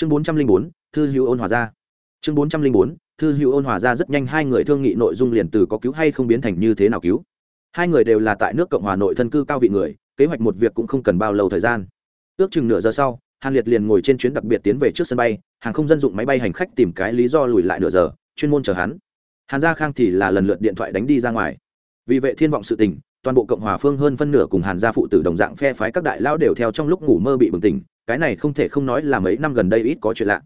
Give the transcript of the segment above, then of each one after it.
chương bốn trăm linh bốn, thư hữu ôn hòa ra. Chương bốn trăm linh bốn, thư hữu ôn hòa ra rất nhanh hai người thương nghị nội dung liền từ có cứu hay không biến thành như thế nào cứu. Hai người đều là tại nước cộng hòa nội thân cư cao vị người, kế hoạch một việc cũng không cần bao lâu thời gian. Ước chừng nửa giờ sau, hàn liệt liền ngồi trên chuyến đặc biệt tiến về trước sân bay, hàng không dân dụng máy bay hành khách tìm cái lý do lùi lại nửa giờ, chuyên môn chờ hắn. Hàn gia khang thì là lần lượt điện thoại đánh đi ra ngoài. Vì vệ thiên vọng sự tình, toàn bộ cộng hòa phương hơn phân nửa cùng hàn gia phụ tử đồng dạng phe phái các đại lao đều theo trong lúc ngủ mơ bị bừng tỉnh cái này không thể không nói là mấy năm gần đây ít có chuyện lạ.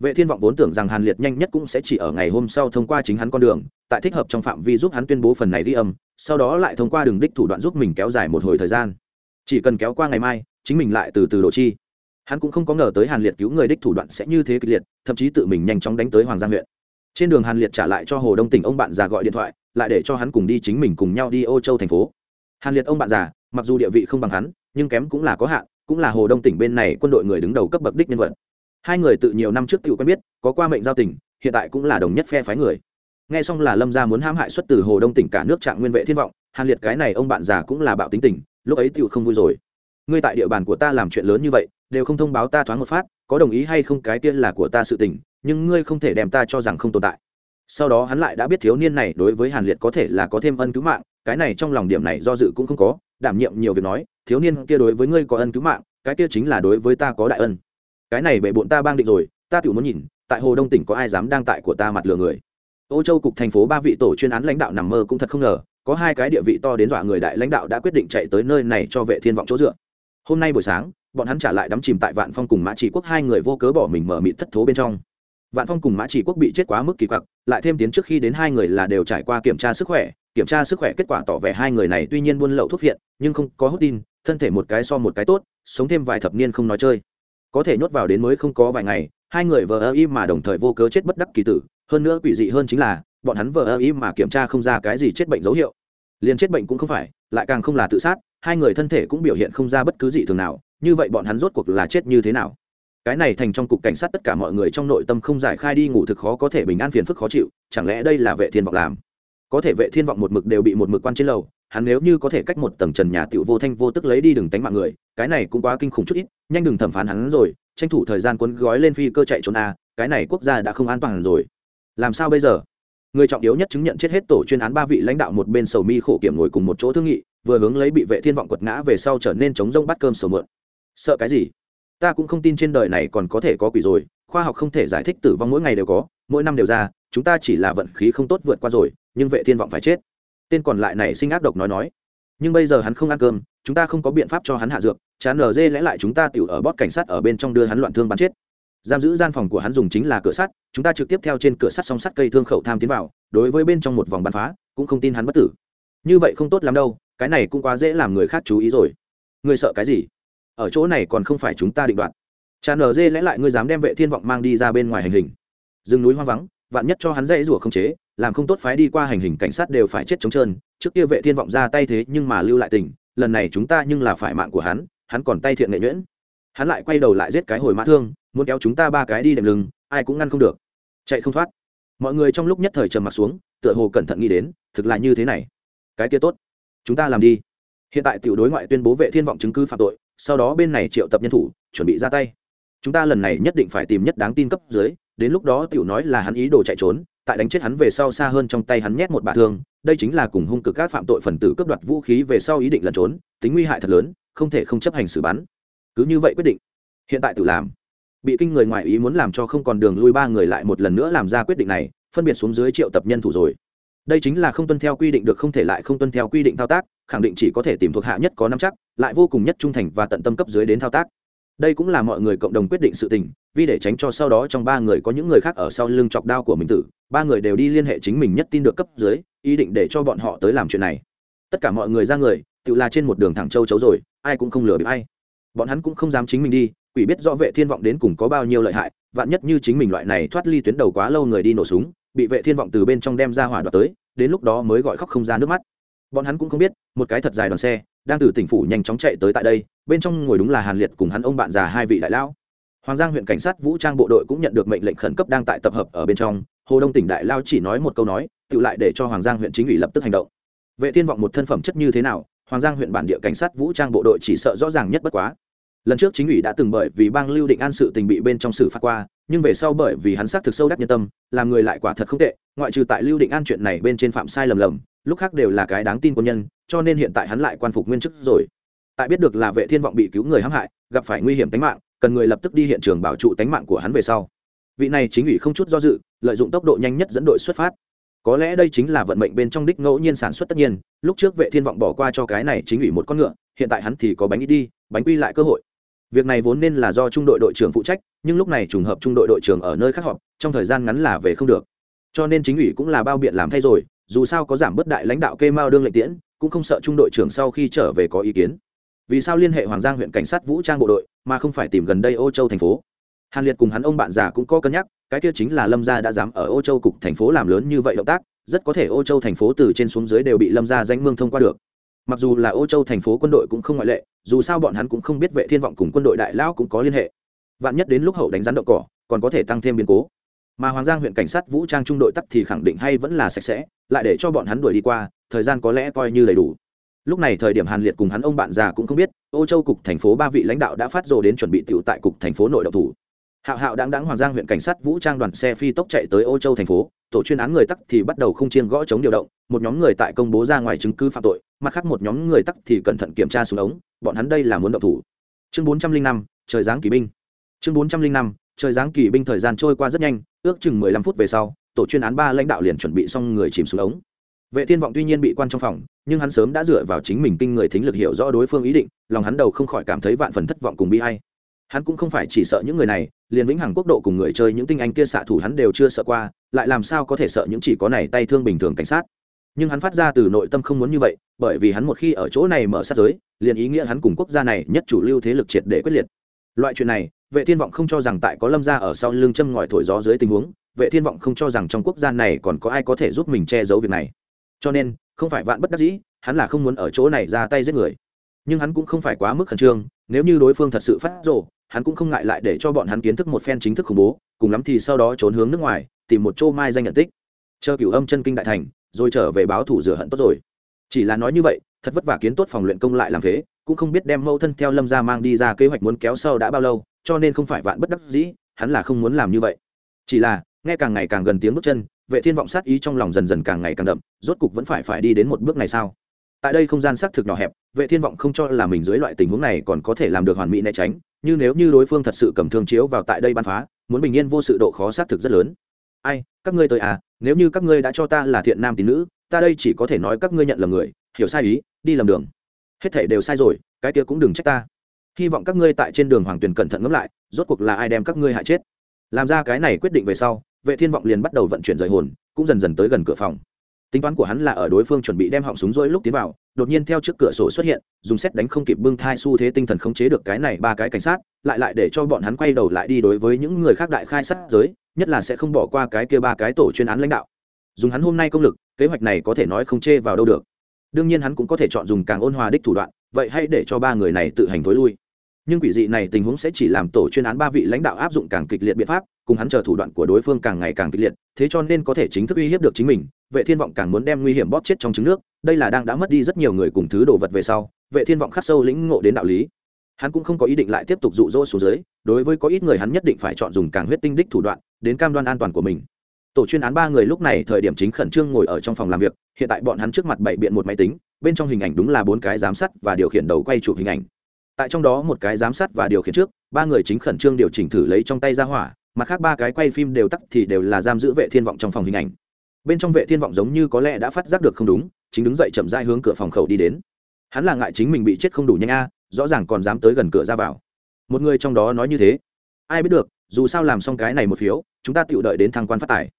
Vệ thiên vọng vốn tưởng rằng hàn liệt nhanh nhất cũng sẽ chỉ ở ngày hôm sau thông qua chính hắn con đường, tại thích hợp trong phạm vi giúp hắn tuyên bố phần này đi âm, sau đó lại thông qua đường đích thủ đoạn giúp mình kéo dài một hồi thời gian. Chỉ cần kéo qua ngày mai, chính mình lại từ từ độ chi. Hắn cũng không có ngờ tới hàn liệt cứu người đích thủ đoạn sẽ như thế kịch liệt, thậm chí tự mình nhanh chóng đánh tới hoàng giang huyện. Trên đường hàn liệt trả lại cho hồ đông tỉnh ông bạn già gọi điện thoại, lại để cho hắn cùng đi chính mình cùng nhau đi ô châu thành phố. Hàn liệt ông bạn già, mặc dù địa vị không bằng hắn, nhưng kém cũng là có hạn cũng là hồ đông tỉnh bên này quân đội người đứng đầu cấp bậc đích nhân vật. Hai người tự nhiều năm trước tự quen biết, có qua mệnh giao tỉnh hiện tại cũng là đồng nhất phe phái người. Nghe xong là lâm gia muốn hãm hại xuất từ hồ đông tỉnh cả nước trạng nguyên vệ thiên vọng, hàn liệt cái này ông bạn già cũng là bạo tính tình, lúc ấy Tiểu không vui rồi. Ngươi tại địa bàn của ta làm chuyện lớn như vậy, đều không thông báo ta thoáng một phát, có đồng ý hay không cái tiên là của ta sự tình, nhưng ngươi không thể đem ta cho rằng không tồn tại. Sau đó hắn lại đã biết thiếu niên này đối với hàn liệt có thể là có thêm ân cứu mạng, cái này trong lòng điểm này do dự cũng không có đảm nhiệm nhiều việc nói, thiếu niên kia đối với ngươi có ân cứu mạng, cái kia chính là đối với ta có đại ân. Cái này bệ bộn ta bang định rồi, ta tự muốn nhìn, tại hồ đông tỉnh có ai dám đang tại của ta mặt lừa người. Ô châu cục thành phố ba vị tổ chuyên án lãnh đạo nằm mơ cũng thật không ngờ, có hai cái địa vị to đến dọa người đại lãnh đạo đã quyết định chạy tới nơi này cho vệ thiên vọng chỗ dựa. Hôm nay buổi sáng, bọn hắn trả lại đắm chìm tại vạn phong cùng mã chỉ quốc hai người vô cớ bỏ mình mở mịt thất thố bên trong. Vạn phong cùng mã chỉ quốc bị chết quá mức kỳ quặc, lại thêm tiến trước khi đến hai người là đều trải qua kiểm tra sức khỏe kiểm tra sức khỏe kết quả tỏ vẻ hai người này tuy nhiên buôn lậu thuốc viện nhưng không có hút tin, thân thể một cái so một cái tốt, sống thêm vài thập niên không nói chơi. Có thể nhốt vào đến mới không có vài ngày, hai người vờ ơ im mà đồng thời vô cớ chết bất đắc kỳ tử, hơn nữa quỷ dị hơn chính là, bọn hắn vờ ơ im mà kiểm tra không ra cái gì chết bệnh dấu hiệu. Liền chết bệnh cũng không phải, lại càng không là tự sát, hai người thân thể cũng biểu hiện không ra bất cứ gì thường nào, như vậy bọn hắn rốt cuộc là chết như thế nào? Cái này thành trong cục cảnh sát tất cả mọi người trong nội tâm không giải khai đi ngủ thực khó có thể bình an phiền phức khó chịu, chẳng lẽ đây là vệ thiên vọng làm? Có thể vệ thiên vọng một mực đều bị một mực quan trên lầu, hắn nếu như có thể cách một tầng trần nhà tiểu vô thanh vô tức lấy đi đừng tánh mạng người, cái này cũng quá kinh khủng chút ít, nhanh đừng thẩm phán hắn rồi, tranh thủ thời gian cuốn gói lên phi cơ chạy trốn a, cái này quốc gia đã không an toàn rồi. Làm sao bây giờ? Người trọng yếu nhất chứng nhận chết hết tổ chuyên án ba vị lãnh đạo một bên sầu mi khổ kiểm ngồi cùng một chỗ thương nghị, vừa hướng lấy bị vệ thiên vọng quật ngã về sau trở nên chống rông bắt cơm sầu mượn. Sợ cái gì? Ta cũng không tin trên đời này còn có thể có quỷ rồi, khoa học không thể giải thích tử vong mỗi ngày đều có, mỗi năm đều ra, chúng ta chỉ là vận khí không tốt vượt qua rồi nhưng vệ thiên vọng phải chết. Tên còn lại này sinh ác độc nói nói, nhưng bây giờ hắn không ăn cơm, chúng ta không có biện pháp cho hắn hạ dược, chán nở dê lẽ lại chúng ta tiểu ở bót cảnh sát ở bên trong đưa hắn loạn thương bắn chết. Giam giữ gian phòng của hắn dùng chính là cửa sắt, chúng ta trực tiếp theo trên cửa sắt song sắt cây thương khẩu tham tiến vào, đối với bên trong một vòng bắn phá, cũng không tin hắn bất tử. Như vậy không tốt lắm đâu, cái này cũng quá dễ làm người khác chú ý rồi. Người sợ cái gì? Ở chỗ này còn không phải chúng ta định đoạt. Chán nở dê lẽ lại ngươi dám đem vệ thiên vọng mang đi ra bên ngoài hành hình. Rừng núi hoang vắng vạn nhất cho hắn dãy rủa không chế, làm không tốt phái đi qua hành hình cảnh sát đều phải chết trống trơn. Trước kia vệ thiên vọng ra tay thế nhưng mà lưu lại tình, lần này chúng ta nhưng là phải mạng của hắn hắn còn tay thiện nghệ nhuyễn. Hắn lại quay đầu lại giết cái hồi mã thương, muốn kéo chúng ta ba cái đi đệm lưng, ai cũng ngăn không được. Chạy không thoát. Mọi người trong lúc nhất thời trầm mặt xuống, tựa hồ cẩn thận nghĩ đến, thực là như thế này. Cái kia tốt, chúng ta làm đi. Hiện tại tiểu đối ngoại tuyên bố vệ thiên vọng chứng cứ phạm tội, sau đó bên này triệu tập nhân thủ, chuẩn bị ra tay. Chúng ta lần này nhất định phải tìm nhất đáng tin cấp dưới đến lúc đó tiểu nói là hắn ý đồ chạy trốn, tại đánh chết hắn về sau xa hơn trong tay hắn nhét một bả thương, đây chính là cùng hung cực các phạm tội phần tử cướp đoạt vũ khí về sau ý định lẩn trốn, tính nguy hại thật lớn, không thể không chấp hành xử bắn. Cứ như vậy quyết định, hiện tại tự làm. Bị kinh người ngoài ý muốn làm cho không còn đường lui ba người lại một lần nữa làm ra quyết định này, phân biệt xuống dưới triệu tập nhân thủ rồi. Đây chính là không tuân theo quy định được không thể lại không tuân theo quy định thao tác, khẳng định chỉ có thể tìm thuộc hạ nhất có năm chắc, lại vô cùng nhất trung thành và tận tâm cấp dưới đến thao tác đây cũng là mọi người cộng đồng quyết định sự tình, vì để tránh cho sau đó trong ba người có những người khác ở sau lưng chọc đao của mình tử, ba người đều đi liên hệ chính mình nhất tin được cấp dưới, ý định để cho bọn họ tới làm chuyện này. Tất cả mọi người ra người, tự là trên một đường thẳng châu chấu rồi, ai cũng không lừa bị ai. Bọn hắn cũng không dám chính mình đi, quỷ biết rõ vệ thiên vọng đến cùng có bao nhiêu lợi hại, vạn nhất như chính mình loại này thoát ly tuyến đầu quá lâu người đi nổ súng, bị vệ thiên vọng từ bên trong đem ra hỏa đoạt tới, đến lúc đó mới gọi khóc không ra nước mắt. Bọn hắn cũng không biết, một cái thật dài đoàn xe đang từ tỉnh phủ nhanh chóng chạy tới tại đây, bên trong ngồi đúng là hàn liệt cùng hắn ông bạn già hai vị đại lão. Hoàng giang huyện cảnh sát vũ trang bộ đội cũng nhận được mệnh lệnh khẩn cấp đang tại tập hợp ở bên trong. Hồ đông tỉnh đại lao chỉ nói một câu nói, tự lại để cho hoàng giang huyện chính ủy lập tức hành động. Vệ thiên vọng một thân phẩm chất như thế nào, hoàng giang huyện bản địa cảnh sát vũ trang bộ đội chỉ sợ rõ ràng nhất bất quá. Lần trước chính ủy đã từng bởi vì bang lưu định an sự tình bị bên trong xử phạt qua, nhưng về sau bởi vì hắn xác thực sâu đắc nhân tâm, làm người lại quả thật không tệ, ngoại trừ tại lưu định an chuyện này bên trên phạm sai lầm lầm lúc khác đều là cái đáng tin quân nhân, cho nên hiện tại hắn lại quan phục nguyên chức rồi. Tại biết được là vệ thiên vọng bị cứu người hãm hại, gặp phải nguy hiểm tính mạng, cần người lập tức đi hiện trường bảo trụ tính mạng của hắn về sau. Vị này chính ủy không chút do dự, lợi dụng tốc độ nhanh nhất dẫn đội xuất phát. Có lẽ đây chính là vận mệnh bên trong đích ngẫu nhiên sản xuất tất nhiên, lúc trước vệ thiên vọng bỏ qua cho cái này chính ủy một con ngựa, hiện tại hắn thì có bánh ít đi, bánh quy lại cơ hội. Việc này vốn nên là do trung đội đội trưởng phụ trách, nhưng lúc này trùng hợp trung đội đội trưởng ở nơi khác họp, trong thời gian ngắn là về không được. Cho nên chính ủy cũng là bao biện làm thay rồi dù sao có giảm bất đại lãnh đạo kê mao đương lệnh tiễn, cũng không sợ trung đội trưởng sau khi trở về có ý kiến. Vì sao liên hệ hoàng giang huyện cảnh sát vũ trang bộ đội, mà không phải tìm gần đây ô châu thành phố? Hàn liệt cùng hắn ông bạn già cũng có cân nhắc, cái kia chính là lâm gia đã dám ở ô châu cục thành phố làm lớn như vậy động tác, rất có thể ô châu thành phố từ trên xuống dưới đều bị lâm gia danh mương thông qua được. Mặc dù là ô châu thành phố quân đội cũng không ngoại lệ, dù sao bọn hắn cũng không biết vệ thiên vọng cùng quân đội đại lão cũng có liên hệ. Vạn nhất đến lúc hậu đánh rắn đậu cỏ, còn có thể tăng thêm biến cố mà hoàng giang huyện cảnh sát vũ trang trung đội tắc thì khẳng định hay vẫn là sạch sẽ, lại để cho bọn hắn đuổi đi qua, thời gian có lẽ coi như đầy đủ. Lúc này thời điểm hàn liệt cùng hắn ông bạn già cũng không biết, ô châu cục thành phố ba vị lãnh đạo đã phát rồ đến chuẩn bị tựu tại cục thành phố nội độc thủ. Hạo hạo đáng đáng hoàng giang huyện cảnh sát vũ trang đoàn xe phi tốc chạy tới ô châu thành phố, tổ chuyên án người tắc thì bắt đầu không chiên gõ chống điều động, một nhóm người tại công bố ra ngoài chứng cứ phạm tội, mặt khác một nhóm người tắc thì cẩn thận kiểm tra xuống ống, bọn hắn đây là muốn động thủ. Chương bốn trăm linh năm, trời giáng kỳ binh. Chương bốn trăm linh năm trời giáng kỳ binh thời gian trôi qua rất nhanh, ước chừng mười lăm phút về sau, tổ chuyên án ba lãnh đạo liền chuẩn bị xong người chìm xuống ống. Vệ thiên vọng tuy nhiên bị quan trong phòng, nhưng hắn sớm đã dựa vào chính mình kinh người thính lực hiểu rõ đối phương ý định, lòng hắn đầu không khỏi cảm thấy vạn phần thất vọng cùng bi hay hắn cũng không phải chỉ sợ những người này, liền vĩnh hằng quốc độ cùng người chơi những tinh anh kia xạ thủ hắn đều chưa sợ qua, lại làm sao có thể sợ những chỉ có này tay thương bình thường cảnh sát. Nhưng hắn phát ra từ nội tâm không muốn như vậy, bởi vì hắn một khi ở chỗ này mở sát giới, liền ý nghĩa hắn cùng quốc gia này nhất chủ lưu thế lực triệt để quyết liệt. Loại chuyện này vệ thiên vọng không cho rằng tại có lâm gia ở sau lưng châm ngòi thổi gió dưới tình huống, vệ thiên vọng không cho rằng trong quốc gia này còn có ai có thể giúp mình che giấu việc này. Cho nên, không phải vạn bất đắc dĩ, hắn là không muốn ở chỗ này ra tay giết người. Nhưng hắn cũng không phải quá mức khẩn trương, nếu như đối phương thật sự phát rộ hắn cũng không ngại lại để cho bọn hắn kiến thức một phen chính thức khủng bố, cùng lắm thì sau đó trốn hướng nước ngoài, tìm một chỗ mai danh nhận tích. Chờ cửu âm chân kinh đại thành, rồi trở về báo thủ rửa hận tốt rồi. Chỉ là nói như vậy, thật vất vả kiến tốt phòng luyện công lại làm thế cũng không biết đem mâu thân theo lâm ra mang đi ra kế hoạch muốn kéo sau đã bao lâu, cho nên không phải vạn bất đắc dĩ, hắn là không muốn làm như vậy. Chỉ là, nghe càng ngày càng gần tiếng bước chân, vệ thiên vọng sát ý trong lòng dần dần càng ngày càng đậm, rốt cục vẫn phải phải đi đến một bước này sao? Tại đây không gian xác thực nhỏ hẹp, vệ thiên vọng không cho là mình dưới loại tình huống này còn có thể làm được hoàn mỹ né tránh nhưng nếu như đối phương thật sự cầm thương chiếu vào tại đây bắn phá, muốn bình yên vô sự độ khó xác thực rất lớn. Ai, các ngươi tới à nếu như các ngươi đã cho ta là thiện nam tín nữ, ta đây chỉ có thể nói các ngươi nhận lầm người, hiểu sai ý, đi lầm đường hết thể đều sai rồi, cái kia cũng đừng trách ta. Hy vọng các ngươi tại trên đường hoàng tuyền cẩn thận ngẫm lại, rốt cuộc là ai đem các ngươi hại chết. Làm ra cái này quyết định về sau, vệ thiên vọng liền bắt đầu vận chuyển rời hồn, cũng dần dần tới gần cửa phòng. Tính toán của hắn là ở đối phương chuẩn bị đem họng súng rỗi lúc tiến vào, đột nhiên theo trước cửa sổ xuất hiện, dùng xét đánh không kịp bưng thai xu thế tinh thần khống chế được cái này ba cái cảnh sát, lại lại để cho bọn hắn quay đầu lại đi đối với những người khác đại khai sát giới, nhất là sẽ không bỏ qua cái kia ba cái tổ chuyên án lãnh đạo. Dùng hắn hôm nay công lực, kế hoạch này có thể nói không chê vào đâu được đương nhiên hắn cũng có thể chọn dùng càng ôn hòa đích thủ đoạn, vậy hãy để cho ba người này tự hành thối lui. Nhưng quỷ dị này tình huống sẽ chỉ làm tổ chuyên án ba vị lãnh đạo áp dụng càng kịch liệt biện pháp, cùng hắn chờ thủ đoạn của đối phương càng ngày càng kịch liệt, thế cho nên có thể chính thức uy hiếp được chính mình, vệ thiên vọng càng muốn đem nguy hiểm bóp chết trong trứng nước, đây là đang đã mất đi rất nhiều người cùng thứ đồ vật về sau, vệ thiên vọng khắc sâu lĩnh ngộ đến đạo lý. Hắn cũng không có ý định lại tiếp tục rụ rỗ xuống dưới, đối với có ít người hắn nhất định phải chọn dùng càng huyết tinh đích thủ đoạn, đến cam đoan an toàn của mình tổ chuyên án ba người lúc này thời điểm chính khẩn trương ngồi ở trong phòng làm việc, hiện tại bọn hắn trước mặt bảy biện một máy tính, bên trong hình ảnh đúng là bốn cái giám sát và điều khiển đầu quay chụp hình ảnh. Tại trong đó một cái giám sát và điều khiển trước, ba người chính khẩn trương điều chỉnh thử lấy trong tay ra hỏa, mặt khác ba cái quay phim đều tắt thì đều là giam giữ vệ thiên vọng trong phòng hình ảnh. Bên trong vệ thiên vọng giống như có lẽ đã phát giác được không đúng, chính đứng dậy chậm rãi hướng cửa phòng khẩu đi đến. Hắn là ngại chính mình bị chết không đủ nhanh a, rõ ràng còn dám tới gần cửa ra vào. Một người trong đó nói như thế. Ai biết được, dù sao làm xong cái này một phiếu, chúng ta tự đợi đến thăng quan phát tài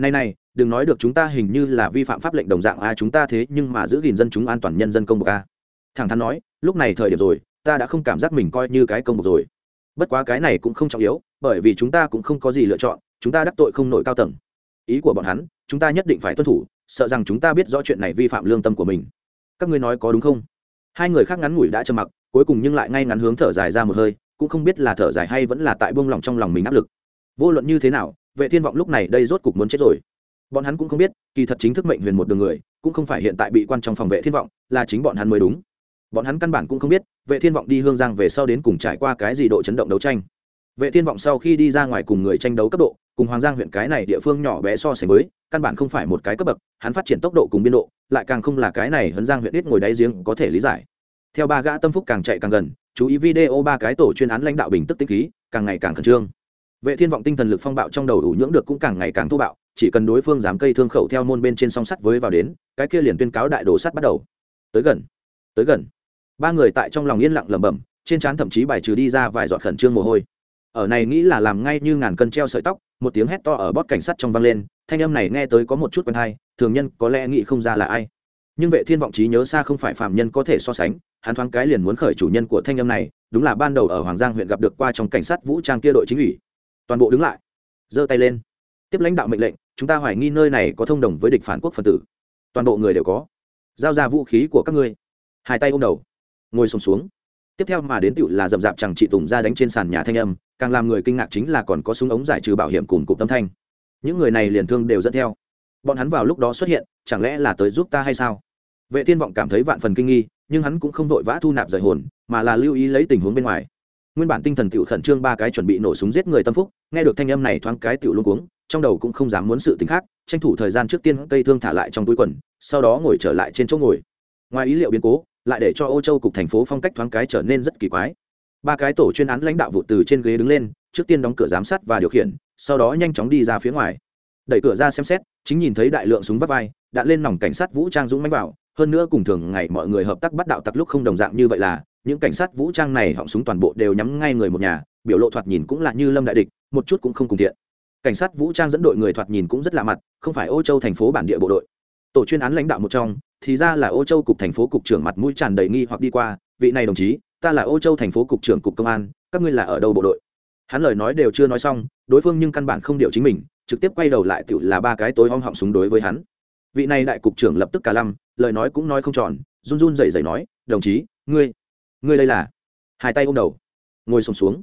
này này, đừng nói được chúng ta hình như là vi phạm pháp lệnh đồng dạng a, chúng ta thế nhưng mà giữ gìn dân chúng an toàn nhân dân công bộc a. Thẳng thắn nói, lúc này thời điểm rồi, ta đã không cảm giác mình coi như cái công bộc rồi. Bất quá cái này cũng không trọng yếu, bởi vì chúng ta cũng không có gì lựa chọn, chúng ta đắc tội không nổi cao tầng. Ý của bọn hắn, chúng ta nhất định phải tuân thủ, sợ rằng chúng ta biết rõ chuyện này vi phạm lương tâm của mình. Các ngươi nói có đúng không? Hai người khác ngắn ngủi đã trầm mặc, cuối cùng nhưng lại ngay ngắn hướng thở dài ra một hơi, cũng không biết là thở dài hay vẫn là tại buông lỏng trong lòng mình áp lực. Vô luận như thế nào vệ thiên vọng lúc này đây rốt cục muốn chết rồi. Bọn hắn cũng không biết, kỳ thật chính thức mệnh huyền một đường người, cũng không phải hiện tại bị quan trong phòng vệ thiên vọng, là chính bọn hắn mới đúng. Bọn hắn căn bản cũng không biết, vệ thiên vọng đi hương giang về sau đến cùng trải qua cái gì độ chấn động đấu tranh. Vệ thiên vọng sau khi đi ra ngoài cùng người tranh đấu cấp độ, cùng hoàng giang huyện cái này địa phương nhỏ bé so sánh với, căn bản không phải một cái cấp bậc, hắn phát triển tốc độ cùng biên độ, lại càng không là cái này hấn giang huyện ít ngồi đáy giếng có thể lý giải. Theo ba gã tâm phúc càng chạy càng gần, chú ý video ba cái tổ chuyên án lãnh đạo bình tức tinh khí, càng ngày càng khẩn trương vệ thiên vọng tinh thần lực phong bạo trong đầu đủ nhưỡng được cũng càng ngày càng thô bạo, chỉ cần đối phương dám cây thương khẩu theo môn bên trên song sắt với vào đến, cái kia liền tuyên cáo đại đồ sắt bắt đầu. Tới gần tới gần. Ba người tại trong lòng yên lặng lẩm bẩm, trên trán thậm chí bài trừ đi ra vài giọt khẩn trương mồ hôi. Ở này nghĩ là làm ngay như ngàn cân treo sợi tóc, một tiếng hét to ở bót cảnh sát trong vang lên, thanh âm này nghe tới có một chút quen hay thường nhân có lẽ nghĩ không ra là ai. Nhưng vệ thiên vọng trí nhớ xa không phải phạm nhân có thể so sánh, hắn thoáng cái liền muốn khởi chủ nhân của thanh âm này, đúng là ban đầu ở hoàng giang huyện gặp được qua trong cảnh sát vũ trang kia đội chính ủy toàn bộ đứng lại. Giơ tay lên. Tiếp lãnh đạo mệnh lệnh chúng ta hoài nghi nơi này có thông đồng với địch phản quốc phần tử. Toàn bộ người đều có. Giao ra vũ khí của các ngươi. Hai tay ôm đầu. Ngồi sùng xuống, xuống tiếp theo mà đến tựu là dậm dạp chẳng chị tùng ra đánh trên sàn nhà thanh âm càng làm người kinh ngạc chính là còn có súng ống giải trừ bảo hiểm cùng cụm tâm thanh. Những người này liền thương đều dẫn theo. Bọn hắn vào lúc đó xuất hiện chẳng lẽ là tới giúp ta hay sao? Vệ thiên vọng cảm thấy vạn phần kinh nghi nhưng hắn cũng không vội vã thu nạp rời hồn mà là lưu ý lấy tình huống bên ngoài nguyên bản tinh thần tiểu khẩn trương ba cái chuẩn bị nổ súng giết người tâm phúc, nghe được thanh âm này thoáng cái tiểu luôn cuống, trong đầu cũng không dám muốn sự tình khác, tranh thủ thời gian trước tiên cây thương thả lại trong túi quần, sau đó ngồi trở lại trên chỗ ngồi. Ngoài ý liệu biến cố, lại để cho ô châu cục thành phố phong cách thoáng cái trở nên rất kỳ quái. Ba cái tổ chuyên án lãnh đạo vụ từ trên ghế đứng lên, trước tiên đóng cửa giám sát và điều khiển, sau đó nhanh chóng đi ra phía ngoài. Đẩy cửa ra xem xét, chính nhìn thấy đại lượng súng vắt vai đạn lên nòng cảnh sát vũ trang dũng mánh vào, hơn nữa cùng thường ngày mọi người hợp tác bắt đạo tặc lúc không đồng dạng như vậy là những cảnh sát vũ trang này họng súng toàn bộ đều nhắm ngay người một nhà, biểu lộ thoạt nhìn cũng là như lâm đại địch, một chút cũng không cùng thiện. Cảnh sát vũ trang dẫn đội người thoạt nhìn cũng rất lạ mặt, không phải ô châu thành phố bản địa bộ đội. Tổ chuyên án lãnh đạo một trong, thì ra là ô châu cục thành phố cục trưởng mặt mũi tràn đầy nghi hoặc đi qua, vị này đồng chí, ta là ô châu thành phố cục trưởng cục công an, các ngươi là ở đâu bộ đội? Hắn lời nói đều chưa nói xong, đối phương nhưng căn bản không điều chính mình, trực tiếp quay đầu lại tự là ba cái tối om họng súng đối với hắn. Vị này đại cục trưởng lập tức cả lăm, lời nói cũng nói không tròn, run run rẩy rẩy nói, đồng chí, ngươi ngươi đây là? Hai tay ôm đầu ngồi sùng xuống, xuống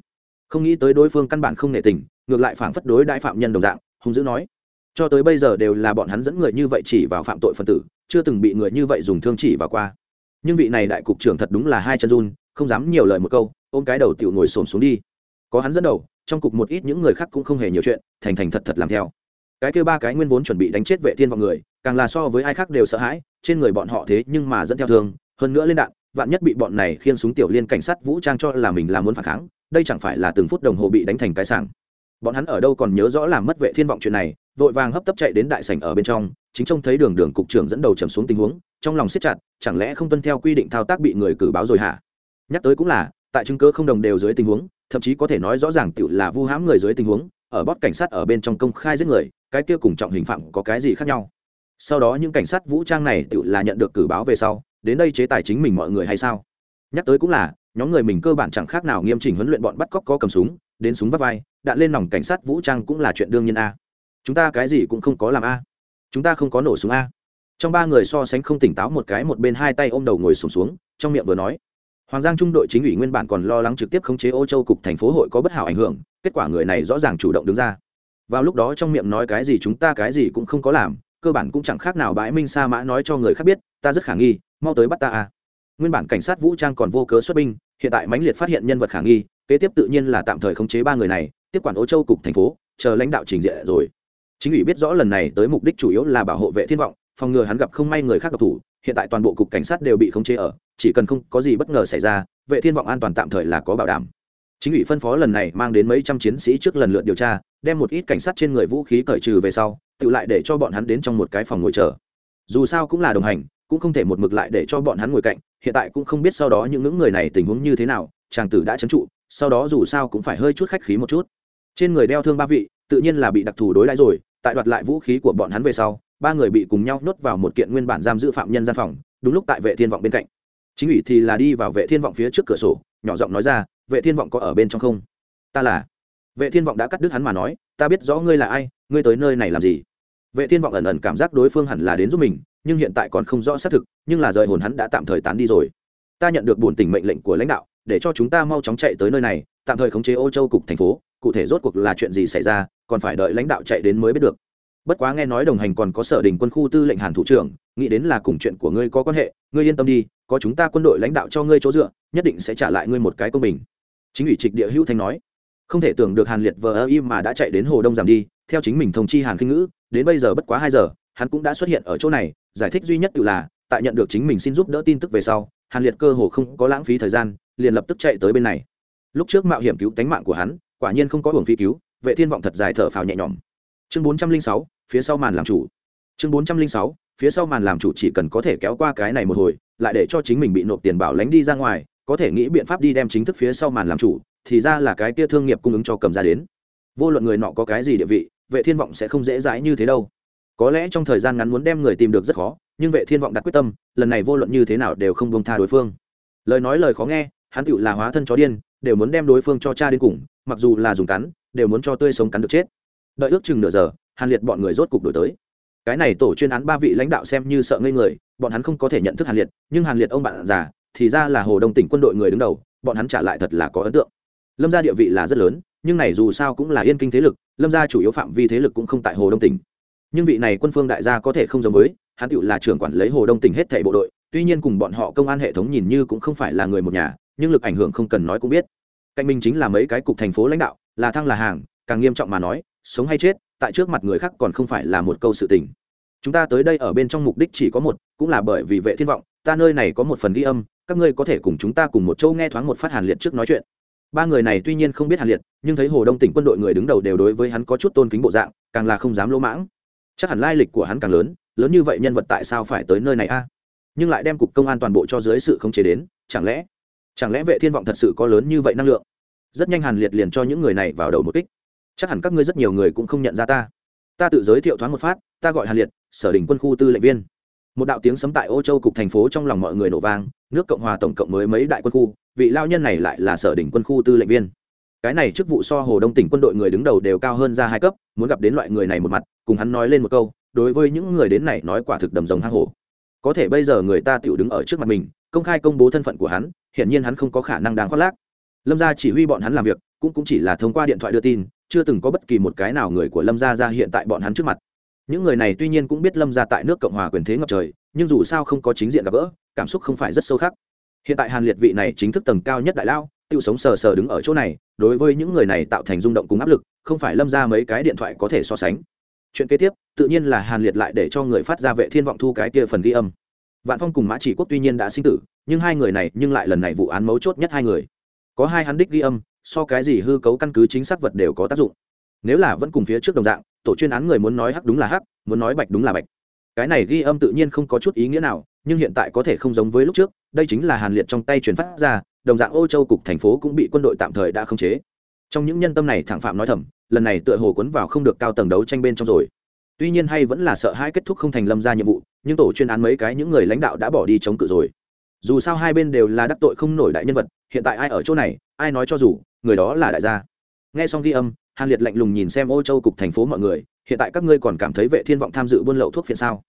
không nghĩ tới đối phương căn bản không nể tình ngược lại phản phất đối đại phạm nhân đồng dạng hung dữ nói. Cho tới bây giờ đều là bọn hắn dẫn người như vậy chỉ vào phạm tội phân tử chưa từng bị người như vậy dùng thương chỉ vào qua. Nhưng vị này đại cục trưởng thật đúng là hai chân run không dám nhiều lời một câu ôm cái đầu tiểu ngồi xổm xuống đi. Có hắn dẫn đầu trong cục một ít những người khác cũng không hề nhiều chuyện thành thành thật thật làm theo. Cái kêu ba cái nguyên vốn chuẩn bị đánh chết vệ thiên vào người càng là so với ai khác đều sợ hãi trên người bọn họ thế nhưng mà dẫn theo thương hơn nữa lên đạn vạn nhất bị bọn này khiên súng tiểu liên cảnh sát vũ trang cho là mình làm muốn phản kháng, đây chẳng phải là từng phút đồng hồ bị đánh thành cái sảng. Bọn hắn ở đâu còn nhớ rõ làm mất vệ thiên vọng chuyện này, vội vàng hấp tấp chạy đến đại sảnh ở bên trong, chính trông thấy đường đường cục trưởng dẫn đầu trầm xuống tình huống, trong lòng siết chặt, chẳng lẽ không tuân theo quy định thao tác bị người cử báo rồi hả? Nhắc tới cũng là, tại chứng cứ không đồng đều dưới tình huống, thậm chí có thể nói rõ ràng tiểu là vu hãm người dưới tình huống, ở bót cảnh sát ở bên trong công khai giết người, cái kia cùng trọng hình phạm có cái gì khác nhau? Sau đó những cảnh sát vũ trang này tự là nhận được cử báo về sau đến đây chế tài chính mình mọi người hay sao? Nhắc tới cũng là nhóm người mình cơ bản chẳng khác nào nghiêm chỉnh huấn luyện bọn bắt cóc có cầm súng đến súng vắt vai đạn lên nòng cảnh sát vũ trang cũng là chuyện đương nhiên a. Chúng ta cái gì cũng không có làm a. Chúng ta không có nổ súng a. Trong ba người so sánh không tỉnh táo một cái một bên hai tay ôm đầu ngồi sùng xuống, xuống trong miệng vừa nói. Hoàng giang trung đội chính ủy nguyên bản còn lo lắng trực tiếp khống chế ô châu cục thành phố hội có bất hảo ảnh hưởng kết quả người này rõ ràng chủ động đứng ra. Vào lúc đó trong miệng nói cái gì chúng ta cái gì cũng không có làm cơ bản cũng chẳng khác nào bãi minh sa mã nói cho người khác biết ta rất khả nghi mau tới bắt ta a nguyên bản cảnh sát vũ trang còn vô cớ xuất binh, hiện tại mãnh liệt phát hiện nhân vật khả nghi, kế tiếp tự nhiên là tạm thời khống chế ba người này, tiếp quản ô châu cục thành phố, chờ lãnh đạo trình diện rồi. Chính ủy biết rõ lần này tới mục đích chủ yếu là bảo hộ vệ thiên vọng, phòng ngừa hắn gặp không may người khác độc thủ, hiện tại toàn bộ cục cảnh sát đều bị khống chế ở, chỉ cần không có gì bất ngờ xảy ra, vệ thiên vọng an toàn tạm thời là có bảo đảm. Chính ủy phân phó lần này mang đến mấy trăm chiến sĩ trước lần lượt điều tra, đem một ít cảnh sát trên người vũ khí cởi trừ về sau, tự lại để cho bọn hắn đến trong một cái phòng ngồi chờ. Dù sao cũng là đồng hành cũng không thể một mực lại để cho bọn hắn ngồi cạnh, hiện tại cũng không biết sau đó những ngưỡng người này tình huống như thế nào, chàng tử đã trấn trụ, sau đó dù sao cũng phải hơi chút khách khí một chút. Trên người đeo thương ba vị, tự nhiên là bị đặc thù đối đãi rồi, tại đoạt lại vũ khí của bọn hắn về sau, ba người bị cùng nhau nhốt vào một kiện nguyên bản giam giữ phạm nhân gian phòng, đúng lúc tại vệ thiên vọng bên cạnh. Chính ủy thì là đi vào vệ thiên vọng phía trước cửa sổ, nhỏ giọng nói ra, vệ thiên vọng có ở bên trong không? Ta là. Vệ thiên vọng đã cắt đứt hắn mà nói, ta biết rõ ngươi là ai, ngươi tới nơi này làm gì. Vệ thiên vọng ẩn ẩn cảm giác đối phương hẳn là đến giúp mình nhưng hiện tại còn không rõ xác thực, nhưng là rời hồn hắn đã tạm thời tán đi rồi. Ta nhận được buồn tỉnh mệnh lệnh của lãnh đạo, để cho chúng ta mau chóng chạy tới nơi này, tạm thời khống chế ô châu cục thành phố, cụ thể rốt cuộc là chuyện gì xảy ra, còn phải đợi lãnh đạo chạy đến mới biết được. Bất quá nghe nói đồng hành còn có sở đình quân khu tư lệnh hàn thủ trưởng, nghĩ đến là cùng chuyện của ngươi có quan hệ, ngươi yên tâm đi, có chúng ta quân đội lãnh đạo cho ngươi chỗ dựa, nhất định sẽ trả lại ngươi một cái công bình. Chính ủy trịch địa hữu thanh nói. Không thể tưởng được hàn liệt vờ ơ im mà đã chạy đến hồ đông giảm đi, theo chính mình thông chi hàn kinh ngữ, đến bây giờ bất quá hai giờ, hắn cũng đã xuất hiện ở chỗ này giải thích duy nhất tự là, tại nhận được chính mình xin giúp đỡ tin tức về sau, hàn liệt cơ hồ không có lãng phí thời gian, liền lập tức chạy tới bên này. Lúc trước mạo hiểm cứu tánh mạng của hắn, quả nhiên không có hưởng phi cứu, vệ thiên vọng thật dài thở phào nhẹ nhõm. Chương bốn trăm linh sáu, phía sau màn làm chủ. Chương bốn trăm linh sáu, phía sau màn làm chủ chỉ cần có thể kéo qua cái này một hồi, lại để cho chính mình bị nộp tiền bảo lánh đi ra ngoài, có thể nghĩ biện pháp đi đem chính thức phía sau màn làm chủ, thì ra là cái kia thương nghiệp cung ứng cho cầm ra đến. Vô luận người nọ có cái gì địa vị, vệ thiên vọng sẽ không dễ dãi như thế đâu có lẽ trong thời gian ngắn muốn đem người tìm được rất khó, nhưng vệ thiên vọng đặt quyết tâm, lần này vô luận như thế nào đều không buông tha đối phương. Lời nói lời khó nghe, hắn tựu là hóa thân chó điên, đều muốn đem đối phương cho cha đến cùng, mặc dù là dùng cắn, đều muốn cho tươi sống cắn được chết. Đợi ước chừng nửa giờ, hàn liệt bọn người rốt cục đổi tới. Cái này tổ chuyên án ba vị lãnh đạo xem như sợ ngây người, bọn hắn không có thể nhận thức hàn liệt, nhưng hàn liệt ông bạn già, thì ra là hồ đông tỉnh quân đội người đứng đầu, bọn hắn trả lại thật là có ấn tượng. Lâm gia địa vị là rất lớn, nhưng này dù sao cũng là yên kinh thế lực, lâm gia chủ yếu phạm vi thế lực cũng không tại hồ đông tỉnh nhưng vị này quân phương đại gia có thể không giống với, hắn tựu là trưởng quản lấy hồ đông tỉnh hết thảy bộ đội, tuy nhiên cùng bọn họ công an hệ thống nhìn như cũng không phải là người một nhà, nhưng lực ảnh hưởng không cần nói cũng biết. Cạnh mình chính là mấy cái cục thành phố lãnh đạo, là thăng là hàng, càng nghiêm trọng mà nói, sống hay chết, tại trước mặt người khác còn không phải là một câu sự tình. Chúng ta tới đây ở bên trong mục đích chỉ có một, cũng là bởi vì vệ thiên vọng, ta nơi này có một phần ghi âm, các ngươi có thể cùng chúng ta cùng một châu nghe thoáng một phát hàn liệt trước nói chuyện. Ba người này tuy nhiên không biết hàn liệt, nhưng thấy hồ đông tỉnh quân đội người đứng đầu đều đối với hắn có chút tôn kính bộ dạng, càng là không dám lỗ mãng chắc hẳn lai lịch của hắn càng lớn lớn như vậy nhân vật tại sao phải tới nơi này a? À? Nhưng lại đem cục công an toàn bộ cho dưới sự khống chế đến, chẳng lẽ chẳng lẽ vệ thiên vọng thật sự có lớn như vậy năng lượng? Rất nhanh hàn liệt liền cho những người này vào đầu một kích. Chắc hẳn các ngươi rất nhiều người cũng không nhận ra ta. Ta tự giới thiệu thoáng một phát, ta gọi hàn liệt, sở đình quân khu tư lệnh viên. Một đạo tiếng sấm tại ô châu cục thành phố trong lòng mọi người nổ vang, nước cộng hòa tổng cộng mới mấy đại quân khu, vị lao nhân này lại là sở đình quân khu tư lệnh viên cái này chức vụ so hồ đông tỉnh quân đội người đứng đầu đều cao hơn ra hai cấp, muốn gặp đến loại người này một mặt, cùng hắn nói lên một câu, đối với những người đến này nói quả thực đầm rồng hang hổ. Có thể bây giờ người ta tiểu đứng ở trước mặt mình, công khai công bố thân phận của hắn, hiển nhiên hắn không có khả năng đáng khoác lác. Lâm gia chỉ huy bọn hắn làm việc, cũng cũng chỉ là thông qua điện thoại đưa tin, chưa từng có bất kỳ một cái nào người của lâm gia ra hiện tại bọn hắn trước mặt. Những người này tuy nhiên cũng biết lâm gia tại nước cộng hòa quyền thế ngập trời, nhưng dù sao không có chính diện gặp gỡ, cảm xúc không phải rất sâu khắc. Hiện tại hàn liệt vị này chính thức tầng cao nhất đại lao tự sống sờ sờ đứng ở chỗ này, đối với những người này tạo thành rung động cùng áp lực, không phải lâm ra mấy cái điện thoại có thể so sánh. Chuyện kế tiếp, tự nhiên là hàn liệt lại để cho người phát ra vệ thiên vọng thu cái kia phần ghi âm. Vạn phong cùng mã chỉ quốc tuy nhiên đã sinh tử, nhưng hai người này, nhưng lại lần này vụ án mấu chốt nhất hai người. Có hai hắn đích ghi âm, so cái gì hư cấu căn cứ chính xác vật đều có tác dụng. Nếu là vẫn cùng phía trước đồng dạng, tổ chuyên án người muốn nói hắc đúng là hắc, muốn nói bạch đúng là bạch. Cái này ghi âm tự nhiên không có chút ý nghĩa nào, nhưng hiện tại có thể không giống với lúc trước, đây chính là hàn liệt trong tay truyền phát ra đồng dạng ô châu cục thành phố cũng bị quân đội tạm thời đã khống chế. Trong những nhân tâm này thẳng phạm nói thầm, lần này tựa hồ cuốn vào không được cao tầng đấu tranh bên trong rồi. Tuy nhiên hay vẫn là sợ hai kết thúc không thành lâm ra nhiệm vụ, nhưng tổ chuyên án mấy cái những người lãnh đạo đã bỏ đi chống cự rồi. Dù sao hai bên đều là đắc tội không nổi đại nhân vật, hiện tại ai ở chỗ này, ai nói cho dù, người đó là đại gia. Nghe xong ghi âm, hàn liệt lạnh lùng nhìn xem ô châu cục thành phố mọi người, hiện tại các ngươi còn cảm thấy vệ thiên vọng tham dự buôn lậu thuốc phiện sao?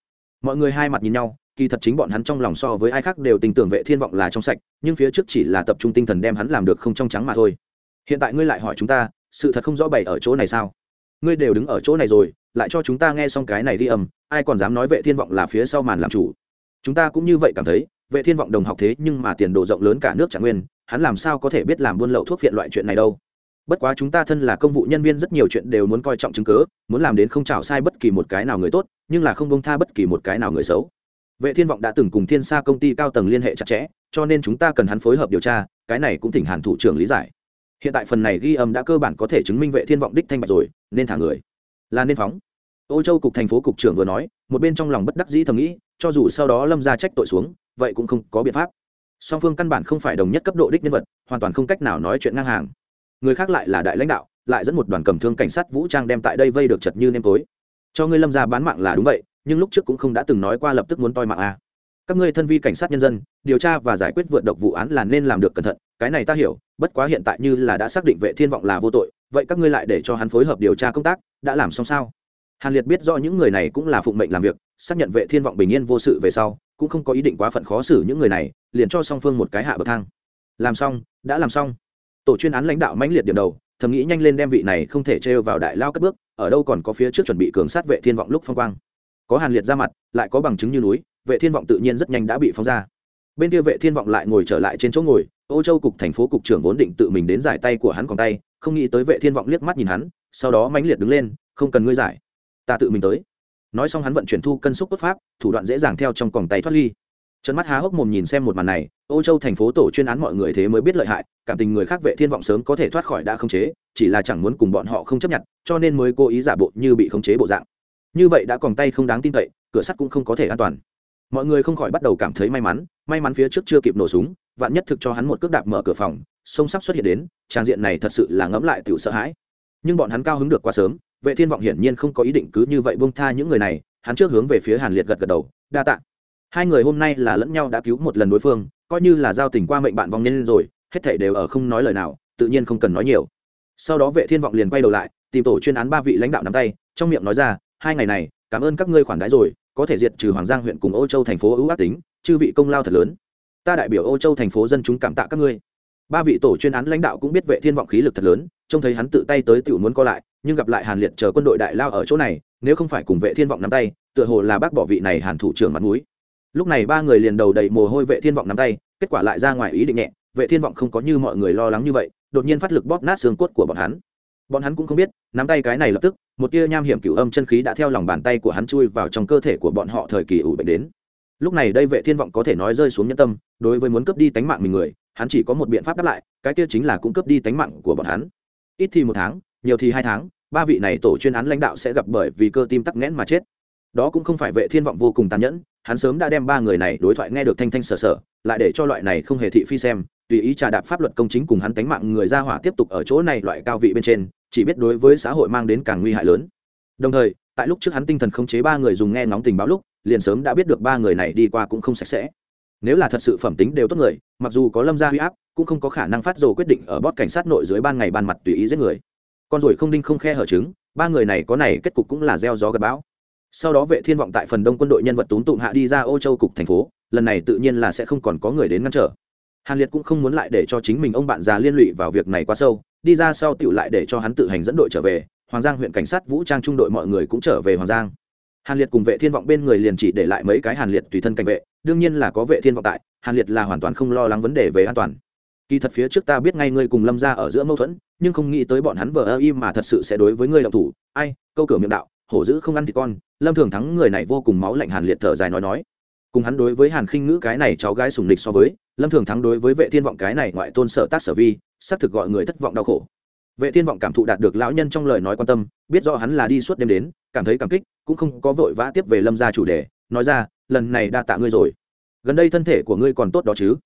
Mọi người hai mặt nhìn nhau kỳ thật chính bọn hắn trong lòng so với ai khác đều tin tưởng vệ thiên vọng là trong sạch, nhưng phía trước chỉ là tập trung tinh thần đem hắn làm được không trong trắng mà thôi. Hiện tại ngươi lại hỏi chúng ta, sự thật không rõ bày ở chỗ này sao? Ngươi đều đứng ở chỗ này rồi, lại cho chúng ta nghe xong cái này đi ầm ai còn dám nói vệ thiên vọng là phía sau màn làm chủ? Chúng ta cũng như vậy cảm thấy, vệ thiên vọng đồng học thế nhưng mà tiền đồ rộng lớn cả nước trạng nguyên, hắn làm sao có thể biết làm buôn lậu thuốc viện loại chuyện này đâu? Bất quá chúng ta thân là công vụ nhân viên rất nhiều chuyện đều muốn coi trọng chứng cứ, muốn làm đến không trào sai bất kỳ một cái nào người tốt, nhưng là không bông tha bất kỳ một cái nào người xấu vệ thiên vọng đã từng cùng thiên sa công ty cao tầng liên hệ chặt chẽ, cho nên chúng ta cần hắn phối hợp điều tra, cái này cũng thỉnh hàn thủ trưởng lý giải. Hiện tại phần này ghi âm đã cơ bản có thể chứng minh vệ thiên vọng đích thanh bạch rồi, nên thả người. Là nên phóng. Ô châu cục thành phố cục trưởng vừa nói, một bên trong lòng bất đắc dĩ thầm nghĩ, cho dù sau đó lâm ra trách tội xuống, vậy cũng không có biện pháp. Song phương căn bản không phải đồng nhất cấp độ đích nhân vật, hoàn toàn không cách nào nói chuyện ngang hàng. Người khác lại là đại lãnh đạo, lại dẫn một đoàn cầm thương cảnh sát vũ trang đem tại đây vây được chật như nêm tối. Cho ngươi lâm ra bán mạng là đúng vậy nhưng lúc trước cũng không đã từng nói qua lập tức muốn toi mạng a. À. các ngươi thân vi cảnh sát nhân dân, điều tra và giải quyết vượt độc vụ án là nên làm được cẩn thận, cái này ta hiểu, bất quá hiện tại như là đã xác định vệ thiên vọng là vô tội, vậy các ngươi lại để cho hắn phối hợp điều tra công tác, đã làm xong sao? Hàn liệt biết rõ những người này cũng là phụng mệnh làm việc, xác nhận vệ thiên vọng bình yên vô sự về sau, cũng không có ý định quá phận khó xử những người này, liền cho song phương một cái hạ bậc thang. Làm xong, đã làm xong. Tổ chuyên án lãnh đạo mãnh liệt điểm đầu, thầm nghĩ nhanh lên đem vị này không thể trêu vào đại lao cất bước, ở đâu còn có phía trước chuẩn bị cường sát vệ thiên vọng lúc phong quang có hàn liệt ra mặt, lại có bằng chứng như núi, vệ thiên vọng tự nhiên rất nhanh đã bị phóng ra. Bên kia vệ thiên vọng lại ngồi trở lại trên chỗ ngồi, ô châu cục thành phố cục trưởng vốn định tự mình đến giải tay của hắn còn tay, không nghĩ tới vệ thiên vọng liếc mắt nhìn hắn, sau đó mãnh liệt đứng lên, không cần ngươi giải, ta tự mình tới. Nói xong hắn vận chuyển thu cân xúc cốt pháp, thủ đoạn dễ dàng theo trong còng tay thoát ly. Trấn mắt há hốc mồm nhìn xem một màn này, ô châu thành phố tổ chuyên án mọi người thế mới biết lợi hại, cảm tình người khác vệ thiên vọng sớm có thể thoát khỏi đã khống chế, chỉ là chẳng muốn cùng bọn họ không chấp nhận, cho nên mới cố ý giả bộ như bị khống chế bộ dạng như vậy đã còn tay không đáng tin cậy, cửa sắt cũng không có thể an toàn. Mọi người không khỏi bắt đầu cảm thấy may mắn may mắn phía trước chưa kịp nổ súng, vạn nhất thực cho hắn một cước đạp mở cửa phòng, sông sắp xuất hiện đến, trang diện này thật sự là ngẫm lại tiểu sợ hãi. Nhưng bọn hắn cao hứng được quá sớm, vệ thiên vọng hiển nhiên không có ý định cứ như vậy buông tha những người này, hắn trước hướng về phía hàn liệt gật gật đầu, đa tạ. Hai người hôm nay là lẫn nhau đã cứu một lần đối phương, coi như là giao tình qua mệnh bạn vong nhân rồi, hết thảy đều ở không nói lời nào, tự nhiên không cần nói nhiều. Sau đó vệ thiên vọng liền quay đầu lại, tìm tổ chuyên án ba vị lãnh đạo nắm tay, trong miệng nói ra hai ngày này, cảm ơn các ngươi khoản đãi rồi, có thể diệt trừ hoàng giang huyện cùng ô châu thành phố ưu ác tính, chư vị công lao thật lớn. Ta đại biểu ô châu thành phố dân chúng cảm tạ các ngươi. Ba vị tổ chuyên án lãnh đạo cũng biết vệ thiên vọng khí lực thật lớn, trông thấy hắn tự tay tới tiểu muốn co lại, nhưng gặp lại hàn liệt chờ quân đội đại lao ở chỗ này, nếu không phải cùng vệ thiên vọng nắm tay, tựa hồ là bác bỏ vị này hàn thủ trưởng mặt mũi. Lúc này ba người liền đầu đầy mồ hôi vệ thiên vọng nắm tay, kết quả lại ra ngoài ý định nhẹ, vệ thiên vọng không có như mọi người lo lắng như vậy, đột nhiên phát lực bóp nát xương cốt của bọn hắn bọn hắn cũng không biết, nắm tay cái này lập tức, một tia nham hiểm cửu âm chân khí đã theo lòng bàn tay của hắn chui vào trong cơ thể của bọn họ thời kỳ ủ bệnh đến. Lúc này đây vệ thiên vọng có thể nói rơi xuống nhân tâm, đối với muốn cướp đi tánh mạng mình người, hắn chỉ có một biện pháp đáp lại, cái kia chính là cung cấp đi tánh mạng của bọn hắn. Ít thì một tháng, nhiều thì hai tháng, ba vị này tổ chuyên án lãnh đạo sẽ gặp bởi vì cơ tim tắc nghẽn mà chết. Đó cũng không phải vệ thiên vọng vô cùng tàn nhẫn, hắn sớm đã đem ba người này đối thoại nghe được thanh thanh sở sở, lại để cho loại này không hề thị phi xem, tùy ý trà đạp pháp luật công chính cùng hắn tánh mạng người ra hỏa tiếp tục ở chỗ này loại cao vị bên trên chỉ biết đối với xã hội mang đến càng nguy hại lớn. Đồng thời, tại lúc trước hắn tinh thần khống chế ba người dùng nghe ngóng tình báo lúc, liền sớm đã biết được ba người này đi qua cũng không sạch sẽ. Nếu là thật sự phẩm tính đều tốt người, mặc dù có lâm gia huy áp, cũng không có khả năng phát dồ quyết định ở bót cảnh sát nội dưới ban ngày ban mặt tùy ý giết người. Con rồi không đinh không khe hở trứng, ba người này có này kết cục cũng là gieo gió gặp bão. Sau đó vệ thiên vọng tại phần đông quân đội nhân vật túng tụng hạ đi ra ô châu cục thành phố, lần này tự nhiên là sẽ không còn có người đến ngăn trở. Hàn liệt cũng không muốn lại để cho chính mình ông bạn già liên lụy vào việc này quá sâu đi ra sau tựu lại để cho hắn tự hành dẫn đội trở về, hoàng giang huyện cảnh sát vũ trang trung đội mọi người cũng trở về hoàng giang. Hàn liệt cùng vệ thiên vọng bên người liền chỉ để lại mấy cái hàn liệt tùy thân cảnh vệ, đương nhiên là có vệ thiên vọng tại, hàn liệt là hoàn toàn không lo lắng vấn đề về an toàn. Kỳ thật phía trước ta biết ngay ngươi cùng lâm ra ở giữa mâu thuẫn, nhưng không nghĩ tới bọn hắn vờ ơ im mà thật sự sẽ đối với ngươi động thủ. Ai, câu cửa miệng đạo, hổ dữ không ăn thì con, lâm thường thắng người này vô cùng máu lạnh hàn liệt thở dài nói nói cùng hắn đối với hàn khinh ngữ cái này cháu gái sùng lịch so với, lâm thường thắng đối với vệ thiên vọng cái này ngoại tôn sở tác sở vi, xác thực gọi người thất vọng đau khổ. Vệ thiên vọng cảm thụ đạt được lão nhân trong lời nói quan tâm, biết rõ hắn là đi suốt đêm đến, cảm thấy cảm kích, cũng không có vội vã tiếp về lâm gia chủ đề, nói ra, lần này đa tạ ngươi rồi. Gần đây thân thể của ngươi còn tốt đó chứ?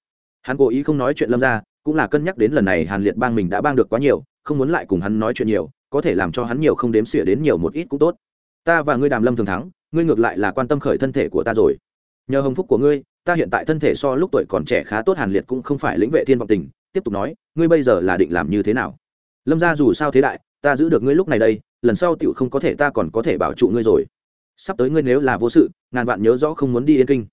Hắn cố ý không nói chuyện lâm gia, cũng là cân nhắc đến lần này hàn liệt bang mình đã bang được quá nhiều, không muốn lại cùng hắn nói chuyện nhiều, có thể làm cho hắn nhiều không đếm xỉa đến nhiều một ít cũng tốt. Ta và ngươi đàm lâm thường thắng, ngươi ngược lại là quan tâm khởi thân thể của ta rồi nhờ hồng phúc của ngươi, ta hiện tại thân thể so lúc tuổi còn trẻ khá tốt, hàn liệt cũng không phải lĩnh vệ thiên vọng tình, tiếp tục nói, ngươi bây giờ là định làm như thế nào? Lâm ra dù sao thế đại, ta giữ được ngươi lúc này đây, lần sau tựu không có thể, ta còn có thể bảo trụ ngươi rồi. Sắp tới ngươi nếu là vô sự, ngàn vạn nhớ rõ không muốn đi yên kinh.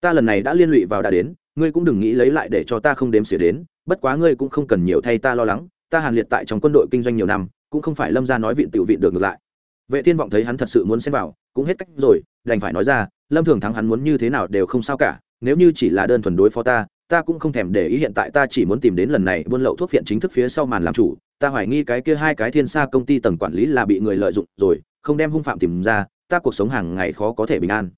Ta lần này đã liên lụy vào đã đến, ngươi cũng đừng nghĩ lấy lại để cho ta không đếm xỉa đến, bất quá ngươi cũng không cần nhiều thay ta lo lắng, ta hàn liệt tại trong quân đội kinh doanh nhiều năm, cũng không phải lâm ra nói viện tiểu viện được ngược lại. Vệ thiên vọng thấy hắn thật sự muốn xem vào, cũng hết cách rồi, đành phải nói ra lâm thường thắng hắn muốn như thế nào đều không sao cả, nếu như chỉ là đơn thuần đối phó ta ta cũng không thèm để ý hiện tại ta chỉ muốn tìm đến lần này buôn lậu thuốc phiện chính thức phía sau màn làm chủ, ta hoài nghi cái kia hai cái thiên sa công ty tầng quản lý là bị người lợi dụng rồi, không đem hung phạm tìm ra, ta cuộc sống hàng ngày khó có thể bình an.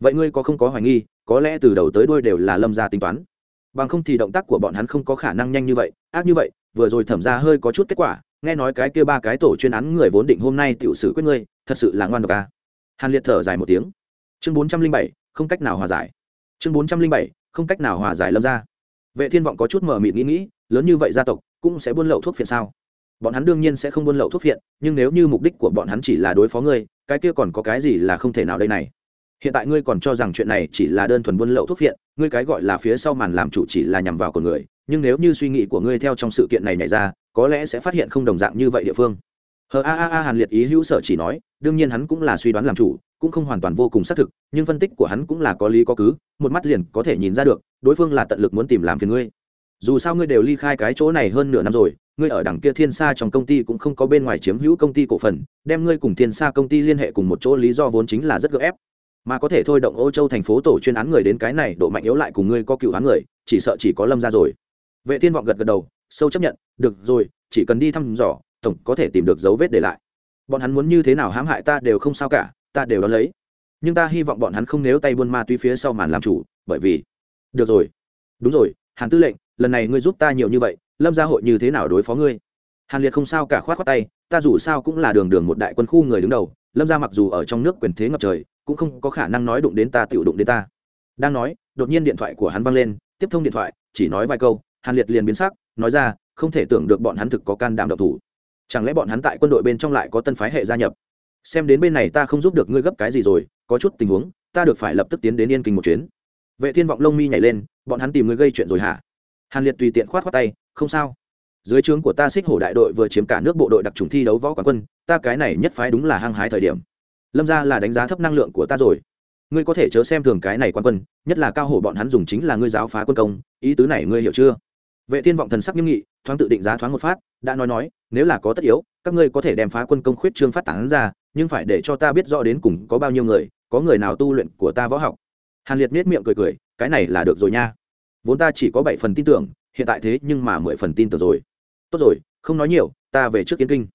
Vậy ngươi có không có hoài nghi, có lẽ từ đầu tới đuôi đều là lâm ra tính toán. Bằng không thì động tác của bọn hắn không có khả năng nhanh như vậy, ác như vậy, vừa rồi thẩm ra hơi có chút kết quả, nghe nói cái kia ba cái tổ chuyên án người vốn định hôm nay tiểu xử quyết ngươi, thật sự là ngoan độc à. hàn liệt thở dài một tiếng chương bốn trăm linh bảy, không cách nào hòa giải. Chương bốn trăm linh bảy, không cách nào hòa giải lâm ra vệ thiên vọng có chút mờ mịt nghĩ nghĩ, lớn như vậy gia tộc, cũng sẽ buôn lậu thuốc phiện sao? Bọn hắn đương nhiên sẽ không buôn lậu thuốc phiện, nhưng nếu như mục đích của bọn hắn chỉ là đối phó ngươi, cái kia còn có cái gì là không thể nào đây này? Hiện tại ngươi còn cho rằng chuyện này chỉ là đơn thuần buôn lậu thuốc phiện, ngươi cái gọi là phía sau màn làm chủ chỉ là nhằm vào con người, nhưng nếu như suy nghĩ của ngươi theo trong sự kiện này nhảy ra, có lẽ sẽ phát hiện không đồng dạng như vậy địa phương. Hờ a a a hàn liệt ý hữu sở chỉ nói, đương nhiên hắn cũng là suy đoán làm chủ cũng không hoàn toàn vô cùng xác thực, nhưng phân tích của hắn cũng là có lý có cứ, một mắt liền có thể nhìn ra được, đối phương là tận lực muốn tìm làm phiền ngươi. Dù sao ngươi đều ly khai cái chỗ này hơn nửa năm rồi, ngươi ở đằng kia thiên sa trong công ty cũng không có bên ngoài chiếm hữu công ty cổ phần, đem ngươi cùng thiên sa công ty liên hệ cùng một chỗ lý do vốn chính là rất gợ ép. Mà có thể thôi động ô châu thành phố tổ chuyên án người đến cái này, độ mạnh yếu lại cùng ngươi có cựu án người, chỉ sợ chỉ có lâm ra rồi. Vệ thiên vọng gật gật đầu, sâu chấp nhận, được rồi, chỉ cần đi thăm dò, tổng có thể tìm được dấu vết để lại. Bọn hắn muốn như thế nào hãm hại ta đều không sao cả ta đều đón lấy. Nhưng ta hy vọng bọn hắn không nếu tay buôn ma túy phía sau màn làm chủ, bởi vì, được rồi, đúng rồi, hàn tư lệnh, lần này ngươi giúp ta nhiều như vậy, lâm gia hội như thế nào đối phó ngươi? Hàn liệt không sao cả khoát khoát tay, ta dù sao cũng là đường đường một đại quân khu người đứng đầu, lâm gia mặc dù ở trong nước quyền thế ngập trời, cũng không có khả năng nói đụng đến ta tiểu đụng đến ta. Đang nói, đột nhiên điện thoại của hắn văng lên, tiếp thông điện thoại, chỉ nói vài câu, hàn liệt liền biến sắc, nói ra, không thể tưởng được bọn hắn thực có can đảm độc thủ. Chẳng lẽ bọn hắn tại quân đội bên trong lại có tân phái hệ gia nhập? Xem đến bên này ta không giúp được ngươi gấp cái gì rồi, có chút tình huống, ta được phải lập tức tiến đến yên kinh một chuyến. Vệ thiên vọng lông mi nhảy lên, bọn hắn tìm ngươi gây chuyện rồi hả? Hàn liệt tùy tiện khoát khoát tay, không sao. Dưới trướng của ta xích hổ đại đội vừa chiếm cả nước bộ đội đặc trùng thi đấu võ quán quân, ta cái này nhất phái đúng là hăng hái thời điểm. Lâm ra là đánh giá thấp năng lượng của ta rồi. Ngươi có thể chớ xem thường cái này quan quân, nhất là cao hổ bọn hắn dùng chính là ngươi giáo phá quân công, ý tứ này ngươi hiểu chưa? Vệ thiên vọng thần sắc nghiêm nghị, thoáng tự định giá thoáng một phát, đã nói nói, nếu là có tất yếu, các ngươi có thể đem phá quân công khuyết trương phát tán ra, nhưng phải để cho ta biết rõ đến cùng có bao nhiêu người, có người nào tu luyện của ta võ học. Hàn liệt miết miệng cười cười, cái này là được rồi nha. Vốn ta chỉ có bảy phần tin tưởng, hiện tại thế nhưng mà mười phần tin tưởng rồi. Tốt rồi, không nói nhiều, ta về trước kiến kinh.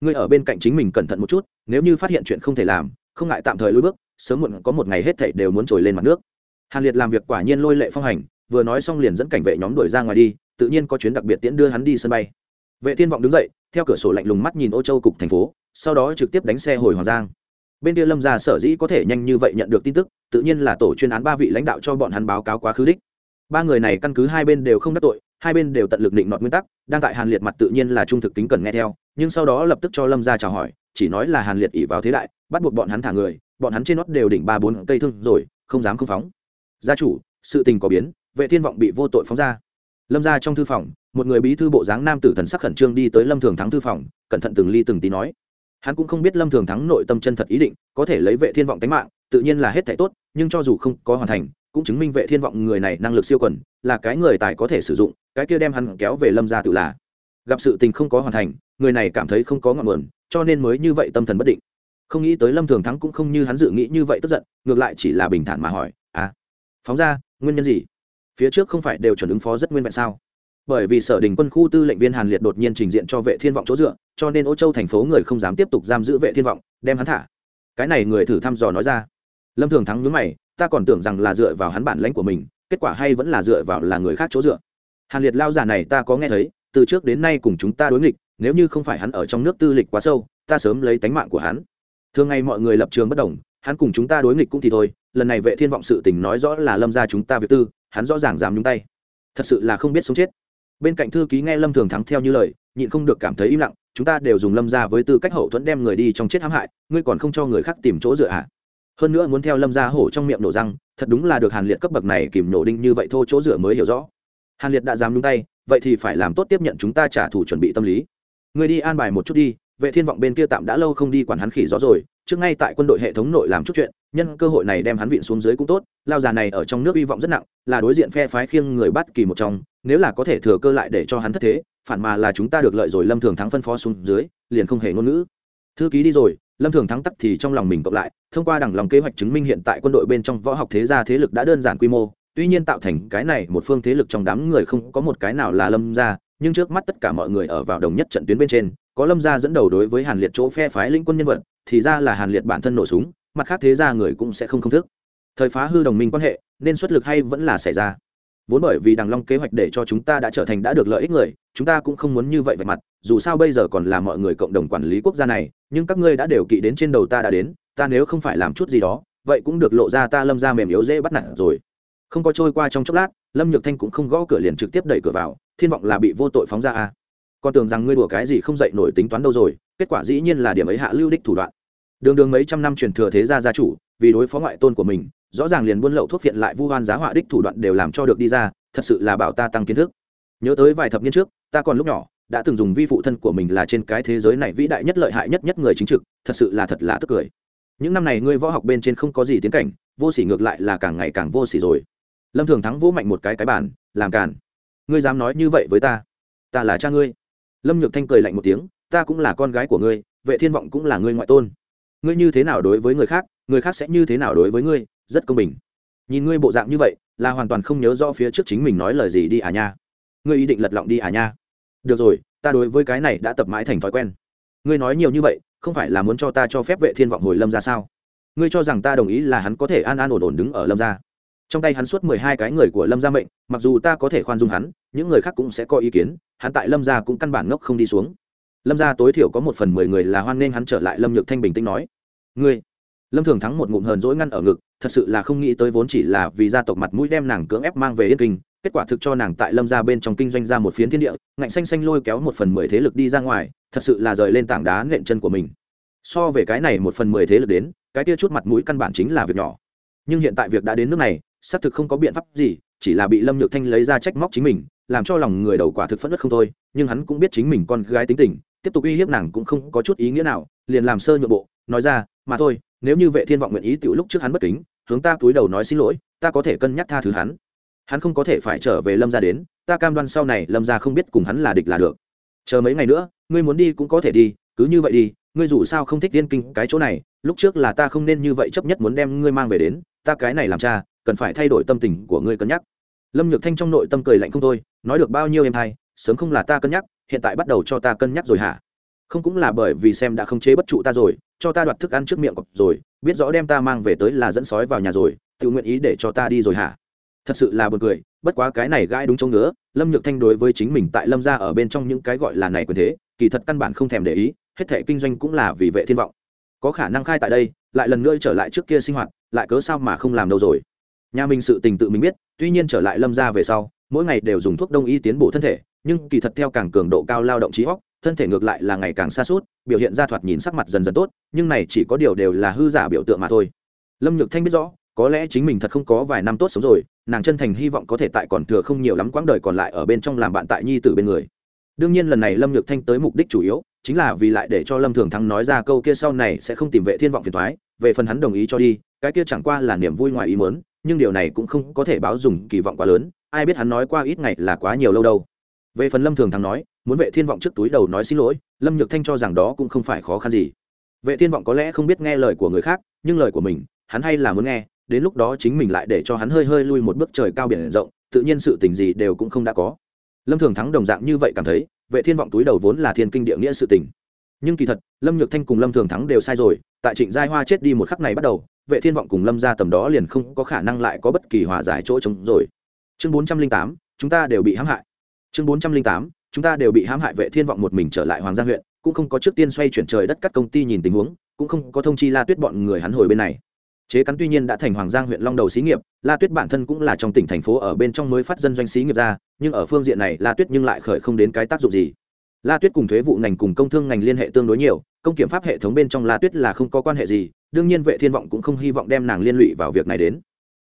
Ngươi ở bên cạnh chính mình cẩn thận một chút, nếu như phát hiện chuyện không thể làm, không ngại tạm thời lùi bước, sớm muộn có một ngày hết thảy đều muốn trồi lên mặt nước. Hàn liệt làm việc quả nhiên lôi lệ phong hành vừa nói xong liền dẫn cảnh vệ nhóm đuổi ra ngoài đi, tự nhiên có chuyến đặc biệt tiễn đưa hắn đi sân bay. Vệ thiên vọng đứng dậy, theo cửa sổ lạnh lùng mắt nhìn ô châu cục thành phố, sau đó trực tiếp đánh xe hồi hoàng giang. Bên kia lâm gia sở dĩ có thể nhanh như vậy nhận được tin tức, tự nhiên là tổ chuyên án ba vị lãnh đạo cho bọn hắn báo cáo quá khứ đích. Ba người này căn cứ hai bên đều không đắc tội, hai bên đều tận lực định nọt nguyên tắc, đang tại hàn liệt mặt tự nhiên là trung thực tính cần nghe theo, nhưng sau đó lập tức cho lâm gia chào hỏi, chỉ nói là hàn liệt ỉ vào thế đại, bắt buộc bọn hắn thả người, bọn hắn trên nót đều đỉnh ba bốn cây thương rồi, không dám không phóng. Gia chủ, sự tình có biến vệ thiên vọng bị vô tội phóng ra. Lâm ra trong thư phòng, một người bí thư bộ dáng nam tử thần sắc khẩn trương đi tới lâm thường thắng thư phòng, cẩn thận từng ly từng tí nói. Hắn cũng không biết lâm thường thắng nội tâm chân thật ý định, có thể lấy vệ thiên vọng tánh mạng, tự nhiên là hết thảy tốt, nhưng cho dù không có hoàn thành, cũng chứng minh vệ thiên vọng người này năng lực siêu quần, là cái người tài có thể sử dụng, cái kia đem hắn kéo về lâm gia tự là. Gặp sự tình không có hoàn thành, người này cảm thấy không có ngọn nguồn, cho nên mới như vậy tâm thần bất định. Không nghĩ tới lâm thường thắng cũng không như hắn dự nghĩ như vậy tức giận, ngược lại chỉ là bình thản mà hỏi à phóng ra, nguyên nhân gì? Phía trước không phải đều chuẩn ứng phó rất nguyên vẹn sao? Bởi vì sở đình quân khu tư lệnh viên hàn liệt đột nhiên trình diện cho vệ thiên vọng chỗ dựa, cho nên ô châu thành phố người không dám tiếp tục giam giữ vệ thiên vọng, đem hắn thả. Cái này người thử thăm dò nói ra. Lâm thường thắng nhướng mày, ta còn tưởng rằng là dựa vào hắn bản lãnh của mình, kết quả hay vẫn là dựa vào là người khác chỗ dựa. Hàn liệt lao giả này ta có nghe thấy, từ trước đến nay cùng chúng ta đối nghịch, nếu như không phải hắn ở trong nước tư lịch quá sâu, ta sớm lấy tánh mạng của hắn. Thường ngày mọi người lập trường bất đồng, hắn cùng chúng ta đối nghịch cũng thì thôi, lần này vệ thiên vọng sự tình nói rõ là lâm ra chúng ta việc tư hắn rõ ràng dám nhúng tay. Thật sự là không biết sống chết. Bên cạnh thư ký nghe lâm thường thắng theo như lời, nhịn không được cảm thấy im lặng, chúng ta đều dùng lâm ra với tư cách hậu thuẫn đem người đi trong chết hãm hại, ngươi còn không cho người khác tìm chỗ dựa ạ à. hơn nữa muốn theo lâm ra hổ trong miệng nổ răng, thật đúng là được hàn liệt cấp bậc này kìm nổ đinh như vậy thô chỗ dựa mới hiểu rõ. Hàn liệt đã dám nhúng tay, vậy thì phải làm tốt tiếp nhận chúng ta trả thù chuẩn bị tâm lý. Người đi an bài một chút đi, vệ thiên vọng bên kia tạm đã lâu không đi quản hắn khỉ gió rồi, trước ngay tại quân đội hệ thống nội làm chút chuyện nhân cơ hội này đem hắn vịn xuống dưới cũng tốt, lao già này ở trong nước hy vọng rất nặng, là đối diện phe phái khiêng người bắt kỳ một trong, nếu là có thể thừa cơ lại để cho hắn thất thế, phản mà là chúng ta được lợi rồi lâm thường thắng phân phó xuống dưới, liền không hề ngôn ngữ. Thư ký đi rồi, lâm thường thắng tắc thì trong lòng mình cộng lại, thông qua đẳng lòng kế hoạch chứng minh hiện tại quân đội bên trong võ học thế gia thế lực đã đơn giản quy mô, tuy nhiên tạo thành cái này một phương thế lực trong đám người không có một cái nào là lâm gia, nhưng trước mắt tất cả mọi người ở vào đồng nhất trận tuyến bên trên, có lâm gia dẫn đầu đối với hàn liệt chỗ phe phái lĩnh quân nhân vật, thì ra là hàn liệt bản thân nổ súng mặt khác thế ra người cũng sẽ không không thức. Thời phá hư đồng minh quan hệ, nên xuất lực hay vẫn là xảy ra. Vốn bởi vì đằng long kế hoạch để cho chúng ta đã trở thành đã được lợi ích người, chúng ta cũng không muốn như vậy vạch mặt, dù sao bây giờ còn là mọi người cộng đồng quản lý quốc gia này, nhưng các ngươi đã đều kỵ đến trên đầu ta đã đến, ta nếu không phải làm chút gì đó, vậy cũng được lộ ra ta lâm ra mềm yếu dễ bắt nạt rồi. Không có trôi qua trong chốc lát, lâm nhược thanh cũng không gõ cửa liền trực tiếp đẩy cửa vào, thiên vọng là bị vô tội phóng ra à. con tưởng rằng ngươi đùa cái gì không dậy nổi tính toán đâu rồi, kết quả dĩ nhiên là điểm ấy hạ lưu đích thủ đoạn đường đường mấy trăm năm truyền thừa thế gia gia chủ, vì đối phó ngoại tôn của mình, rõ ràng liền buôn lậu thuốc phiện lại vu hoan giá họa đích thủ đoạn đều làm cho được đi ra, thật sự là bảo ta tăng kiến thức. Nhớ tới vài thập niên trước, ta còn lúc nhỏ, đã từng dùng vi phụ thân của mình là trên cái thế giới này vĩ đại nhất lợi hại nhất nhất người chính trực, thật sự là thật là tức cười. Những năm này ngươi võ học bên trên không có gì tiến cảnh, vô sỉ ngược lại là càng ngày càng vô sỉ rồi. Lâm thường thắng vỗ mạnh một cái cái bàn, làm càn. Ngươi dám nói như vậy với ta? Ta là cha ngươi. Lâm nhược thanh cười lạnh một tiếng, ta cũng là con gái của ngươi, vệ thiên vọng cũng là ngươi ngoại tôn ngươi như thế nào đối với người khác người khác sẽ như thế nào đối với ngươi, rất công bình. Nhìn ngươi bộ dạng như vậy, là hoàn toàn không nhớ rõ phía trước chính mình nói lời gì đi à nha. Ngươi ý định lật lọng đi à nha. Được rồi, ta đối với cái này đã tập mãi thành thói quen. Ngươi nói nhiều như vậy, không phải là muốn cho ta cho phép vệ thiên vọng hồi lâm ra sao? Ngươi cho rằng ta đồng ý là hắn có thể an an ổn ổn đứng ở lâm gia. Trong tay hắn suốt mười hai cái người của lâm gia mệnh, mặc dù ta có thể khoan dung hắn, những người khác cũng sẽ có ý kiến, hắn tại lâm gia cũng căn bản ngốc không đi xuống lâm gia tối thiểu có một phần mười người là hoan nghênh hắn trở lại lâm nhược thanh bình tĩnh nói. Ngươi? Lâm thường thắng một ngụm hờn dỗi ngăn ở ngực, thật sự là không nghĩ tới vốn chỉ là vì gia tộc mặt mũi đem nàng cưỡng ép mang về yên kinh, kết quả thực cho nàng tại lâm gia bên trong kinh doanh ra một phiến thiên địa, ngạnh xanh xanh lôi kéo một phần mười thế lực đi ra ngoài, thật sự là rời lên tảng đá nện chân của mình. So về cái này một phần mười thế lực đến, cái kia chút mặt mũi căn bản chính là việc nhỏ. Nhưng hiện tại việc đã đến nước này xác thực không có biện pháp gì, chỉ là bị lâm nhược thanh lấy ra trách móc chính mình, làm cho lòng người đầu quả thực phẫn nứt không thôi, nhưng hắn cũng biết chính mình con gái tính tình, tiếp tục uy hiếp nàng cũng không có chút ý nghĩa nào, liền làm sơ nhượng bộ, nói ra, mà thôi, nếu như vệ thiên vọng nguyện ý tiểu lúc trước hắn bất kính, hướng ta túi đầu nói xin lỗi, ta có thể cân nhắc tha thứ hắn. Hắn không có thể phải trở về lâm gia đến, ta cam đoan sau này lâm gia không biết cùng hắn là địch là được. Chờ mấy ngày nữa, ngươi muốn đi cũng có thể đi, cứ như vậy đi, ngươi dù sao không thích tiên kinh cái chỗ này, lúc trước là ta không nên như vậy chấp nhất muốn đem ngươi mang về đến, ta cái này làm cha cần phải thay đổi tâm tình của ngươi cân nhắc. Lâm nhược thanh trong nội tâm cười lạnh không thôi, nói được bao nhiêu em hay, sớm không là ta cân nhắc, hiện tại bắt đầu cho ta cân nhắc rồi hả? Không cũng là bởi vì xem đã không chế bất trụ ta rồi, cho ta đoạt thức ăn trước miệng cọc rồi, biết rõ đem ta mang về tới là dẫn sói vào nhà rồi, tự nguyện ý để cho ta đi rồi hả? Thật sự là buồn cười, bất quá cái này gãi đúng chỗ ngứa, lâm nhược thanh đối với chính mình tại lâm gia ở bên trong những cái gọi là này quyền thế, kỳ thật căn bản không thèm để ý, hết thể kinh doanh cũng là vì vệ thiên vọng. Có khả năng khai tại đây, lại lần nữa trở lại trước kia sinh hoạt, lại cớ sao mà không làm đâu rồi? Nhà mình sự tình tự mình biết, tuy nhiên trở lại lâm gia về sau, mỗi ngày đều dùng thuốc đông y tiến bổ thân thể, nhưng kỳ thật theo càng cường độ cao lao động trí óc, thân thể ngược lại là ngày càng xa suốt, biểu hiện ra thoạt nhìn sắc mặt dần dần tốt, nhưng này chỉ có điều đều là hư giả biểu tượng mà thôi. Lâm nhược thanh biết rõ, có lẽ chính mình thật không có vài năm tốt sống rồi, nàng chân thành hy vọng có thể tại còn thừa không nhiều lắm quãng đời còn lại ở bên trong làm bạn tại nhi tử bên người. Đương nhiên lần này lâm nhược thanh tới mục đích chủ yếu, chính là vì lại để cho lâm thường thắng nói ra câu kia sau này sẽ không tìm vệ thiên vọng phiền thoái về phần hắn đồng ý cho đi, cái kia chẳng qua là niềm vui ngoài ý mớn nhưng điều này cũng không có thể báo dùng kỳ vọng quá lớn, ai biết hắn nói qua ít ngày là quá nhiều lâu đâu. Về phần lâm thường thắng nói, muốn vệ thiên vọng trước túi đầu nói xin lỗi, lâm nhược thanh cho rằng đó cũng không phải khó khăn gì. Vệ thiên vọng có lẽ không biết nghe lời của người khác, nhưng lời của mình, hắn hay là muốn nghe, đến lúc đó chính mình lại để cho hắn hơi hơi lui một bước trời cao biển rộng, tự nhiên sự tình gì đều cũng không đã có. Lâm thường thắng đồng dạng như vậy cảm thấy, vệ thiên vọng túi đầu vốn là thiên kinh địa nghĩa sự tình. Nhưng kỳ thật lâm nhược thanh cùng lâm thường thắng đều sai rồi tại trịnh giai hoa chết đi một khắc này bắt đầu vệ thiên vọng cùng lâm ra tầm đó liền không có khả năng lại có bất kỳ hòa giải chỗ chống rồi. Chương 408, chúng ta đều bị hãm hại. Chương 408, chúng ta đều bị hãm hại vệ thiên vọng một mình trở lại hoàng gia huyện cũng không có trước tiên xoay chuyển trời đất các công ty nhìn tình huống cũng không có thông chi la tuyết bọn người hắn hồi bên này. Chế cắn tuy nhiên đã thành hoàng giang huyện long đầu xí nghiệp la tuyết bản thân cũng là trong tỉnh thành phố ở bên trong mới phát dân doanh xí nghiệp ra nhưng ở phương diện này la tuyết nhưng lại khởi không đến cái tác dụng gì la tuyết cùng thuế vụ ngành cùng công thương ngành liên hệ tương đối nhiều, công kiểm pháp hệ thống bên trong la tuyết là không có quan hệ gì, đương nhiên vệ thiên vọng cũng không hy vọng đem nàng liên lụy vào việc này đến.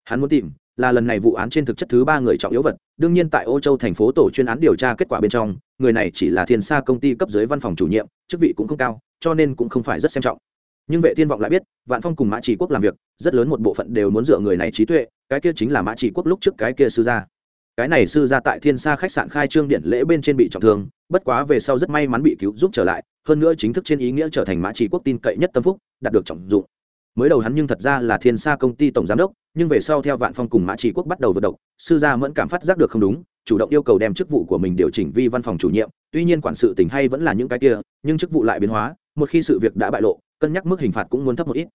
Hắn muốn tìm, là lần này vụ án trên thực chất thứ ba người trọng yếu vật, đương nhiên tại ô châu thành phố tổ chuyên án điều tra kết quả bên trong, người này chỉ là thiên sa công ty cấp dưới văn phòng chủ nhiệm, chức vị cũng không cao, cho nên cũng không phải rất xem trọng. Nhưng vệ thiên vọng lại biết, vạn phong cùng mã chỉ quốc làm việc, rất lớn một bộ phận đều muốn dựa người này trí tuệ, cái kia chính là mã chỉ quốc lúc trước cái kia sư gia cái này sư gia tại thiên sa khách sạn khai trương điện lễ bên trên bị trọng thương, bất quá về sau rất may mắn bị cứu giúp trở lại, hơn nữa chính thức trên ý nghĩa trở thành mã chỉ quốc tin cậy nhất tâm phúc, đạt được trọng dụng. Mới đầu hắn nhưng thật ra là thiên sa công ty tổng giám đốc, nhưng về sau theo vạn phong cùng mã chỉ quốc bắt đầu vận động sư gia mẫn cảm phát giác được không đúng, chủ động yêu cầu đem chức vụ của mình điều chỉnh vi văn phòng chủ nhiệm, tuy nhiên quản sự tình hay vẫn là những cái kia, nhưng chức vụ lại biến hóa, một khi sự việc đã bại lộ, cân nhắc mức hình phạt cũng muốn thấp một ít.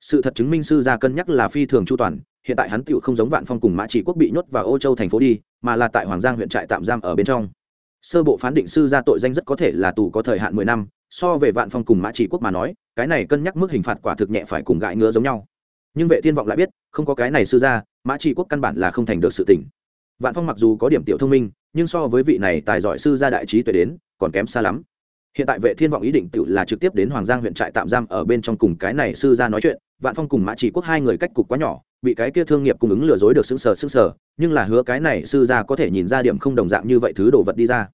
Sự thật chứng minh sư gia cân nhắc là phi thường chu toàn, hiện tại hắn tựu không giống vạn phong cùng mã chỉ quốc bị nhốt vào ô châu thành phố đi mà là tại hoàng giang huyện trại tạm giam ở bên trong. Sơ bộ phán định sư gia tội danh rất có thể là tù có thời hạn mười năm, so về vạn phong cùng mã chỉ quốc mà nói, cái này cân nhắc mức hình phạt quả thực nhẹ phải cùng gãi ngứa giống nhau. Nhưng vệ thiên vọng lại biết, không có cái này sư gia, mã chỉ quốc căn bản là không thành được sự tỉnh vạn phong mặc dù có điểm tiểu thông minh, nhưng so với vị này tài giỏi sư gia đại trí tuệ đến, còn kém xa lắm. Hiện tại vệ thiên vọng ý định tự là trực tiếp đến hoàng giang huyện trại tạm giam ở bên trong cùng cái này sư gia nói chuyện, vạn phong cùng mã chỉ quốc hai người cách cục quá nhỏ bị cái kia thương nghiệp cung ứng lừa dối được sững sờ sững sờ, nhưng là hứa cái này sư gia có thể nhìn ra điểm không đồng dạng như vậy thứ đồ vật đi ra.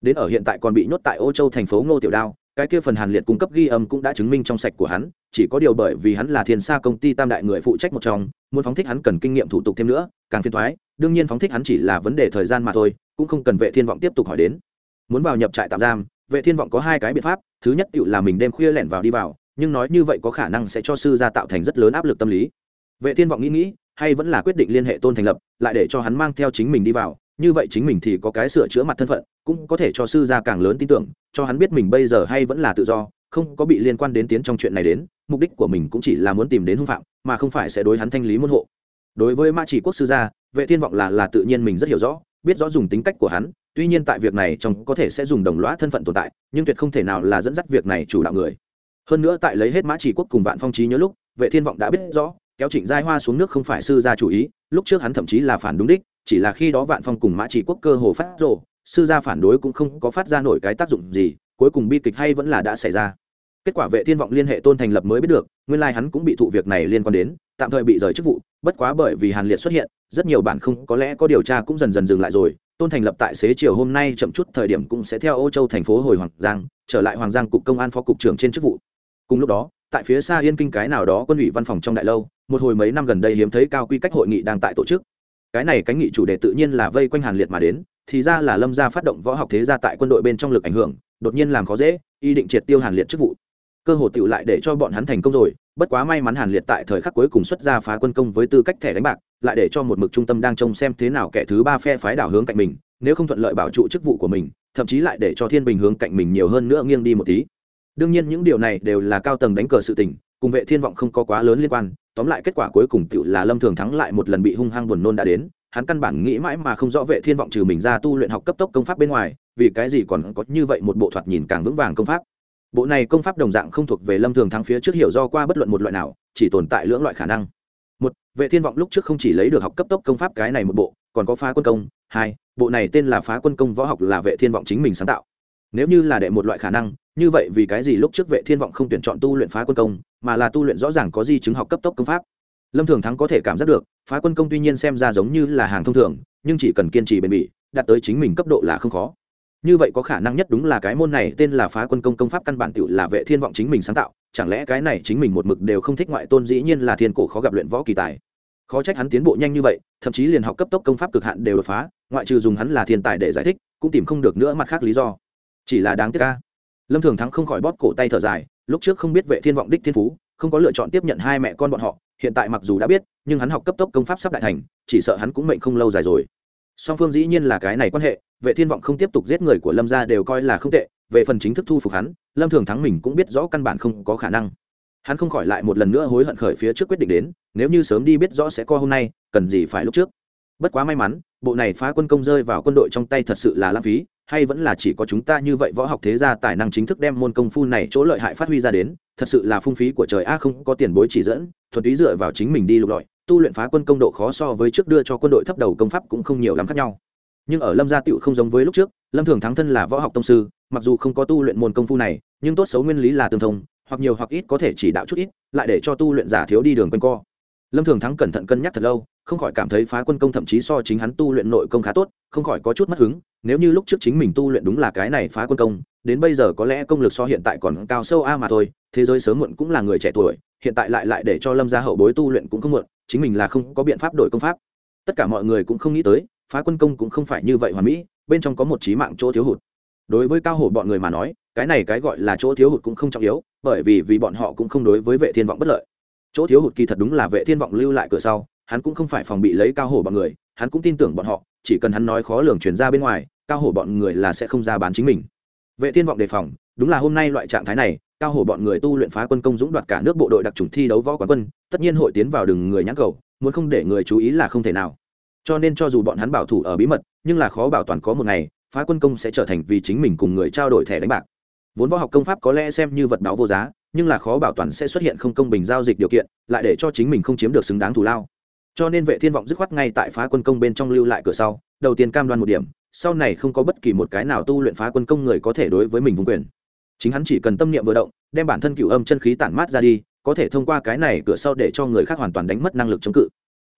Đến ở hiện tại còn bị nhốt tại ô châu thành phố ngô tiểu đao, cái kia phần hàn liệt cung cấp ghi âm cũng đã chứng minh trong sạch của hắn, chỉ có điều bởi vì hắn là thiên sa công ty tam đại người phụ trách một trong, muốn phóng thích hắn cần kinh nghiệm thủ tục thêm nữa, càng phiền thoái đương nhiên phóng thích hắn chỉ là vấn đề thời gian mà thôi, cũng không cần vệ thiên vọng tiếp tục hỏi đến. Muốn vào nhập trại tạm giam, vệ thiên vọng có hai cái biện pháp, thứ nhất tự là mình đêm khuya lẻn vào đi vào, nhưng nói như vậy có khả năng sẽ cho sư gia tạo thành rất lớn áp lực tâm lý vệ thiên vọng nghĩ nghĩ, hay vẫn là quyết định liên hệ tôn thành lập, lại để cho hắn mang theo chính mình đi vào. Như vậy chính mình thì có cái sửa chữa mặt thân phận, cũng có thể cho sư gia càng lớn tin tưởng, cho hắn biết mình bây giờ hay vẫn là tự do, không có bị liên quan đến tiến trong chuyện này đến, mục đích của mình cũng chỉ là muốn tìm đến hung phạm, mà không phải sẽ đối hắn thanh lý môn hộ. Đối với Ma chỉ quốc sư gia, vệ thiên vọng là là tự nhiên mình rất hiểu rõ, biết rõ dùng tính cách của hắn, tuy nhiên tại việc này trong có thể sẽ dùng đồng lõa thân phận tồn tại, nhưng tuyệt không thể nào là dẫn dắt việc này chủ đạo người. Hơn nữa tại lấy hết mã chỉ quốc cùng vạn phong trí nhớ lúc, vệ thiên vọng đã biết rõ kéo trịnh giai hoa xuống nước không phải sư gia chủ ý, lúc trước hắn thậm chí là phản đúng đích, chỉ là khi đó vạn phong cùng mã chỉ quốc cơ hồ phát rộ sư gia phản đối cũng không có phát ra nổi cái tác dụng gì, cuối cùng bi kịch hay vẫn là đã xảy ra. Kết quả vệ thiên vọng liên hệ tôn thành lập mới biết được, nguyên lai hắn cũng bị thụ việc này liên quan đến, tạm thời bị rời chức vụ, bất quá bởi vì hàn liệt xuất hiện, rất nhiều bản không có lẽ có điều tra cũng dần dần dừng lại rồi, tôn thành lập tại xế chiều hôm nay chậm chút thời điểm cũng sẽ theo ô châu thành phố hồi hoàng giang, trở lại hoàng giang cục công an phó cục trưởng trên chức vụ. Cùng lúc đó tại phía xa yên kinh cái nào đó quân ủy văn phòng trong đại lâu, một hồi mấy năm gần đây hiếm thấy cao quy cách hội nghị đang tại tổ chức. Cái này cánh nghị chủ đề tự nhiên là vây quanh hàn liệt mà đến, thì ra là lâm gia phát động võ học thế gia tại quân đội bên trong lực ảnh hưởng, đột nhiên làm khó dễ ý định triệt tiêu hàn liệt chức vụ. Cơ hội tựu lại để cho bọn hắn thành công rồi, bất quá may mắn hàn liệt tại thời khắc cuối cùng xuất ra phá quân công với tư cách thẻ đánh bạc, lại để cho một mực trung tâm đang trông xem thế nào kẻ thứ ba phe phái đảo hướng cạnh mình, nếu không thuận lợi bảo trụ chức vụ của mình, thậm chí lại để cho thiên bình hướng cạnh mình nhiều hơn nữa nghiêng đi một tí đương nhiên những điều này đều là cao tầng đánh cờ sự tình, cùng vệ thiên vọng không có quá lớn liên quan, tóm lại kết quả cuối cùng tựu là lâm thường thắng lại một lần bị hung hăng buồn nôn đã đến, hắn căn bản nghĩ mãi mà không rõ vệ thiên vọng trừ mình ra tu luyện học cấp tốc công pháp bên ngoài, vì cái gì còn có như vậy một bộ thoạt nhìn càng vững vàng công pháp. Bộ này công pháp đồng dạng không thuộc về lâm thường thắng phía trước hiểu do qua bất luận một loại nào, chỉ tồn tại lưỡng loại khả năng. Một, vệ thiên vọng lúc trước không chỉ lấy được học cấp tốc công pháp cái này một bộ, còn có phá quân công. Hai, bộ này tên là phá quân công võ học là vệ thiên vọng chính mình sáng tạo. Nếu như là đệ một loại khả năng như vậy vì cái gì lúc trước vệ thiên vọng không tuyển chọn tu luyện phá quân công, mà là tu luyện rõ ràng có di chứng học cấp tốc công pháp. Lâm thường thắng có thể cảm giác được, phá quân công tuy nhiên xem ra giống như là hàng thông thường, nhưng chỉ cần kiên trì bền bỉ, đạt tới chính mình cấp độ là không khó. Như vậy có khả năng nhất đúng là cái môn này tên là phá quân công công pháp căn bản tự là vệ thiên vọng chính mình sáng tạo, chẳng lẽ cái này chính mình một mực đều không thích ngoại tôn dĩ nhiên là thiên cổ khó gặp luyện võ kỳ tài. Khó trách hắn tiến bộ nhanh như vậy, thậm chí liền học cấp tốc công pháp cực hạn đều đột phá, ngoại trừ dùng hắn là thiên tài để giải thích, cũng tìm không được nữa mặt khác lý do. Chỉ là đáng tiếc ca lâm thường thắng không khỏi bóp cổ tay thở dài, lúc trước không biết vệ thiên vọng đích thiên phú, không có lựa chọn tiếp nhận hai mẹ con bọn họ, hiện tại mặc dù đã biết, nhưng hắn học cấp tốc công pháp sắp đại thành, chỉ sợ hắn cũng mệnh không lâu dài rồi. Song phương dĩ nhiên là cái này quan hệ, vệ thiên vọng không tiếp tục giết người của lâm gia đều coi là không tệ, về phần chính thức thu phục hắn, lâm thường thắng mình cũng biết rõ căn bản không có khả năng. Hắn không khỏi lại một lần nữa hối hận khởi phía trước quyết định đến, nếu như sớm đi biết rõ sẽ co hôm nay, cần gì phải lúc trước. Bất quá may mắn, bộ này phá quân công rơi vào quân đội trong tay thật sự là lãng phí hay vẫn là chỉ có chúng ta như vậy võ học thế gia tài năng chính thức đem môn công phu này chỗ lợi hại phát huy ra đến, thật sự là phung phí của trời. A, không có tiền bối chỉ dẫn, thuần túy dựa vào chính mình đi lục lọi, tu luyện phá quân công độ khó so với trước đưa cho quân đội thấp đầu công pháp cũng không nhiều lắm khác nhau. Nhưng ở lâm gia tựu không giống với lúc trước, lâm thường thắng thân là võ học tông sư, mặc dù không có tu luyện môn công phu này, nhưng tốt xấu nguyên lý là tương thông, hoặc nhiều hoặc ít có thể chỉ đạo chút ít, lại để cho tu luyện giả thiếu đi đường quanh co lâm thường thắng cẩn thận cân nhắc thật lâu, không khỏi cảm thấy phá quân công thậm chí so chính hắn tu luyện nội công khá tốt, không khỏi có chút mất hứng, nếu như lúc trước chính mình tu luyện đúng là cái này phá quân công, đến bây giờ có lẽ công lực so hiện tại còn cao sâu a mà thôi, thế giới sớm muộn cũng là người trẻ tuổi, hiện tại lại lại để cho lâm gia hậu bối tu luyện cũng không muộn, chính mình là không có biện pháp đổi công pháp. Tất cả mọi người cũng không nghĩ tới, phá quân công cũng không phải như vậy hoàn mỹ, bên trong có một trí mạng chỗ thiếu hụt. Đối với cao hổ bọn người mà nói, cái này cái gọi là chỗ thiếu hụt cũng không trọng yếu, bởi vì vì bọn họ cũng không đối với vệ thiên vọng bất lợi chỗ thiếu hụt kỳ thật đúng là vệ thiên vọng lưu lại cửa sau, hắn cũng không phải phòng bị lấy cao hổ bọn người, hắn cũng tin tưởng bọn họ, chỉ cần hắn nói khó lường chuyển ra bên ngoài, cao hổ bọn người là sẽ không ra bán chính mình. Vệ thiên vọng đề phòng, đúng là hôm nay loại trạng thái này, cao hổ bọn người tu luyện phá quân công dũng đoạt cả nước bộ đội đặc trùng thi đấu võ quán quân, tất nhiên hội tiến vào đường người nhãn cầu, muốn không để người chú ý là không thể nào. Cho nên cho dù bọn hắn bảo thủ ở bí mật, nhưng là khó bảo toàn có một ngày, phá quân công sẽ trở thành vì chính mình cùng người trao đổi thẻ đánh bạc. Vốn võ học công pháp có lẽ xem như vật báo vô giá nhưng là khó bảo toàn sẽ xuất hiện không công bình giao dịch điều kiện, lại để cho chính mình không chiếm được xứng đáng thù lao. Cho nên vệ thiên vọng dứt khoát ngay tại phá quân công bên trong lưu lại cửa sau, đầu tiên cam đoan một điểm, sau này không có bất kỳ một cái nào tu luyện phá quân công người có thể đối với mình vùng quyền. Chính hắn chỉ cần tâm niệm vừa động, đem bản thân cựu âm chân khí tản mát ra đi, có thể thông qua cái này cửa sau để cho người khác hoàn toàn đánh mất năng lực chống cự.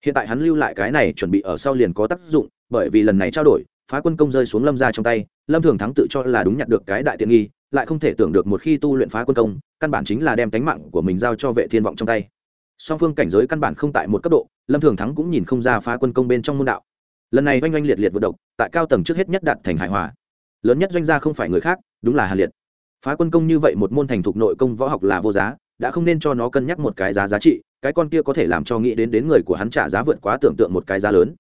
Hiện tại hắn lưu lại cái này chuẩn bị ở sau liền có tác dụng, bởi vì lần này trao đổi, phá quân công rơi xuống lâm ra trong tay, lâm thường thắng tự cho là đúng nhặt được cái đại tiện nghi lại không thể tưởng được một khi tu luyện phá quân công, căn bản chính là đem tánh mạng của mình giao cho vệ thiên vọng trong tay. Song phương cảnh giới căn bản không tại một cấp độ, lâm thường thắng cũng nhìn không ra phá quân công bên trong môn đạo. Lần này oanh oanh liệt liệt vượt độc, tại cao tầng trước hết nhất đạt thành hài hòa. Lớn nhất doanh gia không phải người khác, đúng là hà liệt. Phá quân công như vậy một môn thành thục nội công võ học là vô giá, đã không nên cho nó cân nhắc một cái giá giá trị, cái con kia có thể làm cho nghĩ đến đến người của hắn trả giá vượt quá tưởng tượng một cái giá lớn.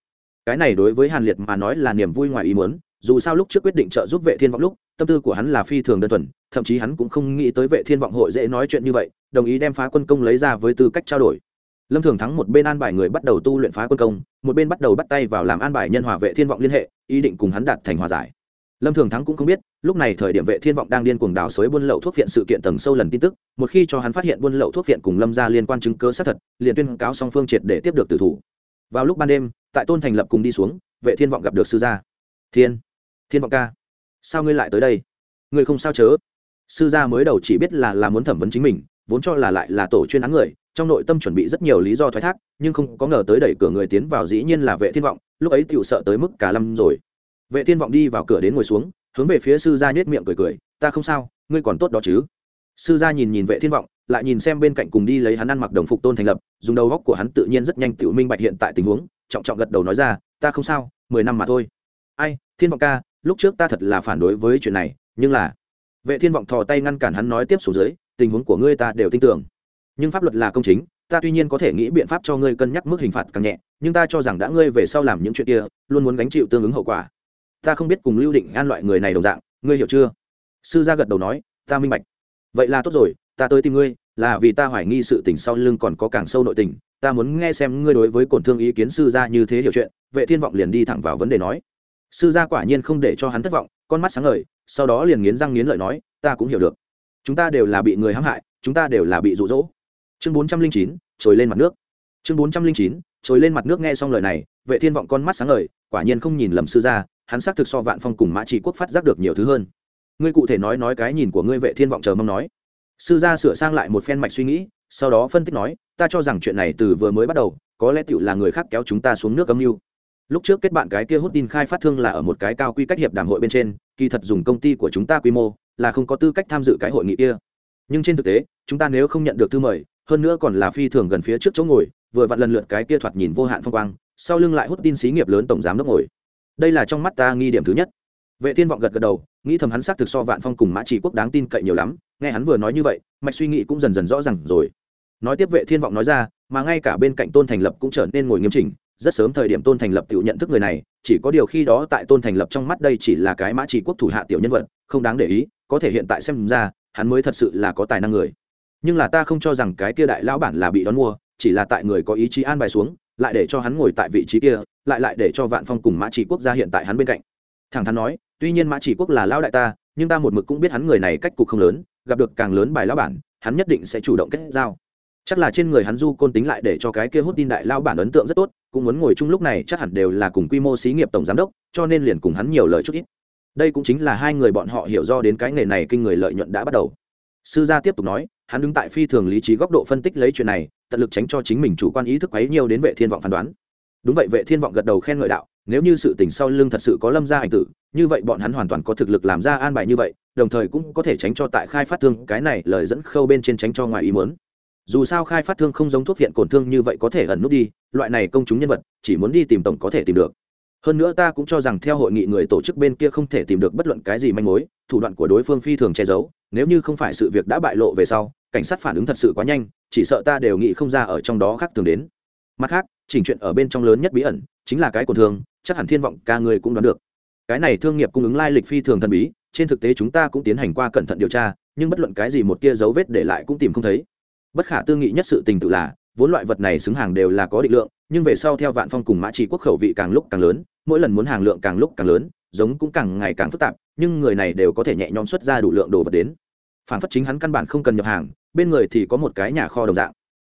Cái này đối với hàn liệt mà nói là niềm vui ngoài ý muốn dù sao lúc trước quyết định trợ giúp vệ thiên vọng lúc, tâm tư của hắn là phi thường đơn thuần, thậm chí hắn cũng không nghĩ tới vệ thiên vọng hội dễ nói chuyện như vậy, đồng ý đem phá quân công lấy ra với tư cách trao đổi. Lâm thường thắng một bên an bài người bắt đầu tu luyện phá quân công, một bên bắt đầu bắt tay vào làm an bài nhân hòa vệ thiên vọng liên hệ, ý định cùng hắn đạt thành hòa giải. Lâm thường thắng cũng không biết, lúc này thời điểm vệ thiên vọng đang điên cuồng đào xới buôn lậu thuốc viện sự kiện tầng sâu lần tin tức, một khi cho hắn phát hiện buôn lậu thuốc viện cùng lâm ra liên quan chứng cứ xác thật, liền tuyên cáo song phương triệt để tiếp được tử thủ. Vào lúc ban đêm, tại tôn thành lập cùng đi xuống, vệ thiên vọng gặp được sư gia. Thiên! Thiên vọng ca, sao ngươi lại tới đây? Ngươi không sao chớ? Sư gia mới đầu chỉ biết là là muốn thẩm vấn chính mình, vốn cho là lại là tổ chuyên án người, trong nội tâm chuẩn bị rất nhiều lý do thoái thác, nhưng không có ngờ tới đẩy cửa người tiến vào dĩ nhiên là vệ thiên vọng, lúc ấy tựu sợ tới mức cả lâm rồi. Vệ thiên vọng đi vào cửa đến ngồi xuống, hướng về phía sư gia nhếch miệng cười cười, ta không sao, ngươi còn tốt đó chứ? Sư gia nhìn nhìn vệ thiên vọng, lại nhìn xem bên cạnh cùng đi lấy hắn ăn mặc đồng phục tôn thành lập, dùng đầu góc của hắn tự nhiên rất nhanh tự minh bạch hiện tại tình huống, trọng trọng gật đầu nói ra, ta không sao, mười năm mà thôi. Ai, thiên vọng ca lúc trước ta thật là phản đối với chuyện này, nhưng là, vệ thiên vọng thò tay ngăn cản hắn nói tiếp xuống dưới, tình huống của ngươi ta đều tin tưởng. Nhưng pháp luật là công chính, ta tuy nhiên có thể nghĩ biện pháp cho ngươi cân nhắc mức hình phạt càng nhẹ, nhưng ta cho rằng đã ngươi về sau làm những chuyện kia, luôn muốn gánh chịu tương ứng hậu quả. Ta không biết cùng lưu định an loại người này đồng dạng, ngươi hiểu chưa? Sư gia gật đầu nói, ta minh bạch. Vậy là tốt rồi, ta tới tìm ngươi, là vì ta hoài nghi sự tình sau lưng còn có càng sâu nội tình, ta muốn nghe xem ngươi đối với cổn thương ý kiến sư gia như thế hiểu chuyện. Vệ thiên vọng liền đi thẳng vào vấn đề nói sư gia quả nhiên không để cho hắn thất vọng, con mắt sáng ngời, sau đó liền nghiến răng nghiến lợi nói, ta cũng hiểu được. Chúng ta đều là bị người hãm hại, chúng ta đều là bị rụ rỗ chương bốn trăm linh chín, trồi lên mặt nước. Chương bốn trăm linh chín, trồi lên mặt nước nghe xong lời này, vệ thiên vọng con mắt sáng ngời, quả nhiên không nhìn lầm sư gia, hắn xác thực so vạn phong cùng mã trị quốc phát giác được nhiều thứ hơn. Ngươi cụ thể nói nói cái nhìn của ngươi, vệ thiên vọng chờ mong nói. Sư gia sửa sang lại một phen mạch suy nghĩ, sau đó phân tích nói, ta cho rằng chuyện này từ vừa mới bắt đầu, có lẽ tựu là người khác kéo chúng ta xuống nước âm mưu lúc trước kết bạn cái kia hút tin khai phát thương là ở một cái cao quy cách hiệp đàm hội bên trên, kỳ thật dùng công ty của chúng ta quy mô, là không có tư cách tham dự cái hội nghị kia. Nhưng trên thực tế, chúng ta nếu không nhận được thư mời, hơn nữa còn là phi thường gần phía trước chỗ ngồi, vừa vặn lần lượt cái kia thoạt nhìn vô hạn phong quang, sau lưng lại hút tin xí nghiệp lớn tổng giám đốc ngồi. Đây là trong mắt ta nghi điểm thứ nhất. Vệ thiên vọng gật gật đầu, nghĩ thầm hắn xác thực so vạn phong cùng mã chỉ quốc đáng tin cậy nhiều lắm, nghe hắn vừa nói như vậy, mạch suy nghĩ cũng dần dần rõ ràng rồi. Nói tiếp vệ thiên vọng nói ra, mà ngay cả bên cạnh tôn thành lập cũng trở nên ngồi nghiêm chỉnh rất sớm thời điểm tôn thành lập tự nhận thức người này, chỉ có điều khi đó tại tôn thành lập trong mắt đây chỉ là cái mã chỉ quốc thủ hạ tiểu nhân vật, không đáng để ý, có thể hiện tại xem ra, hắn mới thật sự là có tài năng người. Nhưng là ta không cho rằng cái kia đại lão bản là bị đón mua, chỉ là tại người có ý chí an bài xuống, lại để cho hắn ngồi tại vị trí kia, lại lại để cho vạn phong cùng mã chỉ quốc gia hiện tại hắn bên cạnh. Thẳng thắn nói, tuy nhiên mã chỉ quốc là lão đại ta, nhưng ta một mực cũng biết hắn người này cách cục không lớn, gặp được càng lớn bài lão bản, hắn nhất định sẽ chủ động kết giao chắc là trên người hắn du côn tính lại để cho cái kia hút tin đại lao bản ấn tượng rất tốt, cũng muốn ngồi chung lúc này chắc hẳn đều là cùng quy mô xí nghiệp tổng giám đốc, cho nên liền cùng hắn nhiều lời chút ít. Đây cũng chính là hai người bọn họ hiểu do đến cái nghề này kinh người lợi nhuận đã bắt đầu. Sư gia tiếp tục nói, hắn đứng tại phi thường lý trí góc độ phân tích lấy chuyện này, tận lực tránh cho chính mình chủ quan ý thức quấy nhiều đến vệ thiên vọng phán đoán. Đúng vậy, vệ thiên vọng gật đầu khen ngợi đạo, nếu như sự tình sau lưng thật sự có lâm gia ảnh tử, như vậy bọn hắn hoàn toàn có thực lực làm ra an bài như vậy, đồng thời cũng có thể tránh cho tại khai phát thương, cái này lời dẫn khâu bên trên tránh cho ngoài ý muốn dù sao khai phát thương không giống thuốc viện cổn thương như vậy có thể ẩn nút đi, loại này công chúng nhân vật, chỉ muốn đi tìm tổng có thể tìm được. Hơn nữa ta cũng cho rằng theo hội nghị người tổ chức bên kia không thể tìm được bất luận cái gì manh mối, thủ đoạn của đối phương phi thường che giấu, nếu như không phải sự việc đã bại lộ về sau, cảnh sát phản ứng thật sự quá nhanh, chỉ sợ ta đều nghĩ không ra ở trong đó khác thường đến. Mặt khác, chỉnh chuyện ở bên trong lớn nhất bí ẩn, chính là cái của thương, chắc hẳn thiên vọng ca người cũng đoán được. Cái này thương nghiệp cung ứng lai lịch phi thường thần bí, trên thực tế chúng ta cũng tiến hành qua cẩn thận điều tra, nhưng bất luận cái gì một tia dấu vết để lại cũng tìm không thấy bất khả tư nghị nhất sự tình tự là, vốn loại vật này xứng hàng đều là có định lượng, nhưng về sau theo vạn phong cùng mã trì quốc khẩu vị càng lúc càng lớn, mỗi lần muốn hàng lượng càng lúc càng lớn, giống cũng càng ngày càng phức tạp, nhưng người này đều có thể nhẹ nhõm xuất ra đủ lượng đồ vật đến. Phản phất chính hắn căn bản không cần nhập hàng, bên người thì có một cái nhà kho đồng dạng.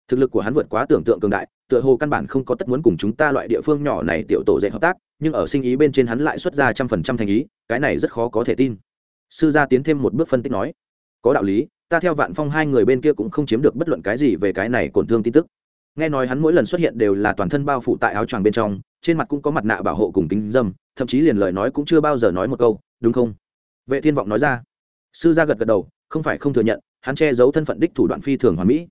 Thực lực của hắn vượt quá tưởng tượng cường đại, tựa hồ căn bản không có tất muốn cùng chúng ta loại địa phương nhỏ này tiểu tổ dạy hợp tác, nhưng ở sinh ý bên trên hắn lại xuất ra trăm phần trăm thành ý, cái này rất khó có thể tin. Sư gia tiến thêm một bước phân tích nói, có đạo lý ta theo vạn phong hai người bên kia cũng không chiếm được bất luận cái gì về cái này tổn thương tin tức. Nghe nói hắn mỗi lần xuất hiện đều là toàn thân bao phủ tại áo choàng bên trong, trên mặt cũng có mặt nạ bảo hộ cùng kính dâm, thậm chí liền lời nói cũng chưa bao giờ nói một câu, đúng không? Vệ thiên vọng nói ra. Sư gia gật gật đầu, không phải không thừa nhận, hắn che giấu thân phận đích thủ đoạn phi thường hoàn mỹ.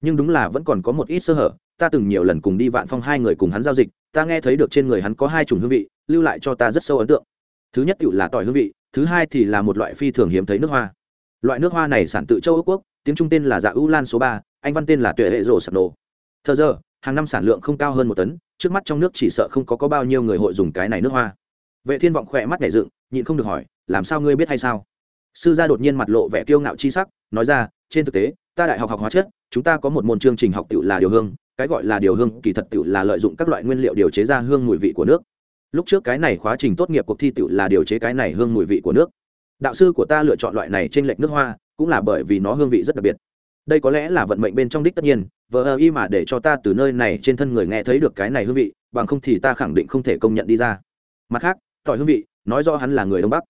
Nhưng đúng là vẫn còn có một ít sơ hở, ta từng nhiều lần cùng đi vạn phong hai người cùng hắn giao dịch, ta nghe thấy được trên người hắn có hai chủng hương vị, lưu lại cho ta rất sâu ấn tượng. Thứ nhất tự là tỏi hương vị, thứ hai thì là một loại phi thường hiếm thấy nước hoa loại nước hoa này sản tự châu âu quốc tiếng trung tên là dạ ưu lan số ba anh văn tên là tuệ hệ rổ sập nổ. Thờ giờ hàng năm sản lượng không cao hơn một tấn trước mắt trong nước chỉ sợ không có, có bao nhiêu người hội dùng cái này nước hoa. Vệ thiên vọng khỏe mắt nhảy dựng nhịn không được hỏi làm sao ngươi biết hay sao? Sư gia đột nhiên mặt lộ vẻ kiêu ngạo chi sắc nói ra trên thực tế ta đại học học hóa chất chúng ta có một môn chương trình học tiểu là điều hương cái gọi là điều hương kỳ thật tiểu là lợi dụng các loại nguyên liệu điều chế ra hương mùi vị của nước. Lúc trước cái này khóa trình tốt nghiệp cuộc thi tiểu là điều chế cái này hương mùi vị của nước đạo sư của ta lựa chọn loại này trên lệch nước hoa, cũng là bởi vì nó hương vị rất đặc biệt. Đây có lẽ là vận mệnh bên trong đích tất nhiên, vờ ơ y mà để cho ta từ nơi này trên thân người nghe thấy được cái này hương vị, bằng không thì ta khẳng định không thể công nhận đi ra. Mặt khác, tỏi hương vị, nói rõ hắn là người đông bắc.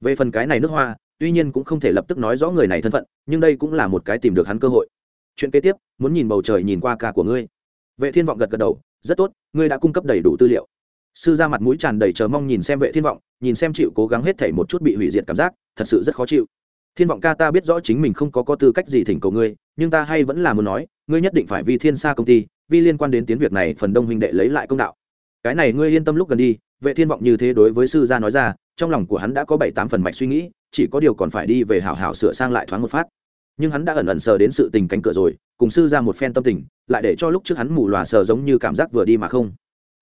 Về phần cái này nước hoa, tuy nhiên cũng không thể lập tức nói rõ người này thân phận, nhưng đây cũng là một cái tìm được hắn cơ hội. Chuyện kế tiếp, muốn nhìn bầu trời nhìn qua ca của ngươi. Vệ thiên vọng gật gật đầu, rất tốt, ngươi đã cung cấp đầy đủ tư liệu sư ra mặt mũi tràn đầy chờ mong nhìn xem vệ thiên vọng, nhìn xem chịu cố gắng hết thảy một chút bị hủy diệt cảm giác, thật sự rất khó chịu. Thiên vọng ca ta biết rõ chính mình không có có tư cách gì thỉnh cầu ngươi, nhưng ta hay vẫn là muốn nói, ngươi nhất định phải vì thiên sa công ty, vì liên quan đến tiến việc này phần đông huynh đệ lấy lại công đạo. Cái này ngươi yên tâm lúc gần đi, vệ thiên vọng như thế đối với sư gia nói ra, trong lòng của hắn đã có bảy tám phần mạch suy nghĩ, chỉ có điều còn phải đi về hảo hảo sửa sang lại thoáng một phát. Nhưng hắn đã ẩn ẩn sờ đến sự tình cánh cửa rồi, cùng sư ra một phen tâm tình, lại để cho lúc trước hắn mù lòa sờ giống như cảm giác vừa đi mà không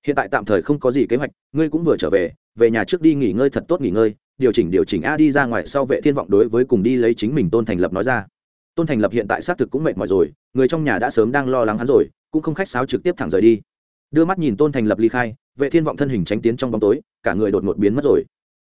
hiện tại tạm thời không có gì kế hoạch, ngươi cũng vừa trở về về nhà trước đi nghỉ ngơi thật tốt nghỉ ngơi, điều chỉnh điều chỉnh a đi ra ngoài sau vệ thiên vọng đối với cùng đi lấy chính mình tôn thành lập nói ra. Tôn thành lập hiện tại xác thực cũng mệt mỏi rồi, người trong nhà đã sớm đang lo lắng hắn rồi, cũng không khách sáo trực tiếp thẳng rời đi. Đưa mắt nhìn tôn thành lập ly khai, vệ thiên vọng thân hình tránh tiến trong bóng tối, cả người đột ngột biến mất rồi.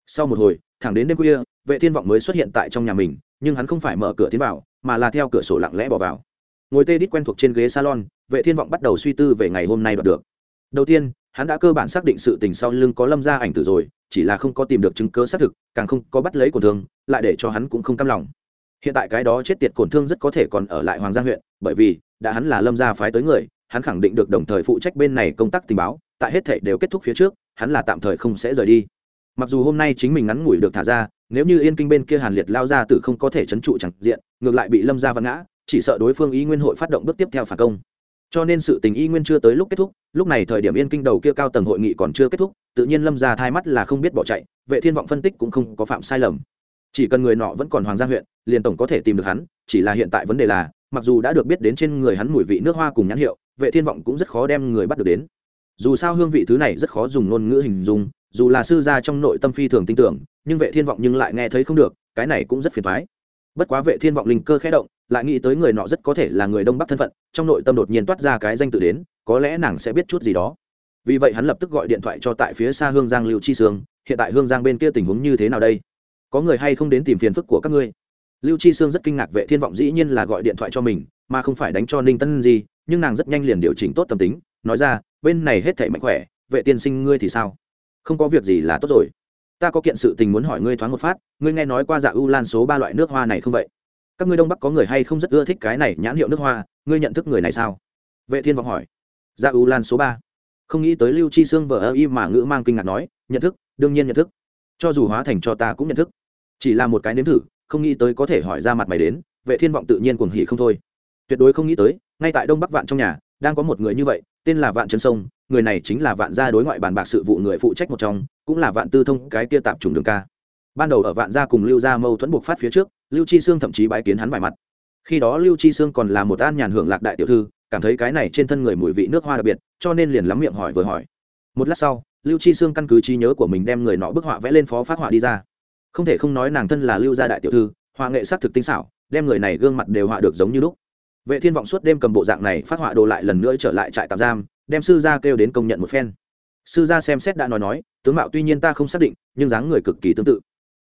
Sau một hồi, thẳng đến đêm khuya, vệ thiên vọng mới xuất hiện tại trong nhà mình, nhưng hắn không phải mở cửa tiến vào, mà là theo cửa sổ lặng lẽ bỏ vào. Ngồi tê đít quen thuộc trên ghế salon, vệ thiên vọng bắt đầu suy tư về ngày hôm nay đoạt được. Đầu tiên hắn đã cơ bản xác định sự tình sau lưng có lâm ra ảnh tử rồi, chỉ là không có tìm được chứng cớ xác thực, càng không có bắt lấy cổn thương, lại để cho hắn cũng không cam lòng. Hiện tại cái đó chết tiệt cổn thương rất có thể còn ở lại hoàng gia huyện, bởi vì, đã hắn là lâm gia phái tới người, hắn khẳng định được đồng thời phụ trách bên này công tác tình báo, tại hết thể đều kết thúc phía trước, hắn là tạm thời không sẽ rời đi. Mặc dù hôm nay chính mình ngắn ngủi được thả ra, nếu như yên kinh bên kia hàn liệt lao ra từ không có thể chấn trụ chẳng diện, ngược lại bị lâm gia văn ngã, chỉ sợ đối phương y nguyên hội phát động bước tiếp theo phản công cho nên sự tình y nguyên chưa tới lúc kết thúc, lúc này thời điểm yên kinh đầu kia cao tầng hội nghị còn chưa kết thúc, tự nhiên lâm gia thai mắt là không biết bỏ chạy, vệ thiên vọng phân tích cũng không có phạm sai lầm. Chỉ cần người nọ vẫn còn hoàng gia huyện, liền tổng có thể tìm được hắn, chỉ là hiện tại vấn đề là, mặc dù đã được biết đến trên người hắn mùi vị nước hoa cùng nhãn hiệu, vệ thiên vọng cũng rất khó đem người bắt được đến. Dù sao hương vị thứ này rất khó dùng ngôn ngữ hình dung, dù là sư gia trong nội tâm phi thường tin tưởng, nhưng vệ thiên vọng nhưng lại nghe thấy không được, cái này cũng rất phiền toái. Bất quá vệ thiên vọng linh cơ khẽ động lại nghĩ tới người nọ rất có thể là người đông bắc thân phận, trong nội tâm đột nhiên toát ra cái danh tự đến, có lẽ nàng sẽ biết chút gì đó. Vì vậy hắn lập tức gọi điện thoại cho tại phía xa hương giang lưu chi sương, hiện tại hương giang bên kia tình huống như thế nào đây? Có người hay không đến tìm phiền phức của các ngươi? Lưu chi sương rất kinh ngạc vệ thiên vọng dĩ nhiên là gọi điện thoại cho mình, mà không phải đánh cho ninh tân gì nhưng nàng rất nhanh liền điều chỉnh tốt tâm tính, nói ra, bên này hết thảy mạnh khỏe, vệ tiên sinh ngươi thì sao? Không có việc gì là tốt rồi. Ta có kiện sự tình muốn hỏi ngươi thoáng một phát, ngươi nghe nói qua dạ ưu lan số ba loại nước hoa này không vậy? Các ngươi đông bắc có người hay không rất ưa thích cái này nhãn hiệu nước hoa, ngươi nhận thức người này sao? Vệ thiên vọng hỏi. Gia u lan số ba. Không nghĩ tới lưu chi sương vợ ơ y mà ngữ mang kinh ngạc nói, nhận thức, đương nhiên nhận thức. Cho dù hóa thành cho ta cũng nhận thức. Chỉ là một cái nếm thử, không nghĩ tới có thể hỏi ra mặt mày đến, vệ thiên vọng tự nhiên cuồng hỉ không thôi. Tuyệt đối không nghĩ tới, ngay tại đông bắc vạn trong nhà, đang có một người như vậy, tên là vạn trấn sông, người này chính là vạn gia đối ngoại bàn bạc sự vụ người phụ trách một trong, cũng là vạn tư thông, cái kia tạp trùng đường ca. Ban đầu ở vạn gia cùng lưu gia mâu thuẫn buộc phát phía trước lưu chi sương thậm chí bái kiến hắn vài mặt. Khi đó lưu chi sương còn là một an nhàn hưởng lạc đại tiểu thư, cảm thấy cái này trên thân người mùi vị nước hoa đặc biệt, cho nên liền lắm miệng hỏi vừa hỏi. Một lát sau, lưu chi sương căn cứ trí nhớ của mình đem người nọ bức họa vẽ lên phó phát họa đi ra. Không thể không nói nàng thân là lưu gia đại tiểu thư, họa nghệ s thực tinh xảo, đem người này gương mặt đều họa được giống như lúc. Vệ thiên vọng suốt đêm cầm bộ dạng này phát họa đồ lại lần nữa trở lại trại tạm giam, đem sư gia kêu đến công nhận một phen. Sư gia xem xét đã nói nói, tướng mạo tuy nhiên ta không xác định, nhưng dáng người cực kỳ tương tự.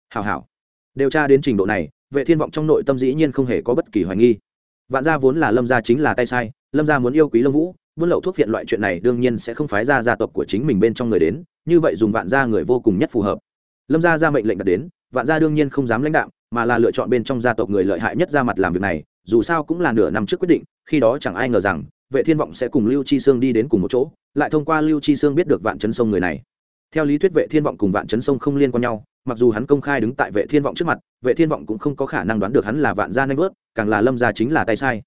Hào hảo. Điều tra đến trình độ này vệ thiên vọng trong nội tâm dĩ nhiên không hề có bất kỳ hoài nghi. Vạn gia vốn là lâm gia chính là tay sai, lâm gia muốn yêu quý lâm vũ, buôn lậu thuốc viện loại chuyện này đương nhiên sẽ không phái ra gia tộc của chính mình bên trong người đến, như vậy dùng vạn gia người vô cùng nhất phù hợp. Lâm gia ra mệnh lệnh đặt đến, vạn gia đương nhiên không dám lãnh đạo mà là lựa chọn bên trong gia tộc người lợi hại nhất ra mặt làm việc này, dù sao cũng là nửa năm trước quyết định, khi đó chẳng ai ngờ rằng, vệ thiên vọng sẽ cùng lưu chi sương đi đến cùng một chỗ, lại thông qua lưu chi sương biết được vạn chấn sông người này. Theo lý thuyết vệ thiên vọng cùng vạn chấn sông không liên quan nhau mặc dù hắn công khai đứng tại vệ thiên vọng trước mặt vệ thiên vọng cũng không có khả năng đoán được hắn là vạn gia nanh vớt càng là lâm gia chính là tay sai.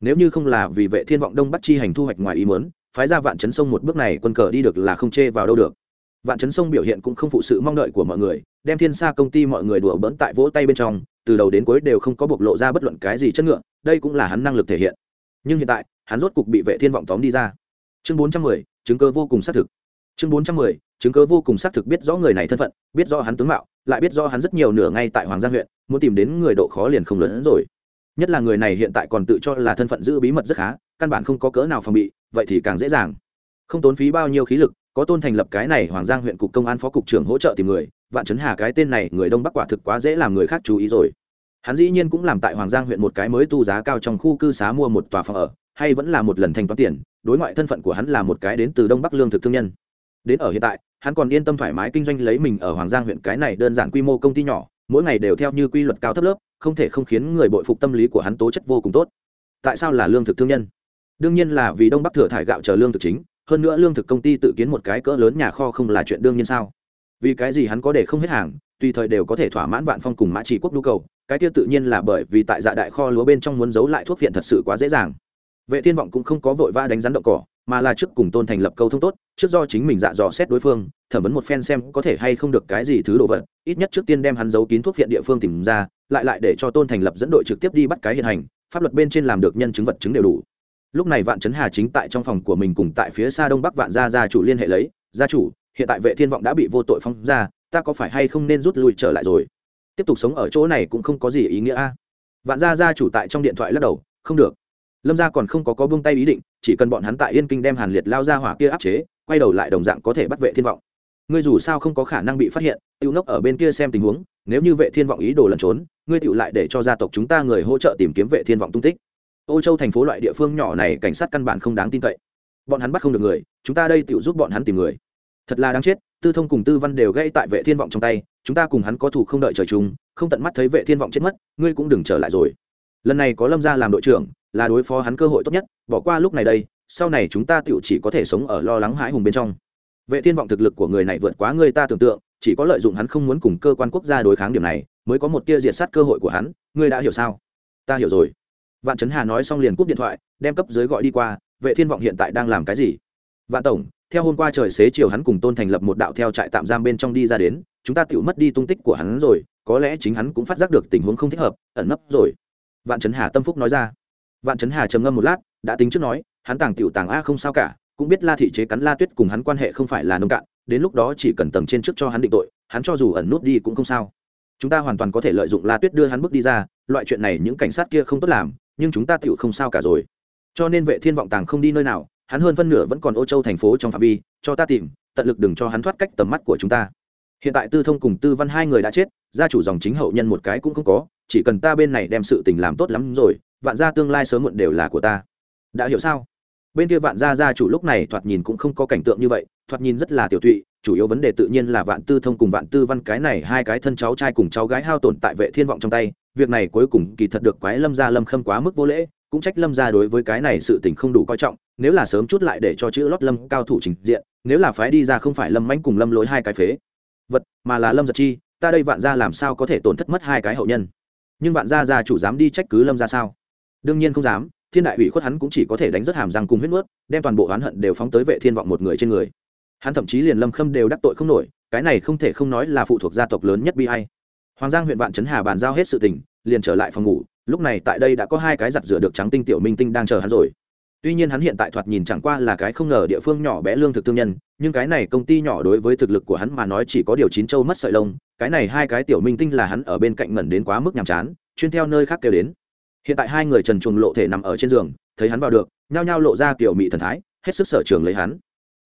Nếu như không là vì vệ thiên vọng đông bắt chi hành thu hoạch ngoài ý muốn phái ra vạn chấn sông một bước này quân cờ đi được là không chê vào đâu được. Vạn chấn sông biểu hiện cũng không phụ sự mong đợi của mọi người đem thiên sa công ty mọi người đùa bỡn tại vỗ tay bên trong từ đầu đến cuối đều không có bộc lộ ra bất luận cái gì chất ngựa đây cũng là hắn năng lực thể hiện. Nhưng hiện tại hắn rốt cục bị vệ thiên vọng tóm đi ra. Chương 410, chứng cơ vô cùng xác thực. Chương 410, chứng cứ vô cùng xác thực biết rõ người này thân phận, biết rõ hắn tướng mạo, lại biết rõ hắn rất nhiều nửa ngay tại hoàng Giang huyện, muốn tìm đến người độ khó liền không lớn hơn rồi. Nhất là người này hiện tại còn tự cho là thân phận giữ bí mật rất khá, căn bản không có cỡ nào phòng bị, vậy thì càng dễ dàng. Không tốn phí bao nhiêu khí lực, có tôn thành lập cái này hoàng giang huyện cục công an phó cục trưởng hỗ trợ tìm người, vạn chấn hà cái tên này người đông bắc quả thực quá dễ làm người khác chú ý rồi. Hắn dĩ nhiên cũng làm tại hoàng giang huyện một cái mới tu giá cao trong khu cư xá mua một tòa phòng ở, hay vẫn là một lần thanh toán tiền, đối ngoại thân phận của hắn là một cái đến từ đông bắc lương thực thương nhân đến ở hiện tại, hắn còn yên tâm thoải mái kinh doanh lấy mình ở hoàng giang huyện cái này đơn giản quy mô công ty nhỏ, mỗi ngày đều theo như quy luật cao thấp lớp, không thể không khiến người bội phục tâm lý của hắn tố chất vô cùng tốt. Tại sao là lương thực thương nhân? Đương nhiên là vì đông bắc thừa thải gạo chờ lương thực chính, hơn nữa lương thực công ty tự kiến một cái cỡ lớn nhà kho không là chuyện đương nhiên sao? Vì cái gì hắn có để không hết hàng, tùy thời đều có thể thỏa mãn vạn phong cùng mã chỉ quốc nhu cầu, cái kia tự nhiên là bởi vì tại dạ đại kho lúa bên trong muốn giấu lại thuốc viện thật sự quá dễ dàng. Vệ thiên vọng cũng không có vội vã đánh rắn động cỏ mà là trước cùng tôn thành lập câu thông tốt, trước do chính mình dạ dò xét đối phương, thẩm vấn một phen xem có thể hay không được cái gì thứ đồ vật, ít nhất trước tiên đem hắn giấu kín thuốc viện địa phương tìm ra, lại lại để cho tôn thành lập dẫn đội trực tiếp đi bắt cái hiện hành, pháp luật bên trên làm được nhân chứng vật chứng đều đủ. Lúc này vạn trấn hà chính tại trong phòng của mình cùng tại phía xa đông bắc vạn gia gia chủ liên hệ lấy, gia chủ, hiện tại vệ thiên vọng đã bị vô tội phong ra, ta có phải hay không nên rút lui trở lại rồi? Tiếp tục sống ở chỗ này cũng không có gì ý nghĩa a. Vạn gia gia chủ tại trong điện thoại lắc đầu, không được lâm gia còn không có có buông tay ý định, chỉ cần bọn hắn tại yên kinh đem hàn liệt lao ra hỏa kia áp chế, quay đầu lại đồng dạng có thể bắt vệ thiên vọng. Ngươi dù sao không có khả năng bị phát hiện tiêu nốc ở bên kia xem tình huống, nếu như vệ thiên vọng ý đồ lẩn trốn, ngươi tựu lại để cho gia tộc chúng ta người hỗ trợ tìm kiếm vệ thiên vọng tung tích. Ô châu thành phố loại địa phương nhỏ này cảnh sát căn bản không đáng tin cậy. Bọn hắn bắt không được người, chúng ta đây tựu giúp bọn hắn tìm người. Thật là đáng chết, tư thông cùng tư văn đều gây tại vệ thiên vọng trong tay, chúng ta cùng hắn có thủ không đợi trời chúng không tận mắt thấy vệ thiên vọng chết mất, ngươi cũng đừng trở lại rồi lần này có lâm gia làm đội trưởng, là đối phó hắn cơ hội tốt nhất, bỏ qua lúc này đây, sau này chúng ta tựu chỉ có thể sống ở lo lắng hãi hùng bên trong. Vệ thiên vọng thực lực của người này vượt quá người ta tưởng tượng, chỉ có lợi dụng hắn không muốn cùng cơ quan quốc gia đối kháng điểm này, mới có một tia diệt sát cơ hội của hắn, ngươi đã hiểu sao? Ta hiểu rồi. Vạn trấn hà nói xong liền cúp điện thoại, đem cấp dưới gọi đi qua, vệ thiên vọng hiện tại đang làm cái gì? Vạn tổng, theo hôm qua trời xế chiều hắn cùng tôn thành lập một đạo theo trại tạm giam bên trong đi ra đến, chúng ta tự mất đi tung tích của hắn rồi, có lẽ chính hắn cũng phát giác được tình huống không thích hợp, ẩn nấp rồi vạn trấn hà tâm phúc nói ra. Vạn trấn hà trầm ngâm một lát, đã tính trước nói, hắn tàng tiểu tàng a không sao cả, cũng biết la thị chế cắn la tuyết cùng hắn quan hệ không phải là nông cạn, đến lúc đó chỉ cần tầng trên trước cho hắn định tội, hắn cho dù ẩn nút đi cũng không sao. Chúng ta hoàn toàn có thể lợi dụng la tuyết đưa hắn bước đi ra, loại chuyện này những cảnh sát kia không tốt làm, nhưng chúng ta tựu không sao cả rồi. Cho nên vệ thiên vọng tàng không đi nơi nào, hắn hơn phân nửa vẫn còn ô châu thành phố trong phạm vi, cho ta tìm, tận lực đừng cho hắn thoát cách tầm mắt của chúng ta. Hiện tại tư thông cùng tư văn hai người đã chết, gia chủ dòng chính hậu nhân một cái cũng không có chỉ cần ta bên này đem sự tình làm tốt lắm rồi, vạn gia tương lai sớm muộn đều là của ta. Đã hiểu sao? Bên kia vạn gia gia chủ lúc này thoạt nhìn cũng không có cảnh tượng như vậy, thoạt nhìn rất là tiểu tụy, chủ yếu vấn đề tự nhiên là vạn tư thông cùng vạn tư văn cái này hai cái thân cháu trai cùng cháu gái hao tổn tại vệ thiên vọng trong tay, việc này cuối cùng kỳ thật được quái lâm gia lâm khâm quá mức vô lễ, cũng trách lâm gia đối với cái này sự tình không đủ coi trọng, nếu là sớm chút lại để cho chữ lót lâm cao thủ trình diện, nếu là phái đi ra không phải lâm mãnh cùng lâm lối hai cái phế. Vật, mà là lâm giật chi, ta đây vạn gia làm sao có thể tổn thất mất hai cái hậu nhân? Nhưng vạn gia gia chủ dám đi trách cứ lâm gia sao? Đương nhiên không dám, thiên đại ủy khuất hắn cũng chỉ có thể đánh rất hàm răng cùng huyết nuốt đem toàn bộ oán hận đều phóng tới vệ thiên vọng một người trên người. Hắn thậm chí liền lâm khâm đều đắc tội không nổi, cái này không thể không nói là phụ thuộc gia tộc lớn nhất bi hay hoàng giang huyện vạn trấn hà bàn giao hết sự tình, liền trở lại phòng ngủ, lúc này tại đây đã có hai cái giặt rửa được trắng tinh tiểu minh tinh đang chờ hắn rồi tuy nhiên hắn hiện tại thoạt nhìn chẳng qua là cái không ngờ địa phương nhỏ bé lương thực thương nhân, nhưng cái này công ty nhỏ đối với thực lực của hắn mà nói chỉ có điều chín châu mất sợi lông, cái này hai cái tiểu minh tinh là hắn ở bên cạnh ngẩn đến quá mức nhàm chán, chuyên theo nơi khác kêu đến. Hiện tại hai người trần chuồng lộ thể nằm ở trên giường, thấy hắn vào được, nhao nhao lộ ra tiểu mị thần thái, hết sức sở trường lấy hắn.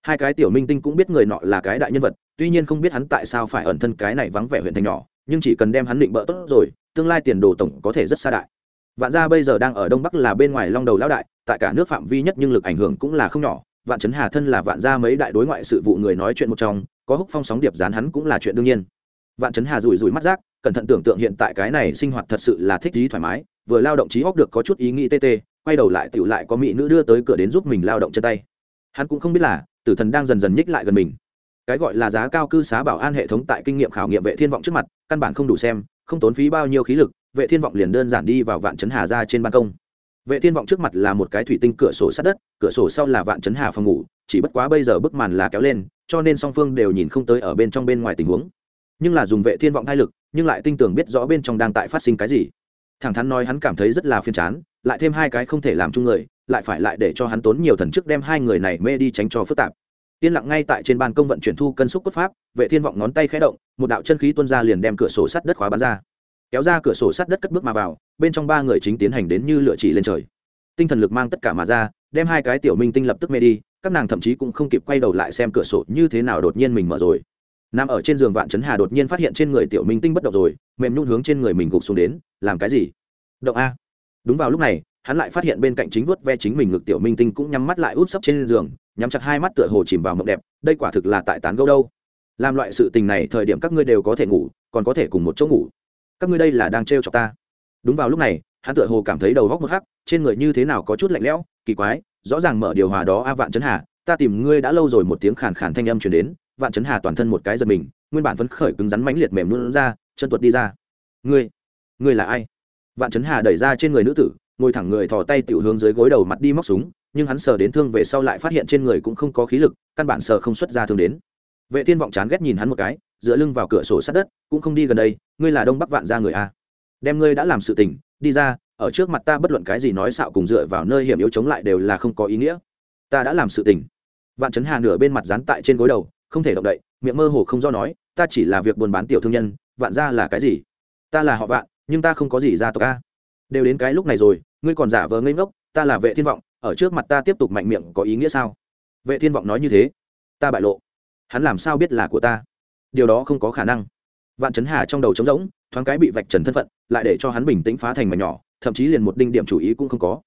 Hai cái tiểu minh tinh cũng biết người nọ là cái đại nhân vật, tuy nhiên không biết hắn tại sao phải ẩn thân cái này vắng vẻ huyện thành nhỏ, nhưng chỉ cần đem hắn định bỡ tốt rồi, tương lai tiền đồ tổng có thể rất xa đại. Vạn gia bây giờ đang ở đông bắc là bên ngoài long đầu lão đại tại cả nước phạm vi nhất nhưng lực ảnh hưởng cũng là không nhỏ. Vạn trấn hà thân là vạn gia mấy đại đối ngoại sự vụ người nói chuyện một trong, có húc phong sóng điệp dán hắn cũng là chuyện đương nhiên. Vạn trấn hà rủi rủi mắt rác, cẩn thận tưởng tượng hiện tại cái này sinh hoạt thật sự là thích trí thoải mái, vừa lao động trí óc được có chút ý nghĩ tê tê, quay đầu lại tựu lại có mỹ nữ đưa tới cửa đến giúp mình lao động chân tay. Hắn cũng không biết là, tử thần đang dần dần nhích lại gần mình. Cái gọi là giá cao cư xá bảo an hệ thống tại kinh nghiệm khảo nghiệm vệ thiên vọng trước mặt, căn bản không đủ xem, không tốn phí bao nhiêu khí lực, vệ thiên vọng liền đơn giản đi vào vạn chấn hà ra trên ban công vệ thiên vọng trước mặt là một cái thủy tinh cửa sổ sát đất, cửa sổ sau là vạn chấn hà phòng ngủ, chỉ bất quá bây giờ bức màn là kéo lên, cho nên song phương đều nhìn không tới ở bên trong bên ngoài tình huống. Nhưng là dùng vệ thiên vọng thai lực, nhưng lại tinh tường biết rõ bên trong đang tại phát sinh cái gì. Thẳng thắn nói hắn cảm thấy rất là phiền chán, lại thêm hai cái không thể làm chung người, lại phải lại để cho hắn tốn nhiều thần chức đem hai người này mê đi tránh cho phức tạp. Yên lặng ngay tại trên ban công vận chuyển thu cân xúc cốt pháp, vệ thiên vọng ngón tay khẽ động, một đạo chân khí tuôn ra liền đem cửa sổ sắt đất khóa bắn ra kéo ra cửa sổ sắt đất cất bước mà vào, bên trong ba người chính tiến hành đến như lựa chỉ lên trời. Tinh thần lực mang tất cả mà ra, đem hai cái tiểu minh tinh lập tức mê đi, các nàng thậm chí cũng không kịp quay đầu lại xem cửa sổ như thế nào đột nhiên mình mở rồi. Nằm ở trên giường vạn chấn hà đột nhiên phát hiện trên người tiểu minh tinh bất động rồi, mềm nhún hướng trên người mình gục xuống đến, làm cái gì? Động a. Đúng vào lúc này, hắn lại phát hiện bên cạnh chính vuốt ve chính mình ngực tiểu minh tinh cũng nhắm mắt lại úp sấp trên giường, nhắm chặt hai mắt tựa hồ chìm vào mộng đẹp, đây quả thực là tại tán gẫu đâu. Làm loại sự tình này thời điểm các ngươi đều có thể ngủ, còn có thể cùng một chỗ ngủ các ngươi đây là đang trêu chọc ta. Đúng vào lúc này, hắn tựa hồ cảm thấy đầu góc một hắc, trên người như thế nào có chút lạnh lẽo, kỳ quái, rõ ràng mở điều hòa đó a vạn chấn hà, ta tìm ngươi đã lâu rồi một tiếng khàn khàn thanh âm truyền đến, vạn chấn hà toàn thân một cái giật mình, nguyên bản phấn khởi cứng rắn mãnh liệt mềm luôn ra, chân tuột đi ra. Ngươi ngươi là ai? Vạn chấn hà đẩy ra trên người nữ tử, ngồi thẳng người thò tay tiểu hướng dưới gối đầu mặt đi móc súng, nhưng hắn sờ đến thương về sau lại phát hiện trên người cũng không có khí lực, căn bản sờ không xuất ra thương đến. Vệ thiên vọng chán ghét nhìn hắn một cái dựa lưng vào cửa sổ sát đất, cũng không đi gần đây, ngươi là đông bắc vạn gia người a. Đem ngươi đã làm sự tình, đi ra, ở trước mặt ta bất luận cái gì nói xạo cùng dựa vào nơi hiểm yếu chống lại đều là không có ý nghĩa. Ta đã làm sự tình. Vạn chấn hà nửa bên mặt dán tại trên gối đầu, không thể động đậy, miệng mơ hồ không do nói, ta chỉ là việc buôn bán tiểu thương nhân, vạn gia là cái gì? Ta là họ vạn, nhưng ta không có gì ra tộc a. Đều đến cái lúc này rồi, ngươi còn giả vờ ngây ngốc, ta là vệ thiên vọng, ở trước mặt ta tiếp tục mạnh miệng có ý nghĩa sao? Vệ thiên vọng nói như thế. Ta bại lộ. Hắn làm sao biết là của ta? Điều đó không có khả năng. Vạn chấn hà trong đầu trống rỗng, thoáng cái bị vạch trần thân phận, lại để cho hắn bình tĩnh phá thành mà nhỏ, thậm chí liền một đinh điểm chủ ý cũng không có.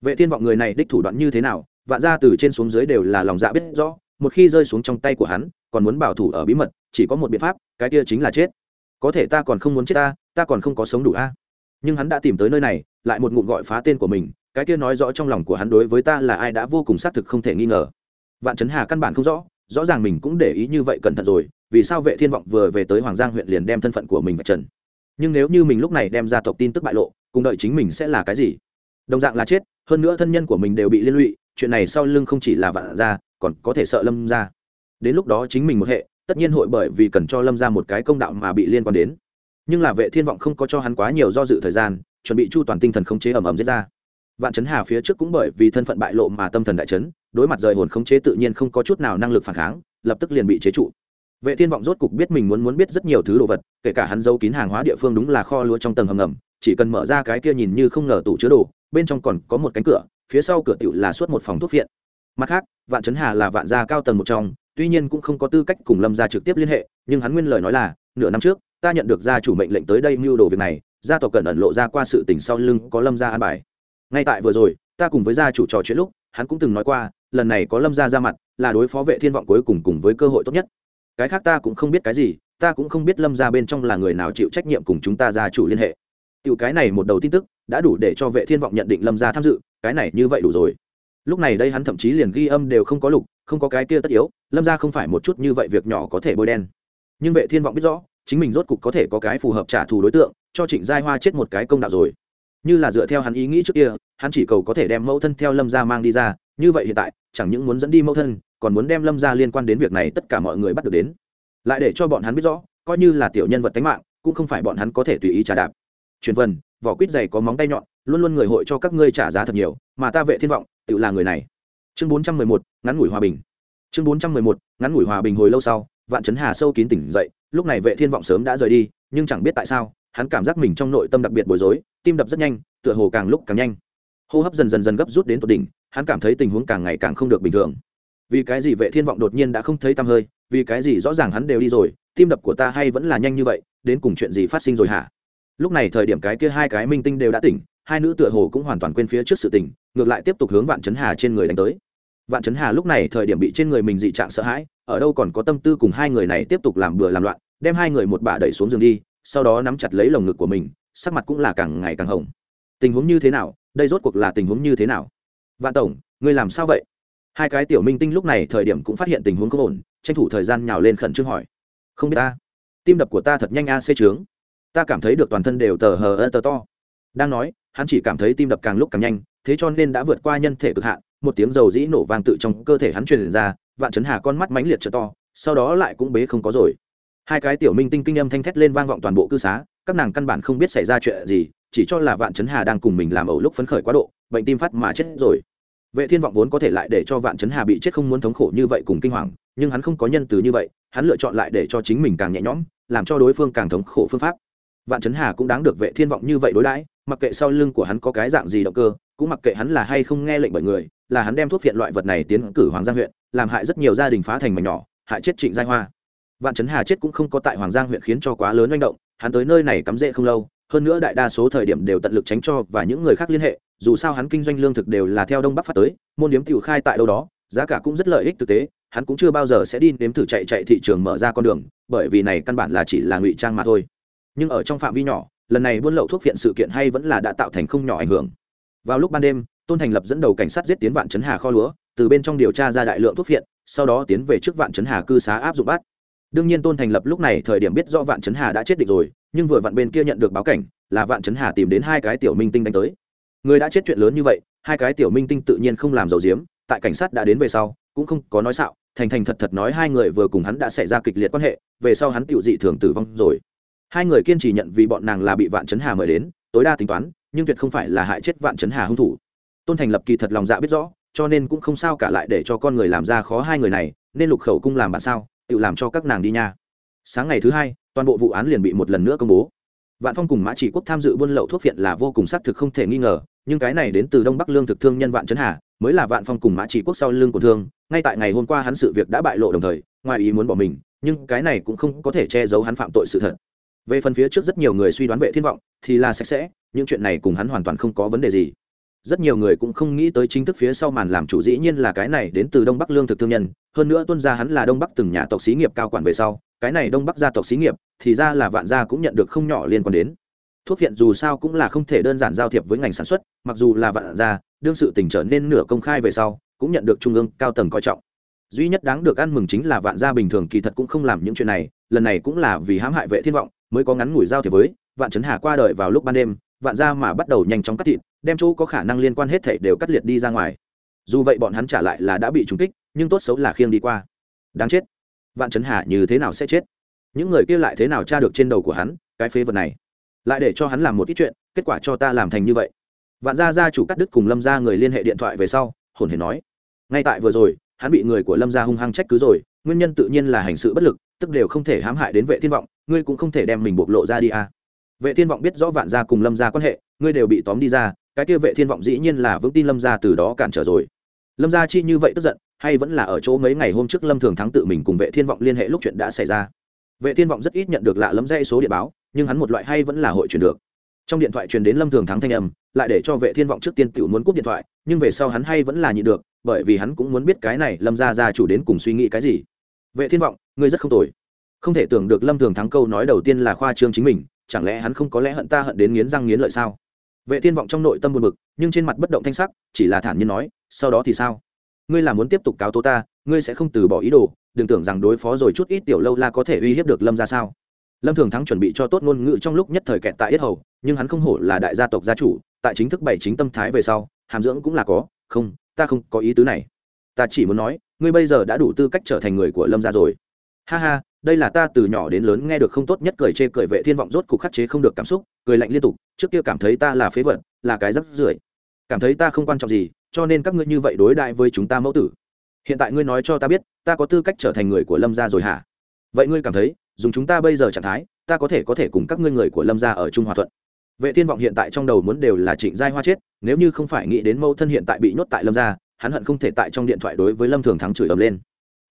Vệ thiên vọng người này đích thủ đoạn như thế nào, vạn ra từ trên xuống dưới đều là lòng dạ biết rõ, một khi rơi xuống trong tay của hắn, còn muốn bảo thủ ở bí mật, chỉ có một biện pháp, cái kia chính là chết. Có thể ta còn không muốn chết ta ta còn không có sống đủ a. Nhưng hắn đã tìm tới nơi này, lại một ngụm gọi phá tên của mình, cái kia nói rõ trong lòng của hắn đối với ta là ai đã vô cùng xác thực không thể nghi ngờ. Vạn trấn hà căn bản không rõ rõ ràng mình cũng để ý như vậy cẩn thận rồi vì sao vệ thiên vọng vừa về tới hoàng giang huyện liền đem thân phận của mình vạch trần? Nhưng nếu như mình lúc này đem ra tộc tin tức bại lộ, cùng đợi chính mình sẽ là cái gì? Đồng dạng là chết, hơn nữa thân nhân của mình đều bị liên lụy, chuyện này sau lưng không chỉ là vạn ra còn có thể sợ lâm ra đến lúc đó chính mình một hệ, tất nhiên hội bởi vì cần cho lâm ra một cái công đạo mà bị liên quan đến. Nhưng là vệ thiên vọng không có cho hắn quá nhiều do dự thời gian, chuẩn bị chu toàn tinh thần khống chế ẩm ẩm giết ra. Vạn chấn hà phía trước cũng bởi vì thân phận bại lộ mà tâm thần đại chấn, đối mặt rời hồn khống chế tự nhiên không có chút nào năng lực phản kháng, lập tức liền bị chế trụ vệ thiên vọng rốt cục biết mình muốn muốn biết rất nhiều thứ đồ vật, kể cả hắn giấu kín hàng hóa địa phương đúng là kho lúa trong tầng hầm ngầm, chỉ cần mở ra cái kia nhìn như không ngờ tủ chứa đồ, bên trong còn có một cánh cửa, phía sau cửa tiểu là suốt một phòng thuốc viện. Mặt khác, vạn chấn hà là vạn gia cao tầng một trong, tuy nhiên cũng không có tư cách cùng lâm gia trực tiếp liên hệ, nhưng hắn nguyên lời nói là, nửa năm trước, ta nhận được gia chủ mệnh lệnh tới đây mưu đồ việc này, gia tộc cần ẩn lộ ra qua sự tình sau lưng có lâm gia an bài. Ngay tại vừa rồi, ta cùng với gia chủ trò chuyện lúc, hắn cũng từng nói qua, lần này có lâm gia ra mặt, là đối phó vệ thiên vọng cuối cùng cùng với cơ hội tốt nhất cái khác ta cũng không biết cái gì, ta cũng không biết lâm gia bên trong là người nào chịu trách nhiệm cùng chúng ta gia chủ liên hệ. Tiểu cái này một đầu tin tức, đã đủ để cho vệ thiên vọng nhận định lâm gia tham dự, cái này như vậy đủ rồi. Lúc này đây hắn thậm chí liền ghi âm đều không có lục, không có cái kia tất yếu, lâm gia không phải một chút như vậy việc nhỏ có thể bôi đen. Nhưng vệ thiên vọng biết rõ, chính mình rốt cục có thể có cái phù hợp trả thù đối tượng, cho trịnh giai hoa chết một cái công đạo rồi. Như là dựa theo hắn ý nghĩ trước kia, hắn chỉ cầu có thể đem mẫu thân theo lâm gia mang đi ra, như vậy hiện tại, chẳng những muốn dẫn đi mẫu thân còn muốn đem lâm gia liên quan đến việc này tất cả mọi người bắt được đến. Lại để cho bọn hắn biết rõ coi như là tiểu nhân vật tánh mạng cũng không phải bọn hắn có thể tùy ý trả đạp. Truyền vần vỏ quýt dày có móng tay nhọn luôn luôn người hội cho các ngươi trả giá thật nhiều mà ta vệ thiên vọng tự là người này. Chương 411, ngắn ngủi hòa bình. Chương 411, ngắn ngủi hòa bình hồi lâu sau vạn chấn hà sâu kín tỉnh dậy lúc này vệ thiên vọng sớm đã rời đi nhưng chẳng biết tại sao hắn cảm giác mình trong nội tâm đặc biệt bối rối tim đập rất nhanh tựa hồ càng lúc càng nhanh. Hô hấp dần dần dần gấp rút đến tột đỉnh hắn cảm thấy tình huống càng ngày càng không được bình thường vì cái gì vệ thiên vọng đột nhiên đã không thấy tăm hơi, vì cái gì rõ ràng hắn đều đi rồi, tim đập của ta hay vẫn là nhanh như vậy, đến cùng chuyện gì phát sinh rồi hả? Lúc này thời điểm cái kia hai cái minh tinh đều đã tỉnh, hai nữ tựa hồ cũng hoàn toàn quên phía trước sự tình, ngược lại tiếp tục hướng vạn chấn hà trên người đánh tới. Vạn chấn hà lúc này thời điểm bị trên người mình dị trạng sợ hãi, ở đâu còn có tâm tư cùng hai người này tiếp tục làm bừa làm loạn, đem hai người một bà đẩy xuống giường đi, sau đó nắm chặt lấy lồng ngực của mình, sắc mặt cũng là càng ngày càng hồng. Tình huống như thế nào? Đây rốt cuộc là tình huống như thế nào? Vạn tổng, ngươi làm sao vậy? Hai cái tiểu minh tinh lúc này thời điểm cũng phát hiện tình huống không ổn, tranh thủ thời gian nhào lên khẩn trương hỏi. Không biết ta. Tim đập của ta thật nhanh a xê trướng ta cảm thấy được toàn thân đều tờ hờ ơ tờ to. Đang nói, hắn chỉ cảm thấy tim đập càng lúc càng nhanh, thế cho nên đã vượt qua nhân thể cực hạn, một tiếng dầu dĩ nổ vang tự trong cơ thể hắn truyền ra, vạn chấn hà con mắt mãnh liệt trở to, sau đó lại cũng bế không có rồi. Hai cái tiểu minh tinh kinh âm thanh thét lên vang vọng toàn bộ cư xá, các nàng căn bản không biết xảy ra chuyện gì, chỉ cho là vạn chấn hà đang cùng mình làm ẩu lúc phấn khởi quá độ, bệnh tim phát mà chết rồi vệ thiên vọng vốn có thể lại để cho vạn chấn hà bị chết không muốn thống khổ như vậy cùng kinh hoàng, nhưng hắn không có nhân từ như vậy, hắn lựa chọn lại để cho chính mình càng nhẹ nhõm, làm cho đối phương càng thống khổ phương pháp. Vạn chấn hà cũng đáng được vệ thiên vọng như vậy đối đãi, mặc kệ sau lưng của hắn có cái dạng gì động cơ, cũng mặc kệ hắn là hay không nghe lệnh bởi người, là hắn đem thuốc viện loại vật này tiến cử hoàng giang huyện, làm hại rất nhiều gia đình phá thành mảnh nhỏ, hại chết trịnh giai hoa. Vạn chấn hà chết cũng không có tại hoàng giang huyện khiến cho quá lớn manh động, hắn tới nơi này cắm rễ không lâu, hơn nữa đại đa số thời điểm đều tận lực tránh cho và những người khác liên hệ dù sao hắn kinh doanh lương thực đều là theo đông bắc phát tới, môn điếm tiểu khai tại đâu đó, giá cả cũng rất lợi ích thực tế, hắn cũng chưa bao giờ sẽ đi nếm thử chạy chạy thị trường mở ra con đường, bởi vì này căn bản là chỉ là ngụy trang mà thôi. Nhưng ở trong phạm vi nhỏ, lần này buôn lậu thuốc viện sự kiện hay vẫn là đã tạo thành không nhỏ ảnh hưởng. Vào lúc ban đêm, tôn thành lập dẫn đầu cảnh sát giết tiến vạn chấn hà kho lúa, từ bên trong điều tra ra đại lượng thuốc viện sau đó tiến về trước vạn chấn hà cư xá áp dụng bắt. Đương nhiên tôn thành lập lúc này thời điểm biết do vạn chấn hà đã chết địch rồi, nhưng vừa vạn bên kia nhận được báo cảnh, là vạn chấn hà tìm đến hai cái tiểu minh tinh đánh tới người đã chết chuyện lớn như vậy, hai cái tiểu minh tinh tự nhiên không làm dầu diếm tại cảnh sát đã đến về sau, cũng không có nói xạo, thành thành thật thật nói hai người vừa cùng hắn đã xảy ra kịch liệt quan hệ, về sau hắn tiểu dị thường tử vong rồi. Hai người kiên trì nhận vì bọn nàng là bị vạn chấn hà mời đến, tối đa tính toán, nhưng tuyệt không phải là hại chết vạn chấn hà hung thủ. Tôn thành lập kỳ thật lòng dạ biết rõ, cho nên cũng không sao cả lại để cho con người làm ra khó hai người này, nên lục khẩu cung làm bạn sao, tự làm cho các nàng đi nha. Sáng ngày thứ hai, toàn bộ vụ án liền bị một lần nữa công bố vạn phong cùng mã chỉ quốc tham dự buôn lậu thuốc viện là vô cùng xác thực không thể nghi ngờ, nhưng cái này đến từ đông bắc lương thực thương nhân vạn trấn hà, mới là vạn phong cùng mã chỉ quốc sau lương của thương, ngay tại ngày hôm qua hắn sự việc đã bại lộ đồng thời, ngoài ý muốn bỏ mình, nhưng cái này cũng không có thể che giấu hắn phạm tội sự thật. Về phần phía trước rất nhiều người suy đoán vệ thiên vọng, thì là sạch sẽ, những chuyện này cùng hắn hoàn toàn không có vấn đề gì. Rất nhiều người cũng không nghĩ tới chính thức phía sau màn làm chủ dĩ nhiên là cái này đến từ đông bắc lương thực thương nhân, hơn nữa tuân ra hắn là đông bắc từng nhà tộc xí nghiệp cao quản về sau cái này đông bắc gia tộc xí nghiệp, thì ra là vạn gia cũng nhận được không nhỏ liên quan đến. Thuốc viện dù sao cũng là không thể đơn giản giao thiệp với ngành sản xuất, mặc dù là vạn gia, đương sự tình trở nên nửa công khai về sau, cũng nhận được trung ương cao tầng coi trọng. Duy nhất đáng được ăn mừng chính là vạn gia bình thường kỳ thật cũng không làm những chuyện này, lần này cũng là vì hãm hại vệ thiên vọng, mới có ngắn ngủi giao thiệp với vạn trấn hà qua đời vào lúc ban đêm, vạn gia mà bắt đầu nhanh chóng cắt thịt, đem chỗ có khả năng liên quan hết thảy đều cắt liệt đi ra ngoài. Dù vậy bọn hắn trả lại là đã bị trúng kích, nhưng tốt xấu là khiêng đi qua. Đáng chết vạn trấn hà như thế nào sẽ chết? Những người kia lại thế nào tra được trên đầu của hắn, cái phế vật này? Lại để cho hắn làm một ít chuyện, kết quả cho ta làm thành như vậy. Vạn gia gia chủ cắt đứt cùng lâm gia người liên hệ điện thoại về sau, hồn hề nói. Ngay tại vừa rồi, hắn bị người của lâm gia hung hăng trách cứ rồi, nguyên nhân tự nhiên là hành sự bất lực, tức đều không thể hãm hại đến vệ thiên vọng, ngươi cũng không thể đem mình bộc lộ ra đi à. vệ thiên vọng biết rõ vạn gia cùng lâm gia quan hệ, ngươi đều bị tóm đi ra, cái kia vệ thiên vọng dĩ nhiên là vững tin lâm gia từ đó cản trở rồi. Lâm gia chi như vậy tức giận hay vẫn là ở chỗ mấy ngày hôm trước lâm thường thắng tự mình cùng vệ thiên vọng liên hệ lúc chuyện đã xảy ra. Vệ thiên vọng rất ít nhận được lạ lẫm dây số điện báo, nhưng hắn một loại hay vẫn là hội truyền được. Trong điện thoại truyền đến lâm thường thắng thanh âm, lại để cho vệ thiên vọng trước tiên tự muốn cúp điện thoại, nhưng về sau hắn hay vẫn là nhịn được, bởi vì hắn cũng muốn biết cái này lâm gia gia chủ đến cùng suy nghĩ cái gì. Vệ thiên vọng, ngươi rất không tồi. Không thể tưởng được lâm thường thắng câu nói đầu tiên là khoa trương chính mình, chẳng lẽ hắn không có lẽ hận ta hận đến nghiến răng nghiến lợi sao? Vệ thiên vọng trong nội tâm buồn bực, nhưng trên mặt bất động thanh sắc, chỉ là thản nhiên nói, sau đó thì sao? Ngươi là muốn tiếp tục cáo tố ta, ngươi sẽ không từ bỏ ý đồ, đừng tưởng rằng đối phó rồi chút ít tiểu lâu la có thể uy hiếp được lâm ra sao? Lâm thường thắng chuẩn bị cho tốt ngôn ngữ trong lúc nhất thời kẹt tại yết hầu, nhưng hắn không hổ là đại gia tộc gia chủ, tại chính thức bảy chính tâm thái về sau, hàm dưỡng cũng là có, không, ta không có ý tứ này. Ta chỉ muốn nói, ngươi bây giờ đã đủ tư cách trở thành người của lâm gia rồi. Ha ha, đây là ta từ nhỏ đến lớn nghe được không tốt nhất cười chê cười vệ thiên vọng rốt cục khắc chế không được cảm xúc, cười lạnh liên tục, trước kia cảm thấy ta là phế vật, là cái rắc rưởi cảm thấy ta không quan trọng gì, cho nên các ngươi như vậy đối đại với chúng ta mẫu tử. Hiện tại ngươi nói cho ta biết, ta có tư cách trở thành người của lâm gia rồi hả? Vậy ngươi cảm thấy, dùng chúng ta bây giờ trạng thái, ta có thể có thể cùng các ngươi người của lâm gia ở trung hòa thuận? Vệ thiên vọng hiện tại trong đầu muốn đều là trịnh giai hoa chết, nếu như không phải nghĩ đến mẫu thân hiện tại bị nhốt tại lâm gia, hắn hận không thể tại trong điện thoại đối với lâm thường thắng chửi ầm lên.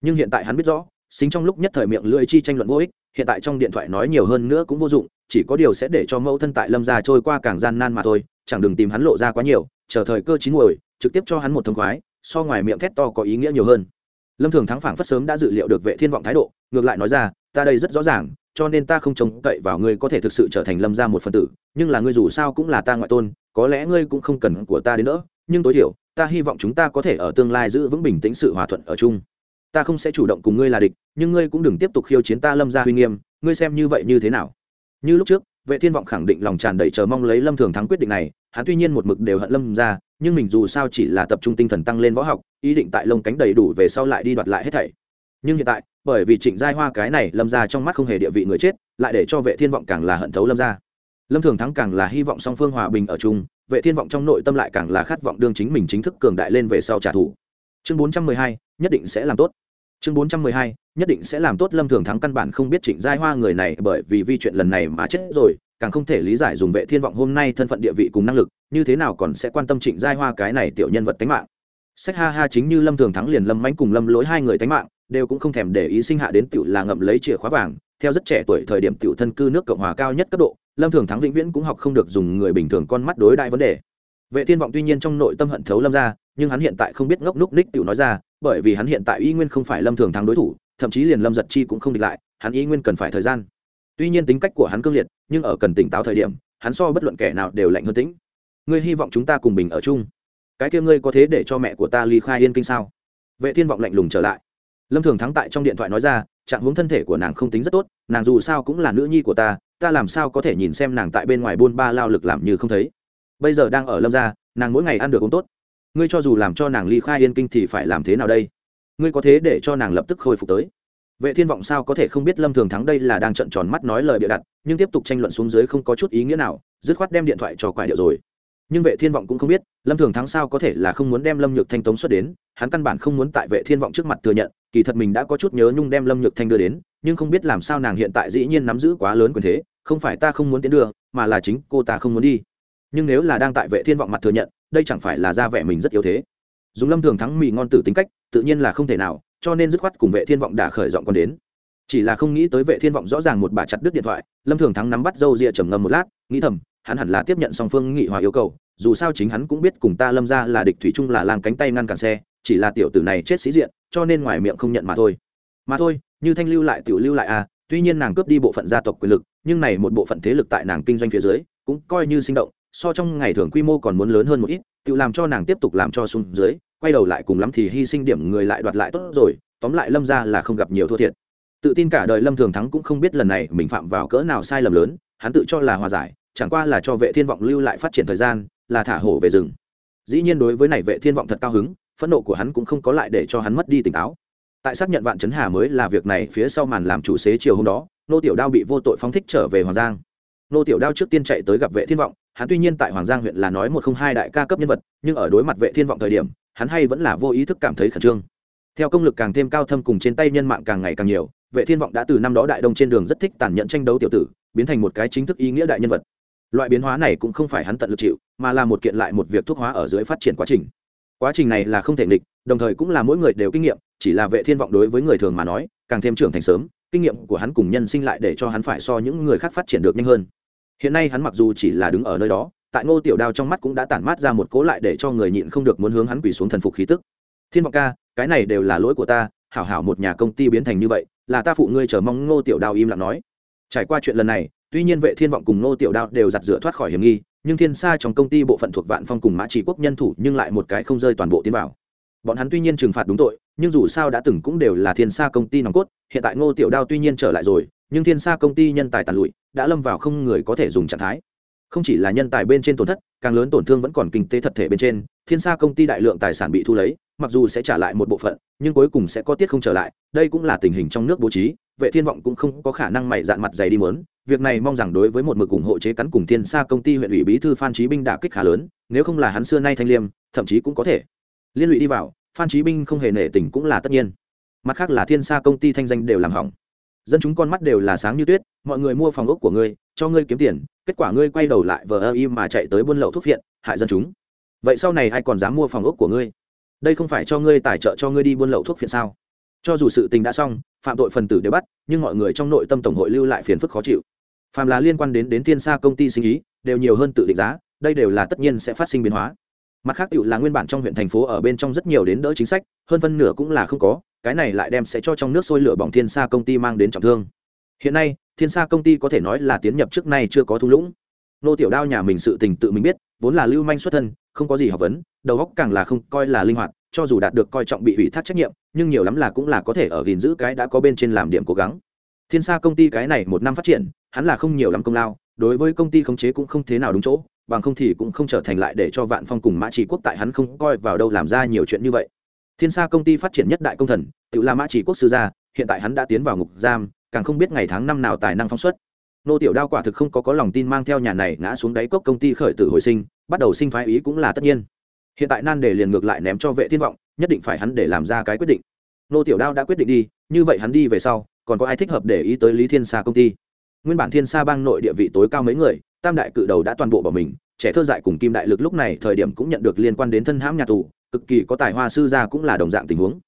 Nhưng hiện tại hắn biết rõ, xính trong lúc nhất thời miệng lưỡi chi tranh luận vô ích, hiện tại trong điện thoại nói nhiều hơn nữa cũng vô dụng, chỉ có điều sẽ để cho mẫu thân tại lâm gia trôi qua càng gian nan mà thôi chẳng đừng tìm hắn lộ ra quá nhiều, chờ thời cơ chín muồi, trực tiếp cho hắn một thông khoái, so ngoài miệng thét to có ý nghĩa nhiều hơn. Lâm thường thắng phảng phất sớm đã dự liệu được vệ thiên vọng thái độ, ngược lại nói ra, ta đây rất rõ ràng, cho nên ta không trông cậy vào ngươi có thể thực sự trở thành lâm gia một phần tử, nhưng là ngươi dù sao cũng là ta ngoại tôn, có lẽ ngươi cũng không cần của ta đến nữa, nhưng tối thiểu, ta hy vọng chúng ta có thể ở tương lai giữ vững bình tĩnh sự hòa thuận ở chung. Ta không sẽ chủ động cùng ngươi là địch, nhưng ngươi cũng đừng tiếp tục khiêu chiến ta lâm gia huy nghiêm, ngươi xem như vậy như thế nào? Như lúc trước, vệ thiên vọng khẳng định lòng tràn đầy chờ mong lấy lâm thường thắng quyết định này hắn tuy nhiên một mực đều hận lâm ra nhưng mình dù sao chỉ là tập trung tinh thần tăng lên võ học ý định tại lông cánh đầy đủ về sau lại đi đoạt lại hết thảy. Nhưng hiện tại bởi vì trịnh giai hoa cái này lâm ra trong mắt không hề địa vị người chết lại để cho vệ thiên vọng càng là hận thấu lâm ra. Lâm thường thắng càng là hy vọng song phương hòa bình ở chung vệ thiên vọng trong nội tâm lại càng là khát vọng đương chính mình chính thức cường đại lên về sau trả thù. Chương 412, nhất định sẽ làm tốt. Chương 412, nhất định sẽ làm tốt. Lâm thường thắng căn bản không biết trịnh giai hoa người này bởi vì vi chuyện lần này mà chết rồi càng không thể lý giải dùng vệ thiên vọng hôm nay thân phận địa vị cùng năng lực, như thế nào còn sẽ quan tâm trịnh giai hoa cái này tiểu nhân vật tánh mạng. Sách ha ha chính như lâm thường thắng liền lâm mánh cùng lâm lỗi hai người tánh mạng, đều cũng không thèm để ý sinh hạ đến tiểu là ngậm lấy chìa khóa vàng. Theo rất trẻ tuổi thời điểm tiểu thân cư nước cộng hòa cao nhất cấp độ, lâm thường thắng vĩnh viễn cũng học không được dùng người bình thường con mắt đối đại vấn đề. Vệ thiên vọng tuy nhiên trong nội tâm hận thấu lâm ra, nhưng hắn hiện tại không biết ngốc núc ních tiểu nói ra, bởi vì hắn hiện tại y nguyên không phải lâm thường thắng đối thủ, thậm chí liền lâm giật chi cũng không địch lại, hắn y nguyên cần phải thời gian tuy nhiên tính cách của hắn cương liệt, nhưng ở cần tỉnh táo thời điểm, hắn so bất luận kẻ nào đều lạnh hơn tĩnh. Ngươi hy vọng chúng ta cùng bình ở chung. Cái kia ngươi có thế để cho mẹ của ta ly khai yên kinh sao? Vệ thiên vọng lạnh lùng trở lại. Lâm thường thắng tại trong điện thoại nói ra, trạng hướng thân thể của nàng không tính rất tốt, nàng dù sao cũng là nữ nhi của ta ta làm sao có thể nhìn xem nàng tại bên ngoài buôn ba lao lực làm như không thấy. Bây giờ đang ở lâm gia, nàng mỗi ngày ăn được uống tốt. Ngươi cho dù làm cho nàng ly khai yên kinh thì phải làm thế nào đây? Ngươi có thế để cho nàng lập tức khôi phục tới? Vệ thiên vọng sao có thể không biết lâm thường thắng đây là đang trận tròn mắt nói lời bịa đặt, nhưng tiếp tục tranh luận xuống dưới không có chút ý nghĩa nào, dứt khoát đem điện thoại cho quải điệu rồi. Nhưng vệ thiên vọng cũng không biết, lâm thường thắng sao có thể là không muốn đem lâm nhược thanh tống xuất đến, hắn căn bản không muốn tại vệ thiên vọng trước mặt thừa nhận, kỳ thật mình đã có chút nhớ nhung đem lâm nhược thanh đưa đến, nhưng không biết làm sao nàng hiện tại dĩ nhiên nắm giữ quá lớn quyền thế, không phải ta không muốn tiến đưa, mà là chính cô ta không muốn đi. Nhưng nếu là đang tại vệ thiên vọng mặt thừa nhận, đây chẳng phải là ra vẻ mình rất yếu thế. Dùng lâm thường thắng mì ngon tử tính cách, tự nhiên là không thể nào cho nên dứt khoát cùng vệ thiên vọng đã khởi giọng còn đến. Chỉ là không nghĩ tới vệ thiên vọng rõ ràng một bà chặt đứt điện thoại, lâm thường thắng nắm bắt dâu ria trầm ngâm một lát, nghĩ thầm, hắn hẳn là tiếp nhận song phương nghị hòa yêu cầu, dù sao chính hắn cũng biết cùng ta lâm ra là địch thủy chung là lang cánh tay ngăn cản xe, chỉ là tiểu tử này chết sĩ diện, cho nên ngoài miệng không nhận mà thôi. Mà thôi, như thanh lưu lại, tiểu lưu lại à tuy nhiên nàng cướp đi bộ phận gia tộc quyền lực, nhưng này một bộ phận thế lực tại nàng kinh doanh phía dưới, cũng coi như sinh động, so trong ngày thường quy mô còn muốn lớn hơn một ít, tự làm cho nàng tiếp tục làm cho xuống dưới quay đầu lại cùng lắm thì hy sinh điểm người lại đoạt lại tốt rồi, tóm lại lâm ra là không gặp nhiều thua thiệt. Tự tin cả đời lâm thường thắng cũng không biết lần này mình phạm vào cỡ nào sai lầm lớn, hắn tự cho là hòa giải, chẳng qua là cho vệ thiên vọng lưu lại phát triển thời gian, là thả hổ về rừng. Dĩ nhiên đối với này vệ thiên vọng thật cao hứng, phẫn nộ của hắn cũng không có lại để cho hắn mất đi tỉnh táo. Tại xác nhận vạn chấn hà mới là việc này phía sau màn làm chủ xế chiều hôm đó, nô tiểu đao bị vô tội phóng thích trở về hoàng giang. Nô tiểu đao trước tiên chạy tới gặp vệ thiên vọng, hắn tuy nhiên tại hoàng giang huyện là nói một không hai đại ca cấp nhân vật, nhưng ở đối mặt vệ thiên vọng thời điểm hắn hay vẫn là vô ý thức cảm thấy khẩn trương. Theo công lực càng thêm cao thâm cùng trên tay nhân mạng càng ngày càng nhiều, vệ thiên vọng đã từ năm đó đại đông trên đường rất thích tàn nhẫn tranh đấu tiểu tử, biến thành một cái chính thức ý nghĩa đại nhân vật. Loại biến hóa này cũng không phải hắn tận lực chịu, mà là một kiện lại một việc thuốc hóa ở dưới phát triển quá trình. Quá trình này là không thể nghịch, đồng thời cũng là mỗi người đều kinh nghiệm, chỉ là vệ thiên vọng đối với người thường mà nói, càng thêm trưởng thành sớm, kinh nghiệm của hắn cùng nhân sinh lại để cho hắn phải so những người khác phát triển được nhanh hơn. Hiện nay hắn mặc dù chỉ là đứng ở nơi đó tại ngô tiểu đao trong mắt cũng đã tản mát ra một cố lại để cho người nhịn không được muốn hướng hắn quỳ xuống thần phục khí tức. Thiên vọng ca, cái này đều là lỗi của ta, hảo hảo một nhà công ty biến thành như vậy, là ta phụ ngươi chờ mong ngô tiểu đao im lặng nói. Trải qua chuyện lần này, tuy nhiên vệ thiên vọng cùng ngô tiểu đao đều giặt rửa thoát khỏi hiểm nghi, nhưng thiên sa trong công ty bộ phận thuộc vạn phong cùng mã chỉ quốc nhân thủ nhưng lại một cái không rơi toàn bộ tiến vào. Bọn hắn tuy nhiên trừng phạt đúng tội, nhưng dù sao đã từng cũng đều là thiên sa công ty nòng cốt, hiện tại ngô tiểu đao tuy nhiên trở lại rồi, nhưng thiên sa công ty nhân tài tàn lụi, đã lâm vào không người có thể dùng trạng thái không chỉ là nhân tài bên trên tổn thất, càng lớn tổn thương vẫn còn kinh tế thật thể bên trên, thiên sa công ty đại lượng tài sản bị thu lấy, mặc dù sẽ trả lại một bộ phận, nhưng cuối cùng sẽ có tiết không trở lại, đây cũng là tình hình trong nước bố trí, vệ thiên vọng cũng không có khả năng mày dạn mặt dày đi mớn, việc này mong rằng đối với một mực ủng hộ chế cắn cùng thiên sa công ty huyện ủy bí thư phan trí binh đả kích khá lớn, nếu không là hắn xưa nay thanh liêm, thậm chí cũng có thể. Liên lụy đi vào, phan trí binh không hề nể tình cũng là tất nhiên. Mặt khác là thiên sa công ty thanh danh đều làm hỏng. Dân chúng con mắt đều là sáng như tuyết, mọi người mua phòng ốc của ngươi cho ngươi kiếm tiền, kết quả ngươi quay đầu lại vờ ơ im mà chạy tới buôn lậu thuốc viện hại dân chúng. Vậy sau này ai còn dám mua phòng ốc của ngươi? Đây không phải cho ngươi tài trợ cho ngươi đi buôn lậu thuốc phiện sao? Cho dù sự tình đã xong, phạm tội phần tử đều bắt, nhưng mọi người trong nội tâm tổng hội lưu lại phiền phức khó chịu. Phàm là liên quan đến đến thiên sa công ty sinh ý, đều nhiều hơn tự định giá, đây đều là tất nhiên sẽ phát sinh biến hóa. Mặt khác cựu là nguyên bản trong huyện thành phố ở bên trong rất nhiều đến đỡ chính sách, hơn phân nửa cũng là không có, cái này lại đem sẽ cho trong nước sôi lửa bỏng thiên sa công ty mang đến trọng thương hiện nay, thiên sa công ty có thể nói là tiến nhập trước nay chưa có thung lũng. Nô tiểu đao nhà mình sự tình tự mình biết, vốn là lưu manh xuất thân, không có gì học vấn, đầu óc càng là không coi là linh hoạt, cho dù đạt được coi trọng bị ủy thác trách nhiệm, nhưng nhiều lắm là cũng là có thể ở gìn giữ cái đã có bên trên làm điểm cố gắng. Thiên sa công ty cái này một năm phát triển, hắn là không nhiều lắm công lao, đối với công ty khống chế cũng không thế nào đúng chỗ, bằng không thì cũng không trở thành lại để cho vạn phong cùng mã chỉ quốc tại hắn không coi vào đâu làm ra nhiều chuyện như vậy. Thiên sa công ty phát triển nhất đại công thần, tự là mã chỉ quốc sư gia, hiện tại hắn đã tiến vào ngục giam càng không biết ngày tháng năm nào tài năng phóng xuất. Nô tiểu đao quả thực không có có lòng tin mang theo nhà này ngã xuống đáy cốc công ty khởi tử hồi sinh, bắt đầu sinh phái ý cũng là tất nhiên. Hiện tại nan đề liền ngược lại ném cho vệ thiên vọng, nhất định phải hắn để làm ra cái quyết định. Nô tiểu đao đã quyết định đi, như vậy hắn đi về sau, còn có ai thích hợp để ý tới lý thiên sa công ty? Nguyên bản thiên sa bang nội địa vị tối cao mấy người, tam đại cự đầu đã toàn bộ bỏ mình, trẻ thơ dại cùng kim đại lực lúc này thời điểm cũng nhận được liên quan đến thân hãm nhà tù, cực kỳ có tài hoa sư gia cũng là đồng dạng tình huống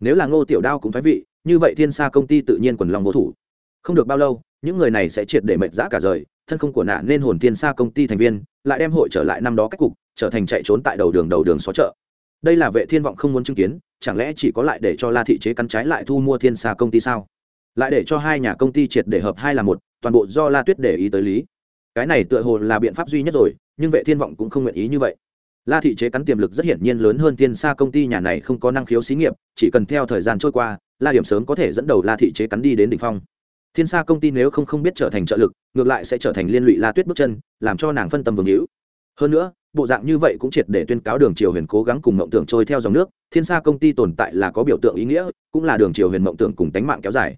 nếu là ngô tiểu đao cũng phái vị, như vậy thiên sa công ty tự nhiên quần lòng vô thủ. Không được bao lâu, những người này sẽ triệt để mệt dã cả rời, thân không của nạ nên hồn thiên sa công ty thành viên, lại đem hội trở lại năm đó cách cục, trở thành chạy trốn tại đầu đường đầu đường xó chợ. Đây là vệ thiên vọng không muốn chứng kiến, chẳng lẽ chỉ có lại để cho la thị chế cắn trái lại thu mua thiên sa công ty sao? Lại để cho hai nhà công ty triệt để hợp hai là một, toàn bộ do la tuyết để ý tới lý. Cái này tựa hồ là biện pháp duy nhất rồi, nhưng vệ thiên vọng cũng không nguyện ý như vậy la thị chế cắn tiềm lực rất hiển nhiên lớn hơn thiên sa công ty nhà này không có năng khiếu xí nghiệp, chỉ cần theo thời gian trôi qua, la điểm sớm có thể dẫn đầu la thị chế cắn đi đến đỉnh phong. Thiên sa công ty nếu không không biết trở thành trợ lực, ngược lại sẽ trở thành liên lụy la tuyết bước chân, làm cho nàng phân tâm vương hữu. Hơn nữa, bộ dạng như vậy cũng triệt để tuyên cáo đường triều huyền cố gắng cùng mộng tưởng trôi theo dòng nước thiên sa công ty tồn tại là có biểu tượng ý nghĩa, cũng là đường triều huyền mộng tưởng cùng tánh mạng kéo dài.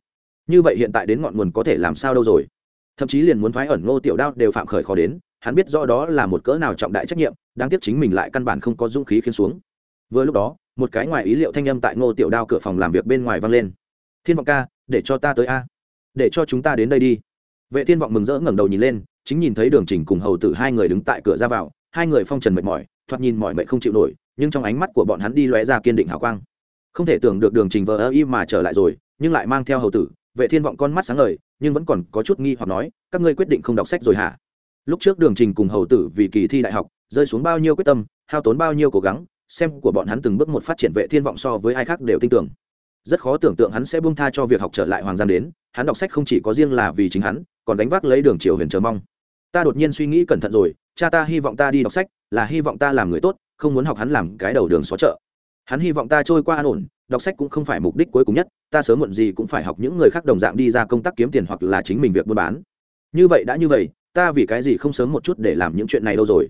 Như vậy hiện tại đến ngọn nguồn có thể làm sao đâu rồi? Thậm chí liền muốn thoái ẩn ngô tiểu đao đều phạm khởi khó đến hắn biết rõ đó là một cỡ nào trọng đại trách nhiệm, đáng tiếc chính mình lại căn bản không có dũng khí khiến xuống. Vừa lúc đó, một cái ngoài ý liệu thanh âm tại ngô tiểu đao cửa phòng làm việc bên ngoài vang lên. Thiên vọng ca, để cho ta tới a. Để cho chúng ta đến đây đi. Vệ thiên vọng mừng rỡ ngẩng đầu nhìn lên, chính nhìn thấy đường trình cùng hầu tử hai người đứng tại cửa ra vào, hai người phong trần mệt mỏi, thoạt nhìn mỏi mệt không chịu nổi, nhưng trong ánh mắt của bọn hắn đi lóe ra kiên định hào quang. Không thể tưởng được đường trình vờ ơ y mà trở lại rồi, nhưng lại mang theo hầu tử, vệ thiên vọng con mắt sáng ngời, nhưng vẫn còn có chút nghi hoặc nói, các ngươi quyết định không đọc sách rồi hả? Lúc trước đường trình cùng hầu tử vì kỳ thi đại học, rơi xuống bao nhiêu quyết tâm, hao tốn bao nhiêu cố gắng, xem của bọn hắn từng bước một phát triển vệ thiên vọng so với ai khác đều tin tưởng. Rất khó tưởng tượng hắn sẽ buông tha cho việc học trở lại hoàng giang đến, hắn đọc sách không chỉ có riêng là vì chính hắn, còn đánh vác lấy đường triều huyền chờ mong. Ta đột nhiên suy nghĩ cẩn thận rồi, cha ta hy vọng ta đi đọc sách, là hy vọng ta làm người tốt, không muốn học hắn làm cái đầu đường xó chợ. Hắn hy vọng ta trôi qua an ổn, đọc sách cũng không phải mục đích cuối cùng nhất, ta sớm muộn gì cũng phải học những người khác đồng dạng đi ra công tác kiếm tiền hoặc là chính mình việc buôn bán. Như vậy đã như vậy ta vì cái gì không sớm một chút để làm những chuyện này đâu rồi?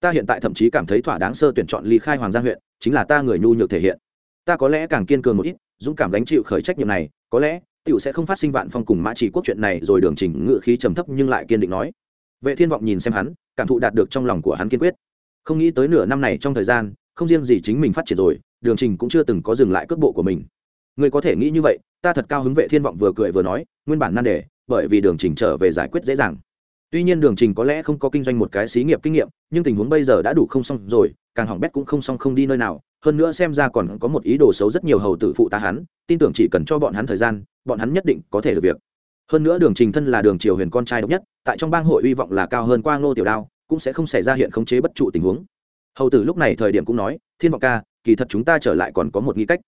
Ta hiện tại thậm chí cảm thấy thỏa đáng sơ tuyển chọn ly khai hoàng gia huyện, chính là ta người nhu nhược thể hiện. Ta có lẽ càng kiên cường một ít, dũng cảm gánh chịu khởi trách nhiệm này, có lẽ, tiểu sẽ không phát sinh vạn phong cùng mã chỉ quốc chuyện này rồi đường trình ngự khí trầm thấp nhưng lại kiên định nói. Vệ thiên vọng nhìn xem hắn, cảm thụ đạt được trong lòng của hắn kiên quyết. Không nghĩ tới nửa năm này trong thời gian, không riêng gì chính mình phát triển rồi, đường trình cũng chưa từng có dừng lại cước bộ của mình. Người có thể nghĩ như vậy, ta thật cao hứng vệ thiên vọng vừa cười vừa nói, nguyên bản nan đề, bởi vì đường trình trở về giải quyết dễ dàng tuy nhiên đường trình có lẽ không có kinh doanh một cái xí nghiệp kinh nghiệm, nhưng tình huống bây giờ đã đủ không xong rồi, càng hỏng bét cũng không xong không đi nơi nào. Hơn nữa xem ra còn có một ý đồ xấu rất nhiều hầu tử phụ tá hắn, tin tưởng chỉ cần cho bọn hắn thời gian, bọn hắn nhất định có thể được việc. Hơn nữa đường trình thân là đường triều huyền con trai độc nhất, tại trong bang hội hy vọng là cao hơn qua ngô tiểu đao, cũng sẽ không xảy ra hiện khống chế bất trụ tình huống. Hầu tử lúc này thời điểm cũng nói, thiên vọng ca, kỳ thật chúng ta trở lại còn có một nghĩ cách.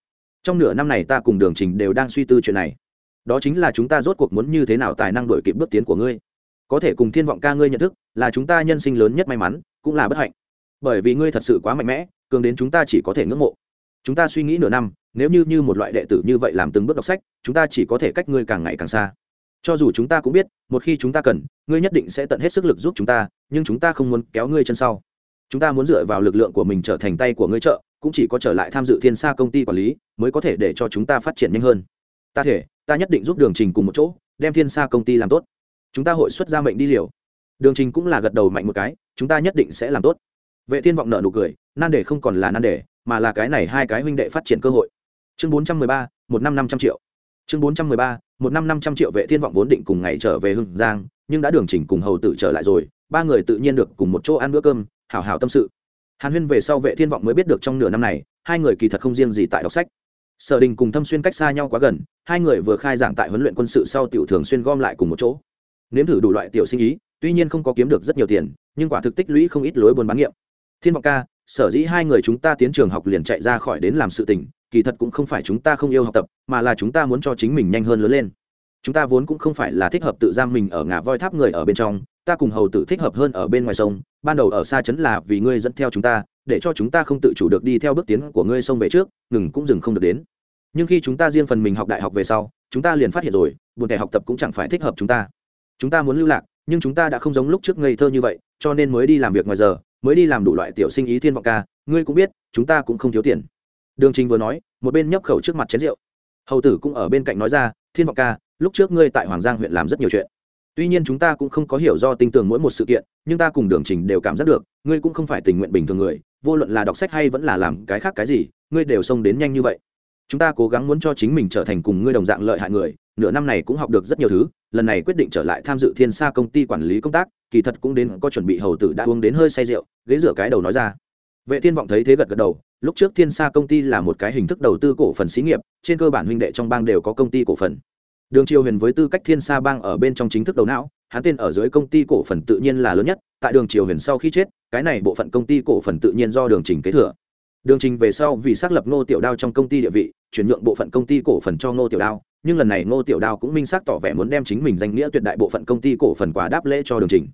Trong nửa năm này ta cùng đường trình đều đang suy tư chuyện này. Đó chính là chúng ta rốt cuộc muốn như thế nào tài năng đổi kịp bước tiến của ngươi có thể cùng thiên vọng ca ngươi nhận thức, là chúng ta nhân sinh lớn nhất may mắn, cũng là bất hạnh. Bởi vì ngươi thật sự quá mạnh mẽ, cường đến chúng ta chỉ có thể ngưỡng mộ. Chúng ta suy nghĩ nửa năm, nếu như như một loại đệ tử như vậy làm từng bước đọc sách, chúng ta chỉ có thể cách ngươi càng ngày càng xa. Cho dù chúng ta cũng biết, một khi chúng ta cần, ngươi nhất định sẽ tận hết sức lực giúp chúng ta, nhưng chúng ta không muốn kéo ngươi chân sau. Chúng ta muốn dựa vào lực lượng của mình trở thành tay của ngươi trợ, cũng chỉ có trở lại tham dự thiên sa công ty quản lý, mới có thể để cho chúng ta phát triển nhanh hơn. Ta thể, ta nhất định giúp đường trình cùng một chỗ, đem thiên sa công ty làm tốt chúng ta hội xuất ra mệnh đi liều. Đường trình cũng là gật đầu mạnh một cái, chúng ta nhất định sẽ làm tốt. Vệ thiên vọng nợ nụ cười, nan đề không còn là nan đề, mà là cái này hai cái huynh đệ phát triển cơ hội. Chương bốn trăm mười ba, một năm năm trăm triệu. Chương bốn trăm mười ba, một năm năm trăm triệu vệ thiên vọng vốn định cùng ngày trở về hưng giang, nhưng đã đường trình cùng hầu tử trở lại rồi, ba người tự nhiên được cùng một chỗ ăn bữa cơm hảo hảo tâm sự. Hàn huyên về sau vệ thiên vọng mới biết được trong nửa năm này, hai người kỳ thật không riêng gì tại đọc sách. Sở đình cùng thâm xuyên cách xa nhau quá gần, hai người vừa khai giảng tại huấn luyện quân sự sau tiểu thường xuyên gom lại cùng một chỗ nếm thử đủ loại tiểu sinh ý, tuy nhiên không có kiếm được rất nhiều tiền, nhưng quả thực tích lũy không ít lối buôn bán nghiệm. Thiên vọng ca, sở dĩ hai người chúng ta tiến trường học liền chạy ra khỏi đến làm sự tình, kỳ thật cũng không phải chúng ta không yêu học tập, mà là chúng ta muốn cho chính mình nhanh hơn lớn lên. Chúng ta vốn cũng không phải là thích hợp tự giam mình ở ngã voi tháp người ở bên trong, ta cùng hầu tử thích hợp hơn ở bên ngoài sông, ban đầu ở xa chấn là vì ngươi dẫn theo chúng ta, để cho chúng ta không tự chủ được đi theo bước tiến của ngươi sông về trước, ngừng cũng dừng không được đến. Nhưng khi chúng ta riêng phần mình học đại học về sau, chúng ta liền phát hiện rồi, buồn thẻ học tập cũng chẳng phải thích hợp chúng ta chúng ta muốn lưu lạc, nhưng chúng ta đã không giống lúc trước ngây thơ như vậy, cho nên mới đi làm việc ngoài giờ, mới đi làm đủ loại tiểu sinh ý thiên vọng ca. Ngươi cũng biết, chúng ta cũng không thiếu tiền. Đường trình vừa nói, một bên nhấp khẩu trước mặt chén rượu. Hầu tử cũng ở bên cạnh nói ra, thiên vọng ca, lúc trước ngươi tại hoàng giang huyện làm rất nhiều chuyện. Tuy nhiên chúng ta cũng không có hiểu do tinh tường mỗi một sự kiện, nhưng ta cùng đường trình đều cảm giác được, ngươi cũng không phải tình nguyện bình thường người, vô luận là đọc sách hay vẫn là làm cái khác cái gì, ngươi đều xông đến nhanh như vậy chúng ta cố gắng muốn cho chính mình trở thành cùng ngươi đồng dạng lợi hại người, nửa năm này cũng học được rất nhiều thứ, lần này quyết định trở lại tham dự thiên sa công ty quản lý công tác, kỳ thật cũng đến có chuẩn bị hầu tử đã uống đến hơi say rượu, ghế rửa cái đầu nói ra. Vệ thiên vọng thấy thế gật gật đầu, lúc trước thiên sa công ty là một cái hình thức đầu tư cổ phần xí nghiệp, trên cơ bản huynh đệ trong bang đều có công ty cổ phần. Đường triều huyền với tư cách thiên sa bang ở bên trong chính thức đầu não, hắn tên ở dưới công ty cổ phần tự nhiên là lớn nhất, tại đường triều huyền sau khi chết, cái này bộ phận công ty cổ phần tự nhiên do đường trình kế thừa đường trình về sau vì xác lập ngô tiểu đao trong công ty địa vị, chuyển nhượng bộ phận công ty cổ phần cho ngô tiểu đao, nhưng lần này ngô tiểu đao cũng minh xác tỏ vẻ muốn đem chính mình danh nghĩa tuyệt đại bộ phận công ty cổ phần quả đáp lễ cho đường trình.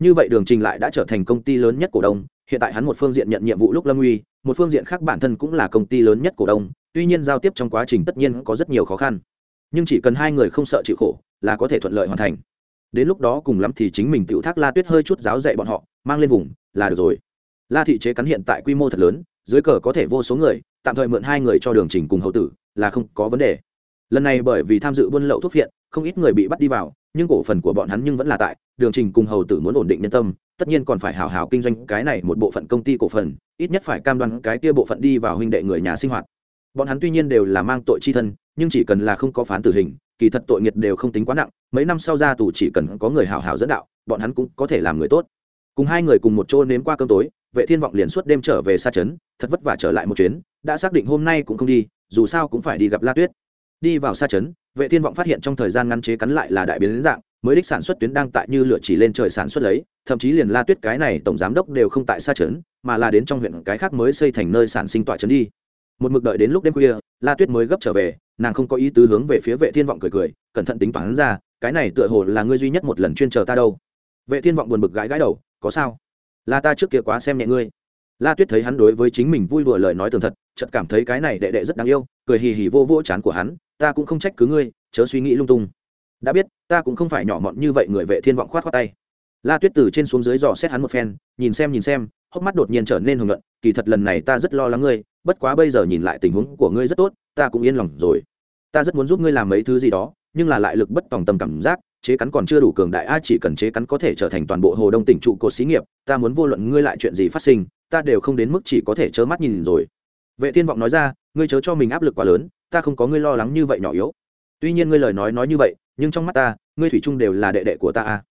Như vậy đường trình lại đã trở thành công ty lớn nhất cổ đông, hiện tại hắn một phương diện nhận nhiệm vụ lúc lâm uy, một phương diện khác bản thân cũng là công ty lớn nhất cổ đông, tuy nhiên giao tiếp trong quá trình tất nhiên có rất nhiều khó khăn. Nhưng chỉ cần hai người không sợ chịu khổ, là có thể thuận lợi hoàn thành. Đến lúc đó cùng lắm thì chính mình tự thác la tuyết hơi chút giáo dạy bọn họ, mang lên vùng, là được rồi. La thị chế cắn hiện tại quy mô thật lớn dưới cờ có thể vô số người, tạm thời mượn hai người cho đường trình cùng hậu tử, là không có vấn đề. Lần này bởi vì tham dự buôn lậu thuốc viện không ít người bị bắt đi vào, nhưng cổ phần của bọn hắn nhưng vẫn là tại, đường trình cùng hầu tử muốn ổn định nhân tâm, tất nhiên còn phải hào hào kinh doanh cái này một bộ phận công ty cổ phần, ít nhất phải cam đoan cái kia bộ phận đi vào huynh đệ người nhà sinh hoạt. Bọn hắn tuy nhiên đều là mang tội chi thân, nhưng chỉ cần là không có phán tử hình, kỳ thật tội nghiệt đều không tính quá nặng, mấy năm sau ra tù chỉ cần có người hào hào dẫn đạo, bọn hắn cũng có thể làm người tốt. Cùng hai người cùng một chỗ nếm qua cơm tối vệ thiên vọng liền suốt đêm trở về xa trấn, thật vất vả trở lại một chuyến, đã xác định hôm nay cũng không đi, dù sao cũng phải đi gặp la tuyết. Đi vào xa trấn, vệ thiên vọng phát hiện trong thời gian ngăn chế cắn lại là đại biến dạng, mới đích sản xuất tuyến đang tại như lửa chỉ lên trời sản xuất lấy, thậm chí liền la tuyết cái này tổng giám đốc đều không tại xa trấn, mà là đến trong huyện cái khác mới xây thành nơi sản sinh tọa trấn đi. Một mực đợi đến lúc đêm khuya, la tuyết mới gấp trở về, nàng không có ý tứ hướng về phía vệ thiên vọng cười cười, cẩn thận tính toán ra, cái này tựa hồ là ngươi duy nhất một lần chuyên chờ ta đâu. Vệ thiên vọng buồn bực gãi gãi đầu, có sao? Là ta trước kia quá xem nhẹ ngươi. La tuyết thấy hắn đối với chính mình vui đùa lời nói tường thật, chợt cảm thấy cái này đệ đệ rất đáng yêu, cười hì hì vô vô chán của hắn, ta cũng không trách cứ ngươi, chớ suy nghĩ lung tung. Đã biết, ta cũng không phải nhỏ mọn như vậy người vệ thiên vọng khoát khoát tay. La tuyết từ trên xuống dưới dò xét hắn một phen, nhìn xem nhìn xem, hốc mắt đột nhiên trở nên hồng luận kỳ thật lần này ta rất lo lắng ngươi, bất quá bây giờ nhìn lại tình huống của ngươi rất tốt, ta cũng yên lòng rồi. Ta rất muốn giúp ngươi làm mấy thứ gì đó, nhưng là lại lực bất tòng tâm cảm giác chế cắn còn chưa đủ cường đại a chỉ cần chế cắn có thể trở thành toàn bộ hồ đông tỉnh trụ cột xí nghiệp, ta muốn vô luận ngươi lại chuyện gì phát sinh, ta đều không đến mức chỉ có thể chớ mắt nhìn rồi. Vệ thiên vọng nói ra, ngươi chớ cho mình áp lực quá lớn, ta không có ngươi lo lắng như vậy nhỏ yếu. Tuy nhiên ngươi lời nói nói như vậy, nhưng trong mắt ta, ngươi thủy chung đều là đệ đệ của ta a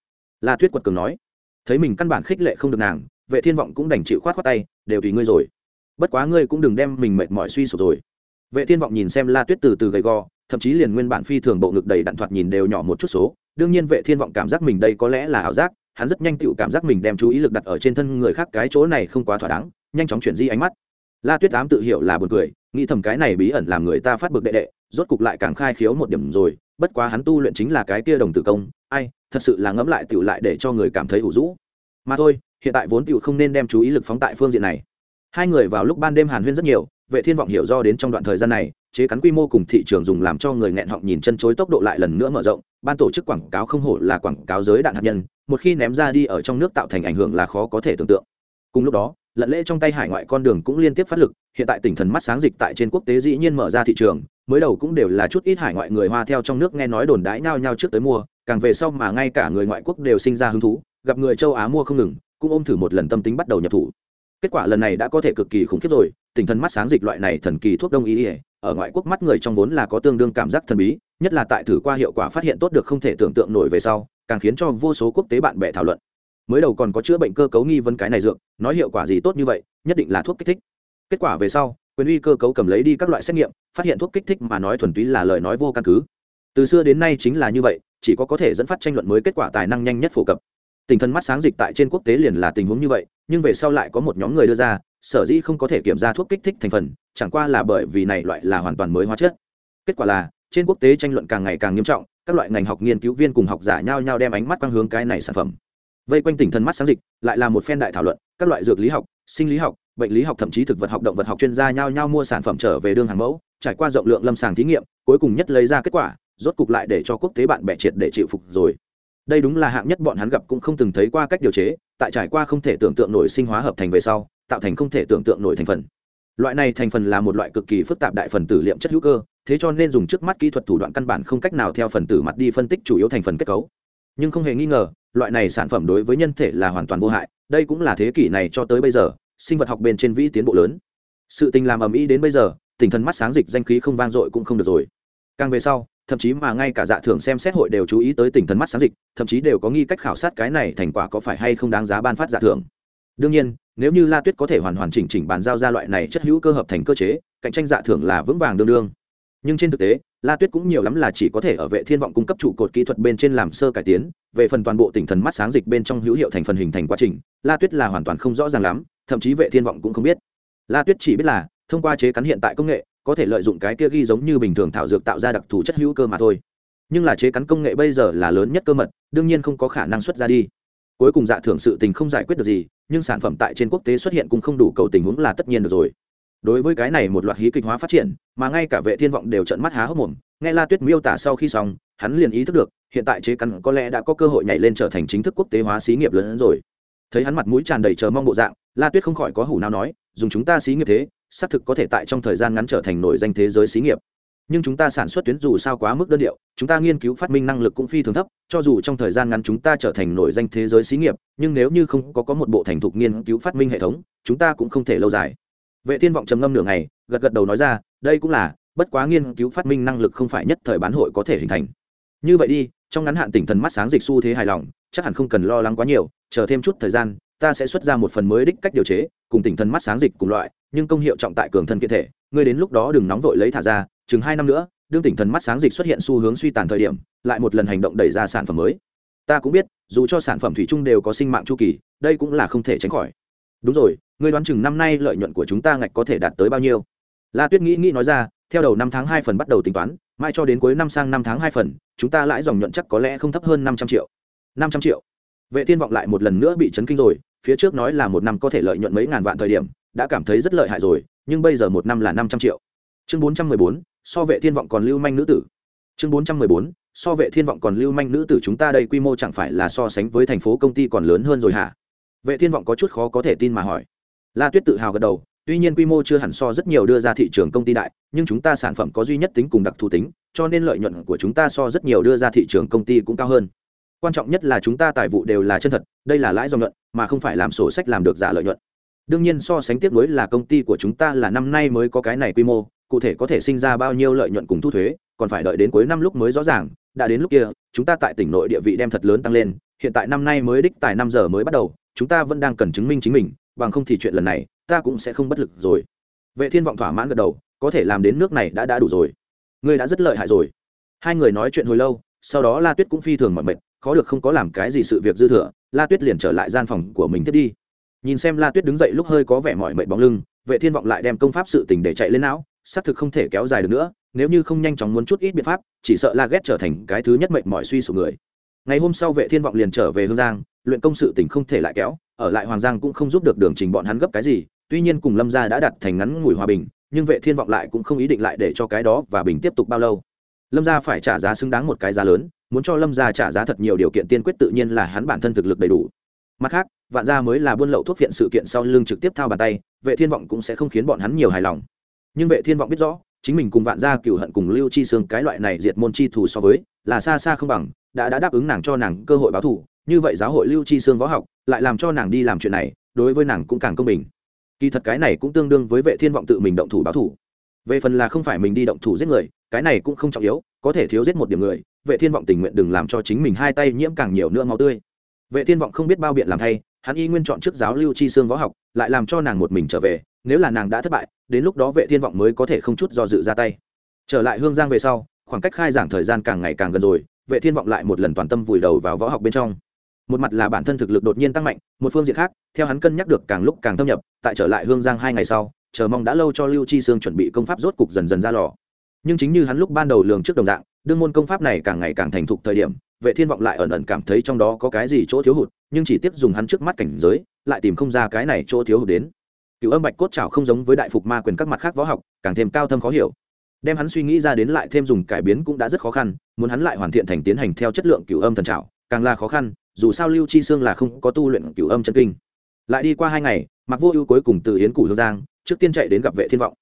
la tuyết quật cường nói. Thấy mình căn bản khích lệ không được nàng, vệ thiên vọng cũng đành chịu khoát khoát tay, đều tùy ngươi rồi. Bất quá ngươi cũng đừng đem mình mệt mỏi suy sụp rồi. Vệ thiên vọng nhìn xem la tuyết từ từ gầy gò, thậm chí liền nguyên bản phi thường bộ ngực đầy đặn thoạt nhìn đều nhỏ một chút số đương nhiên vệ thiên vọng cảm giác mình đây có lẽ là ảo giác, hắn rất nhanh tựu cảm giác mình đem chú ý lực đặt ở trên thân người khác, cái chỗ này không quá thỏa đáng, nhanh chóng chuyển di ánh mắt. La tuyết ám tự hiểu là buồn cười, nghĩ thầm cái này bí ẩn làm người ta phát bực đệ đệ, rốt cục lại càng khai khiếu một điểm rồi, bất quá hắn tu luyện chính là cái kia đồng tử công, ai, thật sự là ngẫm lại tựu lại để cho người cảm thấy ủ rũ. Mà thôi, hiện tại vốn tựu không nên đem chú ý lực phóng tại phương diện này. Hai người vào lúc ban đêm hàn huyên rất nhiều, vệ thiên vọng hiểu do đến trong đoạn thời gian này, chế cắn quy mô cùng thị trường dùng làm cho người nghẹn họng nhìn chân chối tốc độ lại lần nữa mở rộng ban tổ chức quảng cáo không hổ là quảng cáo giới đạn hạt nhân, một khi ném ra đi ở trong nước tạo thành ảnh hưởng là khó có thể tưởng tượng. Cùng lúc đó, lận lễ trong tay hải ngoại con đường cũng liên tiếp phát lực, hiện tại tỉnh thần mắt sáng dịch tại trên quốc tế dĩ nhiên mở ra thị trường, mới đầu cũng đều là chút ít hải ngoại người hoa theo trong nước nghe nói đồn đãi nhau nhau trước tới mua, càng về sau mà ngay cả người ngoại quốc đều sinh ra hứng thú, gặp người châu á mua không ngừng, cũng ôm thử một lần tâm tính bắt đầu nhập thủ. Kết quả lần này đã có thể cực kỳ khủng khiếp rồi, tỉnh thần mắt sáng dịch loại này thần kỳ thuốc đông y ở ngoại quốc mắt người trong vốn là có tương đương cảm giác thần bí, nhất là tại thử qua hiệu quả phát hiện tốt được không thể tưởng tượng nổi về sau, càng khiến cho vô số quốc tế bạn bè thảo luận. Mới đầu còn có chữa bệnh cơ cấu nghi vấn cái này dược, nói hiệu quả gì tốt như vậy, nhất định là thuốc kích thích. Kết quả về sau, quyền uy cơ cấu cầm lấy đi các loại xét nghiệm, phát hiện thuốc kích thích mà nói thuần túy là lời nói vô căn cứ. Từ xưa đến nay chính là như vậy, chỉ có có thể dẫn phát tranh luận mới kết quả tài năng nhanh nhất phổ cập. Tình thần mắt sáng dịch tại trên quốc tế liền là tình huống như vậy, nhưng về sau lại có một nhóm người đưa ra, sở dĩ không có thể kiểm ra thuốc kích thích thành phần chẳng qua là bởi vì này loại là hoàn toàn mới hóa chất. Kết quả là, trên quốc tế tranh luận càng ngày càng nghiêm trọng, các loại ngành học nghiên cứu viên cùng học giả nhau nhau đem ánh mắt quang hướng cái này sản phẩm. Vây quanh tỉnh thần mắt sáng dịch, lại là một phen đại thảo luận, các loại dược lý học, sinh lý học, bệnh lý học thậm chí thực vật học, động vật học chuyên gia nhau nhau mua sản phẩm trở về đương hàng mẫu, trải qua rộng lượng lâm sàng thí nghiệm, cuối cùng nhất lấy ra kết quả, rốt cục lại để cho quốc tế bạn bè triệt để chịu phục rồi. Đây đúng là hạng nhất bọn hắn gặp cũng không từng thấy qua cách điều chế, tại trải qua không thể tưởng tượng nổi sinh hóa hợp thành về sau, tạo thành không thể tưởng tượng nổi thành phần loại này thành phần là một loại cực kỳ phức tạp đại phần tử liệm chất hữu cơ, thế cho nên dùng trước mắt kỹ thuật thủ đoạn căn bản không cách nào theo phần tử mặt đi phân tích chủ yếu thành phần kết cấu. Nhưng không hề nghi ngờ, loại này sản phẩm đối với nhân thể là hoàn toàn vô hại, đây cũng là thế kỷ này cho tới bây giờ, sinh vật học bên trên vĩ tiến bộ lớn. Sự tình làm ầm ĩ đến bây giờ, tinh thần mắt sáng dịch danh khí không vang dội cũng không được rồi. Càng về sau, thậm chí mà ngay cả dạ thưởng xem xét hội đều chú ý tới tình thần mắt sáng dịch, thậm chí đều có nghi cách khảo sát cái này thành quả có phải hay không đáng giá ban phát dạ thưởng. Đương nhiên nếu như la tuyết có thể hoàn hoàn chỉnh chỉnh bàn giao ra loại này chất hữu cơ hợp thành cơ chế, cạnh tranh dạ thưởng là vững vàng đương đương. Nhưng trên thực tế, la tuyết cũng nhiều lắm là chỉ có thể ở vệ thiên vọng cung cấp trụ cột kỹ thuật bên trên làm sơ cải tiến, về phần toàn bộ tinh thần mắt sáng dịch bên trong hữu hiệu thành phần hình thành quá trình, la tuyết là hoàn toàn không rõ ràng lắm, thậm chí vệ thiên vọng cũng không biết. La tuyết chỉ biết là, thông qua chế cắn hiện tại công nghệ, có thể lợi dụng cái kia ghi giống như bình thường thảo dược tạo ra đặc thù chất hữu cơ mà thôi. Nhưng là chế cắn công nghệ bây giờ là lớn nhất cơ mật, đương nhiên không có khả năng xuất ra đi. Cuối cùng dạ thưởng sự tình không giải quyết được gì nhưng sản phẩm tại trên quốc tế xuất hiện cũng không đủ cầu tình huống là tất nhiên được rồi. Đối với cái này một loạt hí kịch hóa phát triển, mà ngay cả vệ thiên vọng đều trận mắt há hốc mồm, nghe la tuyết miêu tả sau khi xong, hắn liền ý thức được, hiện tại chế cắn có lẽ đã có cơ hội nhảy lên trở thành chính thức quốc tế hóa xí nghiệp lớn hơn rồi. Thấy hắn mặt mũi tràn đầy chờ mong bộ dạng, la tuyết không khỏi có hủ nào nói, dùng chúng ta xí nghiệp thế, xác thực có thể tại trong thời gian ngắn trở thành nổi danh thế giới xí nghiệp nhưng chúng ta sản xuất tuyến dù sao quá mức đơn điệu, chúng ta nghiên cứu phát minh năng lực cũng phi thường thấp, cho dù trong thời gian ngắn chúng ta trở thành nổi danh thế giới xí nghiệp, nhưng nếu như không có có một bộ thành thục nghiên cứu phát minh hệ thống, chúng ta cũng không thể lâu dài. Vệ thiên vọng trầm ngâm nửa ngày, gật gật đầu nói ra, đây cũng là, bất quá nghiên cứu phát minh năng lực không phải nhất thời bán hội có thể hình thành. Như vậy đi, trong ngắn hạn tỉnh thần mắt sáng dịch xu thế hài lòng, chắc hẳn không cần lo lắng quá nhiều, chờ thêm chút thời gian, ta sẽ xuất ra một phần mới đích cách điều chế, cùng tỉnh thần mắt sáng dịch cùng loại, nhưng công hiệu trọng tại cường thân kiện thể, ngươi đến lúc đó đừng nóng vội lấy thả ra chừng hai năm nữa, đương tỉnh thần mắt sáng dịch xuất hiện xu hướng suy tàn thời điểm, lại một lần hành động đẩy ra sản phẩm mới. Ta cũng biết, dù cho sản phẩm thủy chung đều có sinh mạng chu kỳ, đây cũng là không thể tránh khỏi. Đúng rồi, ngươi đoán chừng năm nay lợi nhuận của chúng ta ngạch có thể đạt tới bao nhiêu? La tuyết nghĩ nghĩ nói ra, theo đầu năm tháng hai phần bắt đầu tính toán mai cho đến cuối năm sang năm tháng hai phần, chúng ta lãi dòng nhuận chắc có lẽ không thấp hơn năm trăm triệu. Năm trăm triệu. Vệ thiên vọng lại một lần nữa bị chấn kinh rồi, phía trước nói là một năm có thể lợi nhuận mấy ngàn vạn thời điểm, đã cảm thấy rất lợi hại rồi, nhưng bây giờ một năm là năm trăm triệu. Chương bốn trăm mười bốn so vệ thiên vọng còn lưu manh nữ tử. Chương bốn trăm mười bốn, so vệ thiên vọng còn lưu manh nữ tử chúng ta đây quy mô chẳng phải là so sánh với thành phố công ty còn lớn hơn rồi hả? Vệ thiên vọng có chút khó có thể tin mà hỏi. La tuyết tự hào gật đầu, tuy nhiên quy mô chưa hẳn so rất nhiều đưa ra thị trường công ty đại, nhưng chúng ta sản phẩm có duy nhất tính cùng đặc thù tính, cho nên lợi nhuận của chúng ta so rất nhiều đưa ra thị trường công ty cũng cao hơn. Quan trọng nhất là chúng ta tài vụ đều là chân thật, đây là lãi dòng nhuận, mà không phải làm sổ sách làm được giả lợi nhuận. Đương nhiên so sánh tiếp nối là công ty của chúng ta là năm nay mới có cái này quy mô cụ thể có thể sinh ra bao nhiêu lợi nhuận cùng thu thuế, còn phải đợi đến cuối năm lúc mới rõ ràng, đã đến lúc kia, chúng ta tại tỉnh nội địa vị đem thật lớn tăng lên, hiện tại năm nay mới đích tài năm giờ mới bắt đầu, chúng ta vẫn đang cần chứng minh chính mình, bằng không thì chuyện lần này, ta cũng sẽ không bất lực rồi. Vệ thiên vọng thỏa mãn gật đầu, có thể làm đến nước này đã đã đủ rồi. Ngươi đã rất lợi hại rồi. Hai người nói chuyện hồi lâu, sau đó la tuyết cũng phi thường mọi mệt, khó được không có làm cái gì sự việc dư thừa, la tuyết liền trở lại gian phòng của mình tiếp đi. Nhìn xem la tuyết đứng dậy lúc hơi có vẻ mỏi mệt bóng lưng, vệ thiên vọng lại đem công pháp sự tình để chạy lên não xác thực không thể kéo dài được nữa, nếu như không nhanh chóng muốn chút ít biện pháp, chỉ sợ la ghét trở thành cái thứ nhất mệt mỏi suy sụp người. Ngày hôm sau vệ thiên vọng liền trở về hương giang, luyện công sự tình không thể lại kéo, ở lại hoàng giang cũng không giúp được đường trình bọn hắn gấp cái gì, tuy nhiên cùng lâm gia đã đặt thành ngắn ngủi hòa bình, nhưng vệ thiên vọng lại cũng không ý định lại để cho cái đó và bình tiếp tục bao lâu. Lâm gia phải trả giá xứng đáng một cái giá lớn, muốn cho lâm gia trả giá thật nhiều điều kiện tiên quyết tự nhiên là hắn bản thân thực lực đầy đủ. Mặt khác, vạn gia mới là buôn lậu thuốc viện sự kiện sau lưng trực tiếp thao bàn tay, vệ thiên vọng cũng sẽ không khiến bọn hắn nhiều hài lòng nhưng vệ thiên vọng biết rõ, chính mình cùng vạn gia cựu hận cùng lưu chi xương cái loại này diệt môn chi thù so với, là xa xa không bằng, đã đã đáp ứng nàng cho nàng cơ hội báo thù. Như vậy giáo hội lưu chi xương võ học, lại làm cho nàng đi làm chuyện này, đối với nàng cũng càng công bình. Kỳ thật cái này cũng tương đương với vệ thiên vọng tự mình động thủ báo thủ về phần là không phải mình đi động thủ giết người, cái này cũng không trọng yếu, có thể thiếu giết một điểm người, vệ thiên vọng tình nguyện đừng làm cho chính mình hai tay nhiễm càng nhiều nữa máu tươi. Vệ thiên vọng không biết bao biện làm thay, hắn y nguyên chọn trước giáo lưu chi xương võ học, lại làm cho nàng một mình trở về nếu là nàng đã thất bại, đến lúc đó vệ thiên vọng mới có thể không chút do dự ra tay. Trở lại hương giang về sau, khoảng cách khai giảng thời gian càng ngày càng gần rồi, vệ thiên vọng lại một lần toàn tâm vùi đầu vào võ học bên trong. Một mặt là bản thân thực lực đột nhiên tăng mạnh, một phương diện khác, theo hắn cân nhắc được càng lúc càng thâm nhập, tại trở lại hương giang hai ngày sau, chờ mong đã lâu cho lưu chi sương chuẩn bị công pháp rốt cục dần dần ra lò. Nhưng chính như hắn lúc ban đầu lường trước đồng dạng, đương môn công pháp này càng ngày càng thành thục thời điểm, vệ thiên vọng lại ẩn ẩn cảm thấy trong đó có cái gì chỗ thiếu hụt, nhưng chỉ tiếp dùng hắn trước mắt cảnh giới, lại tìm không ra cái này chỗ thiếu hụt đến cựu âm bạch cốt trào không giống với đại phục ma quyền các mặt khác võ học, càng thêm cao thâm khó hiểu. Đem hắn suy nghĩ ra đến lại thêm dùng cải biến cũng đã rất khó khăn, muốn hắn lại hoàn thiện thành tiến hành theo chất lượng cựu âm thần trào càng là khó khăn, dù sao lưu chi xương là không có tu luyện cựu âm chân kinh. Lại đi qua hai ngày mặc vô ưu cuối cùng từ yến củ hương giang, trước tiên chạy đến gặp vệ thiên vọng.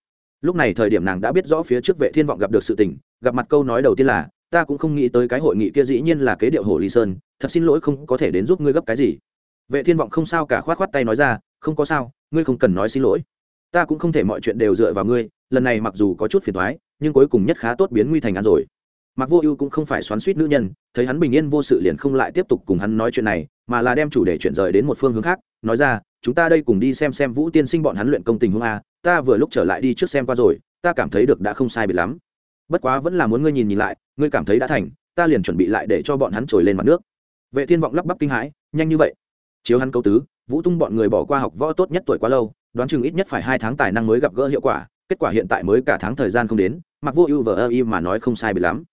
Lúc này thời điểm nàng đã biết rõ phía trước vệ thiên vọng gặp được sự tình, gặp mặt câu nói đầu tiên là, ta cũng không nghĩ tới cái hội nghị kia dĩ nhiên là kế điệu hồ ly sơn, thật xin lỗi không có thể đến giúp ngươi gấp cái gì vệ thiên vọng không sao cả khoát khoát tay nói ra, không có sao, ngươi không cần nói xin lỗi. Ta cũng không thể mọi chuyện đều dựa vào ngươi, lần này mặc dù có chút phiền thoái nhưng cuối cùng nhất khá tốt biến nguy thành ăn rồi. Mặc vô ưu cũng không phải xoắn suýt nữ nhân, thấy hắn bình yên vô sự liền không lại tiếp tục cùng hắn nói chuyện này, mà là đem chủ đề chuyển rời đến một phương hướng khác, nói ra, chúng ta đây cùng đi xem xem vũ tiên sinh bọn hắn luyện công tình huống a, ta vừa lúc trở lại đi trước xem qua rồi, ta cảm thấy được đã không sai biệt lắm. Bất quá vẫn là muốn ngươi nhìn nhìn lại, ngươi cảm thấy đã thành, ta liền chuẩn bị lại để cho bọn hắn trồi lên mặt nước. Vệ thiên vọng lắp bắp kinh hãi, nhanh như vậy chiếu hắn câu tứ, vũ tung bọn người bỏ qua học võ tốt nhất tuổi quá lâu, đoán chừng ít nhất phải hai tháng tài năng mới gặp gỡ hiệu quả, kết quả hiện tại mới cả tháng thời gian không đến mặc vô ưu vờ ơ y mà nói không sai bị lắm.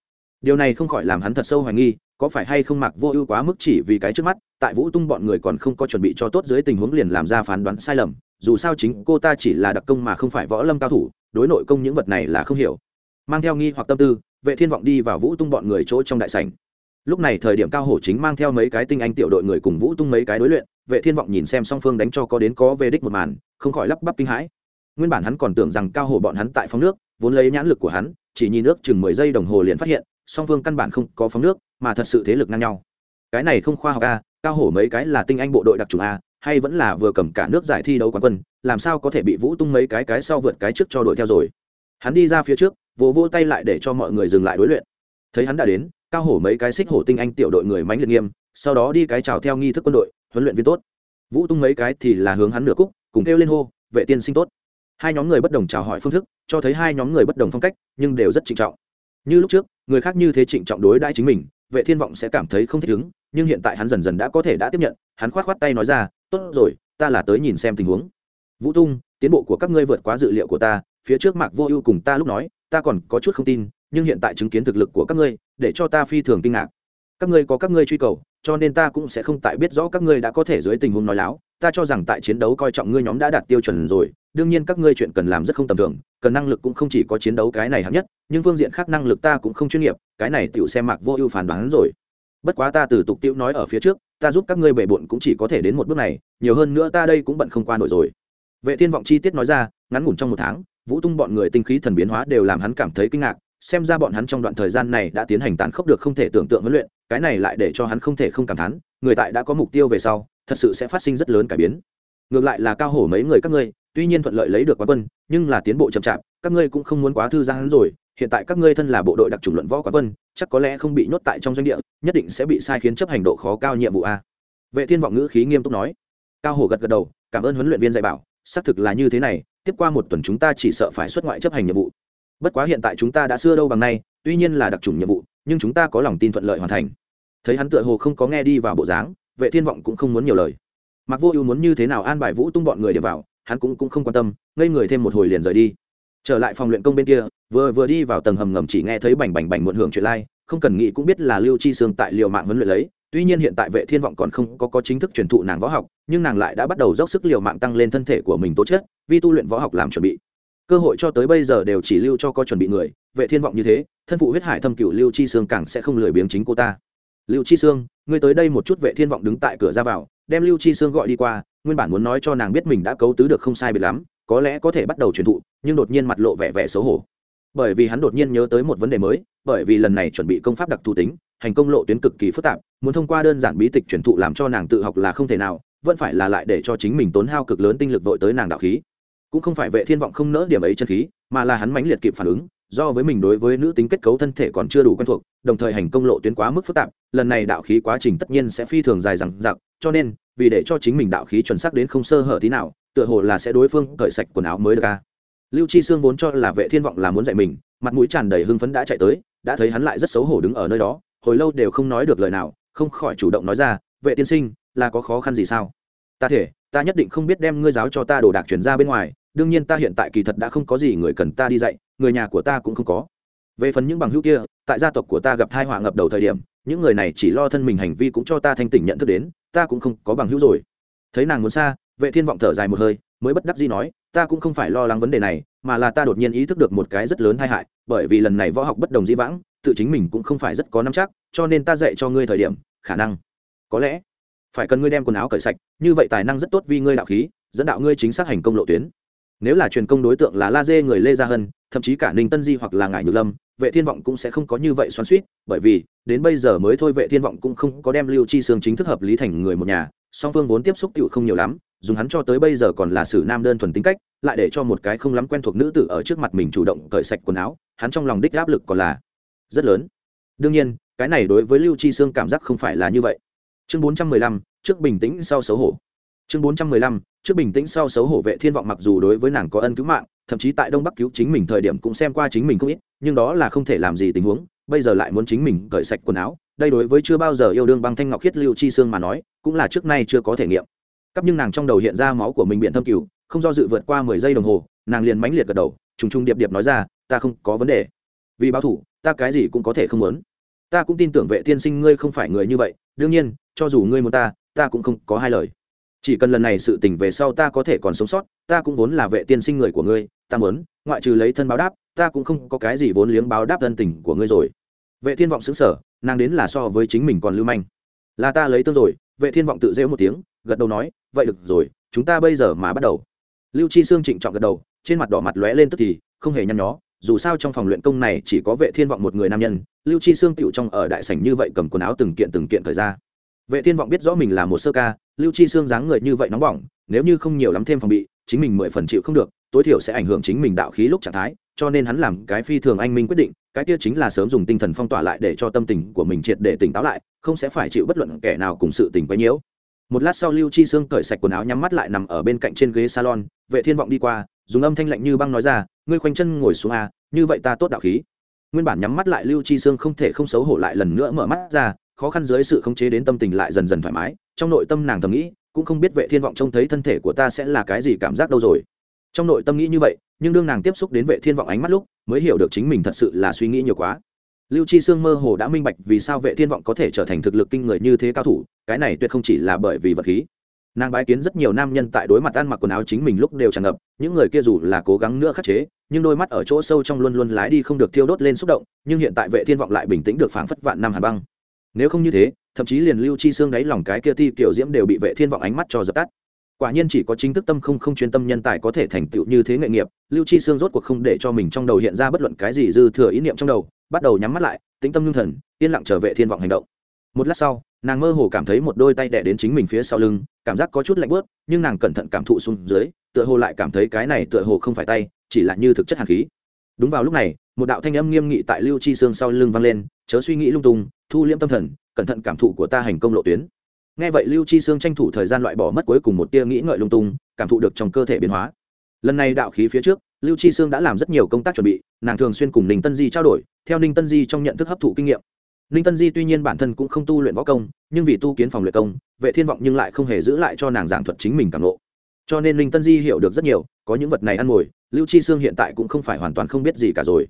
Điều này không khỏi làm hắn thật sâu hoài nghi, có phải hay không mặc vô ưu quá mức chỉ vì cái trước mắt, tại vũ tung bọn người còn không có chuẩn bị cho tốt dưới tình huống liền làm ra phán đoán sai lầm, dù sao chính cô ta chỉ là đặc công mà không phải võ lâm cao thủ, đối nội công những vật này là không hiểu. Mang theo nghi hoặc tâm tư, vệ thiên vọng đi vào vũ tung bọn người chỗ trong đại sảnh lúc này thời điểm cao hổ chính mang theo mấy cái tinh anh tiểu đội người cùng vũ tung mấy cái đối luyện, vệ thiên vọng nhìn xem song phương đánh cho có đến có về đích một màn, không khỏi lắp bắp kinh hãi. Nguyên bản hắn còn tưởng rằng cao hổ bọn hắn tại phóng nước, vốn lấy nhãn lực của hắn, chỉ nhìn nước chừng mười giây đồng hồ liền phát hiện, song phương căn bản không có phóng nước, mà thật sự thế lực ngang nhau. Cái này không khoa học a cao hổ mấy cái là tinh anh bộ đội đặc trùng a à, hay vẫn là vừa cầm cả nước giải thi đấu quán quân, làm sao có thể bị vũ tung mấy cái cái sau vượt cái trước cho đội theo rồi. Hắn đi ra phía trước, vỗ vỗ tay lại để cho mọi người dừng lại đối luyện. Thấy hắn đã đến cao hổ mấy cái xích hổ tinh anh tiểu đội người mánh liệt nghiêm, sau đó đi cái chào theo nghi thức quân đội, huấn luyện viên tốt. Vũ tung mấy cái thì là hướng hắn nửa cúc, cùng kêu lên hô, vệ tiên sinh tốt. Hai nhóm người bất đồng chào hỏi phương thức, cho thấy hai nhóm người bất đồng phong cách, nhưng đều rất trịnh trọng. Như lúc trước, người khác như thế trịnh trọng đối đãi chính mình, vệ thiên vọng sẽ cảm thấy không thích ứng, nhưng hiện tại hắn dần dần đã có thể đã tiếp nhận, hắn khoát khoát tay nói ra, tốt rồi, ta là tới nhìn xem tình huống. Vũ tung, tiến bộ của các ngươi vượt quá dự liệu của ta, phía trước mạc vô ưu cùng ta lúc nói, ta còn có chút không tin nhưng hiện tại chứng kiến thực lực của các ngươi, để cho ta phi thường kinh ngạc. Các ngươi có các ngươi truy cầu, cho nên ta cũng sẽ không tại biết rõ các ngươi đã có thể dưới tình huống nói láo. Ta cho rằng tại chiến đấu coi trọng ngươi nhóm đã đạt tiêu chuẩn rồi, đương nhiên các ngươi chuyện cần làm rất không tầm thường, cần năng lực cũng không chỉ có chiến đấu cái này hạng nhất, nhưng phương diện khác năng lực ta cũng không chuyên nghiệp, cái này tiểu xem mạc vô ưu phản đoán rồi. Bất quá ta từ tục tiểu nói ở phía trước, ta giúp các ngươi bệ bộn cũng chỉ có thể đến một bước này, nhiều hơn nữa ta đây cũng bận không qua nổi rồi. Vệ thiên vọng chi tiết nói ra, ngắn ngủn trong một tháng, vũ tung bọn người tinh khí thần biến hóa đều làm hắn cảm thấy kinh ngạc xem ra bọn hắn trong đoạn thời gian này đã tiến hành tán khốc được không thể tưởng tượng huấn luyện, cái này lại để cho hắn không thể không cảm thán, người tại đã có mục tiêu về sau, thật sự sẽ phát sinh rất lớn cải biến. Ngược lại là cao hổ mấy người các ngươi, tuy nhiên thuận lợi lấy được quán quân, nhưng là tiến bộ chậm chạp, các ngươi cũng không muốn quá thư giãn rồi, hiện tại các ngươi thân là bộ đội đặc trùng luận võ quán quân, chắc có lẽ không bị nhốt tại trong doanh địa, nhất định sẽ bị sai khiến chấp hành độ khó cao nhiệm vụ a. Vệ thiên vọng ngữ khí nghiêm túc nói. Cao hổ gật gật đầu, cảm ơn huấn luyện viên dạy bảo, xác thực là như thế này, tiếp qua một tuần chúng ta chỉ sợ phải xuất ngoại chấp hành nhiệm vụ bất quá hiện tại chúng ta đã xưa đâu bằng nay tuy nhiên là đặc trùng nhiệm vụ nhưng chúng ta có lòng tin thuận lợi hoàn thành. Thấy hắn tựa hồ không có nghe đi vào bộ dáng vệ thiên vọng cũng không muốn nhiều lời. Mặc vô ưu muốn như thế nào an bài vũ tung bọn người để vào hắn cũng, cũng không quan tâm ngây người thêm một hồi liền rời đi. Trở lại phòng luyện công bên kia vừa vừa đi vào tầng hầm ngầm chỉ nghe thấy bành bành bành muộn hưởng chuyện lai không cần nghĩ cũng biết là lưu chi sương tại liều mạng huấn luyện lấy tuy nhiên hiện tại vệ thiên vọng còn không có có chính thức truyền thụ nàng võ học nhưng nàng lại đã bắt đầu dốc sức liều mạng tăng lên thân thể của mình tố chất vì tu luyện võ học làm chuẩn bị cơ hội cho tới bây giờ đều chỉ lưu cho có chuẩn bị người, vệ thiên vọng như thế, thân phụ huyết hải thâm cửu lưu chi sương càng sẽ không lười biếng chính cô ta. Lưu chi sương, ngươi tới đây một chút vệ thiên vọng đứng tại cửa ra vào, đem lưu chi sương gọi đi qua, nguyên bản muốn nói cho nàng biết mình đã cấu tứ được không sai biệt lắm, có lẽ có thể bắt đầu truyền thụ, nhưng đột nhiên mặt lộ vẻ vẻ xấu hổ. Bởi vì hắn đột nhiên nhớ tới một vấn đề mới, bởi vì lần này chuẩn bị công pháp đặc thù tính, hành công lộ tuyến cực kỳ phức tạp, muốn thông qua đơn giản bí tịch truyền thụ làm cho nàng tự học là không thể nào, vẫn phải là lại để cho chính mình tốn hao cực lớn tinh lực vội tới nàng đạo khí cũng không phải vệ thiên vọng không nỡ điểm ấy chân khí, mà là hắn mãnh liệt kịp phản ứng, do với mình đối với nữ tính kết cấu thân thể còn chưa đủ quen thuộc, đồng thời hành công lộ tuyến quá mức phức tạp, lần này đạo khí quá trình tất nhiên sẽ phi thường dài dằng dặc, cho nên, vì để cho chính mình đạo khí chuẩn xác đến không sơ hở tí nào, tựa hồ là sẽ đối phương cởi sạch quần áo mới được ca lưu chi sương vốn cho là vệ thiên vọng là muốn dạy mình, mặt mũi tràn đầy hưng phấn đã chạy tới, đã thấy hắn lại rất xấu hổ đứng ở nơi đó, hồi lâu đều không nói được lời nào, không khỏi chủ động nói ra, vệ tiên sinh, là có khó khăn gì sao? Ta thể, ta nhất định không biết đem ngươi giáo cho ta đồ đạc chuyển ra bên ngoài đương nhiên ta hiện tại kỳ thật đã không có gì người cần ta đi dạy, người nhà của ta cũng không có. Về phần những bằng hữu kia, tại gia tộc của ta gặp thai họa ngập đầu thời điểm, những người này chỉ lo thân mình hành vi cũng cho ta thanh tỉnh nhận thức đến, ta cũng không có bằng hữu rồi. Thấy nàng muốn xa, vệ thiên vọng thở dài một hơi, mới bất đắc dĩ nói, ta cũng không phải lo lắng vấn đề này, mà là ta đột nhiên ý thức được một cái rất lớn tai hại, bởi vì lần này võ học bất đồng dĩ vãng, tự chính mình cũng không phải rất có nắm chắc, cho nên ta dạy cho ngươi thời điểm, khả năng có lẽ phải cần ngươi đem quần áo cởi sạch, như vậy tài năng rất tốt vì ngươi đạo khí, dẫn đạo ngươi chính xác hành công lộ tuyến nếu là truyền công đối tượng là la dê người lê gia hân thậm chí cả ninh tân di hoặc là ngải nhược lâm vệ thiên vọng cũng sẽ không có như vậy xoắn suýt bởi vì đến bây giờ mới thôi vệ thiên vọng cũng không có đem lưu chi Sương chính thức hợp lý thành người một nhà song phương vốn tiếp xúc tựu không nhiều lắm dùng hắn cho tới bây giờ còn là sử nam đơn thuần tính cách lại để cho một cái không lắm quen thuộc nữ tử ở trước mặt mình chủ động cởi sạch quần áo hắn trong lòng đích áp lực còn là rất lớn. Đương nhiên cái này đối với lưu chi Sương cảm giác không phải là như vậy. Chương 415, trước bình tĩnh sau xấu hổ chương 415, trước bình tĩnh sau xấu hổ vệ thiên vọng mặc dù đối với nàng có ân cứu mạng thậm chí tại đông bắc cứu chính mình thời điểm cũng xem qua chính mình không ít nhưng đó là không thể làm gì tình huống bây giờ lại muốn chính mình cởi sạch quần áo đây đối với chưa bao giờ yêu đương băng thanh ngọc khiết lưu chi xương mà nói cũng là trước nay chưa có thể nghiệm. Cắp nhưng nàng trong đầu hiện ra máu của mình biện thâm cửu không do dự vượt qua mười giây đồng hồ nàng liền mãnh liệt gật đầu trùng trùng điệp điệp nói ra ta không có vấn đề. Vì báo thủ ta cái gì cũng có thể không muốn. Ta cũng tin tưởng vệ tiên sinh ngươi không phải người như vậy đương nhiên cho dù ngươi muốn ta ta cũng không có hai lời chỉ cần lần này sự tình về sau ta có thể còn sống sót, ta cũng vốn là vệ tiên sinh người của ngươi, ta muốn, ngoại trừ lấy thân báo đáp, ta cũng không có cái gì vốn liếng báo đáp thân tình của ngươi rồi. Vệ thiên vọng xứng sở nàng đến là so với chính mình còn lưu manh. Là ta lấy tương rồi, vệ thiên vọng tự rêu một tiếng, gật đầu nói, vậy được rồi, chúng ta bây giờ mà bắt đầu. Lưu chi sương trịnh trọng gật đầu, trên mặt đỏ mặt lóe lên tức thì, không hề nhăn nhó, dù sao trong phòng luyện công này chỉ có vệ thiên vọng một người nam nhân, lưu chi sương tựu trong ở đại sảnh như vậy cầm quần áo từng kiện từng kiện thời ra. Vệ thiên vọng biết rõ mình là một sơ ca lưu chi xương dáng người như vậy nóng bỏng, nếu như không nhiều lắm thêm phòng bị, chính mình mười phần chịu không được, tối thiểu sẽ ảnh hưởng chính mình đạo khí lúc trạng thái, cho nên hắn làm cái phi thường anh minh quyết định, cái kia chính là sớm dùng tinh thần phong tỏa lại để cho tâm tình của mình triệt để tỉnh táo lại, không sẽ phải chịu bất luận kẻ nào cùng sự tình quấy nhiễu. Một lát sau lưu chi sương cởi sạch quần áo nhắm mắt lại nằm ở bên cạnh trên ghế salon, vệ thiên vọng đi qua, dùng âm thanh lạnh như băng nói ra, ngươi khoanh chân ngồi xuống a như vậy ta tốt đạo khí. Nguyên bản nhắm mắt lại lưu chi sương không thể không xấu hổ lại lần nữa mở mắt ra khó khăn dưới sự khống chế đến tâm tình lại dần dần thoải mái, trong nội tâm nàng thầm nghĩ, cũng không biết vệ thiên vọng trông thấy thân thể của ta sẽ là cái gì cảm giác đâu rồi. Trong nội tâm nghĩ như vậy, nhưng đương nàng tiếp xúc đến vệ thiên vọng ánh mắt lúc, mới hiểu được chính mình thật sự là suy nghĩ nhiều quá. Lưu chi sương mơ hồ đã minh bạch vì sao vệ thiên vọng có thể trở thành thực lực kinh người như thế cao thủ, cái này tuyệt không chỉ là bởi vì vật khí. Nàng bái kiến rất nhiều nam nhân tại đối mặt ăn mặc quần áo chính mình lúc đều tràn ngập, những người kia dù là cố gắng nữa khắc chế, nhưng đôi mắt ở chỗ sâu trong luôn luôn lái đi không được thiêu đốt lên xúc động, nhưng hiện tại vệ thiên vọng lại bình tĩnh được phảng phất vạn năm hàn băng nếu không như thế, thậm chí liền lưu chi xương đáy lòng cái kia ti kiểu diễm đều bị vệ thiên vọng ánh mắt cho dập tắt. Quả nhiên chỉ có chính thức tâm không không chuyên tâm nhân tài có thể thành tựu như thế nghệ nghiệp, lưu chi xương rốt cuộc không để cho mình trong đầu hiện ra bất luận cái gì dư thừa ý niệm trong đầu, bắt đầu nhắm mắt lại, tĩnh tâm ngưng thần, yên lặng trở vệ thiên vọng hành động. Một lát sau, nàng mơ hồ cảm thấy một đôi tay đẻ đến chính mình phía sau lưng, cảm giác có chút lạnh bớt nhưng nàng cẩn thận cảm thụ xuống dưới, tựa hồ lại cảm thấy cái này tựa hồ không phải tay, chỉ là như thực chất hàn khí. Đúng vào lúc này, một đạo thanh âm nghiêm nghị tại lưu chi xương sau lưng vang lên, chớ suy nghĩ lung tung thu liễm tâm thần, cẩn thận cảm thụ của ta hành công lộ tuyến. Nghe vậy lưu chi Sương tranh thủ thời gian loại bỏ mất cuối cùng một tia nghĩ ngợi lung tung, cảm thụ được trong cơ thể biến hóa. Lần này đạo khí phía trước, lưu chi sương đã làm rất nhiều công tác chuẩn bị, nàng thường xuyên cùng ninh tân di trao đổi, theo ninh tân di trong nhận thức hấp thụ kinh nghiệm. Ninh tân di tuy nhiên bản thân cũng không tu luyện võ công, nhưng vì tu kiến phòng luyện công, vệ thiên vọng nhưng lại không hề giữ lại cho nàng giảng thuật chính mình cảm lộ cho nên ninh tân di hiểu được rất nhiều, có những vật này ăn ngồi, lưu chi sương hiện tại cũng không phải hoàn toàn không biết gì cả rồi.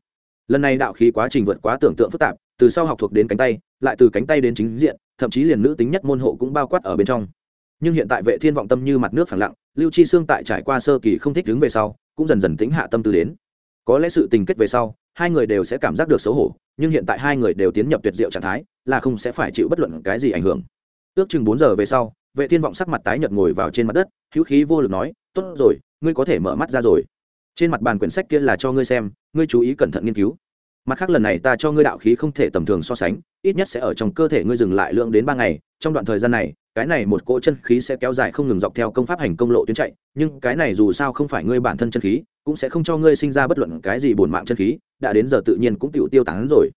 Lần này đạo khí quá trình vượt quá tưởng tượng phức tạp, từ sau học thuộc đến cánh tay lại từ cánh tay đến chính diện, thậm chí liền nữ tính nhất môn hộ cũng bao quát ở bên trong. Nhưng hiện tại vệ thiên vọng tâm như mặt nước phẳng lặng, lưu chi xương tại trải qua sơ kỳ không thích đứng về sau, cũng dần dần tính hạ tâm tư đến. Có lẽ sự tình kết về sau, hai người đều sẽ cảm giác được xấu hổ, nhưng hiện tại hai người đều tiến nhập tuyệt diệu trạng thái, là không sẽ phải chịu bất luận cái gì ảnh hưởng. Ước chừng bốn giờ về sau, vệ thiên vọng sắc mặt tái nhợt ngồi vào trên mặt đất, hữu khí vô lực nói, tốt rồi, ngươi có thể mở mắt ra rồi. Trên mặt bàn quyển sách kia là cho ngươi xem, ngươi chú ý cẩn thận nghiên cứu mặt khác lần này ta cho ngươi đạo khí không thể tầm thường so sánh, ít nhất sẽ ở trong cơ thể ngươi dừng lại lượng đến ba ngày. Trong đoạn thời gian này, cái này một cỗ chân khí sẽ kéo dài không ngừng dọc theo công pháp hành công lộ tuyến chạy, nhưng cái này dù sao không phải ngươi bản thân chân khí, cũng sẽ không cho ngươi sinh ra bất luận cái gì bổn mạng chân khí, đã đến giờ tự nhiên cũng tiểu tiêu tán rồi.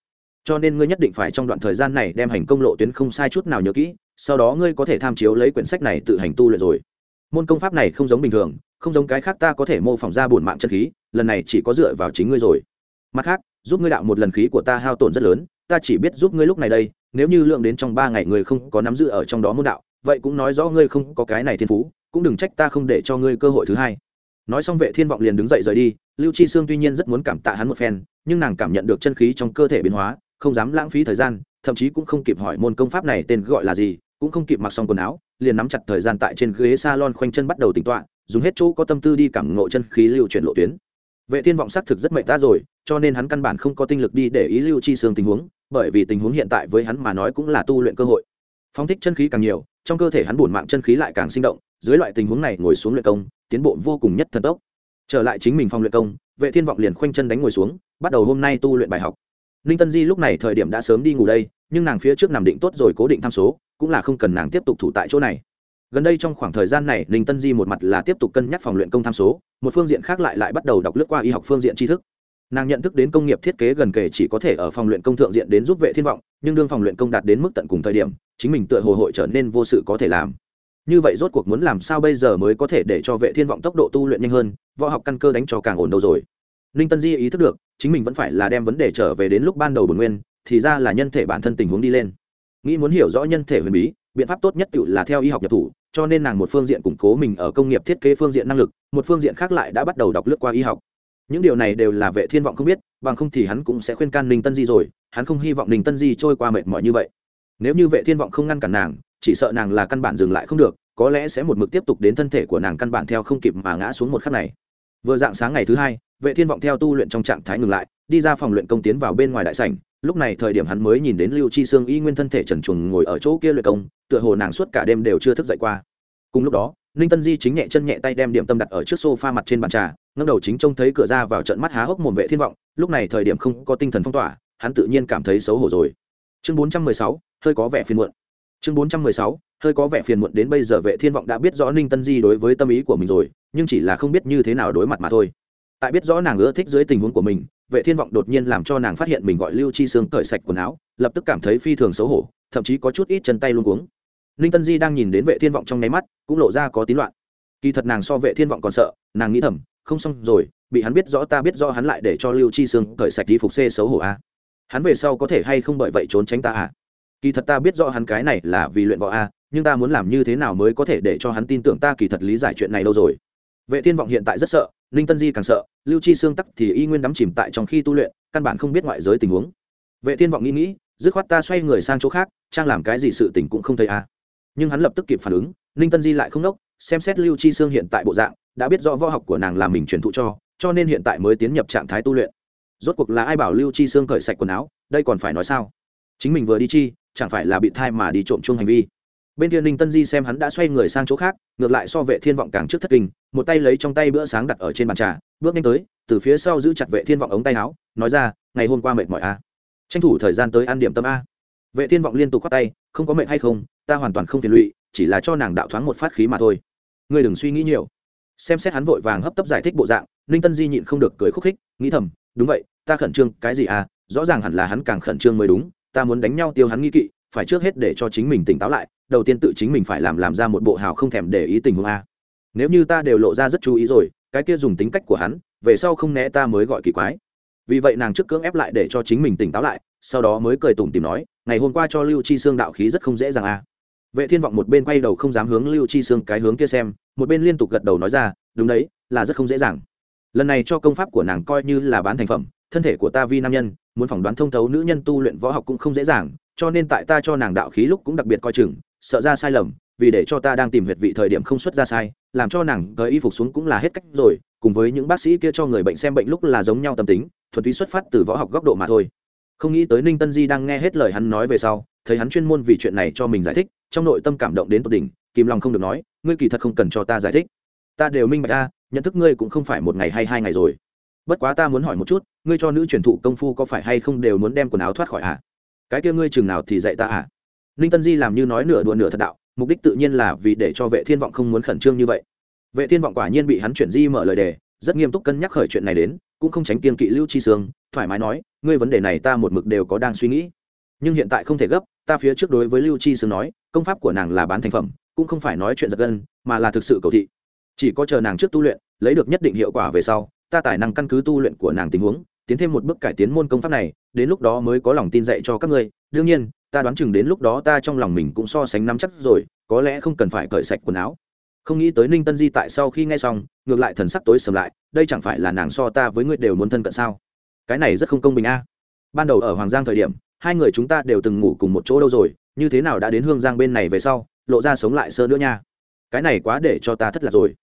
Cho nên ngươi nhất định phải trong đoạn thời gian này đem hành công lộ tuyến không sai chút nào nhớ kỹ, sau đó ngươi có thể tham chiếu lấy quyển sách này tự hành tu luyện rồi. Môn công pháp này không giống bình thường, không giống cái khác ta có thể mô phỏng ra bổn mạng chân khí, lần này chỉ có dựa vào chính ngươi rồi mặt khác, giúp ngươi đạo một lần khí của ta hao tổn rất lớn, ta chỉ biết giúp ngươi lúc này đây, nếu như lượng đến trong ba ngày ngươi không có nắm giữ ở trong đó môn đạo, vậy cũng nói rõ ngươi không có cái này thiên phú, cũng đừng trách ta không để cho ngươi cơ hội thứ hai. Nói xong vệ thiên vọng liền đứng dậy rời đi, lưu chi sương tuy nhiên rất muốn cảm tạ hắn một phen, nhưng nàng cảm nhận được chân khí trong cơ thể biến hóa, không dám lãng phí thời gian, thậm chí cũng không kịp hỏi môn công pháp này tên gọi là gì, cũng không kịp mặc xong quần áo, liền nắm chặt thời gian tại trên ghế salon khoanh chân bắt đầu tỉnh tọa, dùng hết chỗ có tâm tư đi cảm ngộ chân khí lưu chuyển lộ tuyến. Vệ thiên vọng xác thực rất mệnh ta rồi cho nên hắn căn bản không có tinh lực đi để ý lưu chi xương tình huống, bởi vì tình huống hiện tại với hắn mà nói cũng là tu luyện cơ hội. Phóng thích chân khí càng nhiều, trong cơ thể hắn bổn mạng chân khí lại càng sinh động, dưới loại tình huống này ngồi xuống luyện công, tiến bộ vô cùng nhất thần tốc. Trở lại chính mình phòng luyện công, vệ thiên vọng liền khoanh chân đánh ngồi xuống, bắt đầu hôm nay tu luyện bài học. Ninh tân di lúc này thời điểm đã sớm đi ngủ đây, nhưng nàng phía trước nằm định tốt rồi cố định tham số, cũng là không cần nàng tiếp tục thủ tại chỗ này. Gần đây trong khoảng thời gian này, ninh tân di một mặt là tiếp tục cân nhắc phòng luyện công tham số, một phương diện khác lại lại bắt đầu đọc lướt qua y học phương diện tri thức nàng nhận thức đến công nghiệp thiết kế gần kể chỉ có thể ở phòng luyện công thượng diện đến giúp vệ thiên vọng, nhưng đương phòng luyện công đạt đến mức tận cùng thời điểm, chính mình tựa hồ hội trở nên vô sự có thể làm. Như vậy rốt cuộc muốn làm sao bây giờ mới có thể để cho vệ thiên vọng tốc độ tu luyện nhanh hơn, võ học căn cơ đánh cho càng ổn đâu rồi. Ninh tân di ý thức được, chính mình vẫn phải là đem vấn đề trở về đến lúc ban đầu bổn nguyên, thì ra là nhân thể bản thân tình huống đi lên. Nghĩ muốn hiểu rõ nhân thể huyền bí, biện pháp tốt nhất tự là theo y học nhập thủ, cho nên nàng một phương diện củng cố mình ở công nghiệp thiết kế phương diện năng lực, một phương diện khác lại đã bắt đầu đọc lướt qua y học những điều này đều là vệ thiên vọng không biết, bằng không thì hắn cũng sẽ khuyên can ninh tân di rồi, hắn không hy vọng ninh tân di trôi qua mệt mỏi như vậy. Nếu như vệ thiên vọng không ngăn cản nàng, chỉ sợ nàng là căn bản dừng lại không được, có lẽ sẽ một mực tiếp tục đến thân thể của nàng căn bản theo không kịp mà ngã xuống một khắc này. Vừa dạng sáng ngày thứ hai, vệ thiên vọng theo tu luyện trong trạng thái ngừng lại, đi ra phòng luyện công tiến vào bên ngoài đại sảnh. Lúc này thời điểm hắn mới nhìn đến lưu chi sương y nguyên thân thể trần truồng ngồi ở chỗ kia luyện công, tựa hồ nàng suốt cả đêm đều chưa thức dậy qua. Cùng lúc đó, ninh tân di chính nhẹ chân nhẹ tay đem điểm tâm đặt ở trước sofa mặt trên bàn trà ngẩng đầu chính trông thấy cửa ra vào trận mắt há hốc mồm vệ thiên vọng lúc này thời điểm không có tinh thần phong tỏa hắn tự nhiên cảm thấy xấu hổ rồi. Chương 416, hơi có vẻ phiền muộn. Chương 416, hơi có vẻ phiền muộn đến bây giờ vệ thiên vọng đã biết rõ ninh tân di đối với tâm ý của mình rồi nhưng chỉ là không biết như thế nào đối mặt mà thôi. Tại biết rõ nàng ưa thích dưới tình huống của mình vệ thiên vọng đột nhiên làm cho nàng phát hiện mình gọi lưu chi sương cởi sạch quần áo lập tức cảm thấy phi thường xấu hổ thậm chí có chút ít chân tay luôn cuống. Ninh tân di đang nhìn đến vệ thiên vọng trong nháy mắt cũng lộ ra có tín loạn. Kỳ thật nàng so vệ thiên vọng còn sợ nàng nghĩ thầm không xong rồi, bị hắn biết rõ ta biết rõ hắn lại để cho lưu chi sương cởi sạch đi phục xê xấu hổ a. Hắn về sau có thể hay không bởi vậy trốn tránh ta à? Kỳ thật ta biết rõ hắn cái này là vì luyện võ a, nhưng ta muốn làm như thế nào mới có thể để cho hắn tin tưởng ta kỳ thật lý giải chuyện này đâu rồi. Vệ thiên vọng hiện tại rất sợ, ninh tân di càng sợ, lưu chi xương tắc thì y nguyên đắm chìm tại trong khi tu luyện, căn bản không biết ngoại giới tình huống. Vệ thiên vọng nghĩ nghĩ, dứt khoát ta xoay người sang chỗ khác, trang làm cái gì sự tình cũng không thấy à nhưng hắn lập tức kịp phản ứng, ninh tân di lại không nốc, xem xét lưu chi xương hiện tại bộ dạng đã biết rõ võ học của nàng là mình truyền thụ cho cho nên hiện tại mới tiến nhập trạng thái tu luyện. Rốt cuộc là ai bảo lưu chi xương cởi sạch quần áo, đây còn phải nói sao? Chính mình vừa đi chi, chẳng phải là bị thai mà đi trộm chung hành vi. Bên kia ninh tân di xem hắn đã xoay người sang chỗ khác, ngược lại so vệ thiên vọng càng trước thất kinh, một tay lấy trong tay bữa sáng đặt ở trên bàn trà, bước nhanh tới, từ phía sau giữ chặt vệ thiên vọng ống tay áo, nói ra, ngày hôm qua mệt mỏi a à. tranh thủ thời gian tới ăn điểm tâm a. Vệ thiên vọng liên tục khoát tay, không có mệt hay không, ta hoàn toàn không phiền lụy, chỉ là cho nàng đạo thoáng một phát khí mà thôi. Ngươi đừng suy nghĩ nhiều xem xét hắn vội vàng hấp tấp giải thích bộ dạng, ninh tân di nhịn không được cười khúc khích, nghĩ thầm, đúng vậy, ta khẩn trương, cái gì à? Rõ ràng hẳn là hắn càng khẩn trương mới đúng, ta muốn đánh nhau tiêu hắn nghi kỵ, phải trước hết để cho chính mình tỉnh táo lại, đầu tiên tự chính mình phải làm làm ra một bộ hào không thèm để ý tình huống a. Nếu như ta đều lộ ra rất chú ý rồi, cái kia dùng tính cách của hắn, về sau không né ta mới gọi kỳ quái. Vì vậy nàng trước cưỡng ép lại để cho chính mình tỉnh táo lại, sau đó mới cười tủm tìm nói, ngày hôm qua cho lưu chi xương đạo khí rất không dễ dàng a vệ thiên vọng một bên quay đầu không dám hướng lưu chi xương cái hướng kia xem, một bên liên tục gật đầu nói ra, đúng đấy, là rất không dễ dàng. Lần này cho công pháp của nàng coi như là bán thành phẩm, thân thể của ta vi nam nhân, muốn phỏng đoán thông thấu nữ nhân tu luyện võ học cũng không dễ dàng, cho nên tại ta cho nàng đạo khí lúc cũng đặc biệt coi chừng, sợ ra sai lầm, vì để cho ta đang tìm huyệt vị thời điểm không xuất ra sai, làm cho nàng tới y phục xuống cũng là hết cách rồi, cùng với những bác sĩ kia cho người bệnh xem bệnh lúc là giống nhau tâm tính, thuần túy xuất phát từ võ học góc độ mà thôi. Không nghĩ tới ninh tân di đang nghe hết lời hắn nói về sau, thấy hắn chuyên môn vì chuyện này cho mình giải thích trong nội tâm cảm động đến tột đỉnh, kìm lòng không được nói, ngươi kỳ thật không cần cho ta giải thích. Ta đều minh bạch ta nhận thức ngươi cũng không phải một ngày hay hai ngày rồi. Bất quá ta muốn hỏi một chút, ngươi cho nữ truyền thụ công phu có phải hay không đều muốn đem quần áo thoát khỏi à? Cái kia ngươi chừng nào thì dạy ta à? Ninh tân di làm như nói nửa đùa nửa thật đạo, mục đích tự nhiên là vì để cho vệ thiên vọng không muốn khẩn trương như vậy. Vệ thiên vọng quả nhiên bị hắn chuyển di mở lời đề, rất nghiêm túc cân nhắc khởi chuyện này đến, cũng không tránh kiên kỵ lưu chi sương, thoải mái nói, ngươi vấn đề này ta một mực đều có đang suy nghĩ. Nhưng hiện tại không thể gấp, ta phía trước đối với lưu chi sương nói công pháp của nàng là bán thành phẩm, cũng không phải nói chuyện giật gân, mà là thực sự cầu thị. Chỉ có chờ nàng trước tu luyện, lấy được nhất định hiệu quả về sau, ta tài năng căn cứ tu luyện của nàng tình huống, tiến thêm một bước cải tiến môn công pháp này, đến lúc đó mới có lòng tin dạy cho các ngươi. Đương nhiên, ta đoán chừng đến lúc đó ta trong lòng mình cũng so sánh nắm chắc rồi, có lẽ không cần phải cởi sạch quần áo. Không nghĩ tới ninh tân di tại sau khi nghe xong, ngược lại thần sắc tối sầm lại, đây chẳng phải là nàng so ta với ngươi đều muốn thân cận sao? Cái này rất không công bình a. Ban đầu ở hoàng giang thời điểm, hai người chúng ta đều từng ngủ cùng một chỗ đâu rồi như thế nào đã đến hương giang bên này về sau, lộ ra sống lại sơ nữa nha. Cái này quá để cho ta thất lạc rồi.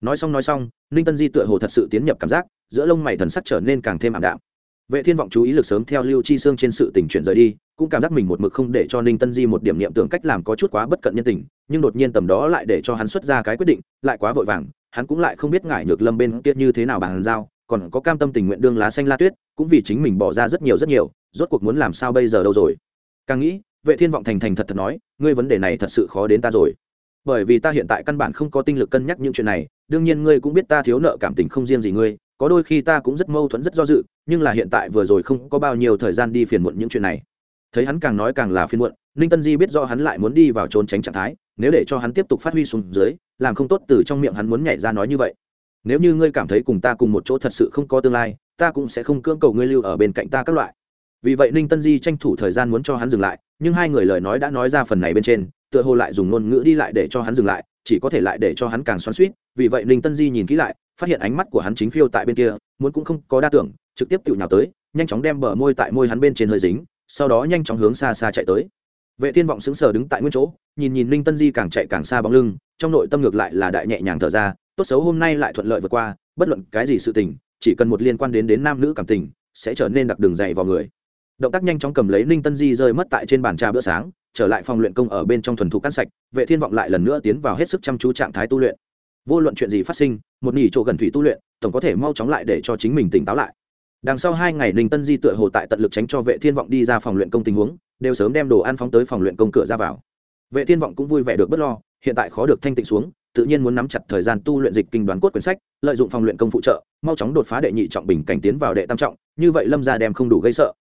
Nói xong nói xong, ninh tân di tựa hồ thật sự tiến nhập cảm giác, giữa lông mày thần sắc trở nên càng thêm ảm đạm. Vệ thiên vọng chú ý lực sớm theo lưu chi xương trên sự tình chuyển rời đi, cũng cảm giác mình một mực không để cho ninh tân di một điểm niệm tưởng cách làm có chút quá bất cận nhân tình, nhưng đột nhiên tầm đó lại để cho hắn xuất ra cái quyết định, lại quá vội vàng, hắn cũng lại không biết ngại nhược lâm bên kia như thế nào bàn giao, còn có cam tâm tình nguyện đương lá xanh la tuyết, cũng vì chính mình bỏ ra rất nhiều rất nhiều, rốt cuộc muốn làm sao bây giờ đâu rồi? Càng nghĩ vệ thiên vọng thành thành thật thật nói, ngươi vấn đề này thật sự khó đến ta rồi. Bởi vì ta hiện tại căn bản không có tinh lực cân nhắc những chuyện này, đương nhiên ngươi cũng biết ta thiếu nợ cảm tình không riêng gì ngươi, có đôi khi ta cũng rất mâu thuẫn rất do dự, nhưng là hiện tại vừa rồi không có bao nhiêu thời gian đi phiền muộn những chuyện này. Thấy hắn càng nói càng là phiền muộn, ninh tân di biết do hắn lại muốn đi vào trốn tránh trạng thái, nếu để cho hắn tiếp tục phát huy xuống dưới, làm không tốt từ trong miệng hắn muốn nhảy ra nói như vậy. Nếu như ngươi cảm thấy cùng ta cùng một chỗ thật sự không có tương lai, ta cũng sẽ không cưỡng cầu ngươi lưu ở bên cạnh ta các loại. Vì vậy ninh tân di tranh thủ thời gian muốn cho hắn dừng lại nhưng hai người lời nói đã nói ra phần này bên trên, tựa hồ lại dùng ngôn ngữ đi lại để cho hắn dừng lại, chỉ có thể lại để cho hắn càng xoắn suýt vì vậy ninh tân di nhìn kỹ lại, phát hiện ánh mắt của hắn chính phiêu tại bên kia, muốn cũng không có đa tưởng, trực tiếp tự nhào tới, nhanh chóng đem bờ môi tại môi hắn bên trên hơi dính, sau đó nhanh chóng hướng xa xa chạy tới. Vệ thiên vọng sững sờ đứng tại nguyên chỗ, nhìn nhìn ninh tân di càng chạy càng xa bóng lưng, trong nội tâm ngược lại là đại nhẹ nhàng thở ra, tốt xấu hôm nay lại thuận lợi vượt qua, bất luận cái gì sự tình, chỉ cần một liên quan đến đến nam nữ cảm tình, sẽ trở nên đặc đường dày vào người động tác nhanh chóng cầm lấy ninh tân di rơi mất tại trên bàn trà bữa sáng, trở lại phòng luyện công ở bên trong thuần thục cắt sạch, vệ thiên vọng lại lần nữa tiến vào hết sức chăm chú trạng thái tu luyện. Vô luận chuyện gì phát sinh, một nghỉ chỗ gần thủy tu luyện, tổng có thể mau chóng lại để cho chính mình tỉnh táo lại. Đằng sau hai ngày, ninh tân di tựa hồ tại tận lực tránh cho vệ thiên vọng đi ra phòng luyện công tình huống, đều sớm đem đồ ăn phóng tới phòng luyện công cửa ra vào. Vệ thiên vọng cũng vui vẻ được bất lo, hiện tại khó được thanh tịnh xuống, tự nhiên muốn nắm chặt thời gian tu luyện dịch kinh đoán cốt quyển sách, lợi dụng phòng luyện công phụ trợ, mau chóng đột phá đệ nhị trọng bình cảnh tiến vào đệ tam trọng, như vậy lâm gia đem không đủ gây sợ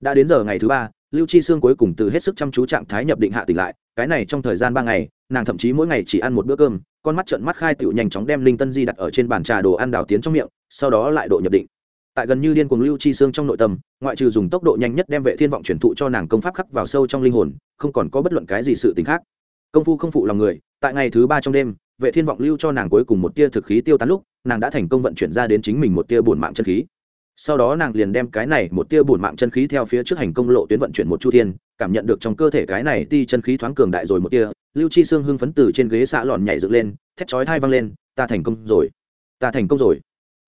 đã đến giờ ngày thứ ba, lưu chi sương cuối cùng từ hết sức chăm chú trạng thái nhập định hạ tỉnh lại, cái này trong thời gian ba ngày, nàng thậm chí mỗi ngày chỉ ăn một bữa cơm, con mắt trợn mắt khai tựu nhanh chóng đem linh tân di đặt ở trên bàn trà đồ ăn đào tiến trong miệng, sau đó lại độ nhập định. Tại gần như điên cuồng lưu chi xương trong nội tâm, ngoại trừ dùng tốc độ nhanh nhất đem vệ thiên vọng truyền thụ cho nàng công pháp khắc vào sâu trong linh hồn, không còn có bất luận cái gì sự tình khác. Công phu không phụ lòng người, tại ngày thứ ba trong đêm, vệ thiên vọng lưu cho nàng cuối cùng một tia thực khí tiêu tán lúc, nàng đã thành công vận chuyển ra đến chính mình một tia buồn mạng chân khí sau đó nàng liền đem cái này một tia bổn mạng chân khí theo phía trước hành công lộ tuyến vận chuyển một chu thiên, cảm nhận được trong cơ thể cái này ti chân khí thoáng cường đại rồi một tia, lưu chi xương hưng phấn từ trên ghế xạ lòn nhảy dựng lên, thét chói thai văng lên, ta thành công rồi, ta thành công rồi.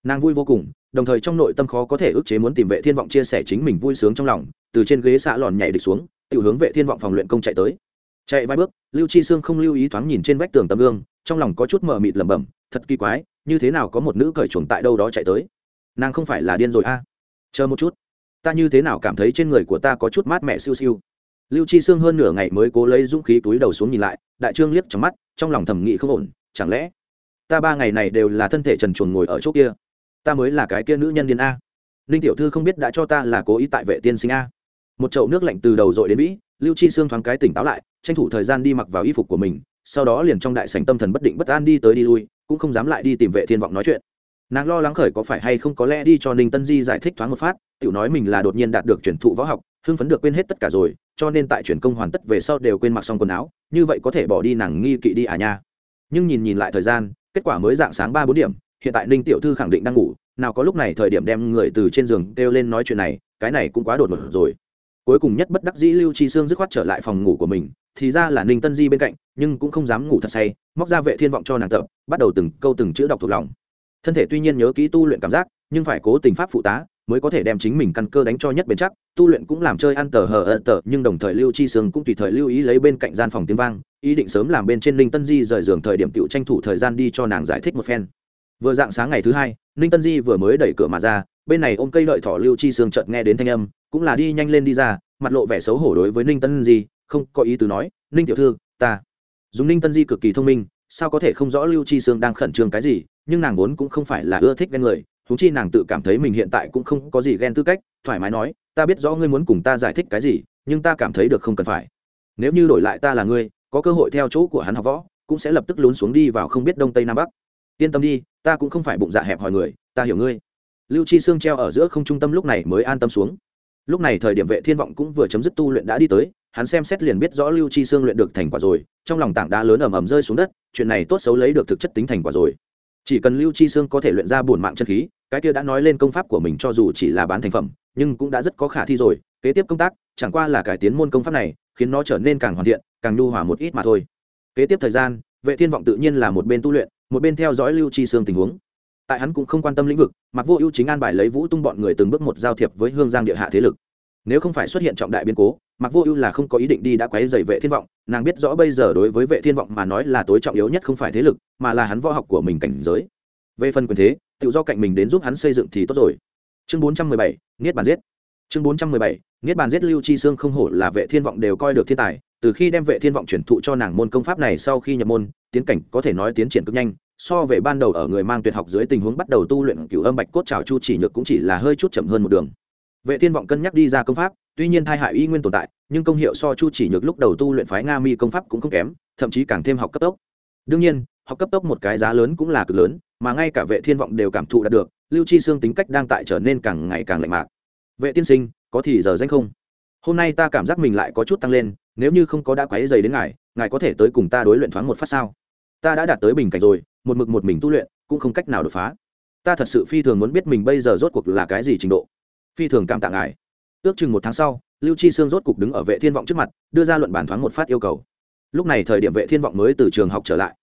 Nàng vui vô cùng, đồng thời trong nội tâm khó có thể ức chế muốn tìm vệ thiên vọng chia sẻ chính mình vui sướng trong lòng, từ trên ghế xạ lòn nhảy địch xuống tự hướng vệ thiên vọng phòng luyện công chạy tới. Chạy vài bước, lưu chi sương không lưu ý thoáng nhìn trên vách tường tấm gương, trong lòng có chút mờ mịt lẩm bẩm, thật kỳ quái, như thế nào có một nữ cởi chuồng tại đâu đó chạy tới? Nàng không phải là điên rồi a. À? chờ một chút. Ta như thế nào cảm thấy trên người của ta có chút mát mẻ siêu siêu. Lưu chi sương hơn nửa ngày mới cố lấy dũng khí túi đầu xuống nhìn lại, đại trương liếc trong mắt, trong lòng thầm nghĩ không ổn, chẳng lẽ ta ba ngày này đều là thân thể trần truồng ngồi ở chỗ kia? Ta mới là cái kia nữ nhân điên a. Ninh tiểu thư không biết đã cho ta là cố ý tại vệ tiên sinh a. Một chậu nước lạnh từ đầu dội đến vĩ, lưu chi Sương thoáng cái tỉnh táo lại, tranh thủ thời gian đi mặc vào y phục của mình, sau đó liền trong đại sảnh tâm thần bất định bất an đi tới đi lui, cũng không dám lại đi tìm vệ thiên vọng nói chuyện nàng lo lắng khởi có phải hay không có lẽ đi cho ninh tân di giải thích thoáng một phát, tiểu nói mình là đột nhiên đạt được chuyển thụ võ học, hưng phấn được quên hết tất cả rồi, cho nên tại chuyển công hoàn tất về sau đều quên mặc xong quần áo, như vậy có thể bỏ đi nàng nghi kỵ đi à nha. Nhưng nhìn nhìn lại thời gian, kết quả mới dạng sáng ba bốn điểm, hiện tại ninh tiểu thư khẳng định đang ngủ, nào có lúc này thời điểm đem người từ trên giường kêu lên nói chuyện này, cái này cũng quá đột ngột rồi. Cuối cùng nhất bất đắc dĩ lưu chi sương dứt khoát trở lại phòng ngủ của mình, thì ra là ninh tân di bên cạnh, nhưng cũng không dám ngủ thật say, móc ra vệ thiên vọng cho nàng tập, bắt đầu từng câu từng chữ đọc thuộc lòng thân thể tuy nhiên nhớ kỹ tu luyện cảm giác, nhưng phải cố tình pháp phụ tá mới có thể đem chính mình căn cơ đánh cho nhất bền chắc. Tu luyện cũng làm chơi ăn tờ hờ ơ tờ, nhưng đồng thời lưu chi sương cũng tùy thời lưu ý lấy bên cạnh gian phòng tiếng vang, ý định sớm làm bên trên ninh tân di rời giường thời điểm tựu tranh thủ thời gian đi cho nàng giải thích một phen. Vừa dạng sáng ngày thứ hai, ninh tân di vừa mới đẩy cửa mà ra, bên này ôm cây đợi thỏ lưu chi sương chợt nghe đến thanh âm, cũng là đi nhanh lên đi ra, mặt lộ vẻ xấu hổ đối với ninh tân di, không có ý tứ nói, ninh tiểu thư, ta. Dùng ninh tân di cực kỳ thông minh, sao có thể không rõ lưu chi sương đang khẩn trương cái gì nhưng nàng vốn cũng không phải là ưa thích ghen người thú chi nàng tự cảm thấy mình hiện tại cũng không có gì ghen tư cách, thoải mái nói, ta biết rõ ngươi muốn cùng ta giải thích cái gì, nhưng ta cảm thấy được không cần phải. Nếu như đổi lại ta là ngươi, có cơ hội theo chỗ của hắn học võ, cũng sẽ lập tức lún xuống đi vào không biết đông tây nam bắc. Yên tâm đi, ta cũng không phải bụng dạ hẹp hòi người, ta hiểu ngươi. Lưu chi sương treo ở giữa không trung tâm lúc này mới an tâm xuống. Lúc này thời điểm vệ thiên vọng cũng vừa chấm dứt tu luyện đã đi tới, hắn xem xét liền biết rõ lưu chi sương luyện được thành quả rồi, trong lòng tảng đá lớn ầm ầm rơi xuống đất, chuyện này tốt xấu lấy được thực chất tính thành quả rồi chỉ cần lưu chi sương có thể luyện ra bổn mạng chân khí, cái kia đã nói lên công pháp của mình cho dù chỉ là bán thành phẩm, nhưng cũng đã rất có khả thi rồi. Kế tiếp công tác, chẳng qua là cải tiến môn công pháp này, khiến nó trở nên càng hoàn thiện, càng nhu hòa một ít mà thôi. Kế tiếp thời gian, vệ thiên vọng tự nhiên là một bên tu luyện, một bên theo dõi lưu chi sương tình huống. Tại hắn cũng không quan tâm lĩnh vực mặc vô ưu chính an bài lấy vũ tung bọn người từng bước một giao thiệp với hương giang địa hạ thế lực. Nếu không phải xuất hiện trọng đại biến cố mặc vô ưu là không có ý định đi đã quấy dày vệ thiên vọng nàng biết rõ bây giờ đối với vệ thiên vọng mà nói là tối trọng yếu nhất không phải thế lực mà là hắn võ học của mình cảnh giới. Về phần quyền thế tự do cạnh mình đến giúp hắn xây dựng thì tốt rồi. Chương 417, niết bàn giết. Chương 417, niết bàn giết lưu chi xương không hổ là vệ thiên vọng đều coi được thiên tài từ khi đem vệ thiên vọng chuyển thụ cho nàng môn công pháp này sau khi nhập môn tiến cảnh có thể nói tiến triển cực nhanh so về ban đầu ở người mang tuyệt học dưới tình huống bắt đầu tu luyện cửu âm bạch cốt trào chu chỉ nhược cũng chỉ là hơi chút chậm hơn một đường. Vệ thiên vọng cân nhắc đi ra công pháp tuy nhiên thai hại y nguyên tồn tại, nhưng công hiệu so chu chỉ nhược lúc đầu tu luyện phái nga mi công pháp cũng không kém, thậm chí càng thêm học cấp tốc. Đương nhiên, học cấp tốc một cái giá lớn cũng là cực lớn, mà ngay cả vệ thiên vọng đều cảm thụ đạt được, lưu chi xương tính cách đang tại trở nên càng ngày càng lạnh mạc. Vệ tiên sinh, có thì giờ danh không? Hôm nay ta cảm giác mình lại có chút tăng lên, nếu như không có đã quấy dày đến ngài ngài có thể tới cùng ta đối luyện thoáng một phát sao? Ta đã đạt tới bình cảnh rồi, một mực một mình tu luyện, cũng không cách nào đột phá. Ta thật sự phi thường muốn biết mình bây giờ rốt cuộc là cái gì trình độ. Phi thường cảm tạ ngài ước chừng một tháng sau, lưu chi sương rốt cục đứng ở vệ thiên vọng trước mặt, đưa ra luận bản thoáng một phát yêu cầu. Lúc này thời điểm vệ thiên vọng mới từ trường học trở lại.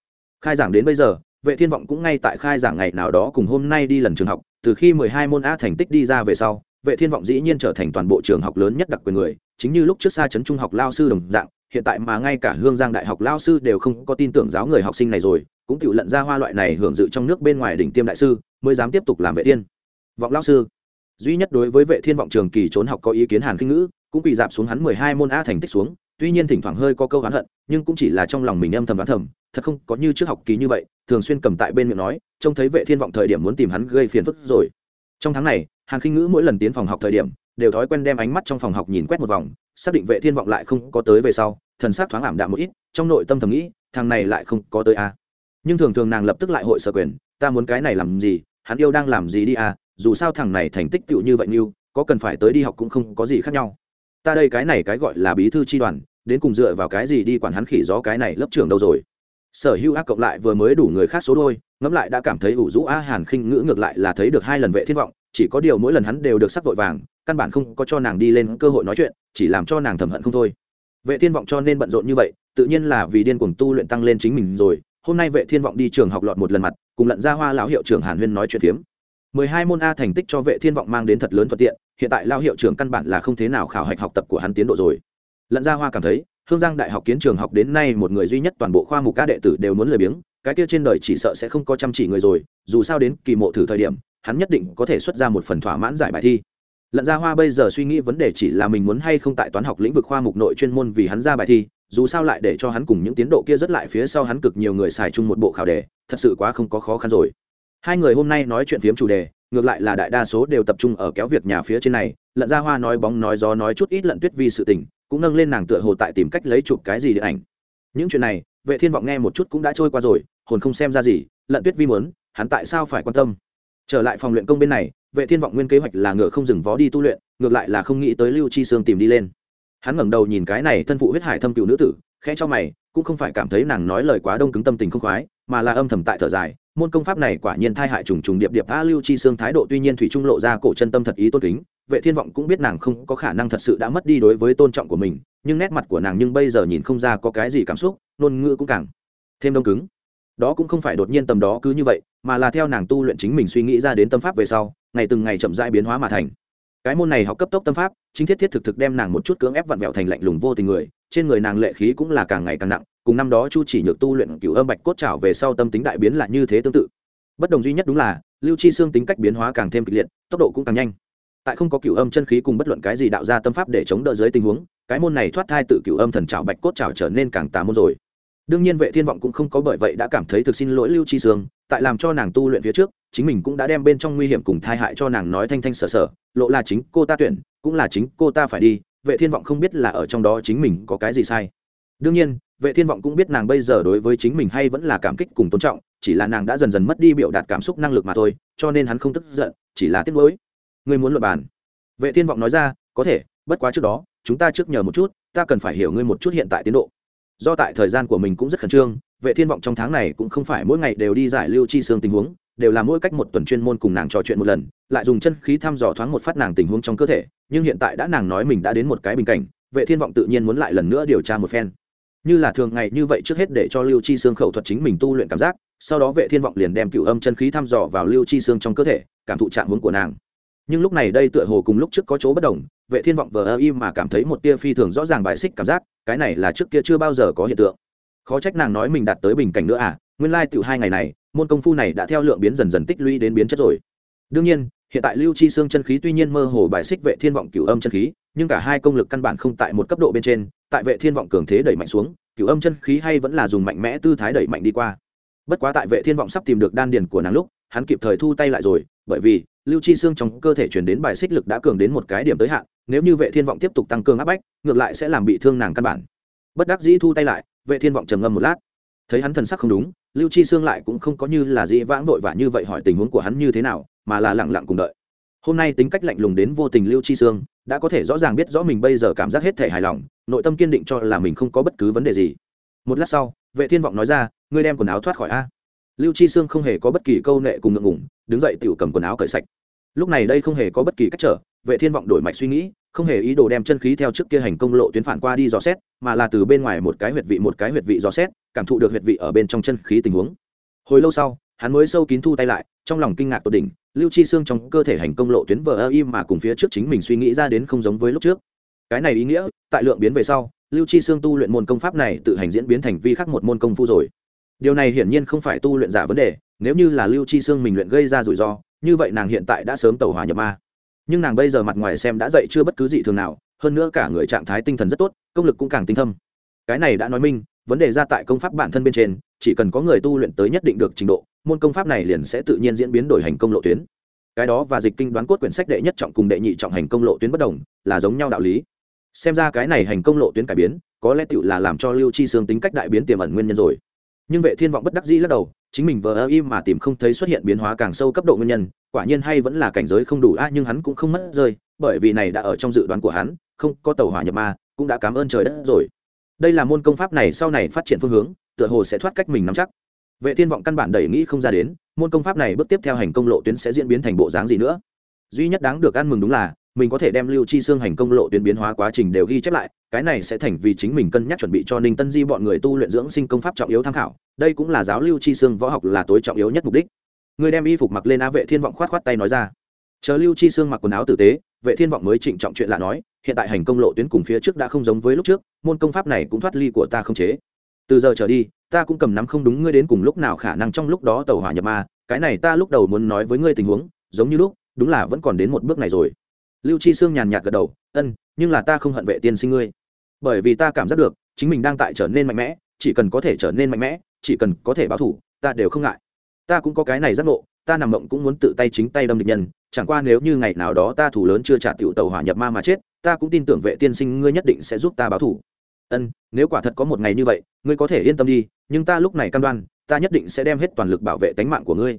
Khai giảng đến bây giờ, vệ thiên vọng cũng ngay tại khai giảng ngày nào đó cùng hôm nay đi lần trường học, từ khi 12 môn a thành tích đi ra về sau, vệ thiên vọng dĩ nhiên trở thành toàn bộ trường học lớn nhất đặc quyền người, chính như lúc trước xa trấn trung học lao sư đồng dạng, hiện tại mà ngay cả hương giang đại học lao sư đều không có tin tưởng giáo người học sinh này rồi, cũng tự lận ra hoa loại này hưởng dự trong nước bên ngoài đỉnh tiêm đại sư, mới dám tiếp tục làm vệ tiên vọng lao sư duy nhất đối với vệ thiên vọng trường kỳ trốn học có ý kiến hàn kinh ngữ, cũng bị giảm xuống hắn mười hai môn a thành tích xuống, tuy nhiên thỉnh thoảng hơi có câu oán hận, nhưng cũng chỉ là trong lòng mình âm thầm đoán thầm, thật không có như trước học kỳ như vậy, thường xuyên cầm tại bên miệng nói, trông thấy vệ thiên vọng thời điểm muốn tìm hắn gây phiền phức rồi. Trong tháng này, hàn kinh ngữ mỗi lần tiến phòng học thời điểm, đều thói quen đem ánh mắt trong phòng học nhìn quét một vòng, xác định vệ thiên vọng lại không có tới về sau, thần sắc thoáng ảm đạm một ít, trong nội tâm thầm nghĩ, thằng này lại không có tới a. Nhưng thường thường nàng lập tức lại hội sở quyền, ta muốn cái này làm gì? Hắn yêu đang làm gì đi à dù sao thằng này thành tích tựu như vậy như, có cần phải tới đi học cũng không có gì khác nhau. Ta đây cái này cái gọi là bí thư tri đoàn, đến cùng dựa vào cái gì đi quản hắn khỉ gió cái này lớp trưởng đâu rồi? Sở hữu ác cộng lại vừa mới đủ người khác số đôi, ngẫm lại đã cảm thấy ủ rũ a hàn khinh ngữ ngược lại là thấy được hai lần vệ thiên vọng, chỉ có điều mỗi lần hắn đều được sắc vội vàng, căn bản không có cho nàng đi lên cơ hội nói chuyện, chỉ làm cho nàng thầm hận không thôi. Vệ thiên vọng cho nên bận rộn như vậy, tự nhiên là vì điên cuồng tu luyện tăng lên chính mình rồi. Hôm nay vệ thiên vọng đi trường học lọt một lần mặt, cùng lận ra hoa lão hiệu trưởng hàn huyên nói chuyện phiếm mười hai môn a thành tích cho vệ thiên vọng mang đến thật lớn thuận tiện, hiện tại lao hiệu trưởng căn bản là không thế nào khảo hạch học tập của hắn tiến độ rồi. Lận gia hoa cảm thấy, hương giang đại học kiến trường học đến nay một người duy nhất toàn bộ khoa mục ca đệ tử đều muốn lười biếng, cái kia trên đời chỉ sợ sẽ không có chăm chỉ người rồi, dù sao đến kỳ mộ thử thời điểm, hắn nhất định có thể xuất ra một phần thỏa mãn giải bài thi. Lận gia hoa bây giờ suy nghĩ vấn đề chỉ là mình muốn hay không tại toán học lĩnh vực khoa mục nội chuyên môn vì hắn ra bài thi, dù sao lại để cho hắn cùng những tiến độ kia rất lại phía sau hắn cực nhiều người xài chung một bộ khảo đề, thật sự quá không có khó khăn rồi hai người hôm nay nói chuyện phiếm chủ đề, ngược lại là đại đa số đều tập trung ở kéo việc nhà phía trên này, lận ra hoa nói bóng nói gió nói chút ít lận tuyết vi sự tình, cũng nâng lên nàng tựa hồ tại tìm cách lấy chụp cái gì điện ảnh. Những chuyện này, vệ thiên vọng nghe một chút cũng đã trôi qua rồi, hồn không xem ra gì, lận tuyết vi muốn, hắn tại sao phải quan tâm? Trở lại phòng luyện công bên này, vệ thiên vọng nguyên kế hoạch là ngựa không dừng vó đi tu luyện, ngược lại là không nghĩ tới lưu chi sương tìm đi lên. Hắn ngẩng đầu nhìn cái này thân phụ huyết hải thâm cựu nữ tử, khẽ cho mày, cũng không phải cảm thấy nàng nói lời quá đông cứng tâm tình không khoái, mà là âm thầm tại thở dài môn công pháp này quả nhiên thai hại trùng trùng điệp điệp a lưu chi xương thái độ, tuy nhiên thủy trung lộ ra cổ chân tâm thật ý tôn kính, vệ thiên vọng cũng biết nàng không có khả năng thật sự đã mất đi đối với tôn trọng của mình, nhưng nét mặt của nàng nhưng bây giờ nhìn không ra có cái gì cảm xúc, ngôn ngữ cũng càng thêm đông cứng. Đó cũng không phải đột nhiên tầm đó cứ như vậy, mà là theo nàng tu luyện chính mình suy nghĩ ra đến tâm pháp về sau, ngày từng ngày chậm rãi biến hóa mà thành. Cái môn này học cấp tốc tâm pháp, chính thiết thiết thực thực đem nàng một chút cưỡng ép vặn vẹo thành lạnh lùng vô tình người, trên người nàng lệ khí cũng là càng ngày càng nặng cùng năm đó chu chỉ nhược tu luyện cửu âm bạch cốt trảo về sau tâm tính đại biến là như thế tương tự. Bất đồng duy nhất đúng là, lưu chi xương tính cách biến hóa càng thêm kịch liệt, tốc độ cũng càng nhanh. Tại không có cửu âm chân khí cùng bất luận cái gì đạo ra tâm pháp để chống đỡ dưới tình huống, cái môn này thoát thai tự cửu âm thần trảo bạch cốt trảo trở nên càng tà môn rồi. Đương nhiên vệ thiên vọng cũng không có bởi vậy đã cảm thấy thực xin lỗi lưu chi xương tại làm cho nàng tu luyện phía trước, chính mình cũng đã đem bên trong nguy hiểm cùng thai hại cho nàng nói thanh thanh sở sở, lộ là chính cô ta tuyển, cũng là chính cô ta phải đi, vệ thiên vọng không biết là ở trong đó chính mình có cái gì sai. Đương nhiên vệ thiên vọng cũng biết nàng bây giờ đối với chính mình hay vẫn là cảm kích cùng tôn trọng, chỉ là nàng đã dần dần mất đi biểu đạt cảm xúc năng lực mà thôi, cho nên hắn không tức giận, chỉ là tiếc nuối. Ngươi muốn luận bàn? Vệ thiên vọng nói ra, có thể, bất quá trước đó, chúng ta trước nhờ một chút, ta cần phải hiểu ngươi một chút hiện tại tiến độ. Do tại thời gian của mình cũng rất khẩn trương, vệ thiên vọng trong tháng này cũng không phải mỗi ngày đều đi giải lưu chi xương tình huống, đều là mỗi cách một tuần chuyên môn cùng nàng trò chuyện một lần, lại dùng chân khí thăm dò thoáng một phát nàng tình huống trong cơ thể, nhưng hiện tại đã nàng nói mình đã đến một cái bình cảnh, vệ thiên vọng tự nhiên muốn lại lần nữa điều tra một phen như là thường ngày như vậy trước hết để cho lưu chi xương khẩu thuật chính mình tu luyện cảm giác, sau đó vệ thiên vọng liền đem cựu âm chân khí thăm dò vào lưu chi xương trong cơ thể, cảm thụ trạng hướng của nàng. Nhưng lúc này đây tựa hồ cùng lúc trước có chỗ bất đồng, vệ thiên vọng vờ ơ im mà cảm thấy một tia phi thường rõ ràng bài xích cảm giác, cái này là trước kia chưa bao giờ có hiện tượng. Khó trách nàng nói mình đạt tới bình cảnh nữa à nguyên lai tiểu hai ngày này, môn công phu này đã theo lượng biến dần dần tích lũy đến biến chất rồi. Đương nhiên hiện tại lưu chi xương chân khí tuy nhiên mơ hồ bài xích vệ thiên vọng cửu âm chân khí, nhưng cả hai công lực căn bản không tại một cấp độ bên trên, tại vệ thiên vọng cường thế đẩy mạnh xuống, cửu âm chân khí hay vẫn là dùng mạnh mẽ tư thái đẩy mạnh đi qua. Bất quá tại vệ thiên vọng sắp tìm được đan điền của nàng lúc, hắn kịp thời thu tay lại rồi, bởi vì lưu chi xương trong cơ thể chuyển đến bài xích lực đã cường đến một cái điểm tới hạn, nếu như vệ thiên vọng tiếp tục tăng cường áp bách, ngược lại sẽ làm bị thương nàng căn bản. Bất đắc dĩ thu tay lại, vệ thiên vọng trầm ngâm một lát. Thấy hắn thần sắc không đúng, lưu chi xương lại cũng không có như là dĩ vãng vội vã như vậy hỏi tình huống của hắn như thế nào mà là lặng lặng cùng đợi. Hôm nay tính cách lạnh lùng đến vô tình lưu chi Sương đã có thể rõ ràng biết rõ mình bây giờ cảm giác hết thể hài lòng, nội tâm kiên định cho là mình không có bất cứ vấn đề gì. Một lát sau, vệ thiên vọng nói ra, ngươi đem quần áo thoát khỏi a. Lưu chi sương không hề có bất kỳ câu nệ cùng ngượng ngủng đứng dậy tự cầm quần áo cởi sạch. Lúc này đây không hề có bất kỳ cách trở, vệ thiên vọng đổi mạch suy nghĩ, không hề ý đồ đem chân khí theo trước kia hành công lộ tuyến phản qua đi dò xét, mà là từ bên ngoài một cái huyệt vị một cái huyệt vị dò xét, cảm thụ được huyệt vị ở bên trong chân khí tình huống. Hồi lâu sau, hắn mới sâu kín thu tay lại, trong lòng kinh ngạc tột đỉnh lưu chi xương trong cơ thể hành công lộ tuyến vờ ơ im mà cùng phía trước chính mình suy nghĩ ra đến không giống với lúc trước. Cái này ý nghĩa, tại lượng biến về sau, lưu chi xương tu luyện môn công pháp này tự hành diễn biến thành vi khắc một môn công phu rồi. Điều này hiển nhiên không phải tu luyện giả vấn đề, nếu như là lưu chi xương mình luyện gây ra rủi ro, như vậy nàng hiện tại đã sớm tẩu hỏa nhập ma. Nhưng nàng bây giờ mặt ngoài xem đã dậy chưa bất cứ gì thường nào, hơn nữa cả người trạng thái tinh thần rất tốt, công lực cũng càng tinh thâm. Cái này đã nói minh, vấn đề ra tại công pháp bản thân bên trên chỉ cần có người tu luyện tới nhất định được trình độ, môn công pháp này liền sẽ tự nhiên diễn biến đổi hành công lộ tuyến. Cái đó và dịch kinh đoán cốt quyển sách đệ nhất trọng cùng đệ nhị trọng hành công lộ tuyến bất đồng, là giống nhau đạo lý. Xem ra cái này hành công lộ tuyến cải biến, có lẽ tựu là làm cho lưu chi xương tính cách đại biến tiềm ẩn nguyên nhân rồi. Nhưng vệ thiên vọng bất đắc dĩ lắc đầu, chính mình vờ ơ im mà tìm không thấy xuất hiện biến hóa càng sâu cấp độ nguyên nhân, quả nhiên hay vẫn là cảnh giới không đủ a, nhưng hắn cũng không mất rơi, bởi vì này đã ở trong dự đoán của hắn, không có tàu hỏa nhập ma, cũng đã cảm ơn trời đất rồi đây là môn công pháp này sau này phát triển phương hướng, tựa hồ sẽ thoát cách mình nắm chắc. Vệ thiên vọng căn bản đẩy nghĩ không ra đến, môn công pháp này bước tiếp theo hành công lộ tuyến sẽ diễn biến thành bộ dáng gì nữa? Duy nhất đáng được ăn mừng đúng là, mình có thể đem lưu chi xương hành công lộ tuyến biến hóa quá trình đều ghi chép lại, cái này sẽ thành vì chính mình cân nhắc chuẩn bị cho ninh tân di bọn người tu luyện dưỡng sinh công pháp trọng yếu tham khảo, đây cũng là giáo lưu chi xương võ học là tối trọng yếu nhất mục đích. Người đem y phục mặc lên á vệ thiên vọng khoát khoát tay nói ra. Chờ lưu chi xương mặc quần áo tử tế, vệ thiên vọng mới trịnh trọng chuyện lạ nói hiện tại hành công lộ tuyến cùng phía trước đã không giống với lúc trước, môn công pháp này cũng thoát ly của ta không chế. Từ giờ trở đi, ta cũng cầm nắm không đúng ngươi đến cùng lúc nào khả năng trong lúc đó tàu hỏa nhập ma, cái này ta lúc đầu muốn nói với ngươi tình huống, giống như lúc, đúng là vẫn còn đến một bước này rồi. Lưu chi sương nhàn nhạt gật đầu, ân, nhưng là ta không hận vệ tiên sinh ngươi. Bởi vì ta cảm giác được, chính mình đang tại trở nên mạnh mẽ, chỉ cần có thể trở nên mạnh mẽ, chỉ cần có thể báo thủ, ta đều không ngại. Ta cũng có cái này giác ngộ, ta nằm mộng cũng muốn tự tay chính tay đâm địch nhân, chẳng qua nếu như ngày nào đó ta thủ lớn chưa trả tiểu tàu hỏa nhập ma mà chết ta cũng tin tưởng vệ tiên sinh ngươi nhất định sẽ giúp ta báo thủ. Ân, nếu quả thật có một ngày như vậy, ngươi có thể yên tâm đi, nhưng ta lúc này cam đoan, ta nhất định sẽ đem hết toàn lực bảo vệ tánh mạng của ngươi.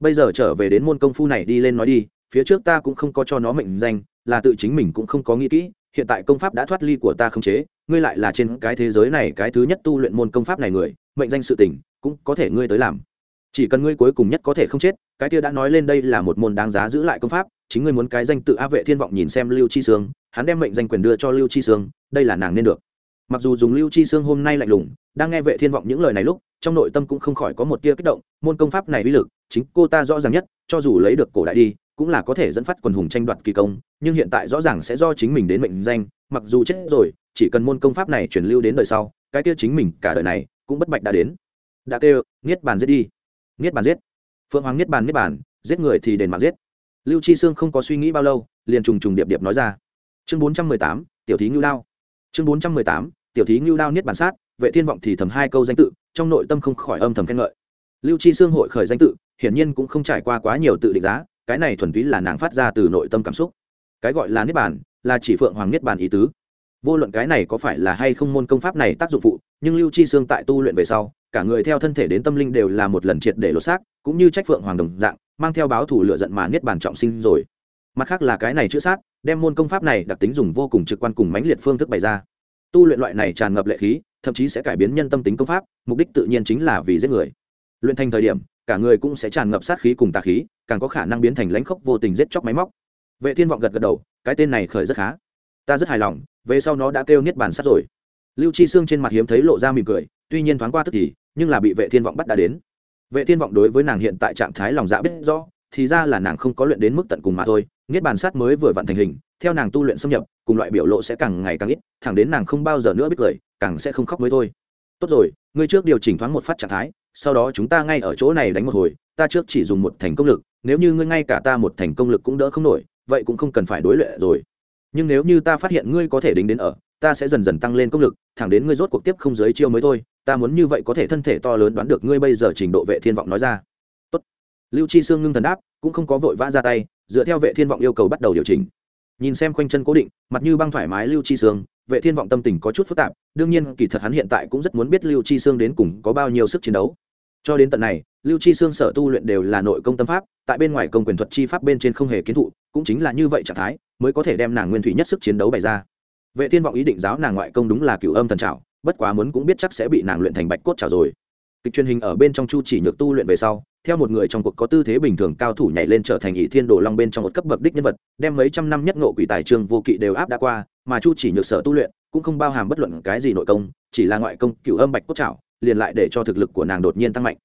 Bây giờ trở về đến môn công phu này đi lên nói đi, phía trước ta cũng không có cho nó mệnh danh, là tự chính mình cũng không có nghĩ kỹ, hiện tại công pháp đã thoát ly của ta không chế, ngươi lại là trên cái thế giới này cái thứ nhất tu luyện môn công pháp này người, mệnh danh sự tình, cũng có thể ngươi tới làm. Chỉ cần ngươi cuối cùng nhất có thể không chết, cái kia đã nói lên đây là một môn đáng giá giữ lại công pháp, chính ngươi muốn cái danh tự a vệ thiên vọng nhìn xem lưu chi sương hắn đem mệnh danh quyền đưa cho lưu chi sương, đây là nàng nên được. Mặc dù dùng lưu chi sương hôm nay lạnh lùng, đang nghe vệ thiên vọng những lời này lúc, trong nội tâm cũng không khỏi có một tia kích động, môn công pháp này uy lực, chính cô ta rõ ràng nhất, cho dù lấy được cổ đại đi, cũng là có thể dẫn phát quần hùng tranh đoạt kỳ công, nhưng hiện tại rõ ràng sẽ do chính mình đến mệnh danh, mặc dù chết rồi, chỉ cần môn công pháp này truyền lưu đến đời sau, cái kia chính mình cả đời này cũng bất bạch đã đến. Đã kêu, niết bàn giết đi. Niết bàn giết. Phượng hoàng niết bàn niết bàn, giết người thì đền mạng giết. Lưu chi sương không có suy nghĩ bao lâu, liền trùng trùng điệp điệp nói ra chương bốn trăm mười tám, tiểu thí ngưu đao. Chương bốn trăm mười tám, tiểu thí ngưu đao niết bản sát, vệ thiên vọng thì thầm hai câu danh tự, trong nội tâm không khỏi âm thầm khen ngợi. Lưu chi xương hội khởi danh tự, hiển nhiên cũng không trải qua quá nhiều tự định giá, cái này thuần túy là nàng phát ra từ nội tâm cảm xúc. Cái gọi là niết bản là chỉ phượng hoàng niết bản ý tứ. Vô luận cái này có phải là hay không môn công pháp này tác dụng phụ, nhưng lưu chi xương tại tu luyện về sau, cả người theo thân thể đến tâm linh đều là một lần triệt để lột xác, cũng như trách phượng hoàng đồng dạng, mang theo báo thủ lựa giận mà niết bàn trọng sinh rồi mặt khác là cái này chữ sát, đem môn công pháp này đặc tính dùng vô cùng trực quan cùng mãnh liệt phương thức bày ra. Tu luyện loại này tràn ngập lệ khí, thậm chí sẽ cải biến nhân tâm tính công pháp, mục đích tự nhiên chính là vì giết người. Luyện thành thời điểm, cả người cũng sẽ tràn ngập sát khí cùng tà khí, càng có khả năng biến thành lãnh khốc vô tình giết chóc máy móc. Vệ thiên vọng gật gật đầu, cái tên này khởi rất khá. Ta rất hài lòng, về sau nó đã kêu niết bàn sát rồi. Lưu chi xương trên mặt hiếm thấy lộ ra mỉm cười, tuy nhiên thoáng qua tức thì, nhưng là bị vệ thiên vọng bắt đã đến. Vệ thiên vọng đối với nàng hiện tại trạng thái lòng dạ biết rõ thì ra là nàng không có luyện đến mức tận cùng mà thôi, niết bàn sát mới vừa vặn thành hình, theo nàng tu luyện xâm nhập, cùng loại biểu lộ sẽ càng ngày càng ít, thẳng đến nàng không bao giờ nữa biết cười, càng sẽ không khóc mới thôi. Tốt rồi, ngươi trước điều chỉnh thoáng một phát trạng thái, sau đó chúng ta ngay ở chỗ này đánh một hồi, ta trước chỉ dùng một thành công lực, nếu như ngươi ngay cả ta một thành công lực cũng đỡ không nổi, vậy cũng không cần phải đối luyện rồi. Nhưng nếu như ta phát hiện ngươi có thể đính đến ở, ta sẽ dần dần tăng lên công lực, thẳng đến ngươi rốt cuộc tiếp không giới chiêu mới thôi, ta muốn như vậy có thể thân thể to lớn đoán được ngươi bây giờ trình độ vệ thiên vọng nói ra lưu chi sương ngưng thần đáp, cũng không có vội vã ra tay, dựa theo vệ thiên vọng yêu cầu bắt đầu điều chỉnh. Nhìn xem khoanh chân cố định, mặt như băng thoải mái lưu chi sương, vệ thiên vọng tâm tình có chút phức tạp, đương nhiên kỳ thật hắn hiện tại cũng rất muốn biết lưu chi sương đến cùng có bao nhiêu sức chiến đấu. Cho đến tận này, lưu chi sương sở tu luyện đều là nội công tâm pháp, tại bên ngoài công quyền thuật chi pháp bên trên không hề kiến thụ, cũng chính là như vậy trạng thái, mới có thể đem nàng nguyên thủy nhất sức chiến đấu bày ra. Vệ thiên vọng ý định giáo nàng ngoại công đúng là cửu âm thần trảo, bất quá muốn cũng biết chắc sẽ bị nàng luyện thành bạch cốt trảo rồi kịch truyền hình ở bên trong chu chỉ nhược tu luyện về sau, theo một người trong cuộc có tư thế bình thường cao thủ nhảy lên trở thành ỷ thiên đồ long bên trong một cấp bậc đích nhân vật, đem mấy trăm năm nhất ngộ quỷ tài trương vô kỵ đều áp đã qua, mà chu chỉ nhược sở tu luyện cũng không bao hàm bất luận cái gì nội công, chỉ là ngoại công cựu âm bạch cốt trảo, liền lại để cho thực lực của nàng đột nhiên tăng mạnh.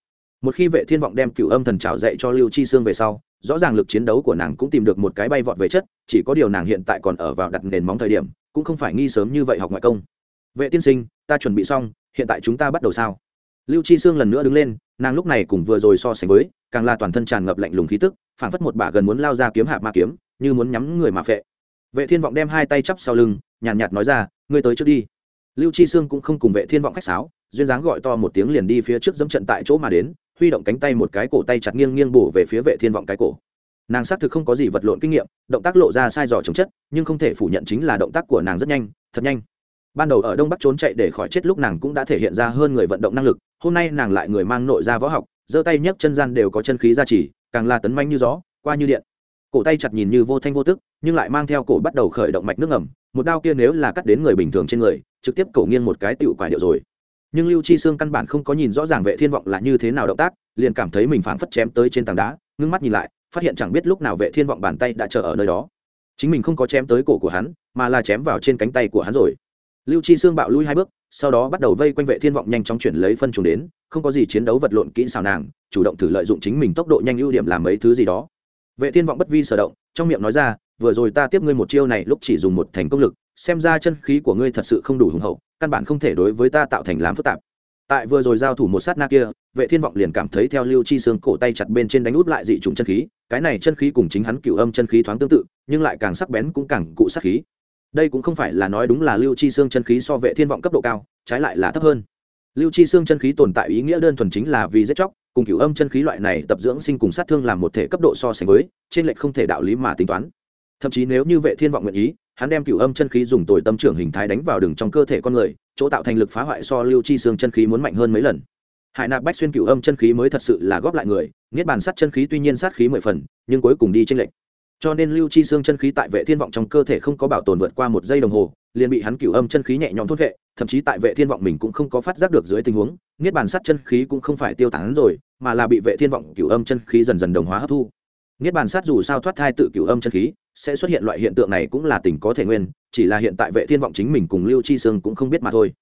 Một khi vệ thiên vọng đem cựu âm thần trảo dạy cho lưu chi xương về sau, rõ ràng lực chiến đấu của nàng cũng tìm được một cái bay vọt về chất, chỉ có điều nàng hiện tại còn ở vào đặt nền móng thời điểm, cũng không phải nghi sớm như vậy học ngoại công. Vệ tiên sinh, ta chuẩn bị xong, hiện tại chúng ta bắt đầu sao? Lưu chi sương lần nữa đứng lên nàng lúc này cùng vừa rồi so sánh với càng là toàn thân tràn ngập lạnh lùng khí tức phảng phất một bả gần muốn lao ra kiếm hạ ma kiếm như muốn nhắm người mà phệ. Vệ thiên vọng đem hai tay chắp sau lưng nhàn nhạt, nhạt nói ra ngươi tới trước đi. Lưu chi sương cũng không cùng vệ thiên vọng khách sáo duyên dáng gọi to một tiếng liền đi phía trước dẫm trận tại chỗ mà đến huy động cánh tay một cái cổ tay chặt nghiêng nghiêng bổ về phía vệ thiên vọng cái cổ. Nàng xác thực không có gì vật lộn kinh nghiệm động tác lộ ra sai dò chống chất nhưng không thể phủ nhận chính là động tác của nàng rất nhanh thật nhanh ban đầu ở đông bắc trốn chạy để khỏi chết lúc nàng cũng đã thể hiện ra hơn người vận động năng lực, hôm nay nàng lại người mang nội ra võ học, giơ tay nhấc chân gian đều có chân khí gia trì, càng là tấn manh như gió, qua như điện. Cổ tay chặt nhìn như vô thanh vô tức, nhưng lại mang theo cổ bắt đầu khởi động mạch nước ngầm, một đao kia nếu là cắt đến người bình thường trên người, trực tiếp cổ nghiêng một cái tựu quải điệu rồi. Nhưng lưu chi xương căn bản không có nhìn rõ ràng vệ thiên vọng là như thế nào động tác, liền cảm thấy mình phảng phất chém tới trên tảng đá, ngưng mắt nhìn lại, phát hiện chẳng biết lúc nào vệ thiên vọng bàn tay đã chờ ở nơi đó. Chính mình không có chém tới cổ của hắn, mà là chém vào trên cánh tay của hắn rồi lưu chi xương bạo lui hai bước, sau đó bắt đầu vây quanh vệ thiên vọng nhanh chóng chuyển lấy phân trùng đến, không có gì chiến đấu vật lộn kỹ xảo nàng, chủ động thử lợi dụng chính mình tốc độ nhanh ưu điểm làm mấy thứ gì đó. Vệ thiên vọng bất vi sở động, trong miệng nói ra, vừa rồi ta tiếp ngươi một chiêu này lúc chỉ dùng một thành công lực, xem ra chân khí của ngươi thật sự không đủ hùng hậu, căn bản không thể đối với ta tạo thành làm phức tạp. Tại vừa rồi giao thủ một sát na kia, vệ thiên vọng liền cảm thấy theo lưu chi xương cổ tay chặt bên trên đánh út lại dị trùng chân khí, cái này chân khí cùng chính hắn cựu âm chân khí thoáng tương tự, nhưng lại càng sắc bén cũng càng cụ sát khí đây cũng không phải là nói đúng là lưu chi xương chân khí so vệ thiên vọng cấp độ cao, trái lại là thấp hơn. Lưu chi xương chân khí tồn tại ý nghĩa đơn thuần chính là vì giết chóc, cùng cửu âm chân khí loại này tập dưỡng sinh cùng sát thương làm một thể cấp độ so sánh với, trên lệch không thể đạo lý mà tính toán. Thậm chí nếu như vệ thiên vọng nguyện ý, hắn đem cửu âm chân khí dùng tồi tâm trưởng hình thái đánh vào đường trong cơ thể con người, chỗ tạo thành lực phá hoại so lưu chi xương chân khí muốn mạnh hơn mấy lần. Hải nạp bách xuyên cửu âm chân khí mới thật sự là góp lại người, niết bàn sát chân khí tuy nhiên sát khí mười phần, nhưng cuối cùng đi trên lệch cho nên lưu chi xương chân khí tại vệ thiên vọng trong cơ thể không có bảo tồn vượt qua một giây đồng hồ, liền bị hắn cửu âm chân khí nhẹ nhõm thốt vệ thậm chí tại vệ thiên vọng mình cũng không có phát giác được dưới tình huống, niết bàn sát chân khí cũng không phải tiêu tán rồi, mà là bị vệ thiên vọng cửu âm chân khí dần dần đồng hóa hấp thu. Niết bàn sát dù sao thoát thai tự cửu âm chân khí, sẽ xuất hiện loại hiện tượng này cũng là tình có thể nguyên, chỉ là hiện tại vệ thiên vọng chính mình cùng lưu chi xương cũng không biết mà thôi.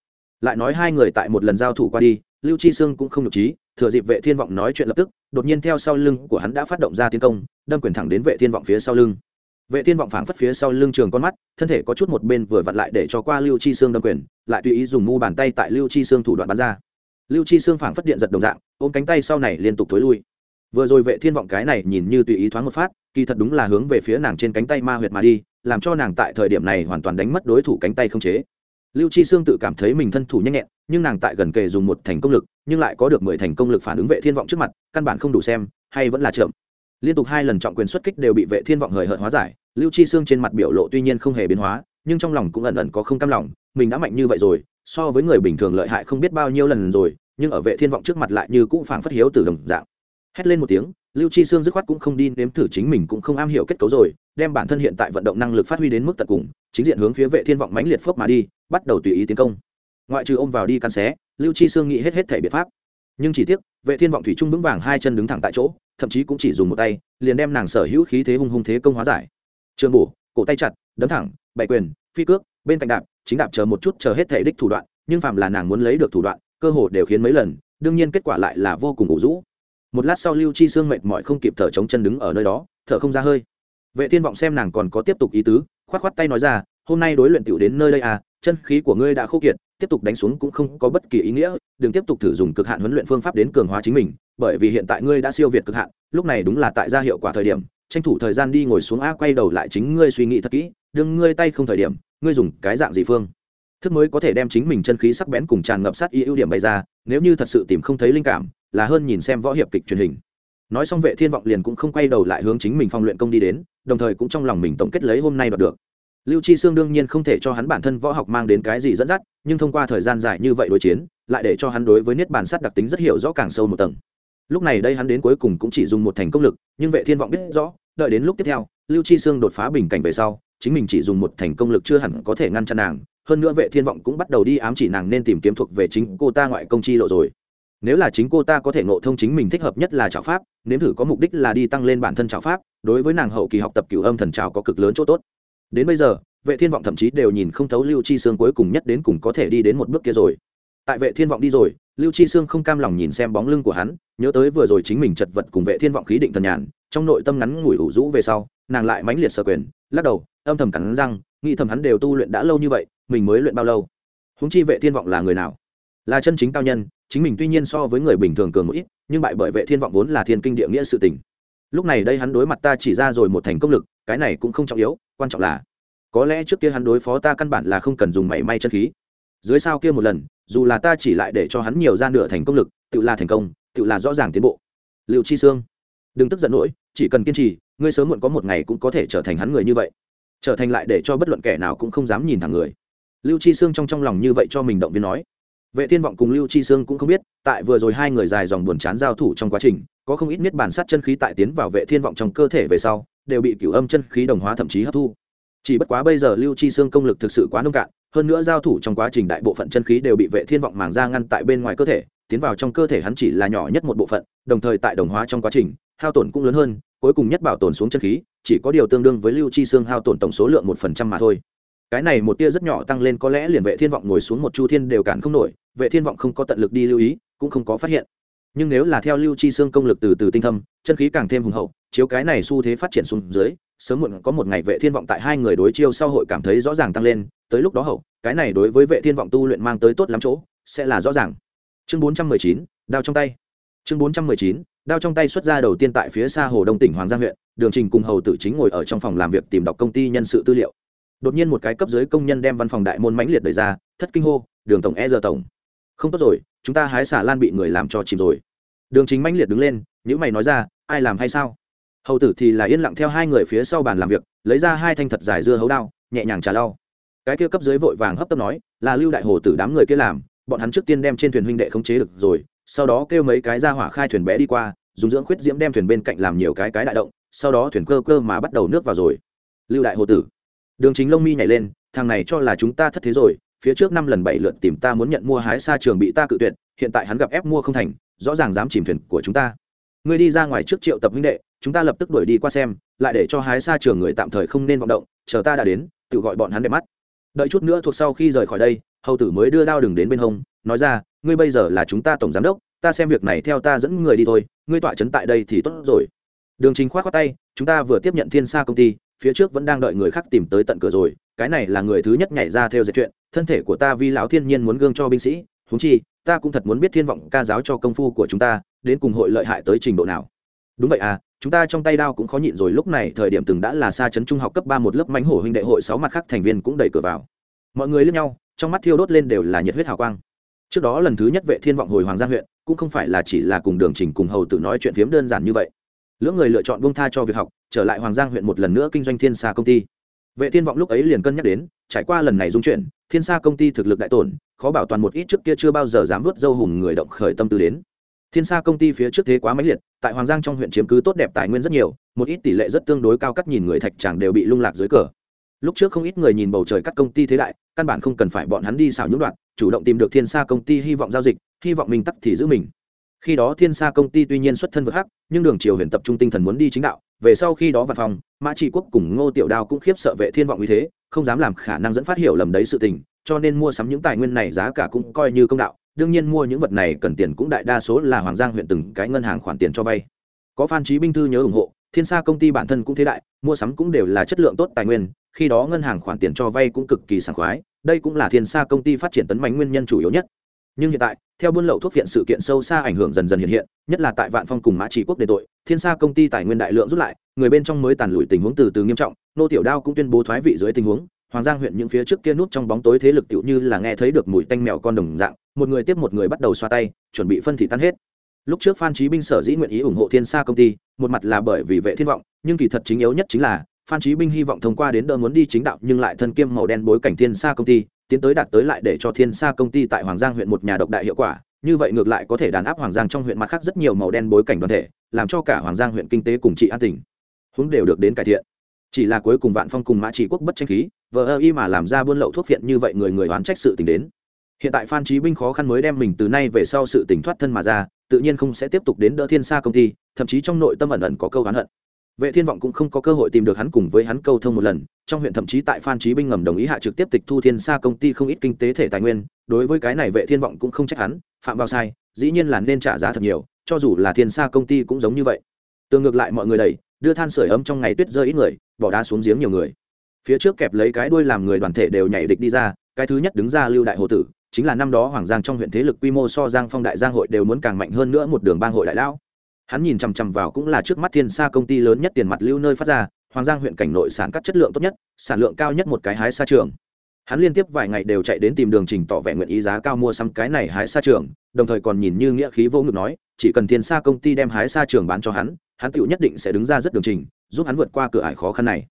Lại nói hai người tại một lần giao thủ qua đi, lưu chi xương cũng không nhục trí thừa dịp vệ thiên vọng nói chuyện lập tức, đột nhiên theo sau lưng của hắn đã phát động ra tiến công, đâm quyền thẳng đến vệ thiên vọng phía sau lưng. Vệ thiên vọng phảng phất phía sau lưng trường con mắt, thân thể có chút một bên vừa vặn lại để cho qua lưu chi xương đâm quyền, lại tùy ý dùng mu bàn tay tại lưu chi xương thủ đoạn bắn ra. Lưu chi xương phảng phất điện giật đồng dạng, ôm cánh tay sau này liên tục thối lui. Vừa rồi vệ thiên vọng cái này nhìn như tùy ý thoáng một phát, kỳ thật đúng là hướng về phía nàng trên cánh tay ma huyệt mà đi, làm cho nàng tại thời điểm này hoàn toàn đánh mất đối thủ cánh tay không chế lưu chi sương tự cảm thấy mình thân thủ nhanh nhẹn, nhưng nàng tại gần kề dùng một thành công lực, nhưng lại có được mười thành công lực phản ứng vệ thiên vọng trước mặt, căn bản không đủ xem, hay vẫn là chậm. Liên tục hai lần trọng quyền xuất kích đều bị vệ thiên vọng hời hợt hóa giải, lưu chi sương trên mặt biểu lộ tuy nhiên không hề biến hóa, nhưng trong lòng cũng ẩn ẩn có không cam lòng, mình đã mạnh như vậy rồi, so với người bình thường lợi hại không biết bao nhiêu lần rồi, nhưng ở vệ thiên vọng trước mặt lại như cũng phảng phất hiếu từ đồng dạng. Hét lên một tiếng lưu chi sương dứt khoát cũng không đi nếm thử chính mình cũng không am hiểu kết cấu rồi, đem bản thân hiện tại vận động năng lực phát huy đến mức tận cùng, chính diện hướng phía vệ thiên vọng mãnh liệt phước mà đi, bắt đầu tùy ý tiến công. Ngoại trừ ôm vào đi căn xé, lưu chi sương nghĩ hết hết thể biện pháp. Nhưng chỉ tiếc, vệ thiên vọng thủy trung vững vàng hai chân đứng thẳng tại chỗ, thậm chí cũng chỉ dùng một tay, liền đem nàng sở hữu khí thế hung hung thế công hóa giải. Trường bổ, cổ tay chặt, đấm thẳng bày quyền, phi cước, bên cạnh đạp, chính đạp chờ một chút chờ hết thể đích thủ đoạn, nhưng phạm là nàng muốn lấy được thủ đoạn, cơ hội đều khiến mấy lần, đương nhiên kết quả lại là vô cùng ủ rũ một lát sau lưu chi sương mệt mỏi không kịp thở chống chân đứng ở nơi đó, thở không ra hơi. Vệ thiên vọng xem nàng còn có tiếp tục ý tứ, khoát khoát tay nói ra, hôm nay đối luyện tiểu đến nơi đây à chân khí của ngươi đã khô kiệt, tiếp tục đánh xuống cũng không có bất kỳ ý nghĩa, đừng tiếp tục thử dùng cực hạn huấn luyện phương pháp đến cường hóa chính mình, bởi vì hiện tại ngươi đã siêu việt cực hạn, lúc này đúng là tại ra hiệu quả thời điểm, tranh thủ thời gian đi ngồi xuống a, quay đầu lại chính ngươi suy nghĩ thật kỹ, đừng ngươi tay không thời điểm, ngươi dùng cái dạng gì phương? Thức mới có thể đem chính mình chân khí sắc bén cùng tràn ngập sát y ưu điểm bày ra, nếu như thật sự tìm không thấy linh cảm là hơn nhìn xem võ hiệp kịch truyền hình. Nói xong vệ thiên vọng liền cũng không quay đầu lại hướng chính mình phong luyện công đi đến, đồng thời cũng trong lòng mình tổng kết lấy hôm nay đoạt được. Lưu chi sương đương nhiên không thể cho hắn bản thân võ học mang đến cái gì dẫn dắt, nhưng thông qua thời gian dài như vậy đối chiến, lại để cho hắn đối với niết bàn sắt đặc tính rất hiểu rõ càng sâu một tầng. Lúc này đây hắn đến cuối cùng cũng chỉ dùng một thành công lực, nhưng vệ thiên vọng biết rõ, đợi đến lúc tiếp theo, lưu chi sương đột phá bình cảnh về sau, chính mình chỉ dùng một thành công lực chưa hẳn có thể ngăn chặn nàng, hơn nữa vệ thiên vọng cũng bắt đầu đi ám chỉ nàng nên tìm kiếm thuộc về chính cô ta ngoại công chi lộ rồi nếu là chính cô ta có thể ngộ thông chính mình thích hợp nhất là trào pháp, nếm thử có mục đích là đi tăng lên bản thân trào pháp, đối với nàng hậu kỳ học tập cửu âm thần trào có cực lớn chỗ tốt. Đến bây giờ, vệ thiên vọng thậm chí đều nhìn không thấu lưu chi xương cuối cùng nhất đến cùng có thể đi đến một bước kia rồi. Tại vệ thiên vọng đi rồi, lưu chi xương không cam lòng nhìn xem bóng lưng của hắn, nhớ tới vừa rồi chính mình chật vật cùng vệ thiên vọng khí định thần nhàn, trong nội tâm ngắn ngủi ủ rũ về sau, nàng lại mãnh liệt sở quyền, lắc đầu, âm thầm cắn răng, nghĩ thầm hắn đều tu luyện đã lâu như vậy, mình mới luyện bao lâu? Húng chi vệ thiên vọng là người nào? Là chân chính cao nhân chính mình tuy nhiên so với người bình thường cường một ít, nhưng bại bởi vệ thiên vọng vốn là thiên kinh địa nghĩa sự tình. Lúc này đây hắn đối mặt ta chỉ ra rồi một thành công lực, cái này cũng không trọng yếu, quan trọng là, có lẽ trước kia hắn đối phó ta căn bản là không cần dùng mảy may chân khí. Dưới sao kia một lần, dù là ta chỉ lại để cho hắn nhiều ra nửa thành công lực, tự là thành công, tự là rõ ràng tiến bộ. Liệu chi xương đừng tức giận nỗi, chỉ cần kiên trì, ngươi sớm muộn có một ngày cũng có thể trở thành hắn người như vậy. Trở thành lại để cho bất luận kẻ nào cũng không dám nhìn thẳng người. Lưu chi xương trong trong lòng như vậy cho mình động viên nói vệ thiên vọng cùng lưu chi sương cũng không biết, tại vừa rồi hai người dài dòng buồn chán giao thủ trong quá trình, có không ít miết bản sát chân khí tại tiến vào vệ thiên vọng trong cơ thể về sau, đều bị cửu âm chân khí đồng hóa thậm chí hấp thu. Chỉ bất quá bây giờ lưu chi xương công lực thực sự quá nông cạn, hơn nữa giao thủ trong quá trình đại bộ phận chân khí đều bị vệ thiên vọng màng ra ngăn tại bên ngoài cơ thể, tiến vào trong cơ thể hắn chỉ là nhỏ nhất một bộ phận, đồng thời tại đồng hóa trong quá trình, hao tổn cũng lớn hơn, cuối cùng nhất bảo tồn xuống chân khí, chỉ có điều tương đương với lưu chi xương hao tổn tổng số lượng một phần trăm mà thôi cái này một tia rất nhỏ tăng lên có lẽ liền vệ thiên vọng ngồi xuống một chu thiên đều cản không nổi vệ thiên vọng không có tận lực đi lưu ý cũng không có phát hiện. Nhưng nếu là theo lưu chi xương công lực từ từ tinh thâm chân khí càng thêm hùng hậu chiếu cái này xu thế phát triển xuống dưới sớm muộn có một ngày vệ thiên vọng tại hai người đối chiêu sau hội cảm thấy rõ ràng tăng lên tới lúc đó hậu cái này đối với vệ thiên vọng tu luyện mang tới tốt lắm chỗ sẽ là rõ ràng. Chương 419, đao trong tay. Chương 419, đao trong tay xuất ra đầu tiên tại phía xa hồ đông tỉnh hoàng giang huyện đường trình cùng hầu tử chính ngồi ở trong phòng làm việc tìm đọc công ty nhân sự tư liệu đột nhiên một cái cấp dưới công nhân đem văn phòng đại môn mãnh liệt đẩy ra, thất kinh hô, đường tổng e giờ tổng. Không tốt rồi, chúng ta hái xả lan bị người làm cho chìm rồi. Đường chính mãnh liệt đứng lên những mày nói ra, ai làm hay sao? Hầu tử thì là yên lặng theo hai người phía sau bàn làm việc, lấy ra hai thanh thật dài dưa hấu đao, nhẹ nhàng trà lau. Cái kia cấp dưới vội vàng hấp tấp nói, là lưu đại hồ tử đám người kia làm, bọn hắn trước tiên đem trên thuyền huynh đệ khống chế được rồi, sau đó kêu mấy cái ra hỏa khai thuyền bé đi qua, dùng dưỡng khuyết diễm đem thuyền bên cạnh làm nhiều cái cái đại động, sau đó thuyền cơ cơ mà bắt đầu nước vào rồi. Lưu đại hồ tử đường chính lông mi nhảy lên, thằng này cho là chúng ta thất thế rồi, phía trước năm lần bảy lượt tìm ta muốn nhận mua hái xa trường bị ta cự tuyệt, hiện tại hắn gặp ép mua không thành, rõ ràng dám chìm thuyền của chúng ta. Ngươi đi ra ngoài trước triệu tập huynh đệ, chúng ta lập tức đuổi đi qua xem, lại để cho hái xa trường người tạm thời không nên vọng động, chờ ta đã đến, tự gọi bọn hắn đẹp mắt. Đợi chút nữa thuộc sau khi rời khỏi đây, hầu tử mới đưa đao đừng đến bên hông, nói ra, ngươi bây giờ là chúng ta tổng giám đốc, ta xem việc này theo ta dẫn người đi thôi, ngươi tọa trấn tại đây thì tốt rồi. Đường Chính khoát khoát tay, chúng ta vừa tiếp nhận thiên sa công ty phía trước vẫn đang đợi người khác tìm tới tận cửa rồi, cái này là người thứ nhất nhảy ra theo dệt chuyện, thân thể của ta vi lão thiên nhiên muốn gương cho binh sĩ húng chi, ta cũng thật muốn biết thiên vọng ca giáo cho công phu của chúng ta, đến cùng hội lợi hại tới trình độ nào. Đúng vậy à chúng ta trong tay đao cũng khó nhịn rồi, lúc này thời điểm từng đã là xa chấn trung học cấp ba một lớp mánh hổ huynh đệ hội sáu mặt khác thành viên cũng đẩy cửa vào. Mọi người lướt nhau, trong mắt thiêu đốt lên đều là nhiệt huyết hào quang. Trước đó lần thứ nhất vệ thiên vọng hồi hoàng gia huyện, cũng không phải là chỉ là cùng đường trình cùng hầu tự nói chuyện phiếm đơn giản như vậy lưỡng người lựa chọn buông tha cho việc học, trở lại hoàng giang huyện một lần nữa kinh doanh thiên xa công ty. Vệ thiên vọng lúc ấy liền cân nhắc đến, trải qua lần này dung chuyển, thiên sa công ty thực lực đại tổn, khó bảo toàn một ít trước kia chưa bao giờ dám vớt dâu hùng người động khởi tâm tư đến. Thiên sa công ty phía trước thế quá mãnh liệt, tại hoàng giang trong huyện chiếm cứ tốt đẹp tài nguyên rất nhiều, một ít tỷ lệ rất tương đối cao cắt nhìn người thạch tràng đều bị lung lạc dưới cờ. Lúc trước không ít người nhìn bầu trời các công ty thế đại, căn bản không cần phải bọn hắn đi xảo nhũng đoạn, chủ động tìm được thiên sa công ty hy vọng giao dịch, hy vọng mình tắt thì giữ mình khi đó thiên sa công ty tuy nhiên xuất thân vượt hắc, nhưng đường triều huyền tập trung tinh thần muốn đi chính đạo, về sau khi đó văn phòng, mã trị quốc cùng ngô tiểu đao cũng khiếp sợ vệ thiên vọng như thế, không dám làm khả năng dẫn phát hiểu lầm đấy sự tình, cho nên mua sắm những tài nguyên này giá cả cũng coi như công đạo, đương nhiên mua những vật này cần tiền cũng đại đa số là hoàng giang huyện từng cái ngân hàng khoản tiền cho vay. Có phan trí binh thư nhớ ủng hộ, thiên sa công ty bản thân cũng thế đại, mua sắm cũng đều là chất lượng tốt tài nguyên, khi đó ngân hàng khoản tiền cho vay cũng cực kỳ sảng khoái, đây cũng là thiên sa công ty phát triển tấn mạnh nguyên nhân chủ yếu nhất nhưng hiện tại, theo buôn lậu thuốc viện sự kiện sâu xa ảnh hưởng dần dần hiện hiện, nhất là tại vạn phong cùng mã Trí quốc đề tội, thiên sa công ty tài nguyên đại lượng rút lại, người bên trong mới tàn lụi tình huống từ từ nghiêm trọng, nô tiểu đao cũng tuyên bố thoái vị dưới tình huống, hoàng giang huyện những phía trước kia nút trong bóng tối thế lực tựu như là nghe thấy được mùi tanh mèo con đồng dạng, một người tiếp một người bắt đầu xoa tay, chuẩn bị phân thị tan hết. Lúc trước phan trí binh sở dĩ nguyện ý ủng hộ thiên sa công ty, một mặt là bởi vì vệ thiên vọng, nhưng kỳ thật chính yếu nhất chính là, phan trí binh hy vọng thông qua đến đỡ muốn đi chính đạo nhưng lại thân kiêm màu đen bối cảnh thiên sa công ty tiến tới đạt tới lại để cho thiên sa công ty tại hoàng giang huyện một nhà độc đại hiệu quả, như vậy ngược lại có thể đàn áp hoàng giang trong huyện mặt khác rất nhiều màu đen bối cảnh đoàn thể, làm cho cả hoàng giang huyện kinh tế cùng trị an tỉnh hướng đều được đến cải thiện. Chỉ là cuối cùng vạn phong cùng mã trị quốc bất tranh khí, vờ ơ y mà làm ra buôn lậu thuốc phiện như vậy người người oán trách sự tình đến. Hiện tại phan trí binh khó khăn mới đem mình từ nay về sau sự tỉnh thoát thân mà ra, tự nhiên không sẽ tiếp tục đến đỡ thiên sa công ty, thậm chí trong nội tâm ẩn ẩn có câu oán hận vệ thiên vọng cũng không có cơ hội tìm được hắn cùng với hắn câu thông một lần. Trong huyện thậm chí tại phan trí binh ngầm đồng ý hạ trực tiếp tịch thu thiên sa công ty không ít kinh tế thể tài nguyên. Đối với cái này vệ thiên vọng cũng không trách hắn phạm vào sai dĩ nhiên là nên trả giá thật nhiều cho dù là thiên sa công ty cũng giống như vậy. Tương ngược lại mọi người đẩy, đưa than sửa ấm trong ngày tuyết rơi ít người bỏ đá xuống giếng nhiều người. Phía trước kẹp lấy cái đuôi làm người đoàn thể đều nhảy địch đi ra cái thứ nhất đứng ra lưu đại hồ tử chính là năm đó hoàng giang trong huyện thế lực quy mô so giang phong đại giang hội đều muốn càng mạnh hơn nữa một đường bang hội đại lão hắn nhìn chằm chằm vào cũng là trước mắt thiên sa công ty lớn nhất tiền mặt lưu nơi phát ra, hoàng giang huyện cảnh nội sản các chất lượng tốt nhất, sản lượng cao nhất một cái hái xa trường. Hắn liên tiếp vài ngày đều chạy đến tìm đường trình tỏ vẻ nguyện ý giá cao mua xăm cái này hái xa trường, đồng thời còn nhìn như nghĩa khí vô ngực nói, chỉ cần thiên sa công ty đem hái xa trường bán cho hắn hắn tựu nhất định sẽ đứng ra rất đường trình, giúp hắn vượt qua cửa ải khó khăn này.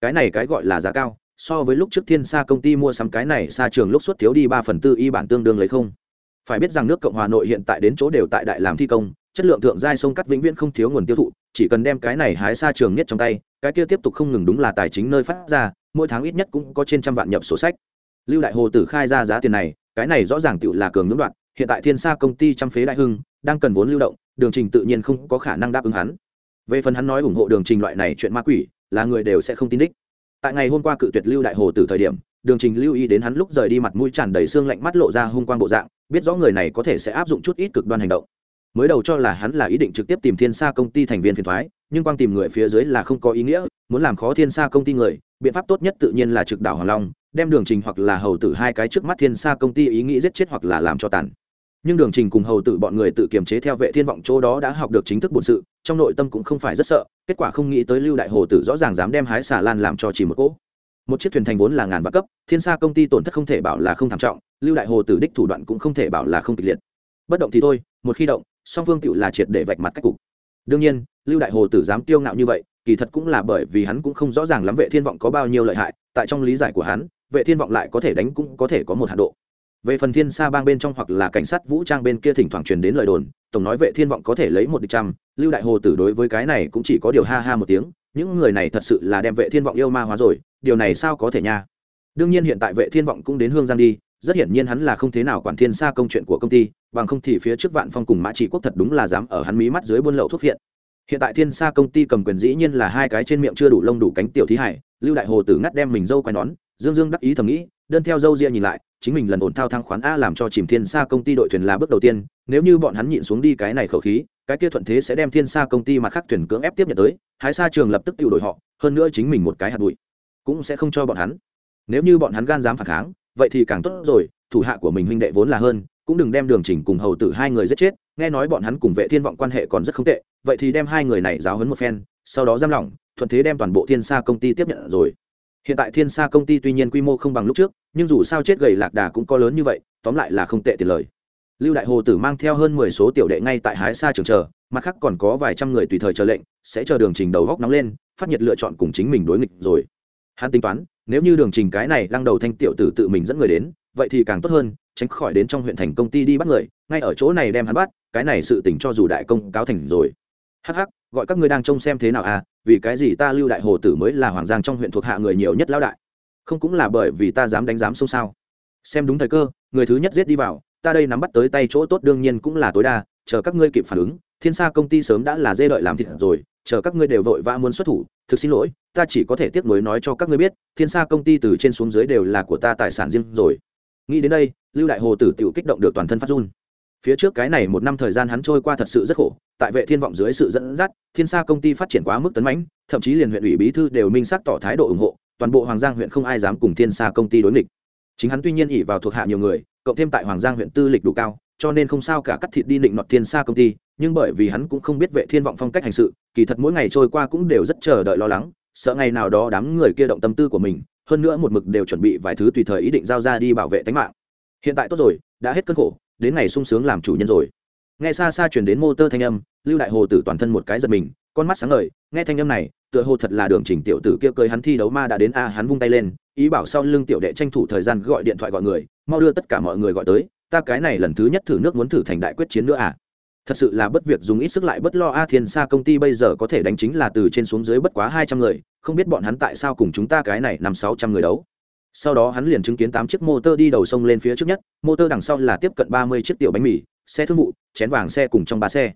Cái này cái gọi là giá cao, so với lúc trước thiên sa công ty mua sắm cái này xa trường lúc suất thiếu đi ba phần tư y bản tương đương lấy không. Phải biết rằng nước cộng hòa nội hiện tại đến chỗ đều tại đại làm thi công chất lượng thượng giai sông cắt vĩnh viễn không thiếu nguồn tiêu thụ, chỉ cần đem cái này hái xa trường nhất trong tay, cái kia tiếp tục không ngừng đúng là tài chính nơi phát ra, mỗi tháng ít nhất cũng có trên trăm vạn nhập sổ sách. Lưu đại hồ tử khai ra giá tiền này, cái này rõ ràng tự là cường ngưỡng đoạn, hiện tại thiên sa công ty trăm phế đại hưng, đang cần vốn lưu động, đường trình tự nhiên không có khả năng đáp ứng hắn. Về phần hắn nói ủng hộ đường trình loại này chuyện ma quỷ, là người đều sẽ không tin đích. Tại ngày hôm qua cự tuyệt lưu đại hồ từ thời điểm, đường trình lưu ý đến hắn lúc rời đi mặt mũi tràn đầy xương lạnh mắt lộ ra hung quang bộ dạng, biết rõ người này có thể sẽ áp dụng chút ít cực đoan hành động mới đầu cho là hắn là ý định trực tiếp tìm thiên sa công ty thành viên phiền thoái, nhưng quang tìm người phía dưới là không có ý nghĩa, muốn làm khó thiên sa công ty người, biện pháp tốt nhất tự nhiên là trực đảo hoàng long, đem đường trình hoặc là hầu tử hai cái trước mắt thiên sa công ty ý nghĩ giết chết hoặc là làm cho tàn. Nhưng đường trình cùng hầu tử bọn người tự kiềm chế theo vệ thiên vọng chỗ đó đã học được chính thức bổn sự, trong nội tâm cũng không phải rất sợ, kết quả không nghĩ tới lưu đại hồ tử rõ ràng dám đem hái xà lan làm cho chỉ một cỗ. Một chiếc thuyền thành vốn là ngàn vạn cấp, thiên sa công ty tổn thất không thể bảo là không thảm trọng, lưu đại hồ tử đích thủ đoạn cũng không thể bảo là không kịch liệt. Bất động thì thôi, một khi động song phương tựu là triệt để vạch mặt cách cục. Đương nhiên, lưu đại hồ tử dám tiêu ngạo như vậy, kỳ thật cũng là bởi vì hắn cũng không rõ ràng lắm vệ thiên vọng có bao nhiêu lợi hại, tại trong lý giải của hắn, vệ thiên vọng lại có thể đánh cũng có thể có một hạ độ. Về phần thiên sa bang bên trong hoặc là cảnh sát vũ trang bên kia thỉnh thoảng truyền đến lời đồn, tổng nói vệ thiên vọng có thể lấy một địch trăm, lưu đại hồ tử đối với cái này cũng chỉ có điều ha ha một tiếng, những người này thật sự là đem vệ thiên vọng yêu ma hóa rồi, điều này sao có thể nha? Đương nhiên hiện tại vệ thiên vọng cũng đến hương giang đi rất hiển nhiên hắn là không thế nào quản thiên sa công chuyện của công ty, bằng không thì phía trước vạn phong cùng mã trị quốc thật đúng là dám ở hắn mí mắt dưới buôn lậu thuốc viện hiện tại thiên sa công ty cầm quyền dĩ nhiên là hai cái trên miệng chưa đủ lông đủ cánh tiểu thí hải, lưu đại hồ tử ngắt đem mình dâu quai nón, dương dương đắc ý thầm nghĩ, đơn theo dâu ria nhìn lại, chính mình lần ổn thao thang khoán a làm cho chìm thiên sa công ty đội thuyền là bước đầu tiên, nếu như bọn hắn nhịn xuống đi cái này khẩu khí, cái kia thuận thế sẽ đem thiên sa công ty mặt khác thuyền cưỡng ép tiếp nhận tới, hái sa trường lập tức tiêu đổi họ, hơn nữa chính mình một cái hạt bụi, cũng sẽ không cho bọn hắn. Nếu như bọn hắn gan dám phản kháng vậy thì càng tốt rồi, thủ hạ của mình huynh đệ vốn là hơn, cũng đừng đem đường trình cùng hầu tử hai người giết chết, nghe nói bọn hắn cùng vệ thiên vọng quan hệ còn rất không tệ, vậy thì đem hai người này giáo hấn một phen, sau đó giam lỏng, thuận thế đem toàn bộ thiên sa công ty tiếp nhận rồi. Hiện tại thiên sa công ty tuy nhiên quy mô không bằng lúc trước, nhưng dù sao chết gầy lạc đà cũng có lớn như vậy, tóm lại là không tệ tiền lời. Lưu đại hồ tử mang theo hơn mười số tiểu đệ ngay tại hái xa trường chờ, mặt khác còn có vài trăm người tùy thời chờ lệnh, sẽ chờ đường trình đầu góc nóng lên, phát nhiệt lựa chọn cùng chính mình đối nghịch rồi hắn tính toán, nếu như đường trình cái này lăng đầu thanh tiểu tử tự mình dẫn người đến, vậy thì càng tốt hơn, tránh khỏi đến trong huyện thành công ty đi bắt người, ngay ở chỗ này đem hắn bắt, cái này sự tỉnh cho dù đại công cáo thành rồi. Hh gọi các ngươi đang trông xem thế nào à vì cái gì ta lưu đại hồ tử mới là hoàng giang trong huyện thuộc hạ người nhiều nhất lão đại? Không cũng là bởi vì ta dám đánh giám xông sao? Xem đúng thời cơ, người thứ nhất giết đi vào, ta đây nắm bắt tới tay chỗ tốt đương nhiên cũng là tối đa, chờ các ngươi kịp phản ứng, thiên sa công ty sớm đã là dê đợi làm thịt rồi, chờ các ngươi đều vội vã muốn xuất thủ thực xin lỗi, ta chỉ có thể tiếc nuối nói cho các ngươi biết, thiên sa công ty từ trên xuống dưới đều là của ta tài sản riêng rồi. Nghĩ đến đây, lưu đại hồ tử tự kích động được toàn thân phát run. Phía trước cái này một năm thời gian hắn trôi qua thật sự rất khổ, tại vệ thiên vọng dưới sự dẫn dắt, thiên sa công ty phát triển quá mức tấn mãnh, thậm chí liền huyện ủy bí thư đều minh xác tỏ thái độ ủng hộ, toàn bộ hoàng giang huyện không ai dám cùng thiên sa công ty đối nghịch. Chính hắn tuy nhiên ỉ vào thuộc hạ nhiều người, cộng thêm tại hoàng giang huyện tư lịch đủ cao, cho nên không sao cả cắt thịt đi định nọt thiên sa công ty nhưng bởi vì hắn cũng không biết vệ thiên vọng phong cách hành sự, kỳ thật mỗi ngày trôi qua cũng đều rất chờ đợi lo lắng, sợ ngày nào đó đám người kia động tâm tư của mình, hơn nữa một mực đều chuẩn bị vài thứ tùy thời ý định giao ra đi bảo vệ tính mạng. Hiện tại tốt rồi, đã hết cơn khổ, đến ngày sung sướng làm chủ nhân rồi. Nghe xa xa chuyển đến mô tơ thanh âm, lưu đại hồ tử toàn thân một cái giật mình, con mắt sáng ngời, nghe thanh âm này, tựa hồ thật là đường trình tiểu tử kia cười hắn thi đấu ma đã đến a, hắn vung tay lên, ý bảo sau lưng tiểu đệ tranh thủ thời gian gọi điện thoại gọi người, mau đưa tất cả mọi người gọi tới, ta cái này lần thứ nhất thử nước muốn thử thành đại quyết chiến nữa à thật sự là bất việc dùng ít sức lại bất lo a thiên sa công ty bây giờ có thể đánh chính là từ trên xuống dưới bất quá hai trăm người, không biết bọn hắn tại sao cùng chúng ta cái này năm sáu trăm người đấu. Sau đó hắn liền chứng kiến tám chiếc motor đi đầu sông lên phía trước nhất, motor đằng sau là tiếp cận ba mươi chiếc tiểu bánh mì, xe thương vụ, chén vàng xe cùng trong ba xe.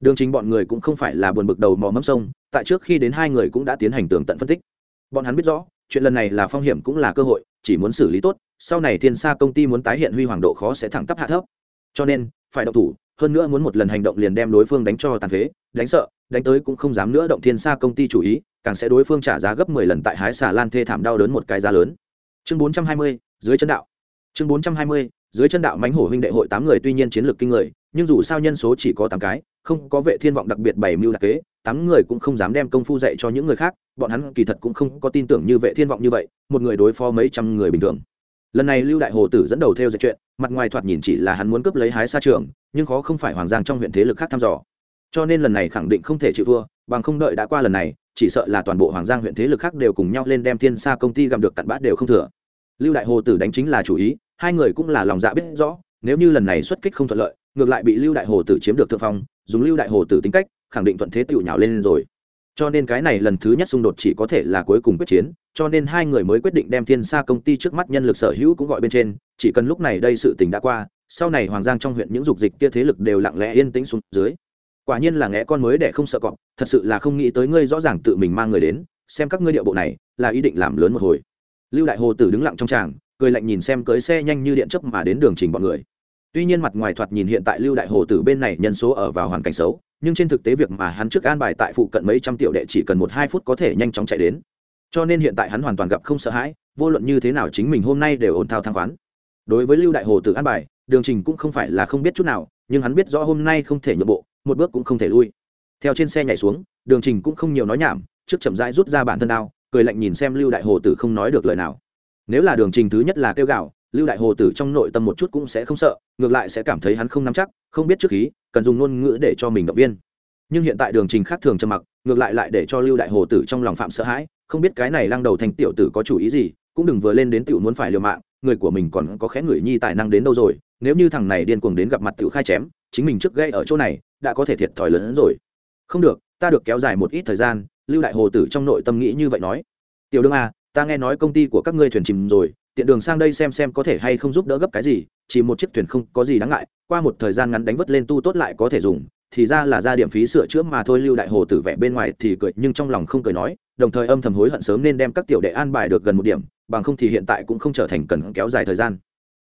Đường chính bọn người cũng không phải là buồn bực đầu mò mẫm sông, tại trước khi đến hai người cũng đã tiến hành tường tận phân tích. Bọn hắn biết rõ, chuyện lần này là phong hiểm cũng là cơ hội, chỉ muốn xử lý tốt, sau này thiên sa công ty muốn tái hiện huy hoàng độ khó sẽ thẳng tắp hạ thấp. Cho nên, phải động thủ hơn nữa muốn một lần hành động liền đem đối phương đánh cho tàn phế, đánh sợ, đánh tới cũng không dám nữa động thiên xa công ty chủ ý, càng sẽ đối phương trả giá gấp mười lần tại hái xà lan thê thảm đau đớn một cái giá lớn. Chương bốn trăm hai mươi, dưới chân đạo. Chương bốn trăm hai mươi, dưới chân đạo mánh hổ huynh đệ hội tám người tuy nhiên chiến lược kinh người, nhưng dù sao nhân số chỉ có tám cái, không có vệ thiên vọng đặc biệt bảy mưu đặc kế, tám người cũng không dám đem công phu dạy cho những người khác, bọn hắn kỳ thật cũng không có tin tưởng như vệ thiên vọng như vậy, một người đối phó mấy trăm người bình thường lần này lưu đại hồ tử dẫn đầu theo dệt chuyện, mặt ngoài thoạt nhìn chỉ là hắn muốn cướp lấy hái xa trường, nhưng khó không phải hoàng giang trong huyện thế lực khác thăm dò. Cho nên lần này khẳng định không thể chịu thua, bằng không đợi đã qua lần này, chỉ sợ là toàn bộ hoàng giang huyện thế lực khác đều cùng nhau lên đem thiên sa công ty gặm được cặn bát đều không thừa. Lưu đại hồ tử đánh chính là chủ ý, hai người cũng là lòng dạ biết rõ, nếu như lần này xuất kích không thuận lợi, ngược lại bị lưu đại hồ tử chiếm được thượng phong, dùng lưu đại hồ tử tính cách, khẳng định thuận thế tựu nhào lên rồi cho nên cái này lần thứ nhất xung đột chỉ có thể là cuối cùng quyết chiến, cho nên hai người mới quyết định đem thiên sa công ty trước mắt nhân lực sở hữu cũng gọi bên trên, chỉ cần lúc này đây sự tình đã qua, sau này hoàng giang trong huyện những dục dịch kia thế lực đều lặng lẽ yên tĩnh xuống dưới. Quả nhiên là ngẽ con mới để không sợ cọp, thật sự là không nghĩ tới ngươi rõ ràng tự mình mang người đến, xem các ngươi điệu bộ này, là ý định làm lớn một hồi. Lưu đại hồ tử đứng lặng trong tràng, cười lạnh nhìn xem cưới xe nhanh như điện chấp mà đến đường trình bọn người tuy nhiên mặt ngoài thoạt nhìn hiện tại lưu đại hồ tử bên này nhân số ở vào hoàn cảnh xấu, nhưng trên thực tế việc mà hắn trước an bài tại phụ cận mấy trăm triệu đệ chỉ cần một hai phút có thể nhanh chóng chạy đến. Cho nên hiện tại hắn hoàn toàn gặp không sợ hãi, vô luận như thế nào chính mình hôm nay đều ổn thao thang khoán. Đối với lưu đại hồ tử an bài, đường trình cũng không phải là không biết chút nào, nhưng hắn biết rõ hôm nay không thể nhượng bộ, một bước cũng không thể lui. Theo trên xe nhảy xuống, đường trình cũng không nhiều nói nhảm, trước chậm rãi rút ra bản thân đao, cười lạnh nhìn xem lưu đại hồ tử không nói được lời nào. Nếu là đường trình thứ nhất là kêu gạo lưu đại hồ tử trong nội tâm một chút cũng sẽ không sợ, ngược lại sẽ cảm thấy hắn không nắm chắc, không biết trước khí, cần dùng ngôn ngữ để cho mình động viên. Nhưng hiện tại đường trình khác thường trầm mặc, ngược lại lại để cho lưu đại hồ tử trong lòng phạm sợ hãi, không biết cái này lăng đầu thành tiểu tử có chủ ý gì, cũng đừng vừa lên đến tiểu muốn phải liều mạng, người của mình còn có khẽ người nhi tài năng đến đâu rồi, nếu như thằng này điên cuồng đến gặp mặt tiểu khai chém, chính mình trước gây ở chỗ này, đã có thể thiệt thòi lớn hơn rồi. Không được, ta được kéo dài một ít thời gian, lưu đại hồ tử trong nội tâm nghĩ như vậy nói. Tiểu đương a ta nghe nói công ty của các ngươi thuyền chìm rồi tiện đường sang đây xem xem có thể hay không giúp đỡ gấp cái gì, chỉ một chiếc thuyền không có gì đáng ngại, qua một thời gian ngắn đánh vất lên tu tốt lại có thể dùng, thì ra là ra điểm phí sửa chữa mà thôi, lưu đại hồ tử vẻ bên ngoài thì cười, nhưng trong lòng không cười nói, đồng thời âm thầm hối hận sớm nên đem các tiểu đệ an bài được gần một điểm, bằng không thì hiện tại cũng không trở thành cần kéo dài thời gian.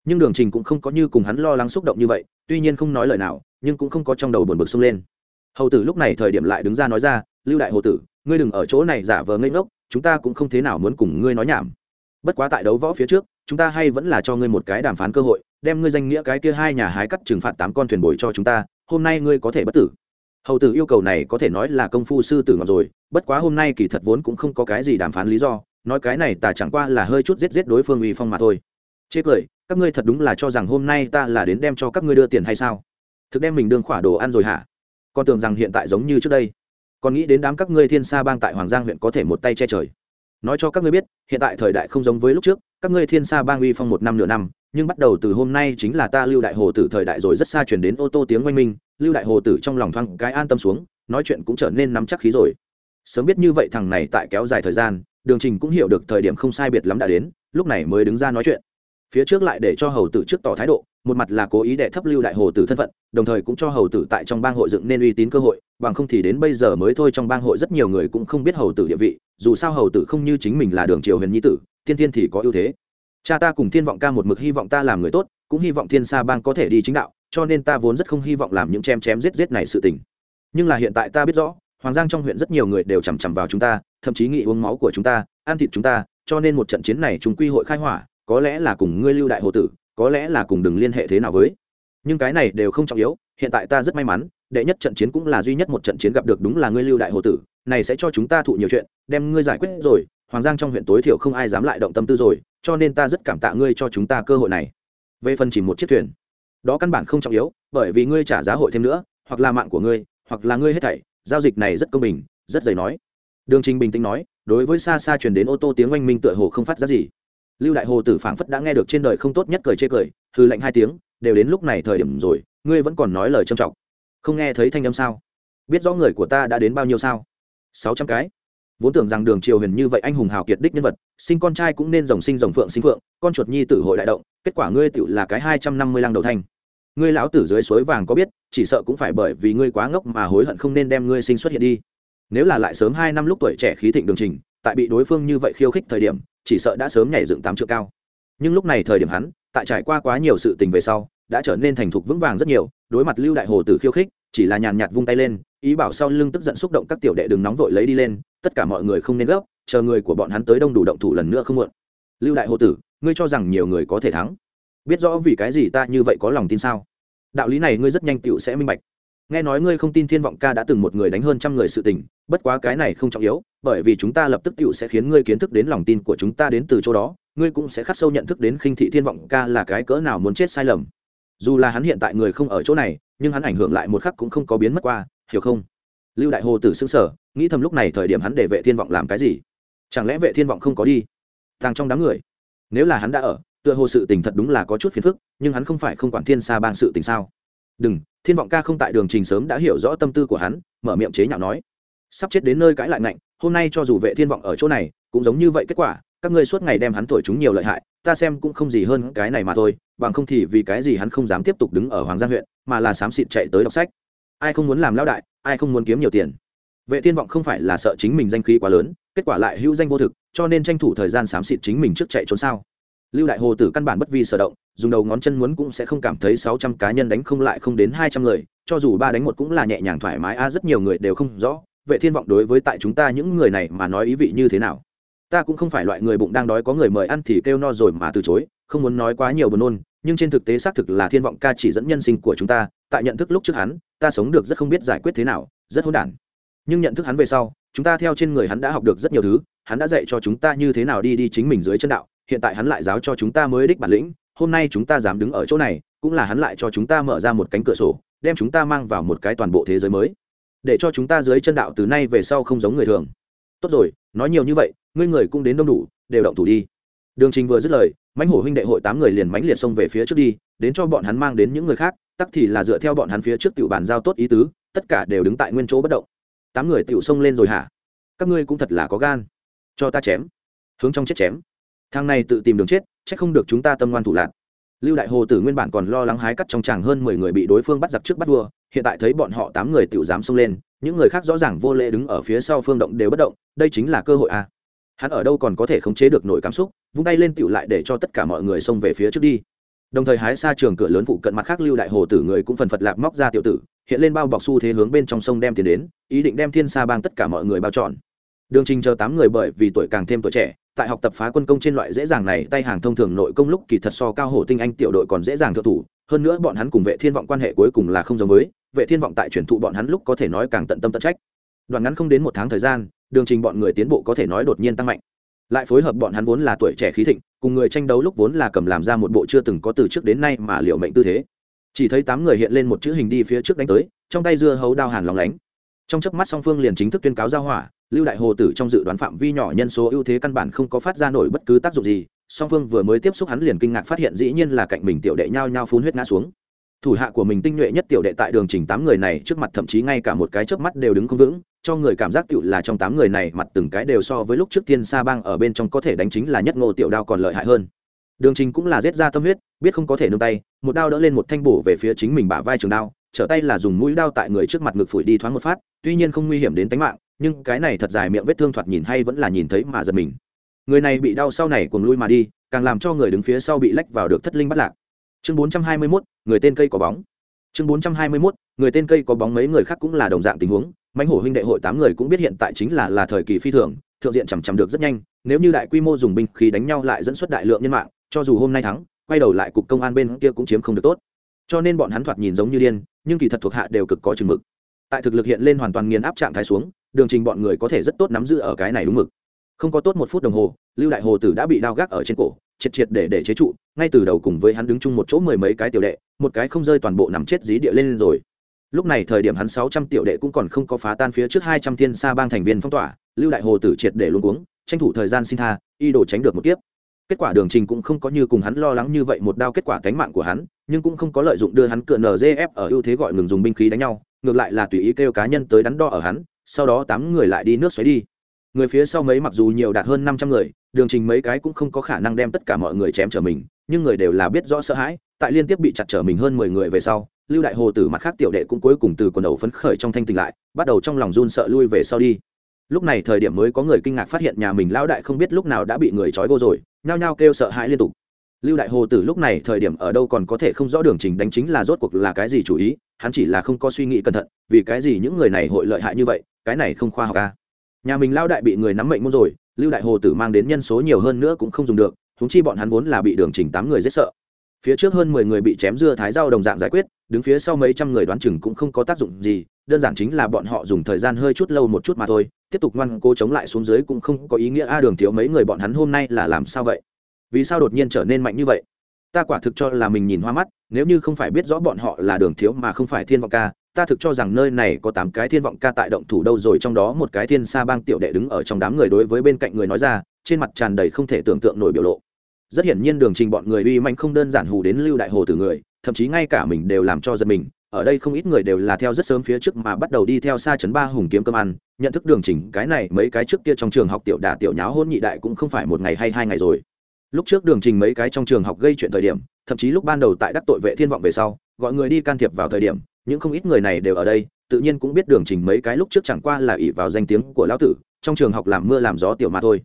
Nhưng đường trình cũng không có như cùng hắn lo lắng xúc động như vậy, tuy nhiên không nói lời nào, nhưng cũng không có trong đầu buồn bực xông lên. Hầu tử lúc này thời điểm lại đứng ra nói ra, lưu đại hồ tử, ngươi đừng ở chỗ này giả vờ ngây ngốc, chúng ta cũng không thế nào muốn cùng ngươi nói nhảm bất quá tại đấu võ phía trước, chúng ta hay vẫn là cho ngươi một cái đàm phán cơ hội, đem ngươi danh nghĩa cái kia hai nhà hái cắt trừng phạt tám con thuyền bồi cho chúng ta, hôm nay ngươi có thể bất tử. Hầu tử yêu cầu này có thể nói là công phu sư tử ngọc rồi, bất quá hôm nay kỳ thật vốn cũng không có cái gì đàm phán lý do, nói cái này ta chẳng qua là hơi chút giết giết đối phương uy phong mà thôi. Chê cười, các ngươi thật đúng là cho rằng hôm nay ta là đến đem cho các ngươi đưa tiền hay sao? Thực đem mình đương khỏa đồ ăn rồi hả? Con tưởng rằng hiện tại giống như trước đây. Còn nghĩ đến đám các ngươi thiên sa bang tại hoàng giang huyện có thể một tay che trời nói cho các ngươi biết, hiện tại thời đại không giống với lúc trước, các ngươi thiên sa bang uy phong một năm nửa năm, nhưng bắt đầu từ hôm nay chính là ta lưu đại hồ tử thời đại rồi rất xa chuyển đến ô tô tiếng oanh minh, lưu đại hồ tử trong lòng thoáng cái an tâm xuống, nói chuyện cũng trở nên nắm chắc khí rồi. Sớm biết như vậy thằng này tại kéo dài thời gian, đường trình cũng hiểu được thời điểm không sai biệt lắm đã đến, lúc này mới đứng ra nói chuyện. Phía trước lại để cho hầu tử trước tỏ thái độ một mặt là cố ý đệ thấp lưu đại hồ tử thân phận, đồng thời cũng cho hầu tử tại trong bang hội dựng nên uy tín cơ hội, bằng không thì đến bây giờ mới thôi trong bang hội rất nhiều người cũng không biết hầu tử địa vị, dù sao hầu tử không như chính mình là đường triều huyền nhi tử, tiên tiên thì có ưu thế. Cha ta cùng thiên vọng ca một mực hy vọng ta làm người tốt, cũng hy vọng thiên sa bang có thể đi chính đạo, cho nên ta vốn rất không hy vọng làm những chém chém giết giết này sự tình. Nhưng là hiện tại ta biết rõ, hoàng giang trong huyện rất nhiều người đều chằm chằm vào chúng ta, thậm chí nghĩ uống máu của chúng ta, ăn thịt chúng ta, cho nên một trận chiến này chúng quy hội khai hỏa, có lẽ là cùng ngươi lưu đại hồ tử có lẽ là cùng đừng liên hệ thế nào với. Nhưng cái này đều không trọng yếu, hiện tại ta rất may mắn, đệ nhất trận chiến cũng là duy nhất một trận chiến gặp được đúng là ngươi lưu đại hồ tử, này sẽ cho chúng ta thụ nhiều chuyện, đem ngươi giải quyết rồi, hoàng giang trong huyện tối thiểu không ai dám lại động tâm tư rồi, cho nên ta rất cảm tạ ngươi cho chúng ta cơ hội này. Về phần chỉ một chiếc thuyền, đó căn bản không trọng yếu, bởi vì ngươi trả giá hội thêm nữa, hoặc là mạng của ngươi, hoặc là ngươi hết thảy, giao dịch này rất công bình, rất dày nói. Đường trình bình tĩnh nói, đối với xa xa truyền đến ô tô tiếng oanh minh tựa hồ không phát ra gì lưu đại hồ tử phảng phất đã nghe được trên đời không tốt nhất cười chê cười hư lệnh hai tiếng, đều đến lúc này thời điểm rồi, ngươi vẫn còn nói lời trầm trọng. Không nghe thấy thanh âm sao? Biết rõ người của ta đã đến bao nhiêu sao? Sáu trăm cái. Vốn tưởng rằng đường triều huyền như vậy anh hùng hào kiệt đích nhân vật, sinh con trai cũng nên rồng sinh rồng phượng sinh phượng, con chuột nhi tử hội đại động, kết quả ngươi tựu là cái hai trăm năm mươi lăng đầu thanh. Ngươi lão tử dưới suối vàng có biết, chỉ sợ cũng phải bởi vì ngươi quá ngốc mà hối hận không nên đem ngươi sinh xuất hiện đi. Nếu là lại sớm hai năm lúc tuổi trẻ khí thịnh đường trình, tại bị đối phương như vậy khiêu khích thời điểm chỉ sợ đã sớm nhảy dựng tám trượng cao. Nhưng lúc này thời điểm hắn, tại trải qua quá nhiều sự tình về sau, đã trở nên thành thục vững vàng rất nhiều, đối mặt lưu đại hồ tử khiêu khích, chỉ là nhàn nhạt vung tay lên, ý bảo sau lưng tức giận xúc động các tiểu đệ đừng nóng vội lấy đi lên, tất cả mọi người không nên gấp, chờ người của bọn hắn tới đông đủ động thủ lần nữa không muộn. Lưu đại hồ tử, ngươi cho rằng nhiều người có thể thắng? Biết rõ vì cái gì ta như vậy có lòng tin sao? Đạo lý này ngươi rất nhanh tựu sẽ minh bạch nghe nói ngươi không tin thiên vọng ca đã từng một người đánh hơn trăm người sự tình, bất quá cái này không trọng yếu, bởi vì chúng ta lập tức tựu sẽ khiến ngươi kiến thức đến lòng tin của chúng ta đến từ chỗ đó, ngươi cũng sẽ khắc sâu nhận thức đến khinh thị thiên vọng ca là cái cỡ nào muốn chết sai lầm. Dù là hắn hiện tại người không ở chỗ này, nhưng hắn ảnh hưởng lại một khắc cũng không có biến mất qua, hiểu không? Lưu đại hồ tử xưng sở nghĩ thầm lúc này thời điểm hắn để vệ thiên vọng làm cái gì? Chẳng lẽ vệ thiên vọng không có đi? Tàng trong đám người. Nếu là hắn đã ở, tựa hồ sự tình thật đúng là có chút phiền phức, nhưng hắn không phải không quản thiên xa bang sự tình sao? Đừng, thiên vọng ca không tại đường trình sớm đã hiểu rõ tâm tư của hắn, mở miệng chế nhạo nói. Sắp chết đến nơi cãi lại ngạnh, hôm nay cho dù vệ thiên vọng ở chỗ này, cũng giống như vậy kết quả, các ngươi suốt ngày đem hắn thổi chúng nhiều lợi hại, ta xem cũng không gì hơn cái này mà thôi, bằng không thì vì cái gì hắn không dám tiếp tục đứng ở hoàng gia huyện, mà là xám xịt chạy tới đọc sách. Ai không muốn làm lao đại, ai không muốn kiếm nhiều tiền. Vệ thiên vọng không phải là sợ chính mình danh khí quá lớn, kết quả lại hữu danh vô thực, cho nên tranh thủ thời gian xám xịt chính mình trước chạy trốn sao lưu đại hồ tử căn bản bất vi sở động, dùng đầu ngón chân muốn cũng sẽ không cảm thấy sáu trăm cá nhân đánh không lại không đến hai trăm người, cho dù ba đánh một cũng là nhẹ nhàng thoải mái, a, rất nhiều người đều không rõ. Vệ thiên vọng đối với tại chúng ta những người này mà nói ý vị như thế nào? Ta cũng không phải loại người bụng đang đói có người mời ăn thì kêu no rồi mà từ chối, không muốn nói quá nhiều buồn nôn, nhưng trên thực tế xác thực là thiên vọng ca chỉ dẫn nhân sinh của chúng ta, tại nhận thức lúc trước hắn, ta sống được rất không biết giải quyết thế nào, rất hỗn đản. Nhưng nhận thức hắn về sau, chúng ta theo trên người hắn đã học được rất nhiều thứ, hắn đã dạy cho chúng ta như thế nào đi đi chính mình dưới chân đạo hiện tại hắn lại giáo cho chúng ta mới đích bản lĩnh, hôm nay chúng ta dám đứng ở chỗ này, cũng là hắn lại cho chúng ta mở ra một cánh cửa sổ, đem chúng ta mang vào một cái toàn bộ thế giới mới. Để cho chúng ta dưới chân đạo từ nay về sau không giống người thường. Tốt rồi, nói nhiều như vậy, ngươi người cũng đến đông đủ, đều động thủ đi. Đường trình vừa dứt lời, mãnh hổ huynh đệ hội tám người liền mãnh liệt xông về phía trước đi, đến cho bọn hắn mang đến những người khác, tắc thì là dựa theo bọn hắn phía trước tiểu bàn giao tốt ý tứ, tất cả đều đứng tại nguyên chỗ bất động. Tám người tiểu xông lên rồi hả? Các ngươi cũng thật là có gan. Cho ta chém. Hướng trong chết chém thang này tự tìm đường chết, chắc không được chúng ta tâm ngoan thủ lạc. Lưu đại hồ tử nguyên bản còn lo lắng hái cắt trong tràng hơn mười người bị đối phương bắt giặc trước bắt vua, hiện tại thấy bọn họ tám người tự dám xông lên, những người khác rõ ràng vô lễ đứng ở phía sau phương động đều bất động, đây chính là cơ hội à. hắn ở đâu còn có thể khống chế được nổi cảm xúc, vung tay lên tiểu lại để cho tất cả mọi người xông về phía trước đi. Đồng thời hái xa trường cửa lớn phụ cận mặt khác lưu đại hồ tử người cũng phần phật lạp móc ra tiểu tử, hiện lên bao bọc xu thế hướng bên trong sông đem tiền đến, ý định đem thiên sa bang tất cả mọi người bao trọn. Đường trình chờ tám người bởi vì tuổi càng thêm tuổi trẻ tại học tập phá quân công trên loại dễ dàng này, tay hàng thông thường nội công lúc kỳ thật so cao hổ tinh anh tiểu đội còn dễ dàng thượng thủ. Hơn nữa bọn hắn cùng vệ thiên vọng quan hệ cuối cùng là không giống với, vệ thiên vọng tại truyền thụ bọn hắn lúc có thể nói càng tận tâm tận trách. Đoạn ngắn không đến một tháng thời gian, đường trình bọn người tiến bộ có thể nói đột nhiên tăng mạnh. Lại phối hợp bọn hắn vốn là tuổi trẻ khí thịnh, cùng người tranh đấu lúc vốn là cầm làm ra một bộ chưa từng có từ trước đến nay mà liệu mệnh tư thế. Chỉ thấy tám người hiện lên một chữ hình đi phía trước đánh tới, trong tay dưa hấu đao hàn lóng lánh. Trong chớp mắt song phương liền chính thức tuyên cáo giao hỏa lưu đại hồ tử trong dự đoán phạm vi nhỏ nhân số ưu thế căn bản không có phát ra nổi bất cứ tác dụng gì, song phương vừa mới tiếp xúc hắn liền kinh ngạc phát hiện dĩ nhiên là cạnh mình tiểu đệ nhao nhao phun huyết ngã xuống. Thủ hạ của mình tinh nhuệ nhất tiểu đệ tại đường trình tám người này trước mặt thậm chí ngay cả một cái chớp mắt đều đứng không vững, cho người cảm giác tựu là trong tám người này mặt từng cái đều so với lúc trước thiên sa bang ở bên trong có thể đánh chính là nhất ngô tiểu đao còn lợi hại hơn. Đường trình cũng là giết ra tâm huyết, biết không có thể nương tay, một đao đỡ lên một thanh bổ về phía chính mình bả vai trường đao, trở tay là dùng mũi đao tại người trước mặt ngực phủi đi thoáng một phát, tuy nhiên không nguy hiểm đến tính mạng nhưng cái này thật dài miệng vết thương thoạt nhìn hay vẫn là nhìn thấy mà giật mình. Người này bị đau sau này cuồng lui mà đi, càng làm cho người đứng phía sau bị lách vào được thất linh bắt lạc. Chương bốn trăm hai mươi mốt, người tên cây có bóng. Chương bốn trăm hai mươi mốt, người tên cây có bóng mấy người khác cũng là đồng dạng tình huống. Mãnh hổ huynh đệ hội tám người cũng biết hiện tại chính là là thời kỳ phi thường, thượng diện chằm chằm được rất nhanh. Nếu như đại quy mô dùng binh khí đánh nhau lại dẫn xuất đại lượng nhân mạng, cho dù hôm nay thắng, quay đầu lại cục công an bên kia cũng chiếm không được tốt. Cho nên bọn hắn thoạt nhìn giống như điên, nhưng kỳ thật thuộc hạ đều cực có chừng mực tại thực lực hiện lên hoàn toàn nghiền áp trạng thái xuống, đường trình bọn người có thể rất tốt nắm giữ ở cái này đúng mực. Không có tốt một phút đồng hồ, lưu đại hồ tử đã bị đao gác ở trên cổ, triệt triệt để để chế trụ, ngay từ đầu cùng với hắn đứng chung một chỗ mười mấy cái tiểu đệ, một cái không rơi toàn bộ nằm chết dí địa lên rồi. Lúc này thời điểm hắn sáu trăm tiểu đệ cũng còn không có phá tan phía trước hai trăm thiên sa bang thành viên phong tỏa, lưu đại hồ tử triệt để luôn cuống, tranh thủ thời gian xin tha y đồ tránh được một kiếp. Kết quả đường trình cũng không có như cùng hắn lo lắng như vậy một đao kết quả cánh mạng của hắn, nhưng cũng không có lợi dụng đưa hắn cựa nzf ở ưu thế gọi ngừng dùng binh khí đánh nhau ngược lại là tùy ý kêu cá nhân tới đắn đo ở hắn, sau đó tám người lại đi nước xoáy đi. Người phía sau mấy mặc dù nhiều đạt hơn năm trăm người, đường trình mấy cái cũng không có khả năng đem tất cả mọi người chém trở mình, nhưng người đều là biết rõ sợ hãi, tại liên tiếp bị chặt trở mình hơn mười người về sau, lưu đại hồ tử mặt khác tiểu đệ cũng cuối cùng từ quần đầu phấn khởi trong thanh tỉnh lại, bắt đầu trong lòng run sợ lui về sau đi. Lúc này thời điểm mới có người kinh ngạc phát hiện nhà mình lão đại không biết lúc nào đã bị người trói gô rồi, nhao nhao kêu sợ hãi liên tục lưu đại hồ tử lúc này thời điểm ở đâu còn có thể không rõ đường trình đánh chính là rốt cuộc là cái gì chủ ý, hắn chỉ là không có suy nghĩ cẩn thận, vì cái gì những người này hội lợi hại như vậy, cái này không khoa học à. nhà mình lao đại bị người nắm mệnh muốn rồi, lưu đại hồ tử mang đến nhân số nhiều hơn nữa cũng không dùng được thúng chi bọn hắn vốn là bị đường trình tám người rất sợ phía trước hơn mười người bị chém dưa thái rau đồng dạng giải quyết, đứng phía sau mấy trăm người đoán chừng cũng không có tác dụng gì, đơn giản chính là bọn họ dùng thời gian hơi chút lâu một chút mà thôi, tiếp tục ngoan cố chống lại xuống dưới cũng không có ý nghĩa a đường thiếu mấy người bọn hắn hôm nay là làm sao vậy vì sao đột nhiên trở nên mạnh như vậy? Ta quả thực cho là mình nhìn hoa mắt, nếu như không phải biết rõ bọn họ là đường thiếu mà không phải thiên vọng ca, ta thực cho rằng nơi này có tám cái thiên vọng ca tại động thủ đâu rồi, trong đó một cái thiên sa bang tiểu đệ đứng ở trong đám người đối với bên cạnh người nói ra, trên mặt tràn đầy không thể tưởng tượng nổi biểu lộ. Rất hiển nhiên đường trình bọn người uy mạnh không đơn giản hù đến lưu đại hồ từ người, thậm chí ngay cả mình đều làm cho giật mình. Ở đây không ít người đều là theo rất sớm phía trước mà bắt đầu đi theo xa chấn ba hùng kiếm cơm ăn, nhận thức đường trình cái này mấy cái trước kia trong trường học tiểu đà tiểu nháo hôn nhị đại cũng không phải một ngày hay hai ngày rồi lúc trước đường trình mấy cái trong trường học gây chuyện thời điểm, thậm chí lúc ban đầu tại đắc tội vệ thiên vọng về sau, gọi người đi can thiệp vào thời điểm, những không ít người này đều ở đây, tự nhiên cũng biết đường trình mấy cái lúc trước chẳng qua là ỷ vào danh tiếng của lão tử, trong trường học làm mưa làm gió tiểu mà thôi.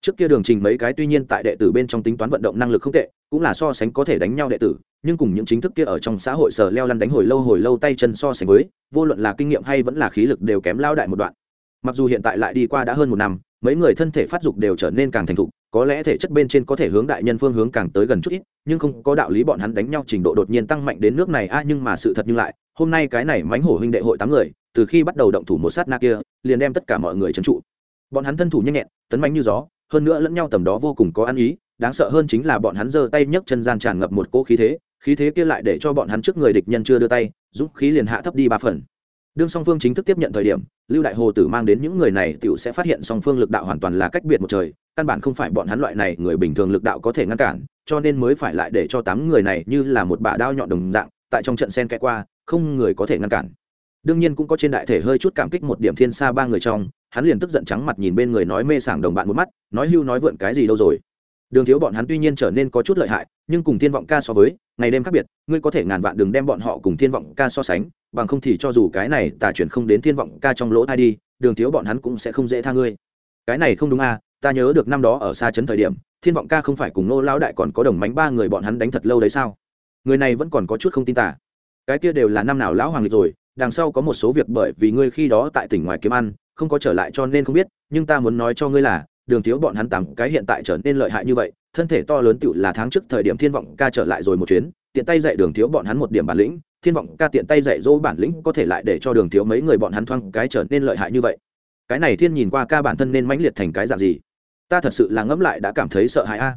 Trước kia đường trình mấy cái tuy nhiên tại đệ tử bên trong tính toán vận động năng lực không tệ, cũng là so sánh có thể đánh nhau đệ tử, nhưng cùng những chính thức kia ở trong xã hội sờ leo lăn đánh hồi lâu hồi lâu tay chân so sánh với, vô luận là kinh nghiệm hay vẫn là khí lực đều kém lao đại một đoạn. Mặc dù hiện tại lại đi qua đã hơn một năm, mấy người thân thể phát dục đều trở nên càng thành thục có lẽ thể chất bên trên có thể hướng đại nhân phương hướng càng tới gần chút ít, nhưng không có đạo lý bọn hắn đánh nhau trình độ đột nhiên tăng mạnh đến nước này. A, nhưng mà sự thật như lại, hôm nay cái này mánh hổ huynh đệ hội tám người, từ khi bắt đầu động thủ một sát na kia, liền đem tất cả mọi người trấn trụ. Bọn hắn thân thủ nhanh nhẹn, tấn mánh như gió, hơn nữa lẫn nhau tầm đó vô cùng có ăn ý, đáng sợ hơn chính là bọn hắn giơ tay nhấc chân gian tràn ngập một cỗ khí thế khí thế kia lại để cho bọn hắn trước người địch nhân chưa đưa tay giúp khí liền hạ thấp đi ba phần đương song phương chính thức tiếp nhận thời điểm, lưu đại hồ tử mang đến những người này t sẽ phát hiện song phương lực đạo hoàn toàn là cách biệt một trời, căn bản không phải bọn hắn loại này người bình thường lực đạo có thể ngăn cản, cho nên mới phải lại để cho tám người này như là một bả đao nhọn đồng dạng, tại trong trận sen kẽ qua, không người có thể ngăn cản. Đương nhiên cũng có trên đại thể hơi chút cảm kích một điểm thiên xa ba người trong, hắn liền tức giận trắng mặt nhìn bên người nói mê sảng đồng bạn một mắt, nói hưu nói vượn cái gì đâu rồi. Đường thiếu bọn hắn tuy nhiên trở nên có chút lợi hại, nhưng cùng thiên vọng ca so với, ngày đêm khác biệt, ngươi có thể ngàn vạn đường đem bọn họ cùng thiên vọng ca so sánh bằng không thì cho dù cái này tà chuyển không đến thiên vọng ca trong lỗ thai đi, đường thiếu bọn hắn cũng sẽ không dễ tha ngươi. Cái này không đúng à ta nhớ được năm đó ở xa trấn thời điểm, thiên vọng ca không phải cùng nô lão đại còn có đồng mánh ba người bọn hắn đánh thật lâu đấy sao? Người này vẫn còn có chút không tin tả cái kia đều là năm nào lão hoàng lịch rồi, đằng sau có một số việc bởi vì ngươi khi đó tại tỉnh ngoài kiếm ăn, không có trở lại cho nên không biết, nhưng ta muốn nói cho ngươi là, đường thiếu bọn hắn tặng cái hiện tại trở nên lợi hại như vậy, thân thể to lớn tựu là tháng trước thời điểm thiên vọng ca trở lại rồi một chuyến, tiện tay dạy đường thiếu bọn hắn một điểm bản lĩnh thiên vọng ca tiện tay dạy dỗ bản lĩnh có thể lại để cho đường thiếu mấy người bọn hắn thoang cái trở nên lợi hại như vậy. Cái này thiên nhìn qua ca bản thân nên mãnh liệt thành cái dạng gì? Ta thật sự là ngẫm lại đã cảm thấy sợ hãi a.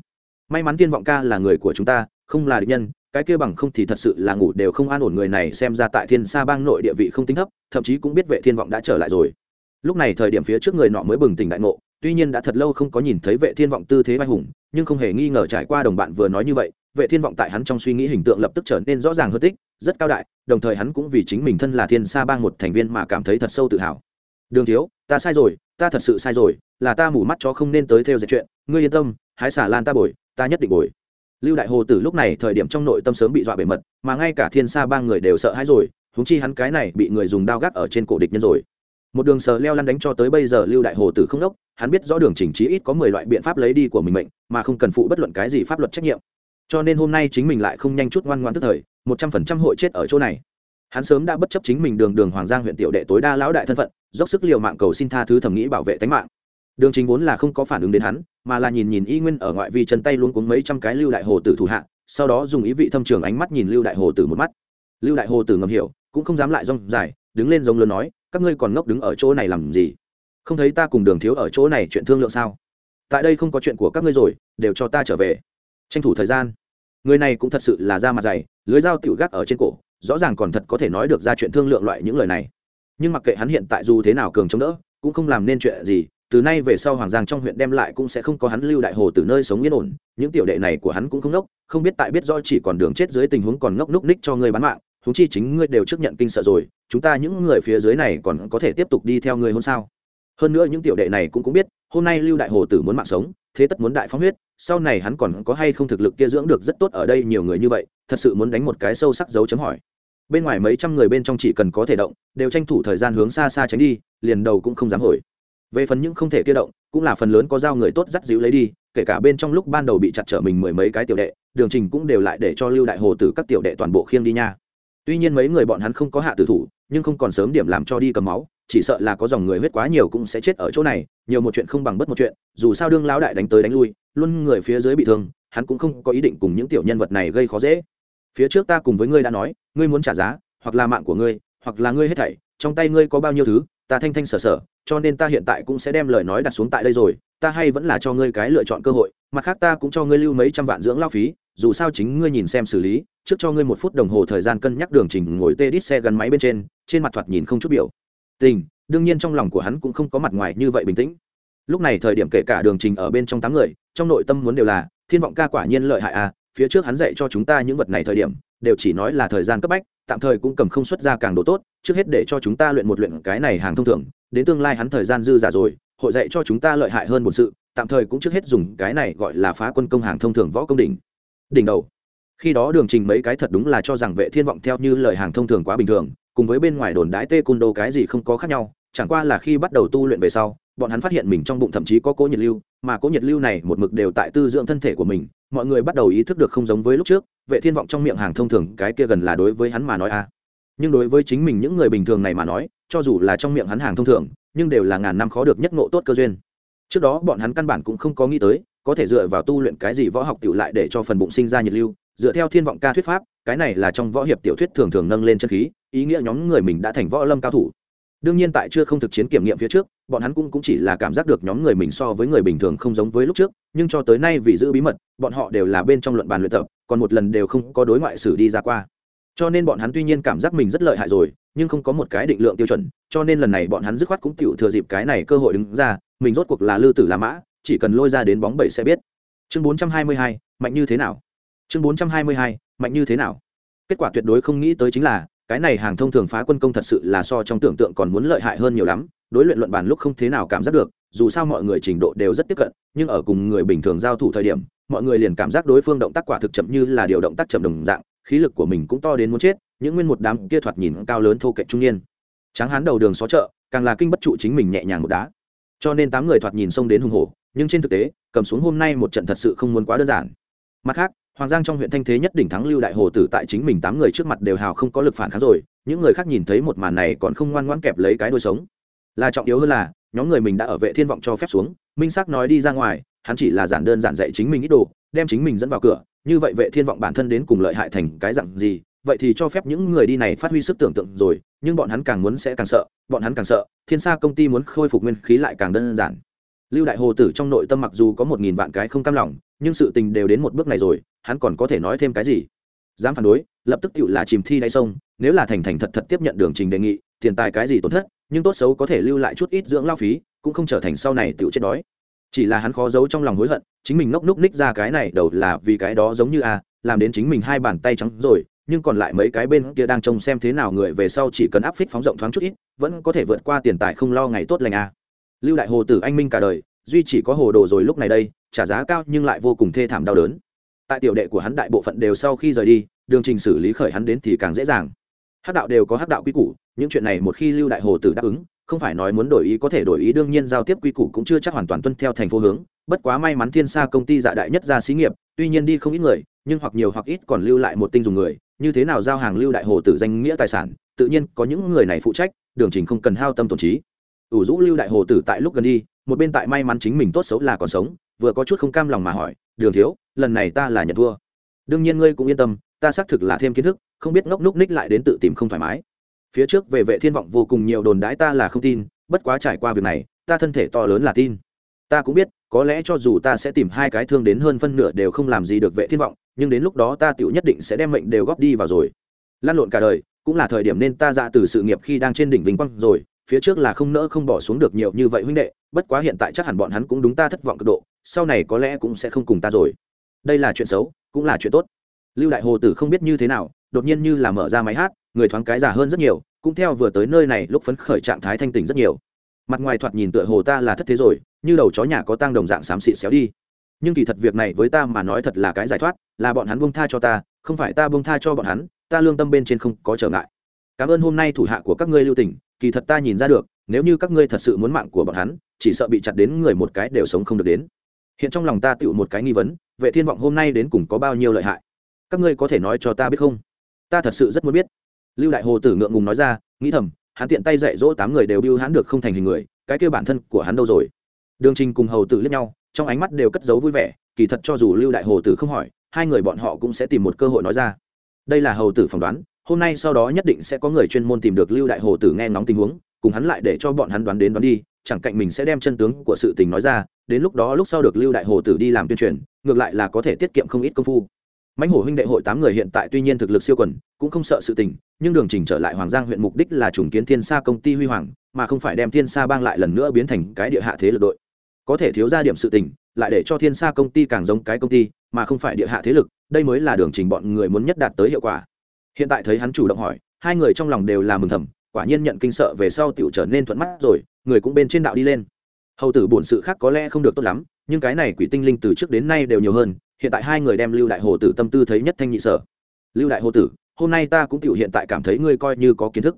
May mắn thiên vọng ca là người của chúng ta, không là địch nhân, cái kia bằng không thì thật sự là ngủ đều không an ổn người này xem ra tại thiên sa bang nội địa vị không tính thấp, thậm chí cũng biết vệ thiên vọng đã trở lại rồi. Lúc này thời điểm phía trước người nọ mới bừng tỉnh đại ngộ, tuy nhiên đã thật lâu không có nhìn thấy vệ thiên vọng tư thế vai hùng, nhưng không hề nghi ngờ trải qua đồng bạn vừa nói như vậy, vệ thiên vọng tại hắn trong suy nghĩ hình tượng lập tức trở nên rõ ràng hơn tích rất cao đại, đồng thời hắn cũng vì chính mình thân là thiên sa bang một thành viên mà cảm thấy thật sâu tự hào. Đường thiếu, ta sai rồi, ta thật sự sai rồi, là ta mù mắt cho không nên tới theo dệt chuyện, ngươi yên tâm, hái xả lan ta bồi, ta nhất định bồi. Lưu đại hồ tử lúc này thời điểm trong nội tâm sớm bị dọa bề mật, mà ngay cả thiên sa bang người đều sợ hãi rồi húng chi hắn cái này bị người dùng đao gác ở trên cổ địch nhân rồi. Một đường sờ leo lăn đánh cho tới bây giờ lưu đại hồ tử không đốc, hắn biết rõ đường chỉnh trí ít có mười loại biện pháp lấy đi của mình mệnh, mà không cần phụ bất luận cái gì pháp luật trách nhiệm cho nên hôm nay chính mình lại không nhanh chút ngoan ngoan tức thời, một trăm phần trăm hội chết ở chỗ này. Hắn sớm đã bất chấp chính mình đường đường hoàng giang huyện tiểu đệ tối đa lão đại thân phận, dốc sức l i ề u mạng cầu xin tha thứ thẩm nghĩ bảo vệ tính mạng. Đường chính vốn là không có phản ứng đến hắn, mà là nhìn nhìn y nguyên ở ngoại vi chân tay luôn cuống mấy trăm cái lưu đại hồ tử thủ hạ, sau đó dùng ý vị thâm trường ánh mắt nhìn lưu đại hồ tử một mắt. Lưu đại hồ tử ngầm hiểu, cũng không dám lại rong dài, đứng lên giống lớn nói, các ngươi còn ngốc đứng ở chỗ này làm gì? Không thấy ta cùng đường thiếu ở chỗ này chuyện thương lượng sao? Tại đây không có chuyện của các ngươi rồi, đều cho ta trở về tranh thủ thời gian. Người này cũng thật sự là da mặt dày, lưới dao tiểu gác ở trên cổ, rõ ràng còn thật có thể nói được ra chuyện thương lượng loại những lời này. Nhưng mặc kệ hắn hiện tại dù thế nào cường chống đỡ, cũng không làm nên chuyện gì, từ nay về sau hoàng giang trong huyện đem lại cũng sẽ không có hắn lưu đại hồ từ nơi sống yên ổn, những tiểu đệ này của hắn cũng không ngốc không biết tại biết rõ chỉ còn đường chết dưới tình huống còn ngốc núc ních cho ngươi bán mạng, huống chi chính ngươi đều trước nhận kinh sợ rồi, chúng ta những người phía dưới này còn có thể tiếp tục đi theo ngươi hôn sao? Hơn nữa những tiểu đệ này cũng cũng biết, hôm nay lưu đại hồ tử muốn mạng sống thế tất muốn đại phóng huyết, sau này hắn còn có hay không thực lực kia dưỡng được rất tốt ở đây nhiều người như vậy, thật sự muốn đánh một cái sâu sắc dấu chấm hỏi. Bên ngoài mấy trăm người bên trong chỉ cần có thể động, đều tranh thủ thời gian hướng xa xa tránh đi, liền đầu cũng không dám hồi. Về phần những không thể kia động, cũng là phần lớn có dao người tốt dắt dịu lấy đi, kể cả bên trong lúc ban đầu bị chặt trở mình mười mấy cái tiểu đệ, đường trình cũng đều lại để cho lưu đại hồ tử các tiểu đệ toàn bộ khiêng đi nha. Tuy nhiên mấy người bọn hắn không có hạ tử thủ, nhưng không còn sớm điểm làm cho đi cầm máu chỉ sợ là có dòng người huyết quá nhiều cũng sẽ chết ở chỗ này, nhiều một chuyện không bằng bất một chuyện, dù sao đương lão đại đánh tới đánh lui, luôn người phía dưới bị thương, hắn cũng không có ý định cùng những tiểu nhân vật này gây khó dễ. Phía trước ta cùng với ngươi đã nói, ngươi muốn trả giá, hoặc là mạng của ngươi, hoặc là ngươi hết thảy, trong tay ngươi có bao nhiêu thứ, ta thanh thanh sở sở, cho nên ta hiện tại cũng sẽ đem lời nói đặt xuống tại đây rồi, ta hay vẫn là cho ngươi cái lựa chọn cơ hội, mặt khác ta cũng cho ngươi lưu mấy trăm vạn dưỡng lao phí, dù sao chính ngươi nhìn xem xử lý, trước cho ngươi một phút đồng hồ thời gian cân nhắc đường trình ngồi tê đít xe gắn máy bên trên trên mặt thoạt nhìn không chút biểu tình, đương nhiên trong lòng của hắn cũng không có mặt ngoài như vậy bình tĩnh. Lúc này thời điểm kể cả đường trình ở bên trong tám người, trong nội tâm muốn đều là, thiên vọng ca quả nhiên lợi hại à phía trước hắn dạy cho chúng ta những vật này thời điểm, đều chỉ nói là thời gian cấp bách, tạm thời cũng cầm không xuất ra càng đồ tốt, trước hết để cho chúng ta luyện một luyện cái này hàng thông thường, đến tương lai hắn thời gian dư giả rồi, hội dạy cho chúng ta lợi hại hơn một sự, tạm thời cũng trước hết dùng cái này gọi là phá quân công hàng thông thường võ công đỉnh. Đỉnh đầu. Khi đó đường trình mấy cái thật đúng là cho rằng vệ thiên vọng theo như lời hàng thông thường quá bình thường cùng với bên ngoài đồn đái tê cung đô cái gì không có khác nhau, chẳng qua là khi bắt đầu tu luyện về sau, bọn hắn phát hiện mình trong bụng thậm chí có cỗ nhiệt lưu, mà cỗ nhiệt lưu này một mực đều tại tư dưỡng thân thể của mình, mọi người bắt đầu ý thức được không giống với lúc trước, vệ thiên vọng trong miệng hàng thông thường cái kia gần là đối với hắn mà nói a nhưng đối với chính mình những người bình thường này mà nói, cho dù là trong miệng hắn hàng thông thường, nhưng đều là ngàn năm khó được nhất ngộ tốt cơ duyên. Trước đó bọn hắn căn bản cũng không có nghĩ tới, có thể dựa vào tu luyện cái gì võ học tiểu lại để cho phần bụng sinh ra nhiệt lưu, dựa theo thiên vọng ca thuyết pháp, cái này là trong võ hiệp tiểu thuyết thường thường nâng lên chân khí ý nghĩa nhóm người mình đã thành võ lâm cao thủ. Đương nhiên tại chưa không thực chiến kiểm nghiệm phía trước bọn hắn cũng, cũng chỉ là cảm giác được nhóm người mình so với người bình thường không giống với lúc trước nhưng cho tới nay vì giữ bí mật bọn họ đều là bên trong luận bàn luyện tập còn một lần đều không có đối ngoại xử đi ra qua. Cho nên bọn hắn tuy nhiên cảm giác mình rất lợi hại rồi nhưng không có một cái định lượng tiêu chuẩn cho nên lần này bọn hắn dứt khoát cũng tựu thừa dịp cái này cơ hội đứng ra mình rốt cuộc là lư tử la mã chỉ cần lôi ra đến bóng bảy sẽ biết. Chương bốn trăm hai mươi hai mạnh như thế nào? Chương bốn trăm hai mươi hai mạnh như thế nào? Kết quả tuyệt đối không nghĩ tới chính là cái này hàng thông thường phá quân công thật sự là so trong tưởng tượng còn muốn lợi hại hơn nhiều lắm, đối luyện luận bàn lúc không thế nào cảm giác được, dù sao mọi người trình độ đều rất tiếp cận, nhưng ở cùng người bình thường giao thủ thời điểm, mọi người liền cảm giác đối phương động tác quả thực chậm như là điều động tác chậm đồng dạng, khí lực của mình cũng to đến muốn chết, những nguyên một đám kia thoạt nhìn cao lớn thô kệch trung niên. Tráng hán đầu đường xó chợ, càng là kinh bất trụ chính mình nhẹ nhàng một đá. Cho nên tám người thoạt nhìn xông đến hùng hổ, nhưng trên thực tế, cầm xuống hôm nay một trận thật sự không muốn quá đơn giản. Mặt khác hoàng giang trong huyện thanh thế nhất đỉnh thắng lưu đại hồ tử tại chính mình tám người trước mặt đều hào không có lực phản kháng rồi, những người khác nhìn thấy một màn này còn không ngoan ngoãn kẹp lấy cái đuôi sống. Là trọng yếu hơn là, nhóm người mình đã ở vệ thiên vọng cho phép xuống, minh sắc nói đi ra ngoài, hắn chỉ là giản đơn giản dạy chính mình ít đồ, đem chính mình dẫn vào cửa, như vậy vệ thiên vọng bản thân đến cùng lợi hại thành cái dạng gì, vậy thì cho phép những người đi này phát huy sức tưởng tượng rồi, nhưng bọn hắn càng muốn sẽ càng sợ, bọn hắn càng sợ, thiên sa công ty muốn khôi phục nguyên khí lại càng đơn giản. Lưu đại hồ tử trong nội tâm mặc dù có một nghìn vạn cái không cam lòng, nhưng sự tình đều đến một bước này rồi hắn còn có thể nói thêm cái gì? Dám phản đối, lập tức tự là chìm thi đáy sông, nếu là thành thành thật thật tiếp nhận đường trình đề nghị, tiền tài cái gì tổn thất, nhưng tốt xấu có thể lưu lại chút ít dưỡng lao phí, cũng không trở thành sau này tự chết đói. Chỉ là hắn khó giấu trong lòng hối hận, chính mình ngốc núc ních ra cái này đầu là vì cái đó giống như a làm đến chính mình hai bàn tay trắng rồi, nhưng còn lại mấy cái bên kia đang trông xem thế nào người về sau chỉ cần áp phích phóng rộng thoáng chút ít, vẫn có thể vượt qua tiền tài không lo ngày tốt lành a lưu đại hồ tử anh minh cả đời, duy chỉ có hồ đồ rồi lúc này đây, trả giá cao nhưng lại vô cùng thê thảm đau đớn tại tiểu đệ của hắn đại bộ phận đều sau khi rời đi, đường trình xử lý khởi hắn đến thì càng dễ dàng. Hắc đạo đều có hắc đạo quy củ, những chuyện này một khi lưu đại hồ tử đáp ứng, không phải nói muốn đổi ý có thể đổi ý, đương nhiên giao tiếp quy củ cũng chưa chắc hoàn toàn tuân theo thành phố hướng. Bất quá may mắn thiên sa công ty dạ đại nhất ra xí nghiệp, tuy nhiên đi không ít người, nhưng hoặc nhiều hoặc ít còn lưu lại một tinh dùng người. Như thế nào giao hàng lưu đại hồ tử danh nghĩa tài sản, tự nhiên có những người này phụ trách, đường trình không cần hao tâm tổn trí. Ủ rũ lưu đại hồ tử tại lúc gần đi, một bên tại may mắn chính mình tốt xấu là còn sống, vừa có chút không cam lòng mà hỏi đường thiếu, lần này ta là nhận thua đương nhiên ngươi cũng yên tâm, ta xác thực là thêm kiến thức, không biết ngốc núc ních lại đến tự tìm không thoải mái. Phía trước về vệ thiên vọng vô cùng nhiều đồn đãi ta là không tin, bất quá trải qua việc này, ta thân thể to lớn là tin. Ta cũng biết, có lẽ cho dù ta sẽ tìm hai cái thương đến hơn phân nửa đều không làm gì được vệ thiên vọng, nhưng đến lúc đó ta tựu nhất định sẽ đem mệnh đều góp đi vào rồi. Lan lộn cả đời, cũng là thời điểm nên ta ra từ sự nghiệp khi đang trên đỉnh vinh quang rồi phía trước là không nỡ không bỏ xuống được nhiều như vậy huynh đệ, bất quá hiện tại chắc hẳn bọn hắn cũng đúng ta thất vọng cực độ, sau này có lẽ cũng sẽ không cùng ta rồi. Đây là chuyện xấu, cũng là chuyện tốt. Lưu đại hồ tử không biết như thế nào, đột nhiên như là mở ra máy hát, người thoáng cái già hơn rất nhiều, cũng theo vừa tới nơi này lúc phấn khởi trạng thái thanh tỉnh rất nhiều. Mặt ngoài thoạt nhìn tựa hồ ta là thất thế rồi, như đầu chó nhà có tang đồng dạng xám xịt xéo đi. Nhưng kỳ thật việc này với ta mà nói thật là cái giải thoát, là bọn hắn buông tha cho ta, không phải ta buông tha cho bọn hắn, ta lương tâm bên trên không có trở ngại. Cảm ơn hôm nay thủ hạ của các ngươi lưu tỉnh kỳ thật ta nhìn ra được, nếu như các ngươi thật sự muốn mạng của bọn hắn, chỉ sợ bị chặt đến người một cái đều sống không được đến. Hiện trong lòng ta tựu một cái nghi vấn, vệ thiên vọng hôm nay đến cùng có bao nhiêu lợi hại? Các ngươi có thể nói cho ta biết không? Ta thật sự rất muốn biết. Lưu đại hồ tử ngượng ngùng nói ra, nghĩ thầm, hắn tiện tay dạy dỗ tám người đều biêu hắn được không thành hình người, cái kêu bản thân của hắn đâu rồi? Đường trình cùng hầu tử liếc nhau, trong ánh mắt đều cất giấu vui vẻ, kỳ thật cho dù lưu đại hồ tử không hỏi, hai người bọn họ cũng sẽ tìm một cơ hội nói ra. Đây là hầu tử phỏng đoán hôm nay sau đó nhất định sẽ có người chuyên môn tìm được lưu đại hồ tử nghe ngóng tình huống, cùng hắn lại để cho bọn hắn đoán đến đoán đi, chẳng cạnh mình sẽ đem chân tướng của sự tình nói ra, đến lúc đó lúc sau được lưu đại hồ tử đi làm tuyên truyền, ngược lại là có thể tiết kiệm không ít công phu. Mãnh hổ huynh đệ hội tám người hiện tại tuy nhiên thực lực siêu quần, cũng không sợ sự tình, nhưng đường trình trở lại hoàng giang huyện mục đích là trùng kiến thiên sa công ty huy hoàng, mà không phải đem thiên sa bang lại lần nữa biến thành cái địa hạ thế lực đội. Có thể thiếu ra điểm sự tình, lại để cho thiên sa công ty càng giống cái công ty, mà không phải địa hạ thế lực, đây mới là đường trình bọn người muốn nhất đạt tới hiệu quả hiện tại thấy hắn chủ động hỏi, hai người trong lòng đều là mừng thầm, quả nhiên nhận kinh sợ về sau tiểu trở nên thuận mắt rồi, người cũng bên trên đạo đi lên. Hầu tử bổn sự khác có lẽ không được tốt lắm, nhưng cái này quỷ tinh linh từ trước đến nay đều nhiều hơn, hiện tại hai người đem lưu đại hồ tử tâm tư thấy nhất thanh nhị sở. Lưu đại hồ tử, hôm nay ta cũng tiểu hiện tại cảm thấy ngươi coi như có kiến thức.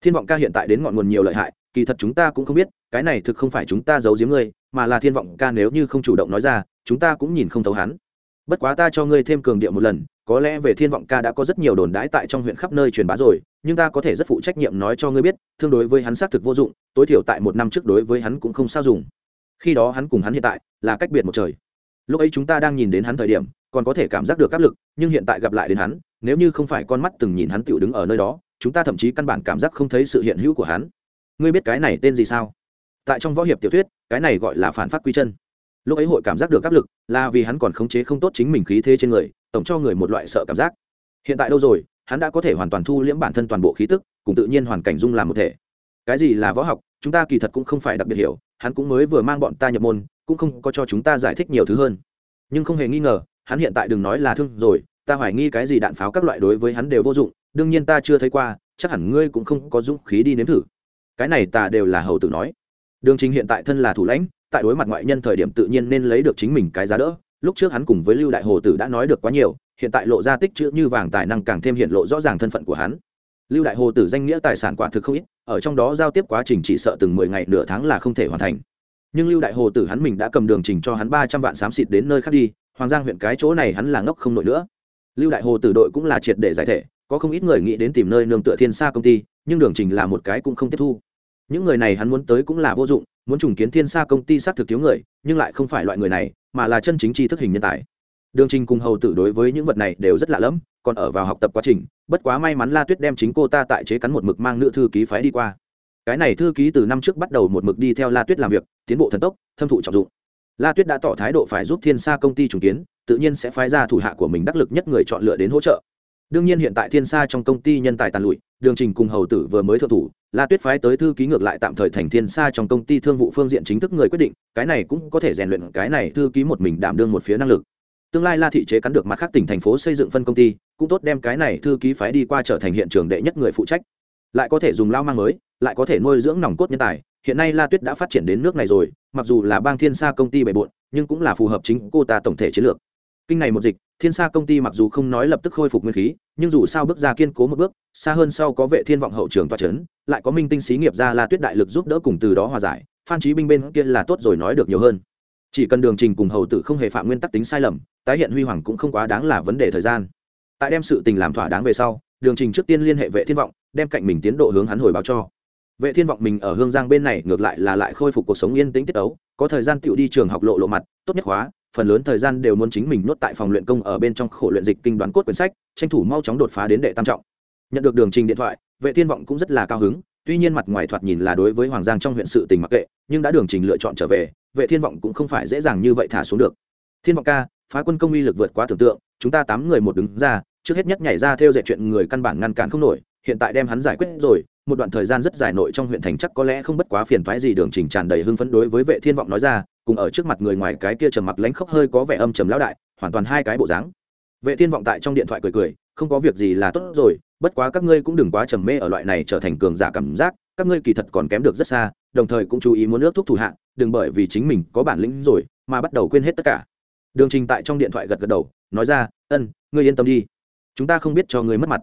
Thiên vọng ca hiện tại đến ngọn nguồn nhiều lợi hại, kỳ thật chúng ta cũng không biết, cái này thực không phải chúng ta giấu giếm ngươi, mà là thiên vọng ca nếu như không chủ động nói ra, chúng ta cũng nhìn không thấu hắn. Bất quá ta cho ngươi thêm cường điệu một lần có lẽ về thiên vọng ca đã có rất nhiều đồn đãi tại trong huyện khắp nơi truyền bá rồi, nhưng ta có thể rất phụ trách nhiệm nói cho ngươi biết, thương đối với hắn xác thực vô dụng, tối thiểu tại một năm trước đối với hắn cũng không sao dùng. Khi đó hắn cùng hắn hiện tại là cách biệt một trời. Lúc ấy chúng ta đang nhìn đến hắn thời điểm, còn có thể cảm giác được áp lực, nhưng hiện tại gặp lại đến hắn, nếu như không phải con mắt từng nhìn hắn tựu đứng ở nơi đó, chúng ta thậm chí căn bản cảm giác không thấy sự hiện hữu của hắn. Ngươi biết cái này tên gì sao? Tại trong võ hiệp tiểu thuyết, cái này gọi là phản phát quy chân. Lúc ấy hội cảm giác được áp lực là vì hắn còn khống chế không tốt chính mình khí thế trên người tổng cho người một loại sợ cảm giác. Hiện tại đâu rồi, hắn đã có thể hoàn toàn thu liễm bản thân toàn bộ khí tức, cùng tự nhiên hoàn cảnh dung làm một thể. Cái gì là võ học, chúng ta kỳ thật cũng không phải đặc biệt hiểu, hắn cũng mới vừa mang bọn ta nhập môn, cũng không có cho chúng ta giải thích nhiều thứ hơn. Nhưng không hề nghi ngờ, hắn hiện tại đừng nói là thương rồi, ta hoài nghi cái gì đạn pháo các loại đối với hắn đều vô dụng, đương nhiên ta chưa thấy qua, chắc hẳn ngươi cũng không có dũng khí đi nếm thử. Cái này ta đều là hầu tử nói. Đường trình hiện tại thân là thủ lãnh, tại đối mặt ngoại nhân thời điểm tự nhiên nên lấy được chính mình cái giá đỡ lúc trước hắn cùng với lưu đại hồ tử đã nói được quá nhiều, hiện tại lộ ra tích chữ như vàng tài năng càng thêm hiện lộ rõ ràng thân phận của hắn. Lưu đại hồ tử danh nghĩa tài sản quả thực không ít, ở trong đó giao tiếp quá trình chỉ sợ từng mười ngày nửa tháng là không thể hoàn thành. Nhưng lưu đại hồ tử hắn mình đã cầm đường trình cho hắn ba trăm vạn xám xịt đến nơi khác đi, hoàng giang huyện cái chỗ này hắn là ngốc không nổi nữa. Lưu đại hồ tử đội cũng là triệt để giải thể, có không ít người nghĩ đến tìm nơi nương tựa thiên xa công ty, nhưng đường trình là một cái cũng không tiếp thu. Những người này hắn muốn tới cũng là vô dụng, muốn trùng kiến thiên xa công ty xác thực thiếu người, nhưng lại không phải loại người này mà là chân chính tri thức hình nhân tài. Đường trình cùng hầu tử đối với những vật này đều rất lạ lẫm, còn ở vào học tập quá trình, bất quá may mắn la tuyết đem chính cô ta tại chế cắn một mực mang nữ thư ký phái đi qua. Cái này thư ký từ năm trước bắt đầu một mực đi theo la tuyết làm việc, tiến bộ thần tốc, thâm thụ trọng dụng. La tuyết đã tỏ thái độ phải giúp thiên sa công ty trùng kiến, tự nhiên sẽ phái ra thủ hạ của mình đắc lực nhất người chọn lựa đến hỗ trợ đương nhiên hiện tại thiên sa trong công ty nhân tài tàn lụi, đường trình cùng hầu tử vừa mới thợ thủ, la tuyết phái tới thư ký ngược lại tạm thời thành thiên sa trong công ty thương vụ phương diện chính thức người quyết định, cái này cũng có thể rèn luyện, cái này thư ký một mình đảm đương một phía năng lực. Tương lai la thị chế cắn được mặt khác tỉnh thành phố xây dựng phân công ty, cũng tốt đem cái này thư ký phái đi qua trở thành hiện trường đệ nhất người phụ trách. Lại có thể dùng lao mang mới, lại có thể nuôi dưỡng nòng cốt nhân tài, hiện nay la tuyết đã phát triển đến nước này rồi, mặc dù là bang thiên sa công ty bề bộn, nhưng cũng là phù hợp chính cô ta tổng thể chiến lược. Kinh này một dịch thiên sa công ty mặc dù không nói lập tức khôi phục nguyên khí, nhưng dù sao bước ra kiên cố một bước, xa hơn sau có vệ thiên vọng hậu trường toa trấn lại có minh tinh xí nghiệp ra là tuyết đại lực giúp đỡ cùng từ đó hòa giải, phan trí binh bên kia là tốt rồi nói được nhiều hơn chỉ cần đường trình cùng hầu tử không hề phạm nguyên tắc tính sai lầm, tái hiện huy hoàng cũng không quá đáng là vấn đề thời gian tại đem sự tình làm thỏa đáng về sau, đường trình trước tiên liên hệ vệ thiên vọng, đem cạnh mình tiến độ hướng hắn hồi báo cho vệ thiên vọng mình ở hương giang bên này ngược lại là lại khôi phục cuộc sống yên tĩnh tiết ấu, có thời gian tựu đi trường học lộ lộ mặt, tốt nhất hóa phần lớn thời gian đều muốn chính mình nuốt tại phòng luyện công ở bên trong khổ luyện dịch kinh đoán cốt quyển sách, tranh thủ mau chóng đột phá đến đệ tam trọng. Nhận được đường trình điện thoại, vệ thiên vọng cũng rất là cao hứng, tuy nhiên mặt ngoài thoạt nhìn là đối với hoàng giang trong huyện sự tình mặc kệ, nhưng đã đường trình lựa chọn trở về, vệ thiên vọng cũng không phải dễ dàng như vậy thả xuống được. Thiên vọng ca, phá quân công uy lực vượt quá tưởng tượng, chúng ta tám người một đứng ra, trước hết nhất nhảy ra theo dệt chuyện người căn bản ngăn cản không nổi, hiện tại đem hắn giải quyết rồi, một đoạn thời gian rất dài nội trong huyện thành chắc có lẽ không bất quá phiền toái gì. Đường trình tràn đầy hưng phấn đối với vệ thiên vọng nói ra cùng ở trước mặt người ngoài cái kia trầm mặc lánh khóc hơi có vẻ âm trầm lão đại, hoàn toàn hai cái bộ dáng. Vệ thiên vọng tại trong điện thoại cười cười, không có việc gì là tốt rồi, bất quá các ngươi cũng đừng quá trầm mê ở loại này trở thành cường giả cảm giác, các ngươi kỳ thật còn kém được rất xa, đồng thời cũng chú ý muốn nước thuốc thủ hạ, đừng bởi vì chính mình có bản lĩnh rồi mà bắt đầu quên hết tất cả. Đường trình tại trong điện thoại gật gật đầu, nói ra, ân, ngươi yên tâm đi. Chúng ta không biết cho ngươi mất mặt.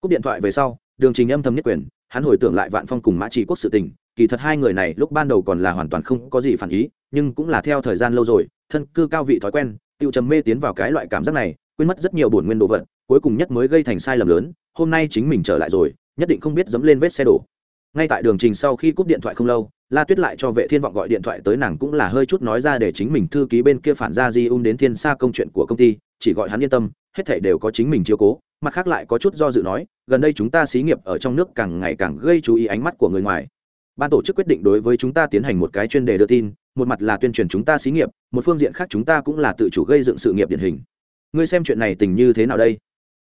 Cúp điện thoại về sau, đường trình âm thầm nhất quyền, hắn hồi tưởng lại vạn phong cùng mã trì quốc sự tình, kỳ thật hai người này lúc ban đầu còn là hoàn toàn không có gì phản ý nhưng cũng là theo thời gian lâu rồi, thân cư cao vị thói quen, tiêu trầm mê tiến vào cái loại cảm giác này, quên mất rất nhiều bổn nguyên đồ vật, cuối cùng nhất mới gây thành sai lầm lớn, hôm nay chính mình trở lại rồi, nhất định không biết dẫm lên vết xe đổ. Ngay tại đường trình sau khi cúp điện thoại không lâu, la tuyết lại cho vệ thiên vọng gọi điện thoại tới nàng cũng là hơi chút nói ra để chính mình thư ký bên kia phản ra di um đến thiên xa công chuyện của công ty, chỉ gọi hắn yên tâm, hết thảy đều có chính mình chiếu cố, mặt khác lại có chút do dự nói, gần đây chúng ta xí nghiệp ở trong nước càng ngày càng gây chú ý ánh mắt của người ngoài ban tổ chức quyết định đối với chúng ta tiến hành một cái chuyên đề đưa tin, một mặt là tuyên truyền chúng ta xí nghiệp, một phương diện khác chúng ta cũng là tự chủ gây dựng sự nghiệp điển hình. Ngươi xem chuyện này tình như thế nào đây?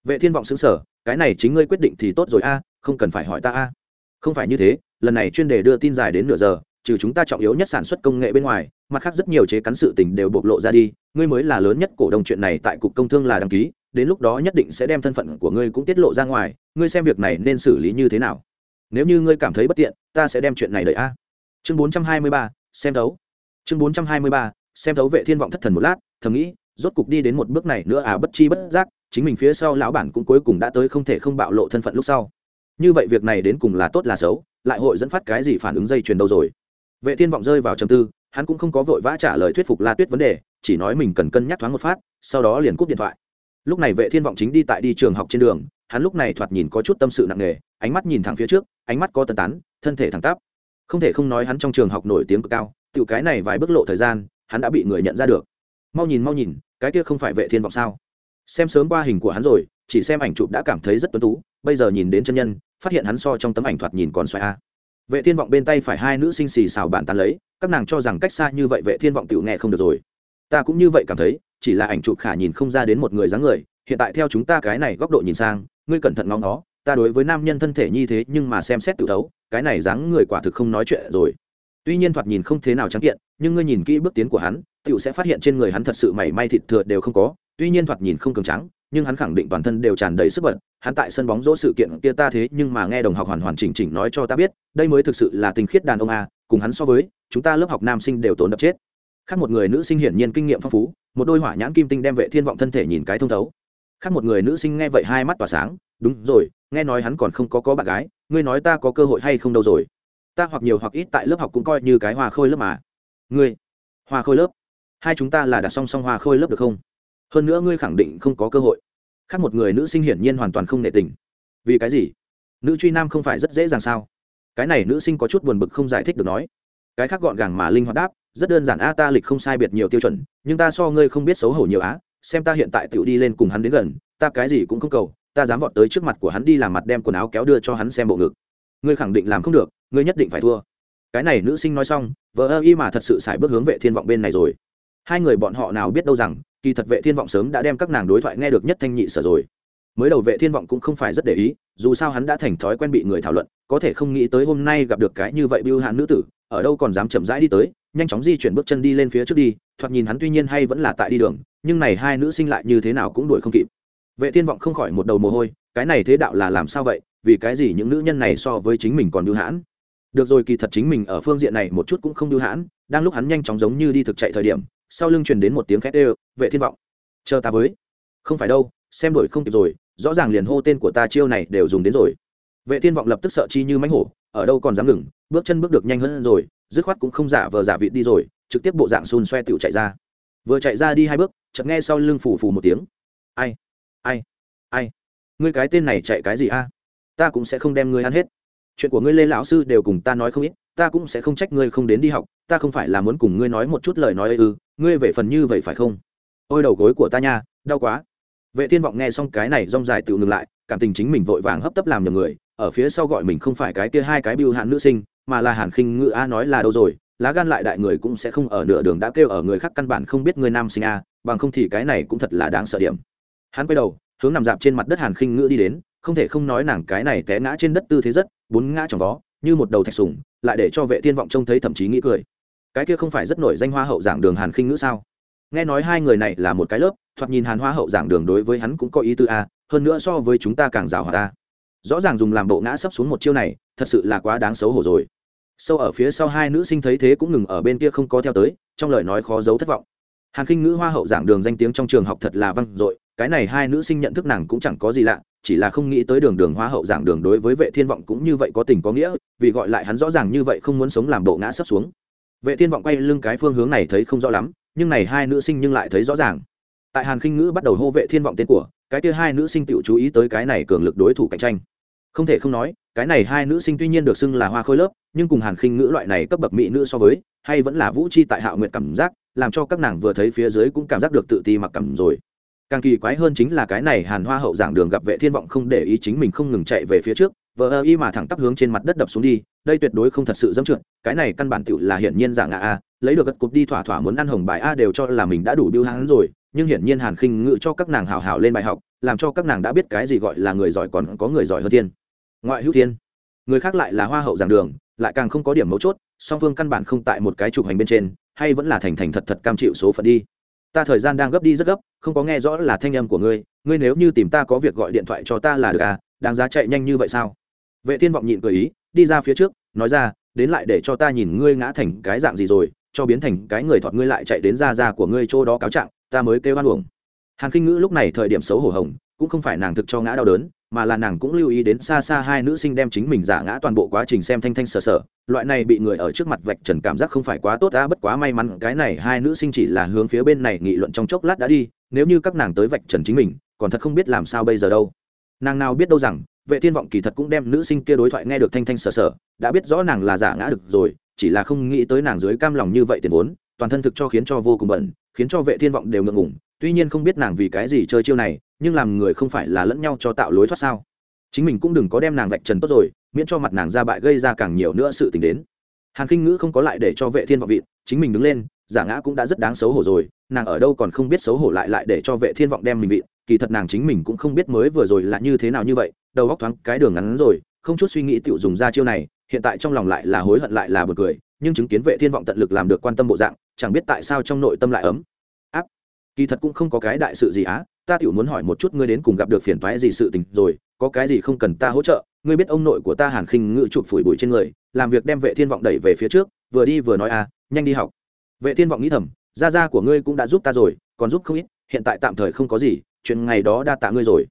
Vệ thiên vọng xứng sở cái này chính ngươi quyết định thì tốt rồi a, không cần phải hỏi ta a. Không phải như thế, lần này chuyên đề đưa tin dài đến nửa giờ, trừ chúng ta trọng yếu nhất sản xuất công nghệ bên ngoài, mặt khác rất nhiều chế cắn sự tình đều bộc lộ ra đi, ngươi mới là lớn nhất cổ đông chuyện này tại cục công thương là đăng ký, đến lúc đó nhất định sẽ đem thân phận của ngươi cũng tiết lộ ra ngoài, ngươi xem việc này nên xử lý như thế nào? Nếu như ngươi cảm thấy bất tiện, ta sẽ đem chuyện này đợi a. Chương bốn trăm hai mươi ba, xem thấu. Chương bốn trăm hai mươi ba, xem thấu vệ thiên vọng thất thần một lát, thầm nghĩ, rốt cục đi đến một bước này nữa à bất chi bất giác, chính mình phía sau lão bản cũng cuối cùng đã tới không thể không bạo lộ thân phận lúc sau. Như vậy việc này đến cùng là tốt là xấu, lại hội dẫn phát cái gì phản ứng dây chuyền đâu rồi? Vệ thiên vọng rơi vào trầm tư, hắn cũng không có vội vã trả lời thuyết phục la tuyết vấn đề, chỉ nói mình cần cân nhắc thoáng một phát, sau đó liền cúp điện thoại. Lúc này vệ thiên vọng chính đi tại đi trường học trên đường, hắn lúc này thoạt nhìn có chút tâm sự nặng nề, ánh mắt nhìn thẳng phía trước ánh mắt có tần tán, thân thể thẳng tắp. Không thể không nói hắn trong trường học nổi tiếng cực cao, tiểu cái này vài bước lộ thời gian, hắn đã bị người nhận ra được. Mau nhìn mau nhìn, cái kia không phải vệ thiên vọng sao? Xem sớm qua hình của hắn rồi, chỉ xem ảnh chụp đã cảm thấy rất tuấn tú, bây giờ nhìn đến chân nhân, phát hiện hắn so trong tấm ảnh thoạt nhìn còn xoài a. Vệ thiên vọng bên tay phải hai nữ sinh xì xào bàn tán lấy, các nàng cho rằng cách xa như vậy vệ thiên vọng tiểu nghe không được rồi. Ta cũng như vậy cảm thấy, chỉ là ảnh chụp khả nhìn không ra đến một người dáng người, hiện tại theo chúng ta cái này góc độ nhìn sang, ngươi cẩn thận ngóng nó ta đối với nam nhân thân thể như thế nhưng mà xem xét tự thấu, cái này dáng người quả thực không nói chuyện rồi. Tuy nhiên thoạt nhìn không thế nào trắng kiện, nhưng ngươi nhìn kỹ bước tiến của hắn tựu sẽ phát hiện trên người hắn thật sự mảy may thịt thừa đều không có, tuy nhiên thoạt nhìn không cường trắng nhưng hắn khẳng định toàn thân đều tràn đầy sức bật. Hắn tại sân bóng rổ sự kiện kia ta thế nhưng mà nghe đồng học hoàn hoàn chỉnh chỉnh nói cho ta biết, đây mới thực sự là tình khiết đàn ông a, cùng hắn so với, chúng ta lớp học nam sinh đều tốn đập chết. Khác một người nữ sinh hiển nhiên kinh nghiệm phong phú, một đôi hỏa nhãn kim tinh đem vệ thiên vọng thân thể nhìn cái thông thấu khác một người nữ sinh nghe vậy hai mắt tỏa sáng, đúng rồi, nghe nói hắn còn không có có bạn gái, ngươi nói ta có cơ hội hay không đâu rồi? Ta hoặc nhiều hoặc ít tại lớp học cũng coi như cái hoa khôi lớp mà. Ngươi, hoa khôi lớp? Hai chúng ta là đặt song song hoa khôi lớp được không? Hơn nữa ngươi khẳng định không có cơ hội. Khác một người nữ sinh hiển nhiên hoàn toàn không nệ tình. Vì cái gì? Nữ truy nam không phải rất dễ dàng sao? Cái này nữ sinh có chút buồn bực không giải thích được nói. Cái khác gọn gàng mà linh hoạt đáp, rất đơn giản a, ta lịch không sai biệt nhiều tiêu chuẩn, nhưng ta so ngươi không biết xấu hổ nhiều á xem ta hiện tại tựu đi lên cùng hắn đến gần, ta cái gì cũng không cầu, ta dám vọt tới trước mặt của hắn đi làm mặt đem quần áo kéo đưa cho hắn xem bộ ngực. Ngươi khẳng định làm không được, ngươi nhất định phải thua. Cái này nữ sinh nói xong vợ ơ y mà thật sự xài bước hướng vệ thiên vọng bên này rồi. Hai người bọn họ nào biết đâu rằng, kỳ thật vệ thiên vọng sớm đã đem các nàng đối thoại nghe được nhất thanh nhị sở rồi. Mới đầu vệ thiên vọng cũng không phải rất để ý, dù sao hắn đã thành thói quen bị người thảo luận, có thể không nghĩ tới hôm nay gặp được cái như vậy biêu hạn nữ tử, ở đâu còn dám chậm rãi đi tới nhanh chóng di chuyển bước chân đi lên phía trước đi, thoạt nhìn hắn tuy nhiên hay vẫn là tại đi đường, nhưng này hai nữ sinh lại như thế nào cũng đuổi không kịp. Vệ thiên vọng không khỏi một đầu mồ hôi, cái này thế đạo là làm sao vậy, vì cái gì những nữ nhân này so với chính mình còn biêu hãn? Được rồi, kỳ thật chính mình ở phương diện này một chút cũng không biêu hãn, đang lúc hắn nhanh chóng giống như đi thực chạy thời điểm, sau lưng truyền đến một tiếng khét ê vệ thiên vọng, chờ ta với. Không phải đâu, xem đổi không kịp rồi, rõ ràng liền hô tên của ta chiêu này đều dùng đến rồi. Vệ thiên vọng lập tức sợ chi như mánh hổ, ở đâu còn dám ngừng, bước chân bước được nhanh hơn rồi dứt khoát cũng không giả vờ giả vịt đi rồi, trực tiếp bộ dạng xun xoe tiểu chạy ra. Vừa chạy ra đi hai bước, chợt nghe sau lưng phủ phủ một tiếng. Ai ai ai? Ngươi cái tên này chạy cái gì a? Ta cũng sẽ không đem ngươi ăn hết. Chuyện của ngươi lê lão sư đều cùng ta nói không ít, ta cũng sẽ không trách ngươi không đến đi học, ta không phải là muốn cùng ngươi nói một chút lời nói ư, ngươi về phần như vậy phải không? Ôi đầu gối của ta nha, đau quá. Vệ thiên vọng nghe xong cái này, rong dài tự ngừng lại, cảm tình chính mình vội vàng hấp tấp làm nhầm người, ở phía sau gọi mình không phải cái kia hai cái biêu hạn nữ sinh mà là hàn khinh ngự a nói là đâu rồi, lá gan lại đại người cũng sẽ không ở nửa đường đã kêu ở người khác căn bản không biết người nam sinh a, bằng không thì cái này cũng thật là đáng sợ điểm. Hắn quay đầu, hướng nằm dạp trên mặt đất hàn khinh ngự đi đến, không thể không nói nàng cái này té ngã trên đất tư thế rất, bốn ngã trong vó, như một đầu thạch sùng lại để cho vệ thiên vọng trông thấy thậm chí nghĩ cười. Cái kia không phải rất nổi danh hoa hậu giảng đường hàn khinh ngữ sao? Nghe nói hai người này là một cái lớp, thoạt nhìn hàn hoa hậu giảng đường đối với hắn cũng có ý tư a, hơn nữa so với chúng ta càng rào hòa ta. Rõ ràng dùng làm bộ ngã sấp xuống một chiêu này, thật sự là quá đáng xấu hổ rồi sâu ở phía sau hai nữ sinh thấy thế cũng ngừng ở bên kia không có theo tới, trong lời nói khó giấu thất vọng. Hàn khinh ngữ hoa hậu giảng đường danh tiếng trong trường học thật là văng dội, cái này hai nữ sinh nhận thức nàng cũng chẳng có gì lạ, chỉ là không nghĩ tới đường đường hoa hậu giảng đường đối với vệ thiên vọng cũng như vậy có tình có nghĩa, vì gọi lại hắn rõ ràng như vậy không muốn sống làm bộ ngã sấp xuống. Vệ thiên vọng quay lưng cái phương hướng này thấy không rõ lắm, nhưng này hai nữ sinh nhưng lại thấy rõ ràng. Tại hàn khinh ngữ bắt đầu hô vệ thiên vọng tên của, cái kia hai nữ sinh tự chú ý tới cái này cường lực đối thủ cạnh tranh không thể không nói, cái này hai nữ sinh tuy nhiên được xưng là hoa khôi lớp, nhưng cùng hàn khinh ngữ loại này cấp bậc mỹ nữ so với, hay vẫn là vũ chi tại hạo nguyện cảm giác, làm cho các nàng vừa thấy phía dưới cũng cảm giác được tự ti mặc cảm rồi. Càng kỳ quái hơn chính là cái này hàn hoa hậu giảng đường gặp vệ thiên vọng không để ý chính mình không ngừng chạy về phía trước, vờ ơ y mà thẳng tắp hướng trên mặt đất đập xuống đi, đây tuyệt đối không thật sự dẫm trượt, cái này căn bản tựu là hiển nhiên giả ngã a, lấy được gật cục đi thỏa thỏa muốn ăn hồng bài a đều cho là mình đã đủ biêu hắn rồi, nhưng hiển nhiên hàn khinh ngự cho các nàng hào hào lên bài học, làm cho các nàng đã biết cái gì gọi là người giỏi còn có người giỏi hơn thiên ngoại hữu thiên. Người khác lại là hoa hậu giảng đường, lại càng không có điểm mấu chốt, song phương căn bản không tại một cái trục hành bên trên, hay vẫn là thành thành thật thật cam chịu số phận đi. Ta thời gian đang gấp đi rất gấp, không có nghe rõ là thanh âm của ngươi ngươi nếu như tìm ta có việc gọi điện thoại cho ta là được à đáng giá chạy nhanh như vậy sao? Vệ thiên vọng nhịn cười ý, đi ra phía trước, nói ra, đến lại để cho ta nhìn ngươi ngã thành cái dạng gì rồi, cho biến thành cái người thọt ngươi lại chạy đến ra ra của ngươi chỗ đó cáo trạng, ta mới kêu hoan uổng. Hàn kinh ngữ lúc này thời điểm xấu hổ hồng, cũng không phải nàng thực cho ngã đau đớn mà là nàng cũng lưu ý đến xa xa hai nữ sinh đem chính mình giả ngã toàn bộ quá trình xem thanh thanh sờ sờ. Loại này bị người ở trước mặt vạch trần cảm giác không phải quá tốt đã bất quá may mắn cái này hai nữ sinh chỉ là hướng phía bên này nghị luận trong chốc lát đã đi, nếu như các nàng tới vạch trần chính mình, còn thật không biết làm sao bây giờ đâu. Nàng nào biết đâu rằng, vệ thiên vọng kỳ thật cũng đem nữ sinh kia đối thoại nghe được thanh thanh sờ sờ, đã biết rõ nàng là giả ngã được rồi, chỉ là không nghĩ tới nàng dưới cam lòng như vậy tiền vốn, toàn thân thực cho khiến cho vô cùng bận, khiến cho vệ thiên vọng đều ngượng ngùng tuy nhiên không biết nàng vì cái gì chơi chiêu này, nhưng làm người không phải là lẫn nhau cho tạo lối thoát sao? Chính mình cũng đừng có đem nàng vạch trần tốt rồi, miễn cho mặt nàng ra bại gây ra càng nhiều nữa sự tình đến. Hàn kinh ngữ không có lại để cho vệ thiên vọng vị chính mình đứng lên, giả ngã cũng đã rất đáng xấu hổ rồi, nàng ở đâu còn không biết xấu hổ lại lại để cho vệ thiên vọng đem mình vị kỳ thật nàng chính mình cũng không biết mới vừa rồi là như thế nào như vậy, đầu góc thoáng cái đường ngắn rồi, không chút suy nghĩ tự dùng ra chiêu này, hiện tại trong lòng lại là hối hận lại là bực cười, nhưng chứng kiến vệ thiên vọng tận lực làm được quan tâm bộ dạng, chẳng biết tại sao trong nội tâm lại ấm kỳ thật cũng không có cái đại sự gì á, ta tiểu muốn hỏi một chút ngươi đến cùng gặp được phiền toái gì sự tình rồi, có cái gì không cần ta hỗ trợ? Ngươi biết ông nội của ta hàn khinh ngự chụp phủi bụi trên người, làm việc đem vệ thiên vọng đẩy về phía trước, vừa đi vừa nói à nhanh đi học. Vệ thiên vọng nghĩ thầm, gia gia của ngươi cũng đã giúp ta rồi, còn giúp không ít, hiện tại tạm thời không có gì, chuyện ngày đó đa tạ ngươi rồi.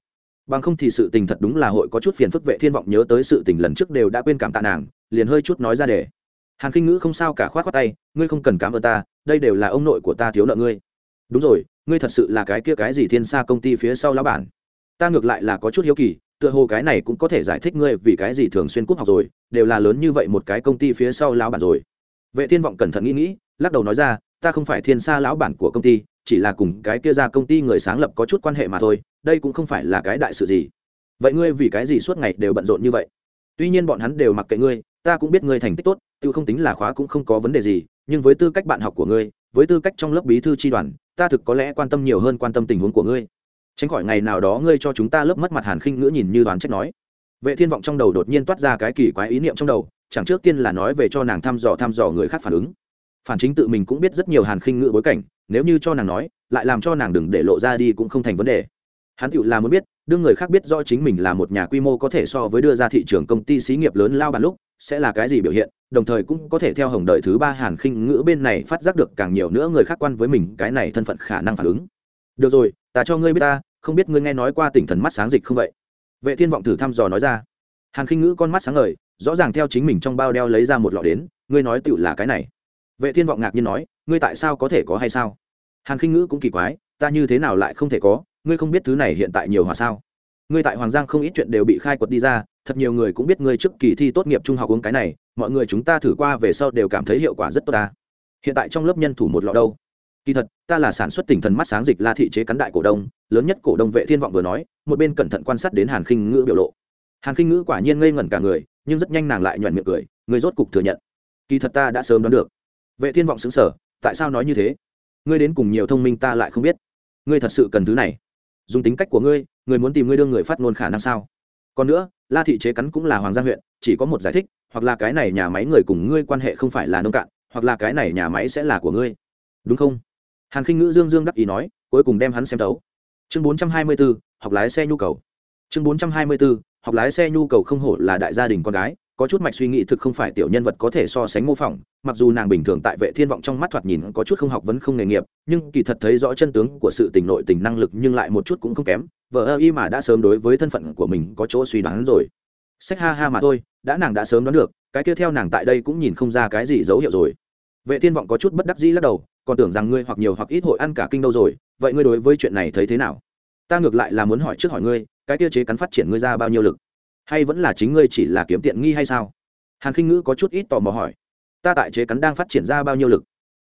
Bằng không thì sự tình thật đúng là hội có chút phiền phức, vệ thiên vọng nhớ tới sự tình lần trước đều đã quên cảm tạ nàng, liền hơi chút nói ra để. Hàn khinh ngữ không sao cả, khoát khoát tay, ngươi không cần cảm ơn ta, đây đều là ông nội của ta thiếu nợ ngươi đúng rồi, ngươi thật sự là cái kia cái gì thiên xa công ty phía sau lão bản? Ta ngược lại là có chút hiếu kỳ, tựa hồ cái này cũng có thể giải thích ngươi vì cái gì thường xuyên cúp học rồi, đều là lớn như vậy một cái công ty phía sau lão bản rồi. Vệ thiên vọng cẩn thận nghĩ nghĩ, lắc đầu nói ra, ta không phải thiên xa lão bản của công ty, chỉ là cùng cái kia ra công ty người sáng lập có chút quan hệ mà thôi, đây cũng không phải là cái đại sự gì. Vậy ngươi vì cái gì suốt ngày đều bận rộn như vậy? Tuy nhiên bọn hắn đều mặc kệ ngươi, ta cũng biết ngươi thành tích tốt, tự không tính là khóa cũng không có vấn đề gì, nhưng với tư cách bạn học của ngươi với tư cách trong lớp bí thư tri đoàn, ta thực có lẽ quan tâm nhiều hơn quan tâm tình huống của ngươi. Tránh khỏi ngày nào đó ngươi cho chúng ta lớp mất mặt hàn khinh ngữ nhìn như đoán trách nói. Vệ thiên vọng trong đầu đột nhiên toát ra cái kỳ quái ý niệm trong đầu, chẳng trước tiên là nói về cho nàng thăm dò thăm dò người khác phản ứng. Phản chính tự mình cũng biết rất nhiều hàn khinh ngữ bối cảnh, nếu như cho nàng nói, lại làm cho nàng đừng để lộ ra đi cũng không thành vấn đề. Hắn tựu là muốn biết đưa người khác biết rõ chính mình là một nhà quy mô có thể so với đưa ra thị trường công ty xí nghiệp lớn lao bàn lúc sẽ là cái gì biểu hiện, đồng thời cũng có thể theo hồng đời thứ ba hàn khinh ngữ bên này phát giác được càng nhiều nữa người khác quan với mình, cái này thân phận khả năng phản ứng. Được rồi, ta cho ngươi biết ta, không biết ngươi nghe nói qua tỉnh thần mắt sáng dịch không vậy? Vệ thiên vọng thử thăm dò nói ra. Hàn khinh ngữ con mắt sáng ngời, rõ ràng theo chính mình trong bao đeo lấy ra một lọ đến, ngươi nói tựu là cái này. Vệ thiên vọng ngạc nhiên nói, ngươi tại sao có thể có hay sao? Hàn khinh ngữ cũng kỳ quái, ta như thế nào lại không thể có, ngươi không biết thứ này hiện tại nhiều hòa sao? Ngươi tại hoàng giang không ít chuyện đều bị khai quật đi ra thật nhiều người cũng biết ngươi trước kỳ thi tốt nghiệp trung học uống cái này, mọi người chúng ta thử qua về sau đều cảm thấy hiệu quả rất tốt ta. Hiện tại trong lớp nhân thủ một lọ đâu? Kỳ thật, ta là sản xuất tỉnh thần mắt sáng dịch la thị chế cắn đại cổ đông, lớn nhất cổ đông vệ thiên vọng vừa nói, một bên cẩn thận quan sát đến hàn khinh ngữ biểu lộ. Hàn khinh ngữ quả nhiên ngây ngẩn cả người, nhưng rất nhanh nàng lại nhoẻn miệng cười, người rốt cục thừa nhận. Kỳ thật ta đã sớm đoán được. Vệ thiên vọng xứng sở tại sao nói như thế? Ngươi đến cùng nhiều thông minh ta lại không biết. Ngươi thật sự cần thứ này. Dùng tính cách của ngươi, người muốn tìm ngươi đưa người phát ngôn khả năng sao? Còn nữa la thị chế cắn cũng là hoàng gia huyện chỉ có một giải thích hoặc là cái này nhà máy người cùng ngươi quan hệ không phải là nông cạn hoặc là cái này nhà máy sẽ là của ngươi. Đúng không? Hàn khinh ngữ dương dương đắc ý nói cuối cùng đem hắn xem tấu chương bốn trăm hai mươi 424, học lái xe nhu cầu. Chương bốn trăm hai mươi 424, học lái xe nhu cầu không hổ là đại gia đình con gái có chút mạch suy nghĩ thực không phải tiểu nhân vật có thể so sánh mô phỏng mặc dù nàng bình thường tại vệ thiên vọng trong mắt thoạt nhìn có chút không học vấn không nghề nghiệp nhưng kỳ thật thấy rõ chân tướng của sự tình nội tình năng lực nhưng lại một chút cũng không kém vợ ơ y mà đã sớm đối với thân phận của mình có chỗ suy đoán rồi. Sách ha ha mà thôi, đã nàng đã sớm đoán được, cái kia theo nàng tại đây cũng nhìn không ra cái gì dấu hiệu rồi. Vệ thiên vọng có chút bất đắc dĩ lắc đầu, còn tưởng rằng ngươi hoặc nhiều hoặc ít hội ăn cả kinh đâu rồi, vậy ngươi đối với chuyện này thấy thế nào? Ta ngược lại là muốn hỏi trước hỏi ngươi, cái kia chế cắn phát triển ngươi ra bao nhiêu lực? Hay vẫn là chính ngươi chỉ là kiếm tiện nghi hay sao? Hàn khinh ngữ có chút ít tò mò hỏi. Ta tại chế cắn đang phát triển ra bao nhiêu lực?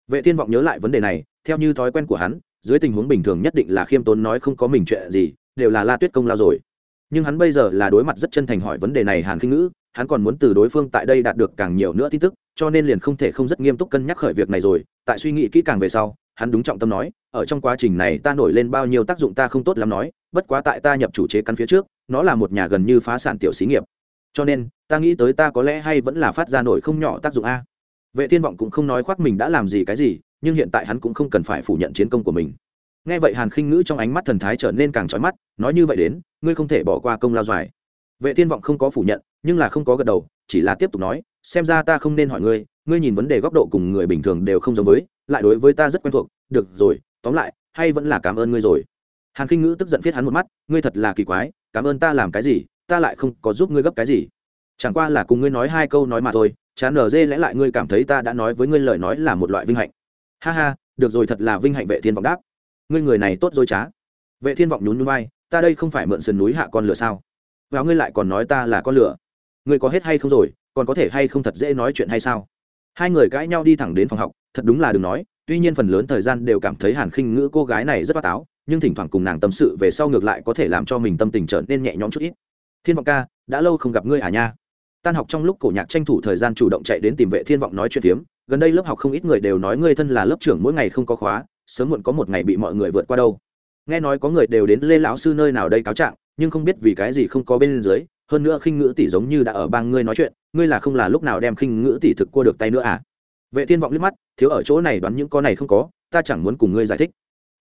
Vệ thiên vọng nhớ lại vấn đề này, theo như thói quen của hắn, dưới tình huống bình thường nhất định là khiêm tốn nói không có mình chuyện gì đều là la tuyết công lao rồi. Nhưng hắn bây giờ là đối mặt rất chân thành hỏi vấn đề này hàn khinh ngữ, hắn còn muốn từ đối phương tại đây đạt được càng nhiều nữa tin tức, cho nên liền không thể không rất nghiêm túc cân nhắc khởi việc này rồi. Tại suy nghĩ kỹ càng về sau, hắn đúng trọng tâm nói, ở trong quá trình này ta nổi lên bao nhiêu tác dụng ta không tốt lắm nói, bất quá tại ta nhập chủ chế căn phía trước, nó là một nhà gần như phá sản tiểu xí nghiệp. Cho nên, ta nghĩ tới ta có lẽ hay vẫn là phát ra nổi không nhỏ tác dụng a. Vệ thiên vọng cũng không nói khoác mình đã làm gì cái gì, nhưng hiện tại hắn cũng không cần phải phủ nhận chiến công của mình nghe vậy hàn khinh ngữ trong ánh mắt thần thái trở nên càng trói mắt, nói như vậy đến, ngươi không thể bỏ qua công lao dài vệ thiên vọng không có phủ nhận, nhưng là không có gật đầu, chỉ là tiếp tục nói, xem ra ta không nên hỏi ngươi ngươi nhìn vấn đề góc độ cùng người bình thường đều không giống với, lại đối với ta rất quen thuộc, được rồi, tóm lại, hay vẫn là cảm ơn ngươi rồi. Hàn khinh ngữ tức giận viết hắn một mắt, ngươi thật là kỳ quái, cảm ơn ta làm cái gì, ta lại không có giúp ngươi gấp cái gì. Chẳng qua là cùng ngươi nói hai câu nói mà thôi, chán nở dê lẽ lại ngươi cảm thấy ta đã nói với ngươi lời nói là một loại vinh hạnh. Ha ha, được rồi thật là vinh hạnh vệ thiên vọng đáp ngươi người này tốt dối trá. Vệ thiên vọng nhún nhún vai, ta đây không phải mượn sườn núi hạ con lửa sao? Và ngươi lại còn nói ta là con lửa. Ngươi có hết hay không rồi, còn có thể hay không thật dễ nói chuyện hay sao? Hai người cãi nhau đi thẳng đến phòng học, thật đúng là đừng nói, tuy nhiên phần lớn thời gian đều cảm thấy hàn khinh ngữ cô gái này rất bát táo, nhưng thỉnh thoảng cùng nàng tâm sự về sau ngược lại có thể làm cho mình tâm tình trở nên nhẹ nhõm chút ít. Thiên vọng ca, đã lâu không gặp ngươi à nha. Tan học trong lúc cổ nhạc tranh thủ thời gian chủ động chạy đến tìm vệ thiên vọng nói chuyện tiếm. gần đây lớp học không ít người đều nói ngươi thân là lớp trưởng mỗi ngày không có khóa sớm muộn có một ngày bị mọi người vượt qua đâu. Nghe nói có người đều đến lê lão sư nơi nào đây cáo trạng, nhưng không biết vì cái gì không có bên dưới, hơn nữa khinh ngữ tỷ giống như đã ở bang ngươi nói chuyện, ngươi là không là lúc nào đem khinh ngữ tỷ thực cua được tay nữa à? Vệ thiên vọng liếc mắt, thiếu ở chỗ này đoán những con này không có, ta chẳng muốn cùng ngươi giải thích.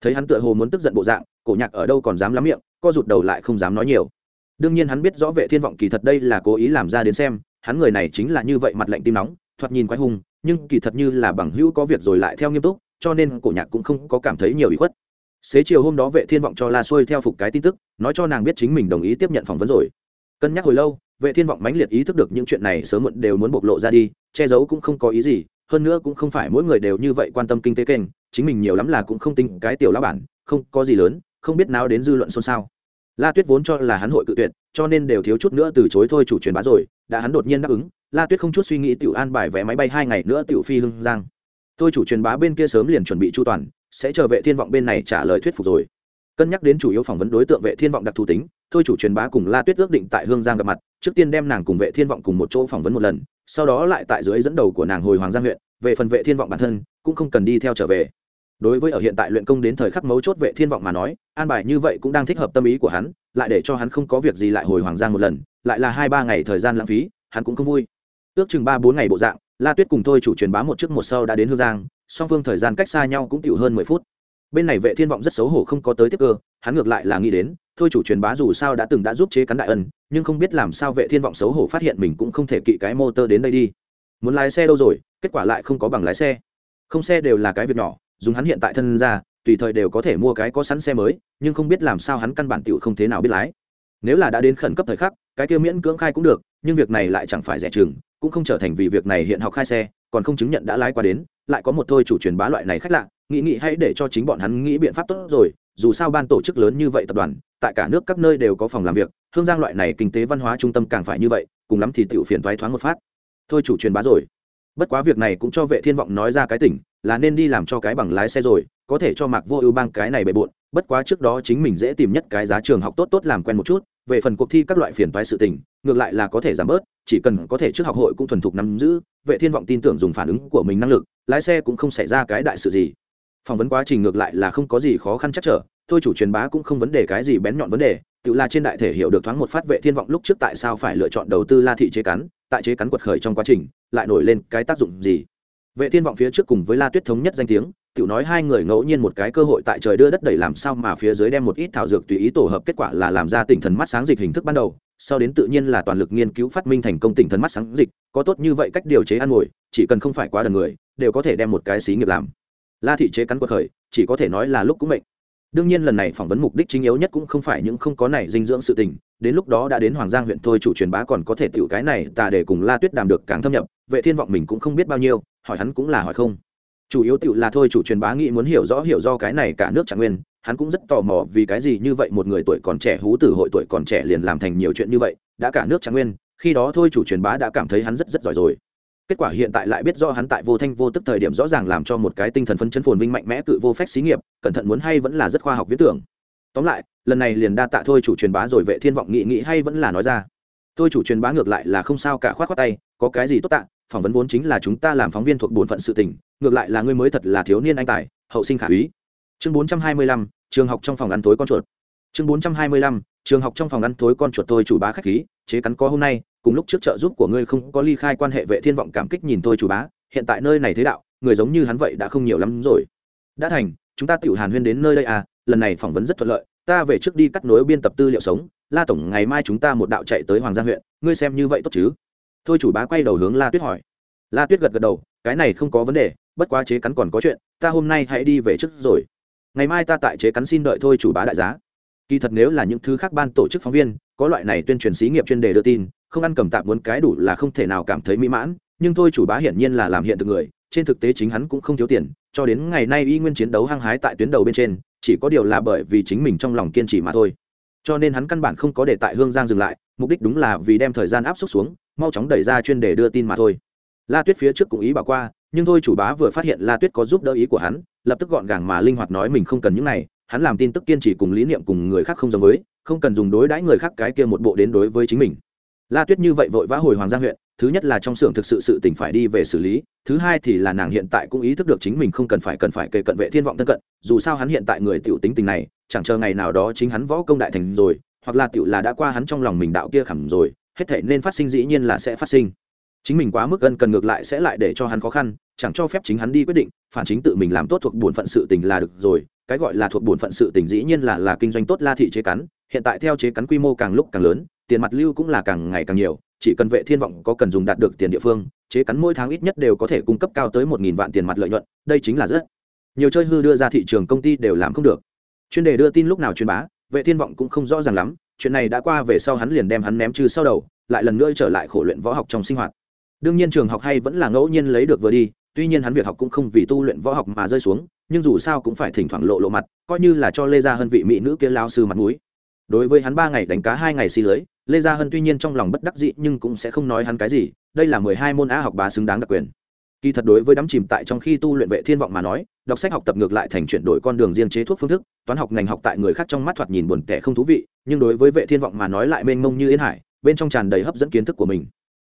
Thấy hắn tựa hồ muốn tức giận bộ dạng, cổ nhạc ở đâu còn dám lắm miệng, co rụt đầu lại không dám nói nhiều. Đương nhiên hắn biết rõ vệ thiên vọng kỳ thật đây là cố ý làm ra đến xem, hắn người này chính là như vậy mặt lạnh tim nóng, thoạt nhìn quái hung nhưng kỳ thật như là bằng hữu có việc rồi lại theo nghiêm túc cho nên cổ nhạc cũng không có cảm thấy nhiều ý khuất. Xế chiều hôm đó vệ thiên vọng cho la xuôi theo phục cái tin tức, nói cho nàng biết chính mình đồng ý tiếp nhận phỏng vấn rồi. Cân nhắc hồi lâu, vệ thiên vọng mãnh liệt ý thức được những chuyện này sớm muộn đều muốn bộc lộ ra đi, che giấu cũng không có ý gì, hơn nữa cũng không phải mỗi người đều như vậy quan tâm kinh tế kênh, chính mình nhiều lắm là cũng không tính cái tiểu lá bản, không có gì lớn, không biết nào đến dư luận xôn xao. La tuyết vốn cho là hắn hội cự tuyệt, cho nên đều thiếu chút nữa từ chối thôi chủ truyền bá rồi, đã hắn đột nhiên đáp ứng, la tuyết không chút suy nghĩ tiểu an bài vé máy bay hai ngày nữa tiểu phi hưng giang thôi chủ truyền bá bên kia sớm liền chuẩn bị chu toàn, sẽ chờ vệ thiên vọng bên này trả lời thuyết phục rồi. Cân nhắc đến chủ yếu phỏng vấn đối tượng vệ thiên vọng đặc thù tính, thôi chủ truyền bá cùng la tuyết ước định tại hương giang gặp mặt, trước tiên đem nàng cùng vệ thiên vọng cùng một chỗ phỏng vấn một lần, sau đó lại tại dưới dẫn đầu của nàng hồi hoàng giang huyện, về phần vệ thiên vọng bản thân, cũng không cần đi theo trở về. Đối với ở hiện tại luyện công đến thời khắc mấu chốt vệ thiên vọng mà nói, an bài như vậy cũng đang thích hợp tâm ý của hắn, lại để cho hắn không có việc gì lại hồi hoàng giang một lần, lại là hai ba ngày thời gian lãng phí, hắn cũng không vui. Ước chừng ba bốn ngày bộ dạng la tuyết cùng thôi chủ truyền bá một trước một sau đã đến hương giang, song phương thời gian cách xa nhau cũng tiểu hơn mười phút. Bên này vệ thiên vọng rất xấu hổ không có tới tiếp cơ, hắn ngược lại là nghĩ đến, thôi chủ truyền bá dù sao đã từng đã giúp chế cắn đại ân, nhưng không biết làm sao vệ thiên vọng xấu hổ phát hiện mình cũng không thể kỵ cái motor đến đây đi. Muốn lái xe đâu rồi, kết quả lại không có bằng lái xe. Không xe đều là cái việc nhỏ, dùng hắn hiện tại thân ra, tùy thời đều có thể mua cái có sẵn xe mới, nhưng không biết làm sao hắn căn bản tiểu không thế nào biết lái. Nếu là đã đến khẩn cấp thời khắc, cái kia miễn cưỡng khai cũng được nhưng việc này lại chẳng phải rẻ chừng, cũng không trở thành vì việc này hiện học khai xe, còn không chứng nhận đã lái qua đến, lại có một thôi chủ truyền bá loại này khách lạ, nghĩ nghĩ hãy để cho chính bọn hắn nghĩ biện pháp tốt rồi, dù sao ban tổ chức lớn như vậy tập đoàn, tại cả nước các nơi đều có phòng làm việc, hương giang loại này kinh tế văn hóa trung tâm càng phải như vậy, cùng lắm thì tiểu phiền thoái thoáng một phát. Thôi chủ truyền bá rồi. Bất quá việc này cũng cho vệ thiên vọng nói ra cái tỉnh, là nên đi làm cho cái bằng lái xe rồi, có thể cho mạc vô ưu bang cái này bề bộn, bất quá trước đó chính mình dễ tìm nhất cái giá trường học tốt tốt làm quen một chút về phần cuộc thi các loại phiền toái sự tình, ngược lại là có thể giảm bớt, chỉ cần có thể trước học hội cũng thuần thục nắm giữ, vệ thiên vọng tin tưởng dùng phản ứng của mình năng lực, lái xe cũng không xảy ra cái đại sự gì. Phỏng vấn quá trình ngược lại là không có gì khó khăn chắc trở, thôi chủ truyền bá cũng không vấn đề cái gì bén nhọn vấn đề, tự là trên đại thể hiểu được thoáng một phát vệ thiên vọng lúc trước tại sao phải lựa chọn đầu tư la thị chế cắn tại chế cắn quật khởi trong quá trình, lại nổi lên cái tác dụng gì. Vệ thiên vọng phía trước cùng với la tuyết thống nhất danh tiếng tiểu nói hai người ngẫu nhiên một cái cơ hội tại trời đưa đất đẩy làm sao mà phía dưới đem một ít thảo dược tùy ý tổ hợp kết quả là làm ra tỉnh thần mắt sáng dịch hình thức ban đầu, sau đến tự nhiên là toàn lực nghiên cứu phát minh thành công tỉnh thần mắt sáng dịch, có tốt như vậy cách điều chế ăn ngồi, chỉ cần không phải quá đần người, đều có thể đem một cái xí nghiệp làm. La thị chế cắn cuộc khởi, chỉ có thể nói là lúc cũng mệnh. Đương nhiên lần này phỏng vấn mục đích chính yếu nhất cũng không phải những không có này dinh dưỡng sự tình, đến lúc đó đã đến hoàng giang huyện thôi chủ truyền bá còn có thể tiểu cái này, ta để cùng la tuyết đàm được càng thâm nhập, vệ thiên vọng mình cũng không biết bao nhiêu, hỏi hắn cũng là hỏi không chủ yếu tựu là thôi chủ truyền bá nghĩ muốn hiểu rõ hiểu do cái này cả nước trạng nguyên, hắn cũng rất tò mò vì cái gì như vậy một người tuổi còn trẻ hú tử hội tuổi còn trẻ liền làm thành nhiều chuyện như vậy, đã cả nước trạng nguyên, khi đó thôi chủ truyền bá đã cảm thấy hắn rất rất giỏi rồi. Kết quả hiện tại lại biết do hắn tại vô thanh vô tức thời điểm rõ ràng làm cho một cái tinh thần phân chấn phồn vinh mạnh mẽ cự vô phép xí nghiệp, cẩn thận muốn hay vẫn là rất khoa học viễn tưởng. Tóm lại, lần này liền đa tạ thôi chủ truyền bá rồi vệ thiên vọng nghị nghị hay vẫn là nói ra. Thôi chủ truyền bá ngược lại là không sao cả, khoát khoát tay, có cái gì tốt tạ phỏng vấn vốn chính là chúng ta làm phóng viên thuộc bổn phận sự tình ngược lại là ngươi mới thật là thiếu niên anh tài hậu sinh khả úy. Chương 425, trường học trong phòng ăn tối con chuột. Chương 425, trường học trong phòng ăn tối con chuột tôi chủ bá khách khí chế cắn có hôm nay cùng lúc trước trợ giúp của ngươi không có ly khai quan hệ vệ thiên vọng cảm kích nhìn tôi chủ bá hiện tại nơi này thế đạo người giống như hắn vậy đã không nhiều lắm rồi. Đã thành chúng ta tiểu hàn huyên đến nơi đây à lần này phỏng vấn rất thuận lợi ta về trước đi cắt nối biên tập tư liệu sống la tổng ngày mai chúng ta một đạo chạy tới hoàng gia huyện ngươi xem như vậy tốt chứ? Thôi chủ bá quay đầu hướng la tuyết hỏi. La tuyết gật gật đầu, cái này không có vấn đề, bất quá chế cắn còn có chuyện, ta hôm nay hãy đi về trước rồi. Ngày mai ta tại chế cắn xin đợi thôi chủ bá đại giá. Kỳ thật nếu là những thứ khác ban tổ chức phóng viên, có loại này tuyên truyền xí nghiệp chuyên đề đưa tin, không ăn cầm tạm muốn cái đủ là không thể nào cảm thấy mỹ mãn, nhưng thôi chủ bá hiển nhiên là làm hiện thực người, trên thực tế chính hắn cũng không thiếu tiền, cho đến ngày nay y nguyên chiến đấu hăng hái tại tuyến đầu bên trên, chỉ có điều là bởi vì chính mình trong lòng kiên trì mà thôi. Cho nên hắn căn bản không có để tại hương giang dừng lại, mục đích đúng là vì đem thời gian áp suất xuống mau chóng đẩy ra chuyên đề đưa tin mà thôi. La tuyết phía trước cũng ý bảo qua, nhưng thôi chủ bá vừa phát hiện la tuyết có giúp đỡ ý của hắn, lập tức gọn gàng mà linh hoạt nói mình không cần những này, hắn làm tin tức kiên trì cùng lý niệm cùng người khác không giống với, không cần dùng đối đãi người khác cái kia một bộ đến đối với chính mình. La tuyết như vậy vội vã hồi hoàng giang huyện, thứ nhất là trong xưởng thực sự sự tỉnh phải đi về xử lý, thứ hai thì là nàng hiện tại cũng ý thức được chính mình không cần phải cần phải kề cận vệ thiên vọng thân cận, dù sao hắn hiện tại người tiểu tính tình này, chẳng chờ ngày nào đó chính hắn võ công đại thành rồi, hoặc là tiểu là đã qua hắn trong lòng mình đạo kia khẩm rồi hết thể nên phát sinh dĩ nhiên là sẽ phát sinh. Chính mình quá mức gần cần ngược lại sẽ lại để cho hắn khó khăn, chẳng cho phép chính hắn đi quyết định, phản chính tự mình làm tốt thuộc bổn phận sự tình là được rồi, cái gọi là thuộc bổn phận sự tình dĩ nhiên là là kinh doanh tốt la thị chế cắn, hiện tại theo chế cắn quy mô càng lúc càng lớn, tiền mặt lưu cũng là càng ngày càng nhiều, chỉ cần vệ thiên vọng có cần dùng đạt được tiền địa phương, chế cắn mỗi tháng ít nhất đều có thể cung cấp cao tới một nghìn vạn tiền mặt lợi nhuận, đây chính là rất nhiều chơi hư đưa ra thị trường công ty đều làm không được. Chuyên đề đưa tin lúc nào truyền bá, vệ thiên vọng cũng không rõ ràng lắm chuyện này đã qua về sau hắn liền đem hắn ném trừ sau đầu, lại lần nữa trở lại khổ luyện võ học trong sinh hoạt. Đương nhiên trường học hay vẫn là ngẫu nhiên lấy được vừa đi, tuy nhiên hắn việc học cũng không vì tu luyện võ học mà rơi xuống, nhưng dù sao cũng phải thỉnh thoảng lộ lộ mặt, coi như là cho lê gia hân vị mỹ nữ kia lao sư mặt mũi. Đối với hắn ba ngày đánh cá, hai ngày xi lưới, lê gia hân tuy nhiên trong lòng bất đắc dị nhưng cũng sẽ không nói hắn cái gì, đây là mười hai môn á học bá xứng đáng đặc quyền kỳ thật đối với đắm chìm tại trong khi tu luyện vệ thiên vọng mà nói, đọc sách học tập ngược lại thành chuyển đổi con đường riêng chế thuốc phương thức, toán học ngành học tại người khác trong mắt thoạt nhìn buồn tẻ không thú vị, nhưng đối với vệ thiên vọng mà nói lại mênh mông như yên hải, bên trong tràn đầy hấp dẫn kiến thức của mình.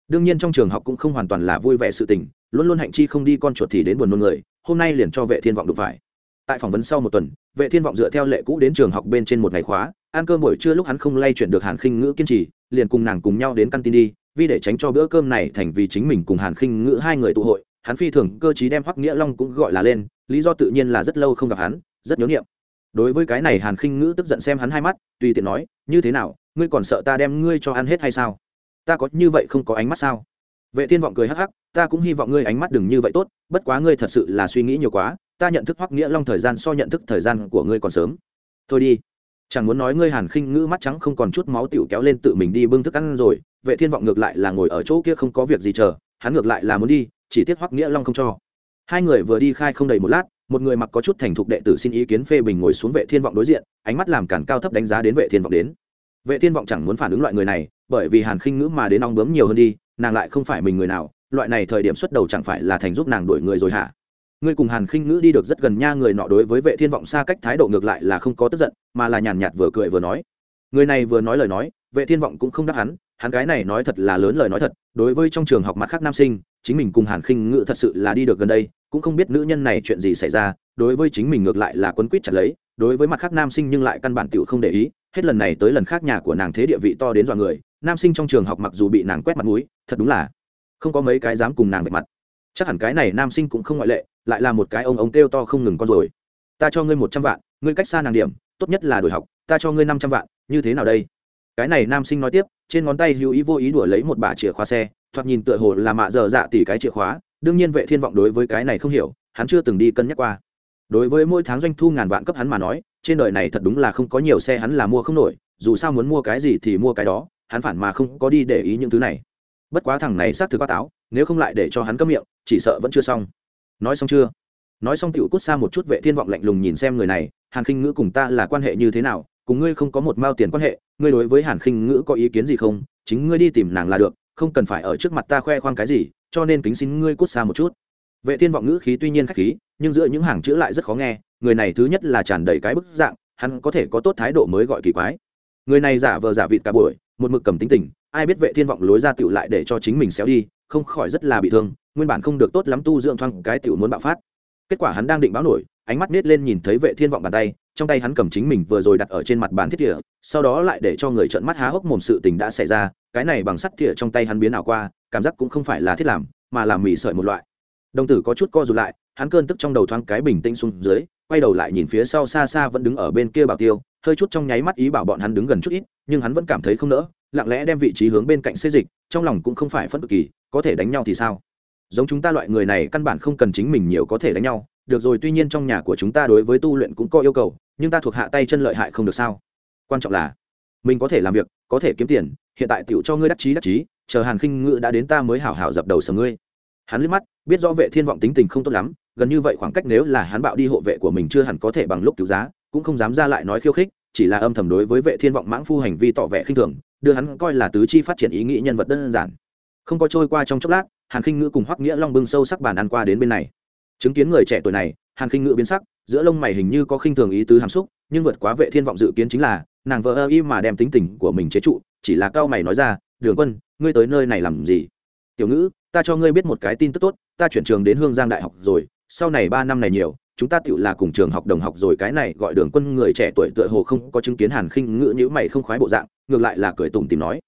Đương nhiên trong trường học cũng không hoàn toàn là vui vẻ sự tình, luôn luôn hạnh chi không đi con chuột thì đến buồn nôn người, hôm nay liền cho vệ thiên vọng đụng phải. Tại phỏng vấn sau một tuần, vệ thiên vọng dựa theo lệ cũ đến trường học bên trên một ngày khóa, ăn cơm buổi trưa lúc hắn không lay chuyển được hàn khinh ngữ kiên trì, liền cùng nàng cùng nhau đến căn tin đi, vì để tránh cho bữa cơm này thành vì chính mình cùng hàn khinh ngữ hai người tụ hội hắn phi thường cơ chí đem hoắc nghĩa long cũng gọi là lên, lý do tự nhiên là rất lâu không gặp hắn, rất nhớ niệm. Đối với cái này hàn khinh ngữ tức giận xem hắn hai mắt, tùy tiện nói, như thế nào, ngươi còn sợ ta đem ngươi cho ăn hết hay sao? Ta có như vậy không có ánh mắt sao? Vệ thiên vọng cười hắc hắc, ta cũng hy vọng ngươi ánh mắt đừng như vậy tốt, bất quá ngươi thật sự là suy nghĩ nhiều quá, ta nhận thức hoắc nghĩa long thời gian so nhận thức thời gian của ngươi còn sớm. Thôi đi. Chẳng muốn nói ngươi hàn khinh ngữ mắt trắng không còn chút máu tiểu kéo lên tự mình đi bưng thức ăn rồi, vệ thiên vọng ngược lại là ngồi ở chỗ kia không có việc gì chờ, hắn ngược lại là muốn đi chỉ tiếc hoắc nghĩa long không cho. Hai người vừa đi khai không đầy một lát, một người mặc có chút thành thục đệ tử xin ý kiến phê bình ngồi xuống vệ thiên vọng đối diện, ánh mắt làm cản cao thấp đánh giá đến vệ thiên vọng đến. Vệ thiên vọng chẳng muốn phản ứng loại người này, bởi vì hàn khinh ngữ mà đến ong bướm nhiều hơn đi, nàng lại không phải mình người nào, loại này thời điểm xuất đầu chẳng phải là thành giúp nàng đuổi người rồi hả? Ngươi cùng hàn khinh ngữ đi được rất gần nha người nọ đối với vệ thiên vọng xa cách thái độ ngược lại là không có tức giận, mà là nhàn nhạt vừa cười vừa nói. Người này vừa nói lời nói, vệ thiên vọng cũng không đáp hắn hắn gái này nói thật là lớn lời nói thật, đối với trong trường học mặt khác nam sinh chính mình cùng hàn khinh Ngự thật sự là đi được gần đây, cũng không biết nữ nhân này chuyện gì xảy ra, đối với chính mình ngược lại là quấn quýt chặt lấy, đối với mặt khác nam sinh nhưng lại căn bản tiểu không để ý, hết lần này tới lần khác nhà của nàng thế địa vị to đến dọa người, nam sinh trong trường học mặc dù bị nàng quét mặt mũi, thật đúng là không có mấy cái dám cùng nàng vạch mặt. Chắc hẳn cái này nam sinh cũng không ngoại lệ, lại là một cái ông ông kêu to không ngừng con rồi. Ta cho ngươi một trăm vạn, ngươi cách xa nàng điểm, tốt nhất là đổi học, ta cho ngươi năm trăm vạn, như thế nào đây? Cái này nam sinh nói tiếp, trên ngón tay hữu ý vô ý đuổi lấy một bả chìa khóa xe thoạt nhìn tựa hồ là mạ dở dạ tỉ cái chìa khóa, đương nhiên vệ thiên vọng đối với cái này không hiểu, hắn chưa từng đi cân nhắc qua. Đối với mỗi tháng doanh thu ngàn vạn cấp hắn mà nói, trên đời này thật đúng là không có nhiều xe hắn là mua không nổi, dù sao muốn mua cái gì thì mua cái đó, hắn phản mà không có đi để ý những thứ này. Bất quá thằng này xác thực quá táo, nếu không lại để cho hắn cấm miệng, chỉ sợ vẫn chưa xong. Nói xong chưa? Nói xong tiểu cút xa một chút vệ thiên vọng lạnh lùng nhìn xem người này, hàn khinh ngữ cùng ta là quan hệ như thế nào, cùng ngươi không có một mao tiền quan hệ, ngươi đối với hàn khinh ngữ có ý kiến gì không? Chính ngươi đi tìm nàng là được không cần phải ở trước mặt ta khoe khoang cái gì, cho nên kính xin ngươi cút xa một chút. Vệ thiên vọng ngữ khí tuy nhiên khách khí, nhưng giữa những hàng chữ lại rất khó nghe, người này thứ nhất là tràn đầy cái bức dạng, hắn có thể có tốt thái độ mới gọi kỳ quái. Người này giả vờ giả vịt cả buổi, một mực cầm tính tình, ai biết vệ thiên vọng lối ra tiểu lại để cho chính mình xéo đi, không khỏi rất là bị thương, nguyên bản không được tốt lắm tu dưỡng thoáng cái tiểu muốn bạo phát kết quả hắn đang định báo nổi, ánh mắt nết lên nhìn thấy vệ thiên vọng bàn tay, trong tay hắn cầm chính mình vừa rồi đặt ở trên mặt bàn thiết thỉa sau đó lại để cho người trợn mắt há hốc mồm sự tình đã xảy ra, cái này bằng sắt thỉa trong tay hắn biến ảo qua, cảm giác cũng không phải là thiết làm, mà là mì sợi một loại. Đồng tử có chút co rụt lại, hắn cơn tức trong đầu thoáng cái bình tĩnh xuống dưới, quay đầu lại nhìn phía sau xa xa vẫn đứng ở bên kia bảo tiêu, hơi chút trong nháy mắt ý bảo bọn hắn đứng gần chút ít, nhưng hắn vẫn cảm thấy không nỡ, lặng lẽ đem vị trí hướng bên cạnh xê dịch, trong lòng cũng không phải phân cực kỳ, có thể đánh nhau thì sao? Giống chúng ta loại người này căn bản không cần chính mình nhiều có thể đánh nhau. Được rồi, tuy nhiên trong nhà của chúng ta đối với tu luyện cũng có yêu cầu, nhưng ta thuộc hạ tay chân lợi hại không được sao? Quan trọng là, mình có thể làm việc, có thể kiếm tiền, hiện tại tựu cho ngươi đắc chí đắc chí, chờ hàn khinh ngự đã đến ta mới hảo hảo dập đầu sờ ngươi. Hắn liếc mắt, biết rõ vệ thiên vọng tính tình không tốt lắm, gần như vậy khoảng cách nếu là hắn bạo đi hộ vệ của mình chưa hẳn có thể bằng lúc cứu giá, cũng không dám ra lại nói khiêu khích, chỉ là âm thầm đối với vệ thiên vọng mãng phu hành vi tỏ vẻ khinh thường, đưa hắn coi là tứ chi phát triển ý nghĩ nhân vật đơn giản. Không có trôi qua trong chốc lát hàn khinh ngữ cùng hoắc nghĩa long bưng sâu sắc bàn ăn qua đến bên này. Chứng kiến người trẻ tuổi này, hàn khinh ngữ biến sắc, giữa lông mày hình như có khinh thường ý tứ hàm xúc, nhưng vượt quá vệ thiên vọng dự kiến chính là, nàng vợ ơ y mà đem tính tình của mình chế trụ, chỉ là cao mày nói ra, đường quân, ngươi tới nơi này làm gì? Tiểu ngữ, ta cho ngươi biết một cái tin tức tốt, ta chuyển trường đến hương giang đại học rồi, sau này ba năm này nhiều, chúng ta tựu là cùng trường học đồng học rồi, cái này gọi đường quân người trẻ tuổi tựa hồ không có chứng kiến hàn khinh ngữ nhữ mày không khoái bộ dạng, ngược lại là cười tủm tìm nói.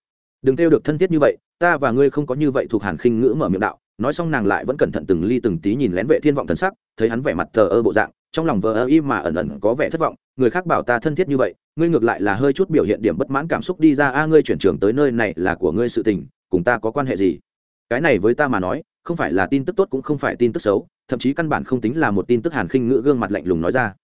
Đừng kêu được thân thiết như vậy ta và ngươi không có như vậy thuộc hàn khinh ngữ mở miệng đạo. Nói xong nàng lại vẫn cẩn thận từng ly từng tí nhìn lén vệ thiên vọng thần sắc, thấy hắn vẻ mặt thờ ơ bộ dạng, trong lòng vờ ơ y mà ẩn ẩn có vẻ thất vọng. Người khác bảo ta thân thiết như vậy, ngươi ngược lại là hơi chút biểu hiện điểm bất mãn cảm xúc đi ra, a, ngươi chuyển trường tới nơi này là của ngươi sự tình, cùng ta có quan hệ gì? Cái này với ta mà nói, không phải là tin tức tốt cũng không phải tin tức xấu, thậm chí căn bản không tính là một tin tức hàn khinh ngữ gương mặt lạnh lùng nói ra.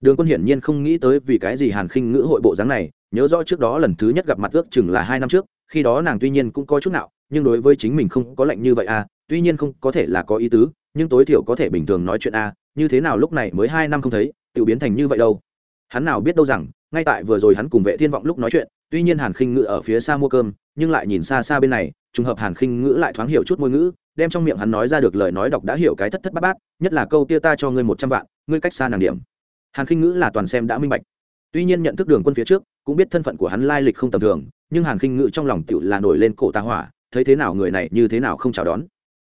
Đường quân hiển nhiên không nghĩ tới vì cái gì hàn khinh ngữ hội bộ dáng này, nhớ rõ trước đó lần thứ nhất gặp mặt ước chừng là hai năm trước khi đó nàng tuy nhiên cũng có chút nào nhưng đối với chính mình không có lạnh như vậy à tuy nhiên không có thể là có ý tứ, nhưng tối thiểu có thể bình thường nói chuyện à như thế nào lúc này mới hai năm không thấy, tự biến thành như vậy đâu. Hắn nào biết đâu rằng, ngay tại vừa rồi hắn cùng vệ thiên vọng lúc nói chuyện, tuy nhiên hàn khinh ngữ ở phía xa mua cơm, nhưng lại nhìn xa xa bên này, trùng hợp hàn khinh ngữ lại thoáng hiểu chút ngôn ngữ, đem trong miệng hắn nói ra được lời nói đọc đã hiểu cái thất thất bát bát, nhất là câu kia ta cho ngươi một trăm vạn, ngươi cách xa nàng điểm. Hàn khinh ngữ là toàn xem đã minh bạch. Tuy nhiên nhận thức đường quân phía trước, cũng biết thân phận của hắn lai lịch không tầm thường nhưng hàn khinh ngữ trong lòng tựu là nổi lên cổ ta hỏa, thấy thế nào người này như thế nào không chào đón.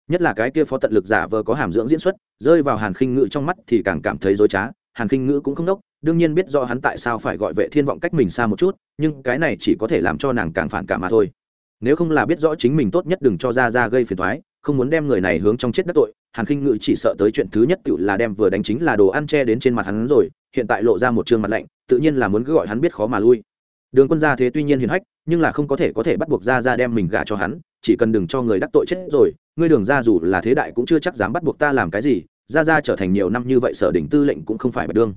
Nhất là cái kia phó tận lực giả vờ có hàm dưỡng diễn xuất, rơi vào hàn khinh ngữ trong mắt thì càng cảm thấy dối trá, hàn khinh ngữ cũng không đốc, đương nhiên biết rõ hắn tại sao phải gọi vệ thiên vọng cách mình xa một chút, nhưng cái này chỉ có thể làm cho nàng càng phản cảm mà thôi. Nếu không là biết rõ chính mình tốt nhất đừng cho ra ra gây phiền thoái không muốn đem người này hướng trong chết đất tội, hàn khinh ngữ chỉ sợ tới chuyện thứ nhất tự là đem vừa đánh chính là đồ ăn che đến trên mặt hắn rồi, hiện tại lộ ra một trương mặt lạnh, tự nhiên là muốn cứ gọi hắn biết khó mà lui. Đường quân gia thế tuy nhiên hiền hách nhưng là không có thể có thể bắt buộc ra ra đem mình gả cho hắn, chỉ cần đừng cho người đắc tội chết rồi, ngươi đường ra dù là thế đại cũng chưa chắc dám bắt buộc ta làm cái gì, ra ra trở thành nhiều năm như vậy sở đỉnh tư lệnh cũng không phải bạch đương.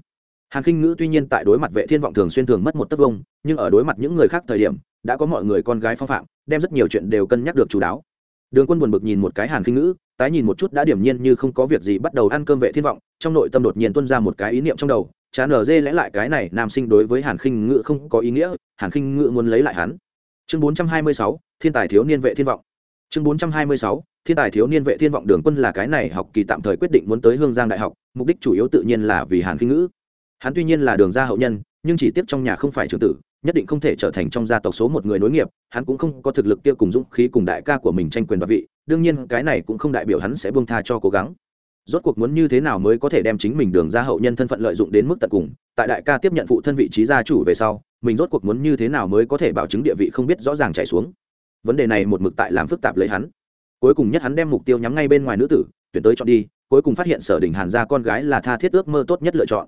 Hàn khinh ngữ tuy nhiên tại đối mặt vệ thiên vọng thường xuyên thường mất một tấc vông, nhưng ở đối mặt những người khác thời điểm, đã có mọi người con gái phong phạm, đem rất nhiều chuyện đều cân nhắc được chú đáo. Đường quân buồn bực nhìn một cái hàn khinh ngữ, tái nhìn một chút đã điểm nhiên như không có việc gì bắt đầu ăn cơm vệ thiên vọng, trong nội tâm đột nhiên tuân ra một cái ý niệm trong đầu chán ở dê lẽ lại cái này nam sinh đối với hàn khinh ngự không có ý nghĩa, hàn khinh ngự muốn lấy lại hắn. Chương bốn trăm hai mươi sáu, thiên tài thiếu niên vệ thiên vọng. Chương bốn trăm hai mươi sáu, thiên tài thiếu niên vệ thiên vọng đường quân là cái này học kỳ tạm thời quyết định muốn tới hương giang đại học, mục đích chủ yếu tự nhiên là vì hàn khinh ngữ hắn tuy nhiên là đường gia hậu nhân, nhưng chỉ tiếp trong nhà không phải trưởng tử, nhất định không thể trở thành trong gia tộc số một người nối nghiệp, hắn cũng không có thực lực kia cùng dũng khí cùng đại ca của mình tranh quyền đoạt vị, đương nhiên cái này cũng không đại biểu hắn sẽ buông tha cho cố gắng rốt cuộc muốn như thế nào mới có thể đem chính mình đường ra hậu nhân thân phận lợi dụng đến mức tận cùng? Tại đại ca tiếp nhận phụ thân vị trí gia chủ về sau, mình rốt cuộc muốn như thế nào mới có thể bảo chứng địa vị không biết rõ ràng chạy xuống? Vấn đề này một mực tại làm phức tạp lấy hắn. Cuối cùng nhất hắn đem mục tiêu nhắm ngay bên ngoài nữ tử, tuyển tới chọn đi, cuối cùng phát hiện sở đình hàn gia con gái là tha thiết ước mơ tốt nhất lựa chọn.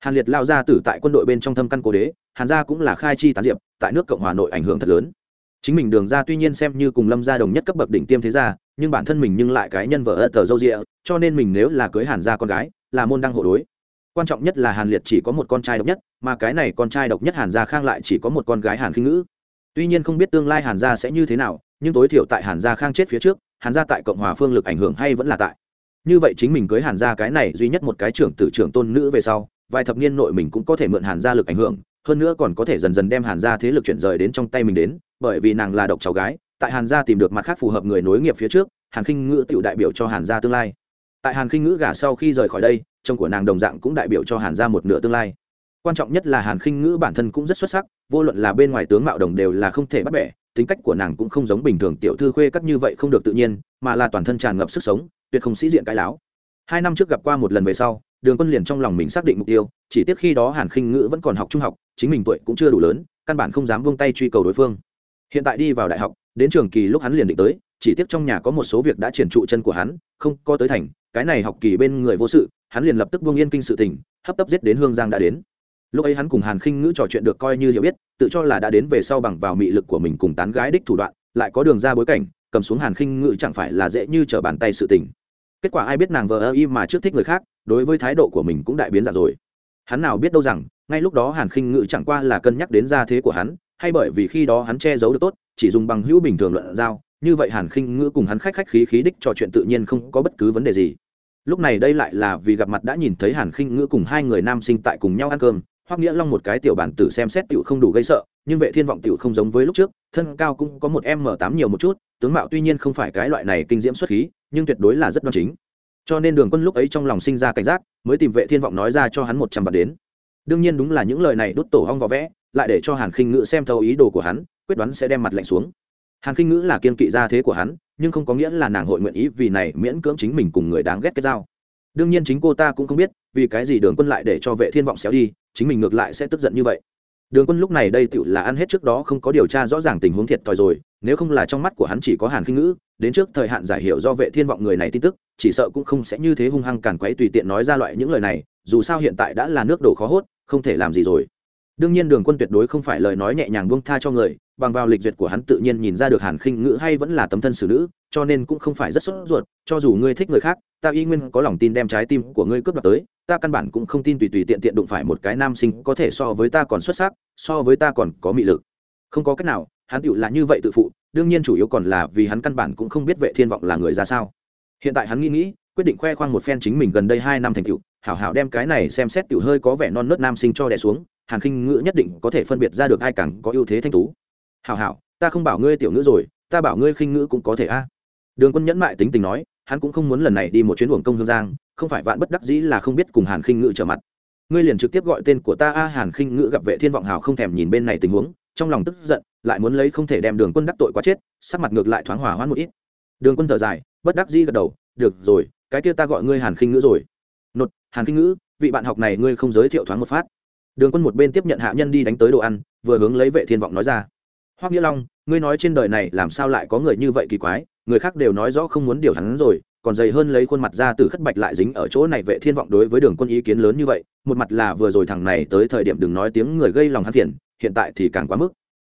Hàn liệt lao gia tử tại quân đội bên trong thâm căn cố đế, hàn gia cũng là khai chi tán diệp, tại nước cộng hòa nội ảnh hưởng thật lớn chính mình đường ra tuy nhiên xem như cùng lâm gia đồng nhất cấp bậc đỉnh tiêm thế gia, nhưng bản thân mình nhưng lại cái nhân vợ ớt tờ dâu rịa, cho nên mình nếu là cưới hàn gia con gái, là môn đăng hộ đối. Quan trọng nhất là hàn liệt chỉ có một con trai độc nhất, mà cái này con trai độc nhất hàn gia khang lại chỉ có một con gái hàn khinh ngữ. Tuy nhiên không biết tương lai hàn gia sẽ như thế nào, nhưng tối thiểu tại hàn gia khang chết phía trước, hàn gia tại cộng hòa phương lực ảnh hưởng hay vẫn là tại. Như vậy chính mình cưới hàn gia cái này duy nhất một cái trưởng tử trưởng tôn nữ về sau, vài thập niên nội mình cũng có thể mượn hàn gia lực ảnh hưởng, hơn nữa còn có thể dần dần đem hàn gia thế lực chuyển rời đến trong tay mình đến bởi vì nàng là độc cháu gái, tại hàn gia tìm được mặt khác phù hợp người nối nghiệp phía trước, hàn khinh ngữ tự đại biểu cho hàn gia tương lai. Tại hàn khinh ngữ gả sau khi rời khỏi đây, chồng của nàng đồng dạng cũng đại biểu cho hàn gia một nửa tương lai. Quan trọng nhất là hàn khinh ngữ bản thân cũng rất xuất sắc, vô luận là bên ngoài tướng mạo đồng đều là không thể bắt bẻ, tính cách của nàng cũng không giống bình thường tiểu thư khuê cắt như vậy không được tự nhiên, mà là toàn thân tràn ngập sức sống, tuyệt không sĩ diện cái láo. Hai năm trước gặp qua một lần về sau, đường quân liền trong lòng mình xác định mục tiêu, chỉ tiếc khi đó hàn khinh ngữ vẫn còn học trung học, chính mình tuổi cũng chưa đủ lớn, căn bản không dám vung tay truy cầu đối phương hiện tại đi vào đại học, đến trường kỳ lúc hắn liền định tới, chỉ tiếc trong nhà có một số việc đã triển trụ chân của hắn, không có tới thành, cái này học kỳ bên người vô sự, hắn liền lập tức buông yên kinh sự tình, hấp tấp giết đến hương giang đã đến. Lúc ấy hắn cùng hàn khinh ngữ trò chuyện được coi như hiểu biết, tự cho là đã đến về sau bằng vào mị lực của mình cùng tán gái đích thủ đoạn, lại có đường ra bối cảnh, cầm xuống hàn khinh ngữ chẳng phải là dễ như t r ở bàn tay sự tình. Kết quả ai biết nàng vợ ơ y mà trước thích người khác, đối với thái độ của mình cũng đại biến giả rồi. Hắn nào biết đâu rằng, ngay lúc đó hàn khinh ngữ chẳng qua là cân nhắc đến gia thế của hắn hay bởi vì khi đó hắn che giấu được tốt, chỉ dùng bằng hữu bình thường luận giao, như vậy hàn khinh ngữ cùng hắn khách khách khí khí đích trò chuyện tự nhiên không có bất cứ vấn đề gì. Lúc này đây lại là vì gặp mặt đã nhìn thấy hàn khinh ngữ cùng hai người nam sinh tại cùng nhau ăn cơm, Hoắc nghĩa long một cái tiểu bản tử xem xét tiểu không đủ gây sợ, nhưng vệ thiên vọng tiểu không giống với lúc trước, thân cao cũng có một m tám nhiều một chút, tướng mạo tuy nhiên không phải cái loại này kinh diễm xuất khí, nhưng tuyệt đối là rất đoan chính. Cho nên đường quân lúc ấy trong lòng sinh ra cảnh giác, mới tìm vệ thiên vọng nói ra cho hắn một trăm vạn đến. Đương nhiên đúng là những lời này đốt tổ hong vỏ vẽ lại để cho hàn khinh ngữ xem thấu ý đồ của hắn, quyết đoán sẽ đem mặt lạnh xuống. Hàn khinh ngữ là kiên kỵ gia thế của hắn, nhưng không có nghĩa là nàng hội nguyện ý vì này miễn cưỡng chính mình cùng người đáng ghét kết giao. Đương nhiên chính cô ta cũng không biết, vì cái gì đường quân lại để cho vệ thiên vọng xéo đi, chính mình ngược lại sẽ tức giận như vậy. Đường quân lúc này đây tựu là ăn hết trước đó không có điều tra rõ ràng tình huống thiệt thòi rồi, nếu không là trong mắt của hắn chỉ có hàn khinh ngữ, đến trước thời hạn giải hiểu do vệ thiên vọng người này tin tức, chỉ sợ cũng không sẽ như thế hung hăng càn quấy tùy tiện nói ra loại những lời này, dù sao hiện tại đã là nước đổ khó hốt, không thể làm gì rồi đương nhiên đường quân tuyệt đối không phải lời nói nhẹ nhàng buông tha cho người, bằng vào lịch duyệt của hắn tự nhiên nhìn ra được hàn khinh ngữ hay vẫn là tấm thân xử nữ, cho nên cũng không phải rất sốt ruột, cho dù ngươi thích người khác, ta y nguyên có lòng tin đem trái tim của ngươi cướp đoạt tới, ta căn bản cũng không tin tùy tùy tiện tiện đụng phải một cái nam sinh có thể so với ta còn xuất sắc, so với ta còn có mị lực. Không có cách nào, hắn tựu là như vậy tự phụ, đương nhiên chủ yếu còn là vì hắn căn bản cũng không biết vệ thiên vọng là người ra sao. Hiện tại hắn nghĩ nghĩ, quyết định khoe khoang một phen chính mình gần đây hai năm thành tựu, hảo hảo đem cái này xem xét tiểu hơi có vẻ non nớt nam sinh cho đè xuống hàn khinh ngữ nhất định có thể phân biệt ra được ai càng có ưu thế thanh tú. Hảo hảo, ta không bảo ngươi tiểu ngữ rồi, ta bảo ngươi khinh ngữ cũng có thể a. Đường quân nhẫn mại tính tình nói, hắn cũng không muốn lần này đi một chuyến uổng công hương giang, không phải vạn bất đắc dĩ là không biết cùng hàn khinh ngữ trở mặt. Ngươi liền trực tiếp gọi tên của ta a, hàn khinh ngữ gặp vệ thiên vọng hào không thèm nhìn bên này tình huống, trong lòng tức giận, lại muốn lấy không thể đem đường quân đắc tội quá chết, sắc mặt ngược lại thoáng hỏa hoãn một ít. Đường quân thở dài, bất đắc dĩ gật đầu, được rồi, cái kia ta gọi ngươi hàn khinh ngữ rồi. Nột, hàn khinh ngữ, vị bạn học này ngươi không giới thiệu thoáng một phát đường quân một bên tiếp nhận hạ nhân đi đánh tới đồ ăn, vừa hướng lấy vệ thiên vọng nói ra. Hoắc nghĩa long, ngươi nói trên đời này làm sao lại có người như vậy kỳ quái? Người khác đều nói rõ không muốn điều hắn rồi, còn dày hơn lấy khuôn mặt ra từ khất bạch lại dính ở chỗ này. Vệ thiên vọng đối với đường quân ý kiến lớn như vậy, một mặt là vừa rồi thằng này tới thời điểm đừng nói tiếng người gây lòng hắn phiền, hiện tại thì càng quá mức.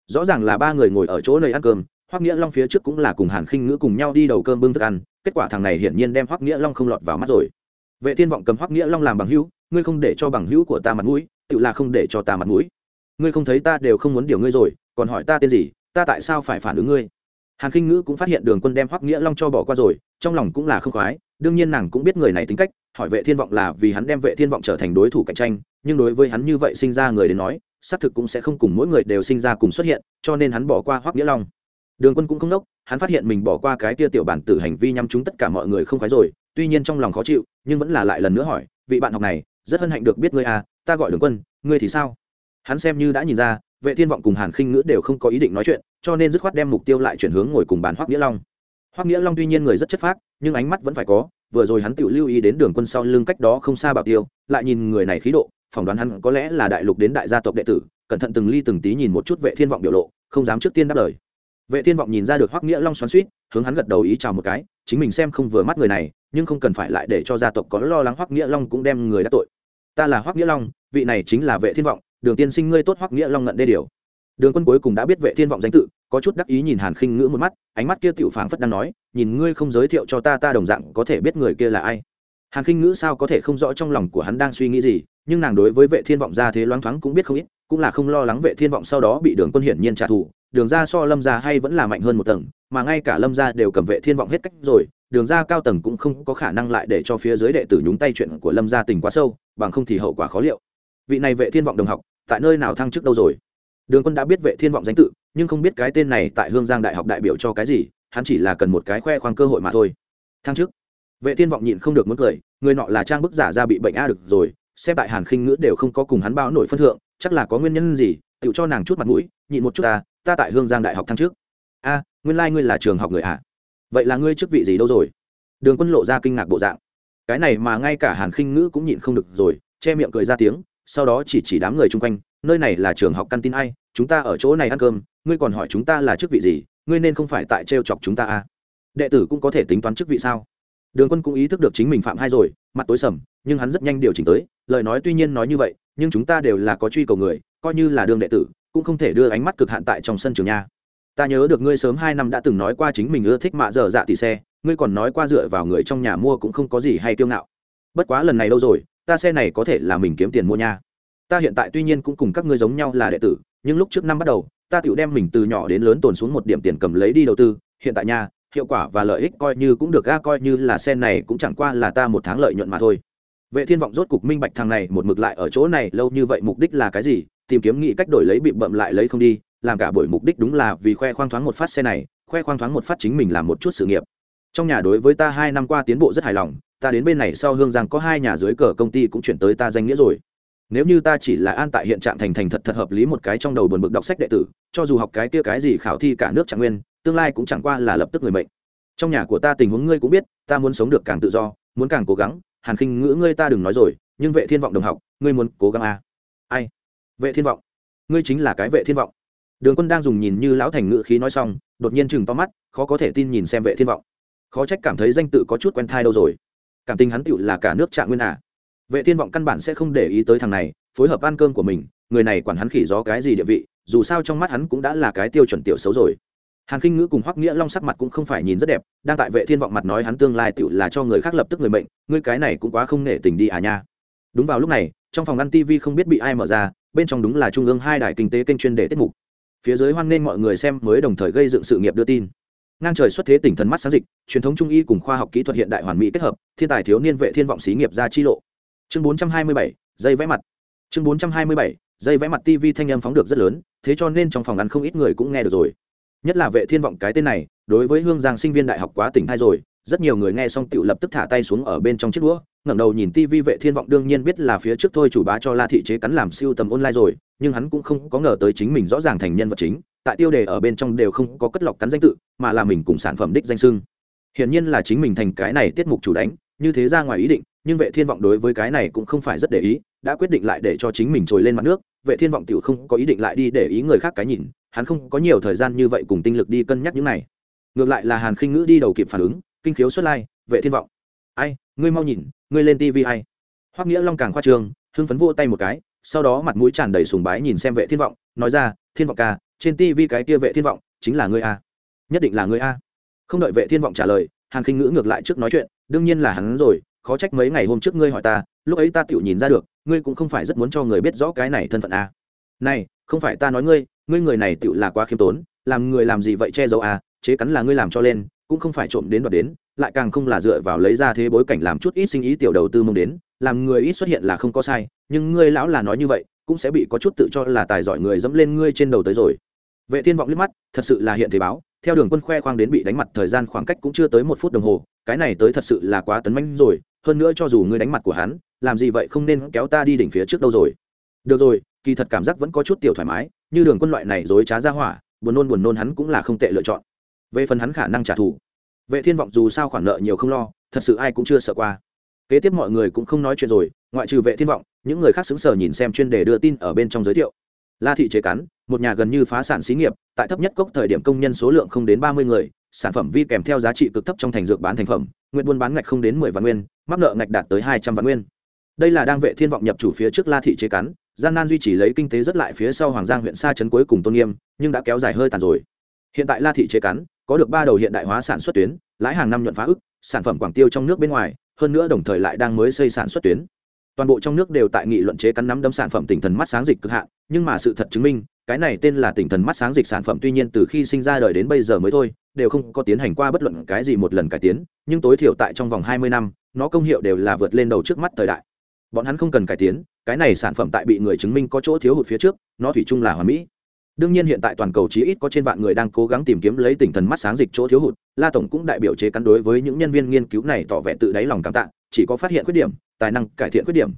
Rõ ràng là ba người ngồi ở chỗ nơi ăn cơm, hoắc nghĩa long phía trước cũng là cùng hàn khinh ngữ cùng nhau đi đầu cơm bưng thức ăn, kết quả thằng này hiển nhiên đem hoắc nghĩa long không lọt vào mắt rồi. Vệ thiên vọng cầm hoắc nghĩa long làm bằng hữu, ngươi không để cho bằng hữu của ta mặt mũi tự là không để cho ta mặt mũi. Ngươi không thấy ta đều không muốn điều ngươi rồi, còn hỏi ta tên gì, ta tại sao phải phản ứng ngươi? Hàn khinh ngữ cũng phát hiện đường quân đem hoắc nghĩa long cho bỏ qua rồi, trong lòng cũng là không khoái, đương nhiên nàng cũng biết người này tính cách, hỏi vệ thiên vọng là vì hắn đem vệ thiên vọng trở thành đối thủ cạnh tranh, nhưng đối với hắn như vậy sinh ra người đến nói, xác thực cũng sẽ không cùng mỗi người đều sinh ra cùng xuất hiện, cho nên hắn bỏ qua hoắc nghĩa long. Đường quân cũng không đốc hắn phát hiện mình bỏ qua cái tia tiểu bản tử hành vi nhắm chúng tất cả mọi người không khoái rồi, tuy nhiên trong lòng khó chịu, nhưng vẫn là lại lần nữa hỏi, vị bạn học này, rất hân hạnh được biết ngươi à ta gọi đường quân, ngươi thì sao? Hắn xem như đã nhìn ra, vệ thiên vọng cùng hàn khinh ngữ đều không có ý định nói chuyện, cho nên dứt khoát đem mục tiêu lại chuyển hướng ngồi cùng bàn hoắc nghĩa long. Hoắc nghĩa long tuy nhiên người rất chất phác, nhưng ánh mắt vẫn phải có, vừa rồi hắn tự lưu ý đến đường quân sau lưng cách đó không xa bảo tiêu, lại nhìn người này khí độ, phỏng đoán hắn có lẽ là đại lục đến đại gia tộc đệ tử, cẩn thận từng ly từng tí nhìn một chút vệ thiên vọng biểu lộ, không dám trước tiên đáp lời. Vệ thiên vọng nhìn ra được hoắc nghĩa long xoắn suýt hướng hắn gật đầu ý chào một cái, chính mình xem không vừa mắt người này, nhưng không cần phải lại để cho gia tộc có lo lắng hoắc nghĩa long cũng đem người đã tội ta là hoắc nghĩa long vị này chính là vệ thiên vọng đường tiên sinh ngươi tốt hoắc nghĩa long ngận đê điều đường quân cuối cùng đã biết vệ thiên vọng danh tự có chút đắc ý nhìn hàn khinh ngữ một mắt ánh mắt kia tiểu phảng phất đang nói nhìn ngươi không giới thiệu cho ta ta đồng dạng có thể biết người kia là ai hàn khinh ngữ sao có thể không rõ trong lòng của hắn đang suy nghĩ gì nhưng nàng đối với vệ thiên vọng ra thế loáng thoáng cũng biết không ít cũng là không lo lắng vệ thiên vọng sau đó bị đường quân hiển nhiên trả thù đường ra so lâm ra hay vẫn là mạnh hơn một tầng mà ngay cả lâm ra đều cầm vệ thiên vọng hết cách rồi đường ra cao tầng cũng không có khả năng lại để cho phía dưới đệ tử nhúng tay chuyện của lâm gia tình quá sâu, bằng không thì hậu quả khó liệu. Vị này vệ thiên vọng đồng học, tại nơi nào thăng chức đâu rồi? Đường quân đã biết vệ thiên vọng danh tự, nhưng không biết cái tên này tại hương giang đại học đại biểu cho cái gì, hắn chỉ là cần một cái khoe khoang cơ hội mà thôi. Thăng chức. Vệ thiên vọng nhịn không được muốn cười, người nọ là trang bức giả ra bị bệnh a được rồi, xem tại hàn khinh ngữ đều không có cùng hắn báo nổi phân thượng, chắc là có nguyên nhân gì tự cho nàng chút mặt mũi, nhịn một chút ta ta tại hương giang đại học thăng trước a, nguyên lai ngươi là trường học người ạ à? Vậy là ngươi chức vị gì đâu rồi? Đường quân lộ ra kinh ngạc bộ dạng. Cái này mà ngay cả hàn khinh ngữ cũng nhịn không được rồi, che miệng cười ra tiếng, sau đó chỉ chỉ đám người chung quanh, nơi này là trường học căn tin ai, chúng ta ở chỗ này ăn cơm, ngươi còn hỏi chúng ta là chức vị gì, ngươi nên không phải tại trêu chọc chúng ta à? Đệ tử cũng có thể tính toán chức vị sao? Đường quân cũng ý thức được chính mình phạm hai rồi, mặt tối sầm, nhưng hắn rất nhanh điều chỉnh tới, lời nói tuy nhiên nói như vậy, nhưng chúng ta đều là có truy cầu người, coi như là đường đệ tử, cũng không thể đưa ánh mắt cực hạn tại trong sân trường nha ta nhớ được ngươi sớm hai năm đã từng nói qua chính mình ưa thích mạ dở dạ tỷ xe, ngươi còn nói qua dựa vào người trong nhà mua cũng không có gì hay kiêu ngạo. Bất quá lần này đâu rồi, ta xe này có thể là mình kiếm tiền mua nha. Ta hiện tại tuy nhiên cũng cùng các ngươi giống nhau là đệ tử, nhưng lúc trước năm bắt đầu, ta tự đem mình từ nhỏ đến lớn tồn xuống một điểm tiền cầm lấy đi đầu tư, hiện tại nha, hiệu quả và lợi ích coi như cũng được ga coi như là xe này cũng chẳng qua là ta một tháng lợi nhuận mà thôi. Vệ thiên vọng rốt cục minh bạch thằng này một mực lại ở chỗ này, lâu như vậy mục đích là cái gì, tìm kiếm nghĩ cách đổi lấy bị bậm lại lấy không đi làm cả buổi mục đích đúng là vì khoe khoang thoáng một phát xe này, khoe khoang thoáng một phát chính mình làm một chút sự nghiệp. Trong nhà đối với ta hai năm qua tiến bộ rất hài lòng, ta đến bên này sau hương giang có hai nhà dưới cờ công ty cũng chuyển tới ta danh nghĩa rồi. Nếu như ta chỉ là an tại hiện trạng thành thành thật thật hợp lý một cái trong đầu buồn bực đọc sách đệ tử, cho dù học cái kia cái gì khảo thi cả nước trạng nguyên, tương lai cũng chẳng qua là lập tức người mệnh. Trong nhà của ta tình huống ngươi cũng biết, ta muốn sống được càng tự do, muốn càng cố gắng, hàn khinh ngữ ngươi ta đừng nói rồi, nhưng vệ thiên vọng đồng học, ngươi muốn cố gắng à? ai? Vệ thiên vọng. Ngươi chính là cái vệ thiên vọng đường quân đang dùng nhìn như lão thành ngự khí nói xong, đột nhiên chừng to mắt, khó có thể tin nhìn xem vệ thiên vọng. Khó trách cảm thấy danh tự có chút quen thai đâu rồi. Cảm tình hắn tựu là cả nước trạng nguyên à. Vệ thiên vọng căn bản sẽ không để ý tới thằng này, phối hợp ăn cơm của mình, người này quản hắn khỉ gió cái gì địa vị, dù sao trong mắt hắn cũng đã là cái tiêu chuẩn tiểu xấu rồi. Hàn khinh ngữ cùng hoắc nghĩa long sắc mặt cũng không phải nhìn rất đẹp, đang tại vệ thiên vọng mặt nói hắn tương lai tựu là cho người khác lập tức người mệnh, ngươi cái này cũng quá không nể tình đi à nha. Đúng vào lúc này, trong phòng ăn tv không biết bị ai mở ra, bên trong đúng là trung ương hai đài kinh tế kênh chuyên đề tiết mục phía dưới hoan nghênh mọi người xem mới đồng thời gây dựng sự nghiệp đưa tin. Ngang trời xuất thế tỉnh thần mắt sáng dịch truyền thống trung y cùng khoa học kỹ thuật hiện đại hoàn mỹ kết hợp thiên tài thiếu niên vệ thiên vọng xí nghiệp ra chi lộ. Chương 427, dây vẽ mặt. Chương 427, dây vẽ mặt tv thanh âm phóng được rất lớn thế cho nên trong phòng ăn không ít người cũng nghe được rồi. Nhất là vệ thiên vọng cái tên này đối với hương giang sinh viên đại học quá tỉnh hay rồi rất nhiều người nghe xong tựu lập tức thả tay xuống ở bên trong chiếc đũa ngẩng đầu nhìn tivi vệ thiên vọng đương nhiên biết là phía trước thôi, chủ bá cho la thị chế cắn làm siêu tầm online rồi, nhưng hắn cũng không có ngờ tới chính mình rõ ràng thành nhân vật chính, tại tiêu đề ở bên trong đều không có cất lọc cắn danh tự, mà là mình cùng sản phẩm đích danh sưng hiển nhiên là chính mình thành cái này tiết mục chủ đánh, như thế ra ngoài ý định, nhưng vệ thiên vọng đối với cái này cũng không phải rất để ý, đã quyết định lại để cho chính mình trồi lên mặt nước, vệ thiên vọng tiểu không có ý định lại đi để ý người khác cái nhìn, hắn không có nhiều thời gian như vậy cùng tinh lực đi cân nhắc những này. Ngược lại là hàn khinh ngữ đi đầu kịp phản ứng, kinh khiếu xuất lai, vệ thiên vọng ai, ngươi mau nhìn, ngươi lên TV ai? Hoắc nghĩa long càng khoa trương, hưng phấn vô tay một cái, sau đó mặt mũi tràn đầy sùng bái nhìn xem vệ thiên vọng, nói ra, thiên vọng ca, trên TV cái kia vệ thiên vọng chính là ngươi a. Nhất định là ngươi a. Không đợi vệ thiên vọng trả lời, hàn khinh ngữ ngược lại trước nói chuyện, đương nhiên là hắn rồi, khó trách mấy ngày hôm trước ngươi hỏi ta, lúc ấy ta tự nhìn ra được, ngươi cũng không phải rất muốn cho người biết rõ cái này thân phận a. Này, không phải ta nói ngươi ngươi người này tự là quá khiêm tốn, làm người làm gì vậy che giấu a, chế cắn là ngươi làm cho lên, cũng không phải trộm đến đoạt đến lại càng không là dựa vào lấy ra thế bối cảnh làm chút ít sinh ý tiểu đầu tư mong đến, làm người ít xuất hiện là không có sai, nhưng ngươi lão là nói như vậy, cũng sẽ bị có chút tự cho là tài giỏi người dẫm lên ngươi trên đầu tới rồi. Vệ thiên vọng liếc mắt, thật sự là hiện thế báo, theo đường quân khoe khoang đến bị đánh mặt thời gian khoảng cách cũng chưa tới một phút đồng hồ, cái này tới thật sự là quá tấn manh rồi, hơn nữa cho dù ngươi đánh mặt của hắn, làm gì vậy không nên kéo ta đi đỉnh phía trước đâu rồi. Được rồi, kỳ thật cảm giác vẫn có chút tiểu thoải mái, như đường quân loại này dối trá ra hỏa, buồn nôn buồn nôn hắn cũng là không tệ lựa chọn. Về phần hắn khả năng trả thù vệ thiên vọng dù sao khoản nợ nhiều không lo, thật sự ai cũng chưa sợ qua. Kế tiếp mọi người cũng không nói chuyện rồi, ngoại trừ vệ thiên vọng, những người khác xứng sở nhìn xem chuyên đề đưa tin ở bên trong giới thiệu. La thị chế cắn, một nhà gần như phá sản xí nghiệp, tại thấp nhất cốc thời điểm công nhân số lượng không đến ba mươi người, sản phẩm vi kèm theo giá trị cực thấp trong thành dược bán thành phẩm nguyện buôn bán ngạch không đến mười vạn nguyên, mắc nợ ngạch đạt tới hai trăm vạn nguyên. Đây là đang vệ thiên vọng nhập chủ phía trước la thị chế cắn, gian nan duy trì lấy kinh tế rất lại phía sau hoàng giang huyện xa trấn cuối cùng tôn nghiêm, nhưng đã kéo dài hơi tàn rồi hiện tại la thị chế cắn, có được ba đầu hiện đại hóa sản xuất tuyến, lãi hàng năm nhuận phá ức, sản phẩm quảng tiêu trong nước bên ngoài, hơn nữa đồng thời lại đang mới xây sản xuất tuyến. Toàn bộ trong nước đều tại nghị luận chế cắn nắm đấm sản phẩm tỉnh thần mắt sáng dịch cực hạn, nhưng mà sự thật chứng minh, cái này tên là tỉnh thần mắt sáng dịch sản phẩm tuy nhiên từ khi sinh ra đời đến bây giờ mới thôi, đều không có tiến hành qua bất luận cái gì một lần cải tiến, nhưng tối thiểu tại trong vòng hai mươi năm, nó công hiệu đều là vượt lên đầu trước mắt thời đại. Bọn hắn không cần cải tiến, cái này sản phẩm tại bị người chứng minh có chỗ thiếu hụt phía trước, nó thủy chung là hoàn mỹ đương nhiên hiện tại toàn cầu chí ít có trên vạn người đang cố gắng tìm kiếm lấy tỉnh thần mắt sáng dịch chỗ thiếu hụt, la tổng cũng đại biểu chế cắn đối với những nhân viên nghiên cứu này tỏ vẻ tự đáy lòng cảm tạ, chỉ có phát hiện khuyết điểm, tài năng cải thiện khuyết điểm.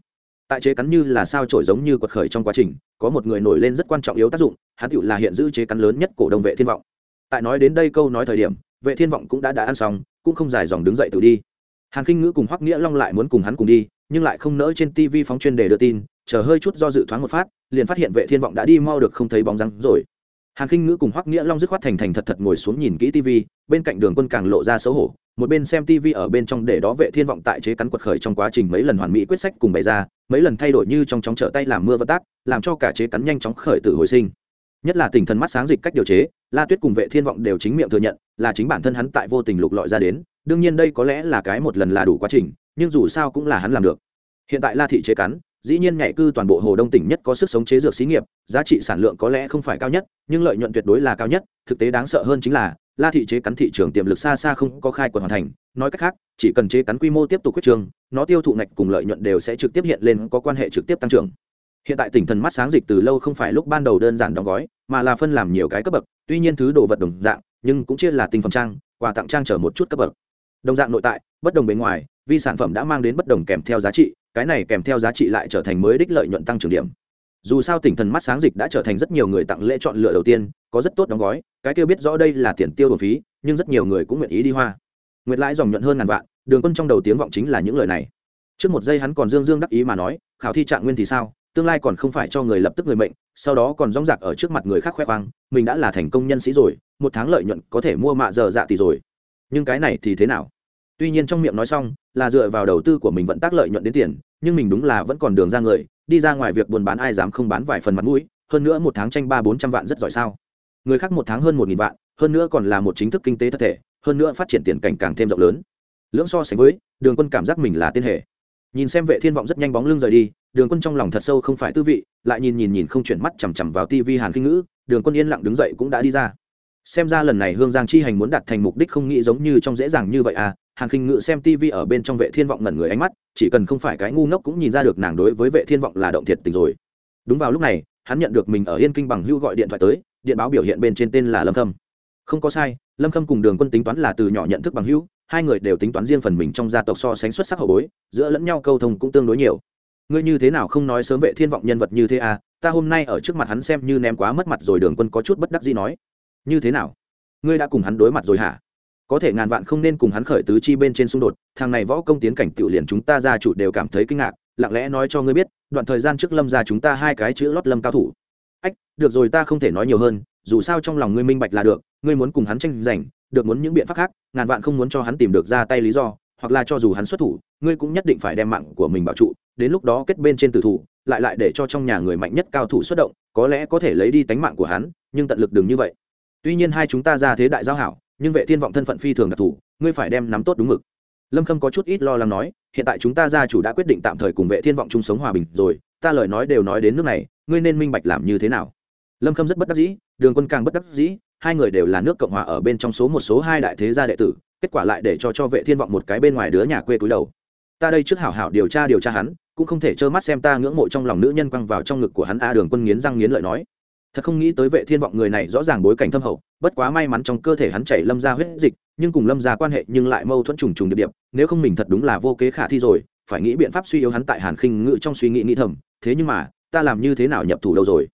Tại chế cắn như là sao trổi giống như quật khởi trong quá trình, có một người nổi lên rất quan trọng yếu tác dụng, hắn tựu là hiện giữ chế cắn lớn nhất cổ đông vệ thiên vọng. Tại nói đến đây câu nói thời điểm, vệ thiên vọng cũng đã đã ăn xong, cũng không dài dòng đứng dậy tự đi. Hàn kinh ngữ cùng hoắc nghĩa long lại muốn cùng hắn cùng đi, nhưng lại không nỡ trên tv phóng chuyên đề đưa tin chờ hơi chút do dự thoáng một phát, liền phát hiện vệ thiên vọng đã đi mau được không thấy bóng dáng rồi. Hàn kinh ngữ cùng hoắc nghĩa long dứt khoát thành thành thật thật ngồi xuống nhìn kỹ tv bên cạnh đường quân càng lộ ra xấu hổ, một bên xem tv ở bên trong để đó vệ thiên vọng tại chế cắn quật khởi trong quá trình mấy lần hoàn mỹ quyết sách cùng bày ra, mấy lần thay đổi như trong chóng trở tay làm mưa vật tác, làm cho cả chế cắn nhanh chóng khởi tử hồi sinh. Nhất là tình thần mắt sáng dịch cách điều chế, la tuyết cùng vệ thiên vọng đều chính miệng thừa nhận, là chính bản thân hắn tại vô tình lục lọi ra đến, đương nhiên đây có lẽ là cái một lần là đủ quá trình, nhưng dù sao cũng là hắn làm được. Hiện tại la thị chế cắn dĩ nhiên nhảy cư toàn bộ hồ đông tỉnh nhất có sức sống chế dược xí nghiệp, giá trị sản lượng có lẽ không phải cao nhất, nhưng lợi nhuận tuyệt đối là cao nhất, thực tế đáng sợ hơn chính là, la thị chế cắn thị trường tiềm lực xa xa không có khai quật hoàn thành, nói cách khác, chỉ cần chế cắn quy mô tiếp tục quyết trường, nó tiêu thụ ngạch cùng lợi nhuận đều sẽ trực tiếp hiện lên, có quan hệ trực tiếp tăng trưởng. Hiện tại tỉnh thần mắt sáng dịch từ lâu không phải lúc ban đầu đơn giản đóng gói, mà là phân làm nhiều cái cấp bậc, tuy nhiên thứ đồ vật đồng dạng, nhưng cũng chia là tinh phẩm trang, quà tặng trang chở một chút cấp bậc. Đồng dạng nội tại, bất đồng bề ngoài vì sản phẩm đã mang đến bất đồng kèm theo giá trị, cái này kèm theo giá trị lại trở thành mới đích lợi nhuận tăng trưởng điểm. Dù sao tỉnh thần mắt sáng dịch đã trở thành rất nhiều người tặng lễ chọn lựa đầu tiên, có rất tốt đóng gói, cái kêu biết rõ đây là tiền tiêu đồn phí, nhưng rất nhiều người cũng nguyện ý đi hoa. Nguyệt lãi dòng nhuận hơn ngàn vạn, đường quân trong đầu tiếng vọng chính là những lời này. Trước một giây hắn còn dương dương đắc ý mà nói, khảo thi trạng nguyên thì sao, tương lai còn không phải cho người lập tức người mệnh, sau đó còn rong rạc ở trước mặt người khác khoe khoang, mình đã là thành công nhân sĩ rồi, một tháng lợi nhuận có thể mua mạ giờ dạ tỷ rồi. Nhưng cái này thì thế nào? Tuy nhiên trong miệng nói xong, là dựa vào đầu tư của mình vẫn tác lợi nhuận đến tiền, nhưng mình đúng là vẫn còn đường ra người, đi ra ngoài việc buôn bán ai dám không bán vài phần mặt mũi, hơn nữa một tháng tranh ba bốn trăm vạn rất giỏi sao. Người khác một tháng hơn một nghìn vạn, hơn nữa còn là một chính thức kinh tế thất thể, hơn nữa phát triển tiền cảnh càng thêm rộng lớn. Lưỡng so sánh với, đường quân cảm giác mình là tiên hệ. Nhìn xem vệ thiên vọng rất nhanh bóng lưng rời đi, đường quân trong lòng thật sâu không phải tư vị, lại nhìn nhìn nhìn không chuyển mắt chằm chằm vào tivi hàn kinh ngữ, đường quân yên lặng đứng dậy cũng đã đi ra. Xem ra lần này hương giang chi hành muốn đạt thành mục đích không nghĩ giống như trong dễ dàng như vậy à hàn kinh ngự xem TV ở bên trong vệ thiên vọng ngẩn người ánh mắt, chỉ cần không phải cái ngu ngốc cũng nhìn ra được nàng đối với vệ thiên vọng là động thiệt tình rồi. Đúng vào lúc này, hắn nhận được mình ở yên kinh bằng hưu gọi điện thoại tới, điện báo biểu hiện bên trên tên là lâm khâm. Không có sai, lâm khâm cùng đường quân tính toán là từ nhỏ nhận thức bằng hưu hai người đều tính toán riêng phần mình trong gia tộc so sánh xuất sắc hậu bối, giữa lẫn nhau câu thông cũng tương đối nhiều. Ngươi như thế nào không nói sớm vệ thiên vọng nhân vật như thế à? Ta hôm nay ở trước mặt hắn xem như ném quá mất mặt rồi, đường quân có chút bất đắc dĩ nói. Như thế nào? Ngươi đã cùng hắn đối mặt rồi hả? Có thể ngàn vạn không nên cùng hắn khởi tứ chi bên trên xung đột, thằng này võ công tiến cảnh tiểu liền chúng ta gia chủ đều cảm thấy kinh ngạc, lặng lẽ nói cho ngươi biết, đoạn thời gian trước lâm ra chúng ta hai cái chữ lót lâm cao thủ. Ách, được rồi ta không thể nói nhiều hơn, dù sao trong lòng ngươi minh bạch là được, ngươi muốn cùng hắn tranh giành, được muốn những biện pháp khác, ngàn vạn không muốn cho hắn tìm được ra tay lý do, hoặc là cho dù hắn xuất thủ, ngươi cũng nhất định phải đem mạng của mình bảo trụ, đến lúc đó kết bên trên tử thủ, lại lại để cho trong nhà người mạnh nhất cao thủ xuất động, có lẽ có thể lấy đi tánh mạng của hắn, nhưng tận lực đừng như vậy. Tuy nhiên hai chúng ta ra thế đại giao hảo nhưng vệ thiên vọng thân phận phi thường đặc thù, ngươi phải đem nắm tốt đúng mực. Lâm khâm có chút ít lo lắng nói, hiện tại chúng ta gia chủ đã quyết định tạm thời cùng vệ thiên vọng chung sống hòa bình rồi, ta lời nói đều nói đến nước này, ngươi nên minh bạch làm như thế nào. Lâm khâm rất bất đắc dĩ, đường quân càng bất đắc dĩ, hai người đều là nước cộng hòa ở bên trong số một số hai đại thế gia đệ tử, kết quả lại để cho cho vệ thiên vọng một cái bên ngoài đứa nhà quê túi đầu. Ta đây trước hảo hảo điều tra điều tra hắn, cũng không thể trơ mắt xem ta ngưỡng mộ trong lòng nữ nhân quăng vào trong ngực của hắn a đường quân nghiến răng nghiến lợi nói thật không nghĩ tới vệ thiên vọng người này rõ ràng bối cảnh thâm hậu bất quá may mắn trong cơ thể hắn chảy lâm ra huyết dịch nhưng cùng lâm ra quan hệ nhưng lại mâu thuẫn trùng trùng địa điểm, nếu không mình thật đúng là vô kế khả thi rồi phải nghĩ biện pháp suy yếu hắn tại hàn khinh ngự trong suy nghĩ nghĩ thầm thế nhưng mà ta làm như thế nào nhập thủ đâu rồi?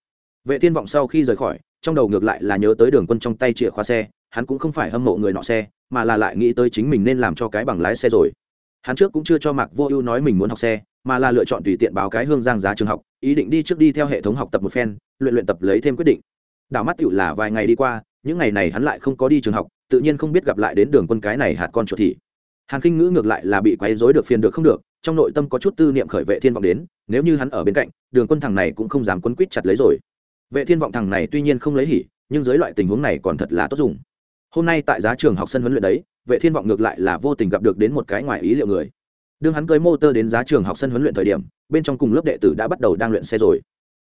Vệ thiên vọng sau khi rời khỏi trong đầu ngược lại là nhớ tới đường quân trong tay chìa khóa xe hắn cũng không phải hâm mộ người nọ xe mà là lại nghĩ tới chính mình nên làm cho cái bằng lái xe rồi. Hắn trước cũng chưa cho mạc vô ưu nói mình muốn học xe mà là lựa chọn tùy tiện báo cái hương giang giá trường học ý định đi trước đi theo hệ thống học tập một phen, luyện luyện tập lấy thêm quyết định. Đảo mắt tựu là vài ngày đi qua, những ngày này hắn lại không có đi trường học, tự nhiên không biết gặp lại đến đường quân cái này hạt con chuột thị hàn kinh ngữ ngược lại là bị quấy rối được phiền được không được, trong nội tâm có chút tư niệm khởi vệ thiên vọng đến, nếu như hắn ở bên cạnh, đường quân thằng này cũng không dám quấn quýt chặt lấy rồi. Vệ thiên vọng thằng này tuy nhiên không lấy hỉ, nhưng dưới loại tình huống này còn thật là tốt dùng. Hôm nay tại giá trường học sân huấn luyện đấy, vệ thiên vọng ngược lại là vô tình gặp được đến một cái ngoài ý liệu người. Đương hắn cưới tơ đến giá trường học sân huấn luyện thời điểm bên trong cùng lớp đệ tử đã bắt đầu đang luyện xe rồi.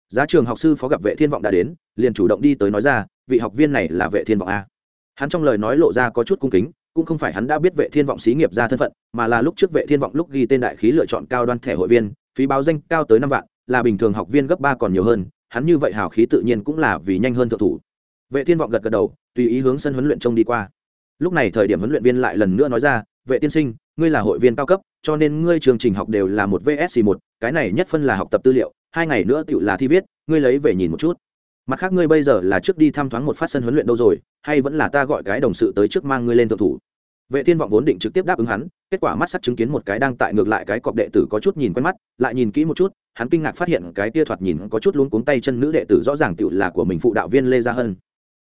Giá trường học sư phó gặp vệ thiên vọng đã đến, liền chủ động đi tới nói ra, vị học viên này là vệ thiên vọng a. Hắn trong lời nói lộ ra có chút cung kính, cũng không phải hắn đã biết vệ thiên vọng xí nghiệp ra thân phận, mà là lúc trước vệ thiên vọng lúc ghi tên đại khí lựa chọn cao đoan thẻ hội viên, phí báo danh cao tới năm vạn, là bình thường học viên gấp ba còn nhiều hơn, hắn như vậy hào khí tự nhiên cũng là vì nhanh hơn thượng thủ. Vệ thiên vọng gật gật đầu, tùy ý hướng sân huấn luyện trông đi qua. Lúc này thời điểm huấn luyện viên lại lần nữa nói ra, vệ tiên sinh ngươi là hội viên cao cấp, cho nên ngươi chương trình học đều là một vsc một, cái này nhất phân là học tập tư liệu, hai ngày nữa tựu là thi viết, ngươi lấy về nhìn một chút. Mặt khác ngươi bây giờ là trước đi thăm thoáng một phát sân huấn luyện đâu rồi, hay vẫn là ta gọi cái đồng sự tới trước mang ngươi lên thượng thủ? Vệ thiên vọng vốn định trực tiếp đáp ứng hắn, kết quả mắt sắc chứng kiến một cái đang tại ngược lại cái cọp đệ tử có chút nhìn quen mắt, lại nhìn kỹ một chút, hắn kinh ngạc phát hiện cái tia thoạt nhìn có chút luống cuống tay chân nữ đệ tử rõ ràng tựu là của mình phụ đạo viên lê gia hân.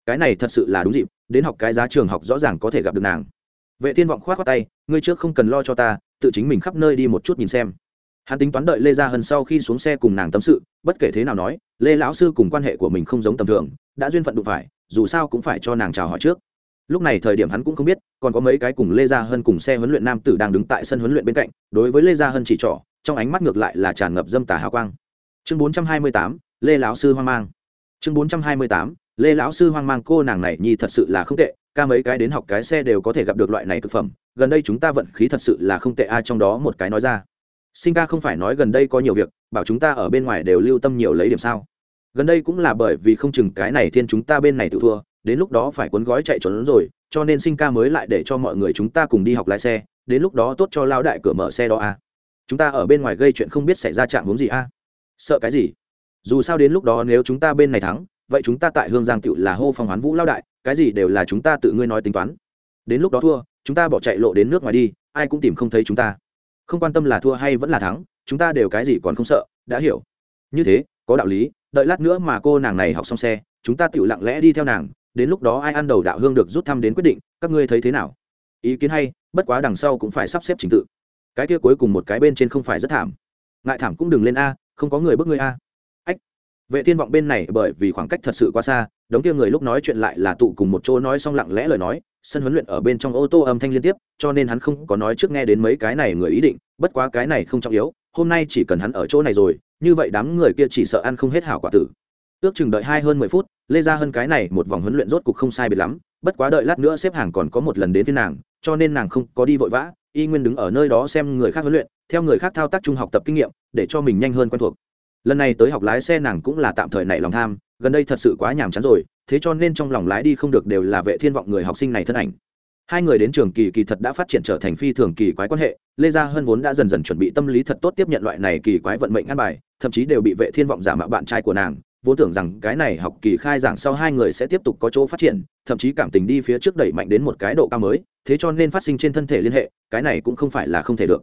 Cái này thật sự là đúng dịp, đến học cái giá trường học rõ ràng có thể gặp được nàng vệ thiên vọng khoát khoát tay ngươi trước không cần lo cho ta tự chính mình khắp nơi đi một chút nhìn xem. Hắn tính toán đợi lê gia hân sau khi xuống xe cùng nàng tâm sự bất kể thế nào nói lê lão sư cùng quan hệ của mình không giống tầm thường đã duyên phận đụng phải dù sao cũng phải cho nàng chào hỏi trước. Lúc này thời điểm hắn cũng không biết còn có mấy cái cùng lê gia hân cùng xe huấn luyện nam tử đang đứng tại sân huấn luyện bên cạnh đối với lê gia hân chỉ trỏ trong ánh mắt ngược lại là tràn ngập dâm tà hào quang. Chương 428, lê lão sư hoang mang. Chương 428, lê lão sư hoang mang cô nàng này nhi thật sự là không tệ ca mấy cái đến học cái xe đều có thể gặp được loại này thực phẩm, gần đây chúng ta vận khí thật sự là không tệ ai trong đó một cái nói ra sinh ca không phải nói gần đây có nhiều việc, bảo chúng ta ở bên ngoài đều lưu tâm nhiều lấy điểm sao gần đây cũng là bởi vì không chừng cái này thiên chúng ta bên này tự thua, đến lúc đó phải cuốn gói chạy trốn rồi, cho nên sinh ca mới lại để cho mọi người chúng ta cùng đi học lái xe, đến lúc đó tốt cho lao đại cửa mở xe đó a à. chúng ta ở bên ngoài gây chuyện không biết xảy ra chạm hướng gì a à. sợ cái gì dù sao đến lúc đó nếu chúng ta bên này thắng, vậy chúng ta tại hương giang tựu là hô phong hoán vũ lao đại cái gì đều là chúng ta tự ngươi nói tính toán. Đến lúc đó thua, chúng ta bỏ chạy lộ đến nước ngoài đi, ai cũng tìm không thấy chúng ta. Không quan tâm là thua hay vẫn là thắng, chúng ta đều cái gì còn không sợ, đã hiểu. Như thế, có đạo lý, đợi lát nữa mà cô nàng này học xong xe, chúng ta tự lặng lẽ đi theo nàng, đến lúc đó ai ăn đầu đạo hương được rút thăm đến quyết định, các ngươi thấy thế nào? Ý kiến hay, bất quá đằng sau cũng phải sắp xếp trình tự. Cái kia cuối cùng một cái bên trên không phải rất thảm. Ngại thảm cũng đừng lên a, không có người bước ngươi a vệ thiên vọng bên này bởi vì khoảng cách thật sự quá xa, đống kia người lúc nói chuyện lại là tụ cùng một chỗ nói xong lặng lẽ lời nói, sân huấn luyện ở bên trong ô tô âm thanh liên tiếp, cho nên hắn không có nói trước nghe đến mấy cái này người ý định, bất quá cái này không trọng yếu, hôm nay chỉ cần hắn ở chỗ này rồi, như vậy đám người kia chỉ sợ ăn không hết hảo quả tử. Ước chừng đợi hai hơn mười phút, lê ra hơn cái này một vòng huấn luyện rốt cục không sai biệt lắm, bất quá đợi lát nữa xếp hàng còn có một lần đến với nàng, cho nên nàng không có đi vội vã, y nguyên đứng ở nơi đó xem người khác huấn luyện, theo người khác thao tác trung học tập kinh nghiệm, để cho mình nhanh hơn quen thuộc lần này tới học lái xe nàng cũng là tạm thời nảy lòng tham, gần đây thật sự quá nhàm chán rồi, thế cho nên trong lòng lái đi không được đều là vệ thiên vọng người học sinh này thân ảnh. Hai người đến trường kỳ kỳ thật đã phát triển trở thành phi thường kỳ quái quan hệ, lê gia hơn vốn đã dần dần chuẩn bị tâm lý thật tốt tiếp nhận loại này kỳ quái vận mệnh ăn bài, thậm chí đều bị vệ thiên vọng giả mạo bạn trai của nàng, vốn tưởng rằng cái này học kỳ khai giảng sau hai người sẽ tiếp tục có chỗ phát triển, thậm chí cảm tình đi phía trước đẩy mạnh đến một cái độ cao mới, thế cho nên phát sinh trên thân thể liên hệ, cái này cũng không phải là không thể được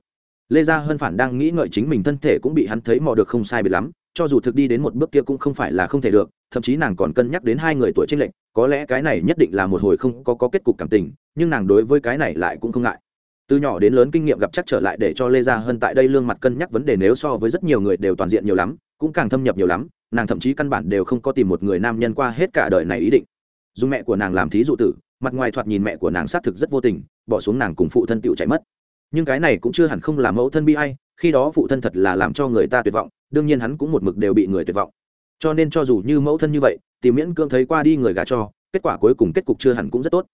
lê gia Hân phản đang nghĩ ngợi chính mình thân thể cũng bị hắn thấy mò được không sai biệt lắm cho dù thực đi đến một bước kia cũng không phải là không thể được thậm chí nàng còn cân nhắc đến hai người tuổi trên lệch có lẽ cái này nhất định là một hồi không có, có kết cục cảm tình nhưng nàng đối với cái này lại cũng không ngại. Từ nhỏ đến lớn kinh nghiệm gặp chắc trở lại để cho lê gia Hân tại đây lương mặt cân nhắc vấn đề nếu so với rất nhiều người đều toàn diện nhiều lắm cũng càng thâm nhập nhiều lắm nàng thậm chí căn bản đều không có tìm một người nam nhân qua hết cả đời này ý định. Dù mẹ của nàng làm thí dụ tử mặt ngoài thoạt nhìn mẹ của nàng xác thực rất vô tình bỏ xuống nàng cùng phụ thân tựu chạy mất nhưng cái này cũng chưa hẳn không làm mẫu thân bi hay khi đó phụ thân thật là làm cho người ta tuyệt vọng, đương nhiên hắn cũng một mực đều bị người tuyệt vọng. Cho nên cho dù như mẫu thân như vậy thì miễn cưỡng thấy qua đi người gả cho, kết quả cuối cùng kết cục chưa hẳn cũng rất tốt.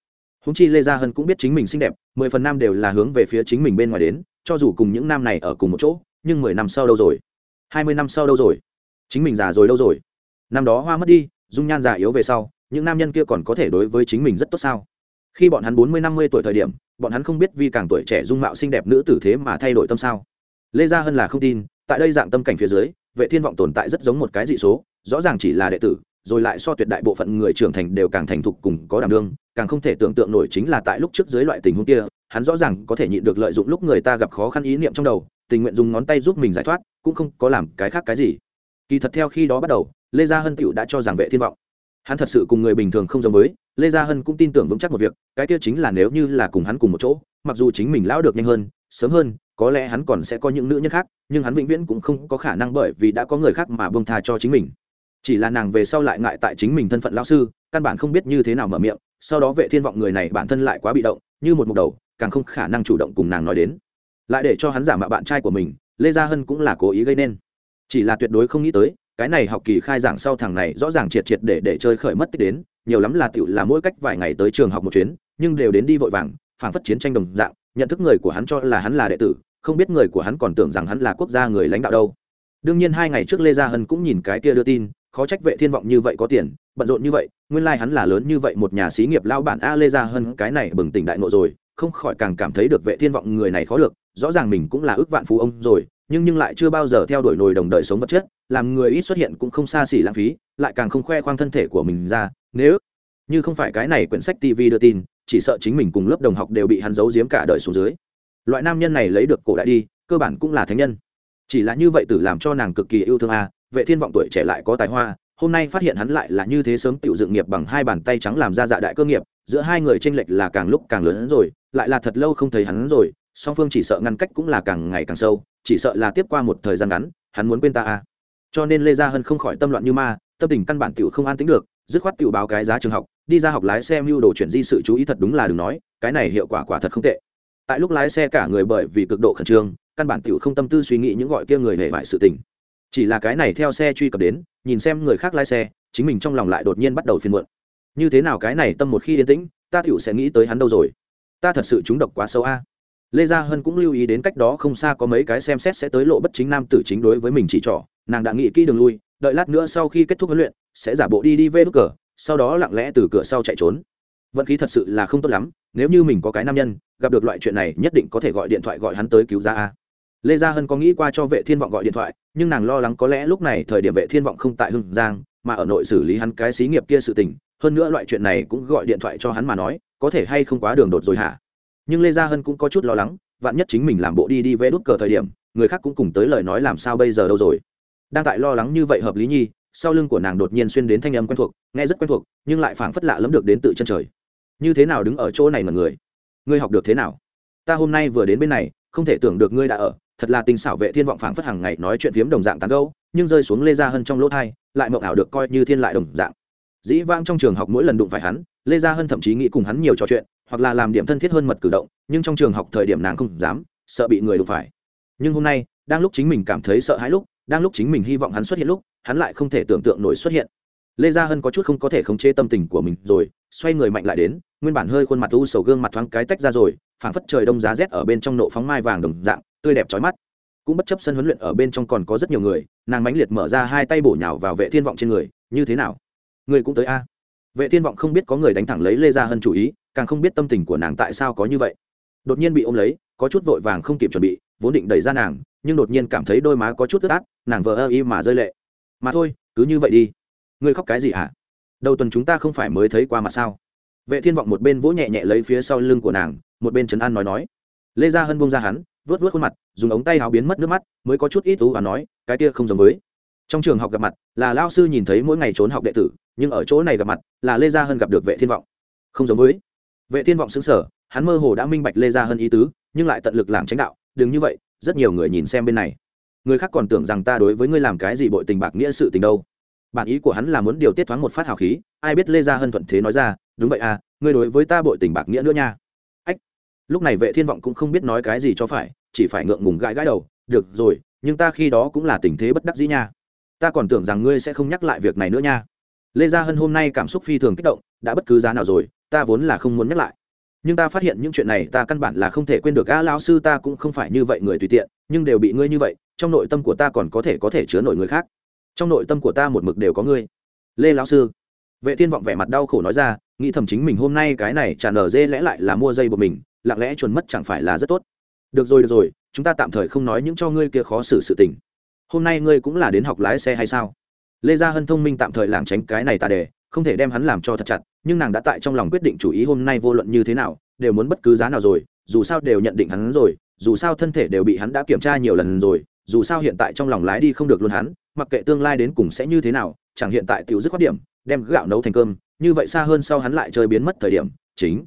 Húng chi lê gia hân cũng biết chính mình xinh đẹp, mười phần nam đều là hướng về phía chính mình bên ngoài đến, cho dù cùng những nam này ở cùng một chỗ, nhưng mười năm sau đâu rồi? Hai mươi năm sau đâu rồi? Chính mình già rồi đâu rồi? Năm đó hoa mất đi, dung nhan già yếu về sau, những nam nhân kia còn có thể đối với chính mình rất tốt sao? Khi bọn hắn bốn mươi, năm mươi tuổi thời điểm, bọn hắn không biết vì càng tuổi trẻ dung mạo xinh đẹp nữ tử thế mà thay đổi tâm sao. Lê gia hân là không tin, tại đây dạng tâm cảnh phía dưới, vệ thiên vọng tồn tại rất giống một cái dị số, rõ ràng chỉ là đệ tử, rồi lại so tuyệt đại bộ phận người trưởng thành đều càng thành thục cùng có đảm đương, càng không thể tưởng tượng nổi chính là tại lúc trước dưới loại tình huống kia, hắn rõ ràng có thể nhịn được lợi dụng lúc người ta gặp khó khăn ý niệm trong đầu, tình nguyện dùng ngón tay giúp mình giải thoát, cũng không có làm cái khác cái gì. Kỳ thật theo khi đó bắt đầu, lê gia hân tựu đã cho rằng vệ thiên vọng, hắn thật sự cùng người bình thường không giống với lê gia hân cũng tin tưởng vững chắc một việc, cái kia chính là nếu như là cùng hắn cùng một chỗ, mặc dù chính mình lão được nhanh hơn, sớm hơn, có lẽ hắn còn sẽ có những nữ nhân khác, nhưng hắn vĩnh viễn cũng không có khả năng bởi vì đã có người khác mà bông tha cho chính mình. Chỉ là nàng về sau lại ngại tại chính mình thân phận lao sư, căn bản không biết như thế nào mở miệng, sau đó vệ thiên vọng người này bản thân lại quá bị động, như một mục đầu, càng không khả năng chủ động cùng nàng nói đến. Lại để cho hắn giả mạo bạn trai của mình, lê gia hân cũng là cố ý gây nên. Chỉ là tuyệt đối không nghĩ tới, cái này học kỳ khai giảng sau thằng này rõ ràng triệt triệt để để chơi khởi mất tích đến nhiều lắm là tiểu là mỗi cách vài ngày tới trường học một chuyến, nhưng đều đến đi vội vàng, phảng phất chiến tranh đồng dạng, nhận thức người của hắn cho là hắn là đệ tử, không biết người của hắn còn tưởng rằng hắn là quốc gia người lãnh đạo đâu. Đương nhiên hai ngày trước lê gia hân cũng nhìn cái kia đưa tin, khó trách vệ thiên vọng như vậy có tiền, bận rộn như vậy, nguyên lai like hắn là lớn như vậy một nhà xí nghiệp lao bản a lê gia hân, cái này bừng tỉnh đại nộ rồi, không khỏi càng cảm thấy được vệ thiên vọng người này khó được, rõ ràng mình cũng là ước vạn phú ông rồi nhưng nhưng lại chưa bao giờ theo đuổi nồi đồng đời sống vật chất, làm người ít xuất hiện cũng không xa xỉ lãng phí, lại càng không khoe khoang thân thể của mình ra. Nếu như không phải cái này quyển sách tv đưa tin, chỉ sợ chính mình cùng lớp đồng học đều bị hắn giấu giếm cả đời xuống dưới. Loại nam nhân này lấy được cổ đại đi, cơ bản cũng là thánh nhân. Chỉ là như vậy tử làm cho nàng cực kỳ yêu thương a, vệ thiên vọng tuổi trẻ lại có tài hoa, hôm nay phát hiện hắn lại là như thế sớm tiểu dựng nghiệp bằng hai bàn tay trắng làm ra dạ đại cơ nghiệp, giữa hai người tranh lệch là càng lúc càng lớn hơn rồi, lại là thật lâu không thấy hắn rồi song phương chỉ sợ ngăn cách cũng là càng ngày càng sâu, chỉ sợ là tiếp qua một thời gian ngắn, hắn muốn quên ta à. cho nên lê gia hân không khỏi tâm loạn như ma, tâm tình căn bản tiểu không an tính được, dứt khoát tiểu báo cái giá trường học, đi ra học lái xe mưu đồ chuyển di sự chú ý thật đúng là đừng nói, cái này hiệu quả quả thật không tệ. Tại lúc lái xe cả người bởi vì cực độ khẩn trương, căn bản tiểu không tâm tư suy nghĩ những gọi kia người hề vải sự tình. Chỉ là cái này theo xe truy cập đến, nhìn xem người khác lái xe, chính mình trong lòng lại đột nhiên bắt đầu phiền muộn. Như thế nào cái này tâm một khi yên tĩnh, ta tiểu sẽ nghĩ tới hắn đâu rồi? Ta thật sự trúng độc quá sâu a lê gia hân cũng lưu ý đến cách đó không xa có mấy cái xem xét sẽ tới lộ bất chính nam tử chính đối với mình chỉ trỏ. Nàng đã nghĩ kỹ đường lui, đợi lát nữa sau khi kết thúc huấn luyện, sẽ giả bộ đi đi về đúc cờ, sau đó lặng lẽ từ cửa sau chạy trốn. Vận khí thật sự là không tốt lắm, nếu như mình có cái nam nhân, gặp được loại chuyện này nhất định có thể gọi điện thoại gọi hắn tới cứu ra a. Lê gia hân có nghĩ qua cho vệ thiên vọng gọi điện thoại, nhưng nàng lo lắng có lẽ lúc này thời điểm vệ thiên vọng không tại hưng giang, mà ở nội xử lý hắn cái xí nghiệp kia sự tình, hơn nữa loại chuyện này cũng gọi điện thoại cho hắn mà nói, có thể hay không quá đường đột rồi hả? Nhưng lê gia hân cũng có chút lo lắng, vạn nhất chính mình làm bộ đi đi vẽ đút cờ thời điểm, người khác cũng cùng tới lời nói làm sao bây giờ đâu rồi. Đang tại lo lắng như vậy hợp lý nhi, sau lưng của nàng đột nhiên xuyên đến thanh âm quen thuộc, nghe rất quen thuộc, nhưng lại phảng phất lạ lẫm được đến tự chân trời. Như thế nào đứng ở chỗ này mà người? Ngươi học được thế nào? Ta hôm nay vừa đến bên này, không thể tưởng được ngươi đã ở, thật là tình xảo vệ thiên vọng phảng phất hàng ngày nói chuyện phiếm đồng dạng tán gâu nhưng rơi xuống lê gia hân trong lỗ thai, lại mộng ảo được coi như thiên lại đồng dạng. Dĩ vãng trong trường học mỗi lần đụng phải hắn, lê gia hân thậm chí nghĩ cùng hắn nhiều trò chuyện hoặc là làm điểm thân thiết hơn mật cử động, nhưng trong trường học thời điểm nàng không dám, sợ bị người đụng phải. Nhưng hôm nay, đang lúc chính mình cảm thấy sợ hãi lúc, đang lúc chính mình hy vọng hắn xuất hiện lúc, hắn lại không thể tưởng tượng nổi xuất hiện. Lê gia hân có chút không có thể khống chế tâm tình của mình rồi, xoay người mạnh lại đến, nguyên bản hơi khuôn mặt u sầu gương mặt thoáng cái tách ra rồi, phảng phất trời đông giá rét ở bên trong nộ phóng mai vàng đồng dạng, tươi đẹp trói mắt. Cũng bất chấp sân huấn luyện ở bên trong còn có rất nhiều người, nàng mãnh liệt mở ra hai tay bổ nhào vào vệ thiên vọng trên người, như thế nào? Người cũng tới a vệ thiên vọng không biết có người đánh thẳng lấy lê gia hân chủ ý, càng không biết tâm tình của nàng tại sao có như vậy. Đột nhiên bị ôm lấy, có chút vội vàng không kịp chuẩn bị, vốn định đẩy ra nàng, nhưng đột nhiên cảm thấy đôi má có chút ướt át, nàng vờ ơ y mà rơi lệ. Mà thôi, cứ như vậy đi. Ngươi khóc cái gì hả? Đầu tuần chúng ta không phải mới thấy qua mặt sao? Vệ thiên vọng một bên vỗ nhẹ nhẹ lấy phía sau lưng của nàng, một bên trấn an nói nói. Lê gia hân bông ra hắn vớt vớt khuôn mặt, dùng ống tay áo biến mất nước mắt, mới có chút ít ú và nói, cái kia không giống với. Trong trường học gặp mặt, là lao sư nhìn thấy mỗi ngày trốn học đệ tử nhưng ở chỗ này gặp mặt là lê gia hân gặp được vệ thiên vọng. Không giống với vệ thiên vọng xứng sở hắn mơ hồ đã minh bạch lê gia hân ý tứ, nhưng lại tận lực làm tránh đạo, đừng như vậy, rất nhiều người nhìn xem bên này. Người khác còn tưởng rằng ta đối với ngươi làm cái gì bội tình bạc nghĩa sự tình đâu. Bản ý của hắn là muốn điều tiết thoáng một phát hào khí, ai biết lê gia hân thuận thế nói ra, đúng vậy à ngươi đối với ta bội tình bạc nghĩa nữa nha. Ách. Lúc này vệ thiên vọng cũng không biết nói cái gì cho phải, chỉ phải ngượng ngùng gãi gãi đầu, được rồi, nhưng ta khi đó cũng là tình thế bất đắc dĩ nha. Ta còn tưởng rằng ngươi sẽ không nhắc lại việc này nữa nha lê gia hân hôm nay cảm xúc phi thường kích động, đã bất cứ giá nào rồi, ta vốn là không muốn nhắc lại. Nhưng ta phát hiện những chuyện này ta căn bản là không thể quên được a lão sư ta cũng không phải như vậy người tùy tiện, nhưng đều bị ngươi như vậy, trong nội tâm của ta còn có thể có thể chứa nổi người khác. Trong nội tâm của ta một mực đều có ngươi. Lê lão sư. Vệ thiên vọng vẻ mặt đau khổ nói ra, nghĩ thầm chính mình hôm nay cái này tràn nở dê lẽ lại là mua dây của mình, lặng lẽ chuồn mất chẳng phải là rất tốt. Được rồi được rồi, chúng ta tạm thời không nói những cho ngươi kia khó xử sự tình. Hôm nay ngươi cũng là đến học lái xe hay sao? Lê gia hân thông minh tạm thời lảng tránh cái này ta đề, không thể đem hắn làm cho thật chặt nhưng nàng đã tại trong lòng quyết định chủ ý hôm nay vô luận như thế nào đều muốn bất cứ giá nào rồi dù sao đều nhận định hắn rồi dù sao thân thể đều bị hắn đã kiểm tra nhiều lần rồi dù sao hiện tại trong lòng lái đi không được luôn hắn mặc kệ tương lai đến cùng sẽ như thế nào chẳng hiện tại tiểu dứt khoát điểm đem gạo nấu thành cơm như vậy xa hơn sau hắn lại chơi biến mất thời điểm chính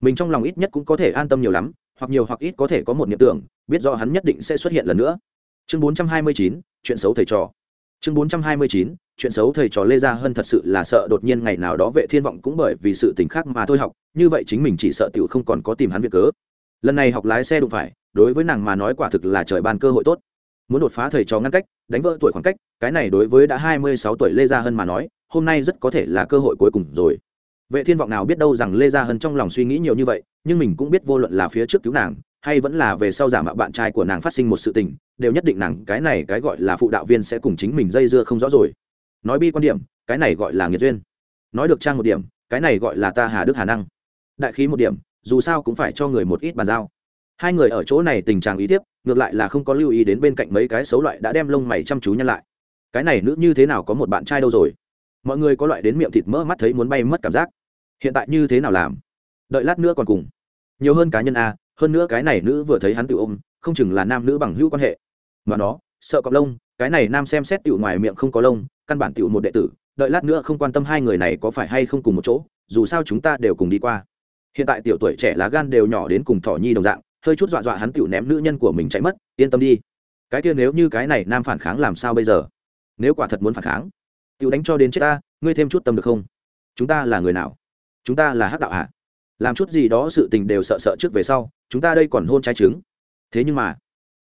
mình trong lòng ít nhất cũng có thể an tâm nhiều lắm hoặc nhiều hoặc ít có thể có một niệm tưởng biết rõ hắn nhất định sẽ xuất hiện lần nữa. Chương 429, chuyện xấu thầy trò chương 429, chuyện xấu thầy trò lê gia hân thật sự là sợ đột nhiên ngày nào đó vệ thiên vọng cũng bởi vì sự tình khác mà thôi học như vậy chính mình chỉ sợ tiểu không còn có tìm hắn việc cớ. Lần này học lái xe đụng phải đối với nàng mà nói quả thực là trời ban cơ hội tốt. Muốn đột phá thầy trò ngăn cách đánh vỡ tuổi khoảng cách cái này đối với đã hai mươi sáu tuổi lê gia hân mà nói hôm nay rất có thể là cơ hội cuối cùng rồi. Vệ thiên vọng nào biết đâu rằng lê gia hân trong lòng suy nghĩ nhiều như vậy nhưng mình cũng biết vô luận là phía trước cứu nàng hay vẫn là về sau giả mạo bạn trai của nàng phát sinh một sự tình đều nhất định nàng cái này cái gọi là phụ đạo viên sẽ cùng chính mình dây dưa không rõ rồi. Nói bi quan điểm, cái này gọi là nghiệt duyên. Nói được trang một điểm, cái này gọi là ta hà đức hà năng. Đại khí một điểm, dù sao cũng phải cho người một ít bàn giao. Hai người ở chỗ này tình trạng ý tiếp, ngược lại là không có lưu ý đến bên cạnh mấy cái xấu loại đã đem lông mày chăm chú nhăn lại. Cái này nữ như thế nào có một bạn trai đâu rồi? Mọi người có loại đến miệng thịt mỡ mắt thấy muốn bay mất cảm giác. Hiện tại như thế nào làm? Đợi lát nữa còn cùng. Nhiều hơn cá nhân a, hơn nữa cái này nữ vừa thấy hắn tự ôm, không chừng là nam nữ bằng hữu quan hệ mà nó, sợ cọp lông, cái này nam xem xét tiểu ngoài miệng không có lông, căn bản tiểu một đệ tử, đợi lát nữa không quan tâm hai người này có phải hay không cùng một chỗ, dù sao chúng ta đều cùng đi qua. Hiện tại tiểu tuổi trẻ lá gan đều nhỏ đến cùng thỏ nhi đồng dạng, hơi chút dọa dọa hắn tiểu ném nữ nhân của mình chạy mất, yên tâm đi. Cái kia nếu như cái này nam phản kháng làm sao bây giờ? Nếu quả thật muốn phản kháng, tiểu đánh cho đến chết ta, ngươi thêm chút tâm được không? Chúng ta là người nào? Chúng ta là hắc đạo hạ làm chút gì đó sự tình đều sợ sợ trước về sau, chúng ta đây còn hôn trái trứng. Thế nhưng mà,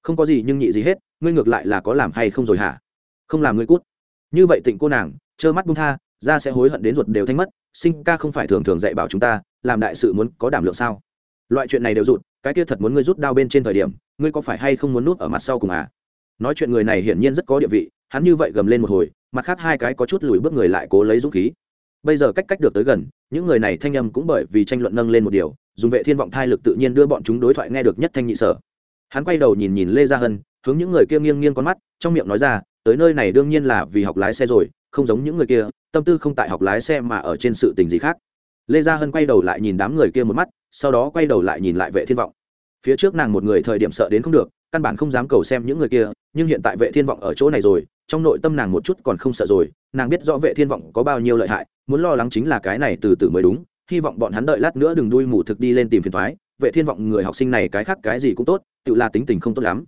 không có gì nhưng nhị gì hết ngươi ngược lại là có làm hay không rồi hả? Không làm ngươi cút. Như vậy tịnh cô nàng, trơ mắt bung tha ra sẽ hối hận đến ruột đều thanh mất, sinh ca không phải thường thường dạy bảo chúng ta, làm đại sự muốn có đảm lượng sao? Loại chuyện này đều rụt, cái kia thật muốn ngươi rút đao bên trên thời điểm, ngươi có phải hay không muốn nút ở mặt sau cùng à? Nói chuyện người này hiển nhiên rất có địa vị, hắn như vậy gầm lên một hồi, mặt khác hai cái có chút lùi bước người lại cố lấy dũng khí. Bây giờ cách cách được tới gần, những người này thanh âm cũng bởi vì tranh luận nâng lên một điều, dùng vệ thiên vọng thai lực tự nhiên đưa bọn chúng đối thoại nghe được nhất thanh nhị sở. Hắn quay đầu nhìn nhìn lê gia hân hướng những người kia nghiêng nghiêng con mắt, trong miệng nói ra, tới nơi này đương nhiên là vì học lái xe rồi, không giống những người kia, tâm tư không tại học lái xe mà ở trên sự tình gì khác. Lê gia hân quay đầu lại nhìn đám người kia một mắt, sau đó quay đầu lại nhìn lại vệ thiên vọng. Phía trước nàng một người thời điểm sợ đến không được, căn bản không dám cầu xem những người kia, nhưng hiện tại vệ thiên vọng ở chỗ này rồi, trong nội tâm nàng một chút còn không sợ rồi, nàng biết rõ vệ thiên vọng có bao nhiêu lợi hại, muốn lo lắng chính là cái này từ từ mới đúng, hy vọng bọn hắn đợi lát nữa đừng đuôi mù thực đi lên tìm phiền thoái, vệ thiên vọng người học sinh này cái khác cái gì cũng tốt, tự là tính tình không tốt lắm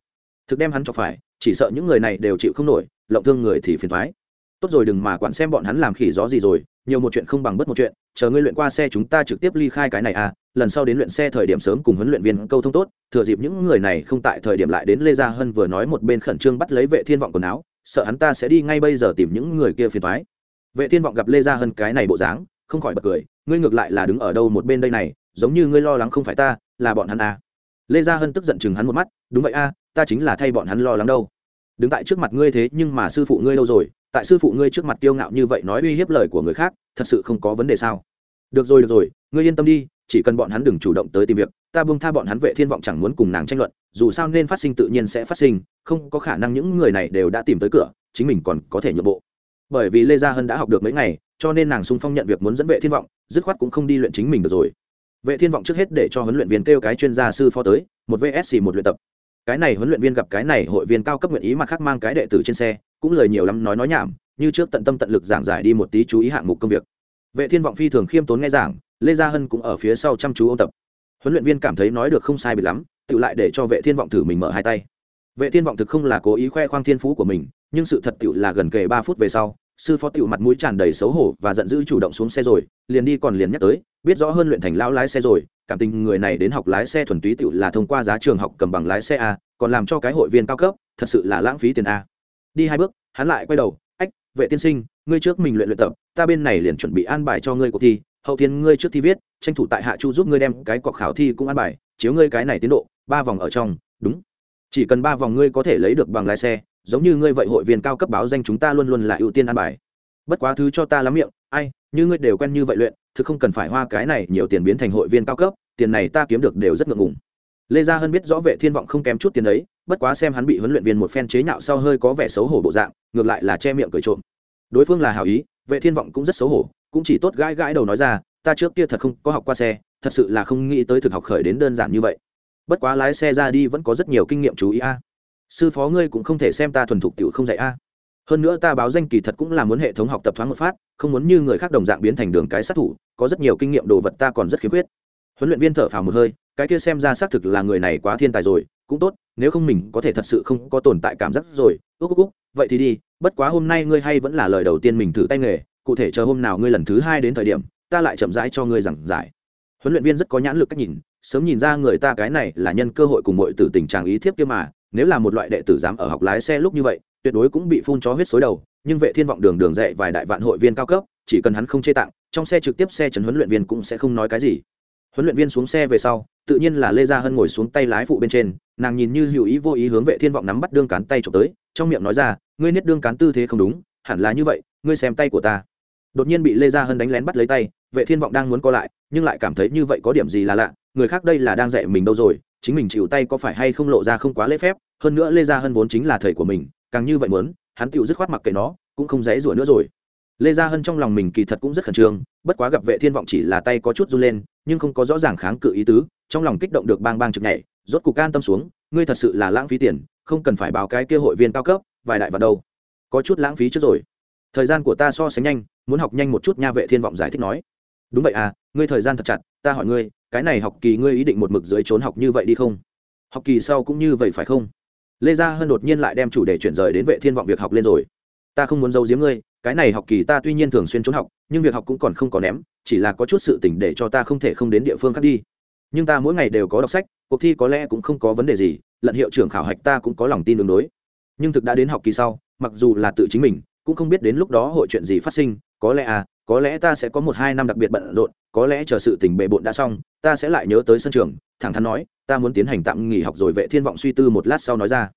thực đem hắn cho phải, chỉ sợ những người này đều chịu không nổi, lộng thương người thì phiền thoái tốt rồi đừng mà quản xem bọn hắn làm khỉ gió gì rồi, nhiều một chuyện không bằng bất một chuyện, chờ ngươi luyện qua xe chúng ta trực tiếp ly khai cái này à lần sau đến luyện xe thời điểm sớm cùng huấn luyện viên câu thông tốt, thừa dịp những người này không tại thời điểm lại đến lê gia hân vừa nói một bên khẩn trương bắt lấy vệ thiên vọng quần áo, sợ hắn ta sẽ đi ngay bây giờ tìm những người kia phiền thoái vệ thiên vọng gặp lê gia hân cái này bộ dáng, không khỏi bật cười, ngươi ngược lại là đứng ở đâu một bên đây này, giống như ngươi lo lắng không phải ta, là bọn hắn à lê gia hân tức giận chừng hắn một mắt đúng vậy a à, ta chính là thay bọn hắn lo lắng đâu. Đứng tại trước mặt ngươi thế nhưng mà sư phụ ngươi đâu rồi tại sư phụ ngươi trước mặt kiêu ngạo như vậy nói uy hiếp lời của người khác thật sự không có vấn đề sao? Được rồi được rồi ngươi yên tâm đi chỉ cần bọn hắn đừng chủ động tới tìm việc ta buông tha bọn hắn vệ thiên vọng chẳng muốn cùng nàng tranh luận dù sao nên phát sinh tự nhiên sẽ phát sinh không có khả năng những người này đều đã tìm tới cửa chính mình còn có thể nhượng bộ. Bởi vì lê gia hân đã học được mấy ngày cho nên nàng sung phong nhận việc muốn dẫn vệ thiên vọng dứt khoát cũng không đi luyện chính mình được rồi vệ thiên vọng trước hết để cho huấn luyện viên kêu cái chuyên gia sư phó tới, một vsc một luyện tập. Cái này huấn luyện viên gặp cái này hội viên cao cấp nguyện ý mặt khác mang cái đệ tử trên xe, cũng lời nhiều lắm nói nói nhảm, như trước tận tâm tận lực giảng giải đi một tí chú ý hạng mục công việc. Vệ thiên vọng phi thường khiêm tốn nghe giảng, lê gia hân cũng ở phía sau chăm chú ôn tập. Huấn luyện viên cảm thấy nói được không sai bị lắm, tự lại để cho vệ thiên vọng thử mình mở hai tay. Vệ thiên vọng thực không là cố ý khoe khoang thiên phú của mình, nhưng sự thật tự là gần kề ba phút về sau sư phó tiểu mặt mũi tràn đầy xấu hổ và giận dữ chủ động xuống xe rồi, liền đi còn liền nhắc tới, biết rõ hơn luyện thành lão lái xe rồi, cảm tình người này đến học lái xe thuần túy tiểu là thông qua giá trường học cầm bằng lái xe a, còn làm cho cái hội viên cao cấp, thật sự là lãng phí tiền a. Đi hai bước, hắn lại quay đầu, ách, vệ tiên sinh, ngươi trước mình luyện luyện tập, ta bên này liền chuẩn bị an bài cho ngươi cuộc thi, hậu thiên ngươi trước thi viết, tranh thủ tại hạ chu giúp ngươi đem cái cọc khảo thi cũng an bài, chiếu ngươi cái này tiến độ, ba vòng ở trong, đúng. Chỉ cần ba vòng ngươi có thể lấy được bằng lái xe giống như ngươi vậy hội viên cao cấp báo danh chúng ta luôn luôn là ưu tiên ăn bài. Bất quá thứ cho ta lắm miệng, ai, như ngươi đều quen như vậy luyện, thực không cần phải hoa cái này nhiều tiền biến thành hội viên cao cấp, tiền này ta kiếm được đều rất ngượng ngùng. Lê gia hân biết rõ vệ thiên vọng không kém chút tiền đấy, bất quá xem hắn bị huấn luyện viên một phen chế nhạo sau hơi có vẻ xấu hổ bộ dạng, ngược lại là che miệng cười trộm. Đối phương là hảo ý, vệ thiên vọng cũng rất xấu hổ, cũng chỉ tốt gãi gãi đầu nói ra, ta trước kia thật không có học qua xe, thật sự là không nghĩ tới thực học khởi đến đơn giản như vậy. Bất quá lái xe ra đi vẫn có rất nhiều kinh nghiệm chú ý a sư phó ngươi cũng không thể xem ta thuần thục tiểu không dạy a. Hơn nữa ta báo danh kỳ thật cũng là muốn hệ thống học tập thoáng một phát, không muốn như người khác đồng dạng biến thành đường cái sát thủ, có rất nhiều kinh nghiệm đồ vật ta còn rất khiếm khuyết. Huấn luyện viên thở phào một hơi, cái kia xem ra xác thực là người này quá thiên tài rồi, cũng tốt, nếu không mình có thể thật sự không có tồn tại cảm giác rồi ước ước vậy thì đi, bất quá hôm nay ngươi hay vẫn là lời đầu tiên mình thử tay nghề, cụ thể chờ hôm nào ngươi lần thứ hai đến thời điểm, ta lại chậm rãi cho ngươi giảng giải. Huấn luyện viên rất có nhãn lực cách nhìn, sớm nhìn ra người ta cái này là nhân cơ hội cùng mọi từ tình trạng ý thiếp kia mà nếu là một loại đệ tử dám ở học lái xe lúc như vậy, tuyệt đối cũng bị phun chó huyết xối đầu, nhưng vệ thiên vọng đường đường dạy vài đại vạn hội viên cao cấp, chỉ cần hắn không chê tặng trong xe trực tiếp xe chấn huấn luyện viên cũng sẽ không nói cái gì. Huấn luyện viên xuống xe về sau, tự nhiên là lê gia hân ngồi xuống tay lái phụ bên trên, nàng nhìn như hữu ý vô ý hướng vệ thiên vọng nắm bắt đương cán tay trộm tới, trong miệng nói ra, ngươi niết đương cán tư thế không đúng, hẳn là như vậy, ngươi xem tay của ta. Đột nhiên bị lê gia hân đánh lén bắt lấy tay, vệ thiên vọng đang muốn co lại, nhưng lại cảm thấy như vậy có điểm gì là lạ, người khác đây là đang dạy mình đâu rồi chính mình chịu tay có phải hay không lộ ra không quá lễ phép, hơn nữa lê gia hân vốn chính là thầy của mình, càng như vậy muốn, hắn tựu dứt khoát mặc kệ nó, cũng không dễ rủa nữa rồi. Lê gia hân trong lòng mình kỳ thật cũng rất khẩn trương, bất quá gặp vệ thiên vọng chỉ là tay có chút run lên, nhưng không có rõ ràng kháng cự ý tứ, trong lòng kích động được bang bang trực nhảy, rốt cục can tâm xuống, ngươi thật sự là lãng phí tiền, không cần phải báo cái kia hội viên cao cấp, vài đại vào đâu. Có chút lãng phí trước rồi. Thời gian của ta so sánh nhanh, muốn học nhanh một chút nha, vệ thiên vọng giải thích nói. Đúng vậy à ngươi thời gian thật chặt ta hỏi ngươi, cái này học kỳ ngươi ý định một mực dưới trốn học như vậy đi không? Học kỳ sau cũng như vậy phải không? Lê gia hân đột nhiên lại đem chủ đề chuyển rời đến vệ thiên vọng việc học lên rồi. Ta không muốn giấu giếm ngươi, cái này học kỳ ta tuy nhiên thường xuyên trốn học, nhưng việc học cũng còn không có ném, chỉ là có chút sự tỉnh để cho ta không thể không đến địa phương khác đi. Nhưng ta mỗi ngày đều có đọc sách, cuộc thi có lẽ cũng không có vấn đề gì, lận hiệu trưởng khảo hạch ta cũng có lòng tin đường đối. Nhưng thực đã đến học kỳ sau, mặc dù là tự chính mình, cũng không biết đến lúc đó hội chuyện gì phát sinh, có lẽ à có lẽ ta sẽ có một hai năm đặc biệt bận rộn, có lẽ chờ sự tình bề bộn đã xong, ta sẽ lại nhớ tới sân trường, thẳng thắn nói, ta muốn tiến hành tạm nghỉ học rồi vệ thiên vọng suy tư một lát sau nói ra.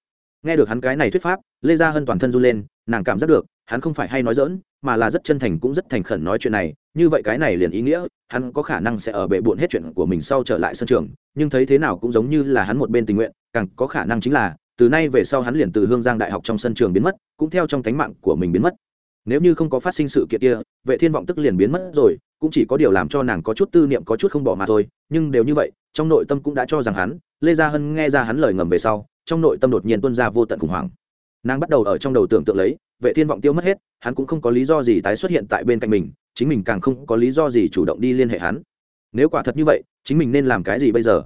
Nghe được hắn cái này thuyết pháp, lê gia hân toàn thân run lên, nàng cảm giác được, hắn không phải hay nói dỡn mà là rất chân thành cũng rất thành khẩn nói chuyện này, như vậy cái này liền ý nghĩa, hắn có khả năng sẽ ở bệ bộn hết chuyện của mình sau trở lại sân trường, nhưng thấy thế nào cũng giống như là hắn một bên tình nguyện, càng có khả năng chính là, từ nay về sau hắn liền từ hương giang đại học trong sân trường biến mất, cũng theo trong tánh mạng của mình biến mất nếu như không có phát sinh sự kiện kia, vệ thiên vọng tức liền biến mất rồi, cũng chỉ có điều làm cho nàng có chút tư niệm có chút không bỏ mà thôi. Nhưng đều như vậy, trong nội tâm cũng đã cho rằng hắn, lê gia hân nghe ra hắn lời ngầm về sau, trong nội tâm đột nhiên tuân ra vô tận khủng hoảng. Nàng bắt đầu ở trong đầu tưởng tượng lấy, vệ thiên vọng tiêu mất hết, hắn cũng không có lý do gì tái xuất hiện tại bên cạnh mình, chính mình càng không có lý do gì chủ động đi liên hệ hắn. Nếu quả thật như vậy, chính mình nên làm cái gì bây giờ?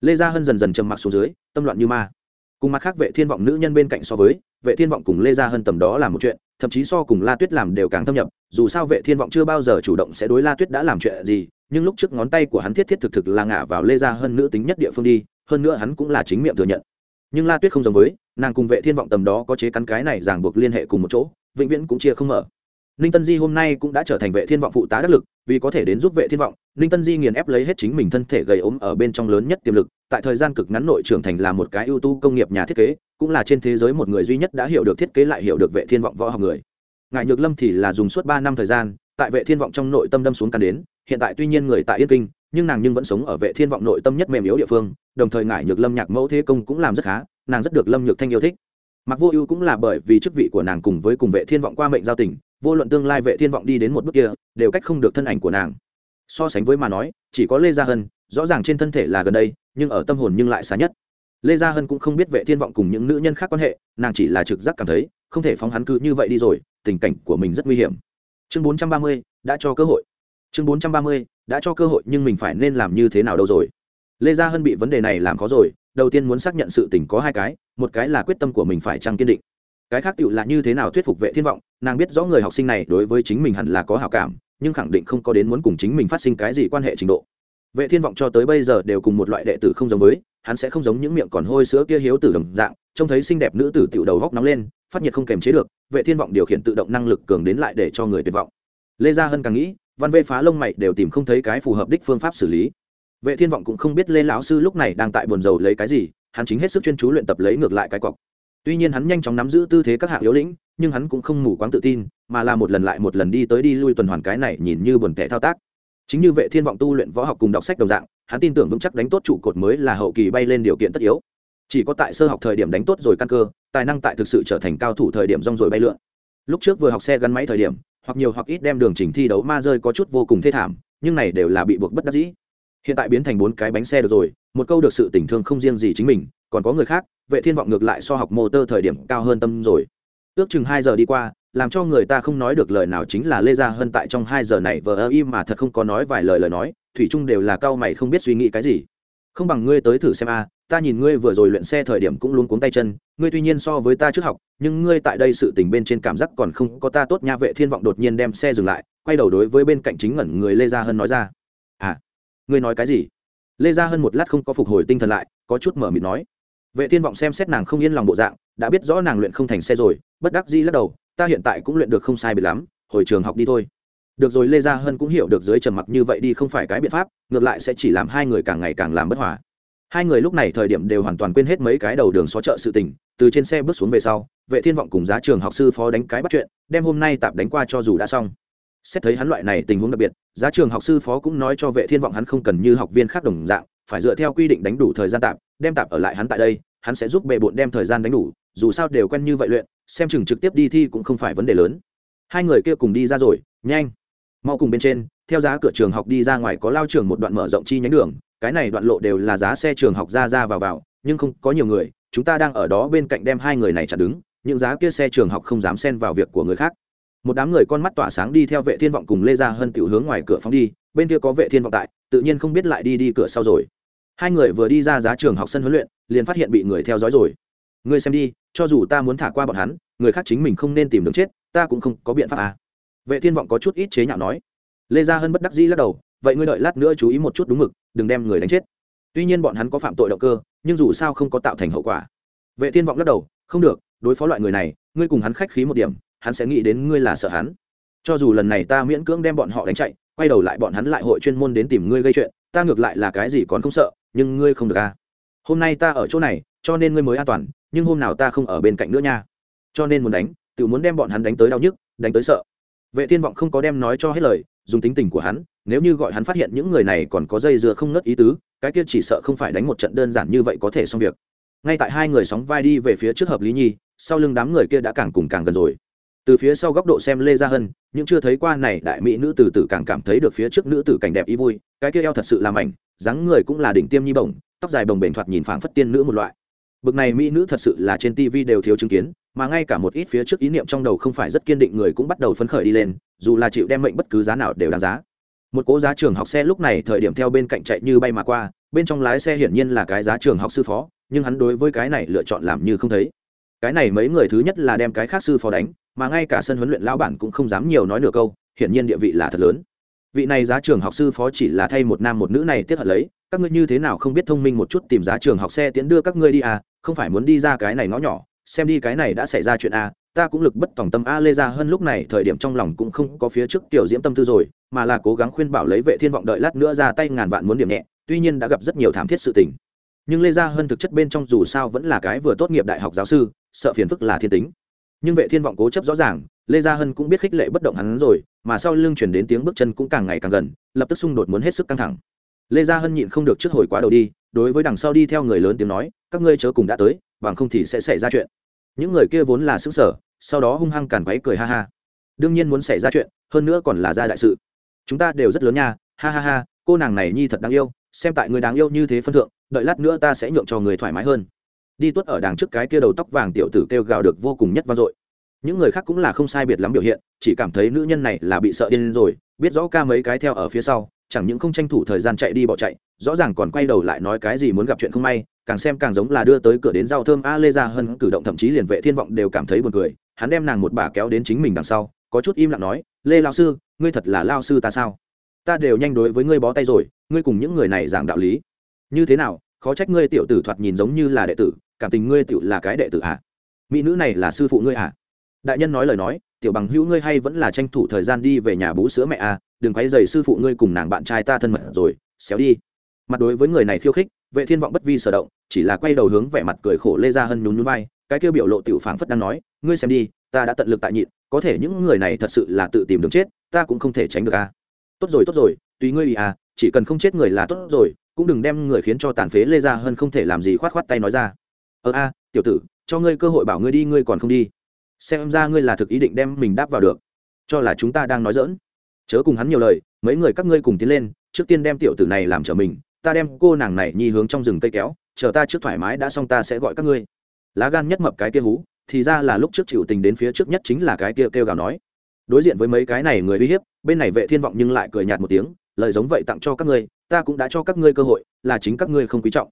Lê gia hân dần dần trầm mặc xuống dưới, tâm loạn như ma. Cùng mặt khác vệ thiên vọng nữ nhân bên cạnh so với, vệ thiên vọng cùng lê gia hân tầm đó là một chuyện thậm chí so cùng la tuyết làm đều càng thâm nhập, dù sao vệ thiên vọng chưa bao giờ chủ động sẽ đối la tuyết đã làm chuyện gì, nhưng lúc trước ngón tay của hắn thiết thiết thực thực là ngả vào lê gia hơn nữ tính nhất địa phương đi, hơn nữa hắn cũng là chính miệng thừa nhận. Nhưng la tuyết không giống với, nàng cùng vệ thiên vọng tầm đó có chế cắn cái này ràng buộc liên hệ cùng một chỗ, vĩnh viễn cũng chia không mở. Ninh tân di hôm nay cũng đã trở thành vệ thiên vọng phụ tá đắc lực, vì có thể đến giúp vệ thiên vọng, ninh tân di nghiền ép lấy hết chính mình thân thể gầy ốm ở bên trong lớn nhất tiềm lực, tại thời gian cực ngắn nội trưởng thành là một cái ưu tú công nghiệp nhà thiết kế cũng là trên thế giới một người duy nhất đã hiểu được thiết kế lại hiểu được vệ thiên vọng võ học người. Ngài nhược lâm thì là dùng suốt ba năm thời gian, tại vệ thiên vọng trong nội tâm đâm xuống căn đến, hiện tại tuy nhiên người tại yên kinh, nhưng nàng nhưng vẫn sống ở vệ thiên vọng nội tâm nhất mềm yếu địa phương, đồng thời ngải nhược lâm nhạc mẫu thế công cũng làm rất khá, nàng rất được lâm nhược thanh yêu thích. Mặc vô ưu cũng là bởi vì chức vị của nàng cùng với cùng vệ thiên vọng qua mệnh giao tình, vô luận tương lai vệ thiên vọng đi đến một bước kia, đều cách không được thân ảnh của nàng. So sánh với mà nói, chỉ có lê gia hân, rõ ràng trên thân thể là gần đây, nhưng ở tâm hồn nhưng lại xa nhất lê gia hân cũng không biết vệ thiên vọng cùng những nữ nhân khác quan hệ nàng chỉ là trực giác cảm thấy không thể phóng hắn cứ như vậy đi rồi tình cảnh của mình rất nguy hiểm. Chương 430, đã cho cơ hội. Chương 430, đã cho cơ hội nhưng mình phải nên làm như thế nào đâu rồi? Lê gia hân bị vấn đề này làm khó rồi đầu tiên muốn xác nhận sự tình có hai cái một cái là quyết tâm của mình phải chăng kiên định. Cái khác tựu là như thế nào thuyết phục vệ thiên vọng nàng biết rõ người học sinh này đối với chính mình hẳn là có hảo cảm nhưng khẳng định không có đến muốn cùng chính mình phát sinh cái gì quan hệ trình độ vệ thiên vọng cho tới bây giờ đều cùng một loại đệ tử không giống với, hắn sẽ không giống những miệng còn hôi sữa kia hiếu tử đồng dạng, trông thấy xinh đẹp nữ tử tiểu đầu góc nóng lên, phát nhiệt không kềm chế được, vệ thiên vọng điều khiển tự động năng lực cường đến lại để cho người tuyệt vọng. Lê gia hân càng nghĩ, văn vê phá lông mày đều tìm không thấy cái phù hợp đích phương pháp xử lý. Vệ thiên vọng cũng không biết lê lão sư lúc này đang tại buồn rầu lấy cái gì, hắn chính hết sức chuyên chú luyện tập lấy ngược lại cái cọc. Tuy nhiên hắn nhanh chóng nắm giữ tư thế các hạng yếu lĩnh, nhưng hắn cũng không mù quáng tự tin, mà là một lần lại một lần đi tới đi lui tuần hoàn cái này nhìn như buồn tẻ thao tác chính như vệ thiên vọng tu luyện võ học cùng đọc sách đồng dạng, hắn tin tưởng vững chắc đánh tốt trụ cột mới là hậu kỳ bay lên điều kiện tất yếu. Chỉ có tại sơ học thời điểm đánh tốt rồi căn cơ, tài năng tại thực sự trở thành cao thủ thời điểm rong rồi bay lượn. Lúc trước vừa học xe gắn máy thời điểm, hoặc nhiều hoặc ít đem đường trình thi đấu ma rơi có chút vô cùng thê thảm, nhưng này đều là bị buộc bất đắc dĩ. Hiện tại biến thành bốn cái bánh xe được rồi, một câu được sự tình thương không riêng gì chính mình, còn có người khác, vệ thiên vọng ngược lại so học mô tơ thời điểm cao hơn tâm rồi. Ước chừng hai giờ đi qua làm cho người ta không nói được lời nào chính là lê gia Hân tại trong hai giờ này vờ ơ im mà thật không có nói vài lời lời nói, thủy chung đều là cao mày không biết suy nghĩ cái gì. Không bằng ngươi tới thử xem a, ta nhìn ngươi vừa rồi luyện xe thời điểm cũng luôn cuống tay chân, ngươi tuy nhiên so với ta trước học, nhưng ngươi tại đây sự tình bên trên cảm giác còn không có ta tốt nha, vệ thiên vọng đột nhiên đem xe dừng lại, quay đầu đối với bên cạnh chính ngẩn người lê gia hân nói ra. À ngươi nói cái gì? Lê gia hân một lát không có phục hồi tinh thần lại, có chút mở mịt nói. Vệ thiên vọng xem xét nàng không yên lòng bộ dạng, đã biết rõ nàng luyện không thành xe rồi, bất đắc dĩ lắc đầu ta hiện tại cũng luyện được không sai biệt lắm, hồi trường học đi thôi. Được rồi, lê gia hân cũng hiểu được dưới trầm mặc như vậy đi không phải cái biện pháp, ngược lại sẽ chỉ làm hai người càng ngày càng làm bất hòa. Hai người lúc này thời điểm đều hoàn toàn quên hết mấy cái đầu đường xó chợ sự tình, từ trên xe bước xuống về sau, vệ thiên vọng cùng giá trường học sư phó đánh cái bắt chuyện, đem hôm nay tạm đánh qua cho dù đã xong. Xét thấy hắn loại này tình huống đặc biệt, giá trường học sư phó cũng nói cho vệ thiên vọng hắn không cần như học viên khác đồng dạng, phải dựa theo quy định đánh đủ thời gian tạm đem tạm ở lại hắn tại đây, hắn sẽ giúp bệ bộn đem thời gian đánh đủ, dù sao đều quen như vậy luyện xem chừng trực tiếp đi thi cũng không phải vấn đề lớn. Hai người kia cùng đi ra rồi, nhanh. Mau cùng bên trên, theo giá cửa trường học đi ra ngoài có lao trường một đoạn mở rộng chi nhánh đường, cái này đoạn lộ đều là giá xe trường học ra ra vào vào, nhưng không có nhiều người, chúng ta đang ở đó bên cạnh đem hai người này chặn đứng, những giá kia xe trường học không dám xen vào việc của người khác. Một đám người con mắt tỏa sáng đi theo vệ thiên vọng cùng lê ra hơn tiểu hướng ngoài cửa phóng đi, bên kia có vệ thiên vọng tại, tự nhiên không biết lại đi đi cửa sau rồi. Hai người vừa đi ra giá trường học sân huấn luyện, liền phát hiện bị người theo dõi rồi ngươi xem đi, cho dù ta muốn thả qua bọn hắn, người khác chính mình không nên tìm đường chết, ta cũng không có biện pháp à. vệ thiên vọng có chút ít chế nhạo nói. Lê gia hân bất đắc dĩ lắc đầu, vậy ngươi đợi lát nữa chú ý một chút đúng mực, đừng đem người đánh chết. Tuy nhiên bọn hắn có phạm tội động cơ, nhưng dù sao không có tạo thành hậu quả. Vệ thiên vọng lắc đầu, không được, đối phó loại người này, ngươi cùng hắn khách khí một điểm, hắn sẽ nghĩ đến ngươi là sợ hắn. Cho dù lần này ta miễn cưỡng đem bọn họ đánh chạy, quay đầu lại bọn hắn lại hội chuyên môn đến tìm ngươi gây chuyện, ta ngược lại là cái gì còn không sợ, nhưng ngươi không được à. Hôm nay ta ở chỗ này, cho nên ngươi mới an toàn nhưng hôm nào ta không ở bên cạnh nữa nha. Cho nên muốn đánh tự muốn đem bọn hắn đánh tới đau nhức, đánh tới sợ. Vệ thiên vọng không có đem nói cho hết lời, dùng tính tình của hắn, nếu như gọi hắn phát hiện những người này còn có dây dưa không ngất ý tứ, cái kia chỉ sợ không phải đánh một trận đơn giản như vậy có thể xong việc. Ngay tại hai người sóng vai đi về phía trước hợp lý nhi, sau lưng đám người kia đã càng cùng càng gần rồi. Từ phía sau góc độ xem lê gia hân, những chưa thấy qua này đại mỹ nữ tử tử càng cảm thấy được phía trước nữ tử cảnh đẹp ý vui, cái kia eo thật sự làm ảnh dáng người cũng là đỉnh tiêm nhi bổng, tóc dài bồng bềnh thoạt nhìn phảng phất tiên nữ một loại bực này mỹ nữ thật sự là trên tv đều thiếu chứng kiến, mà ngay cả một ít phía trước ý niệm trong đầu không phải rất kiên định người cũng bắt đầu phấn khởi đi lên, dù là chịu đem mệnh bất cứ giá nào đều đáng giá. Một cố giá trường học xe lúc này thời điểm theo bên cạnh chạy như bay mà qua, bên trong lái xe hiển nhiên là cái giá trường học sư phó, nhưng hắn đối với cái này lựa chọn làm như không thấy. Cái này mấy người thứ nhất là đem cái khác sư phó đánh, mà ngay cả sân huấn luyện lão bản cũng không dám nhiều nói nửa câu, hiển nhiên địa vị là thật lớn vị này giá trường học sư phó chỉ là thay một nam một nữ này tiết hận lấy, các ngươi như thế nào không biết thông minh một chút tìm giá trường học xe tiến đưa các ngươi đi à không phải muốn đi ra cái này ngõ nhỏ, xem đi cái này đã xảy ra chuyện à ta cũng lực bất tòng tâm a lê ra hơn lúc này thời điểm trong lòng cũng không có phía trước tiểu diễm tâm tư rồi, mà là cố gắng khuyên bảo lấy vệ thiên vọng đợi lát nữa ra tay ngàn vạn muốn điểm nhẹ, tuy nhiên đã gặp rất nhiều thảm thiết sự tình. Nhưng lê gia hơn thực chất bên trong dù sao vẫn là cái vừa tốt nghiệp đại học giáo sư, sợ phiền phức là thiên tính. Nhưng vệ thiên vọng cố chấp rõ ràng, lê gia hân cũng biết khích lệ bất động hắn rồi mà sau lưng chuyển đến tiếng bước chân cũng càng ngày càng gần, lập tức xung đột muốn hết sức căng thẳng. Lê gia hân nhịn không được trước hồi quá đầu đi, đối với đằng sau đi theo người lớn tiếng nói, các ngươi chớ cùng đã tới, bằng không thì sẽ xảy ra chuyện. Những người kia vốn là xứng sở sau đó hung hăng càn váy cười ha ha. Đương nhiên muốn xảy ra chuyện, hơn nữa còn là ra đại sự. Chúng ta đều rất lớn nha, ha ha ha, cô nàng này nhi thật đáng yêu, xem tại người đáng yêu như thế phân thượng, đợi lát nữa ta sẽ nhượng cho người thoải mái hơn. Đi tuất ở đằng trước cái kia đầu tóc vàng tiểu tử kêu gào được vô cùng nhất vang dội những người khác cũng là không sai biệt lắm biểu hiện, chỉ cảm thấy nữ nhân này là bị sợ điên rồi, biết rõ ca mấy cái theo ở phía sau, chẳng những không tranh thủ thời gian chạy đi bỏ chạy, rõ ràng còn quay đầu lại nói cái gì muốn gặp chuyện không may, càng xem càng giống là đưa tới cửa đến rau thơm a lê ra hơn cử động thậm chí liền vệ thiên vọng đều cảm thấy buồn cười, hắn đem nàng một bà kéo đến chính mình đằng sau, có chút im lặng nói, lê lao sư, ngươi thật là lao sư ta sao? Ta đều nhanh đối với ngươi bó tay rồi, ngươi cùng những người này giảng đạo lý. Như thế nào, khó trách ngươi tiểu tử thoạt nhìn giống như là đệ tử, cảm tình ngươi tiểu là cái đệ tử à? Mỹ nữ này là sư phụ ngươi à? Đại nhân nói lời nói, tiểu bằng hữu ngươi hay vẫn là tranh thủ thời gian đi về nhà bú sữa mẹ à đừng quay dày sư phụ ngươi cùng nàng bạn trai ta thân mật rồi, xéo đi. Mặt đối với người này khiêu khích, vệ thiên vọng bất vi sở động, chỉ là quay đầu hướng vẻ mặt cười khổ lê ra hân nhún nhún vai, cái kêu biểu lộ tiểu phảng phất đang nói, ngươi xem đi, ta đã tận lực tại nhịn, có thể những người này thật sự là tự tìm đường chết, ta cũng không thể tránh được à? tốt rồi tốt rồi, tùy ngươi ý à chỉ cần không chết người là tốt rồi, cũng đừng đem người khiến cho tàn phế. Lê ra hơn không thể làm gì khoát khoát tay nói ra. Ờ a, tiểu tử, cho ngươi cơ hội bảo ngươi đi, ngươi còn không đi xem ra ngươi là thực ý định đem mình đáp vào được. Cho là chúng ta đang nói dỡn chớ cùng hắn nhiều lời, mấy người các ngươi cùng tiến lên, trước tiên đem tiểu tử này làm trở mình, ta đem cô nàng này nhi hướng trong rừng cây kéo, chờ ta trước thoải mái đã xong ta sẽ gọi các ngươi. Lá gan nhất mập cái kia hú, thì ra là lúc trước chịu tình đến phía trước nhất chính là cái kia kêu gào nói. Đối diện với mấy cái này người uy hiếp, bên này vệ thiên vọng nhưng lại cười nhạt một tiếng, lời giống vậy tặng cho các ngươi, ta cũng đã cho các ngươi cơ hội, là chính các ngươi không quý trọng.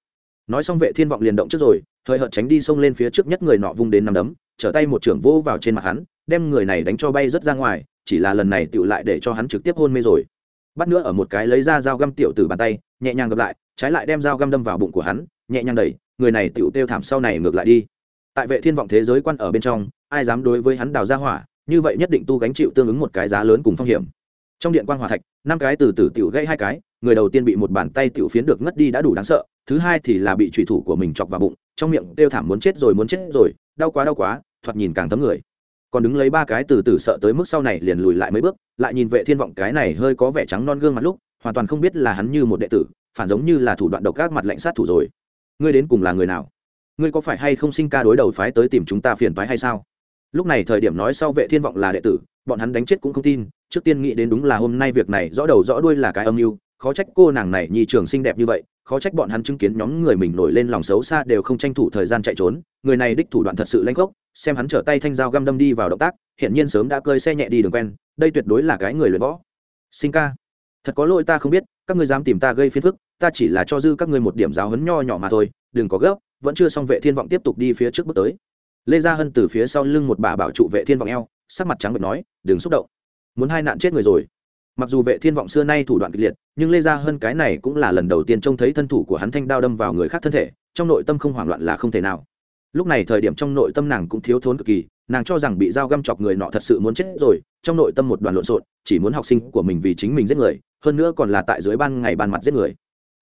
Nói xong vệ thiên vọng liền động trước rồi thời hợt tránh đi xông lên phía trước nhất người nọ vung đến nằm đấm trở tay một trưởng vô vào trên mặt hắn, đem người này đánh cho bay rất ra ngoài, chỉ là lần này tựu lại để cho hắn trực tiếp hôn mê rồi. Bắt nữa ở một cái lấy ra dao găm tiểu từ bàn tay, nhẹ nhàng gặp lại, trái lại đem dao găm đâm vào bụng của hắn, nhẹ nhàng đẩy, người này tựu kêu thảm sau này ngược lại đi. Tại vệ thiên vọng thế giới quan ở bên trong, ai dám đối với hắn đào ra hỏa, như vậy nhất định tu gánh chịu tương ứng một cái giá lớn cùng phong hiểm. Trong điện quan hòa thạch, năm cái từ từ tiểu gây hai cái, người đầu tiên bị một bàn tay tiểu phiến được ngất đi đã đủ đáng sợ, thứ hai thì là bị trùy thủ của mình chọc vào bụng, trong miệng kêu thảm muốn chết rồi muốn chết rồi đau quá đau quá, thoạt nhìn càng thấm người. Còn đứng lấy ba cái từ từ sợ tới mức sau này liền lùi lại mấy bước, lại nhìn vệ thiên vọng cái này hơi có vẻ trắng non gương mặt lúc, hoàn toàn không biết là hắn như một đệ tử, phản giống như là thủ đoạn độc ác mặt lạnh sát thủ rồi. Ngươi đến cùng là người nào? Ngươi có phải hay không sinh ca đối đầu phái tới tìm chúng ta phiền toái hay sao? Lúc này thời điểm nói sau vệ thiên vọng là đệ tử, bọn hắn đánh chết cũng không tin, trước tiên nghĩ đến đúng là hôm nay việc này, rõ đầu rõ đuôi là cái âm mưu, khó trách cô nàng này nhi trường xinh đẹp như vậy khó trách bọn hắn chứng kiến nhóm người mình nổi lên lòng xấu xa đều không tranh thủ thời gian chạy trốn. Người này đích thủ đoạn thật sự lanh gốc xem hắn trở tay thanh dao găm đâm đi vào động tác hiện nhiên sớm đã cơi xe nhẹ đi đường quen, đây tuyệt đối là cái người luyện võ. Sinh ca, thật có lỗi ta không biết, các ngươi dám tìm ta gây phiền phức, ta chỉ là cho dư các ngươi một điểm giáo hấn nho nhỏ mà thôi, đừng có gấp, vẫn chưa xong vệ thiên vọng tiếp tục đi phía trước bước tới. Lê gia hân từ phía sau lưng một bà bảo trụ vệ thiên vọng eo, sắc mặt trắng bệch nói, đừng xúc động, muốn hai nạn chết người rồi mặc dù vệ thiên vọng xưa nay thủ đoạn kịch liệt, nhưng lê gia hơn cái này cũng là lần đầu tiên trông thấy thân thủ của hắn thanh đao đâm vào người khác thân thể, trong nội tâm không hoảng loạn là không thể nào. Lúc này thời điểm trong nội tâm nàng cũng thiếu thốn cực kỳ, nàng cho rằng bị dao găm chọc người nọ thật sự muốn chết rồi, trong nội tâm một đoàn lộn xộn, chỉ muốn học sinh của mình vì chính mình giết người, hơn nữa còn là tại dưới ban ngày ban mặt giết người.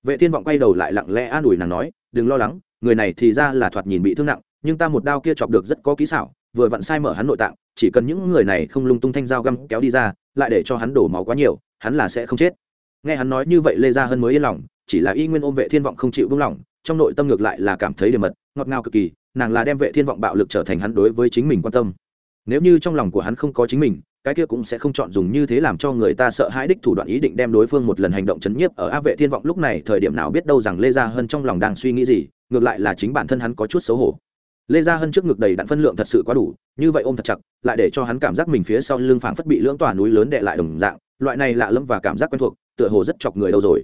Vệ thiên vọng quay đầu lại lặng lẽ an ủi nàng nói, đừng lo lắng, người này thì ra là thoạt nhìn bị thương nặng, nhưng ta một đao kia chọc được rất có kỹ xảo, vừa vặn sai mở hắn nội tạng, chỉ cần những người này không lung tung thanh dao găm kéo đi ra lại để cho hắn đổ máu quá nhiều, hắn là sẽ không chết. Nghe hắn nói như vậy lê gia Hân mới yên lòng, chỉ là y nguyên ôm vệ thiên vọng không chịu buông lỏng trong nội tâm ngược lại là cảm thấy điểm mật, ngọt ngào cực kỳ, nàng là đem vệ thiên vọng bạo lực trở thành hắn đối với chính mình quan tâm. Nếu như trong lòng của hắn không có chính mình, cái kia cũng sẽ không chọn dùng như thế làm cho người ta sợ hãi đích thủ đoạn ý định đem đối phương một lần hành động chấn nhiếp ở Á vệ thiên vọng lúc này thời điểm nào biết đâu rằng lê gia Hân trong lòng đang suy nghĩ gì, ngược lại là chính bản thân hắn có chút xấu hổ lê gia hân trước ngực đầy đặn phân lượng thật sự quá đủ như vậy ôm thật chặt lại để cho hắn cảm giác mình phía sau lưng phảng phất bị lưỡng tòa núi lớn đệ lại đồng dạng loại này lạ lẫm và cảm giác quen thuộc tựa hồ rất chọc người đâu rồi.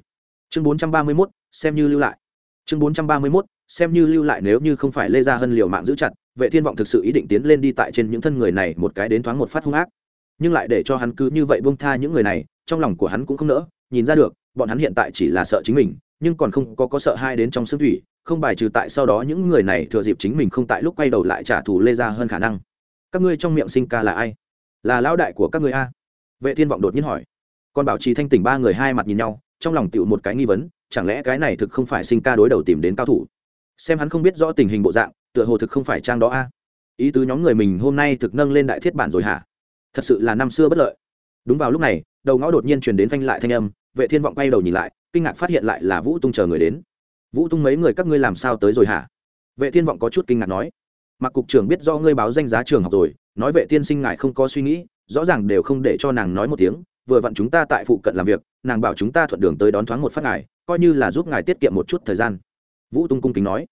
Chương 431, xem như lưu lại. Chương 431, xem như lưu lại nếu như không phải lê gia hân liều mạng giữ chặt vệ thiên vọng thực sự ý định tiến lên đi tại trên những thân người này một cái đến thoáng một phát hung ác. Nhưng lại để cho hắn cứ như vậy buông tha những người này trong lòng của hắn cũng không nỡ nhìn ra được bọn hắn hiện tại chỉ là sợ chính mình nhưng còn không có có sợ hai đến trong xương thủy, không bài trừ tại sau đó những người này thừa dịp chính mình không tại lúc quay đầu lại trả thù lê ra hơn khả năng. Các ngươi trong miệng sinh ca là ai? Là lão đại của các ngươi a? Vệ thiên vọng đột nhiên hỏi. Còn bảo trì thanh tỉnh ba người hai mặt nhìn nhau, trong lòng tựu một cái nghi vấn, chẳng lẽ cái này thực không phải sinh ca đối đầu tìm đến cao thủ? Xem hắn không biết rõ tình hình bộ dạng, tựa hồ thực không phải trang đó a. Ý tứ nhóm người mình hôm nay thực nâng lên đại thiết bản rồi hả? Thật sự là năm xưa bất lợi. Đúng vào lúc này, đầu ngõ đột nhiên truyền đến phanh lại thanh âm, vệ thiên vọng quay đầu nhìn lại kinh ngạc phát hiện lại là vũ tung chờ người đến. Vũ tung mấy người các ngươi làm sao tới rồi hả? Vệ thiên vọng có chút kinh ngạc nói. Mặc cục trưởng biết do ngươi báo danh giá trường học rồi, nói vệ tiên sinh ngài không có suy nghĩ, rõ ràng đều không để cho nàng nói một tiếng, vừa vặn chúng ta tại phụ cận làm việc, nàng bảo chúng ta thuận đường tới đón thoáng một phát ngài, coi như là giúp ngài tiết kiệm một chút thời gian. Vũ tung cung kính nói.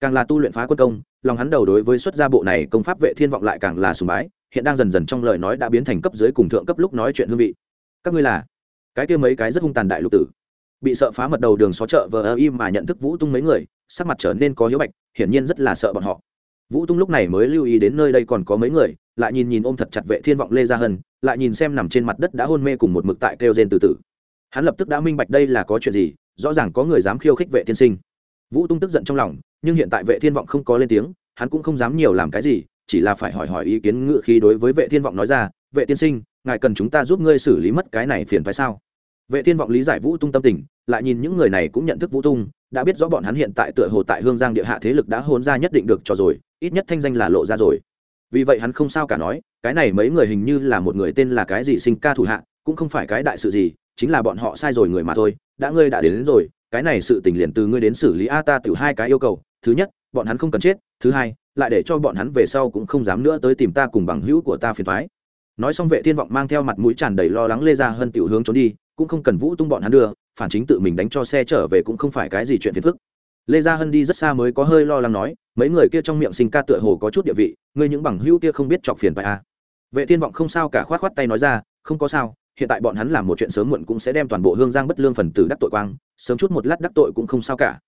Càng là tu luyện phá quân công, lòng hắn đầu đối với xuất gia bộ này công pháp vệ thiên vọng lại càng là sùng bái, hiện đang dần dần trong lời nói đã biến thành cấp dưới cùng thượng cấp lúc nói chuyện hương vị. Các ngươi là? Cái kia mấy cái rất hung tàn đại lục tử bị sợ phá mật đầu đường xó chợ vờ ơ im mà nhận thức vũ tung mấy người, sắc mặt trở nên có hiếu bạch, hiển nhiên rất là sợ bọn họ. Vũ tung lúc này mới lưu ý đến nơi đây còn có mấy người, lại nhìn nhìn ôm thật chặt vệ thiên vọng lê gia hân, lại nhìn xem nằm trên mặt đất đã hôn mê cùng một mực tại kêu rên từ từ. Hắn lập tức đã minh bạch đây là có chuyện gì, rõ ràng có người dám khiêu khích vệ Thiên sinh. Vũ tung tức giận trong lòng, nhưng hiện tại vệ thiên vọng không có lên tiếng, hắn cũng không dám nhiều làm cái gì, chỉ là phải hỏi hỏi ý kiến ngự khi đối với vệ thiên vọng nói ra, vệ tiên sinh, ngài cần chúng ta giúp ngươi xử lý mất cái này phiền phải sao? Vệ thiên vọng lý giải vũ tung tâm tình lại nhìn những người này cũng nhận thức vũ tung đã biết rõ bọn hắn hiện tại tựa hồ tại hương giang địa hạ thế lực đã hôn ra nhất định được cho rồi ít nhất thanh danh là lộ ra rồi. Vì vậy hắn không sao cả nói cái này mấy người hình như là một người tên là cái gì sinh ca thủ hạ cũng không phải cái đại sự gì chính là bọn họ sai rồi người mà thôi đã ngươi đã đến, đến rồi cái này sự tình liền từ ngươi đến xử lý a ta tiểu hai cái yêu cầu thứ nhất bọn hắn không cần chết thứ hai lại để cho bọn hắn về sau cũng không dám nữa tới tìm ta cùng bằng hữu của ta phiền thoái nói xong vệ thiên vọng mang theo mặt mũi tràn đầy lo lắng lê ra hơn tiểu hướng trốn đi cũng không cần vũ tung bọn hắn đưa, phản chính tự mình đánh cho xe trở về cũng không phải cái gì chuyện phiền phức. Lê gia hân đi rất xa mới có hơi lo lắng nói, mấy người kia trong miệng sinh ca tựa hồ có chút địa vị, ngươi những bằng hữu kia không biết chọc phiền phải à. vệ thiên vọng không sao cả khoát khoát tay nói ra, không có sao, hiện tại bọn hắn làm một chuyện sớm muộn cũng sẽ đem toàn bộ hương giang bất lương phần tử đắc tội quang, sớm chút một lát đắc tội cũng không sao cả.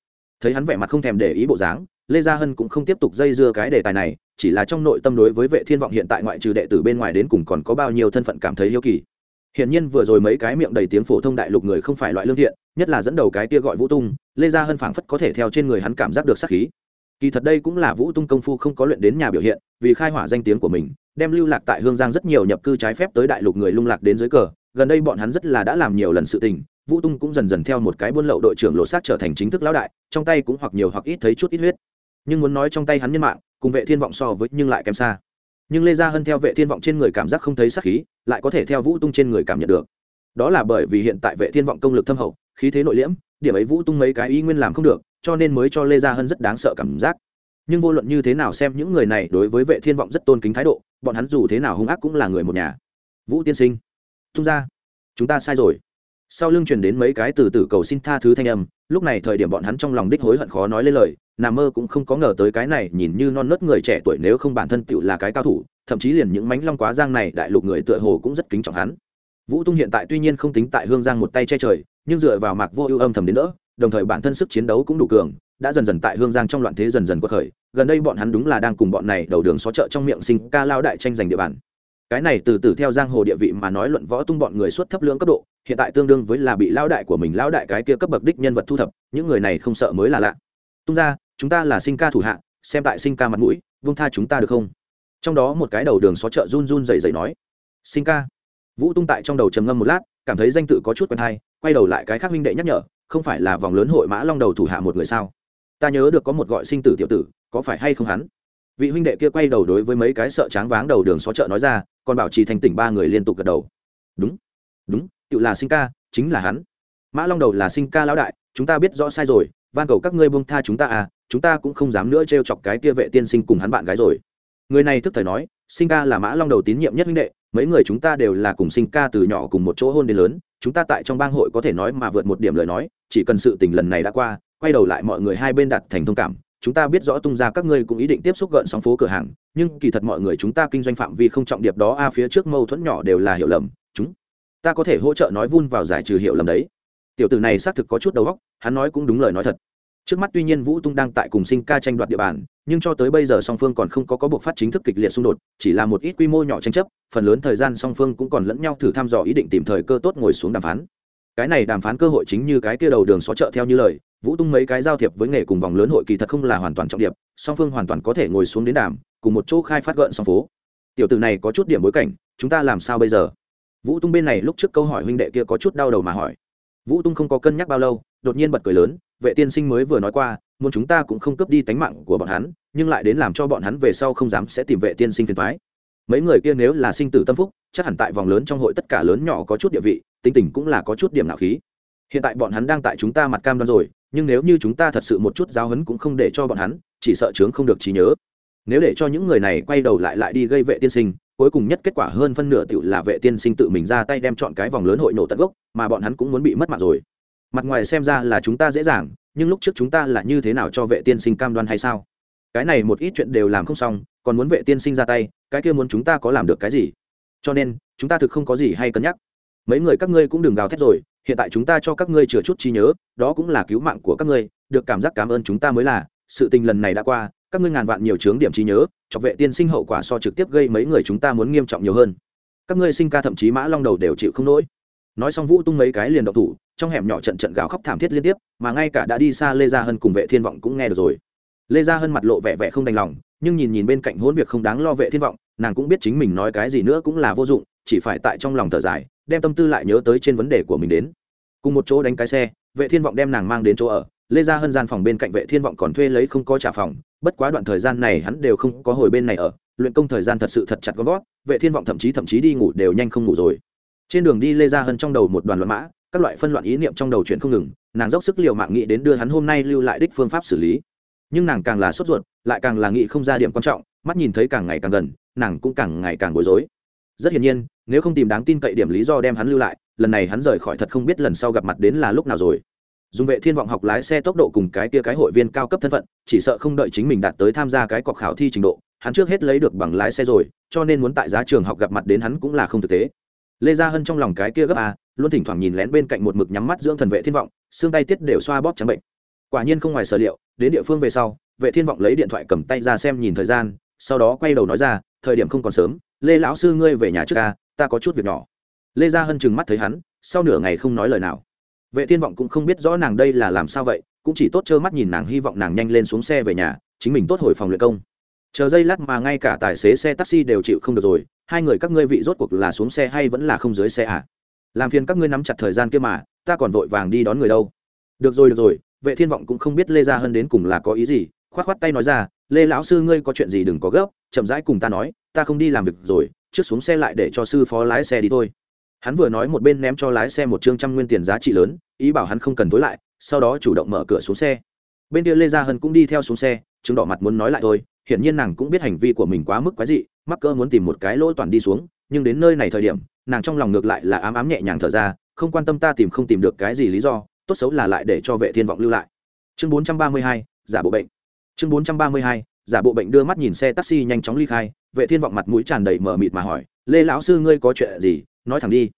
Thấy hắn vẻ mặt không thèm để ý bộ dáng, lê gia hân cũng không tiếp tục dây dưa cái đề tài này, chỉ là trong nội tâm đối với vệ thiên vọng hiện tại ngoại trừ đệ tử bên ngoài đến cùng còn có bao nhiêu thân phận cảm thấy yêu kỳ. Hiển nhiên vừa rồi mấy cái miệng đầy tiếng phổ thông đại lục người không phải loại lương thiện, nhất là dẫn đầu cái kia gọi Vũ Tung, Lê Gia Hân phảng phất có thể theo trên người hắn cảm giác được sát khí. Kỳ thật đây cũng là Vũ Tung công phu không có luyện đến nhà biểu hiện, vì khai hỏa danh tiếng của mình, đem lưu lạc tại Hương Giang rất nhiều nhập cư trái phép tới đại lục người lung lạc đến dưới cờ, gần đây bọn hắn rất là đã làm nhiều lần sự tình, Vũ Tung cũng dần dần theo một cái buôn lậu đội trưởng lộ sát trở thành chính thức lão đại, trong tay cũng hoặc nhiều hoặc ít thấy chút ít huyết. Nhưng muốn nói trong tay hắn nhân mạng, cùng vệ thiên vọng so với nhưng lại kém xa nhưng lê gia hân theo vệ thiên vọng trên người cảm giác không thấy sát khí, lại có thể theo vũ tung trên người cảm nhận được. Đó là bởi vì hiện tại vệ thiên vọng công lực thâm hậu, khí thế nội liễm, điểm ấy vũ tung mấy cái ý nguyên làm không được, cho nên mới cho lê gia hân rất đáng sợ cảm giác. Nhưng vô luận như thế nào xem những người này đối với vệ thiên vọng rất tôn kính thái độ, bọn hắn dù thế nào hung ác cũng là người một nhà. Vũ tiên sinh, tung ra chúng ta sai rồi sau lưng truyền đến mấy cái từ từ cầu xin tha thứ thanh âm, lúc này thời điểm bọn hắn trong lòng đích hối hận khó nói lên lời, nà mơ cũng không có ngờ tới cái này, nhìn như non nớt người trẻ tuổi nếu không bản thân tựu là cái cao thủ, thậm chí liền những mánh long quá giang này đại lục người tựa hồ cũng rất kính trọng hắn. Vũ tung hiện tại tuy nhiên không tính tại hương giang một tay che trời, nhưng dựa vào mạc vô ưu âm thầm đến đỡ, đồng thời bản thân sức chiến đấu cũng đủ cường, đã dần dần tại hương giang trong loạn thế dần dần quật khởi. Gần đây bọn hắn đúng là đang cùng bọn này đầu đường xó chợ trong miệng sinh ca lao đại tranh giành địa bàn cái này từ từ theo giang hồ địa vị mà nói luận võ tung bọn người xuất thấp lưỡng cấp độ, hiện tại tương đương với là bị lao đại của mình lao đại cái kia cấp bậc đích nhân vật thu thập, những người này không sợ mới là lạ. Tung ra, chúng ta là sinh ca thủ hạ, xem tại sinh ca mặt mũi vung tha chúng ta được không? Trong đó một cái đầu đường xó chợ run run dày dày nói, sinh ca. Vũ tung tại trong đầu trầm ngâm một lát, cảm thấy danh tự có chút quen hay, quay đầu lại cái khác minh đệ nhắc nhở, không phải là vòng lớn hội mã long đầu thủ hạ một người sao? Ta nhớ được có một gọi sinh tử tiểu tử, có phải hay không hắn? Vị huynh đệ kia quay đầu đối với mấy cái sợ tráng váng đầu đường xó chợ nói ra còn bảo trì thành tỉnh ba người liên tục gật đầu. Đúng. Đúng tự là sinh ca, chính là hắn. Mã long đầu là sinh ca lão đại, chúng ta biết rõ sai rồi, van cầu các ngươi buông tha chúng ta à chúng ta cũng không dám nữa t chọc cái kia vệ tiên sinh cùng hắn bạn gái rồi. Người này thức thời nói, sinh ca là mã long đầu tín nhiệm nhất huynh đệ, mấy người chúng ta đều là cùng sinh ca từ nhỏ cùng một chỗ hôn đến lớn, chúng ta tại trong bang hội có thể nói mà vượt một điểm lời nói, chỉ cần sự tình lần này đã qua, quay đầu lại mọi người hai bên đặt thành thông cảm chúng ta biết rõ tung ra các ngươi cũng ý định tiếp xúc gợn sóng phố cửa hàng, nhưng kỳ thật mọi người chúng ta kinh doanh phạm vi không trọng điệp đó, a, phía trước mâu thuẫn nhỏ đều là hiểu lầm, chúng ta có thể hỗ trợ nói vun vào giải trừ hiểu lầm đấy. Tiểu tử này xác thực có chút đầu óc, hắn nói cũng đúng lời nói thật. Trước mắt tuy nhiên vũ tung đang tại cùng sinh ca tranh đoạt địa bàn, nhưng cho tới bây giờ song phương còn không có có buộc phát chính thức kịch liệt xung đột, chỉ là một ít quy mô nhỏ tranh chấp, phần lớn thời gian song phương cũng còn lẫn nhau thử thăm dò ý định tìm thời cơ tốt ngồi xuống đàm phán. Cái này đàm phán cơ hội chính như cái kia đầu đường xó chợ theo như lời vũ tung mấy cái giao thiệp với nghề cùng vòng lớn hội kỳ thật không là hoàn toàn trọng điệp song phương hoàn toàn có thể ngồi xuống đến đàm, cùng một chỗ khai phát gợn song phố. Tiểu tử này có chút điểm bối cảnh, chúng ta làm sao bây giờ? Vũ tung bên này lúc trước câu hỏi huynh đệ kia có chút đau đầu mà hỏi. Vũ tung không có cân nhắc bao lâu, đột nhiên bật cười lớn, vệ tiên sinh mới vừa nói qua, muốn chúng ta cũng không cướp đi tánh mạng của bọn hắn, nhưng lại đến làm cho bọn hắn về sau không dám sẽ tìm vệ tiên sinh phiền thoái mấy người kia nếu là sinh tử tâm phúc, chắc hẳn tại vòng lớn trong hội tất cả lớn nhỏ có chút địa vị, tính tình cũng là có chút điểm nạo khí hiện tại bọn hắn đang tại chúng ta mặt cam đoan rồi, nhưng nếu như chúng ta thật sự một chút giáo hấn cũng không để cho bọn hắn, chỉ sợ chướng không được trí nhớ. Nếu để cho những người này quay đầu lại lại đi gây vệ tiên sinh, cuối cùng nhất kết quả hơn phân nửa tự là vệ tiên sinh tự mình ra tay đem chọn cái vòng lớn hội nổ tận gốc, mà bọn hắn cũng muốn bị mất mặt rồi. Mặt ngoài xem ra là chúng ta dễ dàng, nhưng lúc trước chúng ta là như thế nào cho vệ tiên sinh cam đoan hay sao? Cái này một ít chuyện đều làm không xong, còn muốn vệ tiên sinh ra tay, cái kia muốn chúng ta có làm được cái gì? Cho nên, chúng ta thực không có gì hay cân nhắc. Mấy người các ngươi cũng đừng gào thét rồi hiện tại chúng ta cho các ngươi chừa chút trí nhớ, đó cũng là cứu mạng của các ngươi, được cảm giác cảm ơn chúng ta mới là, sự tình lần này đã qua, các ngươi ngàn vạn nhiều chướng điểm trí nhớ, chọc vệ tiên sinh hậu quả so trực tiếp gây mấy người chúng ta muốn nghiêm trọng nhiều hơn. Các ngươi sinh ca thậm chí mã long đầu đều chịu không nổi. Nói xong vũ tung mấy cái liền độc thủ, trong hẻm nhỏ trận trận gào khóc thảm thiết liên tiếp, mà ngay cả đã đi xa lê gia hân cùng vệ thiên vọng cũng nghe được rồi. Lê gia hân mặt lộ vẻ vẻ không đành lòng, nhưng nhìn nhìn bên cạnh hỗn việc không đáng lo vệ thiên vọng, nàng cũng biết chính mình nói cái gì nữa cũng là vô dụng, chỉ phải tại trong lòng thở dài đem tâm tư lại nhớ tới trên vấn đề của mình đến. Cùng một chỗ đánh cái xe, vệ thiên vọng đem nàng mang đến chỗ ở, lê ra hơn gian phòng bên cạnh vệ thiên vọng còn thuê lấy không có trả phòng, bất quá đoạn thời gian này hắn đều không có hồi bên này ở, luyện công thời gian thật sự thật chặt gom gót vệ thiên vọng thậm chí thậm chí đi ngủ đều nhanh không ngủ rồi. Trên đường đi lê ra hơn trong đầu một đoàn loạn mã, các loại phân loạn ý niệm trong đầu chuyển không ngừng, nàng dốc sức liều mạng nghĩ đến đưa hắn hôm nay lưu lại đích phương pháp xử lý. Nhưng nàng càng là sốt ruột, lại càng là nghĩ không ra điểm quan trọng, mắt nhìn thấy càng ngày càng gần, nàng cũng càng ngày càng bối rối rất hiển nhiên, nếu không tìm đáng tin cậy điểm lý do đem hắn lưu lại, lần này hắn rời khỏi thật không biết lần sau gặp mặt đến là lúc nào rồi. Dùng vệ thiên vọng học lái xe tốc độ cùng cái kia cái hội viên cao cấp thân phận, chỉ sợ không đợi chính mình đạt tới tham gia cái cọc khảo thi trình độ, hắn trước hết lấy được bằng lái xe rồi, cho nên muốn tại giá trường học gặp mặt đến hắn cũng là không thực tế. Lê gia hân trong lòng cái kia gấp à luôn thỉnh thoảng nhìn lén bên cạnh một mực nhắm mắt dưỡng thần vệ thiên vọng, xương tay tiết đều xoa bóp trắng bệnh. Quả nhiên không ngoài sở liệu, đến địa phương về sau, vệ thiên vọng lấy điện thoại cầm tay ra xem nhìn thời gian, sau đó quay đầu nói ra, thời điểm không còn sớm lê lão sư ngươi về nhà trước ca ta có chút việc nhỏ. Lê gia hân chừng mắt thấy hắn, sau nửa ngày không nói lời nào. Vệ thiên vọng cũng không biết rõ nàng đây là làm sao vậy, cũng chỉ tốt trơ mắt nhìn nàng, hy vọng nàng nhanh lên xuống xe về nhà, chính mình tốt hồi phòng luyện công. Chờ giây lát mà ngay cả tài xế xe taxi đều chịu không được rồi, hai người các ngươi vị rốt cuộc là xuống xe hay vẫn là không dưới xe à? Làm phiền các ngươi nắm chặt thời gian kia mà, ta còn vội vàng đi đón người đâu. Được rồi được rồi, vệ thiên vọng cũng không biết lê gia hân đến cùng là có ý gì khoát khoát tay nói ra lê lão sư ngươi có chuyện gì đừng có gấp chậm rãi cùng ta nói ta không đi làm việc rồi trước xuống xe lại để cho sư phó lái xe đi thôi. Hắn vừa nói một bên ném cho lái xe một chương trăm nguyên tiền giá trị lớn ý bảo hắn không cần tối lại sau đó chủ động mở cửa xuống xe. Bên kia lê gia hân cũng đi theo xuống xe chứng đỏ mặt muốn nói lại thôi hiển nhiên nàng cũng biết hành vi của mình quá mức quái dị mắc cỡ muốn tìm một cái lỗ toàn đi xuống nhưng đến nơi này thời điểm nàng trong lòng ngược lại là ám ám nhẹ nhàng thở ra không quan tâm ta tìm không tìm được cái gì lý do tốt xấu là lại để cho vệ thiên vọng lưu lại. Chương 432, giả bộ bệnh chương 432, giả bộ bệnh đưa mắt nhìn xe taxi nhanh chóng ly khai vệ thiên vọng mặt mũi tràn đầy mờ mịt mà hỏi lê lão sư ngươi có chuyện gì? Nói thẳng đi.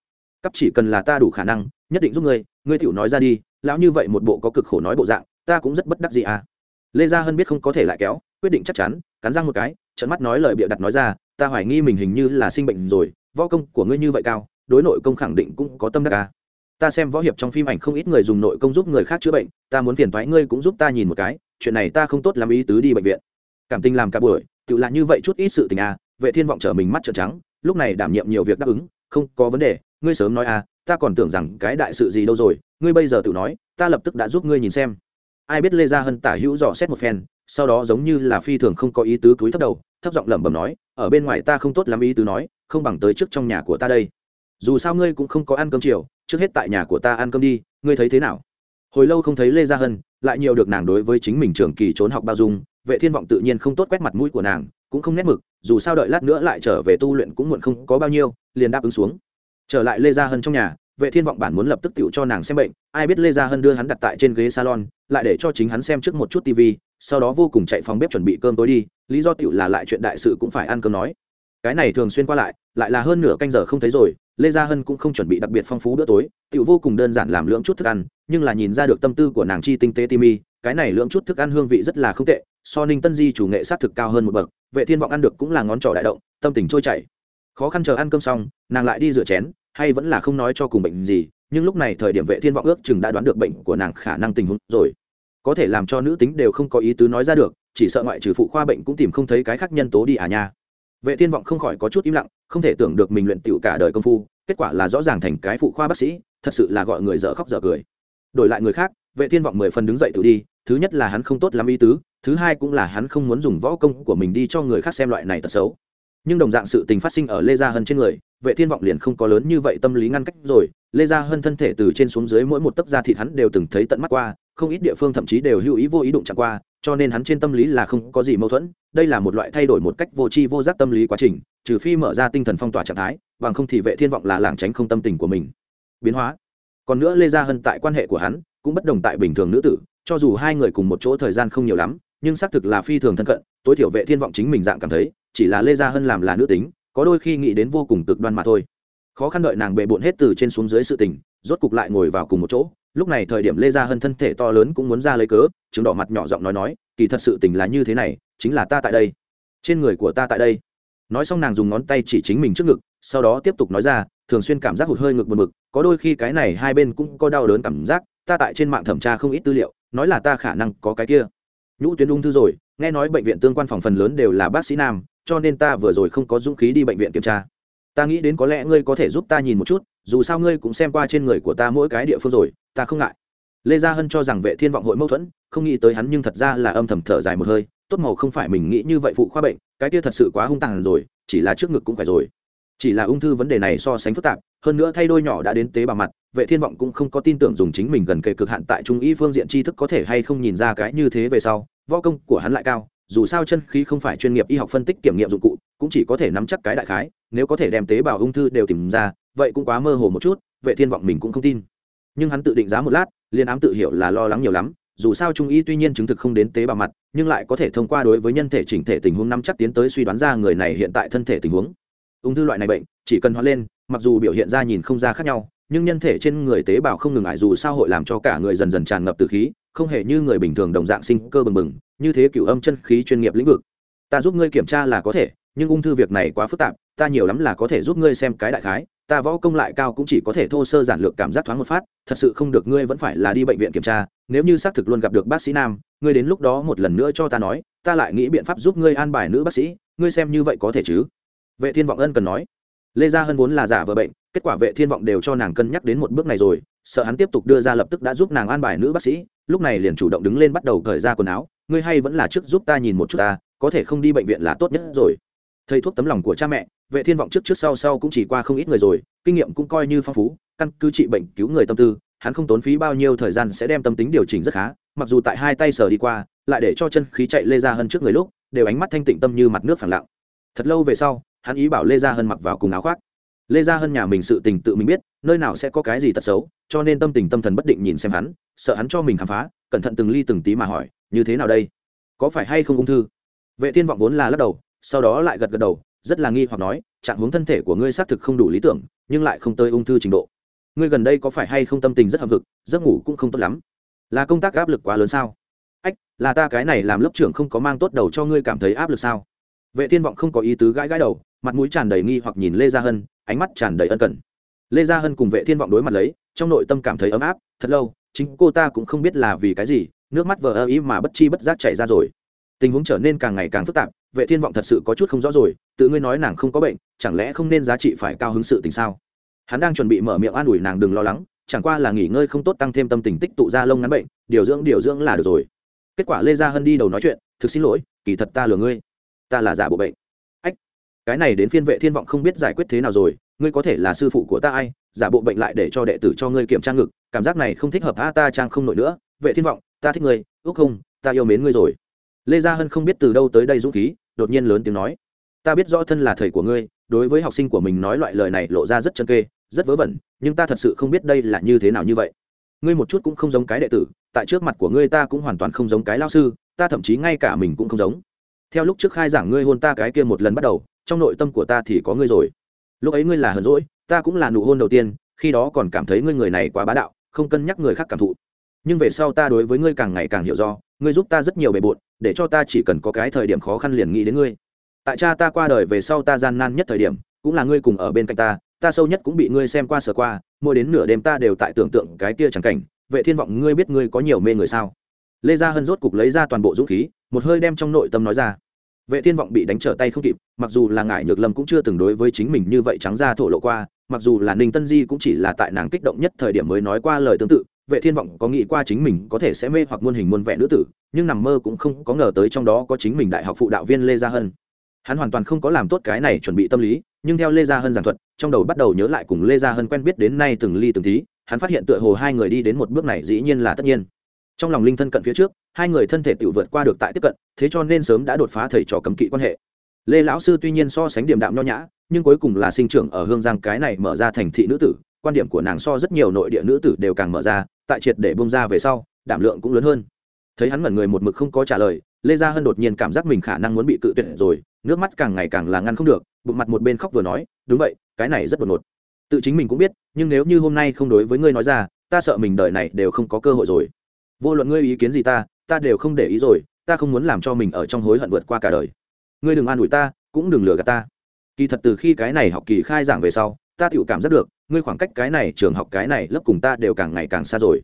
Cấp chỉ cần là ta đủ khả năng nhất định giúp ngươi ngươi tiểu nói ra đi lão như vậy một bộ có cực khổ nói bộ dạng ta cũng rất bất đắc gì à. Lê gia hân biết không có thể lại kéo quyết định chắc chắn cắn răng một cái trận mắt nói lời bịa đặt nói ra ta hoài nghi mình hình như là sinh bệnh rồi võ công của ngươi như vậy cao đối nội công khẳng định cũng có tâm đắc à. ta xem võ hiệp trong phim ảnh không ít người dùng nội công giúp người khác chữa bệnh ta muốn phiền thoái ngươi cũng giúp ta nhìn một cái chuyện này ta không tốt làm ý tứ đi bệnh viện. Cảm tình làm cả buổi tự là như vậy chút ít sự tình à vệ thiên vọng trở mình mắt trợn trắng, lúc này đảm nhiệm nhiều việc đáp ứng, không, có vấn đề, ngươi sớm nói à ta còn tưởng rằng cái đại sự gì đâu rồi, ngươi bây giờ tự nói, ta lập tức đã giúp ngươi nhìn xem. Ai biết lê gia hân tả hữu dò xét một phen, sau đó giống như là phi thường không có ý tứ cúi thấp đầu, thấp giọng lẩm bẩm nói, ở bên ngoài ta không tốt lắm ý tứ nói, không bằng tới trước trong nhà của ta đây. Dù sao ngươi cũng không có ăn cơm chiều, trước hết tại nhà của ta ăn cơm đi, ngươi thấy thế nào? Hồi lâu không thấy lê gia hân, lại nhiều được nàng đối với chính mình trường kỳ trốn học bao dung, vệ thiên vọng tự nhiên không tốt quét mặt mũi của nàng, cũng không nét mực, dù sao đợi lát nữa lại trở về tu luyện cũng muộn không có bao nhiêu, liền đáp ứng xuống. Trở lại lê gia hân trong nhà, vệ thiên vọng bản muốn lập tức tiệu cho nàng xem bệnh, ai biết lê gia hân đưa hắn đặt tại trên ghế salon, lại để cho chính hắn xem trước một chút tv sau đó vô cùng chạy phòng bếp chuẩn bị cơm tối đi, lý do tiệu là lại chuyện đại sự cũng phải ăn cơm nói. Cái này thường xuyên qua lại lại là hơn nửa canh giờ không thấy rồi lê gia hân cũng không chuẩn bị đặc biệt phong phú bữa tối tựu vô cùng đơn giản làm lưỡng chút thức ăn, nhưng là nhìn ra được tâm tư của nàng chi tinh tế timi cái này lưỡng chút thức ăn hương vị rất là không tệ, so ninh tân di chủ nghệ sát thực cao hơn một bậc, vệ thiên vọng ăn được cũng là ngón trỏ đại động, tâm tình trôi chảy. Khó khăn chờ ăn cơm xong, nàng lại đi rửa chén, hay vẫn là không nói cho cùng bệnh gì, nhưng lúc này thời điểm vệ thiên vọng ước chừng đã đoán được bệnh của nàng khả năng tình huống rồi. Có thể làm cho nữ tính đều không có ý tứ nói ra được, chỉ sợ ngoại trừ phụ khoa bệnh cũng tìm không thấy cái khác nhân tố đi à nha. Vệ thiên vọng không khỏi có chút im lặng không thể tưởng được mình luyện tiểu cả đời công phu, kết quả là rõ ràng thành cái phụ khoa bác sĩ, thật sự là gọi người dở khóc dở cười. Đổi lại người khác, vệ thiên vọng mười phần đứng dậy tự đi, thứ nhất là hắn không tốt lắm ý tứ, thứ hai cũng là hắn không muốn dùng võ công của mình đi cho người khác xem loại này tật xấu. Nhưng đồng dạng sự tình phát sinh ở lê gia hân trên người, vệ thiên vọng liền không có lớn như vậy tâm lý ngăn cách rồi. Lê gia hân thân thể từ trên xuống dưới mỗi một tấc da thịt hắn đều từng thấy tận mắt qua, không ít địa phương thậm chí đều hữu ý vô ý đụng chạm qua cho nên hắn trên tâm lý là không có gì mâu thuẫn, đây là một loại thay đổi một cách vô tri vô giác tâm lý quá trình, trừ phi mở ra tinh thần phong tỏa trạng thái, bằng không thì vệ thiên vọng là làng tránh không tâm tình của mình. Biến hóa. Còn nữa lê gia hân tại quan hệ của hắn cũng bất đồng tại bình thường nữ tử, cho dù hai người cùng một chỗ thời gian không nhiều lắm, nhưng xác thực là phi thường thân cận, tối thiểu vệ thiên vọng chính mình dạng cảm thấy, chỉ là lê gia hân làm là nữ tính, có đôi khi nghĩ đến vô cùng cực đoan mà thôi. Khó khăn đợi nàng bệ bộn hết từ trên xuống dưới sự tình, rốt cục lại ngồi vào cùng một chỗ lúc này thời điểm lê gia hân thân thể to lớn cũng muốn ra lấy cớ, chứng đỏ mặt nhỏ giọng nói nói, kỳ thật sự tình là như thế này, chính là ta tại đây. Trên người của ta tại đây. Nói xong nàng dùng ngón tay chỉ chính mình trước ngực, sau đó tiếp tục nói ra, thường xuyên cảm giác hụt hơi ngực một mực có đôi khi cái này hai bên cũng có đau đớn cảm giác, ta tại trên mạng thẩm tra không ít tư liệu, nói là ta khả năng có cái kia. Nhũ tuyến ung thư rồi, nghe nói bệnh viện tương quan phòng phần lớn đều là bác sĩ nam, cho nên ta vừa rồi không có dũng khí đi bệnh viện kiểm tra. Ta nghĩ đến có lẽ ngươi có thể giúp ta nhìn một chút, dù sao ngươi cũng xem qua trên người của ta mỗi cái địa phương rồi ta không ngại. Lê gia hân cho rằng vệ thiên vọng hội mâu thuẫn, không nghĩ tới hắn nhưng thật ra là âm thầm thở dài một hơi, tốt màu không phải mình nghĩ như vậy phụ khoa bệnh, cái kia thật sự quá hung tàn rồi, chỉ là trước ngực cũng phải rồi. Chỉ là ung thư vấn đề này so sánh phức tạp, hơn nữa thay đôi nhỏ đã đến tế bào mặt, vệ thiên vọng cũng không có tin tưởng dùng chính mình gần kề cực hạn tại trung y phương diện tri thức có thể hay không nhìn ra cái như thế về sau, võ công của hắn lại cao, dù sao chân khí không phải chuyên nghiệp y học phân tích kiểm nghiệm dụng cụ, cũng chỉ có thể nắm chắc cái đại khái, nếu có thể đem tế bào ung thư đều tìm ra, vậy cũng quá mơ hồ một chút, vệ thiên vọng mình cũng không tin nhưng hắn tự định giá một lát liên ám tự hiểu là lo lắng nhiều lắm, dù sao trung y tuy nhiên chứng thực không đến tế bào mặt, nhưng lại có thể thông qua đối với nhân thể chỉnh thể tình huống nắm chắc tiến tới suy đoán ra người này hiện tại thân thể tình huống. Ung thư loại này bệnh, chỉ cần hóa lên, mặc dù biểu hiện ra nhìn không ra khác nhau, nhưng nhân thể trên người tế bào không ngừng ải dù sao hội làm cho cả người dần dần tràn ngập từ khí, không hề như người bình thường đồng dạng sinh cơ bừng bừng, như thế cửu âm chân khí chuyên nghiệp lĩnh vực. Ta giúp ngươi kiểm tra là có thể, nhưng ung thư việc này quá phức tạp, ta nhiều lắm là có thể giúp ngươi xem cái đại khái ta võ công lại cao cũng chỉ có thể thô sơ giản lược cảm giác thoáng một phát, thật sự không được, ngươi vẫn phải là đi bệnh viện kiểm tra, nếu như xác thực luôn gặp được bác sĩ nam, ngươi đến lúc đó một lần nữa cho ta nói, ta lại nghĩ biện pháp giúp ngươi an bài nữ bác sĩ, ngươi xem như vậy có thể chứ? Vệ thiên vọng ân cần nói. Lê gia hân vốn là giả vợ bệnh, kết quả vệ thiên vọng đều cho nàng cân nhắc đến một bước này rồi, sợ hắn tiếp tục đưa ra lập tức đã giúp nàng an bài nữ bác sĩ, lúc này liền chủ động đứng lên bắt đầu cởi ra quần áo, ngươi hay vẫn là trước giúp ta nhìn một chút ta, có thể không đi bệnh viện là tốt nhất rồi thầy thuốc tấm lòng của cha mẹ, vệ thiên vọng trước trước sau sau cũng chỉ qua không ít người rồi, kinh nghiệm cũng coi như phong phú, căn cứ trị bệnh cứu người tâm tư, hắn không tốn phí bao nhiêu thời gian sẽ đem tâm tính điều chỉnh rất khá, mặc dù tại hai tay sờ đi qua, lại để cho chân khí chạy lê ra hơn trước người lúc, đều ánh mắt thanh tịnh tâm như mặt nước phẳng lặng. Thật lâu về sau, hắn ý bảo lê gia hân mặc vào cùng áo khoác. Lê gia hân nhà mình sự tình tự mình biết, nơi nào sẽ có cái gì tật xấu, cho nên tâm tình tâm thần bất định nhìn xem hắn, sợ hắn cho mình khám phá, cẩn thận từng ly từng tí mà hỏi, như thế nào đây? Có phải hay không ung thư? Vệ thiên vọng vốn là lắc đầu sau đó lại gật gật đầu, rất là nghi hoặc nói, trạng huống thân thể của ngươi xác thực không đủ lý tưởng, nhưng lại không tới ung thư trình độ. Ngươi gần đây có phải hay không tâm tình rất hậm hực, giấc ngủ cũng không tốt lắm? Là công tác áp lực quá lớn sao? Ách, là ta cái này làm lớp trưởng không có mang tốt đầu cho ngươi cảm thấy áp lực sao? Vệ thiên vọng không có ý tứ gãi gãi đầu, mặt mũi tràn đầy nghi hoặc nhìn lê gia hân, ánh mắt tràn đầy ân cần. Lê gia hân cùng vệ thiên vọng đối mặt lấy, trong nội tâm cảm thấy ấm áp, thật lâu, chính cô ta cũng không biết là vì cái gì, nước mắt vờ ơ ý mà bất chi bất giác chảy ra rồi. Tình huống trở nên càng ngày càng phức tạp vệ thiên vọng thật sự có chút không rõ rồi, tự ngươi nói nàng không có bệnh, chẳng lẽ không nên giá trị phải cao hứng sự tình sao? Hắn đang chuẩn bị mở miệng an ủi nàng đừng lo lắng, chẳng qua là nghỉ ngơi không tốt tăng thêm tâm tình tích tụ ra lông ngắn bệnh, điều dưỡng điều dưỡng là được rồi. Kết quả lê gia hân đi đầu nói chuyện, thực xin lỗi, kỳ thật ta lừa ngươi. Ta là giả bộ bệnh. Ách, cái này đến phiên vệ thiên vọng không biết giải quyết thế nào rồi, ngươi có thể là sư phụ của ta ai, giả bộ bệnh lại để cho đệ tử cho ngươi kiểm tra ngực, cảm giác này không thích hợp a, ta trang không nổi nữa. Vệ thiên vọng, ta thích ngươi, ước không, ta yêu mến ngươi rồi lê gia hân không biết từ đâu tới đây dũng khí, đột nhiên lớn tiếng nói. Ta biết rõ thân là thầy của ngươi, đối với học sinh của mình nói loại lời này lộ ra rất chân kê, rất vớ vẩn, nhưng ta thật sự không biết đây là như thế nào như vậy. Ngươi một chút cũng không giống cái đệ tử, tại trước mặt của ngươi ta cũng hoàn toàn không giống cái lao sư, ta thậm chí ngay cả mình cũng không giống. Theo lúc trước khai giảng ngươi hôn ta cái kia một lần bắt đầu, trong nội tâm của ta thì có ngươi rồi. Lúc ấy ngươi là hờn rỗi ta cũng là nụ hôn đầu tiên, khi đó còn cảm thấy ngươi người này quá bá đạo, không cân nhắc người khác cảm thụ. Nhưng về sau ta đối với ngươi càng ngày càng hiểu do ngươi giúp ta rất nhiều bề bộn, để cho ta chỉ cần có cái thời điểm khó khăn liền nghĩ đến ngươi. Tại cha ta qua đời về sau ta gian nan nhất thời điểm, cũng là ngươi cùng ở bên cạnh ta ta sâu nhất cũng bị ngươi xem qua sờ qua, mỗi đến nửa đêm ta đều tại tưởng tượng cái kia chẳng cảnh vệ thiên vọng ngươi biết ngươi có nhiều mê người sao? Lê gia hân rốt cục lấy ra toàn bộ dũng khí, một hơi đem trong nội tâm nói ra. Vệ thiên vọng bị đánh trở tay không kịp, mặc dù là ngại nhược lâm cũng chưa từng đối với chính mình như vậy trắng ra thổ lộ qua, mặc dù là ninh tân di cũng chỉ là tại nàng kích động nhất thời điểm mới nói qua lời tương tự vệ thiên vọng có nghĩ qua chính mình có thể sẽ mê hoặc muôn hình muôn vẻ nữ tử, nhưng nằm mơ cũng không có ngờ tới trong đó có chính mình đại học phụ đạo viên lê gia hân. Hắn hoàn toàn không có làm tốt cái này chuẩn bị tâm lý, nhưng theo lê gia hân giảng thuật, trong đầu bắt đầu nhớ lại cùng lê gia hân quen biết đến nay từng ly từng tí, hắn phát hiện tựa hồ hai người đi đến một bước này dĩ nhiên là tất nhiên. Trong lòng linh thân cận phía trước, hai người thân thể tự vượt qua được tại tiếp cận, thế cho nên sớm đã đột phá thầy trò cấm kỵ quan hệ. Lê lão sư tuy nhiên so sánh điểm đạm nho nhã, nhưng cuối cùng là sinh trưởng ở hương giang cái này mở ra thành thị nữ tử, quan điểm của nàng so rất nhiều nội địa nữ tử đều càng mở ra tại triệt để bông ra về sau, đảm lượng cũng lớn hơn. Thấy hắn mẩn người một mực không có trả lời, lê gia hân đột nhiên cảm giác mình khả năng muốn bị cự tuyệt rồi, nước mắt càng ngày càng là ngăn không được, bụng mặt một bên khóc vừa nói, đúng vậy, cái này rất đột ngột. Tự chính mình cũng biết, nhưng nếu như hôm nay không đối với ngươi nói ra, ta sợ mình đời này đều không có cơ hội rồi. Vô luận ngươi ý kiến gì ta ta đều không để ý rồi, ta không muốn làm cho mình ở trong hối hận vượt qua cả đời. Ngươi đừng an ủi ta, cũng đừng lừa gạt ta. Kỳ thật từ khi cái này học kỳ khai giảng về sau, ta tự cảm giác được ngươi khoảng cách cái này trường học, cái này lớp cùng ta đều càng ngày càng xa rồi.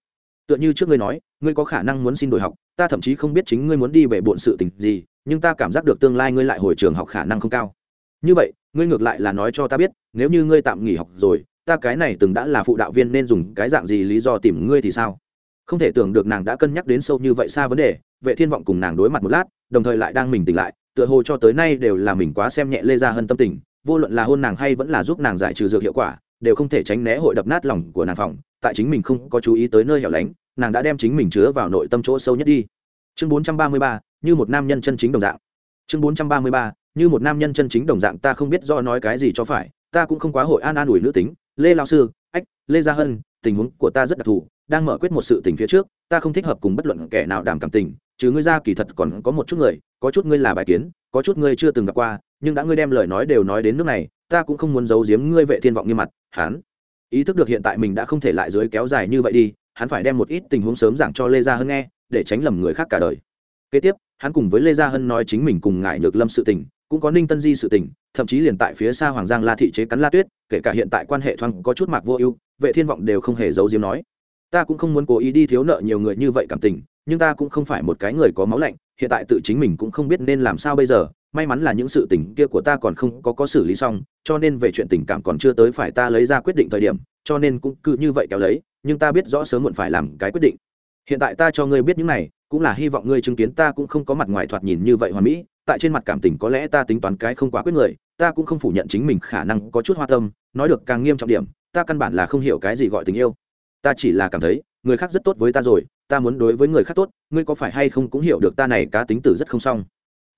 Tựa như trước ngươi nói, ngươi có khả năng muốn xin đổi học, ta thậm chí không biết chính ngươi muốn đi về bộn sự tình gì, nhưng ta cảm giác được tương lai ngươi lại hồi trường học khả năng không cao. Như vậy, ngươi ngược lại là nói cho ta biết, nếu như ngươi tạm nghỉ học rồi, ta cái này từng đã là phụ đạo viên nên dùng cái dạng gì lý do tìm ngươi thì sao? Không thể tưởng được nàng đã cân nhắc đến sâu như vậy xa vấn đề, vệ thiên vọng cùng nàng đối mặt một lát, đồng thời lại đang mình tỉnh lại, tựa hồ cho tới nay đều là mình quá xem nhẹ lê gia hơn tâm tình, vô luận là hôn nàng hay vẫn là giúp nàng giải trừ dược hiệu quả đều không thể tránh né hội đập nát lòng của nàng phòng. Tại chính mình không có chú ý tới nơi hẻo lánh nàng đã đem chính mình chứa vào nội tâm chỗ sâu nhất đi. Chương 433, như một nam nhân chân chính đồng dạng. Chương 433, như một nam nhân chân chính đồng dạng ta không biết do nói cái gì cho phải ta cũng không quá hội an an ủi nữ tính. Lê lao sư ách lê gia hân tình huống của ta rất đặc thù đang mở quyết một sự tình phía trước ta không thích hợp cùng bất luận kẻ nào đảm cảm tình chứ ngươi ra kỳ thật còn có một chút người có chút ngươi là bài kiến có chút ngươi chưa từng gặp qua nhưng đã ngươi đem lời nói đều nói đến nước này ta cũng không muốn giấu giếm ngươi vệ thiên vọng như mặt hắn. Ý thức được hiện tại mình đã không thể lại dưới kéo dài như vậy đi, hắn phải đem một ít tình huống sớm giảng cho lê gia hân nghe, để tránh lầm người khác cả đời. Kế tiếp, hắn cùng với lê gia hân nói chính mình cùng ngại nhược lâm sự tình, cũng có ninh tân di sự tình, thậm chí liền tại phía xa hoàng giang la thị chế cắn la tuyết, kể cả hiện tại quan hệ thoáng có chút mạc vô ưu, vệ thiên vọng đều không hề giấu diếm nói. Ta cũng không muốn cố ý đi thiếu nợ nhiều người như vậy cảm tình, nhưng ta cũng không phải một cái người có máu lạnh, hiện tại tự chính mình cũng không biết nên làm sao bây giờ may mắn là những sự tình kia của ta còn không có có xử lý xong, cho nên về chuyện tình cảm còn chưa tới phải ta lấy ra quyết định thời điểm, cho nên cũng cứ như vậy kéo lấy, nhưng ta biết rõ sớm muộn phải làm cái quyết định. Hiện tại ta cho ngươi biết những này, cũng là hy vọng ngươi chứng kiến ta cũng không có mặt ngoài thoạt nhìn như vậy hoàn mỹ, tại trên mặt cảm tình có lẽ ta tính toán cái không quá quyết người, ta cũng không phủ nhận chính mình khả năng có chút hoa tâm, nói được càng nghiêm trọng điểm, ta căn bản là không hiểu cái gì gọi tình yêu. Ta chỉ là cảm thấy, người khác rất tốt với ta rồi, ta muốn đối với người khác tốt, ngươi có phải hay không cũng hiểu được ta này cá tính tử rất không xong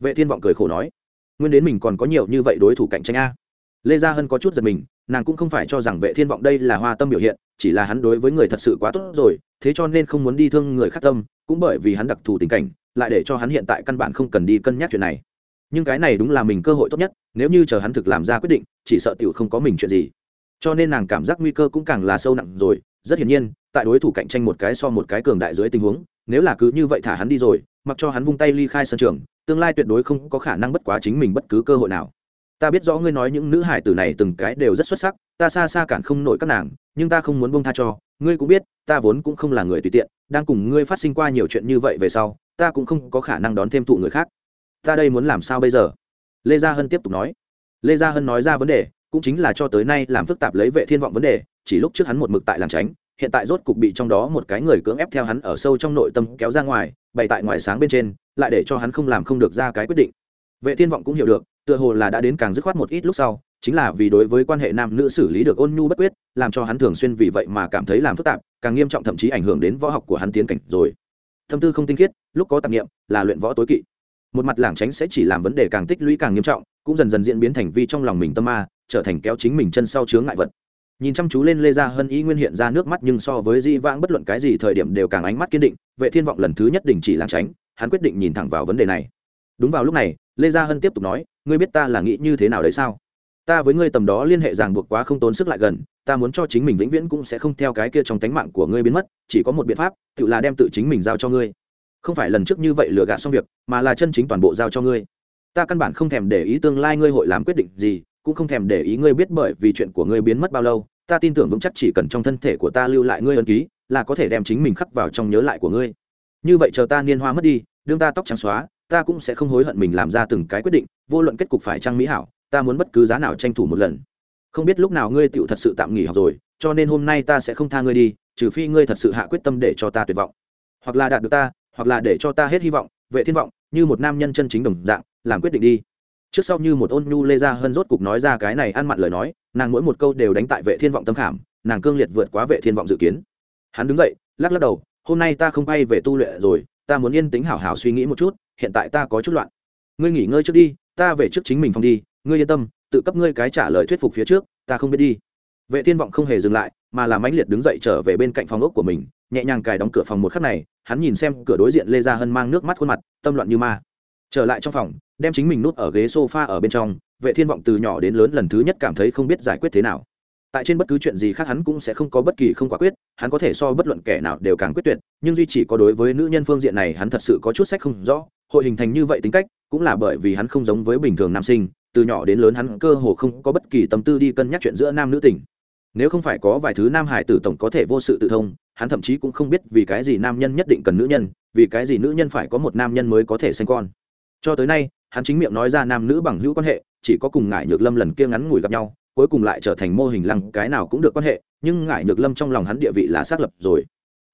vệ thiên vọng cười khổ nói, nguyên đến mình còn có nhiều như vậy đối thủ cạnh tranh a. Lê gia hân có chút giật mình, nàng cũng không phải cho rằng vệ thiên vọng đây là hoa tâm biểu hiện, chỉ là hắn đối với người thật sự quá tốt rồi, thế cho nên không muốn đi thương người khác tâm, cũng bởi vì hắn đặc thù tình cảnh, lại để cho hắn hiện tại căn bản không cần đi cân nhắc chuyện này. Nhưng cái này đúng là mình cơ hội tốt nhất, nếu như chờ hắn thực làm ra quyết định, chỉ sợ tiểu không có mình chuyện gì. Cho nên nàng cảm giác nguy cơ cũng càng là sâu nặng rồi, rất hiển nhiên, tại đối thủ cạnh tranh một cái so một cái cường đại dưới tình huống, nếu là cứ như vậy thả hắn đi rồi, mặc cho hắn vung tay ly khai sân trường tương lai tuyệt đối không có khả năng bất quá chính mình bất cứ cơ hội nào. Ta biết rõ ngươi nói những nữ hải tử này từng cái đều rất xuất sắc, ta xa xa cản không nổi các nàng, nhưng ta không muốn bông tha cho. Ngươi cũng biết, ta vốn cũng không là người tùy tiện, đang cùng ngươi phát sinh qua nhiều chuyện như vậy về sau, ta cũng không có khả năng đón thêm thụ người khác. Ta đây muốn làm sao bây giờ? Lê gia hân tiếp tục nói. Lê gia hân nói ra vấn đề, cũng chính là cho tới nay làm phức tạp lấy vệ thiên vọng vấn đề, chỉ lúc trước hắn một mực tại làm tránh hiện tại rốt cục bị trong đó một cái người cưỡng ép theo hắn ở sâu trong nội tâm kéo ra ngoài, bày tại ngoài sáng bên trên, lại để cho hắn không làm không được ra cái quyết định. Vệ thiên vọng cũng hiểu được, tựa hồ là đã đến càng dứt khoát một ít lúc sau, chính là vì đối với quan hệ nam nữ xử lý được ôn nhu bất quyết, làm cho hắn thường xuyên vì vậy mà cảm thấy làm phức tạp, càng nghiêm trọng thậm chí ảnh hưởng đến võ học của hắn tiến cảnh rồi. Thâm tư không tinh khiết, lúc có tạp nghiệm là luyện võ tối kỵ. Một mặt lảng tránh sẽ chỉ làm vấn đề càng tích lũy càng nghiêm trọng, cũng dần dần diễn biến thành vi trong lòng mình tâm ma, trở thành kéo chính mình chân sau chướng ngại vật nhìn chăm chú lên lê gia hân, ý nguyên hiện ra nước mắt nhưng so với di vãng bất luận cái gì thời điểm đều càng ánh mắt kiên định, vệ thiên vọng lần thứ nhất đình chỉ lảng tránh, hắn quyết định nhìn thẳng vào vấn đề này. Đúng vào lúc này, lê gia hân tiếp tục nói, ngươi biết ta là nghĩ như thế nào đấy sao? Ta với ngươi tầm đó liên hệ ràng buộc quá không tốn sức lại gần, ta muốn cho chính mình vĩnh viễn cũng sẽ không theo cái kia trong tánh mạng của ngươi biến mất, chỉ có một biện pháp, tự là đem tự chính mình giao cho ngươi. Không phải lần trước như vậy lừa gạt xong việc, mà là chân chính toàn bộ giao cho ngươi. Ta căn bản không thèm để ý tương lai ngươi hội làm quyết định gì cũng không thèm để ý ngươi biết bởi vì chuyện của ngươi biến mất bao lâu, ta tin tưởng vững chắc chỉ cần trong thân thể của ta lưu lại ngươi ân ký, là có thể đem chính mình khắc vào trong nhớ lại của ngươi. Như vậy chờ ta niên hoa mất đi, đương ta tóc trắng xóa, ta cũng sẽ không hối hận mình làm ra từng cái quyết định, vô luận kết cục phải trang mỹ hảo, ta muốn bất cứ giá nào tranh thủ một lần. Không biết lúc nào ngươi tựu thật sự tạm nghỉ học rồi, cho nên hôm nay ta sẽ không tha ngươi đi, trừ phi ngươi thật sự hạ quyết tâm để cho ta tuyệt vọng. Hoặc là đạt được ta, hoặc là để cho ta hết hy vọng, vệ thiên vọng, như một nam nhân chân chính đồng dạng, làm quyết định đi trước sau như một ôn nhu lê ra hơn rốt cục nói ra cái này ăn mặn lời nói, nàng mỗi một câu đều đánh tại vệ thiên vọng tâm khảm, nàng cương liệt vượt quá vệ thiên vọng dự kiến. Hắn đứng dậy, lắc lắc đầu, hôm nay ta không bay về tu luyện rồi, ta muốn yên tĩnh hảo hảo suy nghĩ một chút, hiện tại ta có chút loạn. Ngươi nghỉ ngơi trước đi, ta về trước chính mình phòng đi, ngươi yên tâm, tự cấp ngươi cái trả lời thuyết phục phía trước, ta không biết đi. Vệ thiên vọng không hề dừng lại, mà làm mãnh liệt đứng dậy trở về bên cạnh phòng ốc của mình, nhẹ nhàng cài đóng cửa phòng một khắc này, hắn nhìn xem cửa đối diện lê gia hân mang nước mắt khuôn mặt, tâm loạn như ma. Trở lại trong phòng đem chính mình nút ở ghế sofa ở bên trong, vệ thiên vọng từ nhỏ đến lớn lần thứ nhất cảm thấy không biết giải quyết thế nào. Tại trên bất cứ chuyện gì khác hắn cũng sẽ không có bất kỳ không quả quyết, hắn có thể so bất luận kẻ nào đều càng quyết tuyệt, nhưng duy chỉ có đối với nữ nhân phương diện này hắn thật sự có chút sách không rõ, hội hình thành như vậy tính cách, cũng là bởi vì hắn không giống với bình thường nam sinh, từ nhỏ đến lớn hắn cơ hồ không có bất kỳ tâm tư đi cân nhắc chuyện giữa nam nữ tình. Nếu không phải có vài thứ nam hải tử tổng có thể vô sự tự thông, hắn thậm chí cũng không biết vì cái gì nam nhân nhất định cần nữ nhân, vì cái gì nữ nhân phải có một nam nhân mới có thể sinh con. Cho tới nay hắn chính miệng nói ra nam nữ bằng hữu quan hệ, chỉ có cùng ngải nhược lâm lần kia ngắn ngủi gặp nhau, cuối cùng lại trở thành mô hình lăng cái nào cũng được quan hệ, nhưng ngải nhược lâm trong lòng hắn địa vị là xác lập rồi.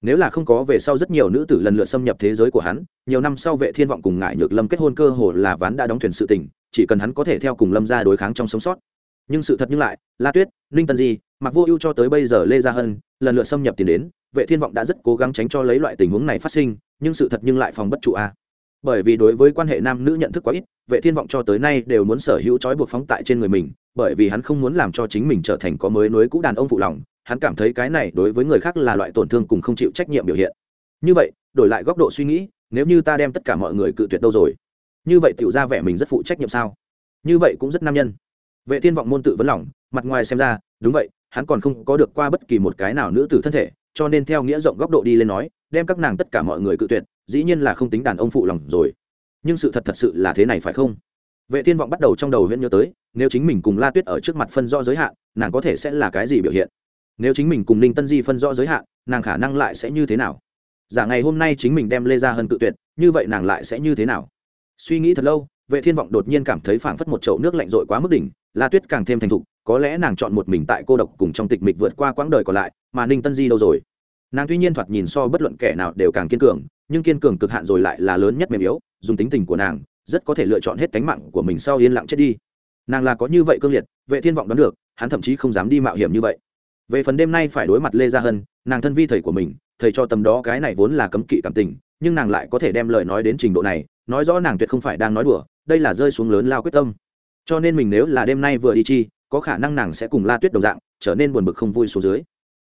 Nếu là không có về sau rất nhiều nữ tử lần lượt xâm nhập thế giới của hắn, nhiều năm sau vệ thiên vọng cùng ngải nhược lâm kết hôn cơ hồ là ván đã đóng thuyền sự tình, chỉ cần hắn có thể theo cùng lâm ra đối kháng trong sống sót. Nhưng sự thật như lại, la tuyết, ninh tân di mặc vô ưu cho tới bây giờ lê gia hân, lần lượt xâm nhập tiền đến, vệ thiên vọng đã rất cố gắng tránh cho lấy loại tình huống này phát sinh, nhưng sự thật nhưng lại phòng bất trụ a bởi vì đối với quan hệ nam nữ nhận thức quá ít, vệ thiên vọng cho tới nay đều muốn sở hữu trói buộc phóng tại trên người mình, bởi vì hắn không muốn làm cho chính mình trở thành có mới nối cũ đàn ông phụ lòng, hắn cảm thấy cái này đối với người khác là loại tổn thương cùng không chịu trách nhiệm biểu hiện. Như vậy, đổi lại góc độ suy nghĩ, nếu như ta đem tất cả mọi người cự tuyệt đâu rồi? Như vậy tiểu ra vẻ mình rất phụ trách nhiệm sao? Như vậy cũng rất nam nhân. Vệ thiên vọng môn tự vấn lòng, mặt ngoài xem ra, đúng vậy, hắn còn không có được qua bất kỳ một cái nào nữ tử thân thể, cho nên theo nghĩa rộng góc độ đi lên nói, đem các nàng tất cả mọi người cự tuyệt dĩ nhiên là không tính đàn ông phụ lòng rồi. Nhưng sự thật thật sự là thế này phải không? Vệ thiên vọng bắt đầu trong đầu huyễn nhớ tới, nếu chính mình cùng la tuyết ở trước mặt phân rõ giới hạn, nàng có thể sẽ là cái gì biểu hiện? Nếu chính mình cùng ninh tân di phân rõ giới hạn, nàng khả năng lại sẽ như thế nào? Giả ngày hôm nay chính mình đem lê ra hơn cự tuyệt, như vậy nàng lại sẽ như thế nào? Suy nghĩ thật lâu, vệ thiên vọng đột nhiên cảm thấy phảng phất một chậu nước lạnh rội quá mức đỉnh, la tuyết càng thêm thành thục, có lẽ nàng chọn một mình tại cô độc cùng trong tịch mịch vượt qua quãng đời còn lại, mà ninh tân di đâu rồi? Nàng tuy nhiên thoạt nhìn so bất luận kẻ nào đều càng kiên cường nhưng kiên cường cực hạn rồi lại là lớn nhất mềm yếu, dùng tính tình của nàng, rất có thể lựa chọn hết cánh mạng của mình sau yên lặng chết đi. Nàng là có như vậy cương liệt, vệ thiên vọng đoán được, hắn thậm chí không dám đi mạo hiểm như vậy. Về phần đêm nay phải đối mặt lê gia hân, nàng thân vi thầy của mình, thầy cho tầm đó cái này vốn là cấm kỵ cảm tình, nhưng nàng lại có thể đem lời nói đến trình độ này, nói rõ nàng tuyệt không phải đang nói đùa, đây là rơi xuống lớn lao quyết tâm. Cho nên mình nếu là đêm nay vừa đi chi, có khả năng nàng sẽ cùng la tuyết đồng dạng, trở nên buồn bực không vui xuống dưới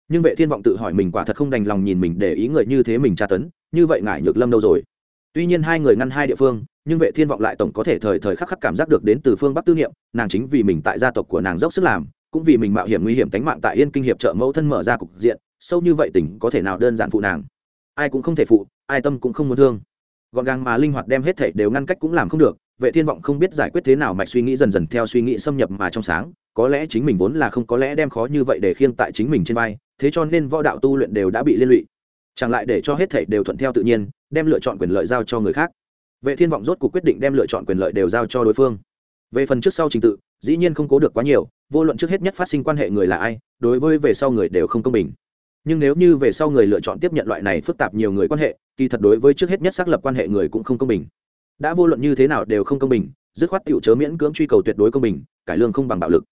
nhưng vệ thiên vọng tự hỏi mình quả thật không đành lòng nhìn mình để ý người như thế mình tra tấn, như vậy ngại nhược lâm đâu rồi? Tuy nhiên hai người ngăn hai địa phương, nhưng vệ thiên vọng lại tổng có thể thời thời khắc khắc cảm giác được đến từ phương bắc tư niệm, nàng chính vì mình tại gia tộc của nàng dốc sức làm, cũng vì mình mạo hiểm nguy hiểm tính mạng tại yên kinh hiệp trợ mẫu thân mở ra cục diện, sâu như vậy tình có thể nào đơn giản phụ nàng? Ai cũng không thể phụ, ai tâm cũng không muốn thương. Gọn gàng mà linh hoạt đem hết thể đều ngăn cách cũng làm không được, vệ thiên vọng không biết giải quyết thế nào mạch suy nghĩ dần dần theo suy nghĩ xâm nhập mà trong sáng có lẽ chính mình vốn là không có lẽ đem khó như vậy để khiêng tại chính mình trên vai, thế cho nên võ đạo tu luyện đều đã bị liên lụy. Chẳng lại để cho hết thể đều thuận theo tự nhiên, đem lựa chọn quyền lợi giao cho người khác. Vệ thiên vọng rốt cuộc quyết định đem lựa chọn quyền lợi đều giao cho đối phương. Về phần trước sau trình tự, dĩ nhiên không cố được quá nhiều, vô luận trước hết nhất phát sinh quan hệ người là ai, đối với về sau người đều không công bình. Nhưng nếu như về sau người lựa chọn tiếp nhận loại này phức tạp nhiều người quan hệ, kỳ thật đối với trước hết nhất xác lập quan hệ người cũng không công bình. Đã vô luận như thế nào đều không công bình, dứt khoát tiểu chớ miễn cưỡng truy cầu tuyệt đối công bình, cải lương không bằng bạo lực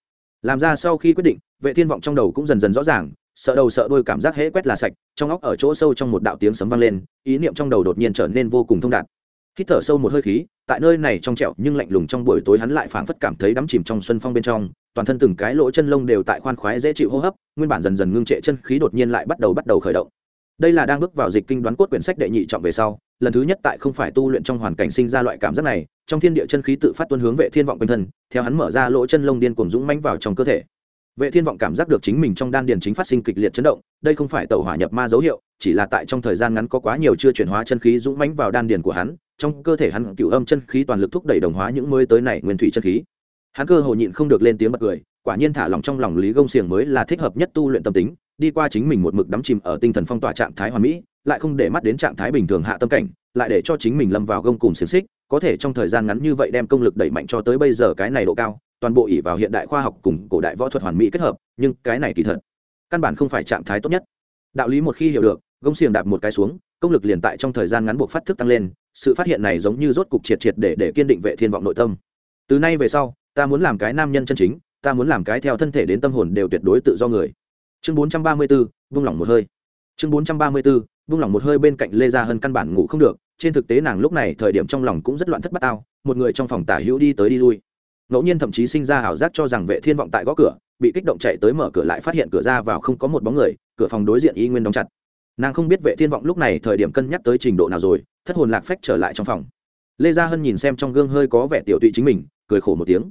làm ra sau khi quyết định, vệ thiên vọng trong đầu cũng dần dần rõ ràng, sợ đầu sợ đôi cảm giác hễ quét là sạch, trong óc ở chỗ sâu trong một đạo tiếng sấm vang lên, ý niệm trong đầu đột nhiên trở nên vô cùng thông đạt. Hít thở sâu một hơi khí, tại nơi này trong trẹo nhưng lạnh lùng trong buổi tối hắn lại phảng phất cảm thấy đắm chìm trong xuân phong bên trong, toàn thân từng cái lỗ chân lông đều tại khoan khoái dễ chịu hô hấp, nguyên bản dần dần ngưng trệ chân khí đột nhiên lại bắt đầu bắt đầu khởi động. Đây là đang bước vào dịch kinh đoán cốt quyển sách đệ nhị trọng về sau, lần thứ nhất tại không phải tu luyện trong hoàn cảnh sinh ra loại cảm giác này trong thiên địa chân khí tự phát tuân hướng vệ thiên vọng quanh thân, theo hắn mở ra lỗ chân lông điên cuồng dũng mãnh vào trong cơ thể. Vệ thiên vọng cảm giác được chính mình trong đan điền chính phát sinh kịch liệt chấn động, đây không phải tẩu hỏa nhập ma dấu hiệu, chỉ là tại trong thời gian ngắn có quá nhiều chưa chuyển hóa chân khí dũng mãnh vào đan điền của hắn, trong cơ thể hắn cựu âm chân khí toàn lực thúc đẩy đồng hóa những mới tới này nguyên thủy chân khí. Hắn cơ hồ nhịn không được lên tiếng bật cười, quả nhiên thả lòng trong lòng lý gông xiềng mới là thích hợp nhất tu luyện tâm tính, đi qua chính mình một mực đắm chìm ở tinh thần phong tỏa trạng thái hoàn mỹ, lại không để mắt đến trạng thái bình thường hạ tâm cảnh, lại để cho chính mình lâm vào gông cùng xiềng xích có thể trong thời gian ngắn như vậy đem công lực đẩy mạnh cho tới bây giờ cái này độ cao toàn bộ ỉ vào hiện đại khoa học cùng cổ đại võ thuật hoàn mỹ kết hợp nhưng cái này kỳ thật căn bản không phải trạng thái tốt nhất. Đạo lý một khi hiểu được gông xiềng đạp một cái xuống công lực liền tại trong thời gian ngắn buộc phát thức tăng lên sự phát hiện này giống như rốt cục triệt triệt để để kiên định vệ thiên vọng nội tâm. Từ nay về sau ta muốn làm cái nam nhân chân chính ta muốn làm cái theo thân thể đến tâm hồn đều tuyệt đối tự do người. Chương 434, vung lòng một hơi. Chương 434, vung lòng một hơi bên cạnh lê gia hơn căn bản ngủ không được trên thực tế nàng lúc này thời điểm trong lòng cũng rất loạn thất bát tao, một người trong phòng tả hữu đi tới đi lui. Ngẫu nhiên thậm chí sinh ra ảo giác cho rằng vệ thiên vọng tại gõ cửa, bị kích động chạy tới mở cửa lại phát hiện cửa ra vào không có một bóng người, cửa phòng đối diện y nguyên đóng chặt. Nàng không biết vệ thiên vọng lúc này thời điểm cân nhắc tới trình độ nào rồi, thất hồn lạc phách trở lại trong phòng. Lê gia hân nhìn xem trong gương hơi có vẻ tiểu tụy chính mình, cười khổ một tiếng.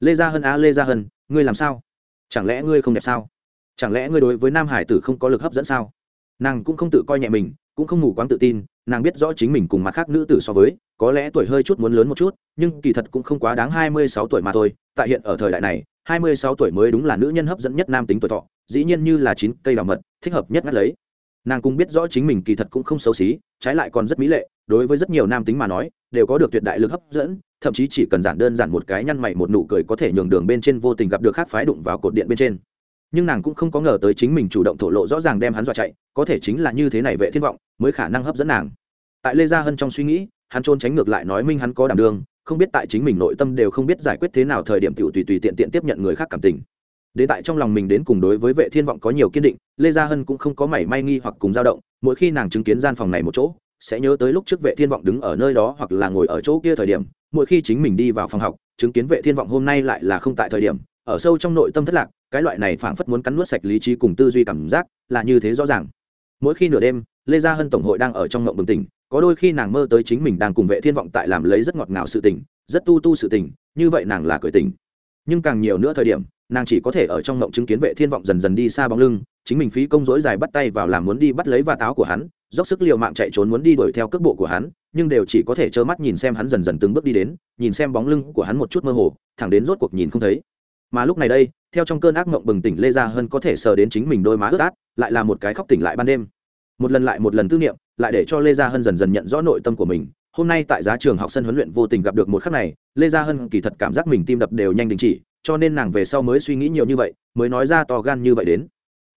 Lê gia hân á, lê gia hân, ngươi làm sao? Chẳng lẽ ngươi không đẹp sao? Chẳng lẽ ngươi đối với nam hải tử không có lực hấp dẫn sao? Nàng cũng không tự coi nhẹ mình cũng không ngủ quáng tự tin, nàng biết rõ chính mình cùng mặt khác nữ tử so với, có lẽ tuổi hơi chút muốn lớn một chút, nhưng kỳ thật cũng không quá đáng hai mươi sáu tuổi mà thôi, tại hiện ở thời đại này, hai mươi sáu tuổi mới đúng là nữ nhân hấp dẫn nhất nam tính tuổi thọ, dĩ nhiên như là chín cây đào mật, thích hợp nhất ngắt lấy. Nàng cũng biết rõ chính mình kỳ thật cũng không xấu xí, trái lại còn rất mỹ lệ, đối với rất nhiều nam tính mà nói, đều có được tuyệt đại lực hấp dẫn, thậm chí chỉ cần giản đơn giản một cái nhăn mày một nụ cười có thể nhường đường bên trên vô tình gặp được khác phái đụng vào cột điện bên trên nhưng nàng cũng không có ngờ tới chính mình chủ động thổ lộ rõ ràng đem hắn dọa chạy, có thể chính là như thế này vệ thiên vọng, mới khả năng hấp dẫn nàng. Tại lê gia hân trong suy nghĩ, hắn trôn tránh ngược lại nói minh hắn có đảm đương, không biết tại chính mình nội tâm đều không biết giải quyết thế nào thời điểm tiểu tùy tùy tiện tiện tiếp nhận người khác cảm tình. Đến tại trong lòng mình đến cùng đối với vệ thiên vọng có nhiều kiên định, lê gia hân cũng không có mảy may nghi hoặc cùng dao động, mỗi khi nàng chứng kiến gian phòng này một chỗ, sẽ nhớ tới lúc trước vệ thiên vọng đứng ở nơi đó hoặc là ngồi ở chỗ kia thời điểm, mỗi khi chính mình đi vào phòng học, chứng kiến vệ thiên vọng hôm nay lại là không tại thời điểm, ở sâu trong nội tâm thất lạc cái loại này phảng phất muốn cắn nuốt sạch lý trí cùng tư duy cảm giác là như thế rõ ràng. Mỗi khi nửa đêm, lê gia hân tổng hội đang ở trong ngộng bừng tỉnh, có đôi khi nàng mơ tới chính mình đang cùng vệ thiên vọng tại làm lấy rất ngọt ngào sự tình, rất tu tu sự tình, như vậy nàng là cười tình nhưng càng nhiều nữa thời điểm, nàng chỉ có thể ở trong ngộng chứng kiến vệ thiên vọng dần dần đi xa bóng lưng, chính mình phí công dối dài bắt tay vào làm muốn đi bắt lấy và táo của hắn, dốc sức liều mạng chạy trốn muốn đi đuổi theo cước bộ của hắn, nhưng đều chỉ có thể trơ mắt nhìn xem hắn dần dần từng bước đi đến, nhìn xem bóng lưng của hắn một chút mơ hồ, thẳng đến rốt cuộc nhìn không thấy. Mà lúc này đây theo trong cơn ác mộng bừng tỉnh lê gia hơn có thể sờ đến chính mình đôi má ướt át, lại là một cái khóc tỉnh lại ban đêm. Một lần lại một lần tư niệm, lại để cho lê gia hân dần dần nhận rõ nội tâm của mình. Hôm nay tại giá trường học sân huấn luyện vô tình gặp được một khắc này, lê gia hân kỳ thật cảm giác mình tim đập đều nhanh đình chỉ, cho nên nàng về sau mới suy nghĩ nhiều như vậy, mới nói ra to gan như vậy đến.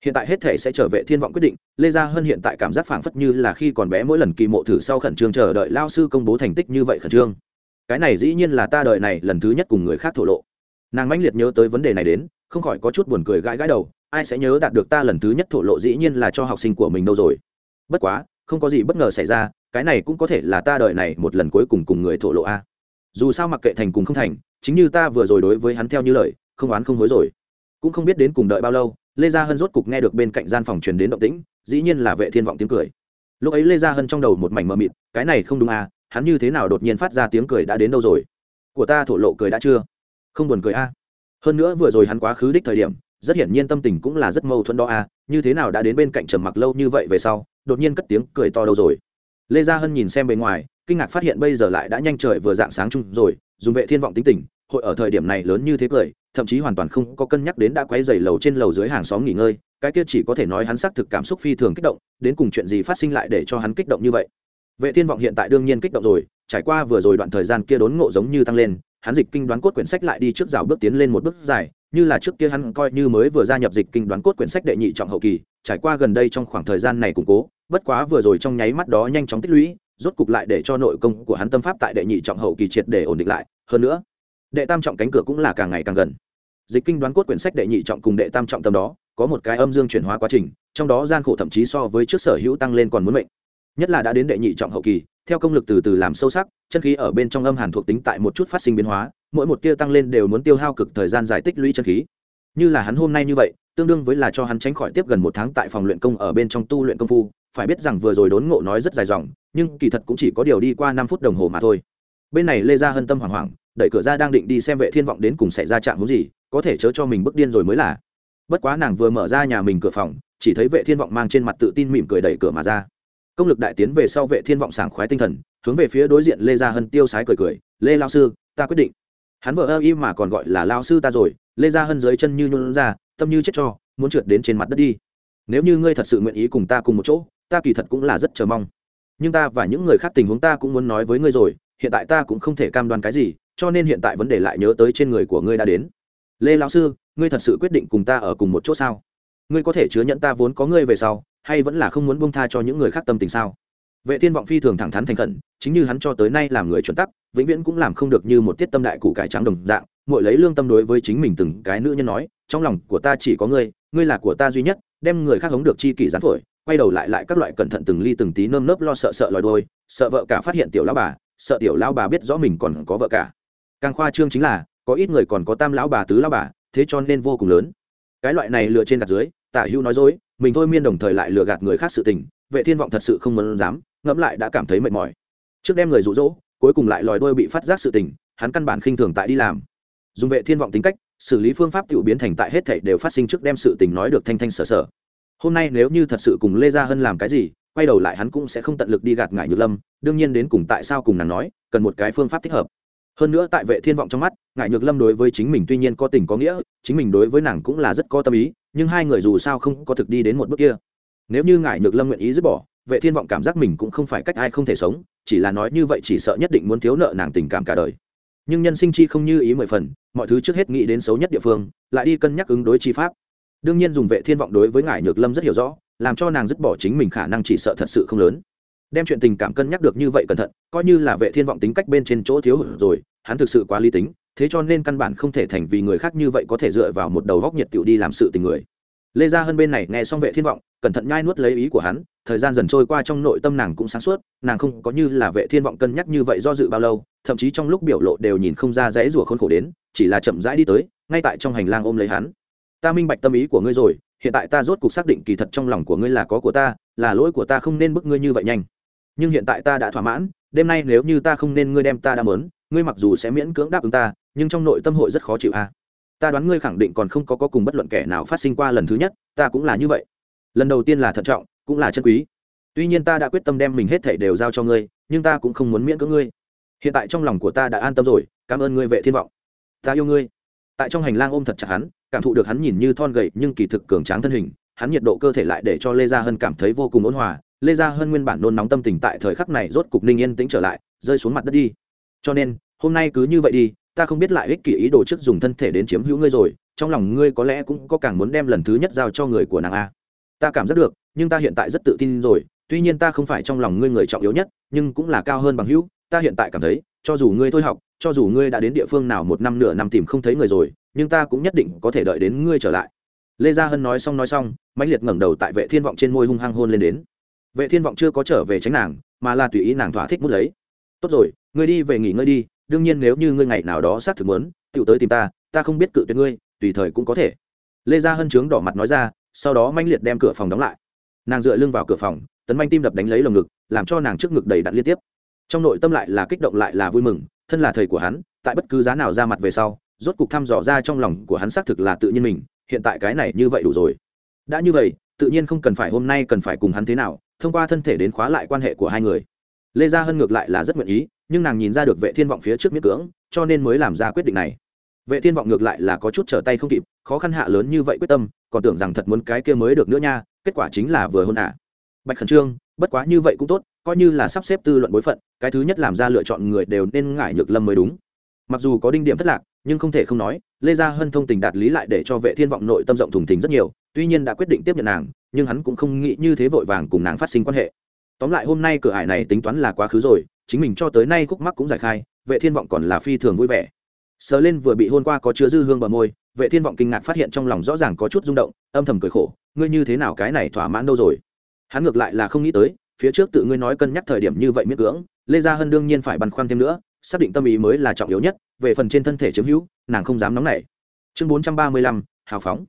Hiện tại hết thể sẽ trở về thiên vọng quyết định, lê gia hân hiện tại cảm giác phảng phất như là khi còn bé mỗi lần kỳ mộ thử sau khẩn trương chờ đợi lao sư công bố thành tích như vậy khẩn trương. Cái này dĩ nhiên là ta đợi này lần thứ nhất cùng người khác thổ lộ. Nàng mãnh liệt nhớ tới vấn đề này đến không khỏi có chút buồn cười gãi gãi đầu, ai sẽ nhớ đạt được ta lần thứ nhất thổ lộ dĩ nhiên là cho học sinh của mình đâu rồi. Bất quá, không có gì bất ngờ xảy ra, cái này cũng có thể là ta đợi này một lần cuối cùng cùng người thổ lộ a. Dù sao mặc kệ thành cùng không thành, chính như ta vừa rồi đối với hắn theo như lời, không oán không hối rồi. Cũng không biết đến cùng đợi bao lâu, lê gia hân rốt cục nghe được bên cạnh gian phòng truyền đến động tĩnh, dĩ nhiên là vệ thiên vọng tiếng cười. Lúc ấy lê gia hân trong đầu một mảnh mờ mịt, cái này không đúng à hắn như thế nào đột nhiên phát ra tiếng cười đã đến đâu rồi? Của ta thổ lộ cười đã chưa? Không buồn cười a hơn nữa vừa rồi hắn quá khứ đích thời điểm, rất hiển nhiên tâm tình cũng là rất mâu thuẫn đó a như thế nào đã đến bên cạnh trầm mặc lâu như vậy về sau, đột nhiên cất tiếng cười to đâu rồi. Lê gia hân nhìn xem bề ngoài, kinh ngạc phát hiện bây giờ lại đã nhanh trời vừa dạng sáng chung rồi, dùng vệ thiên vọng tính tình, hội ở thời điểm này lớn như thế cười, thậm chí hoàn toàn không có cân nhắc đến đã quay dày lầu trên lầu dưới hàng xóm nghỉ ngơi, cái kia chỉ có thể nói hắn xác thực cảm xúc phi thường kích động, đến cùng chuyện gì phát sinh lại để cho hắn kích động như vậy. Vệ thiên vọng hiện tại đương nhiên kích động rồi, trải qua vừa rồi đoạn thời gian kia đốn ngộ giống như tăng lên hắn dịch kinh đoán cốt quyển sách lại đi trước rào bước tiến lên một bước dài, như là trước kia hắn coi như mới vừa gia nhập dịch kinh đoán cốt quyển sách đệ nhị trọng hậu kỳ, trải qua gần đây trong khoảng thời gian này củng cố, bất quá vừa rồi trong nháy mắt đó nhanh chóng tích lũy, rốt cục lại để cho nội công của hắn tâm pháp tại đệ nhị trọng hậu kỳ triệt để ổn định lại. Hơn nữa, đệ tam trọng cánh cửa cũng là càng ngày càng gần. Dịch kinh đoán cốt quyển sách đệ nhị trọng cùng đệ tam trọng tâm đó, có một cái âm dương chuyển hóa quá trình, trong đó gian khổ thậm chí so với trước sở hữu tăng lên còn muốn mệnh. Nhất là đã đến đệ nhị trọng hậu kỳ theo công lực từ từ làm sâu sắc, chân khí ở bên trong âm hàn thuộc tính tại một chút phát sinh biến hóa, mỗi một tia tăng lên đều muốn tiêu hao cực thời gian giải tích lũy chân khí. Như là hắn hôm nay như vậy, tương đương với là cho hắn tránh khỏi tiếp gần một tháng tại phòng luyện công ở bên trong tu luyện công phu, phải biết rằng vừa rồi đốn ngộ nói rất dài dòng, nhưng kỳ thật cũng chỉ có điều đi qua năm phút đồng hồ mà thôi. Bên này lê ra hân tâm hoảng hoảng, đẩy cửa ra đang định đi xem vệ thiên vọng đến cùng xảy ra trạng hướng gì, có thể chớ cho mình bước điên rồi mới là. Bất quá nàng vừa mở ra nhà mình cửa phòng, chỉ thấy vệ thiên vọng mang trên mặt tự tin mỉm cười đẩy cửa mà ra công lực đại tiến về sau vệ thiên vọng sảng khoái tinh thần, hướng về phía đối diện lê gia hân tiêu sái cười cười, lê lao sư, ta quyết định. Hắn vợ ơ y mà còn gọi là lao sư ta rồi, lê gia hân dưới chân như nhuôn ra, tâm như chết cho, muốn trượt đến trên mặt đất đi. Nếu như ngươi thật sự nguyện ý cùng ta cùng một chỗ, ta kỳ thật cũng là rất chờ mong. Nhưng ta và những người khác tình huống ta cũng muốn nói với ngươi rồi, hiện tại ta cũng không thể cam đoan cái gì, cho nên hiện tại vấn đề lại nhớ tới trên người của ngươi đã đến. Lê lão sư, ngươi thật sự quyết định cùng ta ở cùng một chỗ sao? Ngươi có thể chứa nhận ta vốn có ngươi về sau hay vẫn là không muốn buông tha cho những người khác tâm tình sao? Vệ thiên vọng phi thường thẳng thắn thành khẩn, chính như hắn cho tới nay làm người chuẩn tắc, vĩnh viễn cũng làm không được như một tiết tâm đại cụ cải trắng đồng dạng mỗi lấy lương tâm đối với chính mình từng cái nữ nhân nói, trong lòng của ta chỉ có ngươi ngươi là của ta duy nhất, đem người khác hống được chi kỷ gián phổi, quay đầu lại lại các loại cẩn thận từng ly từng tí nơm nớp lo sợ sợ lòi đôi, sợ vợ cả phát hiện tiểu lão bà, sợ tiểu lão bà biết rõ mình còn có vợ cả. Càng khoa trương chính là, có ít người còn có tam lão bà tứ lão bà, thế cho nên vô cùng lớn. Cái loại này lừa trên đặt dưới, tả hữu nói dối mình thôi miên đồng thời lại lừa gạt người khác sự tình, vệ thiên vọng thật sự không muốn dám, ngẫm lại đã cảm thấy mệt mỏi. Trước đem người rụ rỗ cuối cùng lại lòi đôi bị phát giác sự tình, hắn căn bản khinh thường tại đi làm. Dùng vệ thiên vọng tính cách, xử lý phương pháp tự biến thành tại hết thảy đều phát sinh trước đem sự tình nói được thanh thanh sở sở. Hôm nay nếu như thật sự cùng lê gia hân làm cái gì, quay đầu lại hắn cũng sẽ không tận lực đi gạt ngại nhược lâm, đương nhiên đến cùng tại sao cùng nàng nói, cần một cái phương pháp thích hợp. Hơn nữa tại vệ thiên vọng trong mắt ngại nhược lâm đối với chính mình tuy nhiên có tình có nghĩa, chính mình đối với nàng cũng là rất có tâm ý nhưng hai người dù sao không có thực đi đến một bước kia. Nếu như ngài nhược lâm nguyện ý dứt bỏ, vệ thiên vọng cảm giác mình cũng không phải cách ai không thể sống, chỉ là nói như vậy chỉ sợ nhất định muốn thiếu nợ nàng tình cảm cả đời. Nhưng nhân sinh chi không như ý mười phần, mọi thứ trước hết nghĩ đến xấu nhất địa phương, lại đi cân nhắc ứng đối chi pháp. Đương nhiên dùng vệ thiên vọng đối với ngải nhược lâm rất hiểu rõ, làm cho nàng dứt bỏ chính mình khả năng chỉ sợ thật sự không lớn. Đem chuyện tình cảm cân nhắc được như vậy cẩn thận, coi như là vệ thiên vọng tính cách bên trên chỗ thiếu rồi, hắn thực sự quá lý tính thế cho nên căn bản không thể thành vì người khác như vậy có thể dựa vào một đầu góc nhiệt tiểu đi làm sự tình người. Lê gia hơn bên này nghe xong vệ thiên vọng, cẩn thận nhai nuốt lấy ý của hắn, thời gian dần trôi qua trong nội tâm nàng cũng sáng suốt, nàng không có như là vệ thiên vọng cân nhắc như vậy do dự bao lâu, thậm chí trong lúc biểu lộ đều nhìn không ra dãy rủa khốn khổ đến, chỉ là chậm rãi đi tới, ngay tại trong hành lang ôm lấy hắn. Ta minh bạch tâm ý của ngươi rồi, hiện tại ta rốt cuộc xác định kỳ thật trong lòng của ngươi là có của ta, là lỗi của ta không nên bức ngươi như vậy nhanh. Nhưng hiện tại ta đã thỏa mãn, đêm nay nếu như ta không nên ngươi đem ta đã mớn, ngươi mặc dù sẽ miễn cưỡng đáp ứng ta nhưng trong nội tâm hội rất khó chịu a. À. ta đoán ngươi khẳng định còn không có, có cùng bất luận kẻ nào phát sinh qua lần thứ nhất ta cũng là như vậy. Lần đầu tiên là thận trọng cũng là chân quý. Tuy nhiên ta đã quyết tâm đem mình hết thảy đều giao cho ngươi nhưng ta cũng không muốn miễn cưỡng ngươi. Hiện tại trong lòng của ta đã an tâm rồi cảm ơn ngươi vệ thiên vọng. Ta yêu ngươi. Tại trong hành lang ôm thật chặt hắn cảm thụ được hắn nhìn như thon gầy nhưng kỳ thực cường tráng thân hình hắn nhiệt độ cơ thể lại để cho lê gia hân cảm thấy vô cùng ôn hòa. Lê gia hân nguyên bản nôn nóng tâm tình tại thời khắc này rốt cục ninh yên tĩnh trở lại rơi xuống mặt đất đi. Cho nên hôm nay cứ như vậy đi ta không biết lại ích kỷ ý đồ trước dùng thân thể đến chiếm hữu ngươi rồi, trong lòng ngươi có lẽ cũng có càng muốn đem lần thứ nhất giao cho người của nàng a. Ta cảm giác được, nhưng ta hiện tại rất tự tin rồi, tuy nhiên ta không phải trong lòng ngươi người trọng yếu nhất, nhưng cũng là cao hơn bằng hữu. Ta hiện tại cảm thấy, cho dù ngươi thôi học, cho dù ngươi đã đến địa phương nào một năm nửa năm tìm không thấy người rồi, nhưng ta cũng nhất định có thể đợi đến ngươi trở lại. Lê gia hân nói xong nói xong, mãnh liệt ngẩng đầu tại vệ thiên vọng trên môi hung hăng hôn lên đến. Vệ thiên vọng chưa có trở về tránh nàng, mà là tùy ý nàng thỏa thích mút lấy. Tốt rồi, ngươi đi về nghỉ ngơi đi đương nhiên nếu như ngươi ngày nào đó xác thực muốn tự tới tìm ta ta không biết cự tuyệt ngươi, tùy thời cũng có thể. Lê gia hân trướng đỏ mặt nói ra, sau đó manh liệt đem cửa phòng đóng lại. Nàng dựa lưng vào cửa phòng, tấn manh tim đập đánh lấy lồng ngực, làm cho nàng trước ngực đầy đặn liên tiếp. Trong nội tâm lại là kích động lại là vui mừng, thân là thầy của hắn, tại bất cứ giá nào ra mặt về sau, rốt cục thăm dò ra trong lòng của hắn xác thực là tự nhiên mình, hiện tại cái này như vậy đủ rồi. Đã như vậy, tự nhiên không cần phải hôm nay cần phải cùng hắn thế nào, thông qua thân thể đến khóa lại quan hệ của hai người. Lê gia hân ngược lại là rất nguyện ý nhưng nàng nhìn ra được vệ thiên vọng phía trước miết cưỡng, cho nên mới làm ra quyết định này. Vệ thiên vọng ngược lại là có chút trở tay không kịp, khó khăn hạ lớn như vậy quyết tâm, còn tưởng rằng thật muốn cái kia mới được nữa nha, kết quả chính là vừa hôn ạ à. bạch khẩn trương, bất quá như vậy cũng tốt, coi như là sắp xếp tư luận bối phận, cái thứ nhất làm ra lựa chọn người đều nên ngại nhược lâm mới đúng. Mặc dù có đinh điểm thất lạc, nhưng không thể không nói, lê gia hân thông tình đạt lý lại để cho vệ thiên vọng nội tâm rộng thùng thình rất nhiều, tuy nhiên đã quyết định tiếp nhận nàng, nhưng hắn cũng không nghĩ như thế vội vàng cùng nàng phát sinh quan hệ. Tóm lại hôm nay cửa ải này tính toán là quá khứ rồi chính mình cho tới nay khúc mắc cũng giải khai vệ thiên vọng còn là phi thường vui vẻ. Sờ lên vừa bị hôn qua có chứa dư hương bờ môi vệ thiên vọng kinh ngạc phát hiện trong lòng rõ ràng có chút rung động âm thầm cười khổ ngươi như thế nào cái này thỏa mãn đâu rồi? Hắn ngược lại là không nghĩ tới phía trước tự ngươi nói cân nhắc thời điểm như vậy miễn cưỡng lê gia hân đương nhiên phải băn khoăn thêm nữa xác định tâm ý mới là trọng yếu nhất về phần trên thân thể chiếm hữu nàng không dám nóng nảy. Chương 435, hào phóng.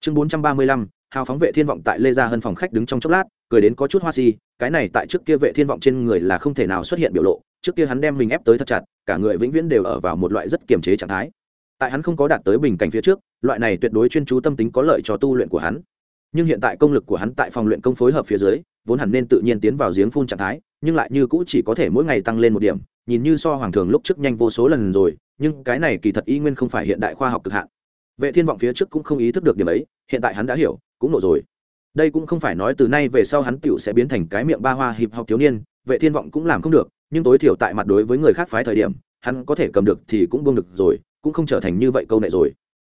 Chương 435, hào phóng vệ thiên vọng tại lê gia hân phòng khách đứng trong chốc lát, cười đến có chút hoa si, cái này tại trước kia vệ thiên vọng trên người là không thể nào xuất hiện biểu lộ, trước kia hắn đem mình ép tới thật chặt, cả người vĩnh viễn đều ở vào một loại rất kiềm chế trạng thái. Tại hắn không có đạt tới bình cảnh phía trước, loại này tuyệt đối chuyên chú tâm tính có lợi cho tu luyện của hắn. Nhưng hiện tại công lực của hắn tại phòng luyện công phối hợp phía dưới, vốn hẳn nên tự nhiên tiến vào giếng phun trạng thái, nhưng lại như cũ chỉ có thể mỗi ngày tăng lên một điểm, nhìn như so hoàng thường lúc trước nhanh vô số lần rồi, nhưng cái này kỳ thật y nguyên không phải hiện đại khoa học cực hạn. Vệ thiên vọng phía trước cũng không ý thức được điểm ấy, hiện tại hắn đã hiểu cũng nộ rồi. Đây cũng không phải nói từ nay về sau hắn tựu sẽ biến thành cái miệng ba hoa hiệp học thiếu niên, vệ thiên vọng cũng làm không được, nhưng tối thiểu tại mặt đối với người khác phái thời điểm, hắn có thể cầm được thì cũng buông được rồi, cũng không trở thành như vậy câu này rồi.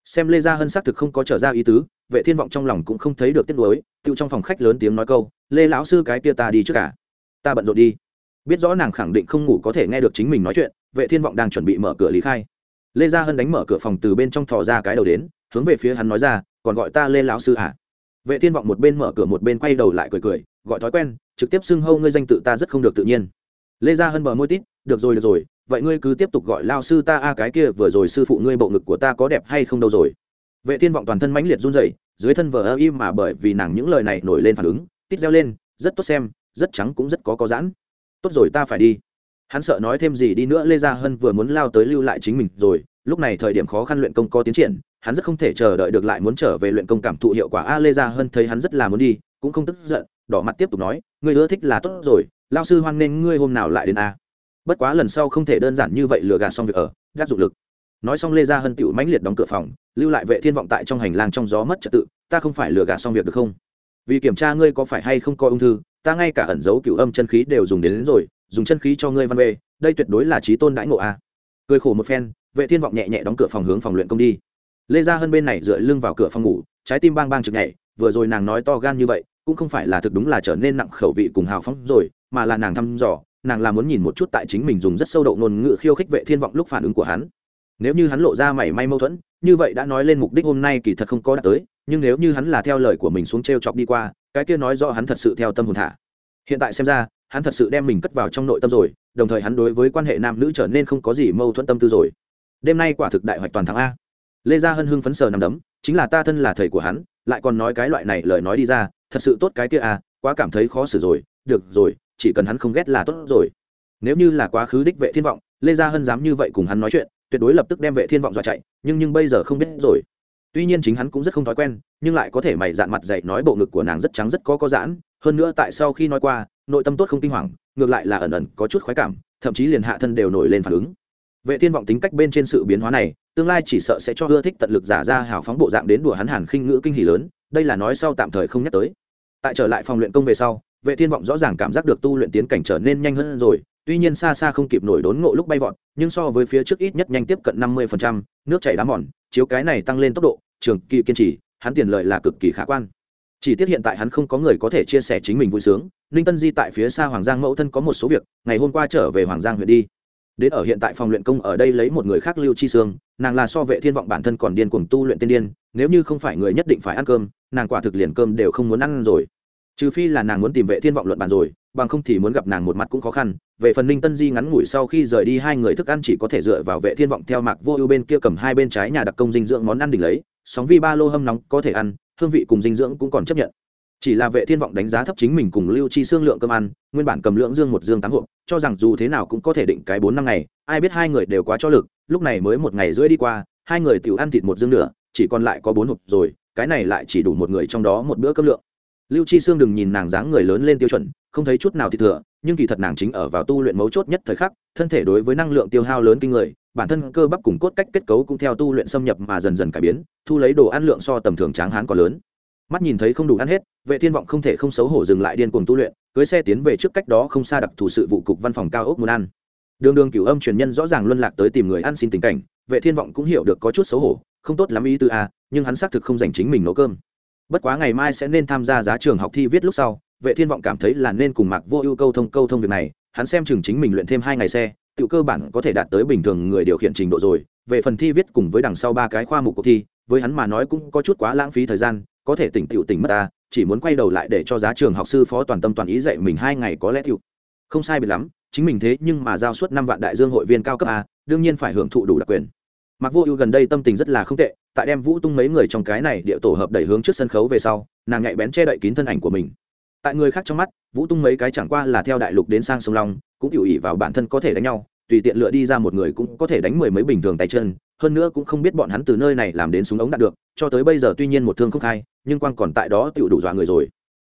Xem lê gia hân xác thực không có trở ra ý tứ, vệ thiên vọng trong lòng cũng không thấy được tiếc nuối tựu trong phòng khách lớn tiếng nói câu, lê lão sư cái kia ta đi trước cả ta bận rộn đi. Biết rõ nàng khẳng định không ngủ có thể nghe được chính mình nói chuyện, vệ thiên vọng đang chuẩn bị mở cửa lý khai. Lê gia hân đánh mở cửa phòng từ bên trong thò ra cái đầu đến, hướng về phía hắn nói ra, còn gọi ta lê lão sư à? Vệ thiên vọng một bên mở cửa một bên quay đầu lại cười cười, gọi thói quen, trực tiếp xưng hâu ngươi danh tự ta rất không được tự nhiên. Lê gia hân bờ môi tít, được rồi được rồi, vậy ngươi cứ tiếp tục gọi lao sư ta a, cái kia vừa rồi sư phụ ngươi bộ ngực của ta có đẹp hay không đâu rồi. Vệ thiên vọng toàn thân mãnh liệt run rẩy, dưới thân vờ ơ im mà bởi vì nàng những lời này nổi lên phản ứng, tít reo lên, rất tốt xem, rất trắng cũng rất có có giãn. Tốt rồi, ta phải đi. Hắn sợ nói thêm gì đi nữa, lê gia hân vừa muốn lao tới lưu lại chính mình rồi, lúc này thời điểm khó khăn luyện công có tiến triển hắn rất không thể chờ đợi được lại muốn trở về luyện công cảm thụ hiệu quả a lê gia hân thấy hắn rất là muốn đi cũng không tức giận đỏ mặt tiếp tục nói người ưa thích là tốt rồi lao sư hoan nghênh ngươi hôm nào lại đến a. Bất quá lần sau không thể đơn giản như vậy lừa gạt xong việc ở gác dụng lực. Nói xong lê gia hân tựu mãnh liệt đóng cửa phòng lưu lại vệ thiên vọng tại trong hành lang trong gió mất trật tự ta không phải lừa gạt xong việc được không? Vì kiểm tra ngươi có phải hay không coi ung thư ta ngay cả ẩn dấu cựu âm chân khí đều dùng đến, đến rồi dùng chân khí cho ngươi văn bê đây tuyệt đối là trí tôn đãi ngộ a. Cười khổ một phen vệ thiên vọng nhẹ nhẹ đóng cửa phòng hướng phòng luyện công đi lê ra hơn bên này dựa lưng vào cửa phòng ngủ, trái tim bang bang chực nhảy, vừa rồi nàng nói to gan như vậy, cũng không phải là thực đúng là trở nên nặng khẩu vị cùng hào phóng rồi, mà là nàng thăm dò, nàng là muốn nhìn một chút tại chính mình dùng rất sâu đậu ngôn ngữ khiêu khích vệ thiên vọng lúc phản ứng của hắn. Nếu như hắn lộ ra mảy may mâu thuẫn, như vậy đã nói lên mục đích hôm nay kỳ thật không có đạt tới, nhưng nếu như hắn là theo lời của mình xuống t r e o chọc đi qua, cái kia nói rõ hắn thật sự theo tâm hồn thả. Hiện tại xem ra, hắn thật sự đem mình cất vào trong nội tâm rồi, đồng thời hắn đối với quan hệ nam nữ trở nên không có gì mâu thuẫn tâm tư rồi. Đêm nay quả thực đại hoạch toàn thắng a lê gia hân hưng phấn sờ nằm đấm, chính là ta thân là thầy của hắn, lại còn nói cái loại này lời nói đi ra, thật sự tốt cái kia à? quá cảm thấy khó xử rồi, được rồi, chỉ cần hắn không ghét là tốt rồi nếu như là quá khứ đích vệ thiên vọng, lê gia hân dám như vậy cùng hắn nói chuyện, tuyệt đối lập tức đem vệ thiên vọng dọa chạy, nhưng nhưng bây giờ không biết rồi tuy nhiên chính hắn cũng rất không thói quen, nhưng lại có thể mày dạn mặt dậy nói bộ ngực của nàng rất trắng rất có có giãn, hơn nữa tại sau khi nói qua, nội tâm tốt không kinh hoàng, ngược lại là ẩn ẩn có chút khoái cảm, thậm chí liền hạ thân đều nổi lên phản ứng vệ thiên vọng tính cách bên trên sự biến hóa này, tương lai chỉ sợ sẽ cho ưa thích tận lực giả ra hào phóng bộ dạng đến đùa hắn hàn khinh ngữ kinh hỉ lớn, đây là nói sau tạm thời không nhắc tới. Tại trở lại phòng luyện công về sau, vệ thiên vọng rõ ràng cảm giác được tu luyện tiến cảnh trở nên nhanh hơn rồi, tuy nhiên xa xa không kịp nổi đốn ngộ lúc bay vọt, nhưng so với phía trước ít nhất nhanh tiếp cận năm mươi nước chảy đá mòn, chiếu cái này tăng lên tốc độ, trường kỳ kiên trì, hắn tiền lợi là cực kỳ khả quan. Chỉ tiếc hiện tại hắn không có người có thể chia sẻ chính mình vui sướng, ninh tân di tại phía xa hoàng giang mẫu thân có một số việc, ngày hôm qua trở về hoàng giang huyện đi đến ở hiện tại phòng luyện công ở đây lấy một người khác lưu chi sương, nàng là so vệ thiên vọng bản thân còn điên cuồng tu luyện tiên điên, nếu như không phải người nhất định phải ăn cơm, nàng quả thực liền cơm đều không muốn ăn rồi. Trừ phi là nàng muốn tìm vệ thiên vọng luận bàn rồi, bằng không thì muốn gặp nàng một mặt cũng khó khăn. Về phần ninh tân di ngắn ngủi sau khi rời đi, hai người thức ăn chỉ có thể dựa vào vệ thiên vọng theo mạc vô ưu bên kia cầm hai bên trái nhà đặc công dinh dưỡng món ăn đỉnh lấy, sóng vi ba lô hâm nóng có thể ăn, hương vị cùng dinh dưỡng cũng còn chấp nhận. Chỉ là vệ thiên vọng đánh giá thấp chính mình cùng lưu chi xương lượng cơm ăn, nguyên bản cầm lượng dương một dương tám hộp cho rằng dù thế nào cũng có thể định cái bốn năm ngày, ai biết hai người đều quá cho lực, lúc này mới một ngày rưỡi đi qua, hai người tiểu ăn thịt một dương nữa chỉ còn lại có bốn hộp rồi, cái này lại chỉ đủ một người trong đó một bữa cơm lượng. Lưu chi sương đừng nhìn nàng dáng người lớn lên tiêu chuẩn, không thấy chút nào thì thừa, nhưng kỳ thật nàng chính ở vào tu luyện mấu chốt nhất thời khắc, thân thể đối với năng lượng tiêu hao lớn kinh người, bản thân cơ bắp cùng cốt cách kết cấu cũng theo tu luyện xâm nhập mà dần dần cải biến, thu lấy đồ ăn lượng so tầm thường tráng hán còn lớn. Mắt nhìn thấy không đủ ăn hết vệ thiên vọng không thể không xấu hổ dừng lại điên cuồng tu luyện, cưới xe tiến về trước cách đó không xa đặc thù sự vụ cục văn phòng cao ốc muốn ăn đường đường cửu âm truyền nhân rõ ràng luân lạc tới tìm người ăn xin tình cảnh, vệ thiên vọng cũng hiểu được có chút xấu hổ, không tốt lắm ý tư a nhưng hắn xác thực không dành chính mình nấu cơm. Bất quá ngày mai sẽ nên tham gia giá trường học thi viết lúc sau, vệ thiên vọng cảm thấy là nên cùng mạc vô ưu câu thông câu thông việc này, hắn xem chừng chính mình luyện thêm hai ngày xe, tự cơ bản có thể đạt tới bình thường người điều khiển trình độ rồi, về phần thi viết cùng với đằng sau ba cái khoa mục cuộc thi, với hắn mà nói cũng có chút quá lãng phí thời gian, có thể tỉnh tựu tỉnh mất ta chỉ muốn quay đầu lại để cho giá trường học sư phó toàn tâm toàn ý dạy mình hai ngày có lẽ thiệu. Không sai biệt lắm, chính mình thế nhưng mà giao suất năm vạn đại dương hội viên cao cấp a, đương nhiên phải hưởng thụ đủ đặc quyền. Mặc vô ưu gần đây tâm tình rất là không tệ, tại đem vũ tung mấy người trong cái này địa tổ hợp đẩy hướng trước sân khấu về sau, nàng nhạy bén che đậy kín thân ảnh của mình. Tại người khác trong mắt, vũ tung mấy cái chẳng qua là theo đại lục đến sang sông long, cũng tiểu ỉ vào bản thân có thể đánh nhau, tùy tiện lựa đi ra một người cũng có thể đánh mười mấy bình thường tay chân, hơn nữa cũng không biết bọn hắn từ nơi này làm đến súng ống đạt được, cho tới bây giờ tuy nhiên một thương không khai nhưng quan còn tại đó tựu đủ dọa người rồi.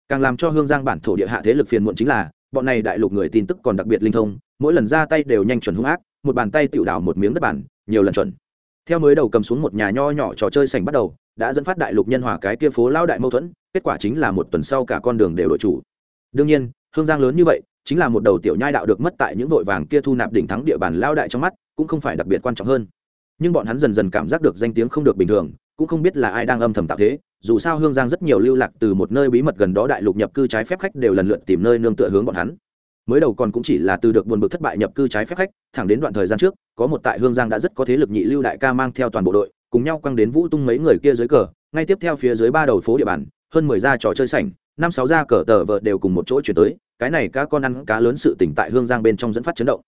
Càng làm cho hương giang bản thổ địa hạ thế lực phiền muộn chính là, bọn này đại lục người tin tức còn đặc biệt linh thông, mỗi lần ra tay đều nhanh chuẩn hung ác, một bàn tay tựu đảo một miếng đất bản, nhiều lần chuẩn. Theo mới đầu cầm xuống một nhà nho nhỏ trò chơi sành bắt đầu, đã dẫn phát đại lục nhân hòa cái kia phố lao đại mâu thuẫn, kết quả chính là một tuần sau cả con đường đều đổi chủ. Đương nhiên, hương giang lớn như vậy, chính là một đầu tiểu nhai đạo được mất tại những vội vàng kia thu nạp đỉnh thắng địa bàn lao đại trong mắt, cũng không phải đặc biệt quan trọng hơn. Nhưng bọn hắn dần dần cảm giác được danh tiếng không được bình thường, cũng không biết là ai đang âm thầm tạo thế dù sao hương giang rất nhiều lưu lạc từ một nơi bí mật gần đó đại lục nhập cư trái phép khách đều lần lượt tìm nơi nương tựa hướng bọn hắn. Mới đầu còn cũng chỉ là từ được buồn bực thất bại nhập cư trái phép khách, thẳng đến đoạn thời gian trước, có một tại hương giang đã rất có thế lực nhị lưu đại ca mang theo toàn bộ đội, cùng nhau quăng đến vũ tung mấy người kia dưới cờ, ngay tiếp theo phía dưới ba đầu phố địa bàn, hơn mười gia trò chơi sảnh, năm sáu gia cờ tờ vợ đều cùng một chỗ chuyển tới, cái này cá con ăn cá lớn sự tỉnh tại hương giang bên trong dẫn phát chấn động.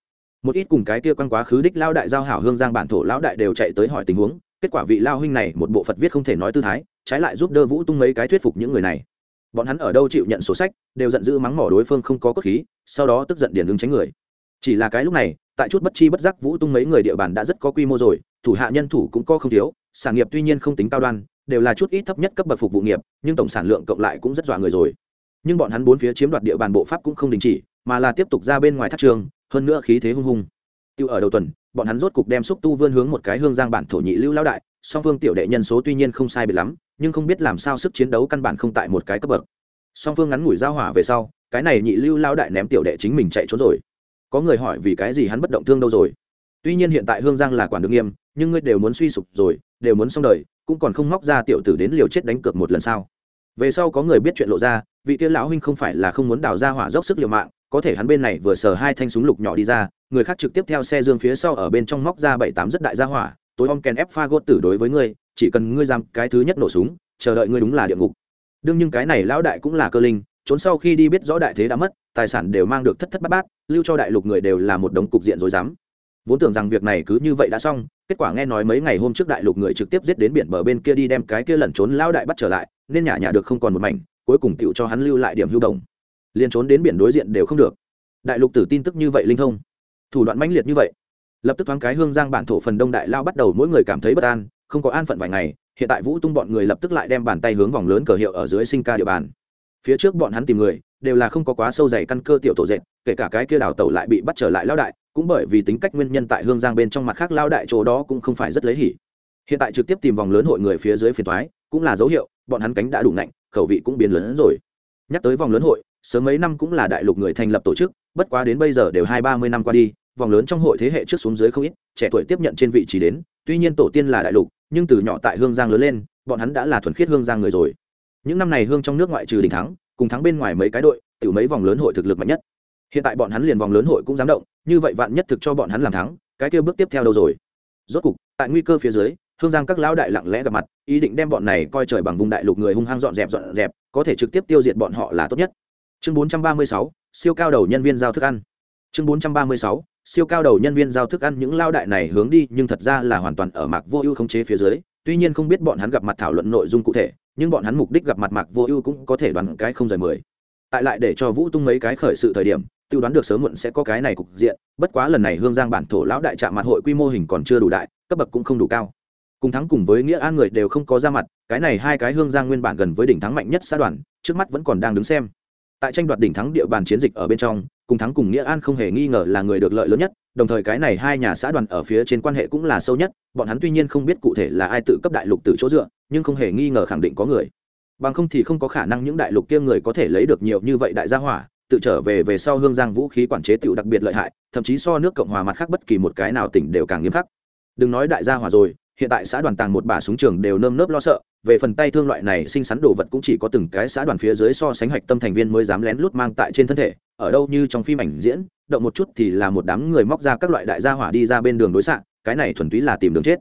Một ít cùng cái kia quăng quá khứ đích lao đại giao hảo hương giang bản thổ lão đại đều chạy tới hỏi tình huống kết quả vị lao huynh này một bộ phật viết không thể nói tư thái, trái lại giúp đỡ vũ tung mấy cái thuyết phục những người này. Bọn hắn ở đâu chịu nhận sổ sách, đều giận dữ mắng mỏ đối phương không có cốt khí, sau đó tức giận điển ứng tránh người. Chỉ là cái lúc này, tại chút bất chi bất giác vũ tung mấy người địa bàn đã rất có quy mô rồi, thủ hạ nhân thủ cũng có không thiếu, sản nghiệp tuy nhiên không tính cao đoan, đều là chút ít thấp nhất cấp bậc phục vụ nghiệp, nhưng tổng sản lượng cộng lại cũng rất dọa người rồi. Nhưng bọn hắn bốn phía chiếm đoạt địa bàn bộ pháp cũng không đình chỉ, mà là tiếp tục ra bên ngoài thắt trường, hơn nữa khí thế hung hung. Tiêu ở đầu tuần bọn hắn rốt cục đem xúc tu vươn hướng một cái hương giang bản thổ nhị lưu lão đại, song phương tiểu đệ nhân số tuy nhiên không sai biệt lắm, nhưng không biết làm sao sức chiến đấu căn bản không tại một cái cấp bậc. Song phương ngắn ngủi giao hỏa về sau, cái này nhị lưu lao đại ném tiểu đệ chính mình chạy trốn rồi. Có người hỏi vì cái gì hắn bất động thương đâu rồi? Tuy nhiên hiện tại hương giang là quản được nghiêm, nhưng ngươi đều muốn suy sụp rồi, đều muốn xong đời, cũng còn không móc ra tiểu tử đến liều chết đánh cược một lần sao? Về sau có người biết chuyện lộ ra, vị tiên lão huynh không phải là không muốn đào ra hỏa dốc sức liều mạng có thể hắn bên này vừa sờ hai thanh súng lục nhỏ đi ra, người khác trực tiếp theo xe dương phía sau ở bên trong móc ra bảy tám rất đại gia hỏa tối om kèn ép pha gốt tử đối với ngươi, chỉ cần ngươi giam cái thứ nhất nổ súng, chờ đợi ngươi đúng là địa ngục. Đương nhưng cái này lão đại cũng là cơ linh, trốn sau khi đi biết rõ đại thế đã mất, tài sản đều mang được thất thất bát bát, lưu cho đại lục người đều là một đống cục diện rối rắm. Vốn tưởng rằng việc này cứ như vậy đã xong, kết quả nghe nói mấy ngày hôm trước đại lục người trực tiếp giết đến biển bờ bên kia đi đem cái kia lẩn trốn lão đại bắt trở lại, nên nhả nhả được không còn một mảnh, cuối cùng tựu cho hắn lưu lại điểm hưu đồng liền trốn đến biển đối diện đều không được. Đại lục tử tin tức như vậy linh thông, thủ đoạn mãnh liệt như vậy, lập tức thoáng cái hương giang bản thổ phần đông đại lao bắt đầu mỗi người cảm thấy bất an, không có an phận vài ngày, hiện tại vũ tung bọn người lập tức lại đem bàn tay hướng vòng lớn cờ hiệu ở dưới sinh ca địa bàn. Phía trước bọn hắn tìm người, đều là không có quá sâu dày căn cơ tiểu tổ dệt, kể cả cái kia đào tẩu lại bị bắt trở lại lao đại, cũng bởi vì tính cách nguyên nhân tại hương giang bên trong mặt khác lao đại chỗ đó cũng không phải rất lấy hỉ. Hiện tại trực tiếp tìm vòng lớn hội người phía dưới phiền thoái cũng là dấu hiệu, bọn hắn cánh đã đủ nạnh, khẩu vị cũng biến lớn hơn rồi. Nhắc tới vòng lớn hội sớm mấy năm cũng là đại lục người thành lập tổ chức, bất quá đến bây giờ đều hai, ba mươi năm qua đi, vòng lớn trong hội thế hệ trước xuống dưới không ít, trẻ tuổi tiếp nhận trên vị trí đến, tuy nhiên tổ tiên là đại lục, nhưng từ nhỏ tại hương giang lớn lên, bọn hắn đã là thuần khiết hương giang người rồi. Những năm này hương trong nước ngoại trừ đỉnh thắng, cùng thắng bên ngoài mấy cái đội, tiểu mấy vòng lớn hội thực lực mạnh nhất. Hiện tại bọn hắn liền vòng lớn hội cũng dám động, như vậy vạn nhất thực cho bọn hắn làm thắng, cái kia bước tiếp theo đâu rồi? Rốt cục, tại nguy cơ phía dưới, hương giang các lão đại lặng lẽ gặp mặt, ý định đem bọn này coi trời bằng vùng đại lục người hung hăng dọn dẹp dọn dẹp, có thể trực tiếp tiêu diệt bọn họ là tốt nhất chương 436, siêu cao đầu nhân viên giao thức ăn. Chương 436, siêu cao đầu nhân viên giao thức ăn những lao đại này hướng đi nhưng thật ra là hoàn toàn ở mạc vô ưu khống chế phía dưới. Tuy nhiên không biết bọn hắn gặp mặt thảo luận nội dung cụ thể nhưng bọn hắn mục đích gặp mặt mạc vô ưu cũng có thể đoán cái không rời mười. Tại lại để cho vũ tung mấy cái khởi sự thời điểm tiêu đoán được sớm muộn sẽ có cái này cục diện bất quá lần này hương giang bản thổ lão đại trạm mặt hội quy mô hình còn chưa đủ đại cấp bậc cũng không đủ cao. Cùng thắng cùng với nghĩa an người đều không có ra mặt cái này hai cái hương giang nguyên bản gần với đỉnh thắng mạnh nhất xã đoàn trước mắt vẫn còn đang đứng xem tại tranh đoạt đỉnh thắng địa bàn chiến dịch ở bên trong, cùng thắng cùng nghĩa an không hề nghi ngờ là người được lợi lớn nhất, đồng thời cái này hai nhà xã đoàn ở phía trên quan hệ cũng là sâu nhất, bọn hắn tuy nhiên không biết cụ thể là ai tự cấp đại lục từ chỗ dựa, nhưng không hề nghi ngờ khẳng định có người. Bằng không thì không có khả năng những đại lục kia người có thể lấy được nhiều như vậy đại gia hỏa, tự trở về về sau hương giang vũ khí quản chế tựu đặc biệt lợi hại, thậm chí so nước cộng hòa mặt khác bất kỳ một cái nào tỉnh đều càng nghiêm khắc. Đừng nói đại gia hỏa rồi, hiện tại xã đoàn tàng một bà súng trường đều nơm nớp lo sợ về phần tay thương loại này, sinh sắn đồ vật cũng chỉ có từng cái xã đoàn phía dưới so sánh hạch tâm thành viên mới dám lén lút mang tại trên thân thể. Ở đâu như trong phim ảnh diễn, động một chút thì là một đám người móc ra các loại đại gia hỏa đi ra bên đường đối xạ, cái này thuần túy là tìm đường chết.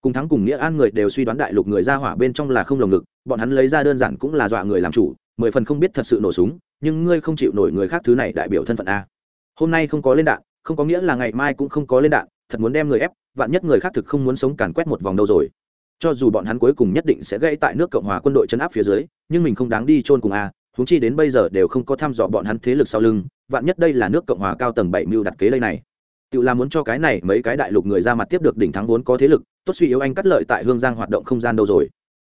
Cùng thắng cùng nghĩa an người đều suy đoán đại lục người ra hỏa bên trong là không lồng ngực, bọn hắn lấy ra đơn giản cũng là dọa người làm chủ, mười phần không biết thật sự nổ súng, nhưng ngươi không chịu nổi người khác thứ này đại biểu thân phận a. Hôm nay không có lên đạn, không có nghĩa là ngày mai cũng không có lên đạn, thật muốn đem người ép, vạn nhất người khác thực không muốn sống càn quét một vòng đâu rồi cho dù bọn hắn cuối cùng nhất định sẽ gây tại nước cộng hòa quân đội chấn áp phía dưới, nhưng mình không đáng đi chôn cùng a, huống chi đến bây giờ đều không có thăm dò bọn hắn thế lực sau lưng, vạn nhất đây là nước cộng hòa cao tầng bảy mưu đặt kế đây này. Tự làm muốn cho cái này mấy cái đại lục người ra mặt tiếp được đỉnh thắng vốn có thế lực, tốt suy yếu anh cắt lợi tại hương giang hoạt động không gian đâu rồi.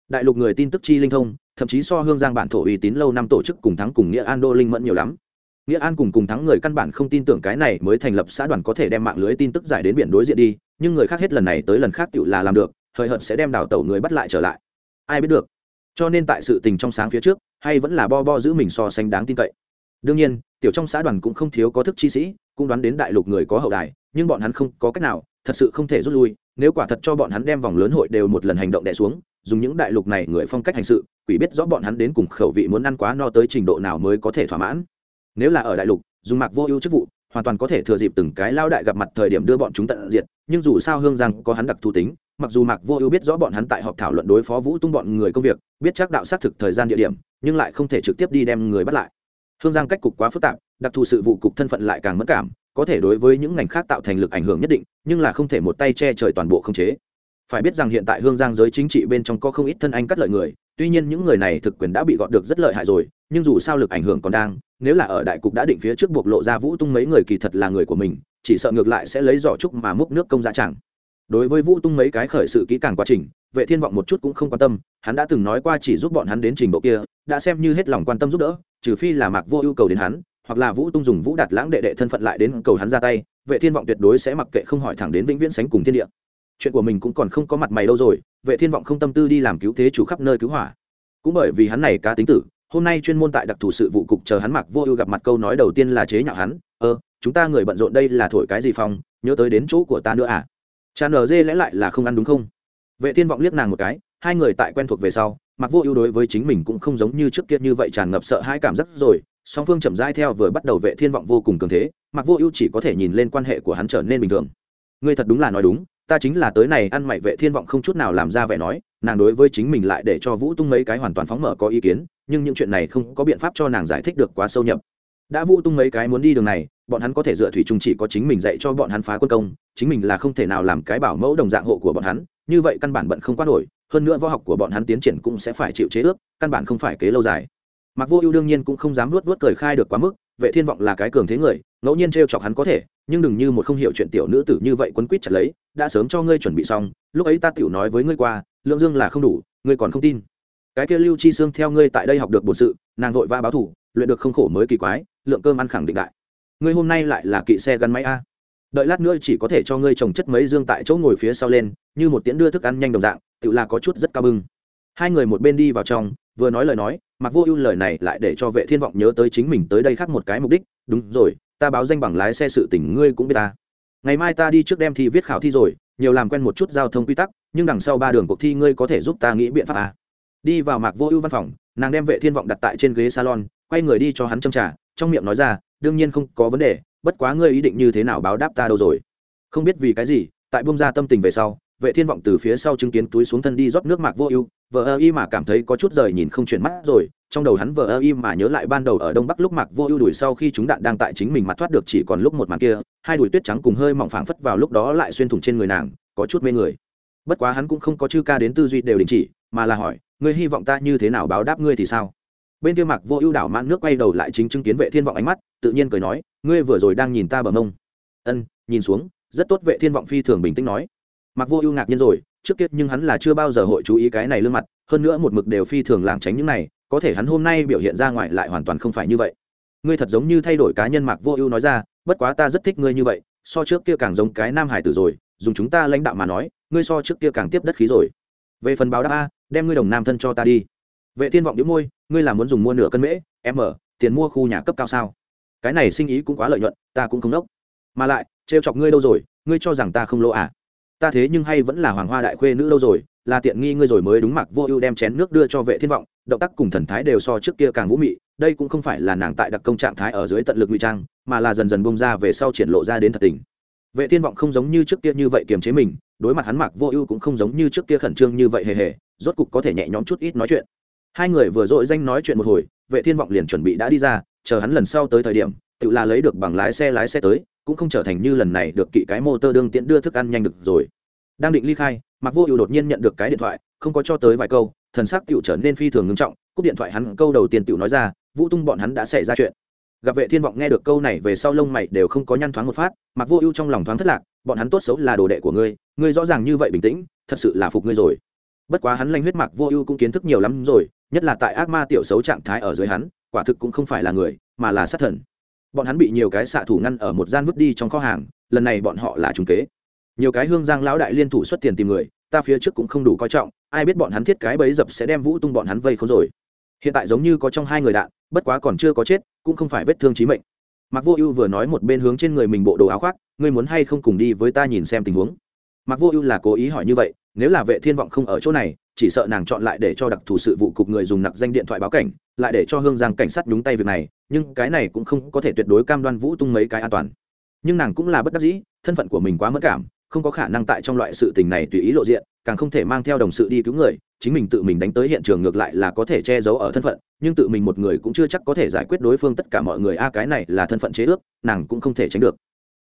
Đại lục người tin tức chi linh thông, thậm chí so hương giang bản thổ uy tín lâu năm tổ chức cùng thắng cùng nghĩa an đô linh mẫn nhiều lắm. Nghĩa an cùng cùng thắng người căn bản không tin tưởng cái này mới thành lập xã đoàn có thể đem mạng lưới tin tức giải đến biển đối diện đi, nhưng người khác hết lần này tới lần khác tự là làm được hời hợt sẽ đem đào tẩu người bắt lại trở lại. Ai biết được. Cho nên tại sự tình trong sáng phía trước, hay vẫn là bo bo giữ mình so sánh đáng tin cậy. Đương nhiên, tiểu trong xã đoàn cũng không thiếu có thức chi sĩ, cũng đoán đến đại lục người có hậu đài, nhưng bọn hắn không có cách nào, thật sự không thể rút lui, nếu quả thật cho bọn hắn đem vòng lớn hội đều một lần hành động đẻ xuống, dùng những đại lục này người phong cách hành sự, quỷ biết rõ bọn hắn đến cùng khẩu vị muốn ăn quá no tới trình độ nào mới có thể thỏa mãn. Nếu là ở đại lục, dùng mạc vô ưu chức vụ, hoàn toàn có thể thừa dịp từng cái lao đại gặp mặt thời điểm đưa bọn chúng tận diệt, nhưng dù sao hương giang có hắn đặc thù tính mặc dù mạc vô ưu biết rõ bọn hắn tại họp thảo luận đối phó vũ tung bọn người công việc, biết chắc đạo xác thực thời gian địa điểm, nhưng lại không thể trực tiếp đi đem người bắt lại. Hương giang cách cục quá phức tạp, đặc thù sự vụ cục thân phận lại càng mất cảm, có thể đối với những ngành khác tạo thành lực ảnh hưởng nhất định, nhưng là không thể một tay che trời toàn bộ không chế. Phải biết rằng hiện tại hương giang giới chính trị bên trong có không ít thân anh cắt lợi người, tuy nhiên những người này thực quyền đã bị gọt được rất lợi hại rồi, nhưng dù sao lực ảnh hưởng còn đang, nếu là ở đại cục đã định phía trước buộc lộ ra vũ tung mấy người kỳ thật là người của mình, chỉ sợ ngược lại sẽ lấy giỏ trúc mà múc nước công giá chẳng đối với vũ tung mấy cái khởi sự kỹ càng quá trình, vệ thiên vọng một chút cũng không quan tâm, hắn đã từng nói qua chỉ giúp bọn hắn đến trình độ kia, đã xem như hết lòng quan tâm giúp đỡ, trừ phi là mạc vô yêu cầu đến hắn, hoặc là vũ tung dùng vũ đạt lãng đệ đệ thân phận lại đến cầu hắn ra tay, vệ thiên vọng tuyệt đối sẽ mặc kệ không hỏi thẳng đến vĩnh viễn sánh cùng thiên địa. Chuyện của mình cũng còn không có mặt mày đâu rồi, vệ thiên vọng không tâm tư đi làm cứu thế chủ khắp nơi cứu hỏa. Cũng bởi vì hắn này cá tính tử, hôm nay chuyên môn tại đặc thù sự vụ cục chờ hắn mặc vô ưu gặp mặt câu nói đầu tiên là chế nhạo hắn, ơ, chúng ta người bận rộn đây là thổi cái gì phong? Nhớ tới đến chỗ của ta nữa à? Cha nở dê lẽ lại là không ăn đúng không? Vệ thiên vọng liếc nàng một cái, hai người tại quen thuộc về sau, mặc vô ưu đối với chính mình cũng không giống như trước kia như vậy tràn ngập sợ hãi cảm giác rồi, song phương chậm rãi theo vừa bắt đầu vệ thiên vọng vô cùng cường thế, mặc vô ưu chỉ có thể nhìn lên quan hệ của hắn trở nên bình thường. Ngươi thật đúng là nói đúng, ta chính là tới này ăn mày vệ thiên vọng không chút nào làm ra vẻ nói, nàng đối với chính mình lại để cho vũ tung mấy cái hoàn toàn phóng mở có ý kiến, nhưng những chuyện này không có biện pháp cho nàng giải thích được quá sâu nhập đã vũ tung mấy cái muốn đi đường này, bọn hắn có thể dựa thủy chung chỉ có chính mình dạy cho bọn hắn phá quân công, chính mình là không thể nào làm cái bảo mẫu đồng dạng hộ của bọn hắn, như vậy căn bản bận không quá nổi, hơn nữa võ học của bọn hắn tiến triển cũng sẽ phải chịu chế ước, căn bản không phải kế lâu dài. Mặc vô ưu đương nhiên cũng không dám luốt luốt cười khai được quá mức, vệ thiên vọng là cái cường thế người, ngẫu nhiên trêu chọc hắn có thể, nhưng đừng như một không hiểu chuyện tiểu nữ tử như vậy quấn quýt chặt lấy, đã sớm cho ngươi chuẩn bị xong, lúc ấy ta tiểu nói với ngươi qua, lượng dương là không đủ, ngươi còn không tin. Cái kia lưu chi xương theo ngươi tại đây học được bổn sự, nàng vội va báo thủ, luyện được không khổ mới kỳ quái lượng cơm ăn khẳng định đại. Ngươi hôm nay lại là kỵ xe gắn máy a. Đợi lát nữa chỉ có thể cho ngươi trồng chất mấy dương tại chỗ ngồi phía sau lên, như một tiễn đưa thức ăn nhanh đồng dạng tự là có chút rất cao bưng. Hai người một bên đi vào trong, vừa nói lời nói mặc vô ưu lời này lại để cho vệ thiên vọng nhớ tới chính mình tới đây khác một cái mục đích. Đúng rồi, ta báo danh bằng lái xe sự tỉnh ngươi cũng biết ta. Ngày mai ta đi trước đem thi viết khảo thi rồi, nhiều làm quen một chút giao thông quy tắc, nhưng đằng sau ba đường cuộc thi ngươi có thể giúp ta nghĩ biện pháp à. đi vào mạc vô ưu văn phòng, nàng đem vệ thiên vọng đặt tại trên ghế salon, quay người đi cho hắn châm trà trong miệng nói ra, đương nhiên không có vấn đề, bất quá ngươi ý định như thế nào báo đáp ta đâu rồi? Không biết vì cái gì, tại bông ra tâm tình về sau, vệ thiên vọng từ phía sau chứng kiến túi xuống thân đi rót nước mạc vô ưu vợ ơ y mà cảm thấy có chút rời nhìn không chuyển mắt rồi, trong đầu hắn vợ ơ y mà nhớ lại ban đầu ở đông bắc lúc mạc vô ưu đuổi sau khi chúng đạn đang tại chính mình mặt thoát được chỉ còn lúc một màn kia, hai đùi tuyết trắng cùng hơi mỏng phảng phất vào lúc đó lại xuyên thủng trên người nàng, có chút mê người. Bất quá hắn cũng không có chư ca đến tư duy đều đình chỉ, mà là hỏi, ngươi hy vọng ta như thế nào báo đáp ngươi thì sao? Bên kia mạc vô ưu đảo mãn nước quay đầu lại chính chứng kiến vệ thiên vọng ánh mắt, tự nhiên cười nói, ngươi vừa rồi đang nhìn ta bờ mông. Ân, nhìn xuống, rất tốt, vệ thiên vọng phi thường bình tĩnh nói. Mạc vô ưu ngạc nhiên rồi, trước kia nhưng hắn là chưa bao giờ hội chú ý cái này lương mặt, hơn nữa một mực đều phi thường lảng tránh những này, có thể hắn hôm nay biểu hiện ra ngoài lại hoàn toàn không phải như vậy. Ngươi thật giống như thay đổi cá nhân, mạc vô ưu nói ra, bất quá ta rất thích ngươi như vậy, so trước kia càng giống cái nam hải tử rồi, dùng chúng ta lãnh đạo mà nói, ngươi so trước kia càng tiếp đất khí rồi. Về phần báo đáp a, đem ngươi đồng nam thân cho ta đi. Vệ thiên vọng đĩu môi ngươi là muốn dùng mua nửa cân mễ m tiền mua khu nhà cấp cao sao? Cái này sinh ý cũng quá lợi nhuận, ta cũng không đốc. Mà lại, trêu chọc ngươi đâu rồi, ngươi cho rằng ta không lỗ à? Ta thế nhưng hay vẫn là hoàng hoa đại khuê nữ đâu rồi, là tiện nghi ngươi rồi mới đúng mặc vô ưu đem chén nước đưa cho vệ thiên vọng, động tác cùng thần thái đều so trước kia càng vũ mị, đây cũng không phải là nàng tại đặc công trạng thái ở dưới tận lực ngụy trang, mà là dần dần bông ra về sau triển lộ ra đến thật tình. Vệ thiên vọng không giống như trước kia như vậy kiềm chế mình, đối mặt hắn mặc vô ưu cũng không giống như trước kia khẩn trương như vậy hề hề, rốt cục có thể nhẹ nhõm chút ít nói chuyện hai người vừa dội danh nói chuyện một hồi, vệ thiên vọng liền chuẩn bị đã đi ra, chờ hắn lần sau tới thời điểm, tự là lấy được bằng lái xe lái xe tới, cũng không trở thành như lần này được kỵ cái mô tơ đương tiễn đưa thức ăn nhanh được rồi. Đang định ly khai mặc vô ưu đột nhiên nhận được cái điện thoại, không có cho tới vài câu, thần sắc tiểu trở nên phi thường ngưng trọng, cúp điện thoại hắn câu đầu tiên tiểu nói ra, vũ tung bọn hắn đã xảy ra chuyện. Gặp vệ thiên vọng nghe được câu này về sau lông mày đều không có nhăn thoáng một phát mặc vô ưu trong lòng thoáng thất lạc, bọn hắn tốt xấu là đồ đệ của ngươi ngươi rõ ràng như vậy bình tĩnh, thật sự là phục ngươi rồi. Bất quá hắn lanh huyết mặc vô ưu cũng kiến thức nhiều lắm rồi nhất là tại ác ma tiểu xấu trạng thái ở dưới hắn, quả thực cũng không phải là người, mà là sát thần. Bọn hắn bị nhiều cái xạ thủ ngăn ở một gian vứt đi trong kho hàng, lần này bọn họ là trùng kế. Nhiều cái hương giang lão đại liên thủ xuất tiền tìm người, ta phía trước cũng không đủ coi trọng, ai biết bọn hắn thiết cái bấy dập sẽ đem vũ tung bọn hắn vây không rồi. Hiện tại giống như có trong hai người đạn, bất quá còn chưa có chết, cũng không phải vết thương chí mệnh. Mặc vô ưu vừa nói một bên hướng trên người mình bộ đồ áo khoác, ngươi muốn hay không cùng đi với ta nhìn xem tình huống? Mặc vô ưu là cố ý hỏi như vậy nếu là vệ thiên vọng không ở chỗ này, chỉ sợ nàng chọn lại để cho đặc thù sự vụ cục người dùng nặc danh điện thoại báo cảnh, lại để cho hương giang cảnh sát nhúng tay việc này, nhưng cái này cũng không có thể tuyệt đối cam đoan vũ tung mấy cái an toàn. Nhưng nàng cũng là bất đắc dĩ, thân phận của mình quá mất cảm, không có khả năng tại trong loại sự tình này tùy ý lộ diện, càng không thể mang theo đồng sự đi cứu người, chính mình tự mình đánh tới hiện trường ngược lại là có thể che giấu ở thân phận, nhưng tự mình một người cũng chưa chắc có thể giải quyết đối phương tất cả mọi người, a, cái này là thân phận chế ước, nàng cũng không thể tránh được.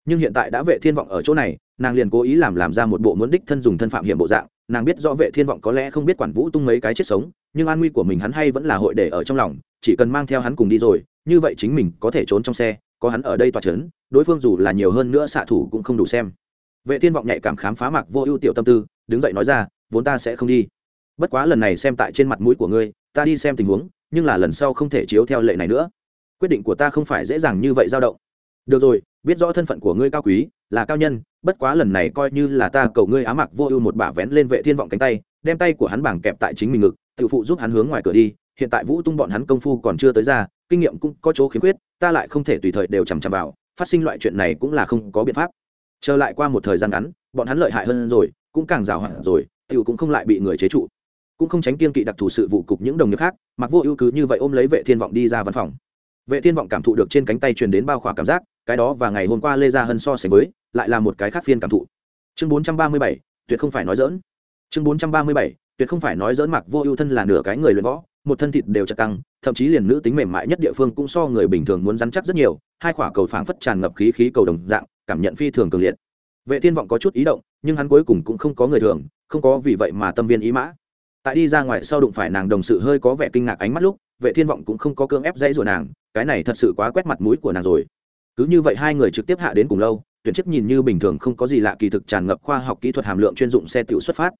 Nhưng hiện tại đã vệ thiên vọng ở chỗ này nàng liền cố ý làm làm ra một bộ muốn đích thân dùng thân phạm hiểm bộ dạng, nàng biết rõ vệ thiên vọng có lẽ không biết quản vũ tung mấy cái chết sống, nhưng an nguy của mình hắn hay vẫn là hội để ở trong lòng, chỉ cần mang theo hắn cùng đi rồi, như vậy chính mình có thể trốn trong xe, có hắn ở đây tòa chấn đối phương dù là nhiều hơn nữa xạ thủ cũng không đủ xem. Vệ thiên vọng nhạy cảm khám phá mặc vô ưu tiểu tâm tư, đứng dậy nói ra, vốn ta sẽ không đi. Bất quá lần này xem tại trên mặt mũi của ngươi, ta đi xem tình huống, nhưng là lần sau không thể chiếu theo lệ này nữa. Quyết định của ta không phải dễ dàng như vậy dao động. Được rồi, biết rõ thân phận của ngươi cao quý là cao nhân, bất quá lần này coi như là ta cầu ngươi á mặc vô ưu một bả vén lên vệ thiên vọng cánh tay, đem tay của hắn bảng kẹp tại chính mình ngực, tự phụ giúp hắn hướng ngoài cửa đi, hiện tại vũ tung bọn hắn công phu còn chưa tới ra, kinh nghiệm cũng có chỗ khiếm khuyết, ta lại không thể tùy thời đều chằm chằm vào, phát sinh loại chuyện này cũng là không có biện pháp. Trở lại qua một thời gian ngắn, bọn hắn lợi hại hơn rồi, cũng càng rào hẳn rồi, tiểu cũng không lại bị người chế trụ. Cũng không tránh kiên kỵ đặc thù sự vụ cục những đồng nghiệp khác, mặc vô ưu cứ như vậy ôm lấy vệ thiên vọng đi ra văn phòng. Vệ thiên vọng cảm thụ được trên cánh tay truyền đến bao khỏa cảm giác, cái đó và ngày hôm qua lê gia hân so sánh với lại là một cái khác phiên cảm thụ. Chương 437, tuyệt không phải nói dỡn chương 437, tuyệt không phải nói dỡn mặc vô ưu thân là nửa cái người luyện võ một thân thịt đều chặt căng thậm chí liền nữ tính mềm mại nhất địa phương cũng so người bình thường muốn rắn chắc rất nhiều hai quả cầu phảng phất tràn ngập khí khí cầu đồng dạng cảm nhận phi thường cường liệt. Vệ thiên vọng có chút ý động nhưng hắn cuối cùng cũng không có người thường không có vì vậy mà tâm viên ý mã. Tại đi ra ngoài sau đụng phải nàng đồng sự hơi có vẻ kinh ngạc ánh mắt lúc vệ thiên vọng cũng không có cưỡng ép dãy rồi nàng cái này thật sự quá quét mặt mũi của nàng rồi. Cứ như vậy hai người trực tiếp hạ đến cùng lâu tuyển chức nhìn như bình thường không có gì lạ kỳ thực tràn ngập khoa học kỹ thuật hàm lượng chuyên dụng xe tiểu xuất phát.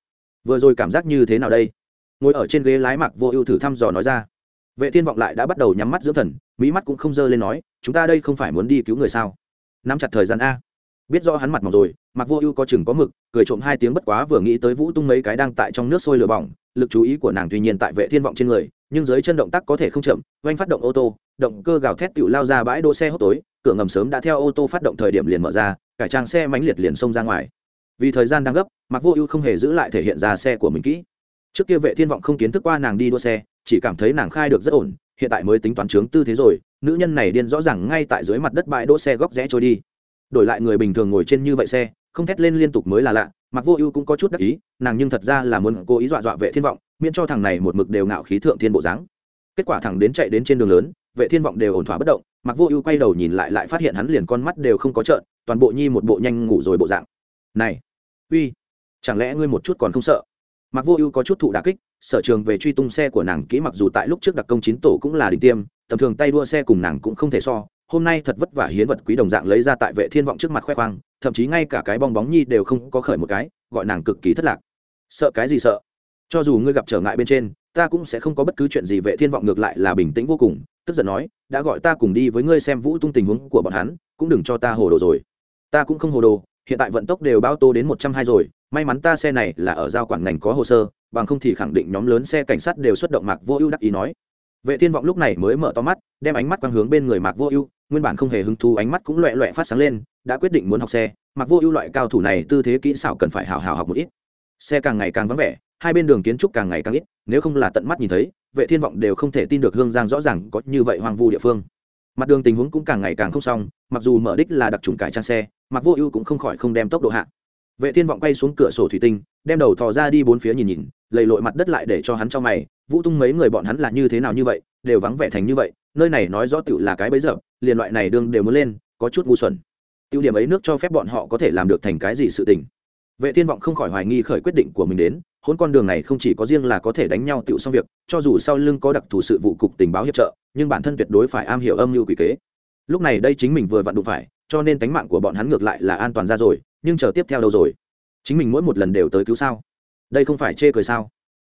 Vừa rồi cảm giác như thế nào đây? Ngồi ở trên ghế lái mặc vô ưu thử thăm dò nói ra. Vệ thiên vọng lại đã bắt đầu nhắm mắt dưỡng thần mỹ mắt cũng không dơ lên nói, chúng ta đây không phải muốn đi cứu người sao? Nắm chặt thời gian a. Biết rõ hắn mặt mỏng rồi mặc vô ưu có chừng có mực, cười trộm hai tiếng bất quá vừa nghĩ tới vũ tung mấy cái đang tại trong nước sôi lửa bỏng, lực chú ý của nàng tuy nhiên tại vệ thiên vọng trên người nhưng dưới chân động tác có thể không chậm, oanh phát động ô tô, động cơ gào thét tựu lao ra bãi đỗ xe hốc tối, cửa ngầm sớm đã theo ô tô phát động thời điểm liền mở ra cải trang xe mãnh liệt liền xông ra ngoài. Vì thời gian đang gấp mặc vô ưu không hề giữ lại thể hiện ra xe của mình kỹ. Trước kia vệ thiên vọng không kiến thức qua nàng đi đua xe, chỉ cảm thấy nàng khai được rất ổn, hiện tại mới tính toán trướng tư thế rồi, nữ nhân này điên rõ ràng ngay tại dưới mặt đất bãi đỗ xe góc rẽ trôi đi. Đổi lại người bình thường ngồi trên như vậy xe, không thét lên liên tục mới là lạ mặc vô ưu cũng có chút đắc ý, nàng nhưng thật ra là muốn cố ý dọa dọa vệ thiên vọng miễn cho thằng này một mực đều ngạo khí thượng thiên bộ dáng. Kết quả thằng đến chạy đến trên đường lớn, vệ thiên vọng đều ổn thỏa bất động, mặc vô ưu quay đầu nhìn lại lại phát hiện hắn liền con mắt đều không có trợn, toàn bộ nhi một bộ nhanh ngủ rồi bộ dạng. Này, uy, chẳng lẽ ngươi một chút còn không sợ? Mặc vô ưu có chút thụ đà kích, sở trường về truy tung xe của nàng kỹ mặc dù tại lúc trước đặc công chín tổ cũng là đỉnh tiêm, tầm thường tay đua xe cùng nàng cũng không thể so, hôm nay thật vất vả hiến vật quý đồng dạng lấy ra tại vệ thiên vọng trước mặt khoe khoang, thậm chí ngay cả cái bong bóng nhi đều không có khởi một cái, gọi nàng cực kỳ thất lạc. Sợ cái gì sợ? Cho dù ngươi gặp trở ngại bên trên, ta cũng sẽ không có bất cứ chuyện gì, vệ thiên vọng ngược lại là bình tĩnh vô cùng, tức giận nói, đã gọi ta cùng đi với ngươi xem vũ tung tình huống của bọn hắn, cũng đừng cho ta hồ đồ rồi. Ta cũng không hồ đồ, hiện tại vận tốc đều bao tô đến một trăm hai rồi, may mắn ta xe này là ở giao quản ngành có hồ sơ, bằng không thì khẳng định nhóm lớn xe cảnh sát đều xuất động mạc vô ưu đắc ý nói. Vệ thiên vọng lúc này mới mở to mắt, đem ánh mắt quang hướng bên người mạc vô ưu, nguyên bản không hề hứng thú ánh mắt cũng loẹ loẹ phát sáng lên, đã quyết định muốn học xe. Mạc vô ưu loại cao thủ này tư thế kỹ xảo cần phải hào hào học một ít. Xe càng ngày càng vắng vẻ hai bên đường kiến trúc càng ngày càng ít, nếu không là tận mắt nhìn thấy, vệ thiên vọng đều không thể tin được hương giang rõ ràng có như vậy hoang vu địa phương. Mặt đường tình huống cũng càng ngày càng không xong, mặc dù mở đích là đặc trùng cải trang xe mặc vô ưu cũng không khỏi không đem tốc độ hạ. Vệ thiên vọng quay xuống cửa sổ thủy tinh, đem đầu thò ra đi bốn phía nhìn nhìn, lầy lội mặt đất lại để cho hắn cho mày, vũ tung mấy người bọn hắn là như thế nào như vậy, đều vắng vẻ thành như vậy, nơi này nói rõ tựu là cái bấy giờ, liền loại này đương đều muốn lên, có chút ngu xuẩn. Tiêu điểm ấy nước cho phép bọn họ có thể làm được thành cái gì sự tình. Vệ thiên vọng không khỏi hoài nghi khởi quyết định của mình đến hôn con đường này không chỉ có riêng là có thể đánh nhau tựu xong việc, cho dù sau lưng có đặc thù sự vụ cục tình báo hiệp trợ, nhưng bản thân tuyệt đối phải am hiểu âm mưu quỷ kế. Lúc này đây chính mình vừa vặn đụng phải, cho nên tánh mạng của bọn hắn ngược lại là an toàn ra rồi, nhưng chờ tiếp theo đâu rồi? Chính mình mỗi một lần đều tới cứu sao? Đây không phải chê cười sao?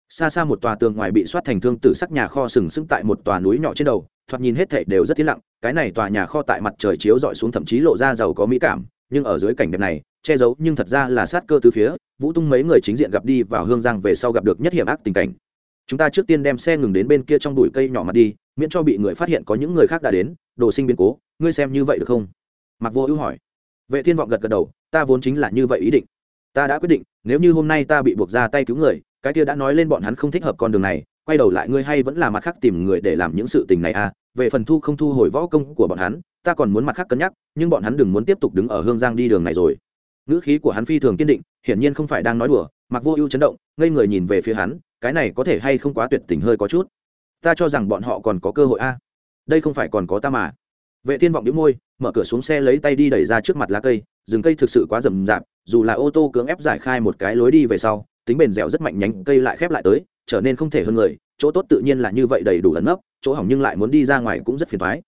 Xa xa một tòa tường ngoài bị soát thành thương tử sắc nhà kho sừng sững tại một tòa núi nhỏ trên đầu, thoạt nhìn hết thảy đều rất yên lặng, cái này tòa nhà kho tại mặt trời chiếu dọi xuống thậm chí lộ ra giàu có mỹ cảm, nhưng ở dưới cảnh đẹp này che giấu, nhưng thật ra là sát cơ từ phía vũ tung mấy người chính diện gặp đi vào hương giang về sau gặp được nhất hiểm ác tình cảnh. Chúng ta trước tiên đem xe ngừng đến bên kia trong bụi cây nhỏ mặt đi, miễn cho bị người phát hiện có những người khác đã đến, đồ sinh biến cố, ngươi xem như vậy được không? Mặc vô ưu hỏi. Vệ thiên vọng gật gật đầu, ta vốn chính là như vậy ý định. Ta đã quyết định, nếu như hôm nay ta bị buộc ra tay cứu người, cái kia đã nói lên bọn hắn không thích hợp con đường này, quay đầu lại ngươi hay vẫn là mặt khác tìm người để làm những sự tình này à? Về phần thu không thu hồi võ công của bọn hắn, ta còn muốn mặt khác cân nhắc, nhưng bọn hắn đừng muốn tiếp tục đứng ở hương giang đi đường này rồi ngữ khí của hắn phi thường kiên định, hiển nhiên không phải đang nói đùa, mặc vô ưu chấn động, ngây người nhìn về phía hắn, cái này có thể hay không quá tuyệt tình hơi có chút. Ta cho rằng bọn họ còn có cơ hội a. Đây không phải còn có ta mà. Vệ thiên vọng đĩu môi, mở cửa xuống xe lấy tay đi đẩy ra trước mặt lá cây, rừng cây thực sự quá rầm rạp, dù là ô tô cưỡng ép giải khai một cái lối đi về sau, tính bền dẻo rất mạnh nhánh cây lại khép lại tới, trở nên không thể hơn người, chỗ tốt tự nhiên là như vậy đầy đủ ẩn nấp, chỗ hỏng nhưng lại muốn đi ra ngoài cũng rất phiền thoái.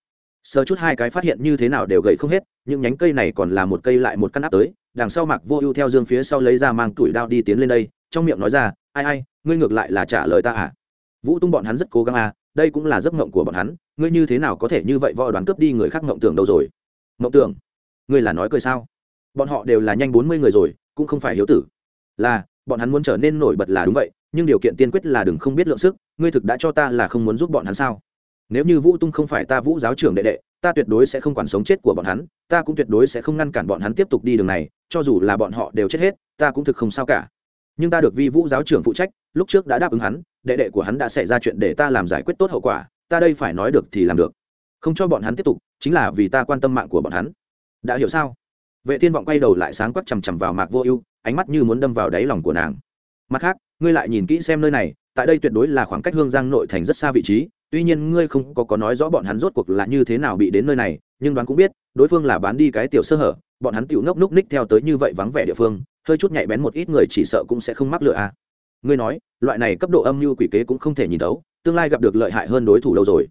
Sơ chút hai cái phát hiện như thế nào đều gậy không hết nhưng nhánh cây này còn là một cây lại một căn áp tới đằng sau mặc vô ưu theo dương phía sau lấy ra mang tuổi đao đi tiến lên đây, trong miệng nói ra, ai ai, ngươi ngược lại là trả lời ta à? Vũ tung bọn hắn rất cố gắng à đây cũng là giấc mộng của bọn hắn, ngươi như thế nào có thể như vậy võ đoán cướp đi người khác mộng tưởng đâu rồi? Mộng tưởng? Ngươi là nói cười sao? Bọn họ đều là nhanh bốn mươi người rồi, cũng không phải hiếu tử. Là, bọn hắn muốn trở nên nổi bật là đúng vậy, nhưng điều kiện tiên quyết là đừng không biết lượng sức, ngươi thực đã cho ta là không muốn giúp bọn hắn sao? Nếu như vũ tung không phải ta vũ giáo trưởng đệ đệ, ta tuyệt đối sẽ không quản sống chết của bọn hắn, ta cũng tuyệt đối sẽ không ngăn cản bọn hắn tiếp tục đi đường này, cho dù là bọn họ đều chết hết, ta cũng thực không sao cả. Nhưng ta được vi vũ giáo trưởng phụ trách, lúc trước đã đáp ứng hắn, đệ đệ của hắn đã xảy ra chuyện để ta làm giải quyết tốt hậu quả, ta đây phải nói được thì làm được. Không cho bọn hắn tiếp tục, chính là vì ta quan tâm mạng của bọn hắn. Đã hiểu sao? Vệ thiên vọng quay đầu lại sáng quắc chằm chằm vào mạc vô ưu, ánh mắt như muốn đâm vào đáy lòng của nàng. Mặt khác, ngươi lại nhìn kỹ xem nơi này, tại đây tuyệt đối là khoảng cách hương giang nội thành rất xa vị trí tuy nhiên ngươi không có có nói rõ bọn hắn rốt cuộc là như thế nào bị đến nơi này, nhưng đoán cũng biết, đối phương là bán đi cái tiểu sơ hở, bọn hắn tiểu ngốc núc ních theo tới như vậy vắng vẻ địa phương, hơi chút nhạy bén một ít người chỉ sợ cũng sẽ không mắc lựa à. ngươi nói, loại này cấp độ âm mưu quỷ kế cũng không thể nhìn đấu tương lai gặp được lợi hại hơn đối thủ đâu rồi.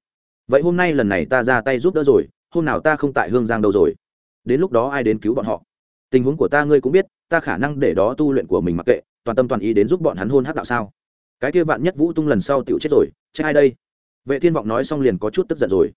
Vậy hôm nay lần này ta ra tay giúp đỡ rồi, hôm nào ta không tại hương giang đâu rồi? Đến lúc đó ai đến cứu bọn họ? Tình huống của ta ngươi cũng biết, ta khả năng để đó tu luyện của mình mặc kệ, toàn tâm toàn ý đến giúp bọn hắn hôn hát đạo sao. Cái kia vạn nhất vũ tung lần sau tựu chết rồi, chết ai đây? Vệ thiên vọng nói xong liền có chút tức giận rồi.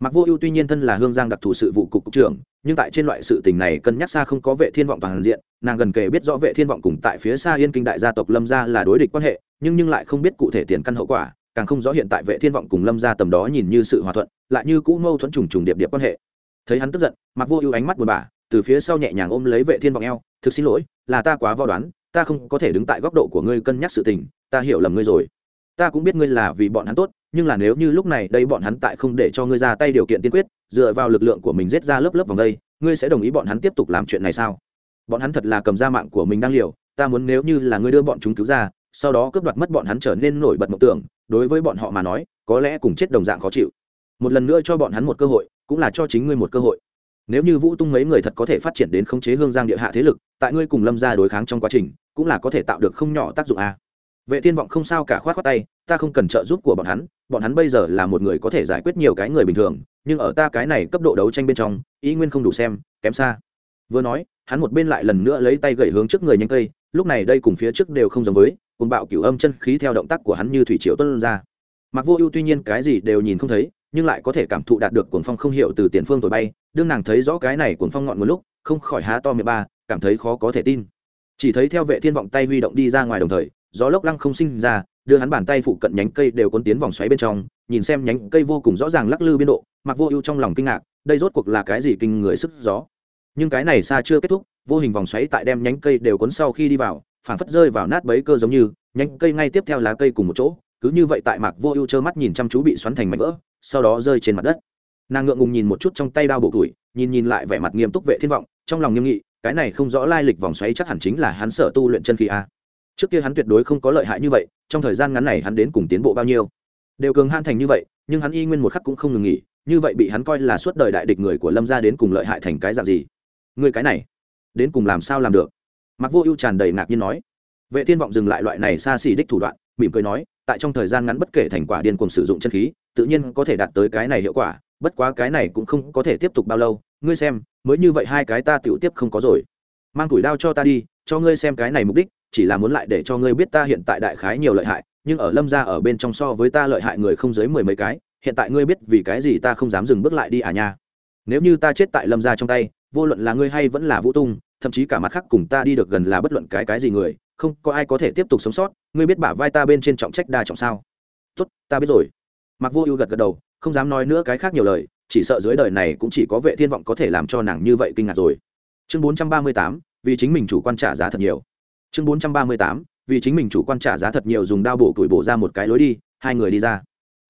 Mặc vô ưu tuy nhiên thân là hương giang đặc thù sự vụ cục cục trưởng, nhưng tại trên loại sự tình này cân nhắc xa không có vệ thiên vọng toàn diện, nàng gần kề biết rõ vệ thiên vọng cùng tại phía xa yên kinh đại gia tộc lâm gia là đối địch quan hệ, nhưng nhưng lại không biết cụ thể tiền căn hậu quả, càng không rõ hiện tại vệ thiên vọng cùng lâm gia tầm đó nhìn như sự hòa thuận, lại như cũ mâu thuẫn trùng trùng điệp điệp quan hệ. Thấy hắn tức giận mặc vô ưu ánh mắt buồn bã, từ phía sau nhẹ nhàng ôm lấy vệ thiên vọng eo, thực xin lỗi, là ta quá vô đoán, ta không có thể đứng tại góc độ của ngươi cân nhắc sự tình, ta hiểu lầm ngươi rồi ta cũng biết ngươi là vì bọn hắn tốt, nhưng là nếu như lúc này đây bọn hắn tại không để cho ngươi ra tay điều kiện tiên quyết, dựa vào lực lượng của mình giết ra lớp lớp vòng đây, ngươi sẽ đồng ý bọn hắn tiếp tục làm chuyện này sao? Bọn hắn thật là cầm ra mạng của mình đang liều, ta muốn nếu như là ngươi đưa bọn chúng cứu ra, sau đó cướp đoạt mất bọn hắn trở nên nổi bật mộng tưởng, đối với bọn họ mà nói, có lẽ cùng chết đồng dạng khó chịu. Một lần nữa cho bọn hắn một cơ hội, cũng là cho chính ngươi một cơ hội. Nếu như vũ tung mấy người thật có thể phát triển đến khống chế hương giang địa hạ thế lực, tại ngươi cùng lâm ra đối kháng trong quá trình, cũng là có thể tạo được không nhỏ tác dụng a vệ thiên vọng không sao cả khoát khoát tay, ta không cần trợ giúp của bọn hắn bọn hắn bây giờ là một người có thể giải quyết nhiều cái người bình thường, nhưng ở ta cái này cấp độ đấu tranh bên trong, ý nguyên không đủ xem, kém xa. Vừa nói, hắn một bên lại lần nữa lấy tay gậy hướng trước người nhanh cây, lúc này đây cùng phía trước đều không giống với cùng bạo cửu âm chân khí theo động tác của hắn như thủy triều tuân ra. Mặc vô ưu tuy nhiên cái gì đều nhìn không thấy, nhưng lại có thể cảm thụ đạt được cuồng phong không hiểu từ tiền phương thổi bay, đương nàng thấy rõ cái này cuồng phong ngọn một lúc, không khỏi há to miệng ba, cảm thấy khó có thể tin. Chỉ thấy theo vệ thiên vọng tay huy động đi ra ngoài đồng thời gió lốc lăng không sinh ra, đưa hắn bàn tay phụ cận nhánh cây đều cuốn tiến vòng xoáy bên trong, nhìn xem nhánh cây vô cùng rõ ràng lắc lư biên độ, mặc vô ưu trong lòng kinh ngạc, đây rốt cuộc là cái gì kinh người sức gió. Nhưng cái này xa chưa kết thúc, vô hình vòng xoáy tại đem nhánh cây đều cuốn sau khi đi vào phản phất rơi vào nát bấy cơ giống như, nhánh cây ngay tiếp theo lá cây cùng một chỗ, cứ như vậy tại mạc vô ưu trơ mắt nhìn chăm chú bị xoắn thành mảnh vỡ, sau đó rơi trên mặt đất. Nàng ngượng ngùng nhìn một chút trong tay đao bổ tuổi, nhìn nhìn lại vẻ mặt nghiêm túc vệ thiên vọng, trong lòng nghiêm nghị, cái này không rõ lai lịch vòng xoáy chắc hẳn chính là hắn sở tu luyện chân khí a trước kia hắn tuyệt đối không có lợi hại như vậy, trong thời gian ngắn này hắn đến cùng tiến bộ bao nhiêu. Đều cường han thành như vậy, nhưng hắn y nguyên một khắc cũng không ngừng nghỉ, như vậy bị hắn coi là suốt đời đại địch người của lâm gia đến cùng lợi hại thành cái dạng gì? Người cái này, đến cùng làm sao làm được? Mặc vô ưu tràn đầy ngạc nhiên nói. Vệ thiên vọng dừng lại loại này xa xỉ đích thủ đoạn, mỉm cười nói, tại trong thời gian ngắn bất kể thành quả điên cùng sử dụng chân khí, tự nhiên có thể đạt tới cái này hiệu quả, bất quá cái này cũng không có thể tiếp tục bao lâu. Ngươi xem, mới như vậy hai cái ta tiểu tiếp không có rồi. Mang tuổi đao cho ta đi, cho ngươi xem cái này mục đích chỉ là muốn lại để cho ngươi biết ta hiện tại đại khái nhiều lợi hại nhưng ở lâm gia ở bên trong so với ta lợi hại người không dưới mười mấy cái hiện tại ngươi biết vì cái gì ta không dám dừng bước lại đi à nha. Nếu như ta chết tại lâm gia trong tay vô luận là ngươi hay vẫn là vũ tung thậm chí cả mặt khác cùng ta đi được gần là bất luận cái cái gì người không có ai có thể tiếp tục sống sót ngươi biết bả vai ta bên trên trọng trách đa trọng sao? Tốt ta biết rồi. Mặc vô ưu gật gật đầu không dám nói nữa cái khác nhiều lời chỉ sợ dưới đời này cũng chỉ có vệ thiên vọng có thể làm cho nàng như vậy kinh ngạc rồi. Chương 438, vì chính mình chủ quan trả giá thật nhiều chương 438, vì chính mình chủ quan trả giá thật nhiều dùng đao bổ tuổi bổ ra một cái lối đi hai người đi ra.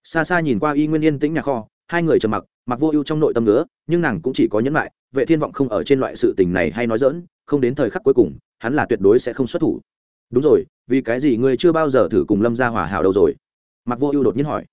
Xa xa nhìn qua y nguyên yên tĩnh nhà kho hai người trầm mặc mặc vô ưu trong nội tâm nữa nhưng nàng cũng chỉ có nhẫn lại vệ thiên vọng không ở trên loại sự tình này hay nói dỡn không đến thời khắc cuối cùng hắn là tuyệt đối sẽ không xuất thủ. Đúng rồi vì cái gì ngươi chưa bao giờ thử cùng lâm gia hòa hảo đâu rồi? Mặc vô ưu đột nhiên hỏi.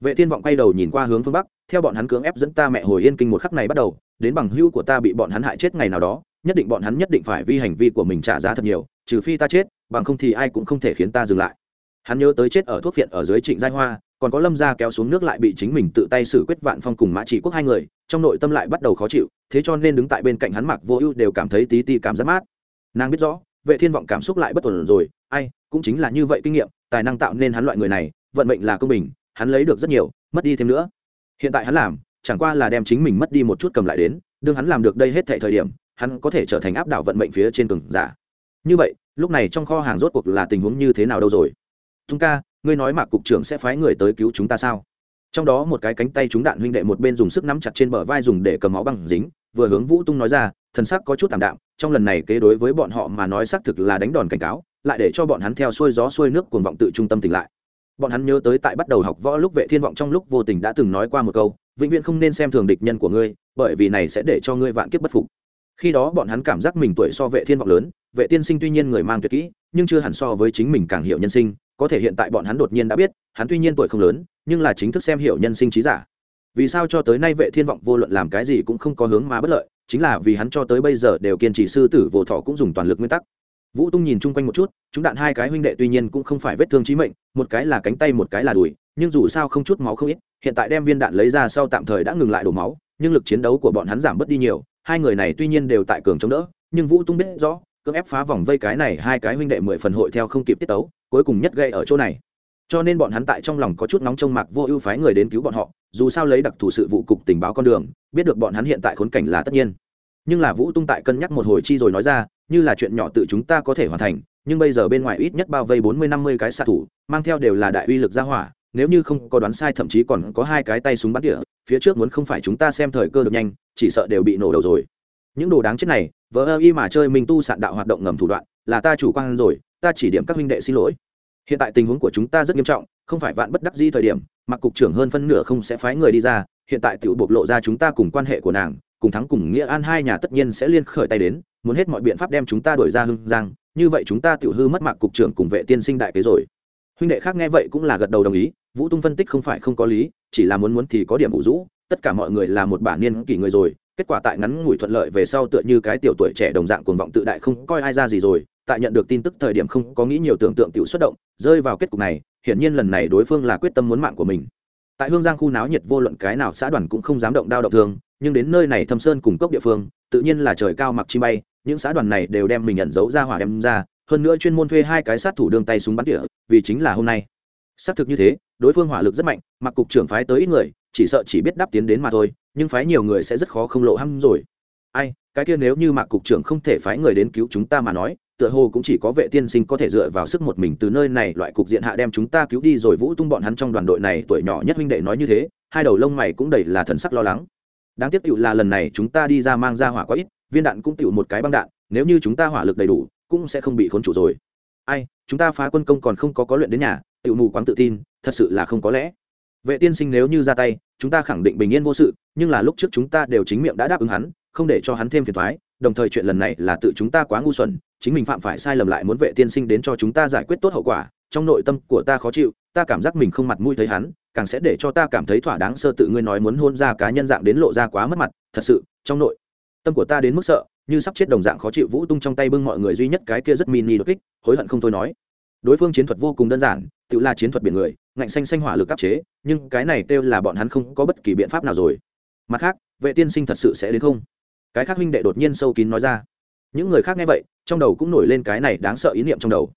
Vệ thiên vọng quay đầu nhìn qua hướng phương bắc theo bọn hắn cưỡng ép dẫn ta mẹ hồi yên kinh một khắc này bắt đầu đến bằng hữu của ta bị bọn hắn hại chết ngày nào đó nhất định bọn hắn nhất định phải vì hành vi của mình trả giá thật nhiều, trừ phi ta chết, bằng không thì ai cũng không thể khiến ta dừng lại. Hắn nhớ tới chết ở thuốc viện ở dưới trịnh giai hoa, còn có lâm gia kéo xuống nước lại bị chính mình tự tay xử quyết vạn phong cùng mã chỉ quốc hai người, trong nội tâm lại bắt đầu khó chịu, thế cho nên đứng tại bên cạnh hắn mặc vô ưu đều cảm thấy tí ti cảm giác mát. Nàng biết rõ, vệ thiên vọng cảm xúc lại bất ổn rồi, ai, cũng chính là như vậy kinh nghiệm, tài năng tạo nên hắn loại người này, vận mệnh là công bình, hắn lấy được rất nhiều, mất đi thêm nữa. Hiện tại hắn làm, chẳng qua là đem chính mình mất đi một chút cầm lại đến, đương hắn làm được đây hết thệ thời điểm hắn có thể trở thành áp đảo vận mệnh phía trên cường giả. Như vậy, lúc này trong kho hàng rốt cuộc là tình huống như thế nào đâu rồi? Tung ca, ngươi nói mạc cục trưởng sẽ phái người tới cứu chúng ta sao? Trong đó một cái cánh tay chúng đạn huynh đệ một bên dùng sức nắm chặt trên bờ vai dùng để cầm máu băng dính, vừa hướng vũ tung nói ra, thần sắc có chút tạm đạm, trong lần này kế đối với bọn họ mà nói xác thực là đánh đòn cảnh cáo, lại để cho bọn hắn theo xuôi gió xuôi nước cuồng vọng tự trung tâm tỉnh lại. Bọn hắn nhớ tới tại bắt đầu học võ lúc vệ thiên vọng trong lúc vô tình đã từng nói qua một câu, vĩnh viễn không nên xem thường địch nhân của ngươi, bởi vì này sẽ để cho ngươi vạn kiếp bất phục khi đó bọn hắn cảm giác mình tuổi so vệ thiên vọng lớn, vệ tiên sinh tuy nhiên người mang tuyệt kỹ, nhưng chưa hẳn so với chính mình càng hiểu nhân sinh, có thể hiện tại bọn hắn đột nhiên đã biết, hắn tuy nhiên tuổi không lớn, nhưng là chính thức xem hiểu nhân sinh trí giả. Vì sao cho tới nay vệ thiên vọng vô luận làm cái gì cũng không có hướng mà bất lợi, chính là vì hắn cho tới bây giờ đều kiên trì sư tử vô thọ cũng dùng toàn lực nguyên tắc. Vũ tung nhìn chung quanh một chút, chúng đạn hai cái huynh đệ tuy nhiên cũng không phải vết thương chí mệnh, một cái là cánh tay một cái là đùi, nhưng dù sao không chút máu không ít, hiện tại đem viên đạn lấy ra sau tạm thời đã ngừng lại đổ máu, nhưng lực chiến đấu của bọn hắn giảm bớt đi nhiều hai người này tuy nhiên đều tại cường chống đỡ, nhưng vũ tung biết rõ, cưỡng ép phá vòng vây cái này hai cái huynh đệ mười phần hội theo không kịp tiết tấu, cuối cùng nhất gây ở chỗ này. Cho nên bọn hắn tại trong lòng có chút nóng trong mạc vô ưu phái người đến cứu bọn họ, dù sao lấy đặc thù sự vụ cục tình báo con đường, biết được bọn hắn hiện tại khốn cảnh là tất nhiên. Nhưng là vũ tung tại cân nhắc một hồi chi rồi nói ra, như là chuyện nhỏ tự chúng ta có thể hoàn thành, nhưng bây giờ bên ngoài ít nhất bao vây bốn mươi năm mươi cái xạ thủ, mang theo đều là đại uy lực gia hỏa, nếu như không có đoán sai thậm chí còn có hai cái tay súng bắn địa phía trước muốn không phải chúng ta xem thời cơ được nhanh, chỉ sợ đều bị nổ đầu rồi. Những đồ đáng chết này vỡ ơ y mà chơi mình tu sạn đạo hoạt động ngầm thủ đoạn, là ta chủ quan rồi, ta chỉ điểm các huynh đệ xin lỗi. Hiện tại tình huống của chúng ta rất nghiêm trọng, không phải vạn bất đắc di thời điểm, mặc cục trưởng hơn phân nửa không sẽ phái người đi ra, hiện tại tiểu bộc lộ ra chúng ta cùng quan hệ của nàng, cùng thắng cùng nghĩa an hai nhà tất nhiên sẽ liên khởi tay đến, muốn hết mọi biện pháp đem chúng ta đổi ra hưng giang, như vậy chúng ta tiểu hư mất mạc cục trưởng cùng vệ tiên sinh đại kế rồi. Huynh đệ khác nghe vậy cũng là gật đầu đồng ý vũ tung phân tích không phải không có lý, chỉ là muốn muốn thì có điểm ủ rũ, tất cả mọi người là một bản niên kỷ người rồi, kết quả tại ngắn ngủi thuận lợi về sau tựa như cái tiểu tuổi trẻ đồng dạng cuồng vọng tự đại không coi ai ra gì rồi, tại nhận được tin tức thời điểm không có nghĩ nhiều tưởng tượng tiểu xuất động, rơi vào kết cục này, hiển nhiên lần này đối phương là quyết tâm muốn mạng của mình. Tại hương giang khu náo nhiệt vô luận cái nào xã đoàn cũng không dám động đao động thương, nhưng đến nơi này thâm sơn cùng cốc địa phương, tự nhiên là trời cao mặc chi bay, những xã đoàn này đều đem mình nhận dấu ra hỏa đem ra, hơn nữa chuyên môn thuê hai cái sát thủ đương tay súng bắn tỉa, vì chính là hôm nay. Xác thực như thế đối phương hỏa lực rất mạnh, mặc cục trưởng phái tới ít người, chỉ sợ chỉ biết đáp tiến đến mà thôi, nhưng phái nhiều người sẽ rất khó không lộ hăm rồi. Ai, cái kia nếu như mạc cục trưởng không thể phái người đến cứu chúng ta mà nói, tựa hồ cũng chỉ có vệ tiên sinh có thể dựa vào sức một mình từ nơi này loại cục diện hạ đem chúng ta cứu đi rồi vũ tung bọn hắn trong đoàn đội này, tuổi nhỏ nhất huynh đệ nói như thế, hai đầu lông mày cũng đầy là thần sắc lo lắng. Đáng tiếc tựu là lần này chúng ta đi ra mang ra hỏa quá ít, viên đạn cũng tựu một cái băng đạn, nếu như chúng ta hỏa lực đầy đủ, cũng sẽ không bị khốn chủ rồi. Ai, chúng ta phá quân công còn không có có luyện đến nhà tựu mù quáng tự tin thật sự là không có lẽ. Vệ tiên sinh nếu như ra tay, chúng ta khẳng định bình yên vô sự, nhưng là lúc trước chúng ta đều chính miệng đã đáp ứng hắn, không để cho hắn thêm phiền thoái đồng thời chuyện lần này là tự chúng ta quá ngu xuẩn, chính mình phạm phải sai lầm lại muốn vệ tiên sinh đến cho chúng ta giải quyết tốt hậu quả, trong nội tâm của ta khó chịu, ta cảm giác mình không mặt mũi thấy hắn, càng sẽ để cho ta cảm thấy thỏa đáng sơ tự ngươi nói muốn hôn ra cá nhân dạng đến lộ ra quá mất mặt, thật sự, trong nội tâm của ta đến mức sợ, như sắp chết đồng dạng khó chịu vũ tung trong tay bưng mọi người duy nhất cái kia rất mini đột kích, hối hận không thôi nói đối phương chiến thuật vô cùng đơn giản, tự là chiến thuật biển người, ngạnh xanh xanh hỏa lực áp chế, nhưng cái này kêu là bọn hắn không có bất kỳ biện pháp nào rồi. Mặt khác, vệ tiên sinh thật sự sẽ đến không? Cái khác huynh đệ đột nhiên sâu kín nói ra. Những người khác nghe vậy, trong đầu cũng nổi lên cái này đáng sợ ý niệm trong đầu.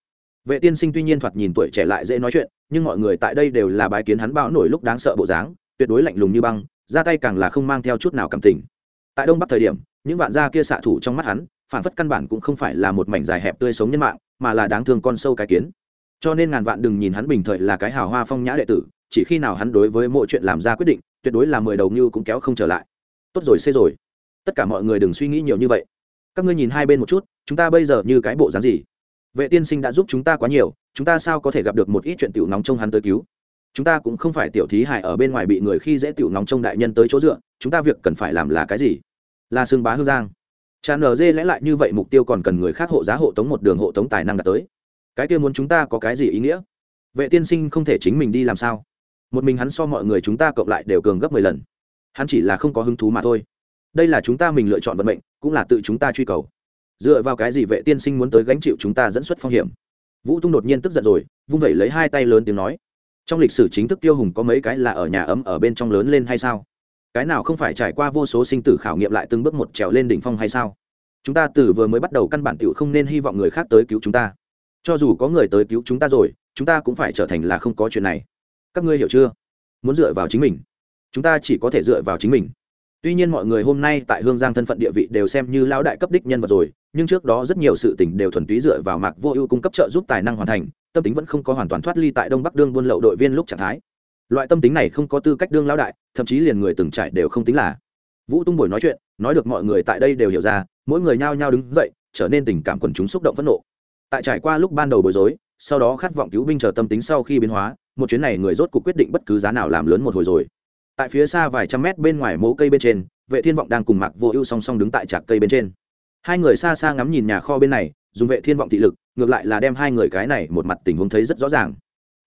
Vệ tiên sinh tuy nhiên thoạt nhìn tuổi trẻ lại dễ nói chuyện, nhưng mọi người tại đây đều là bái kiến hắn bão nổi lúc đáng sợ bộ dáng, tuyệt đối lạnh lùng như băng, ra tay càng là không mang theo chút nào cảm tình. Tại đông bắc thời điểm, những vạn gia kia xạ thủ trong mắt hắn, phản phất căn bản cũng không phải là một mảnh dài hẹp tươi sống nhân mạng mà là đáng thương con sâu cái kiến. Cho nên ngàn vạn đừng nhìn hắn bình thời là cái hào hoa phong nhã đệ tử, chỉ khi nào hắn đối với mọi chuyện làm ra quyết định, tuyệt đối là mười đầu như cũng kéo không trở lại. Tốt rồi, xê rồi. Tất cả mọi người đừng suy nghĩ nhiều như vậy. Các ngươi nhìn hai bên một chút, chúng ta bây giờ như cái bộ dáng gì? Vệ tiên sinh đã giúp chúng ta quá nhiều, chúng ta sao có thể gặp được một ít chuyện tiểu nóng trong hắn tới cứu? Chúng ta cũng không phải tiểu thí hại ở bên ngoài bị người khi dễ tiểu nóng trong đại nhân tới chỗ dựa, chúng ta việc cần phải làm là cái gì? Là xương bá hương giang tràn nở dê lẽ lại như vậy mục tiêu còn cần người khác hộ giá hộ tống một đường hộ tống tài năng đạt tới. Cái kia muốn chúng ta có cái gì ý nghĩa? Vệ tiên sinh không thể chính mình đi làm sao? Một mình hắn so mọi người chúng ta cộng lại đều cường gấp mười lần. Hắn chỉ là không có hứng thú mà thôi. Đây là chúng ta mình lựa chọn vận mệnh, cũng là tự chúng ta truy cầu. Dựa vào cái gì vệ tiên sinh muốn tới gánh chịu chúng ta dẫn xuất phong hiểm? Vũ tung đột nhiên tức giận rồi, vung vẩy lấy hai tay lớn tiếng nói. Trong lịch sử chính thức tiêu hùng có mấy cái là ở nhà ấm ở bên trong lớn lên hay sao? Cái nào không phải trải qua vô số sinh tử khảo nghiệm lại từng bước một trèo lên đỉnh phong hay sao? Chúng ta từ vừa mới bắt đầu căn bản t không nên hy vọng người khác tới cứu chúng ta. Cho dù có người tới cứu chúng ta rồi, chúng ta cũng phải trở thành là không có chuyện này. Các ngươi hiểu chưa? Muốn dựa vào chính mình. Chúng ta chỉ có thể dựa vào chính mình. Tuy nhiên mọi người hôm nay tại hương giang thân phận địa vị đều xem như lão đại cấp đích nhân vật rồi, nhưng trước đó rất nhiều sự tình đều thuần túy dựa vào mạc vô ưu cung cấp trợ giúp tài năng hoàn thành, tâm tính vẫn không có hoàn toàn thoát ly tại đông bắc đương buôn lậu đội viên lúc trạng thái loại tâm tính này không có tư cách đương lão đại, thậm chí liền người từng trải đều không tính là. Vũ tung buổi nói chuyện, nói được mọi người tại đây đều hiểu ra, mỗi người nhao nhao đứng dậy, trở nên tình cảm quần chúng xúc động phẫn nộ. Tại trải qua lúc ban đầu bối rối, sau đó khát vọng cứu binh chờ tâm tính sau khi biến hóa, một chuyến này người rốt cuộc quyết định bất cứ giá nào làm lớn một hồi rồi. Tại phía xa vài trăm mét bên ngoài mố cây bên trên, vệ thiên vọng đang cùng mạc vô ưu song song đứng tại trạc cây bên trên. Hai người xa xa ngắm nhìn nhà kho bên này, dùng vệ thiên vọng thị lực, ngược lại là đem hai người cái này một mặt tình huống thấy rất rõ ràng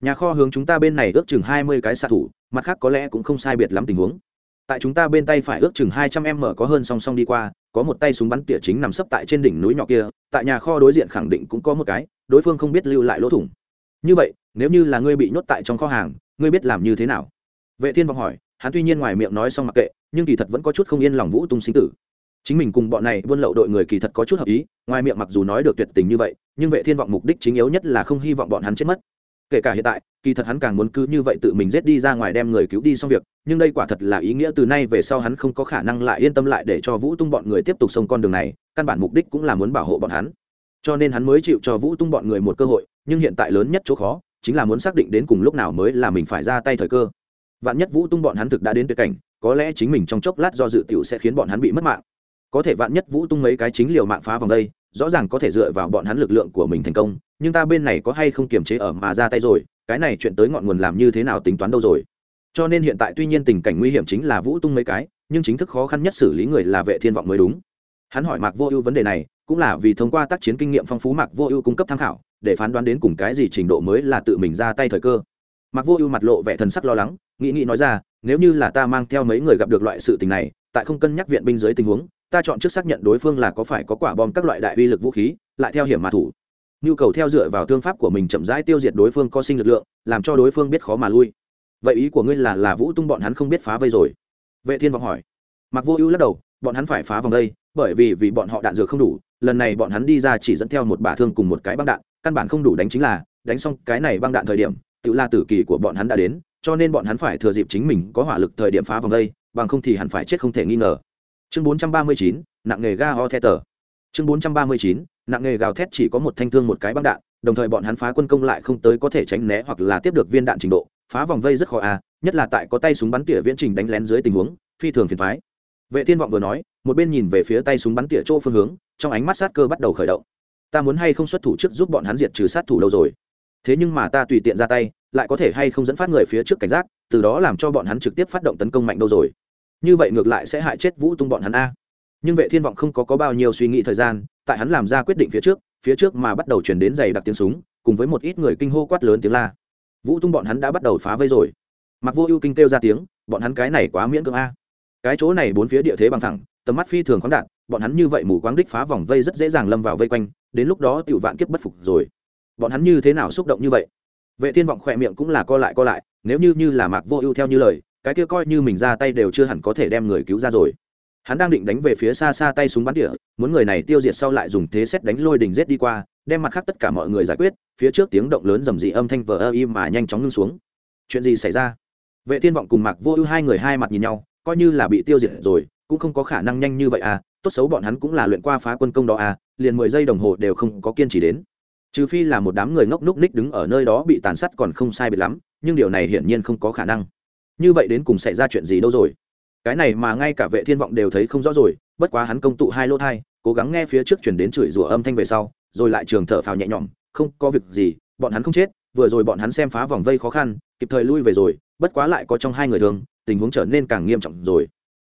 nhà kho hướng chúng ta bên này ước chừng hai mươi cái xạ thủ, mặt khác có lẽ cũng không sai biệt lắm tình huống. Tại chúng ta bên tay phải ước chừng hai trăm mở có hơn song song đi qua, có một tay súng bắn tỉa chính nằm sấp tại trên đỉnh núi nhỏ kia, tại nhà kho đối diện khẳng định cũng có một cái, đối phương không biết lưu lại lỗ thủng. Như vậy, nếu như là ngươi bị nhốt tại trong kho hàng, ngươi biết làm như thế nào? Vệ thiên vọng hỏi, hắn tuy nhiên ngoài miệng nói xong mặc kệ, nhưng kỳ thật vẫn có chút không yên lòng vũ tung sinh tử. Chính mình cùng bọn này buôn lậu đội người kỳ thật có chút hợp ý, ngoài miệng mặc dù nói được tuyệt tình như vậy, nhưng vệ thiên vọng mục đích chính yếu nhất là không hy vọng bọn hắn chết mất kể cả hiện tại, kỳ thật hắn càng muốn cứ như vậy tự mình giết đi ra ngoài đem người cứu đi xong việc, nhưng đây quả thật là ý nghĩa từ nay về sau hắn không có khả năng lại yên tâm lại để cho vũ tung bọn người tiếp tục xông con đường này, căn bản mục đích cũng là muốn bảo hộ bọn hắn. Cho nên hắn mới chịu cho vũ tung bọn người một cơ hội, nhưng hiện tại lớn nhất chỗ khó, chính là muốn xác định đến cùng lúc nào mới là mình phải ra tay thời cơ. Vạn nhất vũ tung bọn hắn thực đã đến tuyệt cảnh, có lẽ chính mình trong chốc lát do dự tiểu sẽ khiến bọn hắn bị mất mạng. Có thể vạn nhất vũ tung mấy cái chính liều mạng phá vòng đây, rõ ràng có thể dựa vào bọn hắn lực lượng của mình thành công nhưng ta bên này có hay không kiềm chế ở mà ra tay rồi, cái này chuyện tới ngọn nguồn làm như thế nào tính toán đâu rồi? Cho nên hiện tại tuy nhiên tình cảnh nguy hiểm chính là vũ tung mấy cái, nhưng chính thức khó khăn nhất xử lý người là vệ thiên vọng mới đúng. Hắn hỏi mạc vô ưu vấn đề này, cũng là vì thông qua tác chiến kinh nghiệm phong phú mạc vô ưu cung cấp tham khảo, để phán đoán đến cùng cái gì trình độ mới là tự mình ra tay thời cơ. Mạc vô ưu mặt lộ vẻ thần sắc lo lắng, nghĩ nghĩ nói ra, nếu như là ta mang theo mấy người gặp được loại sự tình này, tại không cân nhắc viện binh dưới tình huống, ta chọn trước xác nhận đối phương là có phải có quả bom các loại đại uy lực vũ khí, lại theo hiểm mà thủ nhu cầu theo dựa vào thương pháp của mình chậm rãi tiêu diệt đối phương có sinh lực lượng làm cho đối phương biết khó mà lui. Vậy ý của ngươi là là vũ tung bọn hắn không biết phá vây rồi? Vệ thiên vọng hỏi. Mặc vô ưu lắc đầu bọn hắn phải phá vòng đây bởi vì vì bọn họ đạn dược không đủ lần này bọn hắn đi ra chỉ dẫn theo một bả thương cùng một cái băng đạn căn bản không đủ đánh chính là đánh xong cái này băng đạn thời điểm tự la tử kỳ của bọn hắn đã đến cho nên bọn hắn phải thừa dịp chính mình có hỏa lực thời điểm phá vòng đây bằng không thì hẳn phải chết không thể nghi ngờ. Chương 439, nặng nghề ga ho the tờ. Chương 439, nặng nghề gào thét chỉ có một thanh thương một cái băng đạn đồng thời bọn hắn phá quân công lại không tới có thể tránh né hoặc là tiếp được viên đạn trình độ phá vòng vây rất khó à nhất là tại có tay súng bắn tỉa viễn trình đánh lén dưới tình huống phi thường phiền thoái vệ thiên vọng vừa nói một bên nhìn về phía tay súng bắn tỉa chỗ phương hướng trong ánh mắt sát cơ bắt đầu khởi động. Ta muốn hay không xuất thủ trước giúp bọn hắn diệt trừ sát thủ đâu rồi? Thế nhưng mà ta tùy tiện ra tay lại có thể hay không dẫn phát người phía trước cảnh giác từ đó làm cho bọn hắn trực tiếp phát động tấn công mạnh đâu rồi. Như vậy ngược lại sẽ hại chết vũ tung bọn hắn a. Nhưng vệ thiên vọng không có, có bao nhiêu suy nghĩ thời gian tại hắn làm ra quyết định phía trước phía trước mà bắt đầu chuyển đến giày đặc tiếng súng cùng với một ít người kinh hô quát lớn tiếng la. Vũ tung bọn hắn đã bắt đầu phá vây rồi. Mặc vô ưu kinh kêu ra tiếng bọn hắn cái này quá miễn cưỡng a. Cái chỗ này bốn phía địa thế bằng thẳng tầm mắt phi thường khoáng đạn, bọn hắn như vậy mù quáng đích phá vòng vây rất dễ dàng lâm vào vây quanh đến lúc đó tiểu vạn kiếp bất phục rồi. Bọn hắn như thế nào xúc động như vậy? Vệ thiên vọng khỏe miệng cũng là co lại co lại nếu như như là mạc vô ưu theo như lời cái kia coi như mình ra tay đều chưa hẳn có thể đem người cứu ra rồi hắn đang định đánh về phía xa xa tay súng bắn tỉa, muốn người này tiêu diệt sau lại dùng thế xét đánh lôi đình rết đi qua, đem mặt khác tất cả mọi người giải quyết, phía trước tiếng động lớn rầm rì âm thanh vờ ơ im mà nhanh chóng ngưng xuống. Chuyện gì xảy ra? Vệ thiên vọng cùng mạc vô ưu hai người hai mặt nhìn nhau, coi như là bị tiêu diệt rồi, cũng không có khả năng nhanh như vậy à tốt xấu bọn hắn cũng là luyện qua phá quân công đó à liền mười giây đồng hồ đều không có kiên trì đến. Trừ phi là một đám người ngốc núc ních đứng ở nơi đó bị tàn sát còn không sai biệt lắm, nhưng điều này hiển nhiên không có khả năng. Như vậy đến cùng xảy ra chuyện gì đâu rồi? Cái này mà ngay cả vệ thiên vọng đều thấy không rõ rồi, bất quá hắn công tụ hai lỗ thai, cố gắng nghe phía trước chuyển đến chửi rủa âm thanh về sau, rồi lại trường thở phào nhẹ nhõm, không có việc gì, bọn hắn không chết, vừa rồi bọn hắn xem phá vòng vây khó khăn, kịp thời lui về rồi, bất quá lại có trong hai người thường, tình huống trở nên càng nghiêm trọng rồi.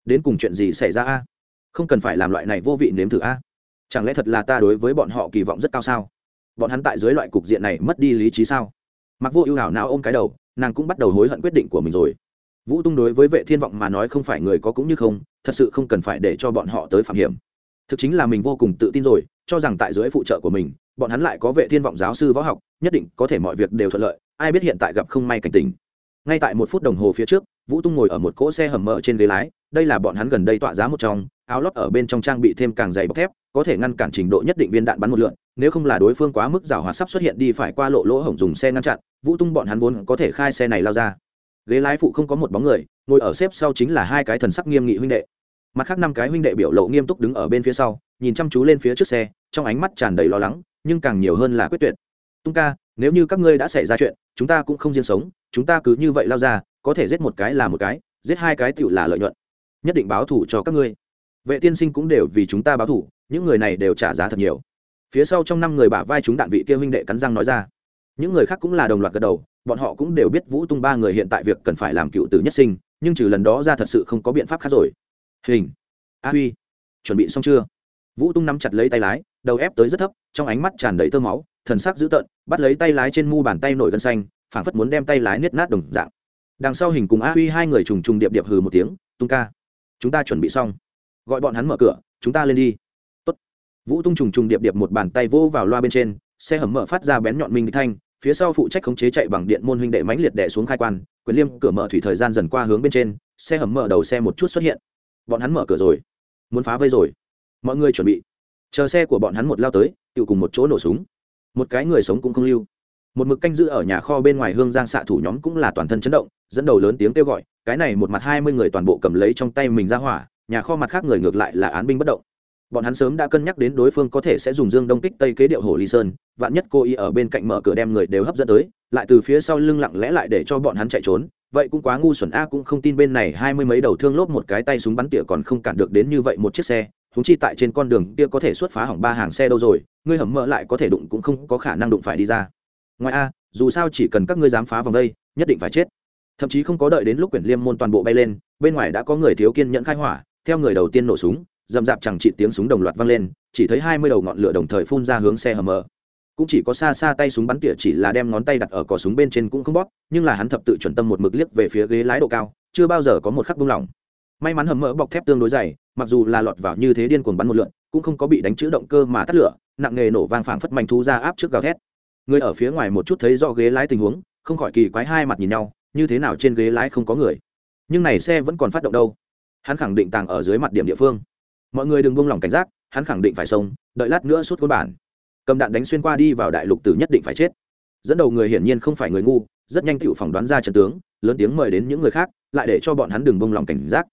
Đến cùng chuyện gì xảy ra a? Không cần phải làm loại này vô vị nếm thử a. Chẳng lẽ thật là ta đối với bọn họ kỳ vọng rất cao sao? Bọn hắn tại dưới loại cục diện này mất đi lý trí sao? Mặc vô ưu hảo não ôm cái đầu, nàng cũng bắt đầu hối hận quyết định của mình rồi vũ tung đối với vệ thiên vọng mà nói không phải người có cũng như không, thật sự không cần phải để cho bọn họ tới phạm hiểm. Thực chính là mình vô cùng tự tin rồi, cho rằng tại dưới phụ trợ của mình, bọn hắn lại có vệ thiên vọng giáo sư võ học, nhất định có thể mọi việc đều thuận lợi, ai biết hiện tại gặp không may cảnh tình. Ngay tại một phút đồng hồ phía trước, vũ tung ngồi ở một cỗ xe hầm mở trên ghế lái, đây là bọn hắn gần đây tọa giá một trong, áo lót ở bên trong trang bị thêm càng dày bọc thép, có thể ngăn cản trình độ nhất định viên đạn bắn một lượn, nếu không là đối phương quá mức rào hoạt sắp xuất hiện đi phải qua lộ lỗ hổng dùng xe ngăn chặn, vũ tung bọn hắn vốn có thể khai xe này lao ra ghế lái phụ không có một bóng người, ngồi ở xếp sau chính là hai cái thần sắc nghiêm nghị huynh đệ. Mặt khác năm cái huynh đệ biểu lộ nghiêm túc đứng ở bên phía sau, nhìn chăm chú lên phía trước xe, trong ánh mắt tràn đầy lo lắng, nhưng càng nhiều hơn là quyết tuyệt. Tung ca, nếu như các ngươi đã xảy ra chuyện, chúng ta cũng không riêng sống, chúng ta cứ như vậy lao ra, có thể giết một cái là một cái, giết hai cái tựu là lợi nhuận. Nhất định báo thủ cho các ngươi. Vệ tiên sinh cũng đều vì chúng ta báo thủ những người này đều trả giá thật nhiều. Phía sau trong năm người bả vai chúng đạn vị kia huynh đệ cắn răng nói ra những người khác cũng là đồng loạt gật đầu, bọn họ cũng đều biết vũ tung ba người hiện tại việc cần phải làm cựu tử nhất sinh, nhưng trừ lần đó ra thật sự không có biện pháp khác rồi. Hình, a huy, chuẩn bị xong chưa? Vũ tung nắm chặt lấy tay lái, đầu ép tới rất thấp, trong ánh mắt tràn đầy tơ máu, thần sắc dữ tợn, bắt lấy tay lái trên mu bàn tay nổi gân xanh, phảng phất muốn đem tay lái niết nát đồng dạng. Đằng sau hình cùng a huy hai người trùng trùng điệp điệp hừ một tiếng, tung ca, chúng ta chuẩn bị xong. Gọi bọn hắn mở cửa, chúng ta lên đi. Tốt. vũ tung trùng trùng điệp điệp một bàn tay vô vào loa bên trên, xe hầm mở phát ra bén nhọn minh thanh phía sau phụ trách khống chế chạy bằng điện môn huynh đệ mãnh liệt đè xuống khai quan, quyền liêm cửa mở thủy thời gian dần qua hướng bên trên, xe hầm mở đầu xe một chút xuất hiện. Bọn hắn mở cửa rồi. Muốn phá vây rồi. Mọi người chuẩn bị. Chờ xe của bọn hắn một lao tới tự cùng một chỗ nổ súng. Một cái người sống cũng không lưu. Một mực canh giữ ở nhà kho bên ngoài hương giang xạ thủ nhóm cũng là toàn thân chấn động, dẫn đầu lớn tiếng kêu gọi, cái này một mặt hai mươi người toàn bộ cầm lấy trong tay mình ra hỏa, nhà kho mặt khác người ngược lại là án binh bất động bọn hắn sớm đã cân nhắc đến đối phương có thể sẽ dùng dương đông kích tây kế điệu hồ ly sơn, vạn nhất cô y ở bên cạnh mở cửa đem người đều hấp dẫn tới, lại từ phía sau lưng lặng lẽ lại để cho bọn hắn chạy trốn, vậy cũng quá ngu xuẩn a, cũng không tin bên này hai mươi mấy đầu thương lốp một cái tay súng bắn tỉa còn không cản được đến như vậy một chiếc xe húng chi tại trên con đường kia có thể xuất phá hỏng ba hàng xe đâu rồi, ngươi hầm mỡ lại có thể đụng cũng không có khả năng đụng phải đi ra. Ngoài a, dù sao chỉ cần các ngươi dám phá vòng đây, nhất định phải chết. Thậm chí không có đợi đến lúc quyển liêm môn toàn bộ bay lên, bên ngoài đã có người thiếu kiên nhẫn khai hỏa, theo người đầu tiên nổ súng dầm dạp chẳng trị tiếng súng đồng loạt vang lên, chỉ thấy hai mươi đầu ngọn lửa đồng thời phun ra hướng xe hầm mờ. Cũng chỉ có xa xa tay súng bắn tỉa chỉ là đem ngón tay đặt ở cò súng bên trên cũng không bóp, nhưng là hắn thập tự chuẩn tâm một mực liếc về phía ghế lái độ cao, chưa bao giờ có một khắc buông lỏng. May mắn hầm mỡ bọc thép tương đối dày, mặc dù là lọt vào như thế điên cuồng bắn một lượn, cũng không có bị đánh chữ động cơ mà tắt lửa, nặng nghề nổ vang phảng phất mạnh thu ra áp trước gào thét. Người ở phía ngoài một chút thấy do ghế lái tình huống, không khỏi kỳ quái hai mặt nhìn nhau, như thế nào trên ghế lái không có người. Nhưng này xe vẫn còn phát động đâu? Hắn khẳng định tàng ở dưới mặt điểm địa phương mọi người đừng buông lỏng cảnh giác, hắn khẳng định phải sông đợi lát nữa suốt côn bản. Cầm đạn đánh xuyên qua đi vào đại lục tử nhất định phải chết. Dẫn đầu người hiển nhiên không phải người ngu, rất nhanh tựu phỏng đoán ra trận tướng, lớn tiếng mời đến những người khác, lại để cho bọn hắn đừng buông lỏng cảnh giác.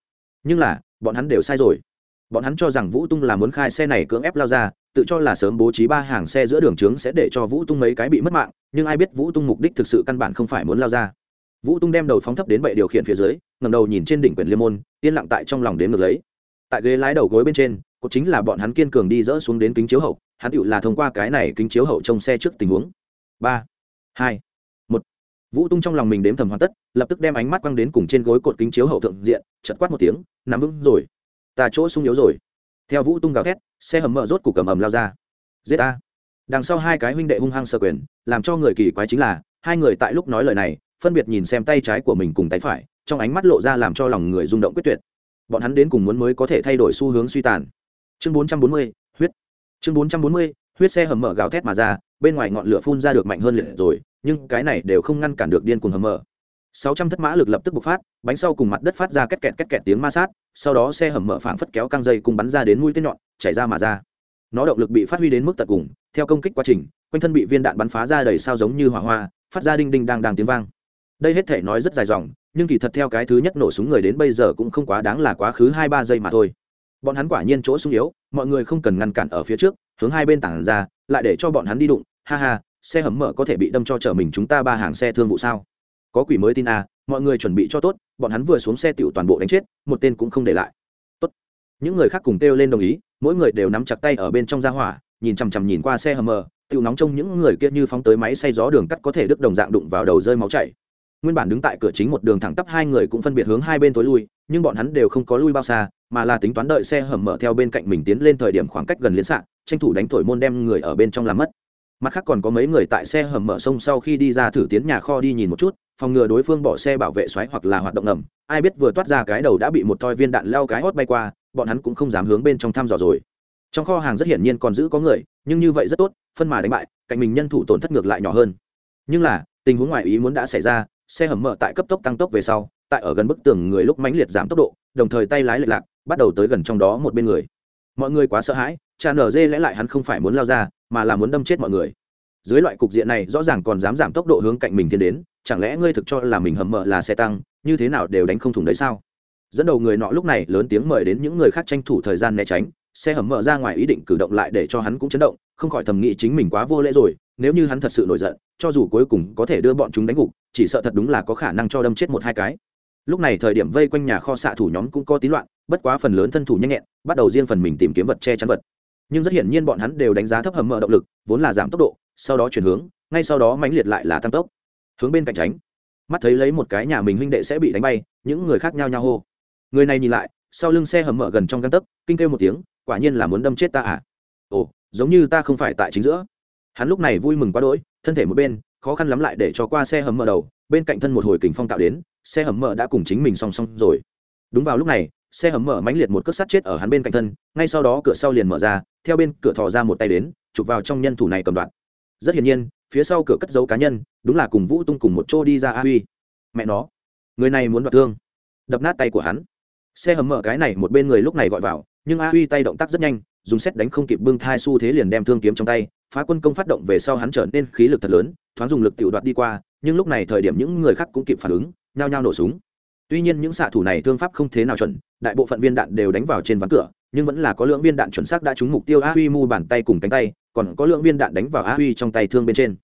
Nhưng là, bọn hắn đều sai rồi. Bọn hắn cho rằng vũ tung là muốn khai xe này cưỡng ép lao ra, tự cho là sớm bố trí ba hàng xe giữa đường trướng sẽ để cho vũ tung mấy cái bị mất mạng, nhưng ai biết vũ tung mục đích thực sự căn bản không phải muốn lao ra. Vũ tung đem đầu phóng thấp đến bệ điều khiển phía dưới ngầm đầu nhìn trên đỉnh quyển liêm môn, yên lặng tại trong lòng đến ngược lấy tại ghế lái đầu gối bên trên cũng chính là bọn hắn kiên cường đi dỡ xuống đến kính chiếu hậu, hắn tựu là thông qua cái này kính chiếu hậu trong xe trước tình huống. Ba, hai, một. Vũ tung trong lòng mình đếm thầm hoàn tất, lập tức đem ánh mắt quăng đến cùng trên gối cột kính chiếu hậu thượng diện chật quát một tiếng, nắm vững rồi. Ta chỗ sung yếu rồi. Theo vũ tung gào thét, xe hầm mở rốt cục cầm ầm lao ra. Giết ta đằng sau hai cái huynh đệ hung hăng sơ quyền, làm cho người kỳ quái chính là, hai người tại lúc nói lời này, phân biệt nhìn xem tay trái của mình cùng tay phải, trong ánh mắt lộ ra làm cho lòng người rung động quyết tuyệt bọn hắn đến cùng muốn mới có thể thay đổi xu hướng suy tàn. Chương 440, huyết. Chương 440, huyết xe hầm mở gào thét mà ra bên ngoài ngọn lửa phun ra được mạnh hơn liệt rồi nhưng cái này đều không ngăn cản được điên cuồng hầm mở. 600 thất mã lực lập tức bộc phát bánh sau cùng mặt đất phát ra két kẹt két kẹt tiếng ma sát sau đó xe hầm mở phảng phất kéo căng dây cùng bắn ra đến mũi tên nhọn chảy ra mà ra. Nó động lực bị phát huy đến mức tận cùng theo công kích quá trình quanh thân bị viên đạn bắn phá ra đầy sao giống như hỏa hoa phát ra đinh đinh đang đang tiếng vang đây hết thể nói rất dài dòng, nhưng kỳ thật theo cái thứ nhất nổ súng người đến bây giờ cũng không quá đáng là quá khứ hai ba giây mà thôi. Bọn hắn quả nhiên chỗ sung yếu, mọi người không cần ngăn cản ở phía trước, hướng hai bên tảng ra, lại để cho bọn hắn đi đụng. Ha ha, xe hầm mở có thể bị đâm cho chở mình chúng ta ba hàng xe thương vụ sao? Có quỷ mới tin à mọi người chuẩn bị cho tốt, bọn hắn vừa xuống xe tiểu toàn bộ đánh chết, một tên cũng không để lại. Tốt. Những người khác cùng kêu lên đồng ý, mỗi người đều nắm chặt tay ở bên trong gia hỏa, nhìn chằm chằm nhìn qua xe hầm mờ tiểu nóng trong những người kia như phóng tới máy xay gió đường cắt có thể đứt đồng dạng đụng vào đầu rơi máu chảy nguyên bản đứng tại cửa chính một đường thẳng tắp hai người cũng phân biệt hướng hai bên tối lui, nhưng bọn hắn đều không có lui bao xa, mà là tính toán đợi xe hầm mở theo bên cạnh mình tiến lên thời điểm khoảng cách gần liên xạ, tranh thủ đánh thổi môn đem người ở bên trong làm mất. Mặt khác còn có mấy người tại xe hầm mở sông sau khi đi ra thử tiến nhà kho đi nhìn một chút, phòng ngừa đối phương bỏ xe bảo vệ xoáy hoặc là hoạt động ngầm. Ai biết vừa toát ra cái đầu đã bị một toi viên đạn leo cái hót bay qua, bọn hắn cũng không dám hướng bên trong thăm dò rồi. Trong kho hàng rất hiển nhiên còn giữ có người, nhưng như vậy rất tốt, phân mà đánh bại, cạnh mình nhân thủ tổn thất ngược lại nhỏ hơn. Nhưng là, tình huống ngoại ý muốn đã xảy ra xe hầm mở tại cấp tốc tăng tốc về sau, tại ở gần bức tường người lúc mãnh liệt giảm tốc độ, đồng thời tay lái lệch lạc, bắt đầu tới gần trong đó một bên người. Mọi người quá sợ hãi cha nở dê lẽ lại hắn không phải muốn lao ra, mà là muốn đâm chết mọi người. Dưới loại cục diện này, rõ ràng còn dám giảm tốc độ hướng cạnh mình tiến đến, chẳng lẽ ngươi thực cho là mình hầm mở là xe tăng, như thế nào đều đánh không thủng đấy sao? Dẫn đầu người nọ lúc này lớn tiếng mời đến những người khác tranh thủ thời gian né tránh xe hầm mở ra ngoài ý định cử động lại để cho hắn cũng chấn động, không khỏi thầm nghĩ chính mình quá vô lễ rồi, nếu như hắn thật sự nổi giận, cho dù cuối cùng có thể đưa bọn chúng đánh gục, chỉ sợ thật đúng là có khả năng cho đâm chết một hai cái. Lúc này thời điểm vây quanh nhà kho xạ thủ nhóm cũng có tín loạn, bất quá phần lớn thân thủ nhanh nhẹn, bắt đầu riêng phần mình tìm kiếm vật che chắn vật. Nhưng rất hiển nhiên bọn hắn đều đánh giá thấp hầm mở động lực, vốn là giảm tốc độ, sau đó chuyển hướng, ngay sau đó mãnh liệt lại là tăng tốc. Hướng bên cạnh tránh, mắt thấy lấy một cái nhà mình huynh đệ sẽ bị đánh bay, những người khác nhau nhau hô. Người này nhìn lại, sau lưng xe hầm mở gần trong găng tấc, kinh kêu một tiếng quả nhiên là muốn đâm chết ta à? Ồ, giống như ta không phải tại chính giữa. Hắn lúc này vui mừng quá đỗi, thân thể một bên, khó khăn lắm lại để cho qua xe hầm mở đầu, bên cạnh thân một hồi kình phong tạo đến, xe hầm mở đã cùng chính mình song song rồi. Đúng vào lúc này, xe hầm mở mãnh liệt một cước sắt chết ở hắn bên cạnh thân, ngay sau đó cửa sau liền mở ra, theo bên cửa thò ra một tay đến, chụp vào trong nhân thủ này cầm đoạn. Rất hiển nhiên, phía sau cửa cất dấu cá nhân, đúng là cùng vũ tung cùng một chỗ đi ra a huy. Mẹ nó, người này muốn đoạt thương. Đập nát tay của hắn. Xe hầm mở cái này một bên người lúc này gọi vào nhưng a huy tay động tác rất nhanh, dùng xét đánh không kịp bưng thai xu thế liền đem thương kiếm trong tay, phá quân công phát động về sau hắn trở nên khí lực thật lớn, thoáng dùng lực tiểu đoạt đi qua, nhưng lúc này thời điểm những người khác cũng kịp phản ứng, nhao nhao nổ súng. Tuy nhiên những xạ thủ này thương pháp không thế nào chuẩn, đại bộ phận viên đạn đều đánh vào trên ván cửa, nhưng vẫn là có lượng viên đạn chuẩn xác đã trúng mục tiêu a huy mu bàn tay cùng cánh tay, còn có lượng viên đạn đánh vào a huy trong tay thương bên trên.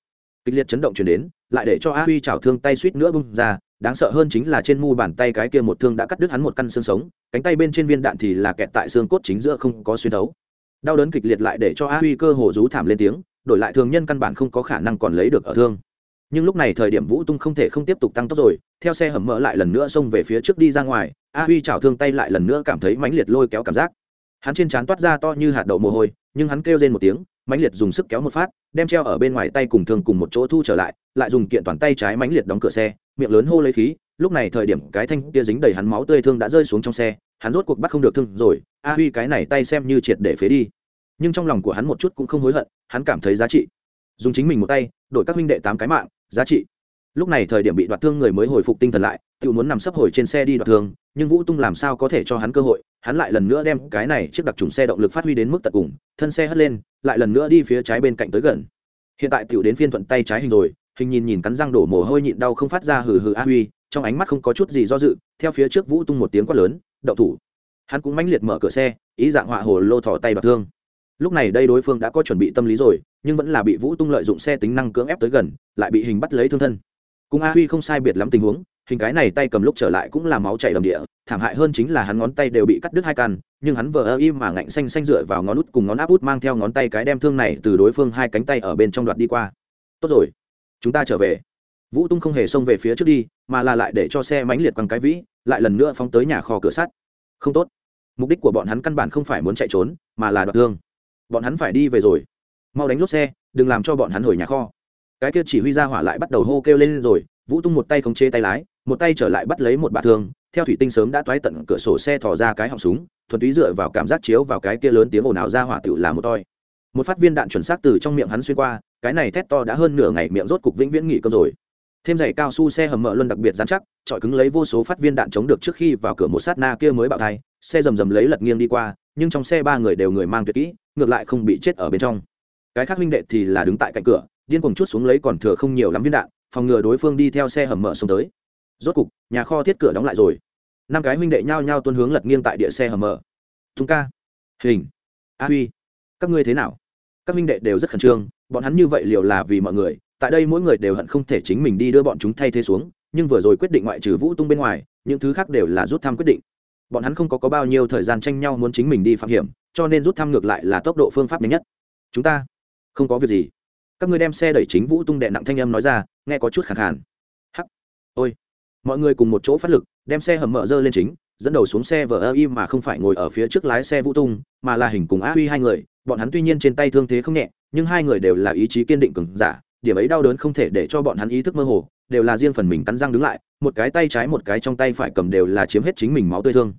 Kịch liệt chấn động chuyển đến, lại để cho a huy chảo thương tay suýt nữa bung ra đáng sợ hơn chính là trên mu bàn tay cái kia một thương đã cắt đứt hắn một căn xương sống, cánh tay bên trên viên đạn thì là kẹt tại xương cốt chính giữa không có xuyên thấu. Đau đớn kịch liệt lại để cho a huy cơ hồ rú thảm lên tiếng, đổi lại thường nhân căn bản không có khả năng còn lấy được ở thương. Nhưng lúc này thời điểm vũ tung không thể không tiếp tục tăng tốc rồi, theo xe hầm mỡ lại lần nữa xông về phía trước đi ra ngoài, a huy chảo thương tay lại lần nữa cảm thấy mãnh liệt lôi kéo cảm giác. Hắn trên trán toát ra to như hạt đậu mồ hôi, nhưng hắn kêu lên một tiếng mãnh liệt dùng sức kéo một phát, đem treo ở bên ngoài tay cùng thương cùng một chỗ thu trở lại lại dùng kiện toàn tay trái mãnh liệt đóng cửa xe, miệng lớn hô lấy khí, lúc này thời điểm cái thanh kia dính đầy hắn máu tươi thương đã rơi xuống trong xe, hắn rốt cuộc bắt không được thương rồi, a huy cái này tay xem như triệt để phế đi. Nhưng trong lòng của hắn một chút cũng không hối hận, hắn cảm thấy giá trị. Dùng chính mình một tay, đổi các huynh đệ tám cái mạng, giá trị. Lúc này thời điểm bị đoạt thương người mới hồi phục tinh thần lại tự muốn nằm sấp hồi trên xe đi đoạt thương, nhưng vũ tung làm sao có thể cho hắn cơ hội? Hắn lại lần nữa đem cái này chiếc đặc trùng xe động lực phát huy đến mức tận cùng, thân xe hất lên, lại lần nữa đi phía trái bên cạnh tới gần. Hiện tại tiểu đến phiên thuận tay trái hình rồi, hình nhìn nhìn cắn răng đổ mồ hôi nhịn đau không phát ra hừ hừ a huy, trong ánh mắt không có chút gì do dự, theo phía trước vũ tung một tiếng quát lớn, đậu thủ. Hắn cũng mãnh liệt mở cửa xe, ý dạng họa hồ lô thỏ tay đoạt thương. Lúc này đây đối phương đã có chuẩn bị tâm lý rồi, nhưng vẫn là bị vũ tung lợi dụng xe tính năng cưỡng ép tới gần, lại bị hình bắt lấy thương thân. Cùng a huy không sai biệt lắm tình huống hình cái này tay cầm lúc trở lại cũng là máu chảy đầm địa, thảm hại hơn chính là hắn ngón tay đều bị cắt đứt hai căn, nhưng hắn vờ ơ im mà ngạnh xanh xanh dựa vào ngón út cùng ngón áp út mang theo ngón tay cái đem thương này từ đối phương hai cánh tay ở bên trong đoạt đi qua. Tốt rồi, chúng ta trở về. Vũ tung không hề xông về phía trước đi, mà là lại để cho xe mãnh liệt bằng cái vĩ, lại lần nữa phóng tới nhà kho cửa sắt. Không tốt. Mục đích của bọn hắn căn bản không phải muốn chạy trốn, mà là đoạt thương. Bọn hắn phải đi về rồi. Mau đánh lốt xe, đừng làm cho bọn hắn hồi nhà kho. Cái kia chỉ huy ra hỏa lại bắt đầu hô kêu lên rồi vũ tung một tay khống chế tay lái, một tay trở lại bắt lấy một bạ thương, theo thủy tinh sớm đã toái tận cửa sổ xe thò ra cái họng súng, thuần túy dựa vào cảm giác chiếu vào cái kia lớn tiếng ồn ào ra hỏa tựu là một toi. Một phát viên đạn chuẩn xác từ trong miệng hắn xuyên qua, cái này thét to đã hơn nửa ngày miệng rốt cục vĩnh viễn nghỉ cơm rồi. Thêm giày cao su xe hầm mỡ luôn đặc biệt dán chắc trọi cứng lấy vô số phát viên đạn chống được trước khi vào cửa một sát na kia mới bạo thai, xe rầm rầm lấy lật nghiêng đi qua, nhưng trong xe ba người đều người mang tuyệt kỹ, ngược lại không bị chết ở bên trong. Cái khác huynh đệ thì là đứng tại cạnh cửa, điên cuồng chút xuống lấy còn thừa không nhiều lắm viên đạn phòng ngừa đối phương đi theo xe hầm mở xuống tới. Rốt cục nhà kho thiết cửa đóng lại rồi. Năm cái huynh đệ nhao nhao tuân hướng lật nghiêng tại địa xe hầm mở. Tung ca. Hình. A huy. Các ngươi thế nào? Các huynh đệ đều rất khẩn trương bọn hắn như vậy liệu là vì mọi người? Tại đây mỗi người đều hận không thể chính mình đi đưa bọn chúng thay thế xuống nhưng vừa rồi quyết định ngoại trừ vũ tung bên ngoài những thứ khác đều là rút thăm quyết định. Bọn hắn không có, có bao nhiêu thời gian tranh nhau muốn chính mình đi phạm hiểm cho nên rút thăm ngược lại là tốc độ phương pháp nhanh nhất. Chúng ta không có việc gì các ngươi đem xe đẩy chính vũ tung đệ nặng thanh âm nói ra, nghe có chút khẳng khàn. Hắc. Ôi. Mọi người cùng một chỗ phát lực, đem xe hầm mở dơ lên chính, dẫn đầu xuống xe vờ ơ im mà không phải ngồi ở phía trước lái xe vũ tung, mà là hình cùng á huy hai người. Bọn hắn tuy nhiên trên tay thương thế không nhẹ, nhưng hai người đều là ý chí kiên định cứng giả, điểm ấy đau đớn không thể để cho bọn hắn ý thức mơ hồ, đều là riêng phần mình cắn răng đứng lại, một cái tay trái một cái trong tay phải cầm đều là chiếm hết chính mình máu tươi thương.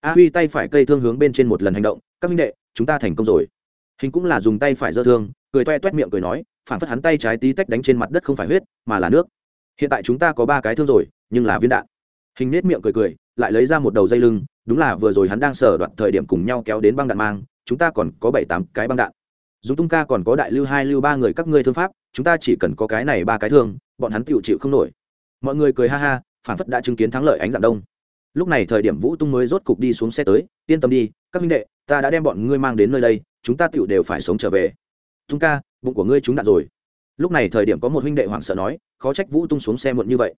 A huy tay phải cây thương hướng bên trên một lần hành động, các minh đệ, chúng ta thành công rồi. Hình cũng là dùng tay phải dơ thương, cười toe toét miệng cười nói phản phất hắn tay trái tí tách đánh trên mặt đất không phải huyết, mà là nước. Hiện tại chúng ta có ba cái thương rồi, nhưng là viên đạn. Hình nết miệng cười cười, lại lấy ra một đầu dây lưng, đúng là vừa rồi hắn đang sở đoạn thời điểm cùng nhau kéo đến băng đạn mang, chúng ta còn có bảy tám cái băng đạn. Dùng tung ca còn có đại lưu hai lưu ba người các ngươi thương pháp, chúng ta chỉ cần có cái này ba cái thương, bọn hắn chịu chịu không nổi. Mọi người cười ha ha, phản phất đã chứng kiến thắng lợi ánh dạng đông. Lúc này thời điểm vũ tung mới rốt cục đi xuống xe tới, yên tâm đi, các minh đệ, ta đã đem bọn ngươi mang đến nơi đây, chúng ta tựu đều phải sống trở về tung ca, bụng của ngươi trúng đạn rồi. Lúc này thời điểm có một huynh đệ hoảng sợ nói, khó trách vũ tung xuống xe muộn như vậy.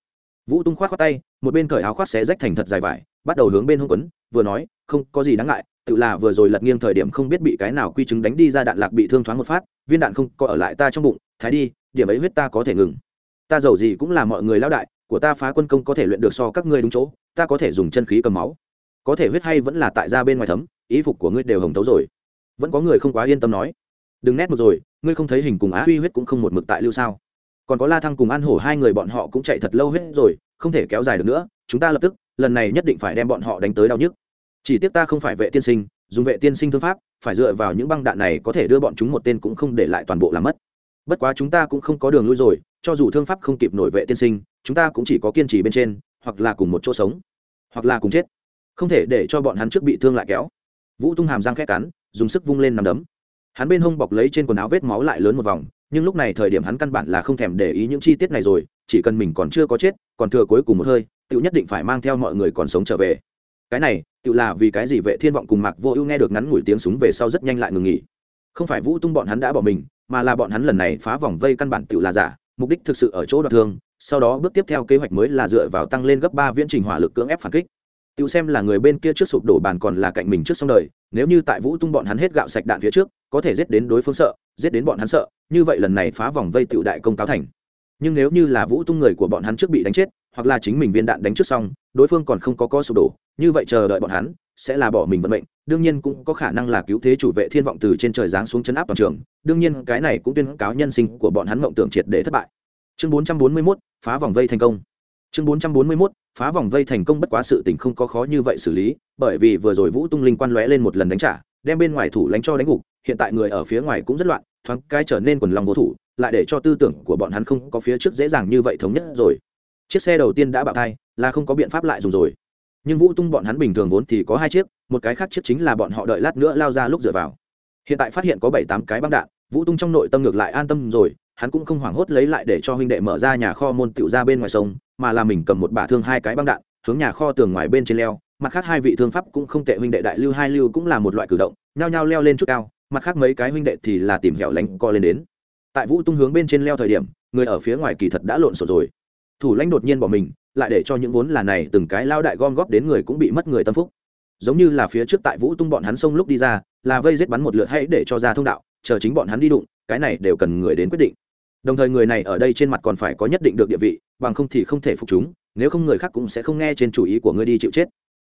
Vũ tung khoát khoác tay, một bên cởi áo khoác xé rách thành thật dài vải, bắt đầu hướng bên hông quấn, vừa nói, không có gì đáng ngại, tự là vừa rồi lật nghiêng thời điểm không biết bị cái nào quy chứng đánh đi ra đạn lạc bị thương thoáng một phát, viên đạn không có ở lại ta trong bụng, thái đi, điểm ấy huyết ta có thể ngừng. Ta giàu gì cũng là mọi người lão đại, của ta phá quân công có thể luyện được so các ngươi đúng chỗ, ta có thể dùng chân khí cầm máu. Có thể huyết hay vẫn là tại ra bên ngoài thấm, ý phục của ngươi đều hồng tấu rồi. Vẫn có người không quá yên tâm nói đừng nét một rồi, ngươi không thấy hình cùng á huy huyết cũng không một mực tại lưu sao. Còn có la thăng cùng an hổ hai người bọn họ cũng chạy thật lâu hết rồi, không thể kéo dài được nữa, chúng ta lập tức, lần này nhất định phải đem bọn họ đánh tới đau nhức. Chỉ tiếc ta không phải vệ tiên sinh, dùng vệ tiên sinh thương pháp, phải dựa vào những băng đạn này có thể đưa bọn chúng một tên cũng không để lại toàn bộ làm mất. Bất quá chúng ta cũng không có đường lui rồi, cho dù thương pháp không kịp nổi vệ tiên sinh, chúng ta cũng chỉ có kiên trì bên trên, hoặc là cùng một chỗ sống, hoặc là cùng chết. Không thể để cho bọn hắn trước bị thương lại kéo. Vũ tung hàm răng khét cắn, dùng sức vung lên nằm đấm hắn bên hông bọc lấy trên quần áo vết máu lại lớn một vòng, nhưng lúc này thời điểm hắn căn bản là không thèm để ý những chi tiết này rồi, chỉ cần mình còn chưa có chết, còn thừa cuối cùng một hơi tự nhất định phải mang theo mọi người còn sống trở về. Cái này tự là vì cái gì vệ thiên vọng cùng mạc vô ưu nghe được ngắn ngủi tiếng súng về sau rất nhanh lại ngừng nghỉ. Không phải vũ tung bọn hắn đã bỏ mình, mà là bọn hắn lần này phá vòng vây căn bản tự là giả, mục đích thực sự ở chỗ đoạt thương, sau đó bước tiếp theo kế hoạch mới là dựa vào tăng lên gấp ba viễn trình hỏa lực cưỡng ép phản kích. Tiểu xem là người bên kia trước sụp đổ bàn còn là cạnh mình trước xong đời nếu như tại vũ tung bọn hắn hết gạo sạch đạn phía trước có thể giết đến đối phương sợ giết đến bọn hắn sợ như vậy lần này phá vòng vây tiểu đại công cáo thành. Nhưng nếu như là vũ tung người của bọn hắn trước bị đánh chết hoặc là chính mình viên đạn đánh trước xong đối phương còn không có có sụp đổ như vậy chờ đợi bọn hắn sẽ là bỏ mình vận mệnh đương nhiên cũng có khả năng là cứu thế chủ vệ thiên vọng từ trên trời giáng xuống chấn áp toàn trường đương nhiên cái này cũng tuyên cáo nhân sinh của bọn hắn mộng tưởng triệt để thất bại. Chương 441, phá vòng vây thành công. Chương 441, phá vòng vây thành công bất quá sự tình không có khó như vậy xử lý, bởi vì vừa rồi vũ tung linh quan lóe lên một lần đánh trả, đem bên ngoài thủ lánh cho đánh gục, hiện tại người ở phía ngoài cũng rất loạn, thoáng cái trở nên quần lòng vô thủ, lại để cho tư tưởng của bọn hắn không có phía trước dễ dàng như vậy thống nhất rồi. Chiếc xe đầu tiên đã bạo thai, là không có biện pháp lại dùng rồi. Nhưng vũ tung bọn hắn bình thường vốn thì có hai chiếc, một cái khác chiếc chính là bọn họ đợi lát nữa lao ra lúc dựa vào. Hiện tại phát hiện có bảy tám cái băng đạn, vũ tung trong nội tâm ngược lại an tâm rồi hắn cũng không hoảng hốt lấy lại để cho huynh đệ mở ra nhà kho môn tựu ra bên ngoài sông, mà là mình cầm một bả thương hai cái băng đạn, hướng nhà kho tường ngoài bên trên leo. Mặt khác hai vị thương pháp cũng không tệ, huynh đệ đại lưu hai lưu cũng là một loại cử động, nhao nhao leo lên chút cao, mặt khác mấy cái huynh đệ thì là tìm hẻo lánh co lên đến. Tại vũ tung hướng bên trên leo thời điểm, người ở phía ngoài kỳ thật đã lộn xộn rồi. Thủ lãnh đột nhiên bỏ mình, lại để cho những vốn là này từng cái lao đại gom góp đến người cũng bị mất người tâm phúc. Giống như là phía trước tại vũ tung bọn hắn xông lúc đi ra, là vây giết bắn một lượt hay để cho ra thông đạo, chờ chính bọn hắn đi đụng, cái này đều cần người đến quyết định đồng thời người này ở đây trên mặt còn phải có nhất định được địa vị, bằng không thì không thể phục chúng, nếu không người khác cũng sẽ không nghe trên chủ ý của ngươi đi chịu chết.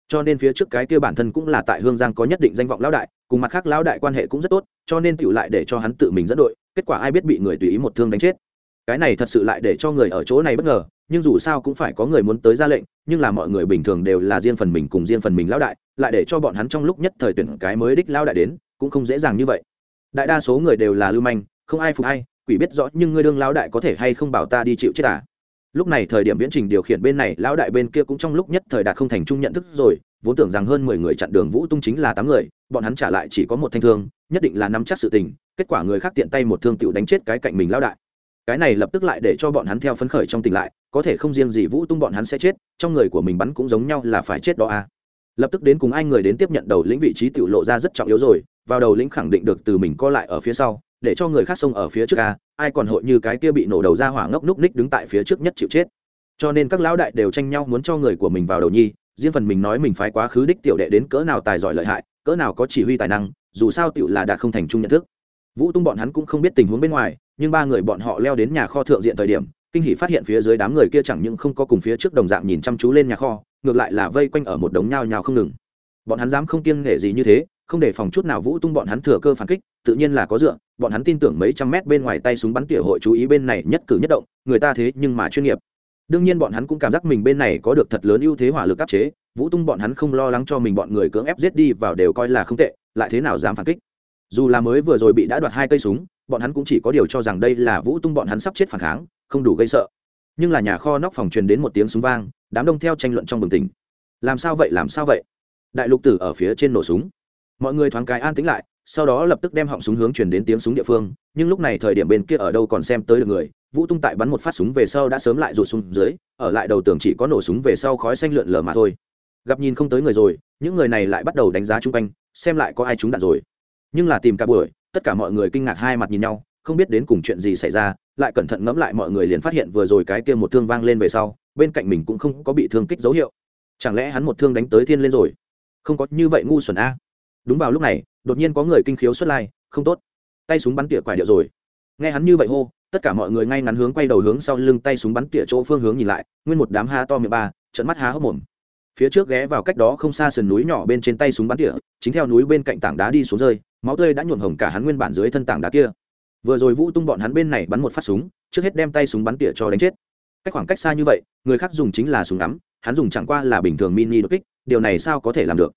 Cho nên phía trước cái kia bản thân cũng là tại hương giang có nhất định danh vọng lão đại, cùng mặt khác lão đại quan hệ cũng rất tốt, cho nên tựu lại để cho hắn tự mình dẫn đội, kết quả ai biết bị người tùy ý một thương đánh chết. Cái này thật sự lại để cho người ở chỗ này bất ngờ, nhưng dù sao cũng phải có người muốn tới ra lệnh, nhưng là mọi người bình thường đều là riêng phần mình cùng riêng phần mình lão đại, lại để cho bọn hắn trong lúc nhất thời tuyển cái mới đích lão đại đến, cũng không dễ dàng như vậy. Đại đa số người đều là lưu manh, không ai phục ai quỷ biết rõ nhưng ngươi đương lão đại có thể hay không bảo ta đi chịu chết à? Lúc này thời điểm viễn trình điều khiển bên này, lão đại bên kia cũng trong lúc nhất thời đạt không thành trung nhận thức rồi, vốn tưởng rằng hơn mười người chặn đường vũ tung chính là tám người, bọn hắn trả lại chỉ có một thanh thương, nhất định là nắm chắc sự tình, kết quả người khác tiện tay một thương tựu đánh chết cái cạnh mình lão đại. Cái này lập tức lại để cho bọn hắn theo phấn khởi trong tỉnh lại, có thể không riêng gì vũ tung bọn hắn sẽ chết, trong người của mình bắn cũng giống nhau là phải chết đó à. Lập tức đến cùng ai người đến tiếp nhận đầu lĩnh vị trí tiểu lộ ra rất trọng yếu rồi, vào đầu lĩnh khẳng định được từ mình co lại ở phía sau để cho người khác xông ở phía trước a, ai còn hội như cái kia bị nổ đầu ra hỏa ngốc núc ních đứng tại phía trước nhất chịu chết. Cho nên các lão đại đều tranh nhau muốn cho người của mình vào đầu nhi, riêng phần mình nói mình phái quá khứ đích tiểu đệ đến cỡ nào tài giỏi lợi hại, cỡ nào có chỉ huy tài năng, dù sao tiểu là đạt không thành chung nhận thức. Vũ tung bọn hắn cũng không biết tình huống bên ngoài, nhưng ba người bọn họ leo đến nhà kho thượng diện thời điểm, kinh hỷ phát hiện phía dưới đám người kia chẳng những không có cùng phía trước đồng dạng nhìn chăm chú lên nhà kho, ngược lại là vây quanh ở một đống nhao nhào không ngừng. Bọn hắn dám không kiêng nể gì như thế không để phòng chút nào vũ tung bọn hắn thừa cơ phản kích, tự nhiên là có dựa, bọn hắn tin tưởng mấy trăm mét bên ngoài tay súng bắn tỉa hội chú ý bên này nhất cử nhất động, người ta thế nhưng mà chuyên nghiệp. Đương nhiên bọn hắn cũng cảm giác mình bên này có được thật lớn ưu thế hỏa lực áp chế, vũ tung bọn hắn không lo lắng cho mình bọn người cưỡng ép giết đi vào đều coi là không tệ, lại thế nào dám phản kích. Dù là mới vừa rồi bị đã đoạt hai cây súng, bọn hắn cũng chỉ có điều cho rằng đây là vũ tung bọn hắn sắp chết phản kháng, không đủ gây sợ. Nhưng là nhà kho nóc phòng truyền đến một tiếng súng vang, đám đông theo tranh luận trong bừng tỉnh. Làm sao vậy, làm sao vậy? Đại lục tử ở phía trên nổ súng mọi người thoáng cái an tĩnh lại, sau đó lập tức đem họng súng hướng chuyển đến tiếng súng địa phương, nhưng lúc này thời điểm bên kia ở đâu còn xem tới được người, vũ tung tại bắn một phát súng về sau đã sớm lại rụt xuống dưới, ở lại đầu tường chỉ có nổ súng về sau khói xanh lượn lờ mà thôi. Gặp nhìn không tới người rồi, những người này lại bắt đầu đánh giá chung quanh, xem lại có ai trúng đạn rồi. Nhưng là tìm cả buổi, tất cả mọi người kinh ngạc hai mặt nhìn nhau, không biết đến cùng chuyện gì xảy ra, lại cẩn thận ngẫm lại mọi người liền phát hiện vừa rồi cái kia một thương vang lên về sau, bên cạnh mình cũng không có bị thương kích dấu hiệu. Chẳng lẽ hắn một thương đánh tới thiên lên rồi? Không có như vậy ngu xuẩn a đúng vào lúc này, đột nhiên có người kinh khiếu xuất lai, không tốt, tay súng bắn tỉa quải điệu rồi. Nghe hắn như vậy hô, tất cả mọi người ngay ngắn hướng quay đầu hướng sau lưng tay súng bắn tỉa chỗ phương hướng nhìn lại, nguyên một đám há to miệng ba trận mắt há hốc mồm. Phía trước ghé vào cách đó không xa sườn núi nhỏ bên trên tay súng bắn tỉa, chính theo núi bên cạnh tảng đá đi xuống rơi, máu tươi đã nhuộm hồng cả hắn nguyên bản dưới thân tảng đá kia. Vừa rồi vũ tung bọn hắn bên này bắn một phát súng, trước hết đem tay súng bắn tỉa cho đánh chết. Cách khoảng cách xa như vậy, người khác dùng chính là súng ngắm, hắn dùng chẳng qua là bình thường mini đột kích, điều này sao có thể làm được?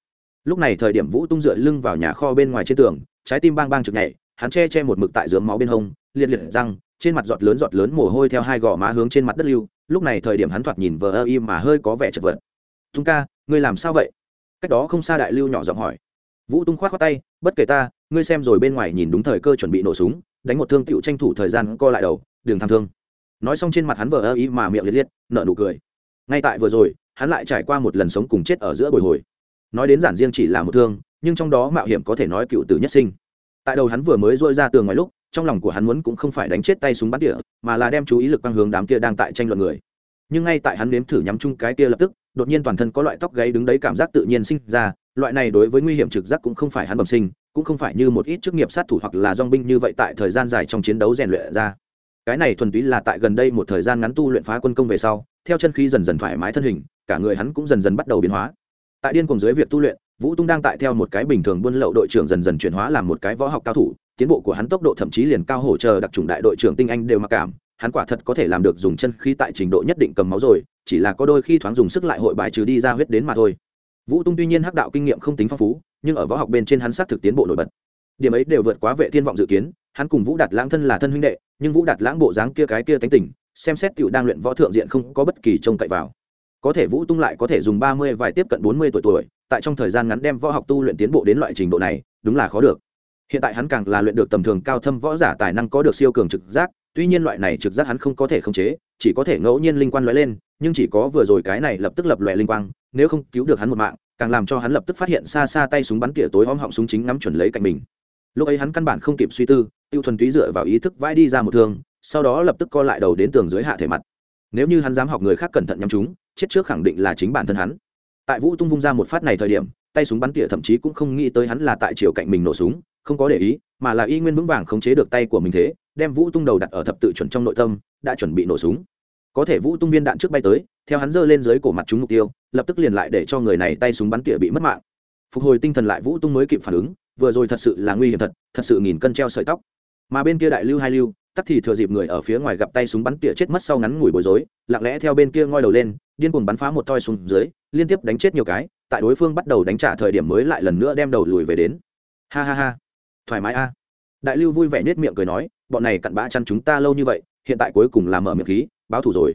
Lúc này thời điểm vũ tung dựa lưng vào nhà kho bên ngoài trên tường, trái tim bang bang trực nhảy, hắn che che một mực tại dướng máu bên hông, liệt liệt răng, trên mặt giọt lớn giọt lớn mồ hôi theo hai gò má hướng trên mặt đất lưu. Lúc này thời điểm hắn thoạt nhìn vờ ơ im mà hơi có vẻ chật vật. Tung ca, ngươi làm sao vậy? Cách đó không xa đại lưu nhỏ giọng hỏi. Vũ tung khoát khoác tay, bất kể ta, ngươi xem rồi bên ngoài nhìn đúng thời cơ chuẩn bị nổ súng, đánh một thương tựu tranh thủ thời gian co lại đầu đường tham thương. Nói xong trên mặt hắn vờ ơ ý mà miệng liệt liệt nợ nụ cười. Ngay tại vừa rồi, hắn lại trải qua một lần sống cùng chết ở giữa bồi hồi nói đến giản riêng chỉ là một thương, nhưng trong đó mạo hiểm có thể nói cựu tử nhất sinh. Tại đầu hắn vừa mới dội ra tường ngoài lúc, trong lòng của hắn muốn cũng không phải đánh chết tay súng bắn tỉa, mà là đem chú ý lực băng hướng đám kia đang tại tranh luận người. Nhưng ngay tại hắn nếm thử nhắm chung cái kia lập tức, đột nhiên toàn thân có loại tóc gáy đứng đấy cảm giác tự nhiên sinh ra, loại này đối với nguy hiểm trực giác cũng không phải hắn bẩm sinh, cũng không phải như một ít chức nghiệp sát thủ hoặc là dong binh như vậy tại thời gian dài trong chiến đấu rèn luyện ra. Cái này thuần túy là tại gần đây một thời gian ngắn tu luyện phá quân công về sau, theo chân khí dần dần thoải mái thân hình, cả người hắn cũng dần dần bắt đầu biến hóa tại điên cùng dưới việc tu luyện, vũ tung đang tại theo một cái bình thường buôn lậu đội trưởng dần dần chuyển hóa làm một cái võ học cao thủ, tiến bộ của hắn tốc độ thậm chí liền cao hổ chờ đặc trùng đại đội trưởng tinh anh đều mặc cảm, hắn quả thật có thể làm được dùng chân khí tại trình độ nhất định cầm máu rồi, chỉ là có đôi khi thoáng dùng sức lại hội bài trừ đi ra huyết đến mà thôi. Vũ tung tuy nhiên hắc đạo kinh nghiệm không tính phong phú, nhưng ở võ học bên trên hắn xác thực tiến bộ nổi bật. Điểm ấy đều vượt quá vệ thiên vọng dự kiến, hắn cùng vũ đạt lãng thân là thân huynh đệ, nhưng vũ đạt lãng bộ dáng kia cái kia tánh tình, xem xét tiểu đang luyện võ thượng diện không có bất kỳ trông cậy vào có thể vũ tung lại có thể dùng ba mươi vài tiếp cận bốn mươi tuổi tuổi, tại trong thời gian ngắn đem võ học tu luyện tiến bộ đến loại trình độ này, đúng là khó được. Hiện tại hắn càng là luyện được tầm thường cao thâm võ giả tài năng có được siêu cường trực giác, tuy nhiên loại này trực giác hắn không có thể khống chế, chỉ có thể ngẫu nhiên linh quan lóe lên, nhưng chỉ có vừa rồi cái này lập tức lập lòe linh quang, nếu không cứu được hắn một mạng, càng làm cho hắn lập tức phát hiện xa xa tay súng bắn tỉa tối om họng súng chính ngắm chuẩn lấy cạnh mình. Lúc ấy hắn căn bản không kịp suy tư, tiêu thuần túy dựa vào ý thức vãi đi ra một thương, sau đó lập tức co lại đầu đến tường dưới hạ thể mặt. Nếu như hắn dám học người khác cẩn thận nhắm chúng chết trước khẳng định là chính bản thân hắn. Tại vũ tung vung ra một phát này thời điểm, tay súng bắn tỉa thậm chí cũng không nghĩ tới hắn là tại chiều cạnh mình nổ súng, không có để ý, mà là y nguyên vững vàng khống chế được tay của mình thế, đem vũ tung đầu đặt ở thập tự chuẩn trong nội tâm, đã chuẩn bị nổ súng. Có thể vũ tung viên đạn trước bay tới, theo hắn giơ lên dưới cổ mặt chúng mục tiêu, lập tức liền lại để cho người này tay súng bắn tỉa bị mất mạng. Phục hồi tinh thần lại vũ tung mới kịp phản ứng, vừa rồi thật sự là nguy hiểm thật thật sự nghìn cân treo sợi tóc. Mà bên kia đại lưu hai lưu, tắc thì thừa dịp người ở phía ngoài gặp tay súng bắn tỉa chết mất sau ngắn ngủi bối rối, lặng lẽ theo bên kia ngoi đầu lên điên cuồng bắn phá một toi xuống dưới, liên tiếp đánh chết nhiều cái, tại đối phương bắt đầu đánh trả thời điểm mới lại lần nữa đem đầu lùi về đến. Ha ha ha. Thoải mái a. Đại lưu vui vẻ nết miệng cười nói, bọn này cặn bã chăn chúng ta lâu như vậy, hiện tại cuối cùng là mở miệng khí, báo thù rồi.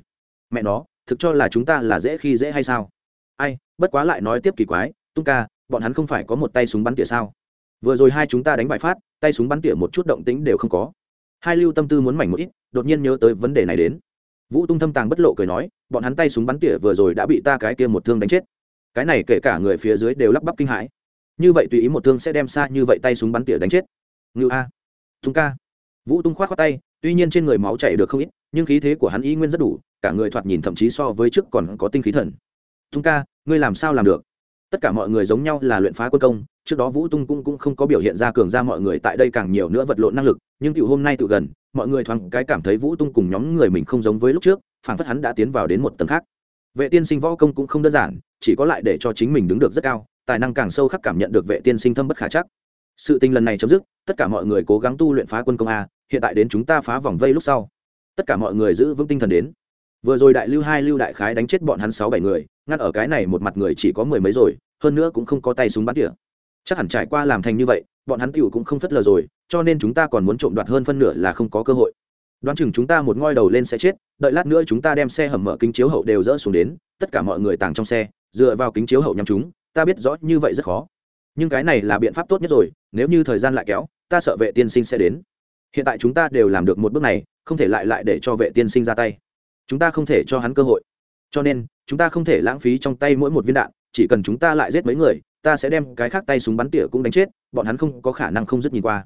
Mẹ nó, thực cho là chúng ta là dễ khi dễ hay sao? Ai, bất quá lại nói tiếp kỳ quái, tung ca, bọn hắn không phải có một tay súng bắn tỉa sao? Vừa rồi hai chúng ta đánh bại phát, tay súng bắn tỉa một chút động tĩnh đều không có. Hai lưu tâm tư muốn mảnh một ít, đột nhiên nhớ tới vấn đề này đến vũ tung thâm tàng bất lộ cười nói, bọn hắn tay súng bắn tỉa vừa rồi đã bị ta cái kia một thương đánh chết. Cái này kể cả người phía dưới đều lắp bắp kinh hãi. Như vậy tùy ý một thương sẽ đem xa như vậy tay súng bắn tỉa đánh chết. Ngự a. Tung ca. Vũ tung khoát khoát tay, tuy nhiên trên người máu chảy được không ít, nhưng khí thế của hắn ý nguyên rất đủ, cả người thoạt nhìn thậm chí so với trước còn có tinh khí thần. Tung ca, ngươi làm sao làm được? Tất cả mọi người giống nhau là luyện phá quân công trước đó vũ tung cũng, cũng không có biểu hiện ra cường ra mọi người tại đây càng nhiều nữa vật lộn năng lực nhưng cựu hôm nay tự gần mọi người thoáng cái cảm thấy vũ tung cùng nhóm người mình không giống với lúc trước phản phất hắn đã tiến vào đến một tầng khác. Vệ tiên sinh võ công cũng không đơn giản chỉ có lại để cho chính mình đứng được rất cao tài năng càng sâu khắc cảm nhận được vệ tiên sinh thâm bất khả chắc. Sự tình lần này chấm dứt tất cả mọi người cố gắng tu luyện phá quân công a hiện tại đến chúng ta phá vòng vây lúc sau. Tất cả mọi người giữ vững tinh thần đến. Vừa rồi đại lưu hai lưu đại khái đánh chết bọn hắn sáu bảy người ngắt ở cái này một mặt người chỉ có mười mấy rồi hơn nữa cũng không có tay súng bắn tỉa chắc hẳn trải qua làm thành như vậy, bọn hắn tiểu cũng không phất lờ rồi, cho nên chúng ta còn muốn trộm đoạt hơn phân nửa là không có cơ hội. Đoán chừng chúng ta một ngoi đầu lên sẽ chết, đợi lát nữa chúng ta đem xe hầm mở kính chiếu hậu đều dỡ xuống đến, tất cả mọi người tàng trong xe, dựa vào kính chiếu hậu nhắm chúng, ta biết rõ như vậy rất khó. Nhưng cái này là biện pháp tốt nhất rồi, nếu như thời gian lại kéo, ta sợ vệ tiên sinh sẽ đến. Hiện tại chúng ta đều làm được một bước này, không thể lại lại để cho vệ tiên sinh ra tay. Chúng ta không thể cho hắn cơ hội. Cho nên, chúng ta không thể lãng phí trong tay mỗi một viên đạn, chỉ cần chúng ta lại giết mấy người ta sẽ đem cái khác tay súng bắn tỉa cũng đánh chết, bọn hắn không có khả năng không dứt nhìn qua.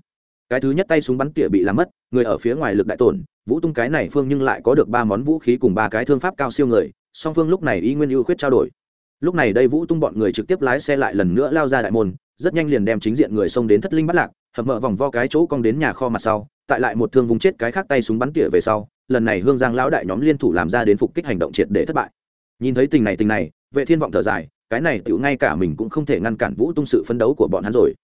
Cái thứ nhất tay súng bắn tỉa bị làm mất, người ở phía ngoài lực đại tổn, vũ tung cái này phương nhưng lại có được ba món vũ khí cùng ba cái thương pháp cao siêu người, song phương lúc này y nguyên ưu khuyết trao đổi. Lúc này đây vũ tung bọn người trực tiếp lái xe lại lần nữa lao ra đại môn, rất nhanh liền đem chính diện người xông đến thất linh bắt lạc, hợp mở vòng vo cái chỗ cong đến nhà kho mặt sau, tại lại một thương vùng chết cái khác tay súng bắn tỉa về sau, lần này hương giang lão đại nhóm liên thủ làm ra đến phục kích hành động triệt để thất bại. Nhìn thấy tình này tình này, vệ thiên vọng thở dài cái này tựu ngay cả mình cũng không thể ngăn cản vũ tung sự phấn đấu của bọn hắn rồi.